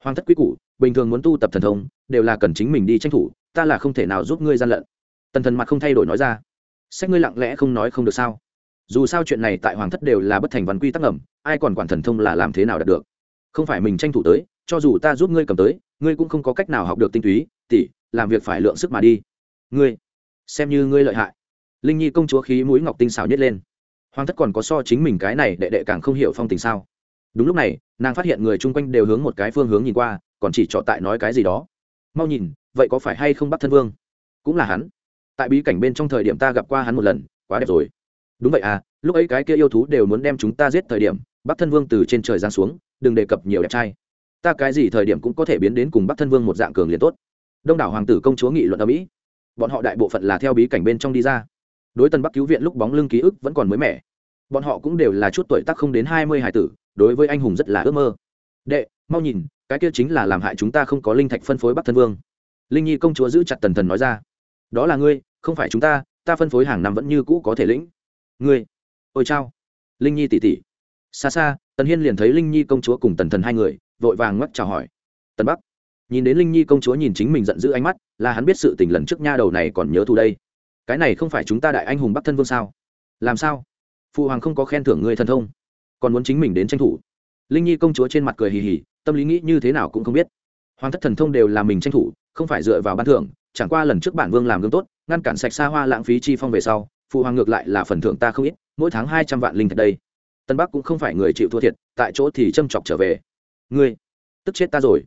Hoàng thất quý củ, bình thường muốn tu tập thần thông, đều là cần chính mình đi tranh thủ, ta là không thể nào giúp ngươi gian lận. Tần thần mặt không thay đổi nói ra. Sách ngươi lặng lẽ không nói không được sao? Dù sao chuyện này tại hoàng thất đều là bất thành văn quy tắc ẩm ai còn quản thần thông là làm thế nào đạt được? Không phải mình tranh thủ tới, cho dù ta giúp ngươi cầm tới, ngươi cũng không có cách nào học được tinh túy tỉ làm việc phải lượng sức mà đi. Ngươi, xem như ngươi lợi hại. Linh nhi công chúa khí mũi ngọc tinh xảo nhất lên hoàng thất còn có so chính mình cái này đệ đệ càng không hiểu phong tình sao? Đúng lúc này, nàng phát hiện người chung quanh đều hướng một cái phương hướng nhìn qua, còn chỉ trọ tại nói cái gì đó. Mau nhìn, vậy có phải hay không bắt thân vương? Cũng là hắn. Tại bí cảnh bên trong thời điểm ta gặp qua hắn một lần, quá đẹp rồi. Đúng vậy à lúc ấy cái kia yêu thú đều muốn đem chúng ta giết thời điểm bắc thân vương từ trên trời giang xuống, đừng đề cập nhiều đẹp trai. Ta cái gì thời điểm cũng có thể biến đến cùng bắc thân vương một dạng cường liền tốt. Đông đảo hoàng tử công chúa nghị luận ở mỹ. Bọn họ đại bộ phận là theo bí cảnh bên trong đi ra. Đối tân bắc cứu viện lúc bóng lưng ký ức vẫn còn mới mẻ bọn họ cũng đều là chút tuổi tác không đến hai mươi hải tử, đối với anh hùng rất là ước mơ. Đệ, mau nhìn, cái kia chính là làm hại chúng ta không có linh thạch phân phối bắc thân vương. Linh nhi công chúa giữ chặt tần thần nói ra. Đó là ngươi, không phải chúng ta ta phân phối hàng năm vẫn như cũ có thể lĩnh. Ngươi, ôi chao. Linh nhi tỉ tỉ. Xa xa, tần hiên liền thấy linh nhi công chúa cùng tần thần hai người, vội vàng ngoắc chào hỏi. Tần bắc, nhìn đến linh nhi công chúa nhìn chính mình giận dữ ánh mắt, là hắn biết sự tình lần trước nha đầu này còn nhớ thù đây. Cái này không phải chúng ta đại anh hùng bắc thân vương sao? Làm sao? Phụ hoàng không có khen thưởng ngươi thần thông, còn muốn chính mình đến tranh thủ. Linh nhi công chúa trên mặt cười hì hì, tâm lý nghĩ như thế nào cũng không biết. Hoàng thất thần thông đều là mình tranh thủ, không phải dựa vào ban thưởng, chẳng qua lần trước bản vương làm gương tốt, ngăn cản sạch xa hoa lãng phí chi phong về sau phụ hoàng ngược lại là phần thưởng ta không ít, mỗi tháng hai trăm vạn linh thạch đây. Tân bắc cũng không phải người chịu thua thiệt, tại chỗ thì châm chọc trở về. Ngươi, tức chết ta rồi.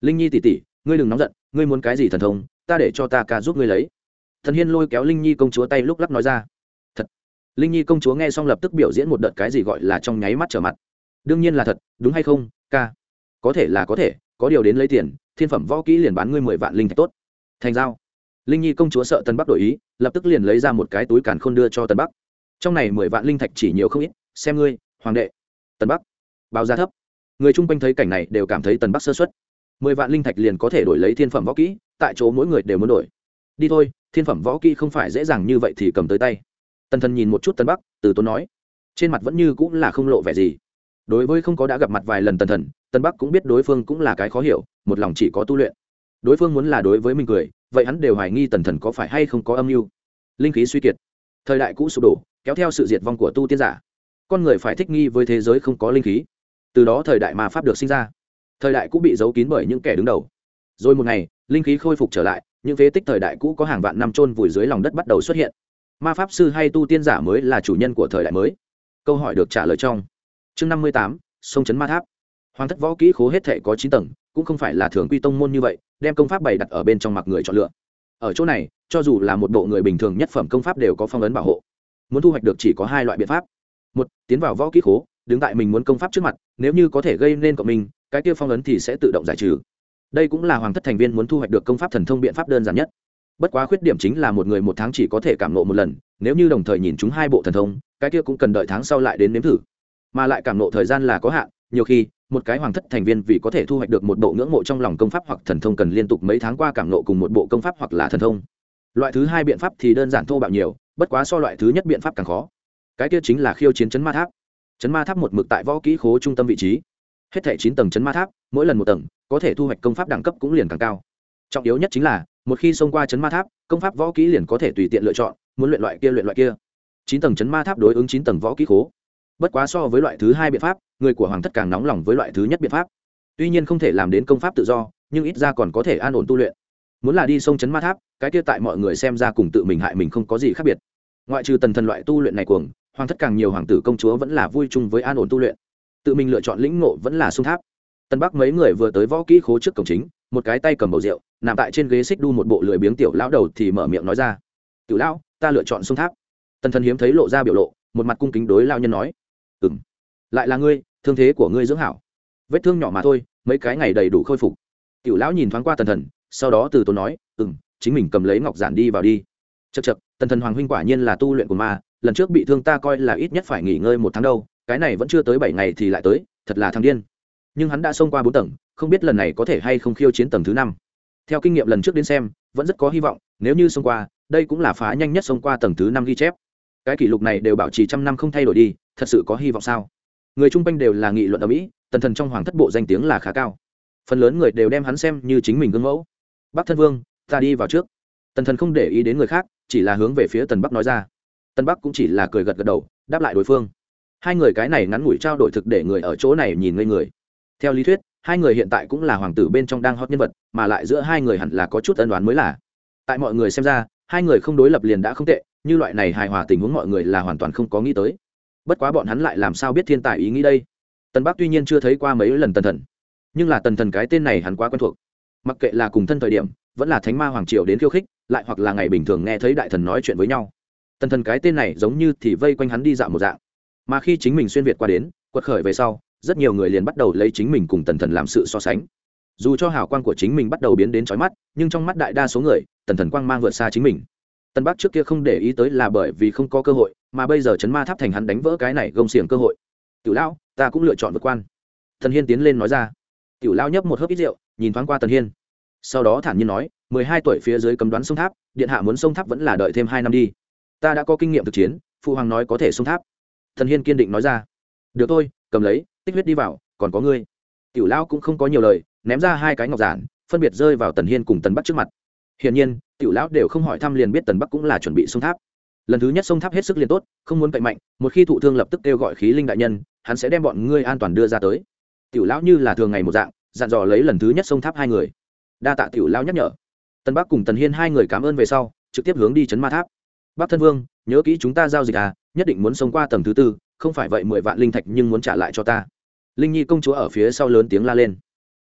Linh nhi tỉ tỉ, ngươi đừng nóng giận, ngươi muốn cái gì thần thông, ta để cho ta ca giúp ngươi lấy. Thần hiên lôi kéo linh nhi công chúa tay lúc lắc nói ra linh nhi công chúa nghe xong lập tức biểu diễn một đợt cái gì gọi là trong nháy mắt trở mặt. Đương nhiên là thật, đúng hay không, ca? Có thể là có thể, có điều đến lấy tiền, thiên phẩm võ kỹ liền bán ngươi mười vạn linh thạch tốt. Thành giao. Linh nhi công chúa sợ tân bắc đổi ý, lập tức liền lấy ra một cái túi càn khôn đưa cho tân bắc. Trong này mười vạn linh thạch chỉ nhiều không ít, xem ngươi, hoàng đệ. Tân bắc. Báo giá thấp. Người chung quanh thấy cảnh này đều cảm thấy tân bắc sơ xuất mười vạn linh thạch liền có thể đổi lấy thiên phẩm võ kỹ, tại chỗ mỗi người đều muốn đổi. Đi thôi, thiên phẩm võ kỹ không phải dễ dàng như vậy thì cầm tới tay tần thần nhìn một chút tân bắc, từ tốn nói, trên mặt vẫn như cũng là không lộ vẻ gì. Đối với không có đã gặp mặt vài lần tần thần tân bắc cũng biết đối phương cũng là cái khó hiểu, một lòng chỉ có tu luyện. Đối phương muốn là đối với mình cười, vậy hắn đều hoài nghi tần thần có phải hay không có âm mưu. Linh khí suy kiệt. Thời đại cũ sụp đổ, kéo theo sự diệt vong của tu tiên giả. Con người phải thích nghi với thế giới không có linh khí. Từ đó thời đại mà pháp được sinh ra. Thời đại cũ bị giấu kín bởi những kẻ đứng đầu. Rồi một ngày, linh khí khôi phục trở lại, những phế tích thời đại cũ có hàng vạn năm trôn vùi dưới lòng đất bắt đầu xuất hiện ma pháp sư hay tu tiên giả mới là chủ nhân của thời đại mới? Câu hỏi được trả lời trong chương năm mươi tám, sông trấn ma tháp. Hoàng thất võ kỹ khố hết thệ có chín tầng, cũng không phải là thường quy tông môn như vậy, đem công pháp bày đặt ở bên trong mặc người chọn lựa. Ở chỗ này, cho dù là một bộ người bình thường nhất phẩm công pháp đều có phong ấn bảo hộ. Muốn thu hoạch được chỉ có hai loại biện pháp. Một, tiến vào võ kỹ khố, đứng tại mình muốn công pháp trước mặt, nếu như có thể gây nên cộng minh, cái kia phong ấn thì sẽ tự động giải trừ. Đây cũng là hoàng thất thành viên muốn thu hoạch được công pháp thần thông biện pháp đơn giản nhất bất quá khuyết điểm chính là một người một tháng chỉ có thể cảm nộ một lần, nếu như đồng thời nhìn chúng hai bộ thần thông, cái kia cũng cần đợi tháng sau lại đến nếm thử. Mà lại cảm nộ thời gian là có hạn, nhiều khi, một cái hoàng thất thành viên vì có thể thu hoạch được một bộ ngưỡng mộ trong lòng công pháp hoặc thần thông cần liên tục mấy tháng qua cảm nộ cùng một bộ công pháp hoặc là thần thông. Loại thứ hai biện pháp thì đơn giản thô bạo nhiều, bất quá so loại thứ nhất biện pháp càng khó. Cái kia chính là khiêu chiến chấn ma tháp. Chấn ma tháp một mực tại võ kỹ khố trung tâm vị trí. Hết thảy chín tầng chấn ma tháp, mỗi lần một tầng, có thể thu hoạch công pháp đẳng cấp cũng liền càng cao. Trọng yếu nhất chính là một khi xông qua chấn ma tháp, công pháp võ kỹ liền có thể tùy tiện lựa chọn, muốn luyện loại kia luyện loại kia. Chín tầng chấn ma tháp đối ứng chín tầng võ kỹ khố. Bất quá so với loại thứ hai biện pháp, người của hoàng thất càng nóng lòng với loại thứ nhất biện pháp. Tuy nhiên không thể làm đến công pháp tự do, nhưng ít ra còn có thể an ổn tu luyện. Muốn là đi sông chấn ma tháp, cái kia tại mọi người xem ra cùng tự mình hại mình không có gì khác biệt. Ngoại trừ tần thần loại tu luyện này cuồng, hoàng thất càng nhiều hoàng tử công chúa vẫn là vui chung với an ổn tu luyện. Tự mình lựa chọn lĩnh ngộ vẫn là sông tháp. Tân bắc mấy người vừa tới võ kỹ khố trước cổng chính, một cái tay cầm bầu rượu nằm tại trên ghế xích đu một bộ lười biếng tiểu lão đầu thì mở miệng nói ra. Tiểu lão, ta lựa chọn sông tháp. Tần thần hiếm thấy lộ ra biểu lộ, một mặt cung kính đối lao nhân nói. Ừ m lại là ngươi, thương thế của ngươi dưỡng hảo. Vết thương nhỏ mà thôi, mấy cái ngày đầy đủ khôi phục. Tiểu lão nhìn thoáng qua tần thần, sau đó từ tốn nói. Ừ m chính mình cầm lấy ngọc giản đi vào đi. Chật chật tần thần hoàng huynh quả nhiên là tu luyện của ma, lần trước bị thương ta coi là ít nhất phải nghỉ ngơi một tháng đâu, cái này vẫn chưa tới bảy ngày thì lại tới, thật là thằng điên. Nhưng hắn đã xông qua bốn tầng, không biết lần này có thể hay không khiêu chiến tầng thứ năm theo kinh nghiệm lần trước đến xem, vẫn rất có hy vọng, nếu như xông qua, đây cũng là phá nhanh nhất xông qua tầng thứ năm ghi chép. Cái kỷ lục này đều bảo trì trăm năm không thay đổi đi, thật sự có hy vọng sao? Người chung quanh đều là nghị luận ở mỹ, tần thần trong hoàng thất bộ danh tiếng là khá cao. Phần lớn người đều đem hắn xem như chính mình gương mẫu. Bắc thân vương, ta đi vào trước. Tần thần không để ý đến người khác, chỉ là hướng về phía tần bắc nói ra. Tần bắc cũng chỉ là cười gật gật đầu, đáp lại đối phương. Hai người cái này ngắn ngủi trao đổi thực để người ở chỗ này nhìn ngây người. Theo lý thuyết hai người hiện tại cũng là hoàng tử bên trong đang hot nhân vật, mà lại giữa hai người hẳn là có chút ân đoán mới là. Tại mọi người xem ra, hai người không đối lập liền đã không tệ, như loại này hài hòa tình huống mọi người là hoàn toàn không có nghĩ tới. Bất quá bọn hắn lại làm sao biết thiên tài ý nghĩ đây? Tần bắc tuy nhiên chưa thấy qua mấy lần tần thần, nhưng là tần thần cái tên này hắn quá quen thuộc. Mặc kệ là cùng thân thời điểm, vẫn là thánh ma hoàng triều đến khiêu khích, lại hoặc là ngày bình thường nghe thấy đại thần nói chuyện với nhau. Tần thần cái tên này giống như thì vây quanh hắn đi dạo một dạng. Mà khi chính mình xuyên việt qua đến, quật khởi về sau rất nhiều người liền bắt đầu lấy chính mình cùng tần thần làm sự so sánh. Dù cho hào quang của chính mình bắt đầu biến đến trói mắt, nhưng trong mắt đại đa số người, tần thần quang mang vượt xa chính mình. Tân bắc trước kia không để ý tới là bởi vì không có cơ hội, mà bây giờ chấn ma tháp thành hắn đánh vỡ cái này gông xiềng cơ hội. Tiểu lão, ta cũng lựa chọn vượt quan. Thần hiên tiến lên nói ra. Tiểu lão nhấp một hớp ít rượu, nhìn thoáng qua tần hiên. Sau đó thản nhiên nói, mười hai tuổi phía dưới cấm đoán sông tháp, điện hạ muốn sông tháp vẫn là đợi thêm hai năm đi. Ta đã có kinh nghiệm thực chiến, phụ hoàng nói có thể sông tháp. Thần hiên kiên định nói ra. Được thôi, cầm lấy tích huyết đi vào, còn có ngươi. Tiểu lão cũng không có nhiều lời, ném ra hai cái ngọc giản, phân biệt rơi vào tần hiên cùng tần bắc trước mặt. Hiển nhiên, tiểu lão đều không hỏi thăm liền biết tần bắc cũng là chuẩn bị sông tháp. Lần thứ nhất sông tháp hết sức liền tốt, không muốn cậy mạnh, một khi thụ thương lập tức kêu gọi khí linh đại nhân, hắn sẽ đem bọn ngươi an toàn đưa ra tới. Tiểu lão như là thường ngày một dạng, dặn dò lấy lần thứ nhất sông tháp hai người. Đa tạ tiểu lão nhắc nhở. Tần bắc cùng tần hiên hai người cảm ơn về sau, trực tiếp hướng đi chấn ma tháp. Bắc thân vương, nhớ kỹ chúng ta giao dịch à nhất định muốn sống qua tầng thứ tư, không phải vậy mười vạn linh thạch nhưng muốn trả lại cho ta linh nhi công chúa ở phía sau lớn tiếng la lên.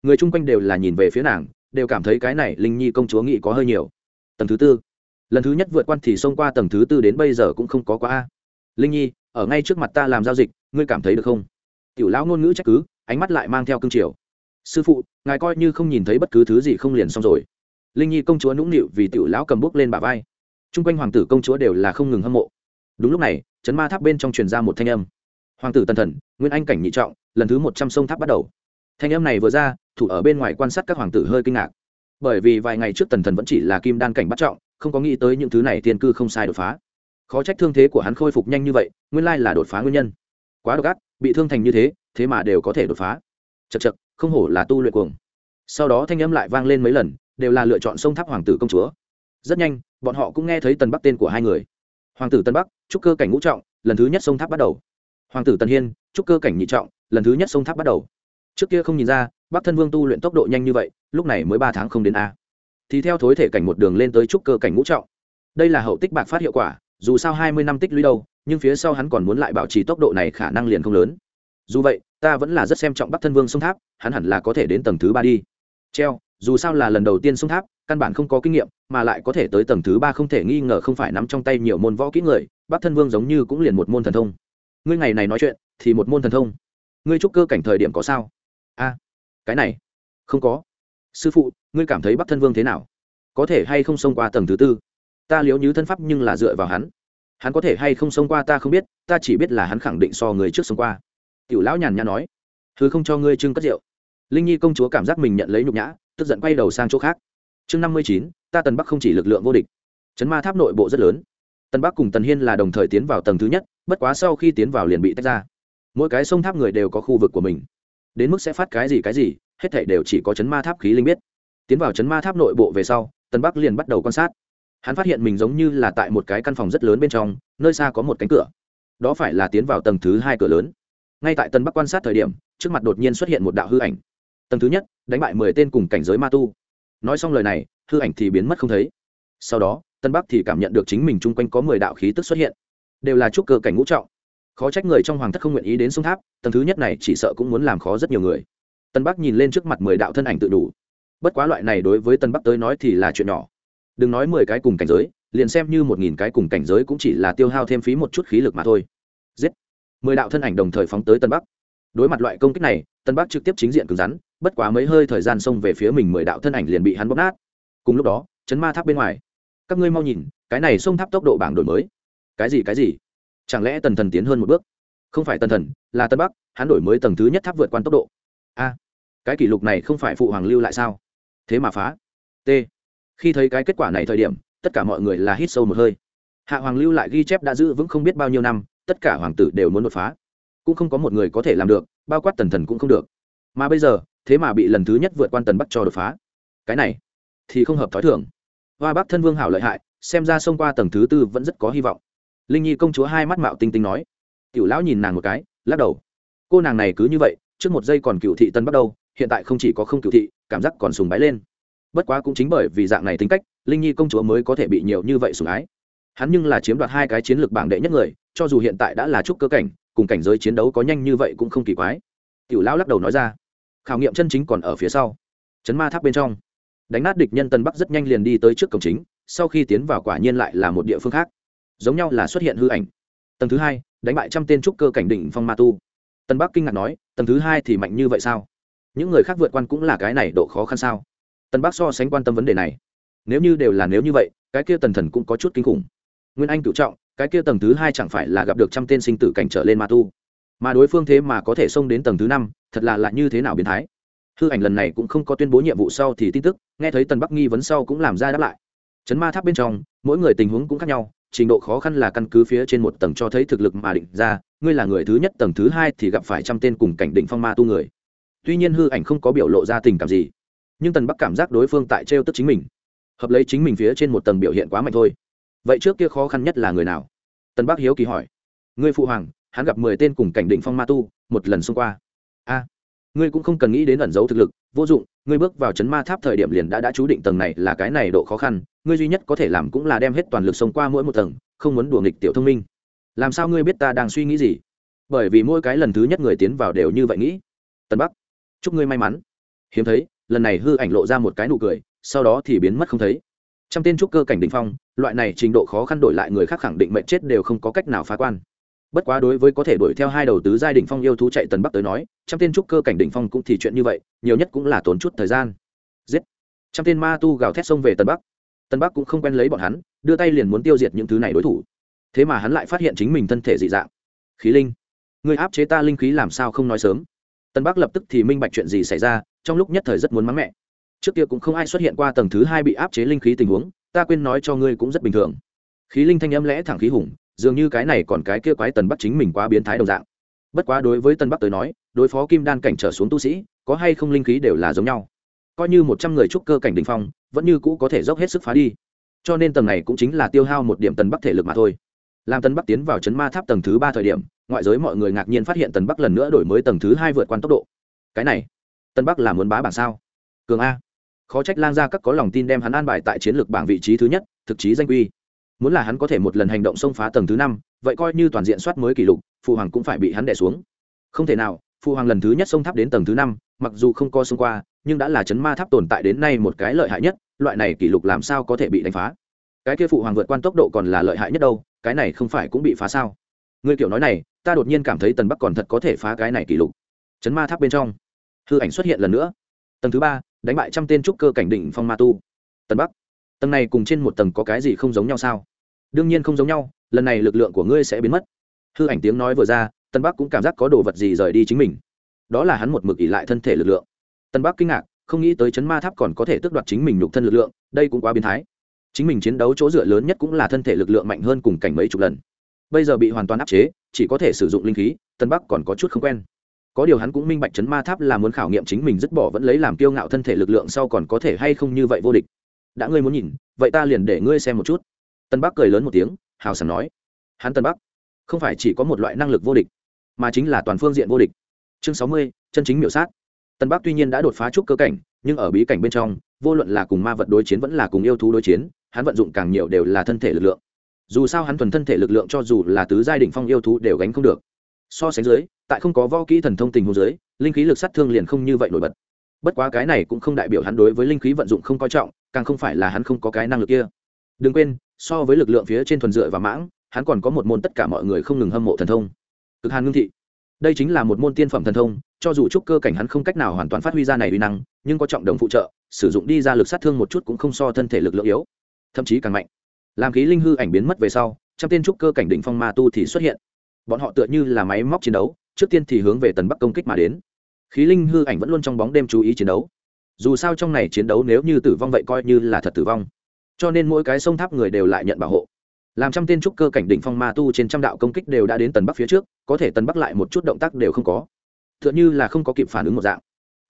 Người chung quanh đều là nhìn về phía nàng, đều cảm thấy cái này linh nhi công chúa nghĩ có hơi nhiều. Tầng thứ tư. Lần thứ nhất vượt quan thì xông qua tầng thứ tư đến bây giờ cũng không có quá. A linh nhi, ở ngay trước mặt ta làm giao dịch, ngươi cảm thấy được không? Tiểu lão ngôn ngữ trách cứ, ánh mắt lại mang theo cương triều. Sư phụ, ngài coi như không nhìn thấy bất cứ thứ gì không liền xong rồi. Linh nhi công chúa nũng nịu vì tiểu lão cầm bút lên bả vai. T r u n g quanh hoàng tử công chúa đều là không ngừng hâm mộ. Đúng lúc này, chấn ma tháp bên trong truyền ra một thanh âm. Hoàng tử tần thần, nguyên anh cảnh nhị trọng lần thứ một trăm sông tháp bắt đầu. Thanh âm này vừa ra, thủ ở bên ngoài quan sát các hoàng tử hơi kinh ngạc. Bởi vì vài ngày trước tần thần vẫn chỉ là kim đan cảnh bắt trọng, không có nghĩ tới những thứ này tiên cư không sai đột phá. Khó trách thương thế của hắn khôi phục nhanh như vậy, nguyên lai là đột phá nguyên nhân. Quá độc ác, bị thương thành như thế thế mà đều có thể đột phá. Chật chật không hổ là tu luyện cuồng. Sau đó thanh âm lại vang lên mấy lần, đều là lựa chọn sông tháp hoàng tử công chúa. Rất nhanh, bọn họ cũng nghe thấy tần bắc tên của hai người. Hoàng tử tân bắc, trúc cơ cảnh ngũ trọng, lần thứ nhất sông tháp bắt đầu. Hoàng tử tần hiên, trúc cơ cảnh nhị trọng lần thứ nhất sông tháp bắt đầu. Trước kia không nhìn ra, bắc thân vương tu luyện tốc độ nhanh như vậy, lúc này mới ba tháng không đến a. Thì theo thối thể cảnh một đường lên tới trúc cơ cảnh ngũ trọng. Đây là hậu tích bạc phát hiệu quả, dù sao hai mươi năm tích lũy đâu, nhưng phía sau hắn còn muốn lại bảo trì tốc độ này khả năng liền không lớn. Dù vậy, ta vẫn là rất xem trọng bắc thân vương sông tháp, hắn hẳn là có thể đến tầng thứ ba đi. Treo, dù sao là lần đầu tiên sông tháp, căn bản không có kinh nghiệm, mà lại có thể tới tầng thứ ba không thể nghi ngờ không phải nắm trong tay nhiều môn võ kỹ người, bắc thân vương giống như cũng liền một môn thần thông. Ngươi ngày này nói chuyện, thì một môn thần thông ngươi trúc cơ cảnh thời điểm có sao? A, cái này, không có. Sư phụ, ngươi cảm thấy bắc thân vương thế nào? Có thể hay không xông qua tầng thứ tư? Ta liếu như thân pháp nhưng là dựa vào hắn. Hắn có thể hay không xông qua ta không biết, ta chỉ biết là hắn khẳng định so người trước xông qua. Tiểu lão nhàn nhã nói, thứ không cho ngươi trưng cất rượu. Linh nhi công chúa cảm giác mình nhận lấy nhục nhã, tức giận quay đầu sang chỗ khác. Chương năm mươi chín, ta tần bắc không chỉ lực lượng vô địch. Chấn ma tháp nội bộ rất lớn. Tần bắc cùng tần hiên là đồng thời tiến vào tầng thứ nhất, bất quá sau khi tiến vào liền bị tách ra mỗi cái sông tháp người đều có khu vực của mình. Đến mức sẽ phát cái gì cái gì, hết thảy đều chỉ có chấn ma tháp khí linh biết. Tiến vào chấn ma tháp nội bộ về sau tân bắc liền bắt đầu quan sát. Hắn phát hiện mình giống như là tại một cái căn phòng rất lớn bên trong, nơi xa có một cánh cửa. Đó phải là tiến vào tầng thứ hai cửa lớn. Ngay tại tân bắc quan sát thời điểm, trước mặt đột nhiên xuất hiện một đạo hư ảnh. Tầng thứ nhất, đánh bại mười tên cùng cảnh giới ma tu. Nói xong lời này, hư ảnh thì biến mất không thấy. Sau đó tân bắc thì cảm nhận được chính mình chung quanh có mười đạo khí tức xuất hiện. Đều là trúc cơ cảnh ngũ trọng khó trách người trong hoàng thất không nguyện ý đến sông tháp, tầng thứ nhất này chỉ sợ cũng muốn làm khó rất nhiều người. Tân bắc nhìn lên trước mặt mười đạo thân ảnh tự đủ. Bất quá loại này đối với tân bắc tới nói thì là chuyện nhỏ. Đừng nói mười cái cùng cảnh giới, liền xem như một nghìn cái cùng cảnh giới cũng chỉ là tiêu hao thêm phí một chút khí lực mà thôi. Giết! Mười đạo thân ảnh đồng thời phóng tới tân bắc. Đối mặt loại công kích này, tân bắc trực tiếp chính diện cứng rắn, bất quá mấy hơi thời gian xông về phía mình mười đạo thân ảnh liền bị hắn bóp nát. Cùng lúc đó, chấn ma tháp bên ngoài. Các ngươi mau nhìn, cái này xông tháp tốc độ bảng đổi mới. Cái gì cái gì? Chẳng lẽ tần thần tiến hơn một bước? Không phải tần thần, là tân bắc, hắn đổi mới tầng thứ nhất tháp vượt quan tốc độ. A, cái kỷ lục này không phải phụ hoàng lưu lại sao? Thế mà phá. T, khi thấy cái kết quả này thời điểm, tất cả mọi người là hít sâu một hơi. Hạ hoàng lưu lại ghi chép đã giữ vững không biết bao nhiêu năm, tất cả hoàng tử đều muốn đột phá. Cũng không có một người có thể làm được, bao quát tần thần cũng không được. Mà bây giờ, thế mà bị lần thứ nhất vượt quan tần bắc cho đột phá. Cái này, thì không hợp t h ó i thường. Hoa bắc thân vương hảo lợi hại, xem ra xông qua tầng thứ tư vẫn rất có hy vọng linh nhi công chúa hai mắt mạo tinh tinh nói. Tiểu lão nhìn nàng một cái, lắc đầu. Cô nàng này cứ như vậy, trước một giây còn cựu thị tân bắt đầu, hiện tại không chỉ có không cựu thị, cảm giác còn sùng bái lên. Bất quá cũng chính bởi vì dạng này tính cách, linh nhi công chúa mới có thể bị nhiều như vậy sùng ái. Hắn nhưng là chiếm đoạt hai cái chiến lược bảng đệ nhất người, cho dù hiện tại đã là trúc cơ cảnh, cùng cảnh giới chiến đấu có nhanh như vậy cũng không kỳ quái. Tiểu lão lắc đầu nói ra. Khảo nghiệm chân chính còn ở phía sau. Chấn ma tháp bên trong. Đánh nát địch nhân tân bắc rất nhanh liền đi tới trước cổng chính, sau khi tiến vào quả nhiên lại là một địa phương khác giống nhau là xuất hiện hư ảnh. Tầng thứ hai, đánh bại trăm tên trúc cơ cảnh đỉnh phong ma tu. Tân bắc kinh ngạc nói, tầng thứ hai thì mạnh như vậy sao? Những người khác vượt quan cũng là cái này độ khó khăn sao? Tân bắc so sánh quan tâm vấn đề này. Nếu như đều là nếu như vậy, cái kia tần thần cũng có chút kinh khủng. Nguyên anh cựu trọng, cái kia tầng thứ hai chẳng phải là gặp được trăm tên sinh tử cảnh trở lên ma tu? Mà đối phương thế mà có thể xông đến tầng thứ năm, thật là lại như thế nào biến thái? Hư ảnh lần này cũng không có tuyên bố nhiệm vụ sau thì tin tức, nghe thấy tần bắc nghi vấn sau cũng làm ra đáp lại. Chấn ma tháp bên trong, mỗi người tình huống cũng khác nhau trình độ khó khăn là căn cứ phía trên một tầng cho thấy thực lực mà định ra, ngươi là người thứ nhất tầng thứ hai thì gặp phải trăm tên cùng cảnh định phong ma tu người. Tuy nhiên hư ảnh không có biểu lộ ra tình cảm gì, nhưng tần bắc cảm giác đối phương tại trêu tức chính mình, hợp lấy chính mình phía trên một tầng biểu hiện quá mạnh thôi. Vậy trước kia khó khăn nhất là người nào? Tần bắc hiếu kỳ hỏi. Ngươi phụ hoàng, hắn gặp mười tên cùng cảnh định phong ma tu, một lần xông qua. A, ngươi cũng không cần nghĩ đến ẩn giấu thực lực, vô dụng, ngươi bước vào chấn ma tháp thời điểm liền đã đã chú định tầng này là cái này độ khó khăn ngươi duy nhất có thể làm cũng là đem hết toàn lực sống qua mỗi một tầng, không muốn đùa nghịch tiểu thông minh. Làm sao ngươi biết ta đang suy nghĩ gì? Bởi vì mỗi cái lần thứ nhất người tiến vào đều như vậy nghĩ. Tân bắc, chúc ngươi may mắn. Hiếm thấy, lần này hư ảnh lộ ra một cái nụ cười, sau đó thì biến mất không thấy. Trong tên trúc cơ cảnh đình phong, loại này trình độ khó khăn đổi lại người khác khẳng định mệnh chết đều không có cách nào phá quan. Bất quá đối với có thể đuổi theo hai đầu tứ giai đình phong yêu thú chạy tần bắc tới nói trong tên trúc cơ cảnh đình phong cũng thì chuyện như vậy, nhiều nhất cũng là tốn chút thời gian. Giết. Trong tên ma tu gào thét xông về tần bắc. Tân bắc cũng không quen lấy bọn hắn, đưa tay liền muốn tiêu diệt những thứ này đối thủ. Thế mà hắn lại phát hiện chính mình thân thể dị dạng. Khí linh người áp chế ta linh khí làm sao không nói sớm? Tân bắc lập tức thì minh bạch chuyện gì xảy ra, trong lúc nhất thời rất muốn mắng mẹ. Trước kia cũng không ai xuất hiện qua tầng thứ hai bị áp chế linh khí tình huống, ta quên nói cho ngươi cũng rất bình thường. Khí linh thanh âm lẽ thẳng khí hùng, dường như cái này còn cái kia quái tần bắc chính mình quá biến thái đồng dạng. Bất quá đối với tân bắc tới nói, đối phó kim đan cảnh trở xuống tu sĩ, có hay không linh khí đều là giống nhau. Coi như một trăm người trúc cơ cảnh đình phong vẫn như cũ có thể dốc hết sức phá đi. Cho nên tầng này cũng chính là tiêu hao một điểm tần bắc thể lực mà thôi. Làm tân bắc tiến vào chấn ma tháp tầng thứ ba thời điểm, ngoại giới mọi người ngạc nhiên phát hiện tần bắc lần nữa đổi mới tầng thứ hai vượt qua tốc độ. Cái này tân bắc là muốn bá bảng sao? Cường a. Khó trách lang gia các có lòng tin đem hắn an bài tại chiến lược bảng vị trí thứ nhất, thực chí danh quy. Muốn là hắn có thể một lần hành động xông phá tầng thứ năm, vậy coi như toàn diện soát mới kỷ lục phụ hoàng cũng phải bị hắn đẻ xuống. Không thể nào phụ hoàng lần thứ nhất xông tháp đến tầng thứ năm, mặc dù không co xông qua nhưng đã là chấn ma tháp tồn tại đến nay một cái lợi hại nhất, loại này kỷ lục làm sao có thể bị đánh phá? Cái kia phụ hoàng vượt quan tốc độ còn là lợi hại nhất đâu, cái này không phải cũng bị phá sao? Người kiểu nói này, ta đột nhiên cảm thấy tần bắc còn thật có thể phá cái này kỷ lục. Chấn ma tháp bên trong, hư ảnh xuất hiện lần nữa. Tầng thứ ba, đánh bại trăm tên trúc cơ cảnh đỉnh phong ma tu. Tần bắc, tầng này cùng trên một tầng có cái gì không giống nhau sao? Đương nhiên không giống nhau, lần này lực lượng của ngươi sẽ biến mất. Hư ảnh tiếng nói vừa ra tân bắc cũng cảm giác có đồ vật gì rời đi chính mình. Đó là hắn một mực ỉ lại thân thể lực lượng tân bắc kinh ngạc, không nghĩ tới chấn ma tháp còn có thể tước đoạt chính mình nhục thân lực lượng, đây cũng quá biến thái. Chính mình chiến đấu chỗ dựa lớn nhất cũng là thân thể lực lượng mạnh hơn cùng cảnh mấy chục lần. Bây giờ bị hoàn toàn áp chế, chỉ có thể sử dụng linh khí, tân bắc còn có chút không quen. Có điều hắn cũng minh bạch chấn ma tháp là muốn khảo nghiệm chính mình dứt bỏ vẫn lấy làm kiêu ngạo thân thể lực lượng sau còn có thể hay không như vậy vô địch. Đã ngươi muốn nhìn, vậy ta liền để ngươi xem một chút. Tân bắc cười lớn một tiếng, hào sảng nói. Hắn tân bắc, không phải chỉ có một loại năng lực vô địch, mà chính là toàn phương diện vô địch. Chương sáu mươi, chân chính miểu sát tân bắc tuy nhiên đã đột phá trúc cơ cảnh, nhưng ở bí cảnh bên trong, vô luận là cùng ma vật đối chiến vẫn là cùng yêu thú đối chiến, hắn vận dụng càng nhiều đều là thân thể lực lượng. Dù sao hắn thuần thân thể lực lượng cho dù là tứ giai đỉnh phong yêu thú đều gánh không được. So sánh dưới, tại không có võ kỹ thần thông tình hồ dưới, linh khí lực sát thương liền không như vậy nổi bật. Bất quá cái này cũng không đại biểu hắn đối với linh khí vận dụng không coi trọng, càng không phải là hắn không có cái năng lực kia. Đừng quên, so với lực lượng phía trên thuần dựa và mãng, hắn còn có một môn tất cả mọi người không ngừng hâm mộ thần thông. Cực hàn ngưng thị đây chính là một môn tiên phẩm thần thông, cho dù trúc cơ cảnh hắn không cách nào hoàn toàn phát huy ra này uy năng, nhưng có trọng đồng phụ trợ, sử dụng đi ra lực sát thương một chút cũng không so thân thể lực lượng yếu, thậm chí càng mạnh. Làm khí linh hư ảnh biến mất về sau, trăm tên trúc cơ cảnh đỉnh phong ma tu thì xuất hiện. Bọn họ tựa như là máy móc chiến đấu, trước tiên thì hướng về tần bắc công kích mà đến. Khí linh hư ảnh vẫn luôn trong bóng đêm chú ý chiến đấu. Dù sao trong này chiến đấu nếu như tử vong vậy coi như là thật tử vong. Cho nên mỗi cái sông tháp người đều lại nhận bảo hộ làm trăm tên trúc cơ cảnh đỉnh phong ma tu trên trăm đạo công kích đều đã đến tần bắc phía trước, có thể tần bắc lại một chút động tác đều không có. T h ư ợ n như là không có kịp phản ứng một dạng.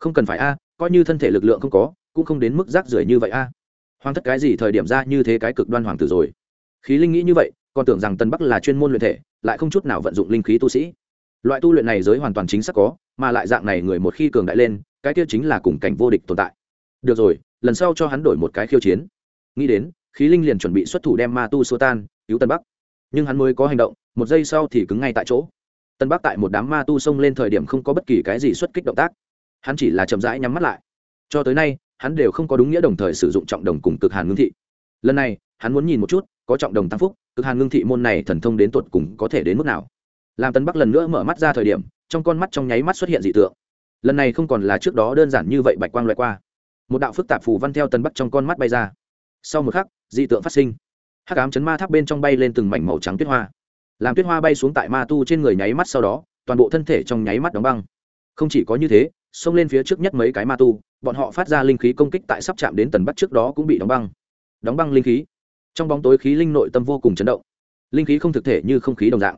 Không cần phải a, coi như thân thể lực lượng không có, cũng không đến mức rác rưởi như vậy a. Hoàng thất cái gì thời điểm ra như thế cái cực đoan hoàng tử rồi. Khí linh nghĩ như vậy, còn tưởng rằng tần bắc là chuyên môn luyện thể, lại không chút nào vận dụng linh khí tu sĩ. Loại tu luyện này giới hoàn toàn chính xác có, mà lại dạng này người một khi cường đại lên, cái kia chính là cùng cảnh vô địch tồn tại. Được rồi, lần sau cho hắn đổi một cái khiêu chiến. Nghĩ đến, khí linh liền chuẩn bị xuất thủ đem ma tu xua tan cứu tân bắc. Nhưng hắn mới có hành động, một giây sau thì cứng ngay tại chỗ. Tân bắc tại một đám ma tu xông lên thời điểm không có bất kỳ cái gì xuất kích động tác. Hắn chỉ là chậm rãi nhắm mắt lại. Cho tới nay, hắn đều không có đúng nghĩa đồng thời sử dụng trọng đồng cùng cực hàn ngưng thị. Lần này, hắn muốn nhìn một chút, có trọng đồng tăng phúc, cực hàn ngưng thị môn này thần thông đến tột cùng có thể đến mức nào. Làm tân bắc lần nữa mở mắt ra thời điểm, trong con mắt trong nháy mắt xuất hiện dị tượng. Lần này không còn là trước đó đơn giản như vậy bạch quang loại qua. Một đạo phức tạp phù văn theo tân bắc trong con mắt bay ra. Sau một khắc, dị tượng phát sinh hắc ám chấn ma tháp bên trong bay lên từng mảnh màu trắng tuyết hoa. Làm tuyết hoa bay xuống tại ma tu trên người nháy mắt sau đó, toàn bộ thân thể trong nháy mắt đóng băng. Không chỉ có như thế, xông lên phía trước nhất mấy cái ma tu, bọn họ phát ra linh khí công kích tại sắp chạm đến tần bắt trước đó cũng bị đóng băng. Đóng băng linh khí. Trong bóng tối khí linh nội tâm vô cùng chấn động. Linh khí không thực thể như không khí đồng dạng.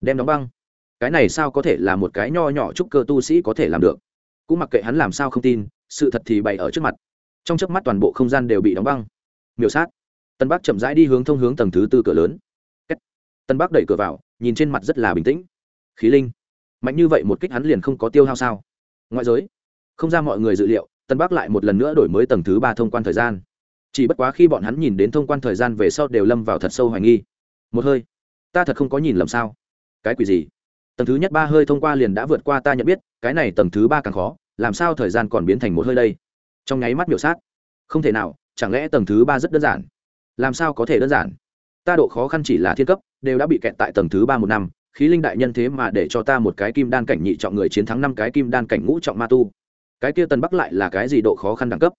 Đem đóng băng. Cái này sao có thể là một cái nho nhỏ chúc cơ tu sĩ có thể làm được? Cũng mặc kệ hắn làm sao không tin, sự thật thì bày ở trước mặt. Trong chớp mắt toàn bộ không gian đều bị đóng băng. Miểu sát tân bắc chậm rãi đi hướng thông hướng tầng thứ tư cửa lớn. Tân bắc đẩy cửa vào, nhìn trên mặt rất là bình tĩnh. Khí linh. Mạnh như vậy một kích hắn liền không có tiêu hao sao? Ngoại giới. Không ra mọi người dự liệu, tân bắc lại một lần nữa đổi mới tầng thứ ba thông quan thời gian. Chỉ bất quá khi bọn hắn nhìn đến thông quan thời gian về sau đều lâm vào thật sâu hoài nghi. Một hơi. Ta thật không có nhìn lầm sao? Cái quỷ gì? Tầng thứ nhất ba hơi thông qua liền đã vượt qua ta nhận biết, cái này tầng thứ ba càng khó, làm sao thời gian còn biến thành một hơi đây? Trong nháy mắt biểu sát. Không thể nào, chẳng lẽ tầng thứ ba rất đơn giản? Làm sao có thể đơn giản? Ta độ khó khăn chỉ là thiên cấp, đều đã bị kẹt tại tầng thứ ba một năm, khí linh đại nhân thế mà để cho ta một cái kim đan cảnh nhị trọng người chiến thắng năm cái kim đan cảnh ngũ trọng ma tu. Cái kia tần bắc lại là cái gì độ khó khăn đẳng cấp?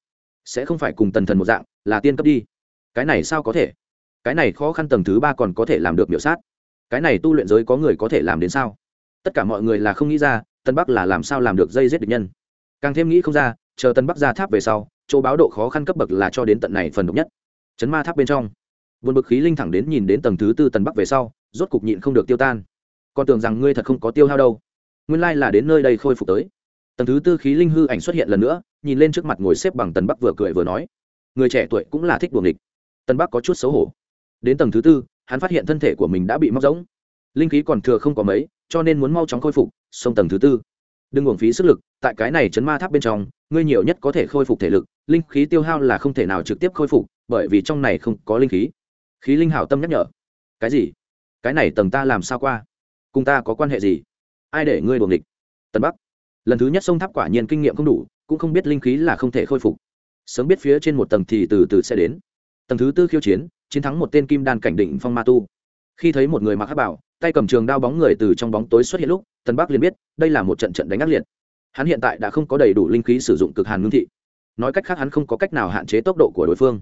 Sẽ không phải cùng tần thần một dạng, là tiên cấp đi. Cái này sao có thể? Cái này khó khăn tầng thứ ba còn có thể làm được biểu sát. Cái này tu luyện giới có người có thể làm đến sao? Tất cả mọi người là không nghĩ ra tân bắc là làm sao làm được dây giết địch nhân. Càng thêm nghĩ không ra, chờ tân bắc ra tháp về sau, chỗ báo độ khó khăn cấp bậc là cho đến tận này phần độc nhất chấn ma tháp bên trong. Vượt bực khí linh thẳng đến nhìn đến tầng thứ tư tần bắc về sau, rốt cục nhịn không được tiêu tan. Còn tưởng rằng ngươi thật không có tiêu hao đâu. Nguyên lai là đến nơi đây khôi phục tới. Tầng thứ tư khí linh hư ảnh xuất hiện lần nữa, nhìn lên trước mặt ngồi xếp bằng tần bắc vừa cười vừa nói. Người trẻ tuổi cũng là thích buồng địch tần bắc có chút xấu hổ. Đến tầng thứ tư, hắn phát hiện thân thể của mình đã bị móc rỗng. Linh khí còn thừa không có mấy, cho nên muốn mau chóng khôi phục sông tầng thứ tư đừng uổng phí sức lực, tại cái này chấn ma tháp bên trong, ngươi nhiều nhất có thể khôi phục thể lực, linh khí tiêu hao là không thể nào trực tiếp khôi phục, bởi vì trong này không có linh khí. Khí linh hảo tâm nhắc nhở. Cái gì? Cái này tầng ta làm sao qua? Cùng ta có quan hệ gì? Ai để ngươi đuồng địch tân bắc. Lần thứ nhất sông tháp quả nhiên kinh nghiệm không đủ, cũng không biết linh khí là không thể khôi phục. Sớm biết phía trên một tầng thì từ từ sẽ đến. Tầng thứ tư khiêu chiến chiến thắng một tên kim đan cảnh định phong ma tu. Khi thấy một người mặc hát bảo tay cầm trường đao bóng người từ trong bóng tối xuất hiện lúc tân bắc liền biết, đây là một trận trận đánh ác liệt. Hắn hiện tại đã không có đầy đủ linh khí sử dụng cực hàn ngưng thị. Nói cách khác hắn không có cách nào hạn chế tốc độ của đối phương.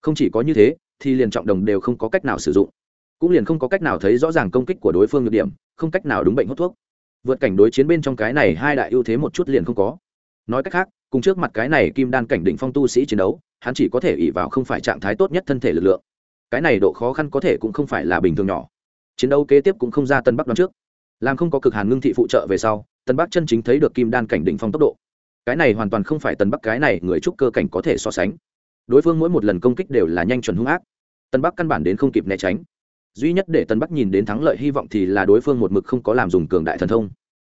Không chỉ có như thế, thì liền trọng đồng đều không có cách nào sử dụng. Cũng liền không có cách nào thấy rõ ràng công kích của đối phương nhược điểm, không cách nào đúng bệnh hút thuốc. Vượt cảnh đối chiến bên trong cái này hai đại ưu thế một chút liền không có. Nói cách khác, cùng trước mặt cái này kim đan cảnh định phong tu sĩ chiến đấu, hắn chỉ có thể ỉ vào không phải trạng thái tốt nhất thân thể lực lượng. Cái này độ khó khăn có thể cũng không phải là bình thường nhỏ chiến đấu kế tiếp cũng không ra tân bắc đoán trước làm không có cực hàn ngưng thị phụ trợ về sau tân bắc chân chính thấy được kim đan cảnh đỉnh phong tốc độ cái này hoàn toàn không phải tân bắc cái này người trúc cơ cảnh có thể so sánh đối phương mỗi một lần công kích đều là nhanh chuẩn hung ác tân bắc căn bản đến không kịp né tránh duy nhất để tân bắc nhìn đến thắng lợi hy vọng thì là đối phương một mực không có làm dùng cường đại thần thông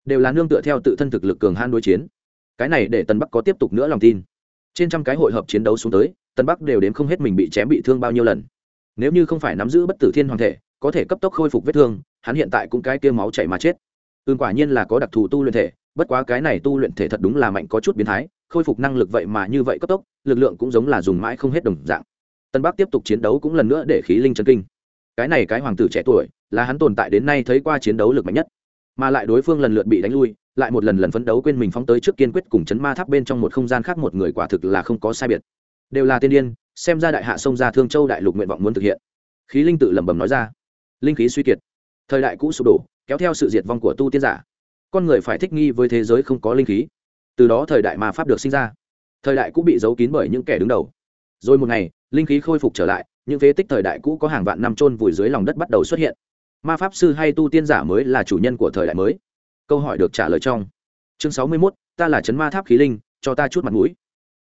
đều là nương tựa theo tự thân thực lực cường han đối chiến cái này để tân bắc có tiếp tục nữa lòng tin trên trăm cái hội hợp chiến đấu xuống tới tân bắc đều đến không hết mình bị chém bị thương bao nhiêu lần nếu như không phải nắm giữ bất tử thiên hoàng thể có thể cấp tốc khôi phục vết thương, hắn hiện tại cũng cái kia máu chảy mà chết. Ương quả nhiên là có đặc thù tu luyện thể, bất quá cái này tu luyện thể thật đúng là mạnh có chút biến thái, khôi phục năng lực vậy mà như vậy cấp tốc, lực lượng cũng giống là dùng mãi không hết đồng dạng. Tân bắc tiếp tục chiến đấu cũng lần nữa để khí linh chân kinh. Cái này cái hoàng tử trẻ tuổi, là hắn tồn tại đến nay thấy qua chiến đấu lực mạnh nhất. Mà lại đối phương lần lượt bị đánh lui, lại một lần lần phấn đấu quên mình phóng tới trước kiên quyết cùng chấn ma tháp bên trong một không gian khác một người quả thực là không có sai biệt. Đều là tiên điên, xem ra đại hạ sông ra thương châu đại lục nguyện vọng muốn thực hiện. Khí linh tự lẩm bẩm nói ra linh khí suy kiệt. Thời đại cũ sụp đổ, kéo theo sự diệt vong của tu tiên giả. Con người phải thích nghi với thế giới không có linh khí. Từ đó thời đại mà pháp được sinh ra. Thời đại cũ bị giấu kín bởi những kẻ đứng đầu. Rồi một ngày, linh khí khôi phục trở lại, những phế tích thời đại cũ có hàng vạn năm trôn vùi dưới lòng đất bắt đầu xuất hiện. Ma pháp sư hay tu tiên giả mới là chủ nhân của thời đại mới. Câu hỏi được trả lời trong. Chương sáu mươi mốt, ta là chấn ma tháp khí linh, cho ta chút mặt mũi.